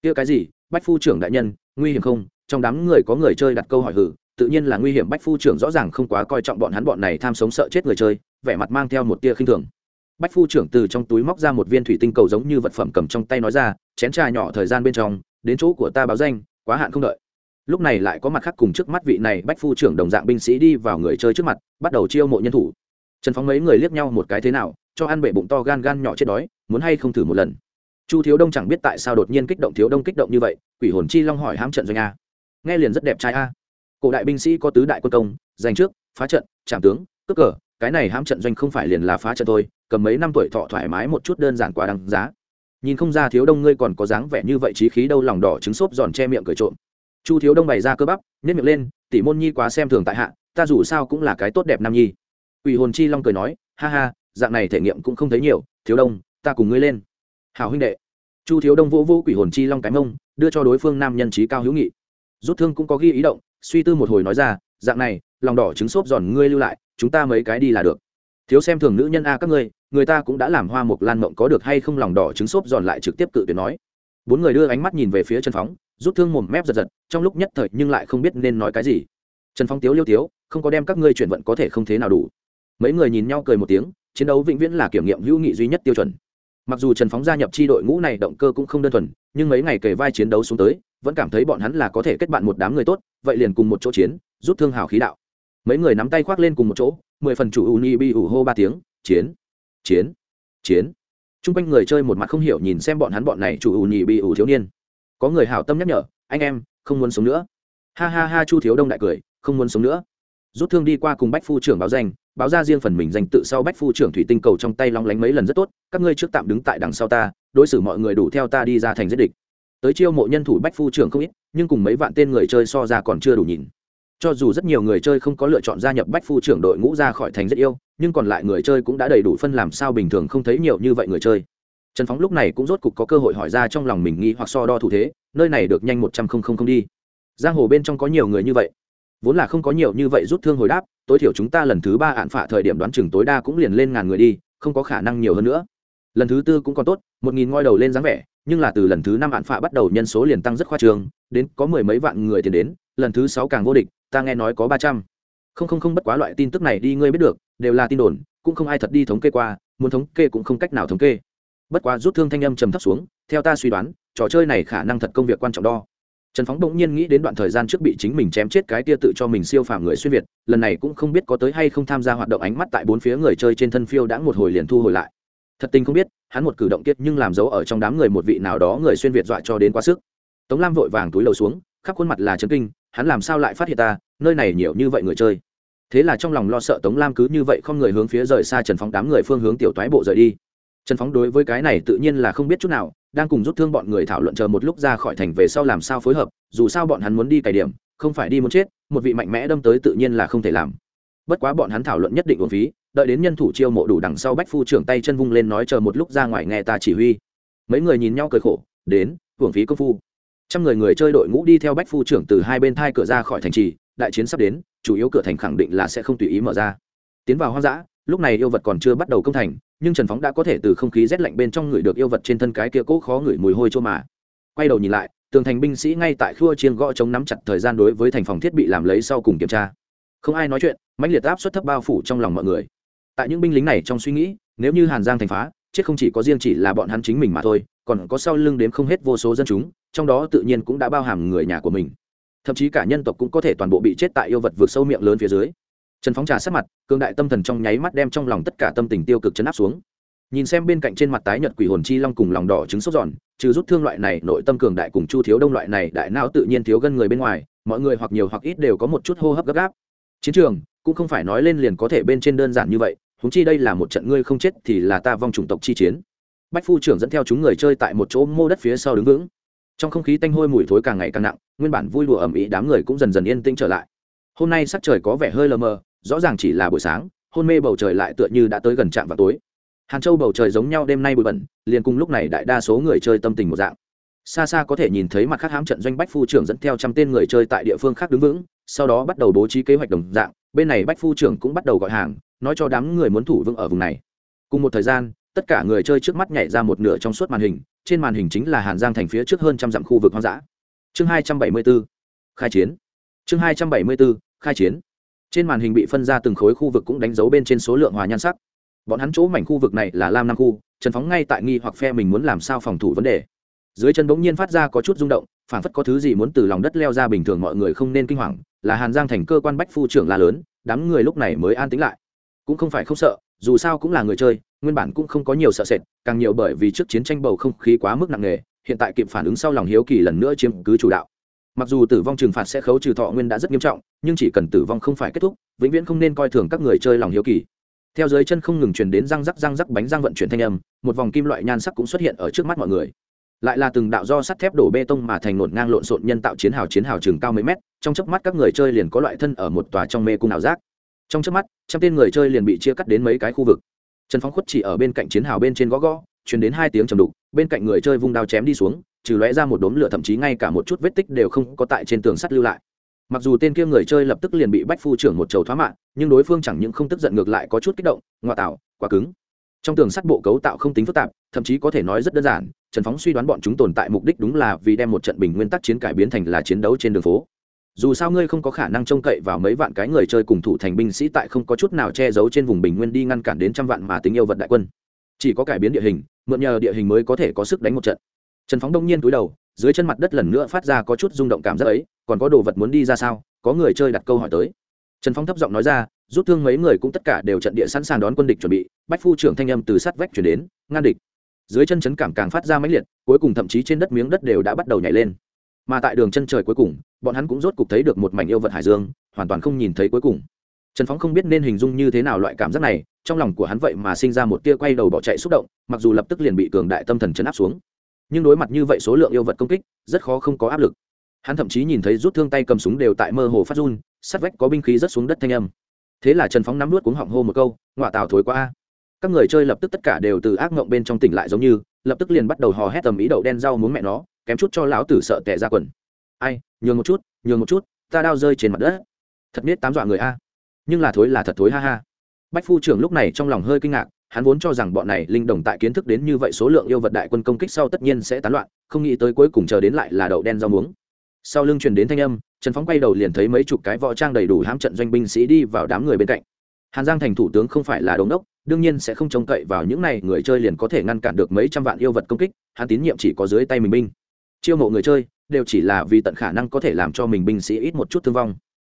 Kia cái gì, bách phu trưởng đại nhân, nguy hiểm không? Trong đám người có người chơi đặt câu hỏi hử, tự nhiên là nguy hiểm, bách phu trưởng rõ ràng không quá coi trọng bọn hắn, bọn này tham sống sợ chết người chơi vẻ mặt mang theo một tia khinh thường. Bách phu trưởng từ trong túi móc ra một viên thủy tinh cầu giống như vật phẩm cầm trong tay nói ra, chén trà nhỏ thời gian bên trong, đến chỗ của ta báo danh, quá hạn không đợi. Lúc này lại có mặt khác cùng trước mắt vị này bách phu trưởng đồng dạng binh sĩ đi vào người chơi trước mặt, bắt đầu chiêu mộ nhân thủ. Trần phóng mấy người liếc nhau một cái thế nào, cho ăn bể bụng to gan gan nhỏ chết đói, muốn hay không thử một lần. Chu thiếu đông chẳng biết tại sao đột nhiên kích động, thiếu đông kích động như vậy, quỷ hồn chi long hỏi hám trận doanh a. Nghe liền rất đẹp trai a. Cổ đại binh sĩ có tứ đại quân công, giành trước, phá trận, trảm tướng, cướp cờ cái này hãm trận doanh không phải liền là phá trận thôi, cầm mấy năm tuổi thọ thoải mái một chút đơn giản quá đáng giá. Nhìn không ra thiếu đông ngươi còn có dáng vẻ như vậy trí khí đâu, lòng đỏ trứng xốp giòn che miệng cười trộm. Chu thiếu đông bày ra cơ bắp nhét miệng lên, tỷ môn nhi quá xem thường tại hạ, ta dù sao cũng là cái tốt đẹp nam nhi. Ủy hồn chi long cười nói, ha ha, dạng này thể nghiệm cũng không thấy nhiều, thiếu đông, ta cùng ngươi lên. Hảo huynh đệ. Chu thiếu đông vỗ vỗ quỷ hồn chi long cái mông, đưa cho đối phương nam nhân trí cao hữu nghị. Rút thương cũng có ghi ý động, suy tư một hồi nói ra, dạng này, lòng đỏ trứng xốp giòn ngươi lưu lại chúng ta mấy cái đi là được. Thiếu xem thường nữ nhân a các ngươi, người ta cũng đã làm hoa mộc lan mộng có được hay không lòng đỏ trứng xốp giòn lại trực tiếp cự tuyệt nói. Bốn người đưa ánh mắt nhìn về phía trần phóng, rút thương mồm mép giật giật, trong lúc nhất thời nhưng lại không biết nên nói cái gì. Trần phong tiếu liêu tiếu, không có đem các ngươi chuyển vận có thể không thế nào đủ. Mấy người nhìn nhau cười một tiếng, chiến đấu vĩnh viễn là kiểm nghiệm hữu nghị duy nhất tiêu chuẩn. Mặc dù trần phóng gia nhập tri đội ngũ này động cơ cũng không đơn thuần, nhưng mấy ngày kề vai chiến đấu xuống tới, vẫn cảm thấy bọn hắn là có thể kết bạn một đám người tốt, vậy liền cùng một chỗ chiến, rút thương hào khí đạo mấy người nắm tay khoác lên cùng một chỗ, mười phần chủ uni bi ủ hô ba tiếng, chiến chiến chiến. T r u n g quanh người chơi một mặt không hiểu nhìn xem bọn hắn bọn này chủ uni bi ủ thiếu niên. Có người hảo tâm nhắc nhở, anh em, không muốn sống nữa. Ha ha ha, chu thiếu đông đại cười, không muốn sống nữa. Rút thương đi qua cùng bách phu trưởng báo danh, báo ra riêng phần mình danh tự sau bách phu trưởng thủy tinh cầu trong tay long lánh mấy lần rất tốt, các ngươi trước tạm đứng tại đằng sau ta, đối xử mọi người đủ theo ta đi ra thành giết địch. Tới chiêu mộ nhân thủ bách phu trưởng không ít, nhưng cùng mấy vạn tên người chơi so ra còn chưa đủ nhìn cho dù rất nhiều người chơi không có lựa chọn gia nhập bách phu trưởng đội ngũ ra khỏi thành rất yêu, nhưng còn lại người chơi cũng đã đầy đủ phân làm sao bình thường không thấy nhiều như vậy người chơi. Trần phóng lúc này cũng rốt cục có cơ hội hỏi ra trong lòng mình nghĩ hoặc so đo thủ thế, nơi này được nhanh một trăm không không không đi. Giang hồ bên trong có nhiều người như vậy. Vốn là không có nhiều như vậy rút thương hồi đáp, tối thiểu chúng ta lần thứ ba ạn phả thời điểm đoán chừng tối đa cũng liền lên ngàn người đi, không có khả năng nhiều hơn nữa. Lần thứ tư cũng còn tốt, một nghìn ngoi đầu lên dáng vẻ, nhưng là từ lần thứ năm hạn phạ bắt đầu nhân số liền tăng rất khoa trương, đến có mười mấy vạn người tiền đến, lần thứ sáu càng vô địch ta nghe nói có ba trăm. Không không không, bất quá loại tin tức này đi ngươi biết được, đều là tin đồn, cũng không ai thật đi thống kê qua, muốn thống kê cũng không cách nào thống kê. Bất quá rút thương thanh âm trầm thấp xuống, theo ta suy đoán, trò chơi này khả năng thật công việc quan trọng đo. Trần phóng bỗng nhiên nghĩ đến đoạn thời gian trước bị chính mình chém chết cái tia tự cho mình siêu phàm người xuyên việt, lần này cũng không biết có tới hay không tham gia hoạt động ánh mắt tại bốn phía người chơi trên thân phiêu đã một hồi liền thu hồi lại. Thật tình không biết, hắn một cử động kiết nhưng làm dấu ở trong đám người một vị nào đó người xuyên việt dọa cho đến quá sức. Tống lam vội vàng túi lầu xuống khắp khuôn mặt là chấn kinh, hắn làm sao lại phát hiện ta, nơi này nhiều như vậy người chơi. Thế là trong lòng lo sợ tống lam cứ như vậy không người hướng phía rời xa trần phóng đám người phương hướng tiểu toái bộ rời đi. Trần phóng đối với cái này tự nhiên là không biết chút nào, đang cùng rút thương bọn người thảo luận chờ một lúc ra khỏi thành về sau làm sao phối hợp, dù sao bọn hắn muốn đi cày điểm, không phải đi muốn chết, một vị mạnh mẽ đâm tới tự nhiên là không thể làm. Bất quá bọn hắn thảo luận nhất định uổng phí, đợi đến nhân thủ chiêu mộ đủ đằng sau bách phu trưởng tay chân vung lên nói chờ một lúc ra ngoài nghe ta chỉ huy. Mấy người nhìn nhau cười khổ, đến, uổng phí công phu trăm người người chơi đội ngũ đi theo bách phu trưởng từ hai bên thai cửa ra khỏi thành trì, đại chiến sắp đến, chủ yếu cửa thành khẳng định là sẽ không tùy ý mở ra. Tiến vào hoang dã, lúc này yêu vật còn chưa bắt đầu công thành, nhưng trần phóng đã có thể từ không khí rét lạnh bên trong người được yêu vật trên thân cái kia cố khó ngửi mùi hôi chô mà. Quay đầu nhìn lại, tường thành binh sĩ ngay tại khua chiên gõ chống nắm chặt thời gian đối với thành phòng thiết bị làm lấy sau cùng kiểm tra. Không ai nói chuyện, mãnh liệt áp suất thấp bao phủ trong lòng mọi người. Tại những binh lính này trong suy nghĩ, nếu như hàn giang thành phá, chết không chỉ có riêng chỉ là bọn hắn chính mình mà thôi, còn có sau lưng đếm không hết vô số dân chúng trong đó tự nhiên cũng đã bao hàm người nhà của mình. Thậm chí cả nhân tộc cũng có thể toàn bộ bị chết tại yêu vật vượt sâu miệng lớn phía dưới. Trần phóng trà sát mặt cương đại tâm thần trong nháy mắt đem trong lòng tất cả tâm tình tiêu cực chấn áp xuống. Nhìn xem bên cạnh trên mặt tái nhật quỷ hồn chi long cùng lòng đỏ trứng sốt giòn, trừ rút thương loại này, nội tâm cường đại cùng chu thiếu đông loại này, đại não tự nhiên thiếu gân người bên ngoài, mọi người hoặc nhiều hoặc ít đều có một chút hô hấp gấp gáp. Chiến trường, cũng không phải nói lên liền có thể bên trên đơn giản như vậy húng chi đây là một trận ngươi không chết thì là ta vong chủng tộc chi chiến. Bách phu trưởng dẫn theo chúng người chơi tại một chỗ mô đất phía sau đứng vững trong không khí tanh hôi mùi thối càng ngày càng nặng, nguyên bản vui đùa ẩm ý đám người cũng dần dần yên tĩnh trở lại. Hôm nay sắc trời có vẻ hơi lờ mờ, rõ ràng chỉ là buổi sáng, hôn mê bầu trời lại tựa như đã tới gần trạm vào tối. Hàn châu bầu trời giống nhau đêm nay bụi bẩn, liền cùng lúc này đại đa số người chơi tâm tình một dạng. Xa xa có thể nhìn thấy mặt khác hãm trận doanh bách phu trưởng dẫn theo trăm tên người chơi tại địa phương khác đứng vững, sau đó bắt đầu bố trí kế hoạch đồng dạng, bên này bách phu trưởng cũng bắt đầu gọi hàng, nói cho đám người muốn thủ vững ở vùng này. Cùng một thời gian tất cả người chơi trước mắt nhảy ra một nửa trong suốt màn hình, trên màn hình chính là hàn giang thành phía trước hơn trăm dặm khu vực hoang dã. Chương hai trăm bảy mươi b ố khai chiến. Chương hai trăm bảy mươi b ố khai chiến. Trên màn hình bị phân ra từng khối khu vực cũng đánh dấu bên trên số lượng hòa nhan sắc. Bọn hắn chỗ mảnh khu vực này là lam nam khu, trần phóng ngay tại nghi hoặc phe mình muốn làm sao phòng thủ vấn đề. Dưới chân bỗng nhiên phát ra có chút rung động phản phất có thứ gì muốn từ lòng đất leo ra bình thường mọi người không nên kinh hoàng, là hàn giang thành cơ quan bách phu trưởng là lớn, đám người lúc này mới an tính lại. Cũng không phải không sợ, dù sao cũng là người chơi nguyên bản cũng không có nhiều sợ sệt, càng nhiều bởi vì trước chiến tranh bầu không khí quá mức nặng nề, hiện tại kịp phản ứng sau lòng hiếu kỳ lần nữa chiếm cứ chủ đạo. Mặc dù tử vong trừng phạt sẽ khấu trừ thọ nguyên đã rất nghiêm trọng, nhưng chỉ cần tử vong không phải kết thúc, vĩnh viễn không nên coi thường các người chơi lòng hiếu kỳ. Theo dưới chân không ngừng truyền đến răng rắc răng rắc bánh răng vận chuyển thanh âm, một vòng kim loại nhan sắc cũng xuất hiện ở trước mắt mọi người. Lại là từng đạo do sắt thép đổ bê tông mà thành nổn ngang lộn xộn nhân tạo chiến hào chiến hào trường cao mấy mét, trong chớp mắt các người chơi liền có loại thân ở một tòa trong mê cung ảo giác. Trong chớp mắt, trăm tên người chơi liền bị chia cắt đến mấy cái khu vực trần phóng khuất chỉ ở bên cạnh chiến hào bên trên gõ gõ chuyển đến hai tiếng trầm đục, bên cạnh người chơi vung đao chém đi xuống, trừ lóe ra một đốm lửa thậm chí ngay cả một chút vết tích đều không có tại trên tường sắt lưu lại. Mặc dù tên kia người chơi lập tức liền bị bách phu trưởng một chầu thoá mạng nhưng đối phương chẳng những không tức giận ngược lại có chút kích động ngoại tạo, quá cứng. Trong tường sắt bộ cấu tạo không tính phức tạp, thậm chí có thể nói rất đơn giản, trần phóng suy đoán bọn chúng tồn tại mục đích đúng là vì đem một trận bình nguyên tắc chiến cải biến thành là chiến đấu trên đường phố dù sao ngươi không có khả năng trông cậy vào mấy vạn cái người chơi cùng thủ thành binh sĩ tại không có chút nào che giấu trên vùng bình nguyên đi ngăn cản đến trăm vạn mà tính yêu vật đại quân. Chỉ có cải biến địa hình, mượn nhờ địa hình mới có thể có sức đánh một trận. Trần phóng đông nhiên túi đầu, dưới chân mặt đất lần nữa phát ra có chút rung động cảm giác ấy, còn có đồ vật muốn đi ra sao? Có người chơi đặt câu hỏi tới. Trần phóng thấp giọng nói ra, rút thương mấy người cũng tất cả đều trận địa sẵn sàng đón quân địch chuẩn bị, bách phu trưởng thanh âm từ sát vách chuyển đến ngăn địch. Dưới chân chấn cảm càng phát ra mãnh liệt, cuối cùng thậm chí trên đất miếng đất đều đã bắt đầu nhảy lên mà tại đường chân trời cuối cùng, bọn hắn cũng rốt cục thấy được một mảnh yêu vật hải dương, hoàn toàn không nhìn thấy cuối cùng. Trần phóng không biết nên hình dung như thế nào loại cảm giác này, trong lòng của hắn vậy mà sinh ra một tia quay đầu bỏ chạy xúc động, mặc dù lập tức liền bị cường đại tâm thần chấn áp xuống. Nhưng đối mặt như vậy số lượng yêu vật công kích, rất khó không có áp lực. Hắn thậm chí nhìn thấy rút thương tay cầm súng đều tại mơ hồ phát run sắt vách có binh khí rất xuống đất thanh âm. Thế là trần phóng nắm nuốt cuống họng hô một câu, ngọa tào thối quá các người chơi lập tức tất cả đều từ ác mộng bên trong tỉnh lại giống như, lập tức liền bắt đầu hò hét tầm ý đậu đen rau muốn mẹ nó kém chút cho lão tử sợ tệ ra quần. Ai, nhường một chút, nhường một chút, ta đao rơi trên mặt đất. Thật biết tám dọa người a. Nhưng là thối là thật thối ha ha. Bách phu trưởng lúc này trong lòng hơi kinh ngạc, hắn vốn cho rằng bọn này linh đồng tại kiến thức đến như vậy số lượng yêu vật đại quân công kích sau tất nhiên sẽ tán loạn, không nghĩ tới cuối cùng chờ đến lại là đậu đen rau muống. Sau lưng truyền đến thanh âm, trần phóng quay đầu liền thấy mấy chục cái võ trang đầy đủ hãm trận doanh binh sĩ đi vào đám người bên cạnh. Hàn giang thành thủ tướng không phải là đống đốc, đương nhiên sẽ không trông cậy vào những này, người chơi liền có thể ngăn cản được mấy trăm vạn yêu vật công kích, hắn tín nhiệm chỉ có dưới tay mình binh chiêu mộ người chơi đều chỉ là vì tận khả năng có thể làm cho mình binh sĩ ít một chút thương vong.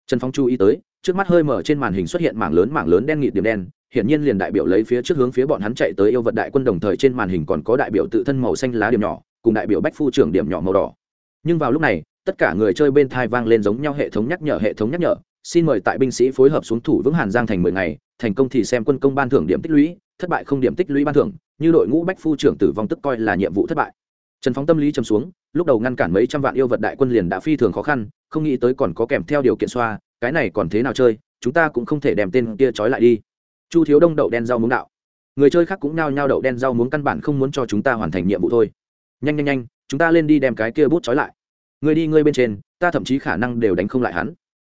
Trần phong chú ý tới, trước mắt hơi mở trên màn hình xuất hiện mảng lớn mảng lớn đen nghịt điểm đen, hiển nhiên liền đại biểu lấy phía trước hướng phía bọn hắn chạy tới yêu vật đại quân đồng thời trên màn hình còn có đại biểu tự thân màu xanh lá điểm nhỏ, cùng đại biểu bách phu trưởng điểm nhỏ màu đỏ. Nhưng vào lúc này, tất cả người chơi bên thai vang lên giống nhau hệ thống nhắc nhở, hệ thống nhắc nhở, xin mời tại binh sĩ phối hợp xuống thủ vững hàn giang thành mười ngày, thành công thì xem quân công ban thưởng điểm tích lũy, thất bại không điểm tích lũy ban thưởng, như đội ngũ bách phu trưởng tử vong tức coi là nhiệm vụ thất bại trần phóng tâm lý châm xuống, lúc đầu ngăn cản mấy trăm vạn yêu vật đại quân liền đã phi thường khó khăn, không nghĩ tới còn có kèm theo điều kiện xoa, cái này còn thế nào chơi, chúng ta cũng không thể đem tên kia trói lại đi. Chu thiếu đông đậu đen rau muống đạo. Người chơi khác cũng nao nhao đậu đen rau muống căn bản không muốn cho chúng ta hoàn thành nhiệm vụ thôi. Nhanh nhanh nhanh, chúng ta lên đi đem cái kia bút trói lại. Người đi ngươi bên trên, ta thậm chí khả năng đều đánh không lại hắn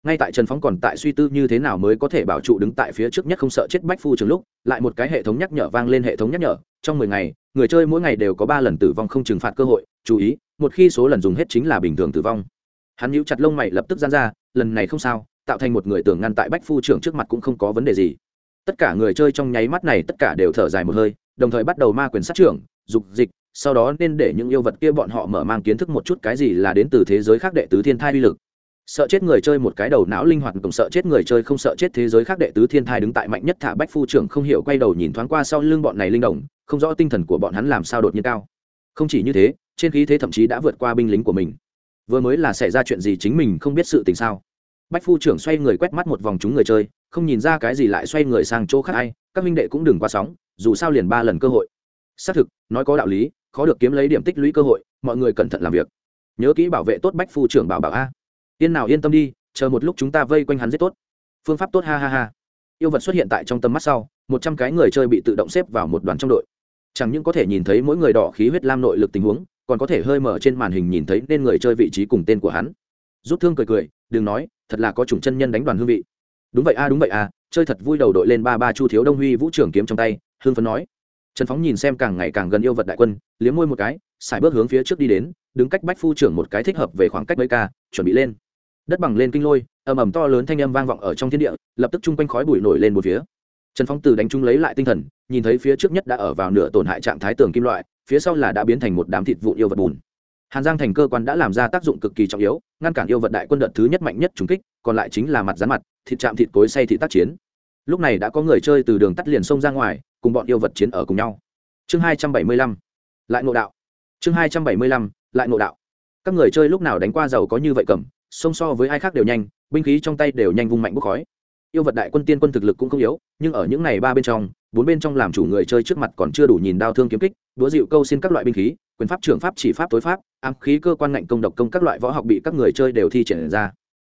ngay tại trần phóng còn tại suy tư như thế nào mới có thể bảo trụ đứng tại phía trước nhất không sợ chết bách phu trường lúc, lại một cái hệ thống nhắc nhở vang lên hệ thống nhắc nhở, trong mười ngày, người chơi mỗi ngày đều có ba lần tử vong không trừng phạt cơ hội, chú ý, một khi số lần dùng hết chính là bình thường tử vong. Hắn nhíu chặt lông mày lập tức gian ra, lần này không sao, tạo thành một người tưởng ngăn tại bách phu trưởng trước mặt cũng không có vấn đề gì. Tất cả người chơi trong nháy mắt này tất cả đều thở dài một hơi, đồng thời bắt đầu ma quyền sát trưởng, dục dịch, sau đó nên để những yêu vật kia bọn họ mở mang kiến thức một chút cái gì là đến từ thế giới khác đệ tứ thiên thai uy lực sợ chết người chơi một cái đầu não linh hoạt, cùng sợ chết người chơi không sợ chết thế giới khác đệ tứ thiên thai đứng tại mạnh nhất thả bách phu trưởng không hiểu quay đầu nhìn thoáng qua sau lưng bọn này linh đồng, không rõ tinh thần của bọn hắn làm sao đột nhiên cao. Không chỉ như thế, trên khí thế thậm chí đã vượt qua binh lính của mình. Vừa mới là xảy ra chuyện gì chính mình không biết sự tình sao? Bách phu trưởng xoay người quét mắt một vòng chúng người chơi, không nhìn ra cái gì lại xoay người sang chỗ khác ai, các minh đệ cũng đừng qua sóng, dù sao liền ba lần cơ hội. Xác thực, nói có đạo lý, khó được kiếm lấy điểm tích lũy cơ hội, mọi người cẩn thận làm việc. Nhớ kỹ bảo vệ tốt bách phu trưởng bảo bảo a yên nào yên tâm đi, chờ một lúc chúng ta vây quanh hắn rất tốt. Phương pháp tốt ha ha ha. Yêu vật xuất hiện tại trong tầm mắt sau, một trăm cái người chơi bị tự động xếp vào một đoàn trong đội. Chẳng những có thể nhìn thấy mỗi người đỏ khí huyết lam nội lực tình huống, còn có thể hơi mở trên màn hình nhìn thấy nên người chơi vị trí cùng tên của hắn. Rút thương cười cười, đừng nói, thật là có chủng chân nhân đánh đoàn hương vị. Đúng vậy a, đúng vậy a, chơi thật vui đầu đội lên ba ba chu thiếu đông huy vũ trưởng kiếm trong tay hương phấn nói. Trần phóng nhìn xem càng ngày càng gần yêu vật đại quân, liếm môi một cái xài bước hướng phía trước đi đến, đứng cách bách phu trưởng một cái thích hợp về khoảng cách mấy ca, chuẩn bị lên đất bằng lên kinh lôi, ầm ầm to lớn thanh âm vang vọng ở trong thiên địa, lập tức chung quanh khói bụi nổi lên một phía. Trần phóng từ đánh chung lấy lại tinh thần, nhìn thấy phía trước nhất đã ở vào nửa tổn hại trạng thái tường kim loại, phía sau là đã biến thành một đám thịt vụn yêu vật bùn. Hàn giang thành cơ quan đã làm ra tác dụng cực kỳ trọng yếu, ngăn cản yêu vật đại quân đợt thứ nhất mạnh nhất trúng kích, còn lại chính là mặt rán mặt, thịt chạm thịt cối say thịt tác chiến. Lúc này đã có người chơi từ đường tắt liền sông ra ngoài, cùng bọn yêu vật chiến ở cùng nhau. Chương hai trăm bảy mươi lăm, lại ngộ đạo. Chương hai trăm bảy mươi lăm, lại ngộ đạo. Các người chơi lúc nào đánh qua giàu có như vậy cầm Song so với ai khác đều nhanh, binh khí trong tay đều nhanh vung mạnh bốc khói. Yêu vật đại quân tiên quân thực lực cũng không yếu, nhưng ở những này ba bên trong, bốn bên trong làm chủ người chơi trước mặt còn chưa đủ nhìn đao thương kiếm kích, đũa dịu câu xin các loại binh khí, quyền pháp trưởng pháp chỉ pháp tối pháp, ám khí cơ quan ngạnh công độc công các loại võ học bị các người chơi đều thi triển ra.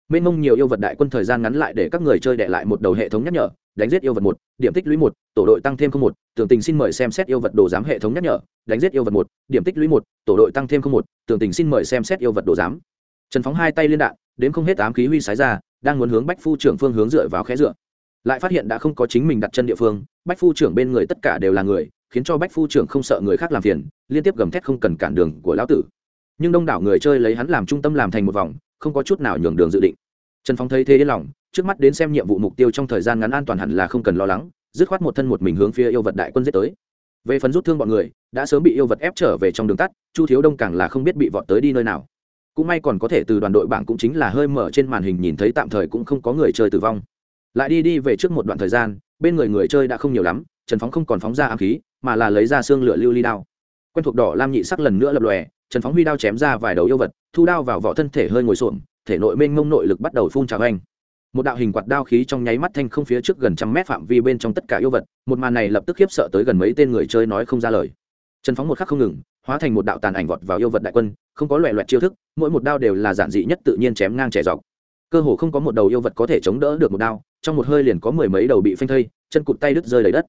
Mênh mông nhiều yêu vật đại quân thời gian ngắn lại để các người chơi đệ lại một đầu hệ thống nhắc nhở, đánh giết yêu vật một, điểm tích lũy một, tổ đội tăng thêm không một, tường tình xin mời xem xét yêu vật đồ giám hệ thống nhắc nhở, đánh giết yêu vật một, điểm tích lũy một, tổ đội tăng thêm không một, tường tình xin mời xem xét yêu vật đồ giám trần phóng hai tay liên đạn đến không hết ám khí huy sái ra, đang muốn hướng bách phu trưởng phương hướng dựa vào khé dựa. Lại phát hiện đã không có chính mình đặt chân địa phương, bách phu trưởng bên người tất cả đều là người, khiến cho bách phu trưởng không sợ người khác làm phiền, liên tiếp gầm thét không cần cản đường của lão tử. Nhưng đông đảo người chơi lấy hắn làm trung tâm làm thành một vòng, không có chút nào nhường đường dự định. Trần phong thấy thế yên lòng, trước mắt đến xem nhiệm vụ mục tiêu trong thời gian ngắn an toàn hẳn là không cần lo lắng, dứt khoát một thân một mình hướng phía yêu vật đại quân giết tới. Về phần rút thương bọn người, đã sớm bị yêu vật ép trở về trong đường tắt, chu thiếu đông càng là không biết bị vọt tới đi nơi nào cũng may còn có thể từ đoàn đội bảng cũng chính là hơi mở trên màn hình nhìn thấy tạm thời cũng không có người chơi tử vong. Lại đi đi về trước một đoạn thời gian, bên người người chơi đã không nhiều lắm, trần phóng không còn phóng ra ám khí, mà là lấy ra xương lửa lưu ly đao. Quen thuộc đỏ lam nhị sắc lần nữa lập lòe, trần phóng huy đao chém ra vài đầu yêu vật, thu đao vào vỏ thân thể hơi ngồi xổm, thể nội mênh mông nội lực bắt đầu phun trào anh. Một đạo hình quạt đao khí trong nháy mắt thanh không phía trước gần trăm mét phạm vi bên trong tất cả yêu vật, một màn này lập tức khiếp sợ tới gần mấy tên người chơi nói không ra lời. Trần phóng một khắc không ngừng hóa thành một đạo tàn ảnh vọt vào yêu vật đại quân, không có loẹ loẹt chiêu thức, mỗi một đao đều là giản dị nhất tự nhiên chém ngang trẻ dọc. Cơ hồ không có một đầu yêu vật có thể chống đỡ được một đao, trong một hơi liền có mười mấy đầu bị phanh thây, chân cụt tay đứt rơi đầy đất.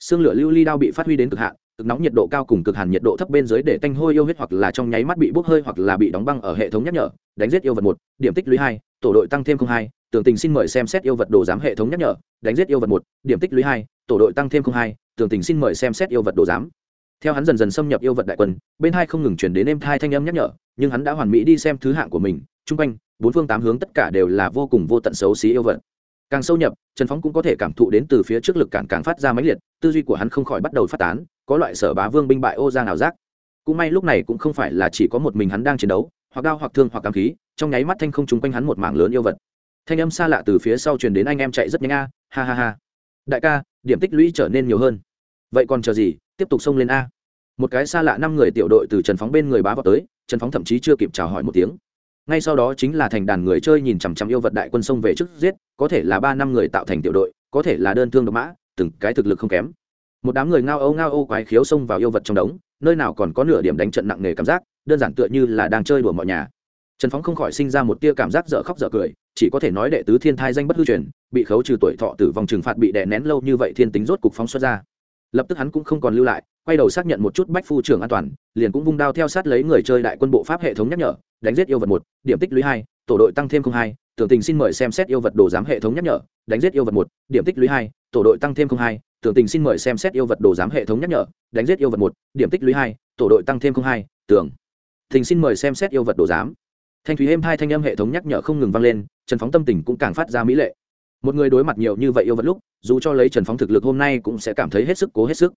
Xương lửa lưu ly đao bị phát huy đến cực hạn, cực nóng nhiệt độ cao cùng cực hàn nhiệt độ thấp bên dưới để tanh hôi yêu huyết hoặc là trong nháy mắt bị bốc hơi hoặc là bị đóng băng ở hệ thống nhắc nhở, đánh giết yêu vật một, điểm tích lũy hai, tổ đội tăng thêm không hai, tưởng tình xin mời xem xét yêu vật đồ giám hệ thống nhắc nhở, đánh giết yêu vật một, điểm tích lũy hai, tổ đội tăng thêm không hai tường tình xin mời xem xét yêu vật đồ giám theo hắn dần dần xâm nhập yêu vật đại quân, bên hai không ngừng chuyển đến êm thai thanh âm nhắc nhở, nhưng hắn đã hoàn mỹ đi xem thứ hạng của mình, chung quanh, bốn phương tám hướng tất cả đều là vô cùng vô tận xấu xí yêu vật. Càng sâu nhập, trần phóng cũng có thể cảm thụ đến từ phía trước lực cản càng phát ra mãnh liệt, tư duy của hắn không khỏi bắt đầu phát tán, có loại sở bá vương binh bại ô ra nào giác. Cũng may lúc này cũng không phải là chỉ có một mình hắn đang chiến đấu, hoặc đao hoặc thương hoặc cảm khí, trong nháy mắt thanh không chung quanh hắn một mảng lớn yêu vật. Thanh âm xa lạ từ phía sau truyền đến anh em chạy rất nhanh a, ha ha ha. Đại ca, điểm tích lũy trở nên nhiều hơn. Vậy còn chờ gì? Tiếp tục xông lên a. Một cái xa lạ năm người tiểu đội từ trần phóng bên người bá vào tới, trần phóng thậm chí chưa kịp chào hỏi một tiếng. Ngay sau đó chính là thành đàn người chơi nhìn chằm chằm yêu vật đại quân sông về trước giết, có thể là ba năm người tạo thành tiểu đội, có thể là đơn thương độc mã, từng cái thực lực không kém. Một đám người ngao âu ngao âu quái khiếu xông vào yêu vật trong đống, nơi nào còn có nửa điểm đánh trận nặng nề cảm giác, đơn giản tựa như là đang chơi đùa mọi nhà. Trần phóng không khỏi sinh ra một tia cảm giác dở khóc dở cười, chỉ có thể nói đệ tứ thiên thai danh bất hư truyền, bị khấu trừ tuổi thọ tử vong trừng phạt bị đè nén lâu như vậy thiên tính rốt cục phóng xuất ra lập tức hắn cũng không còn lưu lại, quay đầu xác nhận một chút bách phu trưởng an toàn, liền cũng vung đao theo sát lấy người chơi đại quân bộ pháp hệ thống nhắc nhở, đánh giết yêu vật một, điểm tích lũy hai, tổ đội tăng thêm không hai, tưởng tình xin mời xem xét yêu vật đồ giám hệ thống nhắc nhở, đánh giết yêu vật một, điểm tích lũy hai, tổ đội tăng thêm không hai, tưởng tình xin mời xem xét yêu vật đồ giám hệ thống nhắc nhở, đánh giết yêu vật một, điểm tích lũy hai, tổ đội tăng thêm không hai, tưởng tình xin mời xem xét yêu vật đồ giám. Thanh thúy êm hai thanh âm hệ thống nhắc nhở không ngừng vang lên, trần phóng tâm tình cũng càng phát ra mỹ lệ một người đối mặt nhiều như vậy yêu vật lúc, dù cho lấy trần phóng thực lực hôm nay cũng sẽ cảm thấy hết sức cố hết sức.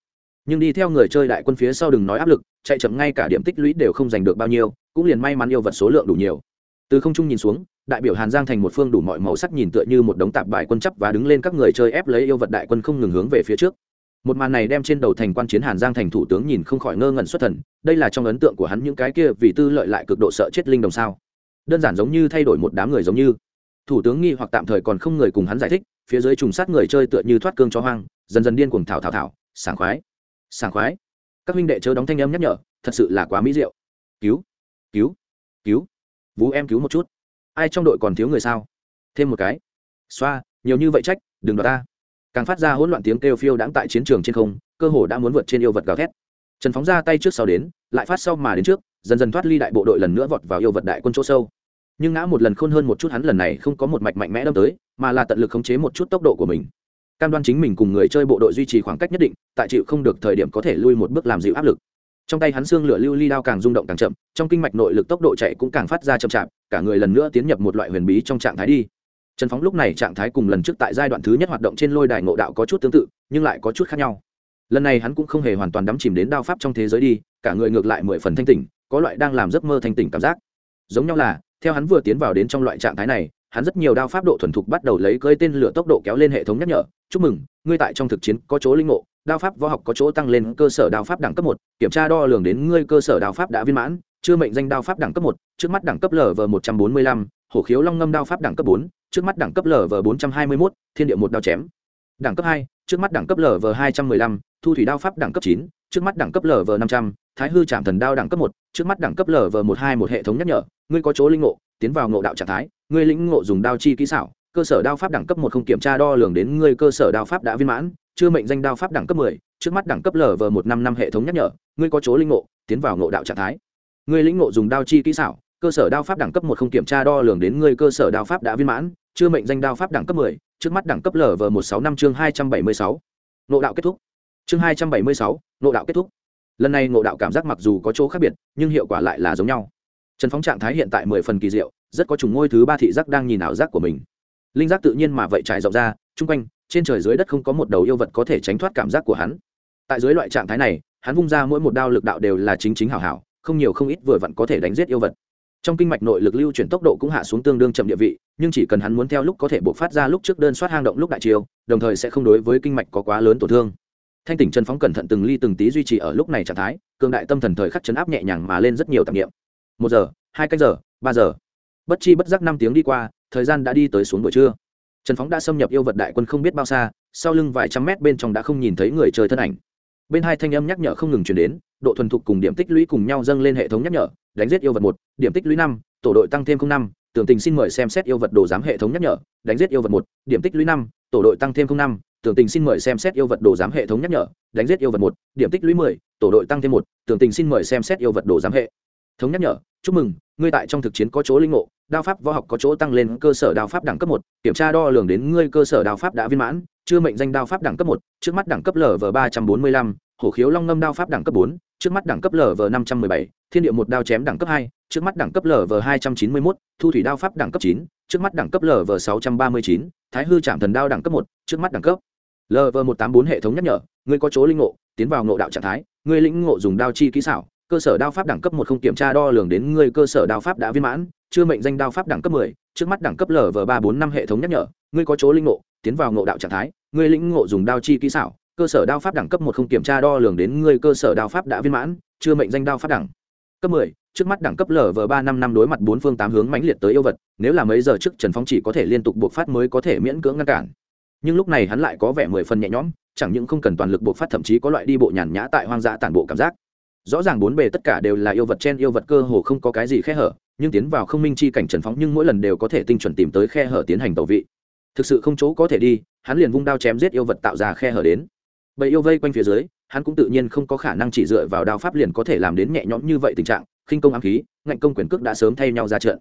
Nhưng đi theo người chơi đại quân phía sau đừng nói áp lực, chạy chậm ngay cả điểm tích lũy đều không giành được bao nhiêu, cũng liền may mắn yêu vật số lượng đủ nhiều. Từ không trung nhìn xuống, đại biểu hàn giang thành một phương đủ mọi màu sắc nhìn tựa như một đống tạp bài quân chấp và đứng lên các người chơi ép lấy yêu vật đại quân không ngừng hướng về phía trước. Một màn này đem trên đầu thành quan chiến hàn giang thành thủ tướng nhìn không khỏi ngơ ngẩn xuất thần, đây là trong ấn tượng của hắn những cái kia vì tư lợi lại cực độ sợ chết linh đồng sao. Đơn giản giống như thay đổi một đám người giống như thủ tướng nghi hoặc tạm thời còn không người cùng hắn giải thích, phía dưới trùng sát người chơi tựa như thoát cương cho hoang, dần dần điên cuồng thảo thảo thảo, sảng khoái sảng khoái. Các huynh đệ chớ đóng thanh âm nhắc nhở, thật sự là quá mỹ diệu. Cứu cứu cứu. Vú em cứu một chút. Ai trong đội còn thiếu người sao? Thêm một cái. Xoa, nhiều như vậy trách, đừng đoạt ta. Càng phát ra hỗn loạn tiếng kêu phiêu đãng tại chiến trường trên không, cơ hồ đã muốn vượt trên yêu vật gào thét. Trần phóng ra tay trước sau đến, lại phát sau mà đến trước, dần dần thoát ly đại bộ đội lần nữa vọt vào yêu vật đại quân chỗ sâu nhưng ngã một lần khôn hơn một chút hắn lần này không có một mạch mạnh mẽ đâm tới, mà là tận lực khống chế một chút tốc độ của mình. Cam đoan chính mình cùng người chơi bộ đội duy trì khoảng cách nhất định, tại chịu không được thời điểm có thể lui một bước làm dịu áp lực. Trong tay hắn xương lửa lưu ly đao càng rung động càng chậm, trong kinh mạch nội lực tốc độ chạy cũng càng phát ra chậm chạp, cả người lần nữa tiến nhập một loại huyền bí trong trạng thái đi. Trần phóng lúc này trạng thái cùng lần trước tại giai đoạn thứ nhất hoạt động trên lôi đài ngộ đạo có chút tương tự, nhưng lại có chút khác nhau. Lần này hắn cũng không hề hoàn toàn đắm chìm đến đao pháp trong thế giới đi, cả người ngược lại mười phần thanh tỉnh, có loại đang làm giấc mơ thanh tỉnh cảm giác. Giống nhau là theo hắn vừa tiến vào đến trong loại trạng thái này, hắn rất nhiều đao pháp độ thuần thục bắt đầu lấy cơi tên lửa tốc độ kéo lên hệ thống nhắc nhở, chúc mừng, ngươi tại trong thực chiến có chỗ linh ngộ, đao pháp võ học có chỗ tăng lên cơ sở đao pháp đẳng cấp một, kiểm tra đo lường đến ngươi cơ sở đao pháp đã viên mãn, chưa mệnh danh đao pháp đẳng cấp một, trước mắt đẳng cấp lv một trăm bốn mươi lăm, hổ khiếu long ngâm đao pháp đẳng cấp bốn, trước mắt đẳng cấp lv bốn trăm hai mươi mốt, thiên địa một đao chém. Đẳng cấp hai, trước mắt đẳng cấp lv hai trăm mười lăm, thu thủy đao pháp đẳng cấp chín, trước mắt đẳng cấp lv năm trăm thái hư trạm thần đao đẳng cấp một, trước mắt đẳng cấp lv một hai một hệ thống nhắc nhở, ngươi có chỗ linh ngộ, tiến vào ngộ đạo trạng thái, ngươi lĩnh ngộ dùng đao chi kỹ xảo, cơ sở đao pháp đẳng cấp một không kiểm tra đo lường đến ngươi cơ sở đao pháp đã viên mãn, chưa mệnh danh đao pháp đẳng cấp mười, trước mắt đẳng cấp lv một năm năm hệ thống nhắc nhở, ngươi có chỗ linh ngộ, tiến vào ngộ đạo trạng thái. Ngươi lĩnh ngộ dùng đao chi kỹ xảo, cơ sở đao pháp đẳng cấp một không kiểm tra đo lường đến ngươi cơ sở đao pháp đã viên mãn, chưa mệnh danh đao pháp đẳng cấp mười, trước mắt đẳng cấp lv một sáu năm chương hai trăm bảy mươi sáu. Ngộ đạo kết thúc. Chương hai trăm bảy mươi sáu, ngộ đạo kết thúc lần này ngộ đạo cảm giác mặc dù có chỗ khác biệt, nhưng hiệu quả lại là giống nhau. Trần phóng trạng thái hiện tại mười phần kỳ diệu, rất có trùng ngôi thứ ba thị giác đang nhìn ảo giác của mình. Linh giác tự nhiên mà vậy trải rộng ra, chung quanh, trên trời dưới đất không có một đầu yêu vật có thể tránh thoát cảm giác của hắn. Tại dưới loại trạng thái này, hắn vung ra mỗi một đao lực đạo đều là chính chính hảo hảo, không nhiều không ít vừa vặn có thể đánh giết yêu vật. Trong kinh mạch nội lực lưu chuyển tốc độ cũng hạ xuống tương đương chậm địa vị, nhưng chỉ cần hắn muốn theo lúc có thể buộc phát ra lúc trước đơn soát hang động lúc đại chiều đồng thời sẽ không đối với kinh mạch có quá lớn tổn thương thanh tỉnh trần phóng cẩn thận từng ly từng tí duy trì ở lúc này trạng thái, cường đại tâm thần thời khắc chấn áp nhẹ nhàng mà lên rất nhiều tạp nghiệm một giờ, hai cách giờ, ba giờ. Bất chi bất giác năm tiếng đi qua, thời gian đã đi tới xuống buổi trưa. Trần phóng đã xâm nhập yêu vật đại quân không biết bao xa, sau lưng vài trăm mét bên trong đã không nhìn thấy người chơi thân ảnh. Bên hai thanh âm nhắc nhở không ngừng chuyển đến, độ thuần thục cùng điểm tích lũy cùng nhau dâng lên hệ thống nhắc nhở, đánh giết yêu vật một, điểm tích lũy năm, tổ đội tăng thêm năm, tưởng tình xin mời xem xét yêu vật đồ giám hệ thống nhắc nhở, đánh giết yêu vật một, điểm tích lũy năm, tổ đội tăng thêm năm tưởng tình xin mời xem xét yêu vật đồ giám hệ thống nhắc nhở đánh giết yêu vật một điểm tích lũy mười tổ đội tăng thêm một tưởng tình xin mời xem xét yêu vật đồ giám hệ thống nhắc nhở chúc mừng ngươi tại trong thực chiến có chỗ linh ngộ đao pháp võ học có chỗ tăng lên cơ sở đao pháp đẳng cấp một kiểm tra đo lường đến ngươi cơ sở đao pháp đã viên mãn chưa mệnh danh đao pháp đẳng cấp một trước mắt đẳng cấp lv ba trăm bốn mươi lăm hổ khiếu long ngâm đao pháp đẳng cấp bốn trước mắt đẳng cấp lv năm trăm mười bảy thiên địa một đao chém đẳng cấp hai trước mắt đẳng cấp lv hai trăm chín mươi mốt thu thủy đao pháp đẳng cấp chín trước mắt đẳng cấp lv sáu trăm ba mươi chín thái hư trạm thần đao đẳng cấp một trước mắt đẳng cấp lv một tám bốn hệ thống nhắc nhở, ngươi có chỗ linh ngộ, tiến vào ngộ đạo trạng thái, ngươi lĩnh ngộ dùng đao chi kỹ xảo, cơ sở đao pháp đẳng cấp một không kiểm tra đo lường đến ngươi cơ sở đao pháp đã viên mãn, chưa mệnh danh đao pháp đẳng cấp mười, trước mắt đẳng cấp lv ba bốn năm hệ thống nhắc nhở, ngươi có chỗ linh ngộ, tiến vào ngộ đạo trạng thái, ngươi lĩnh ngộ dùng đao chi kỹ xảo, cơ sở đao pháp đẳng cấp một không kiểm tra đo lường đến ngươi cơ sở đao pháp đã viên mãn, chưa mệnh danh đao pháp đẳng cấp mười, trước mắt đẳng cấp lv ba năm năm đối mặt bốn phương tám hướng mãnh liệt tới yêu vật, nếu là mấy giờ trước trần phong chỉ có thể liên tục buộc phát mới có thể miễn cưỡng ngăn cản nhưng lúc này hắn lại có vẻ mười phần nhẹ nhõm, chẳng những không cần toàn lực buộc phát, thậm chí có loại đi bộ nhàn nhã tại hoang dã tản bộ cảm giác. Rõ ràng bốn bề tất cả đều là yêu vật trên yêu vật cơ hồ không có cái gì khe hở, nhưng tiến vào không minh chi cảnh trần phóng nhưng mỗi lần đều có thể tinh chuẩn tìm tới khe hở tiến hành tẩu vị. Thực sự không chỗ có thể đi, hắn liền vung đao chém giết yêu vật tạo ra khe hở đến. Bầy yêu vây quanh phía dưới, hắn cũng tự nhiên không có khả năng chỉ dựa vào đao pháp liền có thể làm đến nhẹ nhõm như vậy tình trạng, khinh công ám khí, ngạnh công quyền cước đã sớm thay nhau ra trận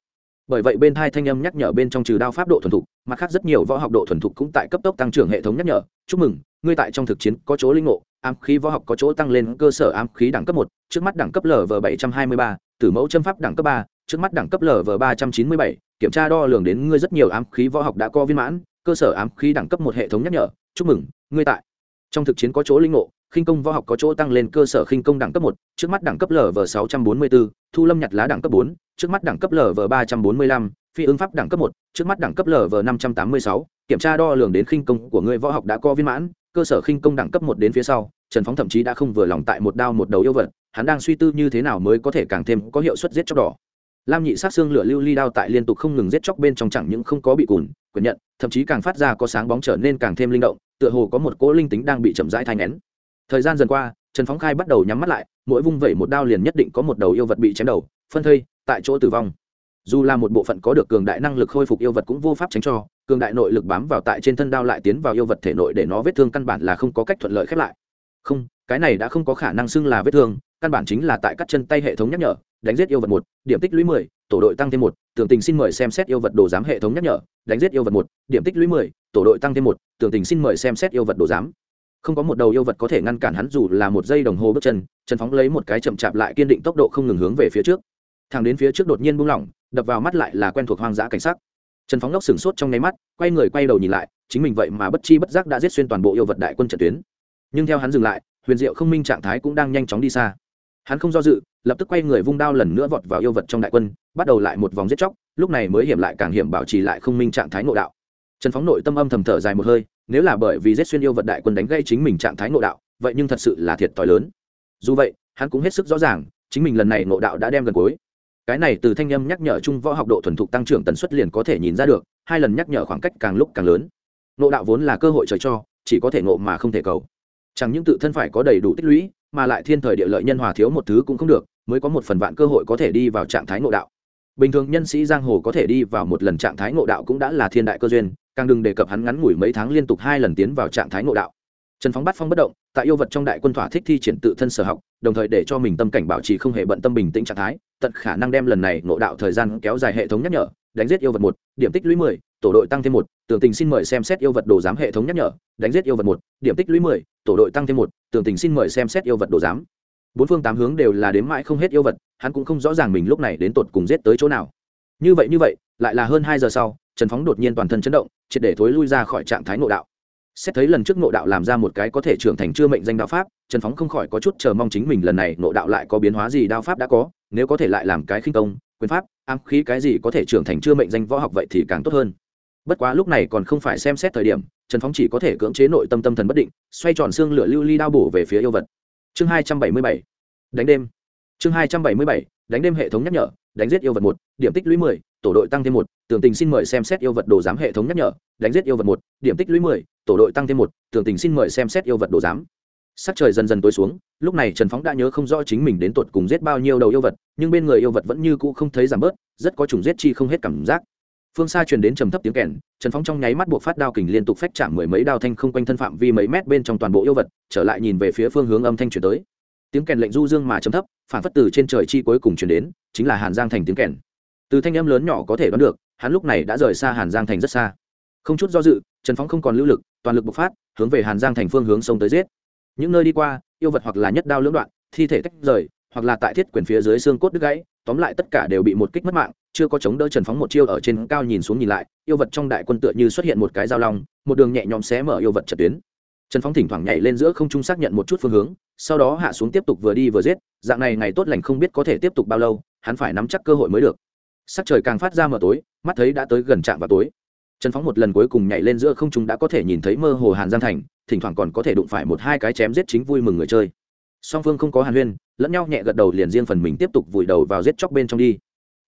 bởi vậy bên thai thanh âm nhắc nhở bên trong trừ đao pháp độ thuần thục, mặt khác rất nhiều võ học độ thuần thục cũng tại cấp tốc tăng trưởng hệ thống nhắc nhở. Chúc mừng, ngươi tại trong thực chiến có chỗ linh ngộ, ám khí võ học có chỗ tăng lên, cơ sở ám khí đẳng cấp một, trước mắt đẳng cấp lv bảy trăm hai mươi ba, tử mẫu châm pháp đẳng cấp ba, trước mắt đẳng cấp lv ba trăm chín mươi bảy, kiểm tra đo lường đến ngươi rất nhiều ám khí võ học đã có viên mãn, cơ sở ám khí đẳng cấp một hệ thống nhắc nhở. Chúc mừng, ngươi tại trong thực chiến có chỗ linh ngộ, khinh công võ học có chỗ tăng lên, cơ sở khinh công đẳng cấp một, trước mắt đẳng cấp lv sáu trăm bốn mươi bốn thu lâm nhặt lá đẳng cấp bốn trước mắt đẳng cấp lv ba trăm bốn mươi lăm, phi ứng pháp đẳng cấp một, trước mắt đẳng cấp lv năm trăm tám mươi sáu, kiểm tra đo lường đến khinh công của người võ học đã có viên mãn, cơ sở khinh công đẳng cấp một đến phía sau, trần phóng thậm chí đã không vừa lòng tại một đao một đầu yêu vật, hắn đang suy tư như thế nào mới có thể càng thêm có hiệu suất giết chóc đỏ. Lam nhị sát xương lửa lưu ly đao tại liên tục không ngừng giết chóc bên trong chẳng những không có bị cùn, quyền nhận, thậm chí càng phát ra có sáng bóng trở nên càng thêm linh động, tựa hồ có một cỗ linh tính đang bị chậm rãi thay nén. Thời gian dần qua, trần phóng khai bắt đầu nhắm mắt lại, mỗi vung vẩy một đao liền nhất định có một đầu yêu vật bị chém đầu, phân thây tại chỗ tử vong. Dù là một bộ phận có được cường đại năng lực khôi phục yêu vật cũng vô pháp tránh cho, cường đại nội lực bám vào tại trên thân đao lại tiến vào yêu vật thể nội để nó vết thương căn bản là không có cách thuận lợi khép lại. Không, cái này đã không có khả năng xưng là vết thương, căn bản chính là tại các chân tay hệ thống nhắc nhở, đánh giết yêu vật một, điểm tích lũy mười, tổ đội tăng thêm một, tưởng tình xin mời xem xét yêu vật đồ giám hệ thống nhắc nhở, đánh giết yêu vật một, điểm tích lũy mười, tổ đội tăng thêm một, tưởng tình xin mời xem xét yêu vật đồ giám. Không có một đầu yêu vật có thể ngăn cản hắn dù là một giây đồng hồ bước chân, trần phóng lấy một cái chậm chạp lại kiên định tốc độ không ngừng hướng về phía trước thằng đến phía trước đột nhiên buông lỏng, đập vào mắt lại là quen thuộc hoang dã cảnh sắc. Trần phóng lốc sửng sốt trong nháy mắt, quay người quay đầu nhìn lại, chính mình vậy mà bất chi bất giác đã giết xuyên toàn bộ yêu vật đại quân trận tuyến. Nhưng theo hắn dừng lại, huyền diệu không minh trạng thái cũng đang nhanh chóng đi xa. Hắn không do dự, lập tức quay người vung đao lần nữa vọt vào yêu vật trong đại quân, bắt đầu lại một vòng giết chóc, lúc này mới hiểm lại càng hiểm bảo trì lại không minh trạng thái ngộ đạo. Trần phóng nội tâm âm thầm thở dài một hơi, nếu là bởi vì giết xuyên yêu vật đại quân đánh gây chính mình trạng thái ngộ đạo, vậy nhưng thật sự là thiệt t lớn. Dù vậy, hắn cũng hết sức rõ ràng, chính mình lần này ngộ đạo đã đem gần cuối cái này từ thanh âm nhắc nhở chung võ học độ thuần thục tăng trưởng tần suất liền có thể nhìn ra được, hai lần nhắc nhở khoảng cách càng lúc càng lớn. Ngộ đạo vốn là cơ hội trời cho, chỉ có thể ngộ mà không thể cầu. Chẳng những tự thân phải có đầy đủ tích lũy, mà lại thiên thời địa lợi nhân hòa thiếu một thứ cũng không được, mới có một phần vạn cơ hội có thể đi vào trạng thái ngộ đạo. Bình thường nhân sĩ giang hồ có thể đi vào một lần trạng thái ngộ đạo cũng đã là thiên đại cơ duyên, càng đừng đề cập hắn ngắn ngủi mấy tháng liên tục hai lần tiến vào trạng thái ngộ đạo. Trần phóng bắt phong bất động tại yêu vật trong đại quân thỏa thích thi triển tự thân sở học, đồng thời để cho mình tâm cảnh bảo trì không hề bận tâm bình tĩnh trạng thái, tận khả năng đem lần này ngộ đạo thời gian kéo dài hệ thống nhắc nhở, đánh giết yêu vật một, điểm tích lũy mười, tổ đội tăng thêm một, tường tình xin mời xem xét yêu vật đồ giám hệ thống nhắc nhở, đánh giết yêu vật một, điểm tích lũy mười, tổ đội tăng thêm một, tường tình xin mời xem xét yêu vật đồ giám. Bốn phương tám hướng đều là đếm mãi không hết yêu vật, hắn cũng không rõ ràng mình lúc này đến tột cùng giết tới chỗ nào. Như vậy như vậy, lại là hơn hai giờ sau, trần phóng đột nhiên toàn thân chấn động, triệt để thối lui ra khỏi trạng thái ngộ đạo xét thấy lần trước nội đạo làm ra một cái có thể trưởng thành chưa mệnh danh đạo pháp, trần phóng không khỏi có chút chờ mong chính mình lần này nội đạo lại có biến hóa gì đao pháp đã có, nếu có thể lại làm cái khinh công, quyền pháp, ám khí cái gì có thể trưởng thành chưa mệnh danh võ học vậy thì càng tốt hơn. Bất quá lúc này còn không phải xem xét thời điểm, trần phóng chỉ có thể cưỡng chế nội tâm tâm thần bất định, xoay tròn xương lửa lưu ly đao bổ về phía yêu vật. Chương hai trăm bảy mươi bảy, đánh đêm. Chương hai trăm bảy mươi bảy, đánh đêm hệ thống nhắc nhở, đánh giết yêu vật một, điểm tích lũy mười tổ đội tăng thêm một, tường tình xin mời xem xét yêu vật đồ giám hệ thống nhắc nhở, đánh giết yêu vật một, điểm tích lũy mười, tổ đội tăng thêm một, tường tình xin mời xem xét yêu vật đồ giám. Sắc trời dần dần tối xuống, lúc này trần phóng đã nhớ không rõ chính mình đến tột cùng giết bao nhiêu đầu yêu vật, nhưng bên người yêu vật vẫn như cũ không thấy giảm bớt, rất có chủng giết chi không hết cảm giác. Phương xa truyền đến trầm thấp tiếng kèn, trần phóng trong nháy mắt buộc phát đao kình liên tục phách chạm mười mấy đao thanh không quanh thân phạm vi mấy mét bên trong toàn bộ yêu vật, trở lại nhìn về phía phương hướng âm thanh chuyển tới. Tiếng kèn lệnh du dương mà trầm thấp, phản phất từ trên trời chi cuối cùng chuyển đến, chính là hàn giang thành tiếng kèn từ thanh âm lớn nhỏ có thể đoán được, hắn lúc này đã rời xa hàn giang thành rất xa. Không chút do dự, trần phóng không còn lưu lực, toàn lực bộc phát, hướng về hàn giang thành phương hướng sông tới giết. Những nơi đi qua, yêu vật hoặc là nhất đao lưỡng đoạn, thi thể tách rời, hoặc là tại thiết quyền phía dưới xương cốt đứt gãy, tóm lại tất cả đều bị một kích mất mạng, chưa có chống đỡ trần phóng một chiêu ở trên cao nhìn xuống nhìn lại, yêu vật trong đại quân tựa như xuất hiện một cái dao long, một đường nhẹ nhõm xé mở yêu vật trật tuyến. Trần phóng thỉnh thoảng nhảy lên giữa không trung xác nhận một chút phương hướng, sau đó hạ xuống tiếp tục vừa đi vừa giết, dạng này ngày tốt lành không biết có thể tiếp tục bao lâu, hắn phải nắm chắc cơ hội mới được sắc trời càng phát ra mờ tối, mắt thấy đã tới gần trạm vào tối. Trần phóng một lần cuối cùng nhảy lên giữa không trung đã có thể nhìn thấy mơ hồ hàn giang thành, thỉnh thoảng còn có thể đụng phải một hai cái chém giết chính vui mừng người chơi. Song phương không có hàn huyên, lẫn nhau nhẹ gật đầu liền riêng phần mình tiếp tục vùi đầu vào giết chóc bên trong đi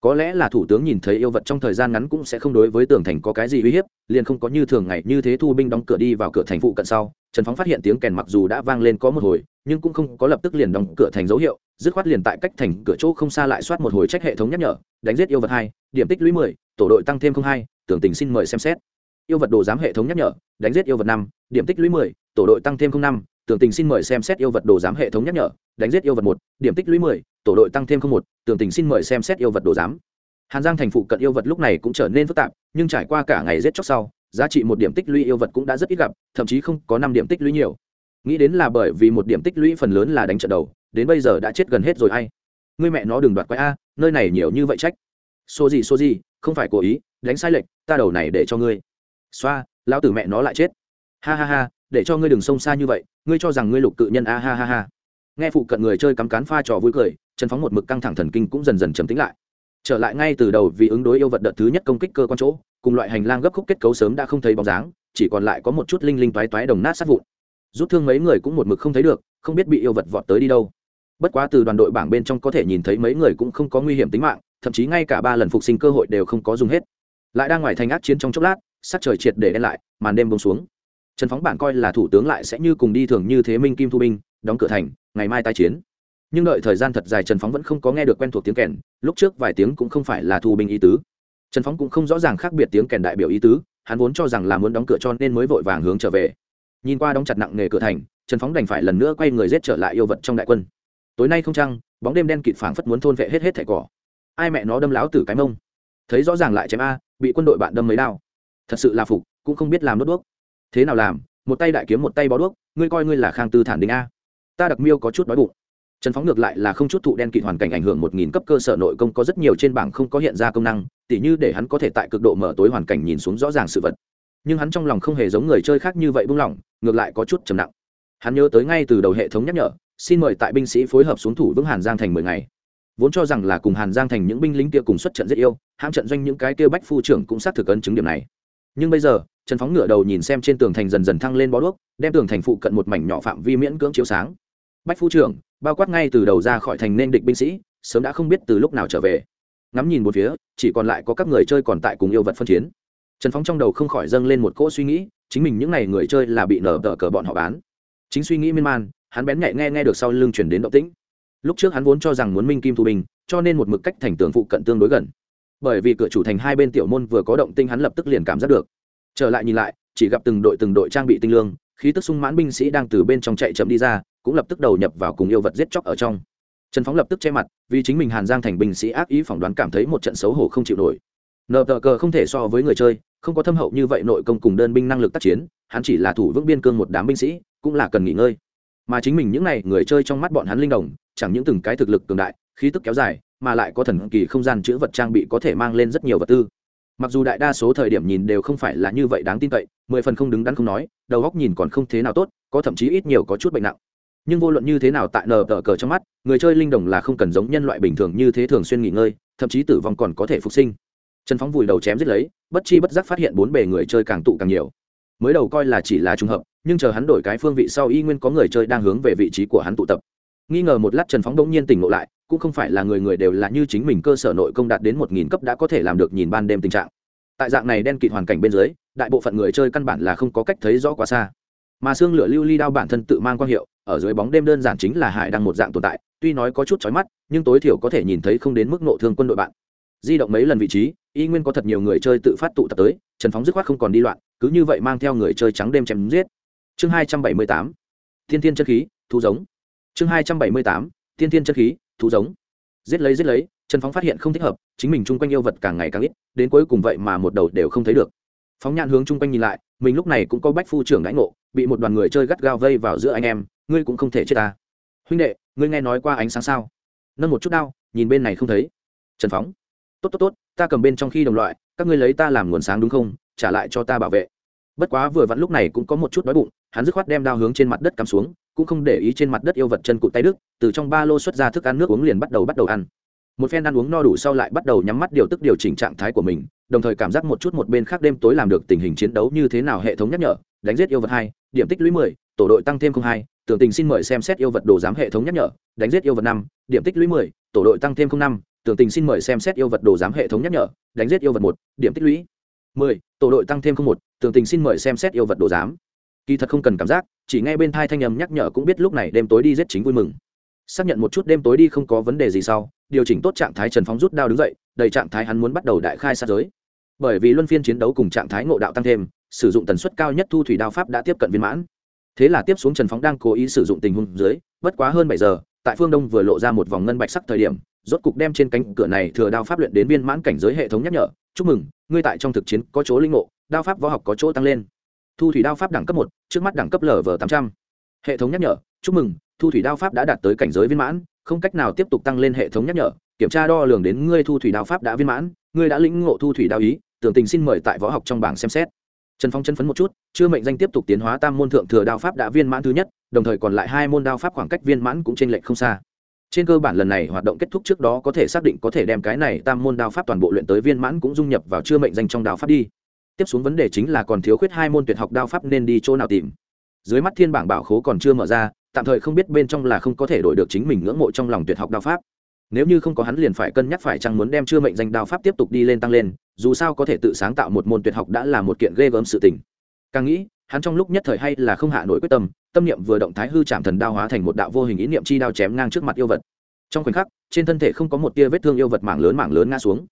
có lẽ là thủ tướng nhìn thấy yêu vật trong thời gian ngắn cũng sẽ không đối với tường thành có cái gì uy hiếp, liền không có như thường ngày như thế thu binh đóng cửa đi vào cửa thành phụ cận sau, trần phóng phát hiện tiếng kèn mặc dù đã vang lên có một hồi, nhưng cũng không có lập tức liền đóng cửa thành dấu hiệu, dứt khoát liền tại cách thành cửa chỗ không xa lại soát một hồi trách hệ thống nhắc nhở, đánh giết yêu vật hai, điểm tích lũy mười, tổ đội tăng thêm không hai, tưởng tình xin mời xem xét. Yêu vật đồ giám hệ thống nhắc nhở, đánh giết yêu vật năm, điểm tích lũy mười, tổ đội tăng thêm không năm tưởng tình xin mời xem xét yêu vật đồ giám hệ thống nhắc nhở, đánh giết yêu vật một, điểm tích lũy mười, tổ đội tăng thêm không một tưởng tình xin mời xem xét yêu vật đồ giám. Hàn giang thành phụ cận yêu vật lúc này cũng trở nên phức tạp, nhưng trải qua cả ngày giết chóc sau, giá trị một điểm tích lũy yêu vật cũng đã rất ít gặp, thậm chí không có năm điểm tích lũy nhiều. Nghĩ đến là bởi vì một điểm tích lũy phần lớn là đánh trận đầu, đến bây giờ đã chết gần hết rồi hay ngươi mẹ nó đừng đoạt quái a, nơi này nhiều như vậy trách. Xô gì xô gì, không phải cố ý, đánh sai lệch, ta đầu này để cho ngươi. Xoa, lão tử mẹ nó lại chết. Ha ha ha để cho ngươi đừng xông xa như vậy, ngươi cho rằng ngươi lục cự nhân, a ha ha ha. Nghe phụ cận người chơi cắm cán pha trò vui cười, trần phóng một mực căng thẳng thần kinh cũng dần dần trầm tính lại. Trở lại ngay từ đầu vì ứng đối yêu vật đợt thứ nhất công kích cơ quan chỗ, cùng loại hành lang gấp khúc kết cấu sớm đã không thấy bóng dáng, chỉ còn lại có một chút linh linh toái toái đồng nát sát vụn. Rút thương mấy người cũng một mực không thấy được, không biết bị yêu vật vọt tới đi đâu. Bất quá từ đoàn đội bảng bên trong có thể nhìn thấy mấy người cũng không có nguy hiểm tính mạng, thậm chí ngay cả ba lần phục sinh cơ hội đều không có dùng hết. Lại đang ngoài thành ác chiến trong chốc lát, sắc trời triệt để đen lại, màn đêm bông xuống trần phóng bản coi là thủ tướng lại sẽ như cùng đi thường như thế minh kim thu binh, đóng cửa thành, ngày mai tai chiến. Nhưng đợi thời gian thật dài trần phóng vẫn không có nghe được quen thuộc tiếng kèn, lúc trước vài tiếng cũng không phải là thu binh ý tứ. Trần phóng cũng không rõ ràng khác biệt tiếng kèn đại biểu ý tứ, hắn vốn cho rằng là muốn đóng cửa cho nên mới vội vàng hướng trở về. Nhìn qua đóng chặt nặng nghề cửa thành, trần phóng đành phải lần nữa quay người rết trở lại yêu vật trong đại quân. Tối nay không trăng, bóng đêm đen kịt phảng phất muốn thôn vệ hết hết thẻ cỏ. Ai mẹ nó đâm láo tử cái mông. Thấy rõ ràng lại chém a, bị quân đội bạn đâm mấy đao. Thật sự là phục, cũng không biết làm đốt đuốc thế nào làm, một tay đại kiếm một tay bó đuốc, ngươi coi ngươi là khang tư thản đình a. Ta đặc miêu có chút đói bụng. Trần phóng ngược lại là không chút thụ đen kịt hoàn cảnh ảnh hưởng một nghìn cấp cơ sở nội công có rất nhiều trên bảng không có hiện ra công năng, tỉ như để hắn có thể tại cực độ mở tối hoàn cảnh nhìn xuống rõ ràng sự vật. Nhưng hắn trong lòng không hề giống người chơi khác như vậy buông lỏng, ngược lại có chút trầm nặng. Hắn nhớ tới ngay từ đầu hệ thống nhắc nhở, xin mời tại binh sĩ phối hợp xuống thủ vững hàn giang thành mười ngày. Vốn cho rằng là cùng hàn giang thành những binh lính kia cùng xuất trận rất yêu, hãm trận doanh những cái kia bách phu trưởng cũng xác thực ấn chứng điểm này. Nhưng bây giờ trần phóng ngựa đầu nhìn xem trên tường thành dần dần thăng lên bó đuốc, đem tường thành phụ cận một mảnh nhỏ phạm vi miễn cưỡng chiếu sáng. Bách phu trưởng, bao quát ngay từ đầu ra khỏi thành nên địch binh sĩ, sớm đã không biết từ lúc nào trở về. Ngắm nhìn một phía, chỉ còn lại có các người chơi còn tại cùng yêu vật phân chiến. Trần phóng trong đầu không khỏi dâng lên một cỗ suy nghĩ, chính mình những n à y người chơi là bị nở tờ cờ bọn họ bán. Chính suy nghĩ miên man, hắn bén nhạy nghe nghe được sau lưng chuyển đến động tĩnh. Lúc trước hắn vốn cho rằng muốn minh kim thu bình cho nên một mực cách thành tường phụ cận tương đối gần. Bởi vì cửa chủ thành hai bên tiểu môn vừa có động tinh hắn lập tức liền cảm giác được trở lại nhìn lại, chỉ gặp từng đội từng đội trang bị tinh lương, khí tức sung mãn binh sĩ đang từ bên trong chạy chậm đi ra, cũng lập tức đầu nhập vào cùng yêu vật giết chóc ở trong. Trần phóng lập tức che mặt, vì chính mình hàn giang thành binh sĩ ác ý phỏng đoán cảm thấy một trận xấu hổ không chịu nổi. Nờ tờ cờ không thể so với người chơi, không có thâm hậu như vậy nội công cùng đơn binh năng lực tác chiến, hắn chỉ là thủ vững biên cương một đám binh sĩ, cũng là cần nghỉ ngơi. Mà chính mình những n à y người chơi trong mắt bọn hắn linh đồng, chẳng những từng cái thực lực cường đại, khí tức kéo dài, mà lại có thần kỳ không gian chữ vật trang bị có thể mang lên rất nhiều vật tư mặc dù đại đa số thời điểm nhìn đều không phải là như vậy đáng tin cậy, mười phần không đứng đắn không nói, đầu góc nhìn còn không thế nào tốt, có thậm chí ít nhiều có chút bệnh nặng. Nhưng vô luận như thế nào tại nờ tờ cờ trong mắt, người chơi linh đồng là không cần giống nhân loại bình thường như thế thường xuyên nghỉ ngơi, thậm chí tử vong còn có thể phục sinh. Trần phóng vùi đầu chém giết lấy, bất chi bất giác phát hiện bốn bề người chơi càng tụ càng nhiều. Mới đầu coi là chỉ là trùng hợp, nhưng chờ hắn đổi cái phương vị sau y nguyên có người chơi đang hướng về vị trí của hắn tụ tập nghi ngờ một lát trần phóng đông nhiên tỉnh ngộ lại, cũng không phải là người người đều là như chính mình cơ sở nội công đạt đến một nghìn cấp đã có thể làm được nhìn ban đêm tình trạng. Tại dạng này đen kịt hoàn cảnh bên dưới, đại bộ phận người chơi căn bản là không có cách thấy rõ quá xa. Mà xương lửa lưu ly đao bản thân tự mang quang hiệu, ở dưới bóng đêm đơn giản chính là hải đăng một dạng tồn tại, tuy nói có chút chói mắt, nhưng tối thiểu có thể nhìn thấy không đến mức nộ thương quân đội bạn. Di động mấy lần vị trí, y nguyên có thật nhiều người chơi tự phát tụ tập tới, trần phóng dứt khoát không còn đi loạn, cứ như vậy mang theo người chơi trắng đêm chém giết. Chương hai trăm bảy mươi tám. Thiên thiên chân khí, thu giống chương hai trăm bảy mươi tám, thiên thiên chất khí, thú giống. Giết lấy giết lấy, trần phóng phát hiện không thích hợp, chính mình chung quanh yêu vật càng ngày càng ít, đến cuối cùng vậy mà một đầu đều không thấy được. Phóng nhãn hướng chung quanh nhìn lại, mình lúc này cũng có bách phu trưởng đãi ngộ, bị một đoàn người chơi gắt gao vây vào giữa anh em, ngươi cũng không thể chết ta. Huynh đệ, ngươi nghe nói qua ánh sáng sao? Nâng một chút đao, nhìn bên này không thấy. Trần phóng. Tốt tốt tốt, ta cầm bên trong khi đồng loại, các ngươi lấy ta làm nguồn sáng đúng không? Trả lại cho ta bảo vệ. Bất quá vừa vặn lúc này cũng có một chút đói bụng, hắn dứt khoát đem đao hướng trên mặt đất cắm xuống cũng không để ý trên mặt đất yêu vật chân cụt tay đức từ trong ba lô xuất ra thức ăn nước uống liền bắt đầu bắt đầu ăn. Một phen ăn uống no đủ sau lại bắt đầu nhắm mắt điều tức điều chỉnh trạng thái của mình, đồng thời cảm giác một chút một bên khác đêm tối làm được tình hình chiến đấu như thế nào hệ thống nhắc nhở, đánh giết yêu vật hai, điểm tích lũy mười, tổ đội tăng thêm không hai, tưởng tình xin mời xem xét yêu vật đồ giám hệ thống nhắc nhở, đánh giết yêu vật năm, điểm tích lũy mười, tổ đội tăng thêm không năm, tưởng tình xin mời xem xét yêu vật đồ giám hệ thống nhắc nhở, đánh giết yêu vật một, điểm tích lũy mười, tổ đội tăng thêm không một, tưởng tình xin mời xem xét yêu vật đồ giám. Kỳ thật không cần cảm giác chỉ nghe bên thai thanh âm nhắc nhở cũng biết lúc này đêm tối đi giết chính vui mừng. Xác nhận một chút đêm tối đi không có vấn đề gì sau, điều chỉnh tốt trạng thái trần phóng rút đao đứng dậy, đầy trạng thái hắn muốn bắt đầu đại khai sát giới. Bởi vì luân phiên chiến đấu cùng trạng thái ngộ đạo tăng thêm, sử dụng tần suất cao nhất thu thủy đao pháp đã tiếp cận viên mãn. Thế là tiếp xuống trần phóng đang cố ý sử dụng tình huống dưới, bất quá hơn bảy giờ, tại phương đông vừa lộ ra một vòng ngân bạch sắc thời điểm, rốt cục đem trên cánh cửa này thừa đao pháp luyện đến viên mãn cảnh giới hệ thống nhắc nhở, chúc mừng, ngươi tại trong thực chiến có chỗ linh ngộ, đao pháp võ học có chỗ tăng lên thu thủy đao pháp đẳng cấp một, trước mắt đẳng cấp lv tám trăm. Hệ thống nhắc nhở, chúc mừng, thu thủy đao pháp đã đạt tới cảnh giới viên mãn, không cách nào tiếp tục tăng lên hệ thống nhắc nhở, kiểm tra đo lường đến ngươi thu thủy đao pháp đã viên mãn, ngươi đã lĩnh ngộ thu thủy đao ý, tưởng tình xin mời tại võ học trong bảng xem xét. Trần phong chân phấn một chút, chưa mệnh danh tiếp tục tiến hóa tam môn thượng thừa đao pháp đã viên mãn thứ nhất, đồng thời còn lại hai môn đao pháp khoảng cách viên mãn cũng t r ê n lệch không xa. Trên cơ bản lần này hoạt động kết thúc trước đó có thể xác định có thể đem cái này tam môn đao pháp toàn bộ luyện tới viên mãn cũng dung nhập vào chưa mệnh danh trong đao pháp đi tiếp xuống vấn đề chính là còn thiếu khuyết hai môn tuyệt học đao pháp nên đi chỗ nào tìm. Dưới mắt thiên bảng bảo khố còn chưa mở ra, tạm thời không biết bên trong là không có thể đổi được chính mình ngưỡng mộ trong lòng tuyệt học đao pháp. Nếu như không có hắn liền phải cân nhắc phải chăng muốn đem chưa mệnh danh đao pháp tiếp tục đi lên tăng lên, dù sao có thể tự sáng tạo một môn tuyệt học đã là một kiện ghê gớm sự tình. Càng nghĩ, hắn trong lúc nhất thời hay là không hạ nổi quyết tâm tâm niệm vừa động thái hư chạm thần đao hóa thành một đạo vô hình ý niệm chi đao chém ngang trước mặt yêu vật. Trong khoảnh khắc, trên thân thể không có một tia vết thương yêu vật mảng lớn mảng lớn ngã xuống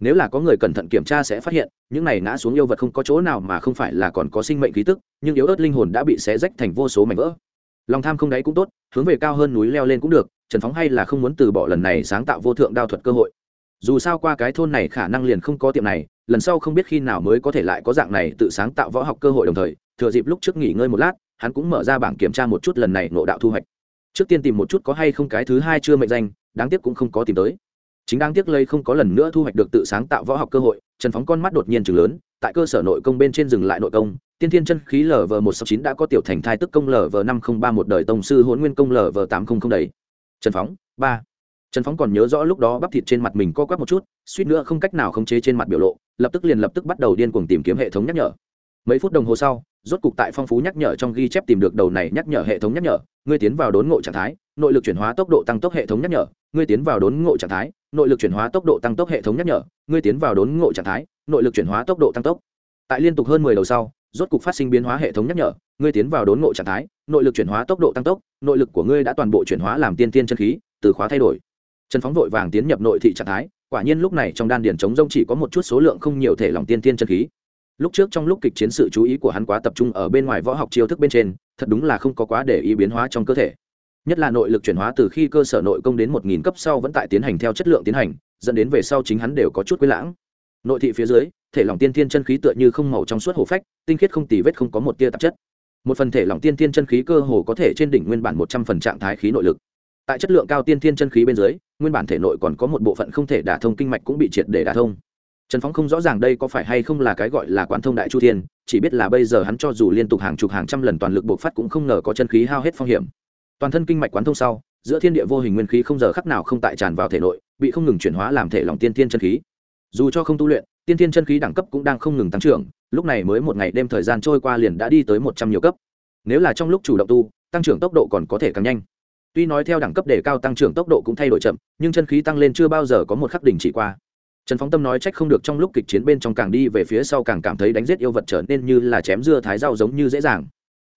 nếu là có người cẩn thận kiểm tra sẽ phát hiện, những này ngã xuống yêu vật không có chỗ nào mà không phải là còn có sinh mệnh khí tức, nhưng yếu ớt linh hồn đã bị xé rách thành vô số mảnh vỡ. Lòng tham không đáy cũng tốt, hướng về cao hơn núi leo lên cũng được, trần phóng hay là không muốn từ bỏ lần này sáng tạo vô thượng đao thuật cơ hội. Dù sao qua cái thôn này khả năng liền không có tiệm này, lần sau không biết khi nào mới có thể lại có dạng này tự sáng tạo võ học cơ hội đồng thời, thừa dịp lúc trước nghỉ ngơi một lát, hắn cũng mở ra bảng kiểm tra một chút lần này nộ đạo thu hoạch. Trước tiên tìm một chút có hay không cái thứ hai chưa mệnh danh, đáng tiếc cũng không có tìm tới chính đáng tiếc lây không có lần nữa thu hoạch được tự sáng tạo võ học cơ hội, trần phóng con mắt đột nhiên chừng lớn, tại cơ sở nội công bên trên dừng lại nội công, tiên thiên chân khí lv một sáu chín đã có tiểu thành thai tức công lv năm không ba một đời tông sư hôn nguyên công lv tám không không đấy. Trần phóng, ba. Trần phóng còn nhớ rõ lúc đó bắp thịt trên mặt mình co quắp một chút, suýt nữa không cách nào khống chế trên mặt biểu lộ, lập tức liền lập tức bắt đầu điên cuồng tìm kiếm hệ thống nhắc nhở. Mấy phút đồng hồ sau, rốt cục tại phong phú nhắc nhở trong ghi chép tìm được đầu này nhắc nhở hệ thống nhắc nhở, ngươi tiến vào đốn ngộ trạng thái, nội lực chuyển hóa tốc độ tăng tốc hệ thống nhắc nhở, ngươi tiến vào đốn ngộ trạng thái nội lực chuyển hóa tốc độ tăng tốc hệ thống nhắc nhở, ngươi tiến vào đốn ngộ trạng thái, nội lực chuyển hóa tốc độ tăng tốc. Tại liên tục hơn mười đầu sau, rốt cục phát sinh biến hóa hệ thống nhắc nhở, ngươi tiến vào đốn ngộ trạng thái, nội lực chuyển hóa tốc độ tăng tốc, nội lực của ngươi đã toàn bộ chuyển hóa làm tiên tiên chân khí, từ khóa thay đổi. Trần phóng vội vàng tiến nhập nội thị trạng thái, quả nhiên lúc này trong đan điển chống rông chỉ có một chút số lượng không nhiều thể lòng tiên tiên chân khí. Lúc trước trong lúc kịch chiến sự chú ý của hắn quá tập trung ở bên ngoài võ học chiêu thức bên trên, thật đúng là không có quá để ý biến hóa trong cơ thể nhất là nội lực chuyển hóa từ khi cơ sở nội công đến một nghìn cấp sau vẫn tại tiến hành theo chất lượng tiến hành, dẫn đến về sau chính hắn đều có chút quấy lãng. Nội thị phía dưới, thể lỏng tiên thiên chân khí tựa như không màu trong suốt hồ phách, tinh khiết không tì vết không có một tia tạp chất. Một phần thể lỏng tiên thiên chân khí cơ hồ có thể trên đỉnh nguyên bản một trăm phần trạng thái khí nội lực. Tại chất lượng cao tiên thiên chân khí bên dưới, nguyên bản thể nội còn có một bộ phận không thể đả thông kinh mạch cũng bị triệt để đả thông. Trần phóng không rõ ràng đây có phải hay không là cái gọi là quán thông đại chu thiên, chỉ biết là bây giờ hắn cho dù liên tục hàng chục hàng trăm lần toàn lực bộc phát cũng không ngờ có chân khí hao hết phong hiểm toàn thân kinh mạch quán thông sau, giữa thiên địa vô hình nguyên khí không giờ khắc nào không tại tràn vào thể nội, bị không ngừng chuyển hóa làm thể lòng tiên thiên chân khí. Dù cho không tu luyện, tiên thiên chân khí đẳng cấp cũng đang không ngừng tăng trưởng, lúc này mới một ngày đêm thời gian trôi qua liền đã đi tới một trăm nhiều cấp. Nếu là trong lúc chủ động tu, tăng trưởng tốc độ còn có thể càng nhanh. Tuy nói theo đẳng cấp đề cao tăng trưởng tốc độ cũng thay đổi chậm, nhưng chân khí tăng lên chưa bao giờ có một khắc đỉnh chỉ qua. Trần phóng tâm nói trách không được trong lúc kịch chiến bên trong càng đi về phía sau càng cảm thấy đánh giết yêu vật trở nên như là chém dưa thái rau giống như dễ dàng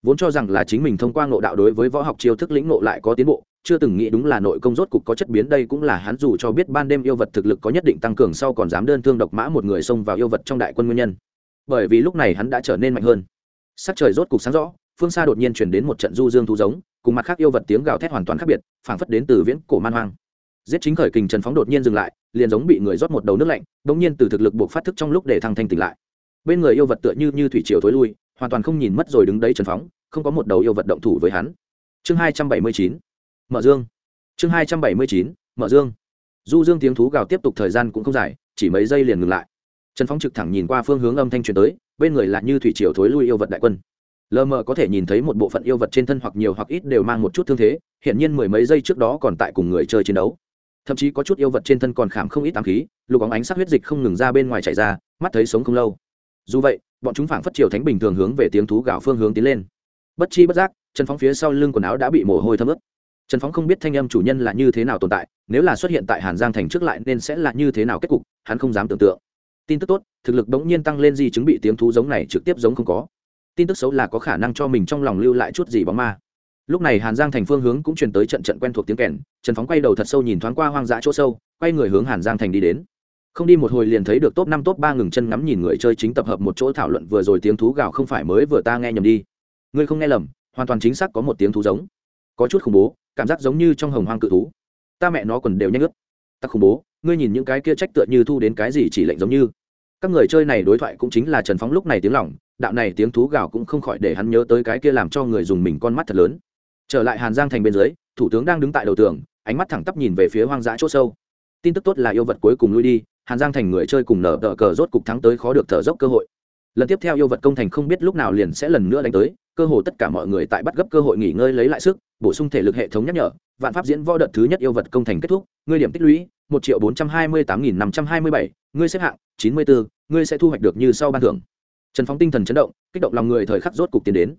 vốn cho rằng là chính mình thông qua ngộ đạo đối với võ học chiêu thức lĩnh ngộ lại có tiến bộ, chưa từng nghĩ đúng là nội công rốt cục có chất biến, đây cũng là hắn dù cho biết ban đêm yêu vật thực lực có nhất định tăng cường sau còn dám đơn thương độc mã một người xông vào yêu vật trong đại quân nguyên nhân. Bởi vì lúc này hắn đã trở nên mạnh hơn. Sắc trời rốt cục sáng rõ, phương xa đột nhiên chuyển đến một trận du dương thu giống, cùng mặt khác yêu vật tiếng gào thét hoàn toàn khác biệt, phảng phất đến từ viễn cổ man hoang. Giết chính khởi kình trần phóng đột nhiên dừng lại, liền giống bị người rót một đầu nước lạnh bỗng nhiên từ thực lực buộc phát thức trong lúc để thăng thanh tỉnh lại. Bên người yêu vật tựa như như thủy triều thối lui hoàn toàn không nhìn mất rồi đứng đấy trần phóng, không có một đầu yêu vật động thủ với hắn. Chương hai trăm bảy mươi chín, mở dương. Chương hai trăm bảy mươi chín, mở dương. Du dương tiếng thú gào tiếp tục thời gian cũng không dài, chỉ mấy giây liền ngừng lại. Trần phóng trực thẳng nhìn qua phương hướng âm thanh truyền tới, bên người lại như thủy triều thối lui yêu vật đại quân. Lờ mờ có thể nhìn thấy một bộ phận yêu vật trên thân hoặc nhiều hoặc ít đều mang một chút thương thế, hiển nhiên mười mấy giây trước đó còn tại cùng người chơi chiến đấu. Thậm chí có chút yêu vật trên thân còn khảm không ít ám khí, lục óng ánh sắc huyết dịch không ngừng ra bên ngoài chạy ra, mắt thấy sống không lâu dù vậy, bọn chúng phảng phất triều thánh bình thường hướng về tiếng thú gạo phương hướng tiến lên. Bất chi bất giác, trần phóng phía sau lưng quần áo đã bị mồ hôi thấm ướt. Trần phóng không biết thanh âm chủ nhân là như thế nào tồn tại, nếu là xuất hiện tại hàn giang thành trước lại nên sẽ là như thế nào kết cục, hắn không dám tưởng tượng. Tin tức tốt, thực lực bỗng nhiên tăng lên di chứng bị tiếng thú giống này trực tiếp giống không có. Tin tức xấu là có khả năng cho mình trong lòng lưu lại chút gì bóng ma. Lúc này hàn giang thành phương hướng cũng truyền tới trận trận quen thuộc tiếng kèn, trần phóng quay đầu thật sâu nhìn thoáng qua hoang dã chỗ sâu, quay người hướng hàn giang thành đi đến không đi một hồi liền thấy được top năm, top ba ngừng chân ngắm nhìn người chơi chính tập hợp một chỗ thảo luận vừa rồi tiếng thú gào không phải mới vừa ta nghe nhầm đi. Ngươi không nghe lầm, hoàn toàn chính xác có một tiếng thú giống. Có chút khủng bố, cảm giác giống như trong hồng hoang cự thú. Ta mẹ nó còn đều nhanh ướt. Ta khủng bố, ngươi nhìn những cái kia trách tựa như thu đến cái gì chỉ lệnh giống như. Các người chơi này đối thoại cũng chính là trần phóng lúc này tiếng lỏng đạo này tiếng thú gào cũng không khỏi để hắn nhớ tới cái kia làm cho người dùng mình con mắt thật lớn. Trở lại hàn giang thành bên dưới, thủ tướng đang đứng tại đầu tường, ánh mắt thẳng tắp nhìn về phía hoang dã chỗ sâu. Tin tức tốt là yêu vật cuối cùng lui đi hàn giang thành người chơi cùng nở đỡ cờ rốt cục thắng tới khó được thở dốc cơ hội. Lần tiếp theo yêu vật công thành không biết lúc nào liền sẽ lần nữa đánh tới, cơ hồ tất cả mọi người tại bắt gấp cơ hội nghỉ ngơi lấy lại sức, bổ sung thể lực hệ thống nhắc nhở, vạn pháp diễn võ đợt thứ nhất yêu vật công thành kết thúc, ngươi điểm tích lũy, một triệu bốn trăm hai mươi tám nghìn năm trăm hai mươi bảy, ngươi xếp hạng, chín mươi bốn ngươi sẽ thu hoạch được như sau ban thưởng. Trần phóng tinh thần chấn động, kích động lòng người thời khắc rốt cục tiến đến.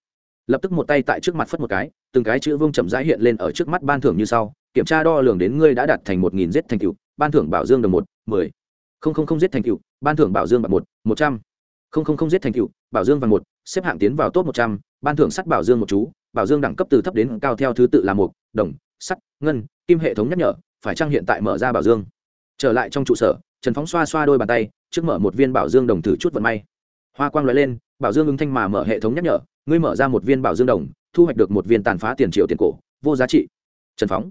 Lập tức một tay tại trước mặt phất một cái, từng cái chữ vương chậm rãi hiện lên ở trước mắt ban thưởng như sau, kiểm tra đo lường đến ngươi đã đạt thành một nghìn giết thành cựu ban thưởng bảo dương đồng một, mười không không không giết thành cựu ban thưởng bảo dương bạc một một trăm. Không không không giết thành cựu bảo dương vàng một, xếp hạng tiến vào top một trăm, ban thưởng sắt bảo dương một chú, bảo dương đẳng cấp từ thấp đến cao theo thứ tự là một, đồng, sắt, ngân, kim hệ thống nhắc nhở, phải trang hiện tại mở ra bảo dương? Trở lại trong trụ sở, trần phóng xoa xoa đôi bàn tay, trước mở một viên bảo dương đồng thử chút vận may. Hoa quang nói lên, bảo dương ứng thanh mà mở hệ thống nhắc nhở, ngươi mở ra một viên bảo dương đồng, thu hoạch được một viên tàn phá tiền triệu tiền cổ, vô giá trị. Trần phóng.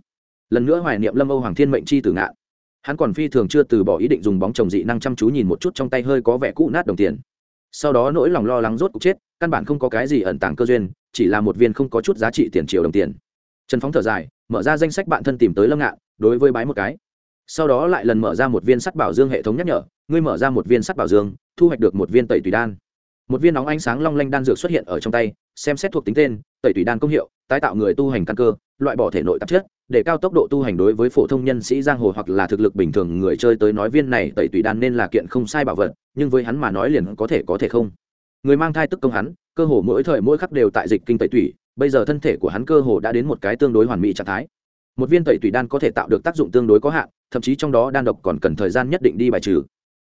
Lần nữa hoài niệm lâm âu hoàng thiên mệnh chi tử ngạn hắn còn phi thường chưa từ bỏ ý định dùng bóng trồng dị năng chăm chú nhìn một chút trong tay hơi có vẻ cũ nát đồng tiền. Sau đó nỗi lòng lo lắng rốt cuộc chết, căn bản không có cái gì ẩn tàng cơ duyên, chỉ là một viên không có chút giá trị tiền triệu đồng tiền. Trần phóng thở dài, mở ra danh sách bạn thân tìm tới lâm ngạn, đối với bái một cái. Sau đó lại lần mở ra một viên sắt bảo dương hệ thống nhắc nhở, ngươi mở ra một viên sắt bảo dương, thu hoạch được một viên tẩy tùy đan. Một viên nóng ánh sáng long lanh đan dược xuất hiện ở trong tay, xem xét thuộc tính tên, tẩy tùy đan công hiệu, tái tạo người tu hành căn cơ, loại bỏ thể nội tạp chất để cao tốc độ tu hành đối với phổ thông nhân sĩ giang hồ hoặc là thực lực bình thường người chơi tới nói viên này tẩy tùy đan nên là kiện không sai bảo vật, nhưng với hắn mà nói liền có thể có thể không. Người mang thai tức công hắn, cơ hồ mỗi thời mỗi khắc đều tại dịch kinh tẩy tủy, bây giờ thân thể của hắn cơ hồ đã đến một cái tương đối hoàn mỹ trạng thái. Một viên tẩy tủy đan có thể tạo được tác dụng tương đối có hạn, thậm chí trong đó đan độc còn cần thời gian nhất định đi bài trừ.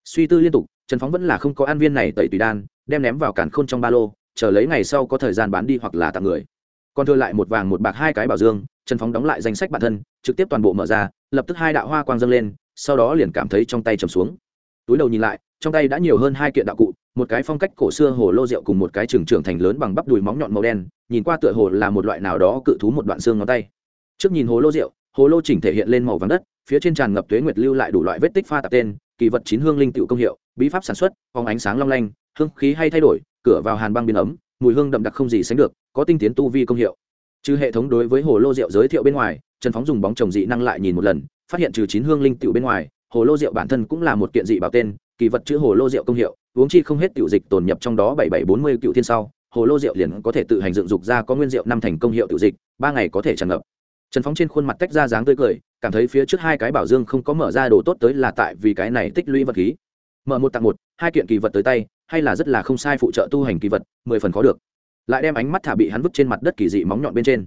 Suy tư liên tục, trần phóng vẫn là không có an viên này tẩy tủy đan, đem ném vào cản khôn trong ba lô, chờ lấy ngày sau có thời gian bán đi hoặc là tặng người. Còn thừa lại một vàng một bạc hai cái bảo dương trần phóng đóng lại danh sách bản thân, trực tiếp toàn bộ mở ra, lập tức hai đạo hoa quang dâng lên, sau đó liền cảm thấy trong tay trầm xuống. Túi đầu nhìn lại, trong tay đã nhiều hơn hai kiện đạo cụ, một cái phong cách cổ xưa hồ lô rượu cùng một cái trường trưởng thành lớn bằng bắp đùi móng nhọn màu đen, nhìn qua tựa hồ là một loại nào đó cự thú một đoạn xương ngón tay. Trước nhìn hồ lô rượu, hồ lô chỉnh thể hiện lên màu vàng đất, phía trên tràn ngập tuế nguyệt lưu lại đủ loại vết tích pha tạp tên, kỳ vật chín hương linh tựu công hiệu, bí pháp sản xuất, phóng ánh sáng long lanh, hương khí hay thay đổi, cửa vào hàn băng biến ấm, mùi hương đậm đặc không gì sánh được, có tinh tiến tu vi công hiệu trừ hệ thống đối với hồ lô rượu giới thiệu bên ngoài, trần phóng dùng bóng trồng dị năng lại nhìn một lần, phát hiện trừ chín hương linh tựu bên ngoài, hồ lô rượu bản thân cũng là một kiện dị bảo tên, kỳ vật chữ hồ lô rượu công hiệu, uống chi không hết tiểu dịch tồn nhập trong đó bảy bảy bốn mươi cựu thiên sau, hồ lô rượu liền có thể tự hành dựng dục ra có nguyên rượu năm thành công hiệu tiểu dịch, ba ngày có thể tràn ngập. Trần phóng trên khuôn mặt tách ra dáng tươi cười, cảm thấy phía trước hai cái bảo dương không có mở ra đồ tốt tới là tại vì cái này tích lũy vật khí. Mở một tặng một, hai kiện kỳ vật tới tay, hay là rất là không sai phụ trợ tu hành kỳ vật, mười phần khó được lại đem ánh mắt thả bị hắn vứt trên mặt đất kỳ dị móng nhọn bên trên.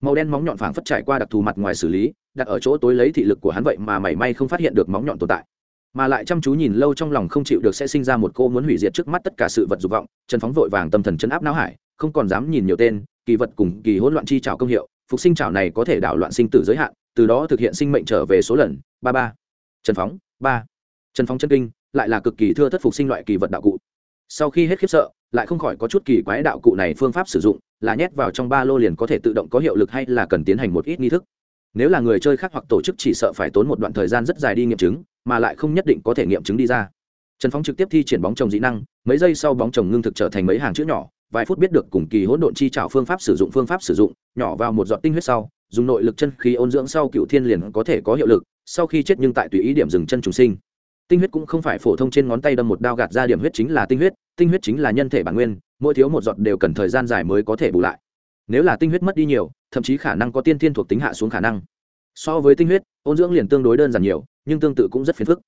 Màu đen móng nhọn phảng phất trải qua đặc thù mặt ngoài xử lý, đặt ở chỗ tối lấy thị lực của hắn vậy mà mảy may không phát hiện được móng nhọn tồn tại. Mà lại chăm chú nhìn lâu trong lòng không chịu được sẽ sinh ra một cô muốn hủy diệt trước mắt tất cả sự vật dục vọng, trần phóng vội vàng tâm thần chấn áp não hải, không còn dám nhìn nhiều tên, kỳ vật cùng kỳ hỗn loạn chi trào công hiệu, phục sinh trào này có thể đảo loạn sinh tử giới hạn, từ đó thực hiện sinh mệnh trở về số lần, ba ba. Trần phóng, ba. Trần phóng chân kinh, lại là cực kỳ thưa thất phục sinh loại kỳ vật đạo cụ sau khi hết khiếp sợ, lại không khỏi có chút kỳ quái đạo cụ này phương pháp sử dụng, là nhét vào trong ba lô liền có thể tự động có hiệu lực hay là cần tiến hành một ít nghi thức. Nếu là người chơi khác hoặc tổ chức chỉ sợ phải tốn một đoạn thời gian rất dài đi nghiệm chứng, mà lại không nhất định có thể nghiệm chứng đi ra. Trần phóng trực tiếp thi triển bóng chồng dĩ năng, mấy giây sau bóng chồng ngưng thực trở thành mấy hàng chữ nhỏ, vài phút biết được cùng kỳ hỗn độn chi trảo phương pháp sử dụng phương pháp sử dụng, nhỏ vào một giọt tinh huyết sau, dùng nội lực chân khí ôn dưỡng sau cựu thiên liền có thể có hiệu lực, sau khi chết nhưng tại tùy ý điểm dừng chân trùng sinh tinh huyết cũng không phải phổ thông trên ngón tay đâm một đao gạt ra điểm huyết chính là tinh huyết tinh huyết chính là nhân thể bản nguyên, mỗi thiếu một giọt đều cần thời gian dài mới có thể bù lại. Nếu là tinh huyết mất đi nhiều, thậm chí khả năng có tiên thiên thuộc tính hạ xuống khả năng. So với tinh huyết, ôn dưỡng liền tương đối đơn giản nhiều, nhưng tương tự cũng rất phiền phức.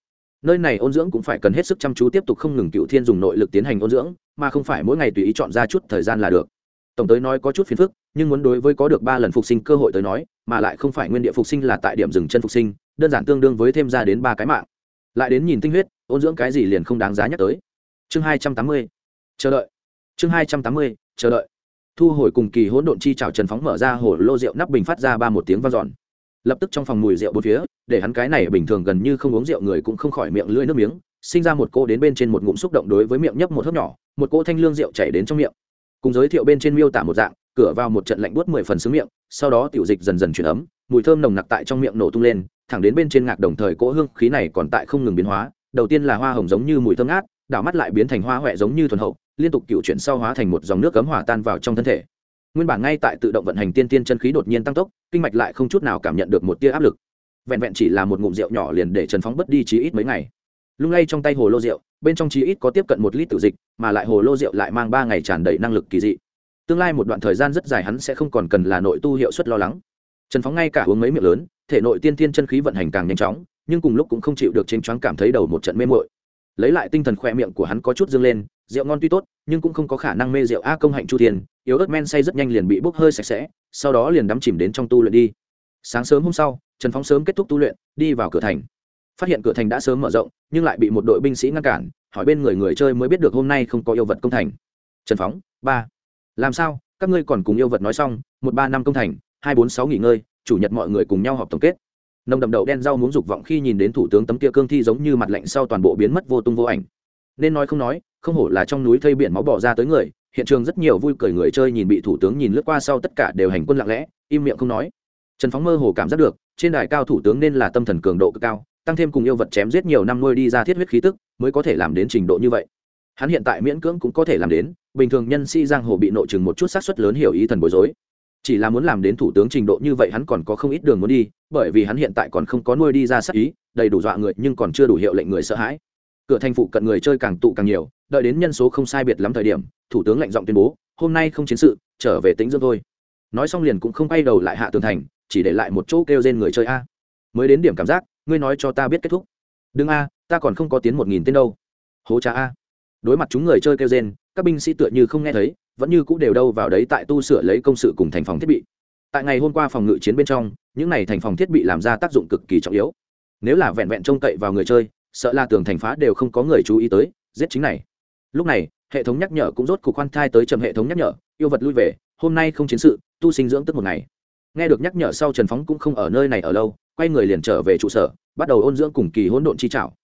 Nơi này ôn dưỡng cũng phải cần hết sức chăm chú tiếp tục không ngừng cựu thiên dùng nội lực tiến hành ôn dưỡng, mà không phải mỗi ngày tùy ý chọn ra chút thời gian là được. Tổng tới nói có chút phiền phức, nhưng muốn đối với có được ba lần phục sinh cơ hội tới nói, mà lại không phải nguyên địa phục sinh là tại điểm dừng chân phục sinh, đơn giản tương đương với thêm ra đến ba cái mạng lại đến nhìn tinh huyết, ôn dưỡng cái gì liền không đáng giá nhắc tới. Chương hai trăm tám mươi, chờ đợi. Chương hai trăm tám mươi, chờ đợi. Thu hồi cùng kỳ hỗn độn chi chảo trần phóng mở ra hồ lô rượu nắp bình phát ra ba một tiếng v a n giòn lập tức trong phòng mùi rượu bốn phía, để hắn cái này bình thường gần như không uống rượu người cũng không khỏi miệng lưỡi nước miếng, sinh ra một cô đến bên trên một ngụm xúc động đối với miệng nhấp một hớp nhỏ, một cỗ thanh lương rượu chảy đến trong miệng. Cùng giới thiệu bên trên miêu tả một dạng, cửa vào một trận lạnh buốt mười phần xứ miệng, sau đó tiểu dịch dần dần chuyển ấm, mùi thơm nồng nặc tại trong miệng nổ tung lên thẳng đến bên trên ngạc đồng thời cỗ hương khí này còn tại không ngừng biến hóa, đầu tiên là hoa hồng giống như mùi thơm ngát, đảo mắt lại biến thành hoa huệ giống như thuần hậu, liên tục cựu chuyển sau hóa thành một dòng nước cấm hòa tan vào trong thân thể. Nguyên bản ngay tại tự động vận hành tiên tiên chân khí đột nhiên tăng tốc, kinh mạch lại không chút nào cảm nhận được một tia áp lực. Vẹn vẹn chỉ là một ngụm rượu nhỏ liền để trần phóng bất đi chí ít mấy ngày. Lung lay trong tay hồ lô rượu, bên trong chí ít có tiếp cận một lít tự dịch, mà lại hồ lô rượu lại mang ba ngày tràn đầy năng lực kỳ dị. Tương lai một đoạn thời gian rất dài hắn sẽ không còn cần là nội tu hiệu suất lo lắng trần phóng ngay cả uống mấy miệng lớn, thể nội tiên tiên chân khí vận hành càng nhanh chóng, nhưng cùng lúc cũng không chịu được chênh choáng cảm thấy đầu một trận mê mội lấy lại tinh thần khoe miệng của hắn có chút dâng lên, rượu ngon tuy tốt, nhưng cũng không có khả năng mê rượu a công hạnh chu thiên, yếu ớt men say rất nhanh liền bị bốc hơi sạch sẽ, sau đó liền đắm chìm đến trong tu luyện đi. Sáng sớm hôm sau, trần phóng sớm kết thúc tu luyện, đi vào cửa thành. Phát hiện cửa thành đã sớm mở rộng, nhưng lại bị một đội binh sĩ ngăn cản, hỏi bên người người chơi mới biết được hôm nay không có yêu vật công thành. Trần phóng, ba. Làm sao? Các ngươi còn cùng yêu vật nói xong, một ba năm công thành hai bốn sáu nghỉ ngơi, chủ nhật mọi người cùng nhau họp tổng kết. Nồng đậm đậu đen rau muốn dục vọng khi nhìn đến thủ tướng tấm kia cương thi giống như mặt lạnh sau toàn bộ biến mất vô tung vô ảnh. Nên nói không nói, không hổ là trong núi thây biển máu bỏ ra tới người, hiện trường rất nhiều vui cười người chơi nhìn bị thủ tướng nhìn lướt qua sau tất cả đều hành quân lặng lẽ, im miệng không nói. Trần phóng mơ hồ cảm giác được, trên đài cao thủ tướng nên là tâm thần cường độ cực cao, tăng thêm cùng yêu vật chém giết nhiều năm nuôi đi ra thiết huyết khí tức, mới có thể làm đến trình độ như vậy. Hắn hiện tại miễn cưỡng cũng có thể làm đến, bình thường nhân sĩ giang hồ bị nội chừng một chút sát xuất lớn hiểu ý thần bối rối chỉ là muốn làm đến thủ tướng trình độ như vậy hắn còn có không ít đường muốn đi, bởi vì hắn hiện tại còn không có nuôi đi ra sắc ý, đầy đủ dọa người nhưng còn chưa đủ hiệu lệnh người sợ hãi. Cửa thành phụ cận người chơi càng tụ càng nhiều, đợi đến nhân số không sai biệt lắm thời điểm, thủ tướng lệnh giọng tuyên bố, hôm nay không chiến sự, trở về tính dưỡng thôi. Nói xong liền cũng không quay đầu lại hạ tường thành, chỉ để lại một chỗ kêu trên người chơi a. Mới đến điểm cảm giác, ngươi nói cho ta biết kết thúc. Đừng a, ta còn không có tiến một nghìn tên đâu. Hố cha a. Đối mặt chúng người chơi kêu trên các binh sĩ tựa như không nghe thấy vẫn như cũng đều đâu vào đấy tại tu sửa lấy công sự cùng thành phòng thiết bị. Tại ngày hôm qua phòng ngự chiến bên trong, những này thành phòng thiết bị làm ra tác dụng cực kỳ trọng yếu. Nếu là vẹn vẹn trông cậy vào người chơi, sợ là tường thành phá đều không có người chú ý tới, giết chính này. Lúc này, hệ thống nhắc nhở cũng rốt cuộc khoan thai tới chậm hệ thống nhắc nhở, yêu vật lui về, hôm nay không chiến sự, tu sinh dưỡng tức một ngày. Nghe được nhắc nhở sau trần phóng cũng không ở nơi này ở lâu, quay người liền trở về trụ sở, bắt đầu ôn dưỡng cùng kỳ hỗn độn chi trảo.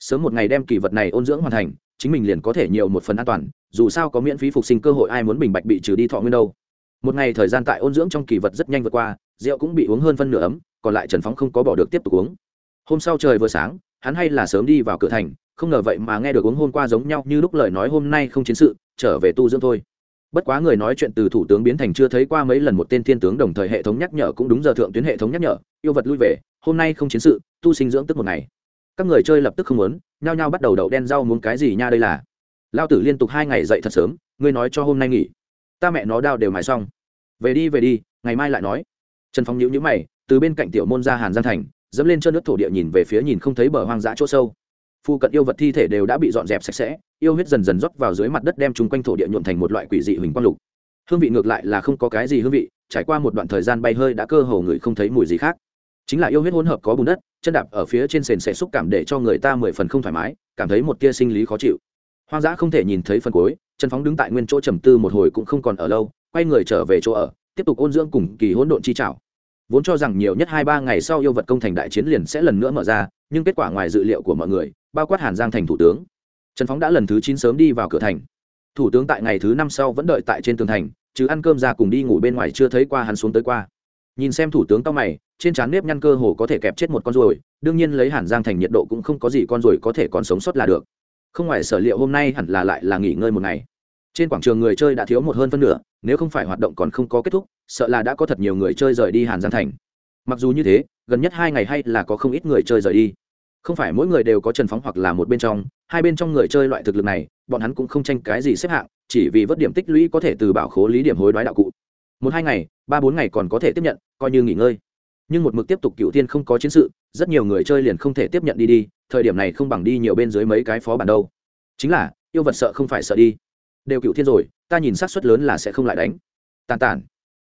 Sớm một ngày đem kỳ vật này ôn dưỡng hoàn thành chính mình liền có thể nhiều một phần an toàn, dù sao có miễn phí phục sinh cơ hội ai muốn bình bạch bị trừ đi thọ nguyên đâu. Một ngày thời gian tại ôn dưỡng trong kỳ vật rất nhanh vượt qua, rượu cũng bị uống hơn phân nửa ấm, còn lại trần phóng không có bỏ được tiếp tục uống. Hôm sau trời vừa sáng, hắn hay là sớm đi vào cửa thành, không ngờ vậy mà nghe được uống hôm qua giống nhau như lúc lời nói hôm nay không chiến sự, trở về tu dưỡng thôi. Bất quá người nói chuyện từ thủ tướng biến thành chưa thấy qua mấy lần một tên thiên tướng đồng thời hệ thống nhắc nhở cũng đúng giờ thượng tuyến hệ thống nhắc nhở, yêu vật lui về, hôm nay không chiến sự, tu sinh dưỡng tức một ngày các người chơi lập tức không muốn, nhao nhao bắt đầu đậu đen rau muốn cái gì nha đây là. Lao tử liên tục hai ngày dậy thật sớm, ngươi nói cho hôm nay nghỉ. Ta mẹ nó đao đều mài xong. Về đi về đi, ngày mai lại nói. Trần phong nhữ nhữ mày, từ bên cạnh tiểu môn ra hàn giang thành, dẫm lên chân nước thổ địa nhìn về phía nhìn không thấy bờ hoang dã chỗ sâu. Phu cận yêu vật thi thể đều đã bị dọn dẹp sạch sẽ, yêu huyết dần dần rót vào dưới mặt đất đem chung quanh thổ địa nhuộn thành một loại quỷ dị huỳnh quang lục. Hương vị ngược lại là không có cái gì hương vị, trải qua một đoạn thời gian bay hơi đã cơ hồ người không thấy mùi gì khác chính là yêu huyết hỗn hợp có bùn đất, chân đạp ở phía trên sền sẽ xúc cảm để cho người ta mười phần không thoải mái, cảm thấy một tia sinh lý khó chịu. Hoang dã không thể nhìn thấy phần cuối, trần phóng đứng tại nguyên chỗ trầm tư một hồi cũng không còn ở lâu, quay người trở về chỗ ở, tiếp tục ôn dưỡng cùng kỳ hỗn độn chi trảo. Vốn cho rằng nhiều nhất hai ba ngày sau yêu vật công thành đại chiến liền sẽ lần nữa mở ra, nhưng kết quả ngoài dự liệu của mọi người, bao quát hàn giang thành thủ tướng. Trần phóng đã lần thứ chín sớm đi vào cửa thành. Thủ tướng tại ngày thứ năm sau vẫn đợi tại trên tường thành chứ ăn cơm ra cùng đi ngủ bên ngoài chưa thấy qua hắn xuống tới qua nhìn xem thủ tướng cao mày, trên trán nếp nhăn cơ hồ có thể kẹp chết một con ruồi, đương nhiên lấy hàn giang thành nhiệt độ cũng không có gì con ruồi có thể còn sống sót là được. Không ngoài sở liệu hôm nay hẳn là lại là nghỉ ngơi một ngày. Trên quảng trường người chơi đã thiếu một hơn phân nửa, nếu không phải hoạt động còn không có kết thúc, sợ là đã có thật nhiều người chơi rời đi hàn giang thành. Mặc dù như thế, gần nhất hai ngày hay là có không ít người chơi rời đi. Không phải mỗi người đều có trần phóng hoặc là một bên trong, hai bên trong người chơi loại thực lực này, bọn hắn cũng không tranh cái gì xếp hạng, chỉ vì vớt điểm tích lũy có thể từ bảo khố lý điểm hối đoái đạo cụ một hai ngày, ba bốn ngày còn có thể tiếp nhận, coi như nghỉ ngơi. Nhưng một mực tiếp tục cựu thiên không có chiến sự, rất nhiều người chơi liền không thể tiếp nhận đi đi, thời điểm này không bằng đi nhiều bên dưới mấy cái phó bản đâu. Chính là, yêu vật sợ không phải sợ đi. Đều cựu thiên rồi, ta nhìn sát suất lớn là sẽ không lại đánh. Tàn tản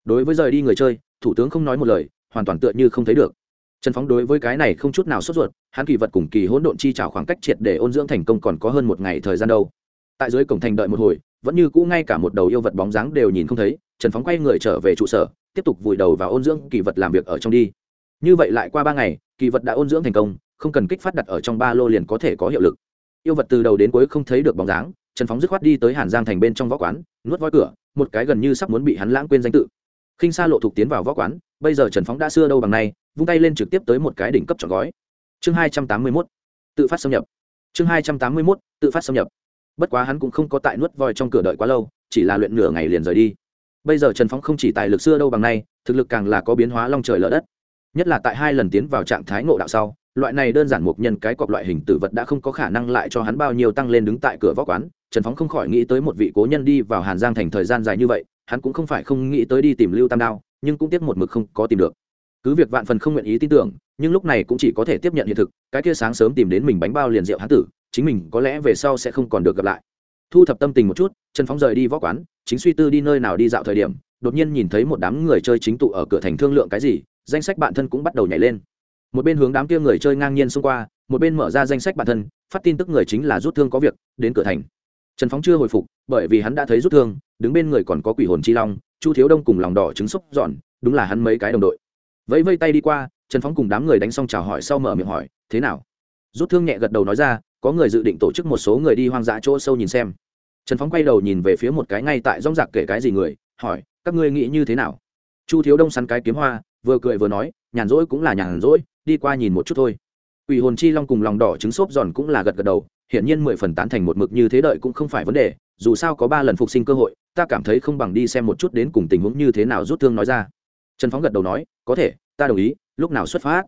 đối với rời đi người chơi, thủ tướng không nói một lời, hoàn toàn tựa như không thấy được. Trần phóng đối với cái này không chút nào sốt ruột, hắn kỳ vật cùng kỳ hỗn độn chi trào khoảng cách triệt để ôn dưỡng thành công còn có hơn một ngày thời gian đâu. Tại dưới cổng thành đợi một hồi, vẫn như cũ ngay cả một đầu yêu vật bóng dáng đều nhìn không thấy trần phóng quay người trở về trụ sở, tiếp tục vùi đầu vào ôn dưỡng kỳ vật làm việc ở trong đi. Như vậy lại qua ba ngày, kỳ vật đã ôn dưỡng thành công, không cần kích phát đặt ở trong ba lô liền có thể có hiệu lực. Yêu vật từ đầu đến cuối không thấy được bóng dáng, trần phóng dứt khoát đi tới hàn giang thành bên trong võ quán, nuốt voi cửa, một cái gần như sắp muốn bị hắn lãng quên danh tự. Kinh Sa lộ thục tiến vào võ quán, bây giờ trần phóng đã xưa đâu bằng nay, vung tay lên trực tiếp tới một cái đỉnh cấp trọn gói. Chương hai trăm tám mươi mốt, tự phát xâm nhập. Chương hai trăm tám mươi mốt, tự phát xâm nhập. Bất quá hắn cũng không có tại nuốt voi trong cửa đợi quá lâu, chỉ là luyện nửa ngày liền rời đi bây giờ trần phóng không chỉ tài lực xưa đâu bằng nay, thực lực càng là có biến hóa long trời lở đất. Nhất là tại hai lần tiến vào trạng thái ngộ đạo sau, loại này đơn giản một nhân cái cọc loại hình tử vật đã không có khả năng lại cho hắn bao nhiêu tăng lên đứng tại cửa võ quán. Trần phóng không khỏi nghĩ tới một vị cố nhân đi vào hàn giang thành thời gian dài như vậy, hắn cũng không phải không nghĩ tới đi tìm lưu tam đao, nhưng cũng tiếc một mực không có tìm được. Cứ việc vạn phần không nguyện ý tin tưởng, nhưng lúc này cũng chỉ có thể tiếp nhận hiện thực, cái kia sáng sớm tìm đến mình bánh bao liền rượu hán tử, chính mình có lẽ về sau sẽ không còn được gặp lại thu thập tâm tình một chút trần phóng rời đi võ quán, chính suy tư đi nơi nào đi dạo thời điểm, đột nhiên nhìn thấy một đám người chơi chính tụ ở cửa thành thương lượng cái gì, danh sách bạn thân cũng bắt đầu nhảy lên. Một bên hướng đám kia người chơi ngang nhiên xông qua, một bên mở ra danh sách bản thân, phát tin tức người chính là rút thương có việc, đến cửa thành. Trần phóng chưa hồi phục, bởi vì hắn đã thấy rút thương, đứng bên người còn có quỷ hồn chi long, chu thiếu đông cùng lòng đỏ trứng xúc dọn, đúng là hắn mấy cái đồng đội. Vẫy vây tay đi qua, trần phóng cùng đám người đánh xong chào hỏi sau mở miệng hỏi, thế nào? Rút thương nhẹ gật đầu nói ra có người dự định tổ chức một số người đi hoang dã chỗ sâu nhìn xem trần phóng quay đầu nhìn về phía một cái ngay tại rong rạc kể cái gì người hỏi các ngươi nghĩ như thế nào chu thiếu đông săn cái kiếm hoa vừa cười vừa nói nhàn rỗi cũng là nhàn rỗi đi qua nhìn một chút thôi Quỷ hồn chi long cùng lòng đỏ trứng xốp giòn cũng là gật gật đầu, hiển nhiên mười phần tán thành một mực như thế đợi cũng không phải vấn đề, dù sao có ba lần phục sinh cơ hội, ta cảm thấy không bằng đi xem một chút đến cùng tình huống như thế nào rút thương nói ra. Trần Phóng gật đầu nói, có thể, ta đồng ý, lúc nào xuất phát?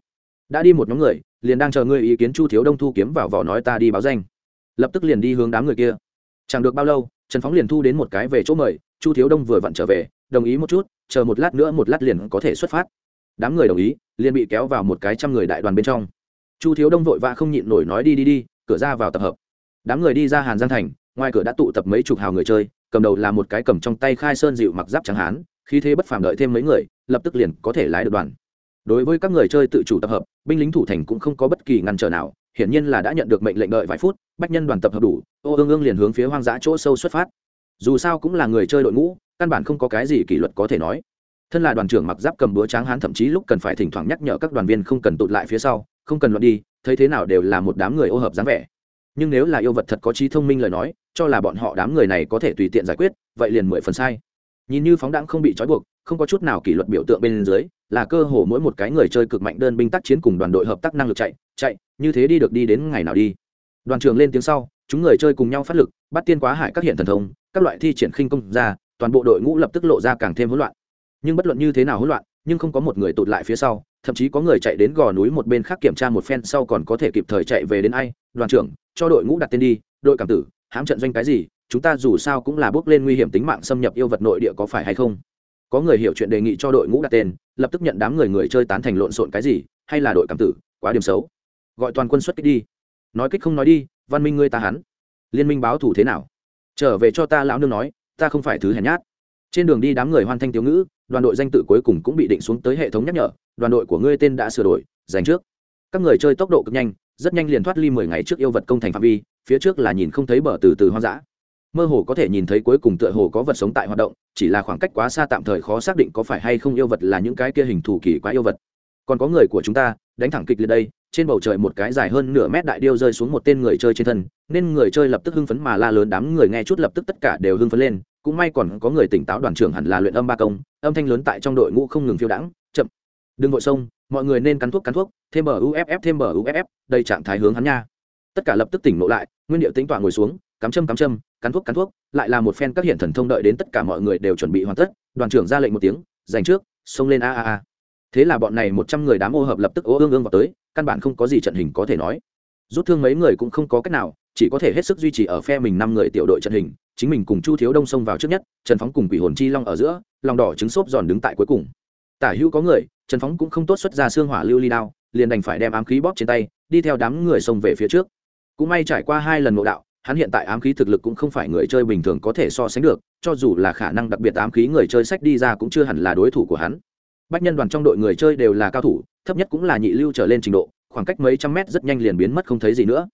Đã đi một nhóm người, liền đang chờ ngươi ý kiến Chu Thiếu Đông thu kiếm vào vỏ nói ta đi báo danh. Lập tức liền đi hướng đám người kia. Chẳng được bao lâu, Trần Phóng liền thu đến một cái về chỗ mời, Chu Thiếu Đông vừa vặn trở về, đồng ý một chút, chờ một lát nữa một lát liền có thể xuất phát. Đám người đồng ý, liền bị kéo vào một cái trăm người đại đoàn bên trong chu thiếu đông vội vã không nhịn nổi nói đi đi đi cửa ra vào tập hợp đám người đi ra hàn giang thành ngoài cửa đã tụ tập mấy chục hào người chơi cầm đầu là một cái cầm trong tay khai sơn dịu mặc giáp trắng hán khi thế bất phàm đợi thêm mấy người lập tức liền có thể lái được đoàn đối với các người chơi tự chủ tập hợp, binh lính thủ thành cũng không có bất kỳ ngăn trở nào, hiển nhiên là đã nhận được mệnh lệnh đợi vài phút, bách nhân đoàn tập hợp đủ, ô ương ương liền hướng phía hoang dã chỗ sâu xuất phát. Dù sao cũng là người chơi đội ngũ, căn bản không có cái gì kỷ luật có thể nói. Thân là đoàn trưởng mặc giáp cầm búa tráng hán thậm chí lúc cần phải thỉnh thoảng nhắc nhở các đoàn viên không cần tụt lại phía sau, không cần luận đi, thấy thế nào đều là một đám người ô hợp dáng vẻ. Nhưng nếu là yêu vật thật có trí thông minh lời nói, cho là bọn họ đám người này có thể tùy tiện giải quyết, vậy liền mười phần sai. Nhìn như phóng đãng không bị trói buộc không có chút nào kỷ luật biểu tượng bên dưới, là cơ hồ mỗi một cái người chơi cực mạnh đơn binh tác chiến cùng đoàn đội hợp tác năng lực chạy chạy, như thế đi được đi đến ngày nào đi. Đoàn trường lên tiếng sau, chúng người chơi cùng nhau phát lực, bắt tiên quá hải các hiện thần thông, các loại thi triển khinh công ra, toàn bộ đội ngũ lập tức lộ ra càng thêm hỗn loạn. Nhưng bất luận như thế nào hỗn loạn, nhưng không có một người tụt lại phía sau, thậm chí có người chạy đến gò núi một bên khác kiểm tra một phen sau còn có thể kịp thời chạy về đến ai, đoàn trưởng, cho đội ngũ đặt tên đi, đội cảm tử, hãm trận doanh cái gì, chúng ta dù sao cũng là bước lên nguy hiểm tính mạng xâm nhập yêu vật nội địa có phải hay không? Có người hiểu chuyện đề nghị cho đội ngũ đặt tên, lập tức nhận đám người người chơi tán thành lộn xộn cái gì, hay là đội cảm tử, quá điểm xấu. Gọi toàn quân xuất kích đi. Nói kích không nói đi, văn minh ngươi ta hắn. Liên minh báo thủ thế nào? Trở về cho ta lão nương nói, ta không phải thứ hèn nhát. Trên đường đi đám người hoan thanh thiếu ngữ, đoàn đội danh tự cuối cùng cũng bị định xuống tới hệ thống nhắc nhở, đoàn đội của ngươi tên đã sửa đổi dành trước. Các người chơi tốc độ cực nhanh, rất nhanh liền thoát ly mười ngày trước yêu vật công thành phạm vi, phía trước là nhìn không thấy bờ từ từ hoang dã mơ hồ có thể nhìn thấy cuối cùng tựa hồ có vật sống tại hoạt động, chỉ là khoảng cách quá xa tạm thời khó xác định có phải hay không yêu vật là những cái kia hình thù kỳ quá yêu vật. Còn có người của chúng ta, đánh thẳng kịch liệt đây, trên bầu trời một cái dài hơn nửa mét đại điêu rơi xuống một tên người chơi trên thân, nên người chơi lập tức hưng phấn mà la lớn, đám người nghe chút lập tức tất cả đều hưng phấn lên, cũng may còn có người tỉnh táo đoàn trưởng hẳn là luyện âm ba công, âm thanh lớn tại trong đội ngũ không ngừng phiêu đãng, chậm. Đừng vội sông mọi người nên cắn thuốc cắn thuốc, thêm bờ uff thêm bờ uff đây trạng thái hướng hắn nha. Tất cả lập tức tỉnh ngộ lại, nguyên điệu tính tọa ngồi xuống cắm châm cắm châm, cắn thuốc cắn thuốc, lại là một phen các hiện thần thông đợi đến tất cả mọi người đều chuẩn bị hoàn tất, đoàn trưởng ra lệnh một tiếng giành trước, xông lên a a a. Thế là bọn này một trăm người đám ô hợp lập tức ô ương ương vào tới, căn bản không có gì trận hình có thể nói. Rút thương mấy người cũng không có cách nào, chỉ có thể hết sức duy trì ở phe mình năm người tiểu đội trận hình, chính mình cùng chu thiếu đông xông vào trước nhất, trần phóng cùng quỷ hồn chi long ở giữa, lòng đỏ trứng xốp giòn đứng tại cuối cùng. Tả hữu có người, trần phóng cũng không tốt xuất ra xương hỏa lưu ly đao, liền đành phải đem ám khí bóp trên tay, đi theo đám người xông về phía trước. Cũng may trải qua hai lần ngộ đạo hắn hiện tại ám khí thực lực cũng không phải người chơi bình thường có thể so sánh được, cho dù là khả năng đặc biệt ám khí người chơi sách đi ra cũng chưa hẳn là đối thủ của hắn. Bách nhân đoàn trong đội người chơi đều là cao thủ, thấp nhất cũng là nhị lưu trở lên trình độ, khoảng cách mấy trăm mét rất nhanh liền biến mất không thấy gì nữa.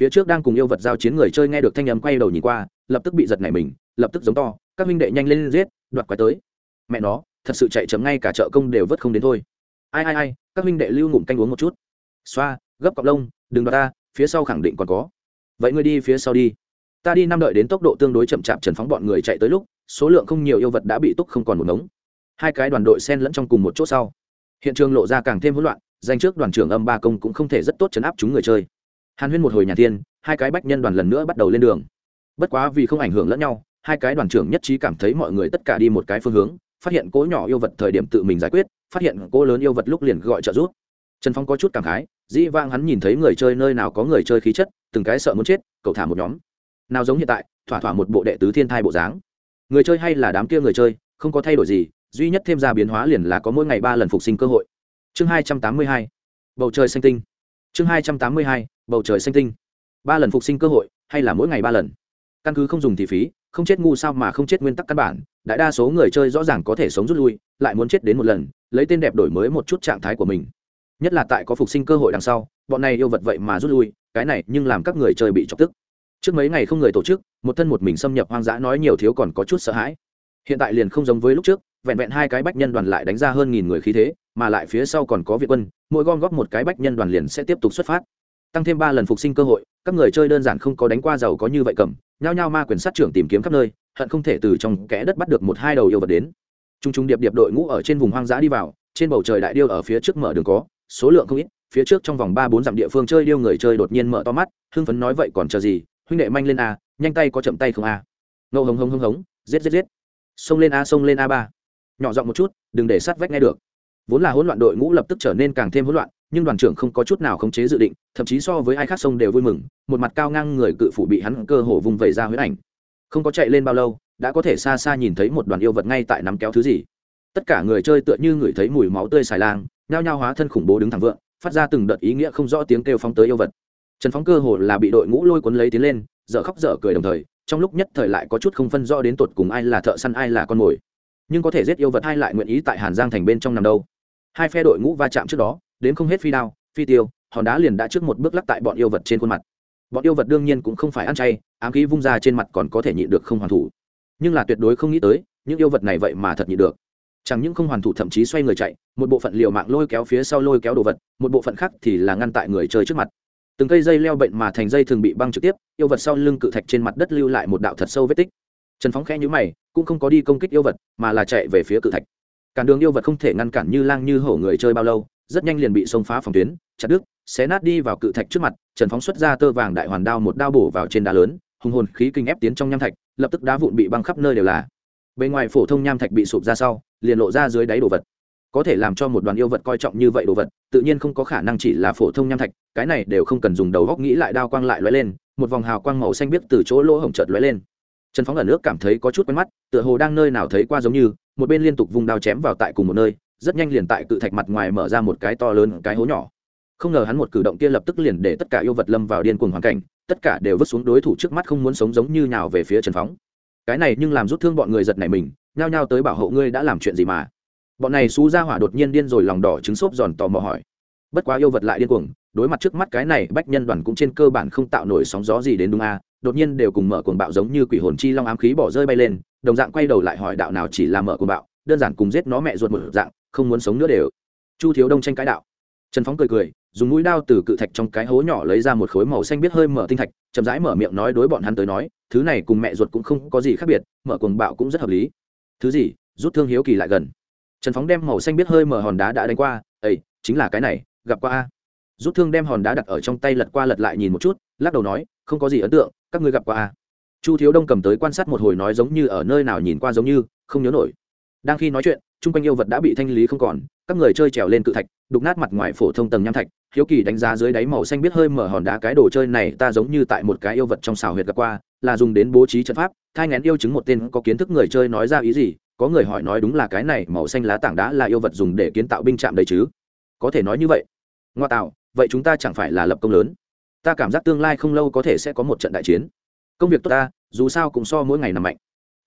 Phía trước đang cùng yêu vật giao chiến người chơi nghe được thanh âm quay đầu nhìn qua, lập tức bị giật nảy mình, lập tức giống to, các minh đệ nhanh lên giết, đoạt quái tới. Mẹ nó, thật sự chạy chấm ngay cả chợ công đều vớt không đến thôi. Ai ai ai, các minh đệ lưu ngụm canh uống một chút. Xoa, gấp cọc lông, đừng đoạt ta, phía sau khẳng định còn có vậy ngươi đi phía sau đi. Ta đi năm đợi đến tốc độ tương đối chậm chạp trần phóng bọn người chạy tới lúc, số lượng không nhiều yêu vật đã bị túc không còn một ngống. Hai cái đoàn đội sen lẫn trong cùng một chỗ sau. Hiện trường lộ ra càng thêm hỗn loạn, danh trước đoàn trưởng âm ba công cũng không thể rất tốt chấn áp chúng người chơi. Hàn huyên một hồi nhà tiên, hai cái bách nhân đoàn lần nữa bắt đầu lên đường. Bất quá vì không ảnh hưởng lẫn nhau, hai cái đoàn trưởng nhất trí cảm thấy mọi người tất cả đi một cái phương hướng, phát hiện cố nhỏ yêu vật thời điểm tự mình giải quyết, phát hiện cố lớn yêu vật lúc liền gọi trợ giúp. Trần phong có chút cảm khái, dĩ vang hắn nhìn thấy người chơi nơi nào có người chơi khí chất từng cái sợ muốn chết, cậu thả một nhóm. Nào giống hiện tại, thỏa thỏa một bộ đệ tứ thiên thai bộ dáng. Người chơi hay là đám kia người chơi, không có thay đổi gì, duy nhất thêm ra biến hóa liền là có mỗi ngày ba lần phục sinh cơ hội. Chương hai trăm tám mươi hai, bầu trời xanh tinh. Chương hai trăm tám mươi hai, bầu trời xanh tinh. Ba lần phục sinh cơ hội, hay là mỗi ngày ba lần? Căn cứ không dùng thì phí, không chết ngu sao mà không chết nguyên tắc căn bản, đại đa số người chơi rõ ràng có thể sống rút lui, lại muốn chết đến một lần, lấy tên đẹp đổi mới một chút trạng thái của mình. Nhất là tại có phục sinh cơ hội đằng sau, bọn này yêu vật vậy mà rút lui cái này nhưng làm các người chơi bị chọc tức. Trước mấy ngày không người tổ chức, một thân một mình xâm nhập hoang dã nói nhiều thiếu còn có chút sợ hãi. Hiện tại liền không giống với lúc trước, vẹn vẹn hai cái bách nhân đoàn lại đánh ra hơn nghìn người khí thế, mà lại phía sau còn có việt quân, mỗi gom góp một cái bách nhân đoàn liền sẽ tiếp tục xuất phát. Tăng thêm ba lần phục sinh cơ hội, các người chơi đơn giản không có đánh qua giàu có như vậy cầm, nhao nhao ma quyền sát trưởng tìm kiếm khắp nơi, hận không thể từ trong kẽ đất bắt được một hai đầu yêu vật đến. T r u n g t r u n g điệp điệp đội ngũ ở trên vùng hoang dã đi vào, trên bầu trời đại điêu ở phía trước mở đường có, số lượng không ít phía trước trong vòng ba bốn dặm địa phương chơi điêu người chơi đột nhiên mở to mắt, hưng phấn nói vậy còn chờ gì, huynh đệ manh lên a, nhanh tay có chậm tay không a. Ngâu hống hống hống hống, giết giết giết. Xông lên a, xông lên a ba. Nhỏ giọng một chút, đừng để sát vách nghe được. Vốn là hỗn loạn đội ngũ lập tức trở nên càng thêm hỗn loạn, nhưng đoàn trưởng không có chút nào khống chế dự định, thậm chí so với ai khác sông đều vui mừng, một mặt cao ngang người cự phủ bị hắn cơ hồ vùng vẩy ra huyết ảnh. Không có chạy lên bao lâu, đã có thể xa xa nhìn thấy một đoàn yêu vật ngay tại nắm kéo thứ gì. Tất cả người chơi tựa như người thấy mùi máu tươi xài lang, nhao nhao hóa thân khủng bố đứng thẳng vượng phát ra từng đợt ý nghĩa không rõ tiếng kêu phóng tới yêu vật. Trần phóng cơ hồ là bị đội ngũ lôi cuốn lấy tiến lên, dở khóc dở cười đồng thời, trong lúc nhất thời lại có chút không phân rõ đến tột cùng ai là thợ săn, ai là con mồi. Nhưng có thể giết yêu vật hai lại nguyện ý tại hàn giang thành bên trong nằm đâu? Hai phe đội ngũ va chạm trước đó, đến không hết phi đao, phi tiêu, hòn đá liền đã trước một bước lắc tại bọn yêu vật trên khuôn mặt. Bọn yêu vật đương nhiên cũng không phải ăn chay, ám khí vung ra trên mặt còn có thể nhịn được không hoàn thủ. Nhưng là tuyệt đối không nghĩ tới, những yêu vật này vậy mà thật nhịn được chẳng những không hoàn thủ thậm chí xoay người chạy, một bộ phận liều mạng lôi kéo phía sau lôi kéo đồ vật, một bộ phận khác thì là ngăn tại người chơi trước mặt. Từng cây dây leo bệnh mà thành dây thường bị băng trực tiếp, yêu vật sau lưng cự thạch trên mặt đất lưu lại một đạo thật sâu vết tích. Trần phóng khẽ nhữ mày, cũng không có đi công kích yêu vật, mà là chạy về phía cự thạch. Cản đường yêu vật không thể ngăn cản như lang như hổ người chơi bao lâu, rất nhanh liền bị xông phá phòng tuyến, chặt đứt, xé nát đi vào cự thạch trước mặt, trần phóng xuất ra tơ vàng đại hoàn đao một đao bổ vào trên đá lớn, hùng hồn khí kinh ép tiến trong nham thạch, lập tức đá vụn bị băng khắp nơi đều là bên ngoài phổ thông nham thạch bị sụp ra sau, liền lộ ra dưới đáy đồ vật. Có thể làm cho một đoàn yêu vật coi trọng như vậy đồ vật, tự nhiên không có khả năng chỉ là phổ thông nham thạch, cái này đều không cần dùng đầu góc nghĩ lại đao quang lại lóe lên, một vòng hào quang màu xanh biếc từ chỗ lỗ hổng chợt lóe lên. Trần phóng ở nước cảm thấy có chút quen mắt, tựa hồ đang nơi nào thấy qua giống như, một bên liên tục vùng đao chém vào tại cùng một nơi, rất nhanh liền tại cự thạch mặt ngoài mở ra một cái to lớn cái hố nhỏ. Không ngờ hắn một cử động kia lập tức liền để tất cả yêu vật lâm vào điên cuồng hoàn cảnh, tất cả đều vứt xuống đối thủ trước mắt không muốn sống giống như nào về phía trần phóng cái này nhưng làm rút thương bọn người giật này mình, nhao nhao tới bảo hộ ngươi đã làm chuyện gì mà. Bọn này xú ra hỏa đột nhiên điên rồi lòng đỏ trứng xốp giòn tò mò hỏi. Bất quá yêu vật lại điên cuồng, đối mặt trước mắt cái này bách nhân đoàn cũng trên cơ bản không tạo nổi sóng gió gì đến đúng a, đột nhiên đều cùng mở cuồng bạo giống như quỷ hồn chi long ám khí bỏ rơi bay lên, đồng dạng quay đầu lại hỏi đạo nào chỉ là mở cuồng bạo, đơn giản cùng giết nó mẹ ruột một dạng, không muốn sống nữa đều. Chu thiếu đông tranh cãi đạo. Trần phóng cười cười, dùng mũi đao từ cự thạch trong cái hố nhỏ lấy ra một khối màu xanh biết hơi mở tinh thạch, chậm rãi mở miệng nói đối bọn hắn tới nói thứ này cùng mẹ ruột cũng không có gì khác biệt, mở cuồng bạo cũng rất hợp lý. Thứ gì? Rút thương hiếu kỳ lại gần. Trần phóng đem màu xanh biết hơi mở hòn đá đã đánh qua. Ây chính là cái này, gặp qua a. Rút thương đem hòn đá đặt ở trong tay lật qua lật lại nhìn một chút, lắc đầu nói, không có gì ấn tượng, các ngươi gặp qua a. Chu thiếu đông cầm tới quan sát một hồi nói giống như ở nơi nào nhìn qua giống như, không nhớ nổi. Đang khi nói chuyện chung quanh yêu vật đã bị thanh lý không còn, các người chơi trèo lên cự thạch, đục nát mặt ngoài phổ thông tầng nham thạch, hiếu kỳ đánh giá dưới đáy màu xanh biết hơi mở hòn đá cái đồ chơi này ta giống như tại một cái yêu vật trong xào huyệt gặp qua, là dùng đến bố trí trận pháp, thai ngén yêu chứng một tên có kiến thức người chơi nói ra ý gì, có người hỏi nói đúng là cái này màu xanh lá tảng đá là yêu vật dùng để kiến tạo binh trạm đấy chứ? Có thể nói như vậy. Ngoa tạo, vậy chúng ta chẳng phải là lập công lớn. Ta cảm giác tương lai không lâu có thể sẽ có một trận đại chiến. Công việc tốt ta, dù sao cũng so mỗi ngày nằm mạnh.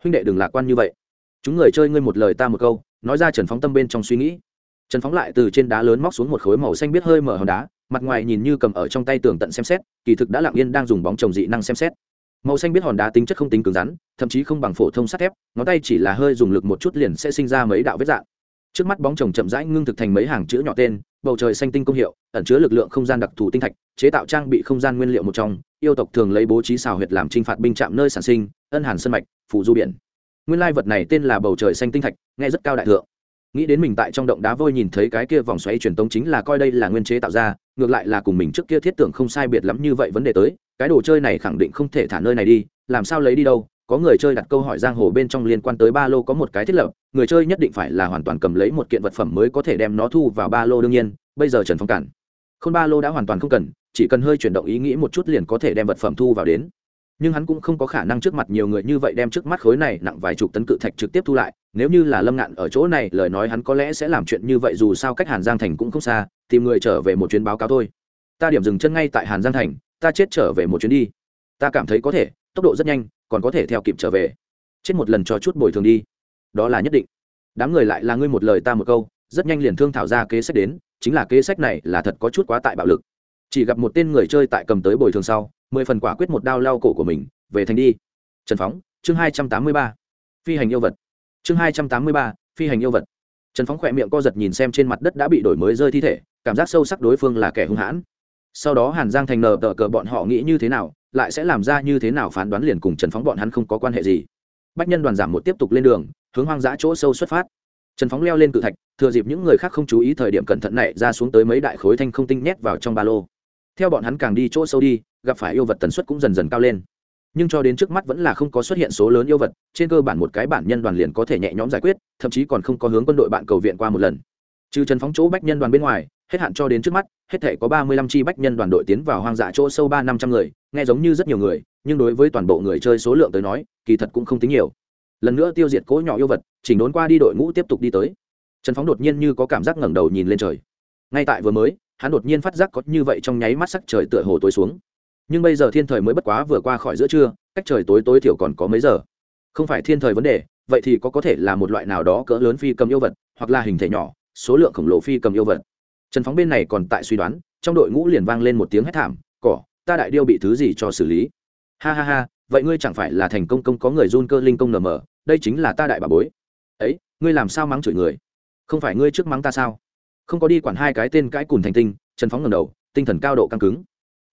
Huynh đệ đừng lạc quan như vậy. Chúng người chơi ngươi một lời ta một câu nói ra trần phóng tâm bên trong suy nghĩ. Trần phóng lại từ trên đá lớn móc xuống một khối màu xanh biết hơi mở hòn đá, mặt ngoài nhìn như cầm ở trong tay tường tận xem xét, kỳ thực đã lặng yên đang dùng bóng trồng dị năng xem xét. Màu xanh biết hòn đá tính chất không tính cứng rắn, thậm chí không bằng phổ thông sắt thép, ngón tay chỉ là hơi dùng lực một chút liền sẽ sinh ra mấy đạo vết dạng. Trước mắt bóng chồng chậm rãi ngưng thực thành mấy hàng chữ nhỏ tên, bầu trời xanh tinh công hiệu, ẩn chứa lực lượng không gian đặc thù tinh thạch, chế tạo trang bị không gian nguyên liệu một trong, yêu tộc thường lấy bố trí xào huyệt làm t r i n h phạt binh trạm nơi sản sinh, ân hàn sân mạch phủ du biển nguyên lai vật này tên là bầu trời xanh tinh thạch, nghe rất cao đại thượng. Nghĩ đến mình tại trong động đá vôi nhìn thấy cái kia vòng xoáy truyền tống chính là coi đây là nguyên chế tạo ra, ngược lại là cùng mình trước kia thiết tưởng không sai biệt lắm như vậy vấn đề tới, cái đồ chơi này khẳng định không thể thả nơi này đi, làm sao lấy đi đâu? Có người chơi đặt câu hỏi giang hồ bên trong liên quan tới ba lô có một cái thiết lập, người chơi nhất định phải là hoàn toàn cầm lấy một kiện vật phẩm mới có thể đem nó thu vào ba lô đương nhiên, bây giờ trần phong cản. K h ô n ba lô đã hoàn toàn không cần, chỉ cần hơi chuyển động ý nghĩ một chút liền có thể đem vật phẩm thu vào đến nhưng hắn cũng không có khả năng trước mặt nhiều người như vậy đem trước mắt khối này nặng vài chục tấn cự thạch trực tiếp thu lại. Nếu như là lâm ngạn ở chỗ này, lời nói hắn có lẽ sẽ làm chuyện như vậy dù sao cách hàn giang thành cũng không xa, tìm người trở về một chuyến báo cáo thôi. Ta điểm dừng chân ngay tại hàn giang thành, ta chết trở về một chuyến đi. Ta cảm thấy có thể, tốc độ rất nhanh, còn có thể theo kịp trở về. Chết một lần cho chút bồi thường đi. Đó là nhất định. Đám người lại là ngươi một lời ta một câu, rất nhanh liền thương thảo ra kế sách đến, chính là kế sách này là thật có chút quá tại bạo lực. Chỉ gặp một tên người chơi tại cầm tới bồi thường sau mười phần quả quyết một đao lau cổ của mình, về thành đi. Trần phóng, chương hai trăm tám mươi ba. Phi hành yêu vật. Chương hai trăm tám mươi ba, phi hành yêu vật. Trần phóng khỏe miệng co giật nhìn xem trên mặt đất đã bị đổi mới rơi thi thể, cảm giác sâu sắc đối phương là kẻ hung hãn. Sau đó hàn giang thành nờ tờ cờ bọn họ nghĩ như thế nào, lại sẽ làm ra như thế nào phán đoán liền cùng trần phóng bọn hắn không có quan hệ gì. Bách nhân đoàn giảm một tiếp tục lên đường, hướng hoang dã chỗ sâu xuất phát. Trần phóng leo lên cự thạch, thừa dịp những người khác không chú ý thời điểm cẩn thận này ra xuống tới mấy đại khối thanh không tinh nhét vào trong ba lô theo bọn hắn càng đi chỗ sâu đi, gặp phải yêu vật tần suất cũng dần dần cao lên. Nhưng cho đến trước mắt vẫn là không có xuất hiện số lớn yêu vật, trên cơ bản một cái bản nhân đoàn liền có thể nhẹ nhõm giải quyết, thậm chí còn không có hướng quân đội bạn cầu viện qua một lần. Trừ trần phóng chỗ bách nhân đoàn bên ngoài, hết hạn cho đến trước mắt, hết thể có ba mươi lăm chi bách nhân đoàn đội tiến vào hoang dã chỗ sâu ba năm trăm người, nghe giống như rất nhiều người, nhưng đối với toàn bộ người chơi số lượng tới nói, kỳ thật cũng không tính nhiều. Lần nữa tiêu diệt cỗ nhỏ yêu vật, chỉnh đốn qua đi đội ngũ tiếp tục đi tới. Trần phóng đột nhiên như có cảm giác ngẩng đầu nhìn lên trời. Ngay tại vừa mới hắn đột nhiên phát giác có như vậy trong nháy mắt sắc trời tựa hồ tối xuống. Nhưng bây giờ thiên thời mới bất quá vừa qua khỏi giữa trưa, cách trời tối tối thiểu còn có mấy giờ? Không phải thiên thời vấn đề, vậy thì có có thể là một loại nào đó cỡ lớn phi cầm yêu vật, hoặc là hình thể nhỏ, số lượng khổng lồ phi cầm yêu vật. Trần phóng bên này còn tại suy đoán, trong đội ngũ liền vang lên một tiếng hét thảm, cỏ, ta đại điêu bị thứ gì cho xử lý? Ha ha ha, vậy ngươi chẳng phải là thành công công có người run cơ linh công nở mờ, đây chính là ta đại bà bối. Ấy, ngươi làm sao mắng chửi người? Không phải ngươi trước mắng ta sao? Không có đi quản hai cái tên cãi cùn thành tinh, trần phóng ngầm đầu, tinh thần cao độ căng cứng.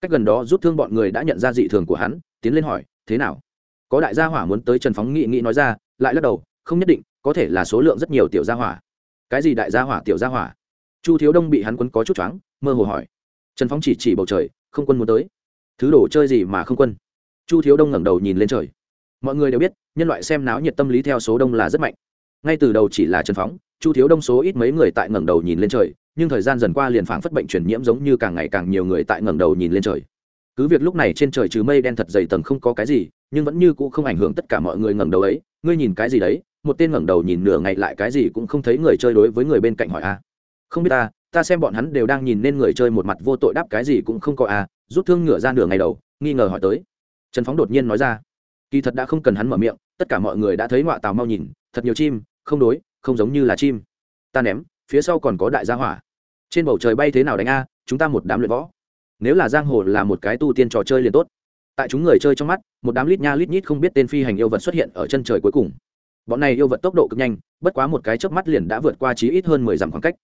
Cách gần đó rút thương bọn người đã nhận ra dị thường của hắn, tiến lên hỏi, thế nào? Có đại gia hỏa muốn tới trần phóng nghị nghị nói ra, lại lắc đầu, không nhất định, có thể là số lượng rất nhiều tiểu gia hỏa. Cái gì đại gia hỏa, tiểu gia hỏa? Chu thiếu đông bị hắn quấn có chút choáng, mơ hồ hỏi. Trần phóng chỉ chỉ bầu trời, không quân muốn tới. Thứ đồ chơi gì mà không quân? Chu thiếu đông ngẩng đầu nhìn lên trời. Mọi người đều biết, nhân loại xem náo nhiệt tâm lý theo số đông là rất mạnh ngay từ đầu chỉ là trần phóng, chu thiếu đông số ít mấy người tại ngẩng đầu nhìn lên trời, nhưng thời gian dần qua liền phảng phất bệnh truyền nhiễm giống như càng ngày càng nhiều người tại ngẩng đầu nhìn lên trời. Cứ việc lúc này trên trời trừ mây đen thật dày tầng không có cái gì, nhưng vẫn như cũ không ảnh hưởng tất cả mọi người ngẩng đầu ấy. Ngươi nhìn cái gì đấy? Một tên ngẩng đầu nhìn nửa ngày lại cái gì cũng không thấy người chơi đối với người bên cạnh hỏi a. Không biết ta ta xem bọn hắn đều đang nhìn nên người chơi một mặt vô tội đáp cái gì cũng không có à rút thương ngửa ra nửa ngày đầu, nghi ngờ hỏi tới. Trần phóng đột nhiên nói ra. Kỳ thật đã không cần hắn mở miệng, tất cả mọi người đã thấy ngoại tào mau nhìn, thật nhiều chim không đối, không giống như là chim. Ta ném, phía sau còn có đại gia hỏa. Trên bầu trời bay thế nào đánh a, chúng ta một đám luyện võ. Nếu là giang hồ là một cái tu tiên trò chơi liền tốt. Tại chúng người chơi trong mắt, một đám lít nha lít nhít không biết tên phi hành yêu vật xuất hiện ở chân trời cuối cùng. Bọn này yêu vật tốc độ cực nhanh, bất quá một cái chớp mắt liền đã vượt qua chí ít hơn mười dặm khoảng cách.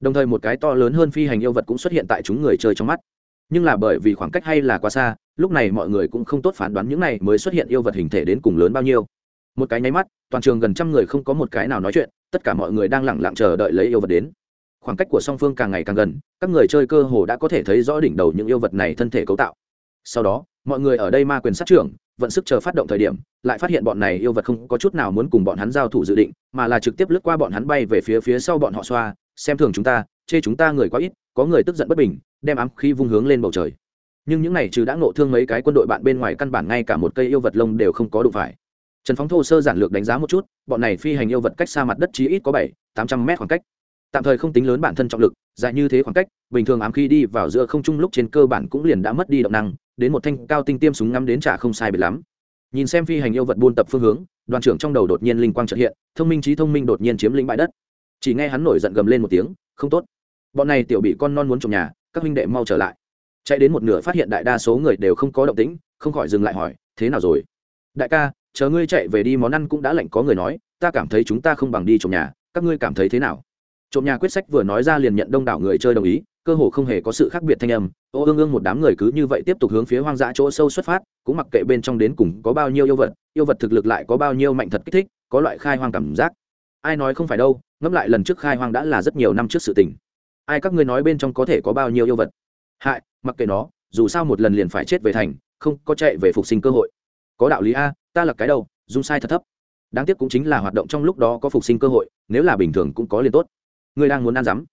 Đồng thời một cái to lớn hơn phi hành yêu vật cũng xuất hiện tại chúng người chơi trong mắt. Nhưng là bởi vì khoảng cách hay là quá xa, lúc này mọi người cũng không tốt phán đoán những này mới xuất hiện yêu vật hình thể đến cùng lớn bao nhiêu một cái nháy mắt, toàn trường gần trăm người không có một cái nào nói chuyện, tất cả mọi người đang lẳng lặng chờ đợi lấy yêu vật đến. Khoảng cách của song phương càng ngày càng gần, các người chơi cơ hồ đã có thể thấy rõ đỉnh đầu những yêu vật này thân thể cấu tạo. Sau đó, mọi người ở đây ma quyền sát trưởng, vận sức chờ phát động thời điểm, lại phát hiện bọn này yêu vật không có chút nào muốn cùng bọn hắn giao thủ dự định, mà là trực tiếp lướt qua bọn hắn bay về phía phía sau bọn họ xoa, xem thường chúng ta, chê chúng ta người quá ít, có người tức giận bất bình, đem ám khí vung hướng lên bầu trời. Nhưng những này trừ đã ngộ thương mấy cái quân đội bạn bên ngoài căn bản ngay cả một cây yêu vật lông đều không có đụng phải trần phóng thô sơ giản lược đánh giá một chút, bọn này phi hành yêu vật cách xa mặt đất chí ít có bảy, tám trăm mét khoảng cách. Tạm thời không tính lớn bản thân trọng lực, dài như thế khoảng cách, bình thường ám khi đi vào giữa không trung lúc trên cơ bản cũng liền đã mất đi động năng, đến một thanh cao tinh tiêm súng ngắm đến trả không sai biệt lắm. Nhìn xem phi hành yêu vật buôn tập phương hướng, đoàn trưởng trong đầu đột nhiên linh quang trợ hiện, thông minh trí thông minh đột nhiên chiếm lĩnh bãi đất. Chỉ nghe hắn nổi giận gầm lên một tiếng, không tốt. Bọn này tiểu bị con non muốn trồng nhà, các huynh đệ mau trở lại. Chạy đến một nửa phát hiện đại đa số người đều không có động tĩnh, không khỏi dừng lại hỏi, thế nào rồi? Đại ca chờ ngươi chạy về đi món ăn cũng đã lạnh có người nói, ta cảm thấy chúng ta không bằng đi trộm nhà, các ngươi cảm thấy thế nào? Trộm nhà quyết sách vừa nói ra liền nhận đông đảo người chơi đồng ý, cơ hồ không hề có sự khác biệt thanh âm. Ô ương ương một đám người cứ như vậy tiếp tục hướng phía hoang dã chỗ sâu xuất phát, cũng mặc kệ bên trong đến cùng có bao nhiêu yêu vật yêu vật thực lực lại có bao nhiêu mạnh thật kích thích, có loại khai hoang cảm giác. Ai nói không phải đâu, ngẫm lại lần trước khai hoang đã là rất nhiều năm trước sự tình. Ai các ngươi nói bên trong có thể có bao nhiêu yêu vật? Hại, mặc kệ nó, dù sao một lần liền phải chết về thành, không có chạy về phục sinh cơ hội. Có đạo lý a ta là cái đầu, dung sai thật thấp. Đáng tiếc cũng chính là hoạt động trong lúc đó có phục sinh cơ hội nếu là bình thường cũng có liền tốt. Người đang muốn ăn rắm.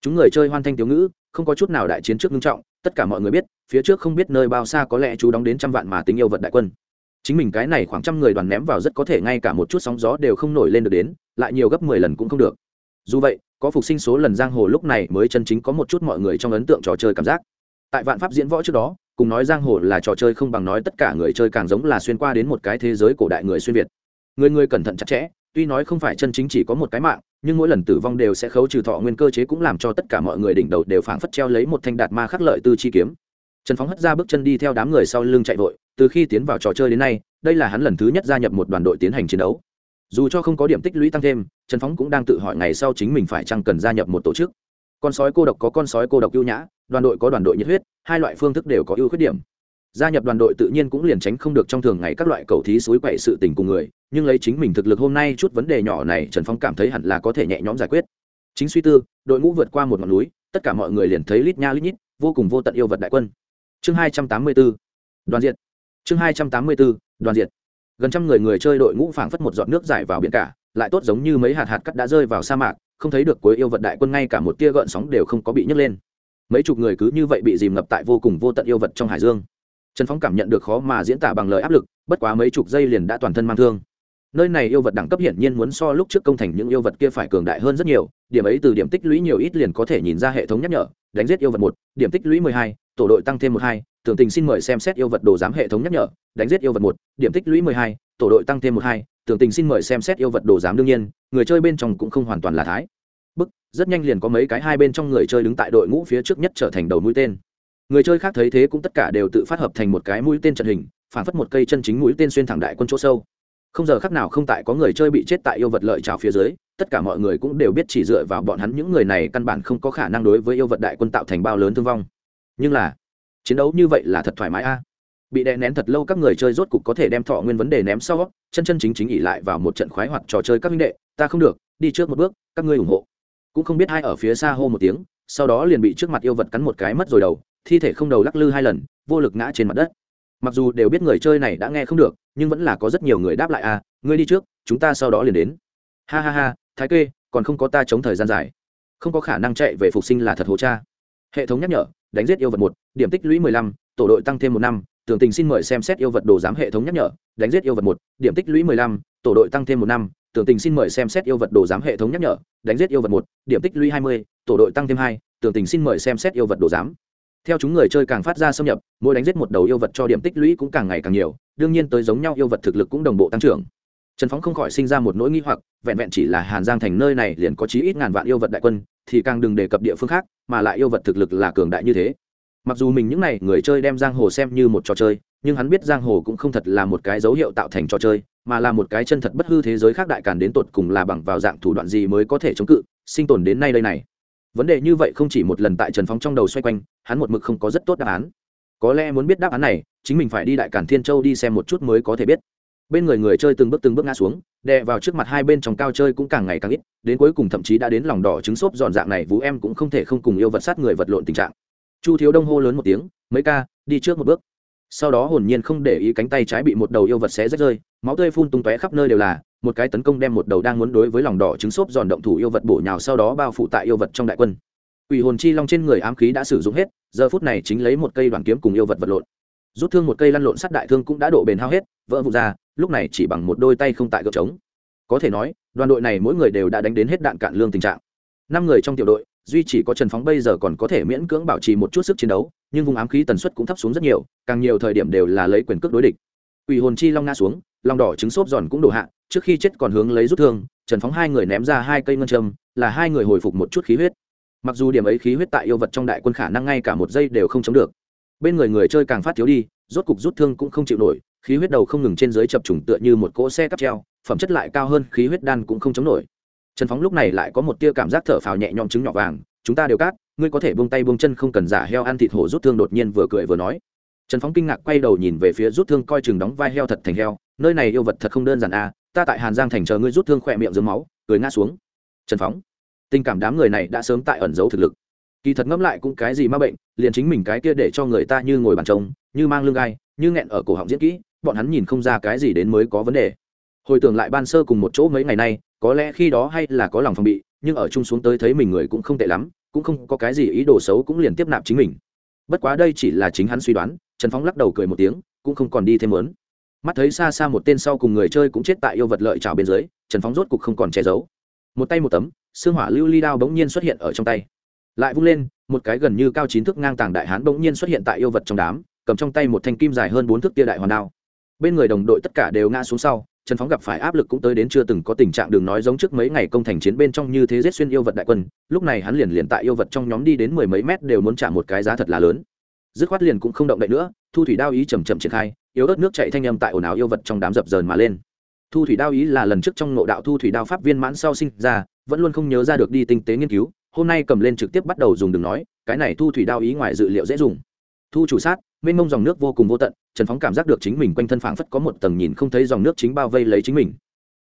Chúng người chơi hoan thanh thiếu ngữ không có chút nào đại chiến trước ngưng trọng tất cả mọi người biết phía trước không biết nơi bao xa có lẽ chú đóng đến trăm vạn mà tính yêu vật đại quân. Chính mình cái này khoảng trăm người đoàn ném vào rất có thể ngay cả một chút sóng gió đều không nổi lên được đến lại nhiều gấp mười lần cũng không được. Dù vậy có phục sinh số lần giang hồ lúc này mới chân chính có một chút mọi người trong ấn tượng trò chơi cảm giác. Tại vạn pháp diễn võ trước đó cùng nói giang hồ là trò chơi không bằng nói tất cả người chơi càng giống là xuyên qua đến một cái thế giới cổ đại người xuyên việt. Người người cẩn thận chặt chẽ, tuy nói không phải chân chính chỉ có một cái mạng, nhưng mỗi lần tử vong đều sẽ khấu trừ thọ nguyên cơ chế cũng làm cho tất cả mọi người đỉnh đầu đều phảng phất treo lấy một thanh đạt ma khắc lợi tư chi kiếm. Trần phóng hất ra bước chân đi theo đám người sau lưng chạy vội, từ khi tiến vào trò chơi đến nay, đây là hắn lần thứ nhất gia nhập một đoàn đội tiến hành chiến đấu. Dù cho không có điểm tích lũy tăng thêm, trần phóng cũng đang tự hỏi ngày sau chính mình phải chăng cần gia nhập một tổ chức. Con sói cô độc có con sói cô độc ưu nhã, đoàn đội có đoàn đội nhiệt huyết hai loại phương thức đều có ưu khuyết điểm. Gia nhập đoàn đội tự nhiên cũng liền tránh không được trong thường ngày các loại cầu thí suối quậy sự tình cùng người, nhưng lấy chính mình thực lực hôm nay chút vấn đề nhỏ này, trần phong cảm thấy hẳn là có thể nhẹ nhõm giải quyết. Chính suy tư, đội ngũ vượt qua một ngọn núi, tất cả mọi người liền thấy lít nha lít nhít, vô cùng vô tận yêu vật đại quân. Chương hai trăm tám mươi b ố đoàn diện chương hai trăm tám mươi b ố đoàn diện gần trăm người người chơi đội ngũ phảng phất một giọt nước dài vào biển cả, lại tốt giống như mấy hạt hạt cắt đã rơi vào sa mạc, không thấy được cuối yêu vật đại quân ngay cả một tia gợn sóng đều không có bị nhấc lên mấy chục người cứ như vậy bị dìm ngập tại vô cùng vô tận yêu vật trong hải dương. Trần phóng cảm nhận được khó mà diễn tả bằng lời áp lực, bất quá mấy chục giây liền đã toàn thân mang thương. Nơi này yêu vật đẳng cấp hiển nhiên muốn so lúc trước công thành những yêu vật kia phải cường đại hơn rất nhiều, điểm ấy từ điểm tích lũy nhiều ít liền có thể nhìn ra hệ thống nhắc nhở, đánh giết yêu vật một, điểm tích lũy mười hai, tổ đội tăng thêm một hai, tưởng tình xin mời xem xét yêu vật đồ giám hệ thống nhắc nhở, đánh giết yêu vật một, điểm tích lũy mười hai, tổ đội tăng thêm một hai, tưởng tình xin mời xem xét yêu vật đồ giám đương nhiên, người chơi bên trong cũng không hoàn toàn là thái rất nhanh liền có mấy cái hai bên trong người chơi đứng tại đội ngũ phía trước nhất trở thành đầu mũi tên. Người chơi khác thấy thế cũng tất cả đều tự phát hợp thành một cái mũi tên trận hình, phản phất một cây chân chính mũi tên xuyên thẳng đại quân chỗ sâu. Không giờ khác nào không tại có người chơi bị chết tại yêu vật lợi trào phía dưới, tất cả mọi người cũng đều biết chỉ dựa vào bọn hắn những người này căn bản không có khả năng đối với yêu vật đại quân tạo thành bao lớn thương vong. Nhưng là, chiến đấu như vậy là thật thoải mái a. Bị đè nén thật lâu các người chơi rốt cục có thể đem thọ nguyên vấn đề ném sau, chân chân chính chính ỉ lại vào một trận khoái hoặc trò chơi các minh đệ, ta không được, đi trước một bước, các ngươi ủng hộ cũng không biết hai ở phía xa hô một tiếng, sau đó liền bị trước mặt yêu vật cắn một cái mất rồi đầu, thi thể không đầu lắc lư hai lần, vô lực ngã trên mặt đất. Mặc dù đều biết người chơi này đã nghe không được, nhưng vẫn là có rất nhiều người đáp lại à ngươi đi trước, chúng ta sau đó liền đến. Ha ha ha, thái kê, còn không có ta chống thời gian dài. Không có khả năng chạy về phục sinh là thật hố cha. Hệ thống nhắc nhở, đánh giết yêu vật một, điểm tích lũy mười lăm, tổ đội tăng thêm một năm, tưởng tình xin mời xem xét yêu vật đồ giám hệ thống nhắc nhở, đánh giết yêu vật một, điểm tích lũy mười lăm, tổ đội tăng thêm một năm tưởng tình xin mời xem xét yêu vật đồ giám hệ thống nhắc nhở, đánh giết yêu vật một, điểm tích lũy hai mươi, tổ đội tăng thêm hai, tưởng tình xin mời xem xét yêu vật đồ giám. Theo chúng người chơi càng phát ra xâm nhập, mỗi đánh giết một đầu yêu vật cho điểm tích lũy cũng càng ngày càng nhiều, đương nhiên tới giống nhau yêu vật thực lực cũng đồng bộ tăng trưởng. Trần phóng không khỏi sinh ra một nỗi nghi hoặc, vẹn vẹn chỉ là hàn giang thành nơi này liền có chí ít ngàn vạn yêu vật đại quân, thì càng đừng đề cập địa phương khác, mà lại yêu vật thực lực là cường đại như thế. Mặc dù mình những n à y người chơi đem giang hồ xem như một trò chơi nhưng hắn biết giang hồ cũng không thật là một cái dấu hiệu tạo thành trò chơi, mà là một cái chân thật bất hư thế giới khác đại càn đến tột cùng là bằng vào dạng thủ đoạn gì mới có thể chống cự, sinh tồn đến nay đây này. Vấn đề như vậy không chỉ một lần tại trần phóng trong đầu xoay quanh, hắn một mực không có rất tốt đáp án. Có lẽ muốn biết đáp án này, chính mình phải đi đại cản thiên châu đi xem một chút mới có thể biết. Bên người người chơi từng bước từng bước ngã xuống, đè vào trước mặt hai bên trong cao chơi cũng càng ngày càng ít, đến cuối cùng thậm chí đã đến lòng đỏ trứng xốp dọn dạng này vũ em cũng không thể không cùng yêu vật sát người vật lộn tình trạng. Chu thiếu đông hô lớn một tiếng, mấy ca, đi trước một bước sau đó hồn nhiên không để ý cánh tay trái bị một đầu yêu vật xé rách rơi, máu tươi phun tung tóe khắp nơi đều là, một cái tấn công đem một đầu đang muốn đối với lòng đỏ trứng xốp giòn động thủ yêu vật bổ nhào sau đó bao phủ tại yêu vật trong đại quân. Quỷ hồn chi long trên người ám khí đã sử dụng hết, giờ phút này chính lấy một cây đoàn kiếm cùng yêu vật vật lộn. Rút thương một cây lăn lộn sắt đại thương cũng đã độ bền hao hết, vỡ vụn ra, lúc này chỉ bằng một đôi tay không tại gợp trống. Có thể nói, đoàn đội này mỗi người đều đã đánh đến hết đạn cạn lương tình trạng. Năm người trong tiểu đội, duy chỉ có trần phóng bây giờ còn có thể miễn cưỡng bảo trì một chút sức chiến đấu nhưng vùng ám khí tần suất cũng thấp xuống rất nhiều, càng nhiều thời điểm đều là lấy quyền cước đối địch. Quỷ hồn chi long nga xuống, long đỏ trứng xốp giòn cũng đổ hạ, trước khi chết còn hướng lấy rút thương, trần phóng hai người ném ra hai cây ngân châm, là hai người hồi phục một chút khí huyết. Mặc dù điểm ấy khí huyết tại yêu vật trong đại quân khả năng ngay cả một giây đều không chống được. Bên người người chơi càng phát thiếu đi, rốt cục rút thương cũng không chịu nổi, khí huyết đầu không ngừng trên dưới chập trùng tựa như một cỗ xe cắp treo, phẩm chất lại cao hơn, khí huyết đan cũng không chống nổi. Trần phóng lúc này lại có một tia cảm giác thở phào nhẹ nhõm trứng nhỏ vàng chúng ta đều cát, ngươi có thể buông tay buông chân không cần giả heo ăn thịt hổ rút thương đột nhiên vừa cười vừa nói. Trần phóng kinh ngạc quay đầu nhìn về phía rút thương coi chừng đóng vai heo thật thành heo, nơi này yêu vật thật không đơn giản à ta tại hàn giang thành chờ ngươi rút thương khỏe miệng dưới máu, cười ngã xuống. Trần phóng, tình cảm đám người này đã sớm tại ẩn giấu thực lực. Kỳ thật ngẫm lại cũng cái gì ma bệnh, liền chính mình cái kia để cho người ta như ngồi bàn trông như mang lưng gai, như nghẹn ở cổ họng diễn kỹ, bọn hắn nhìn không ra cái gì đến mới có vấn đề. Hồi tưởng lại ban sơ cùng một chỗ mấy ngày nay, có lẽ khi đó hay là có lòng phòng bị, nhưng ở chung xuống tới thấy mình người cũng không tệ lắm cũng không có cái gì ý đồ xấu cũng liền tiếp nạp chính mình. Bất quá đây chỉ là chính hắn suy đoán, trần phóng lắc đầu cười một tiếng, cũng không còn đi thêm lớn mắt thấy xa xa một tên sau cùng người chơi cũng chết tại yêu vật lợi trào bên dưới, trần phóng rốt cục không còn che giấu. Một tay một tấm, xương hỏa lưu ly đao bỗng nhiên xuất hiện ở trong tay. Lại vung lên, một cái gần như cao chín thước ngang tàng đại hán bỗng nhiên xuất hiện tại yêu vật trong đám, cầm trong tay một thanh kim dài hơn bốn thước tia đại hoàn đao. Bên người đồng đội tất cả đều ngã xuống sau trần phóng gặp phải áp lực cũng tới đến chưa từng có tình trạng đường nói giống trước mấy ngày công thành chiến bên trong như thế giết xuyên yêu vật đại quân, lúc này hắn liền liền tại yêu vật trong nhóm đi đến mười mấy mét đều muốn trả một cái giá thật là lớn. Dứt khoát liền cũng không động đậy nữa, thu thủy đao ý chầm chậm triển khai, yếu ớt nước chạy thanh âm tại ồn ào yêu vật trong đám dập dờn mà lên. Thu thủy đao ý là lần trước trong ngộ đạo thu thủy đao pháp viên mãn sau sinh ra, vẫn luôn không nhớ ra được đi tinh tế nghiên cứu, hôm nay cầm lên trực tiếp bắt đầu dùng đừng nói, cái này thu thủy đao ý ngoài dự liệu dễ dùng. Thu chủ sát mênh mông dòng nước vô cùng vô tận, trần phóng cảm giác được chính mình quanh thân phảng phất có một tầng nhìn không thấy dòng nước chính bao vây lấy chính mình.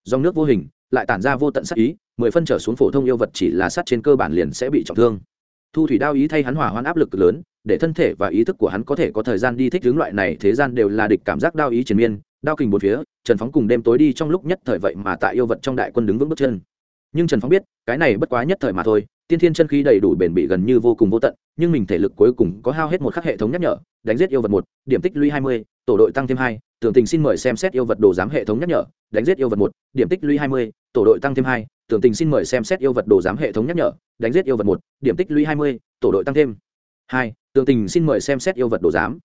Dòng nước vô hình, lại tản ra vô tận sát ý, mười phân trở xuống phổ thông yêu vật chỉ là sát trên cơ bản liền sẽ bị trọng thương. Thu thủy đao ý thay hắn hỏa hoãn áp lực lớn, để thân thể và ý thức của hắn có thể có thời gian đi thích hướng loại này thế gian đều là địch cảm giác đao ý triền miên, đao kình bốn phía, trần phóng cùng đêm tối đi trong lúc nhất thời vậy mà tại yêu vật trong đại quân đứng vững bước chân. Nhưng trần phóng biết, cái này bất quá nhất thời mà thôi tiên thiên chân khí đầy đủ bền bị gần như vô cùng vô tận, nhưng mình thể lực cuối cùng có hao hết một khắc hệ thống nhắc nhở, đánh giết yêu vật một, điểm tích lũy hai mươi, tổ đội tăng thêm hai, tưởng tình xin mời xem xét yêu vật đồ giám hệ thống nhắc nhở, đánh giết yêu vật một, điểm tích lũy hai mươi, tổ đội tăng thêm hai, tưởng tình xin mời xem xét yêu vật đồ giám hệ thống nhắc nhở, đánh giết yêu vật một, điểm tích lũy hai mươi, tổ đội tăng thêm hai, tưởng tình xin mời xem xét yêu vật đồ giám.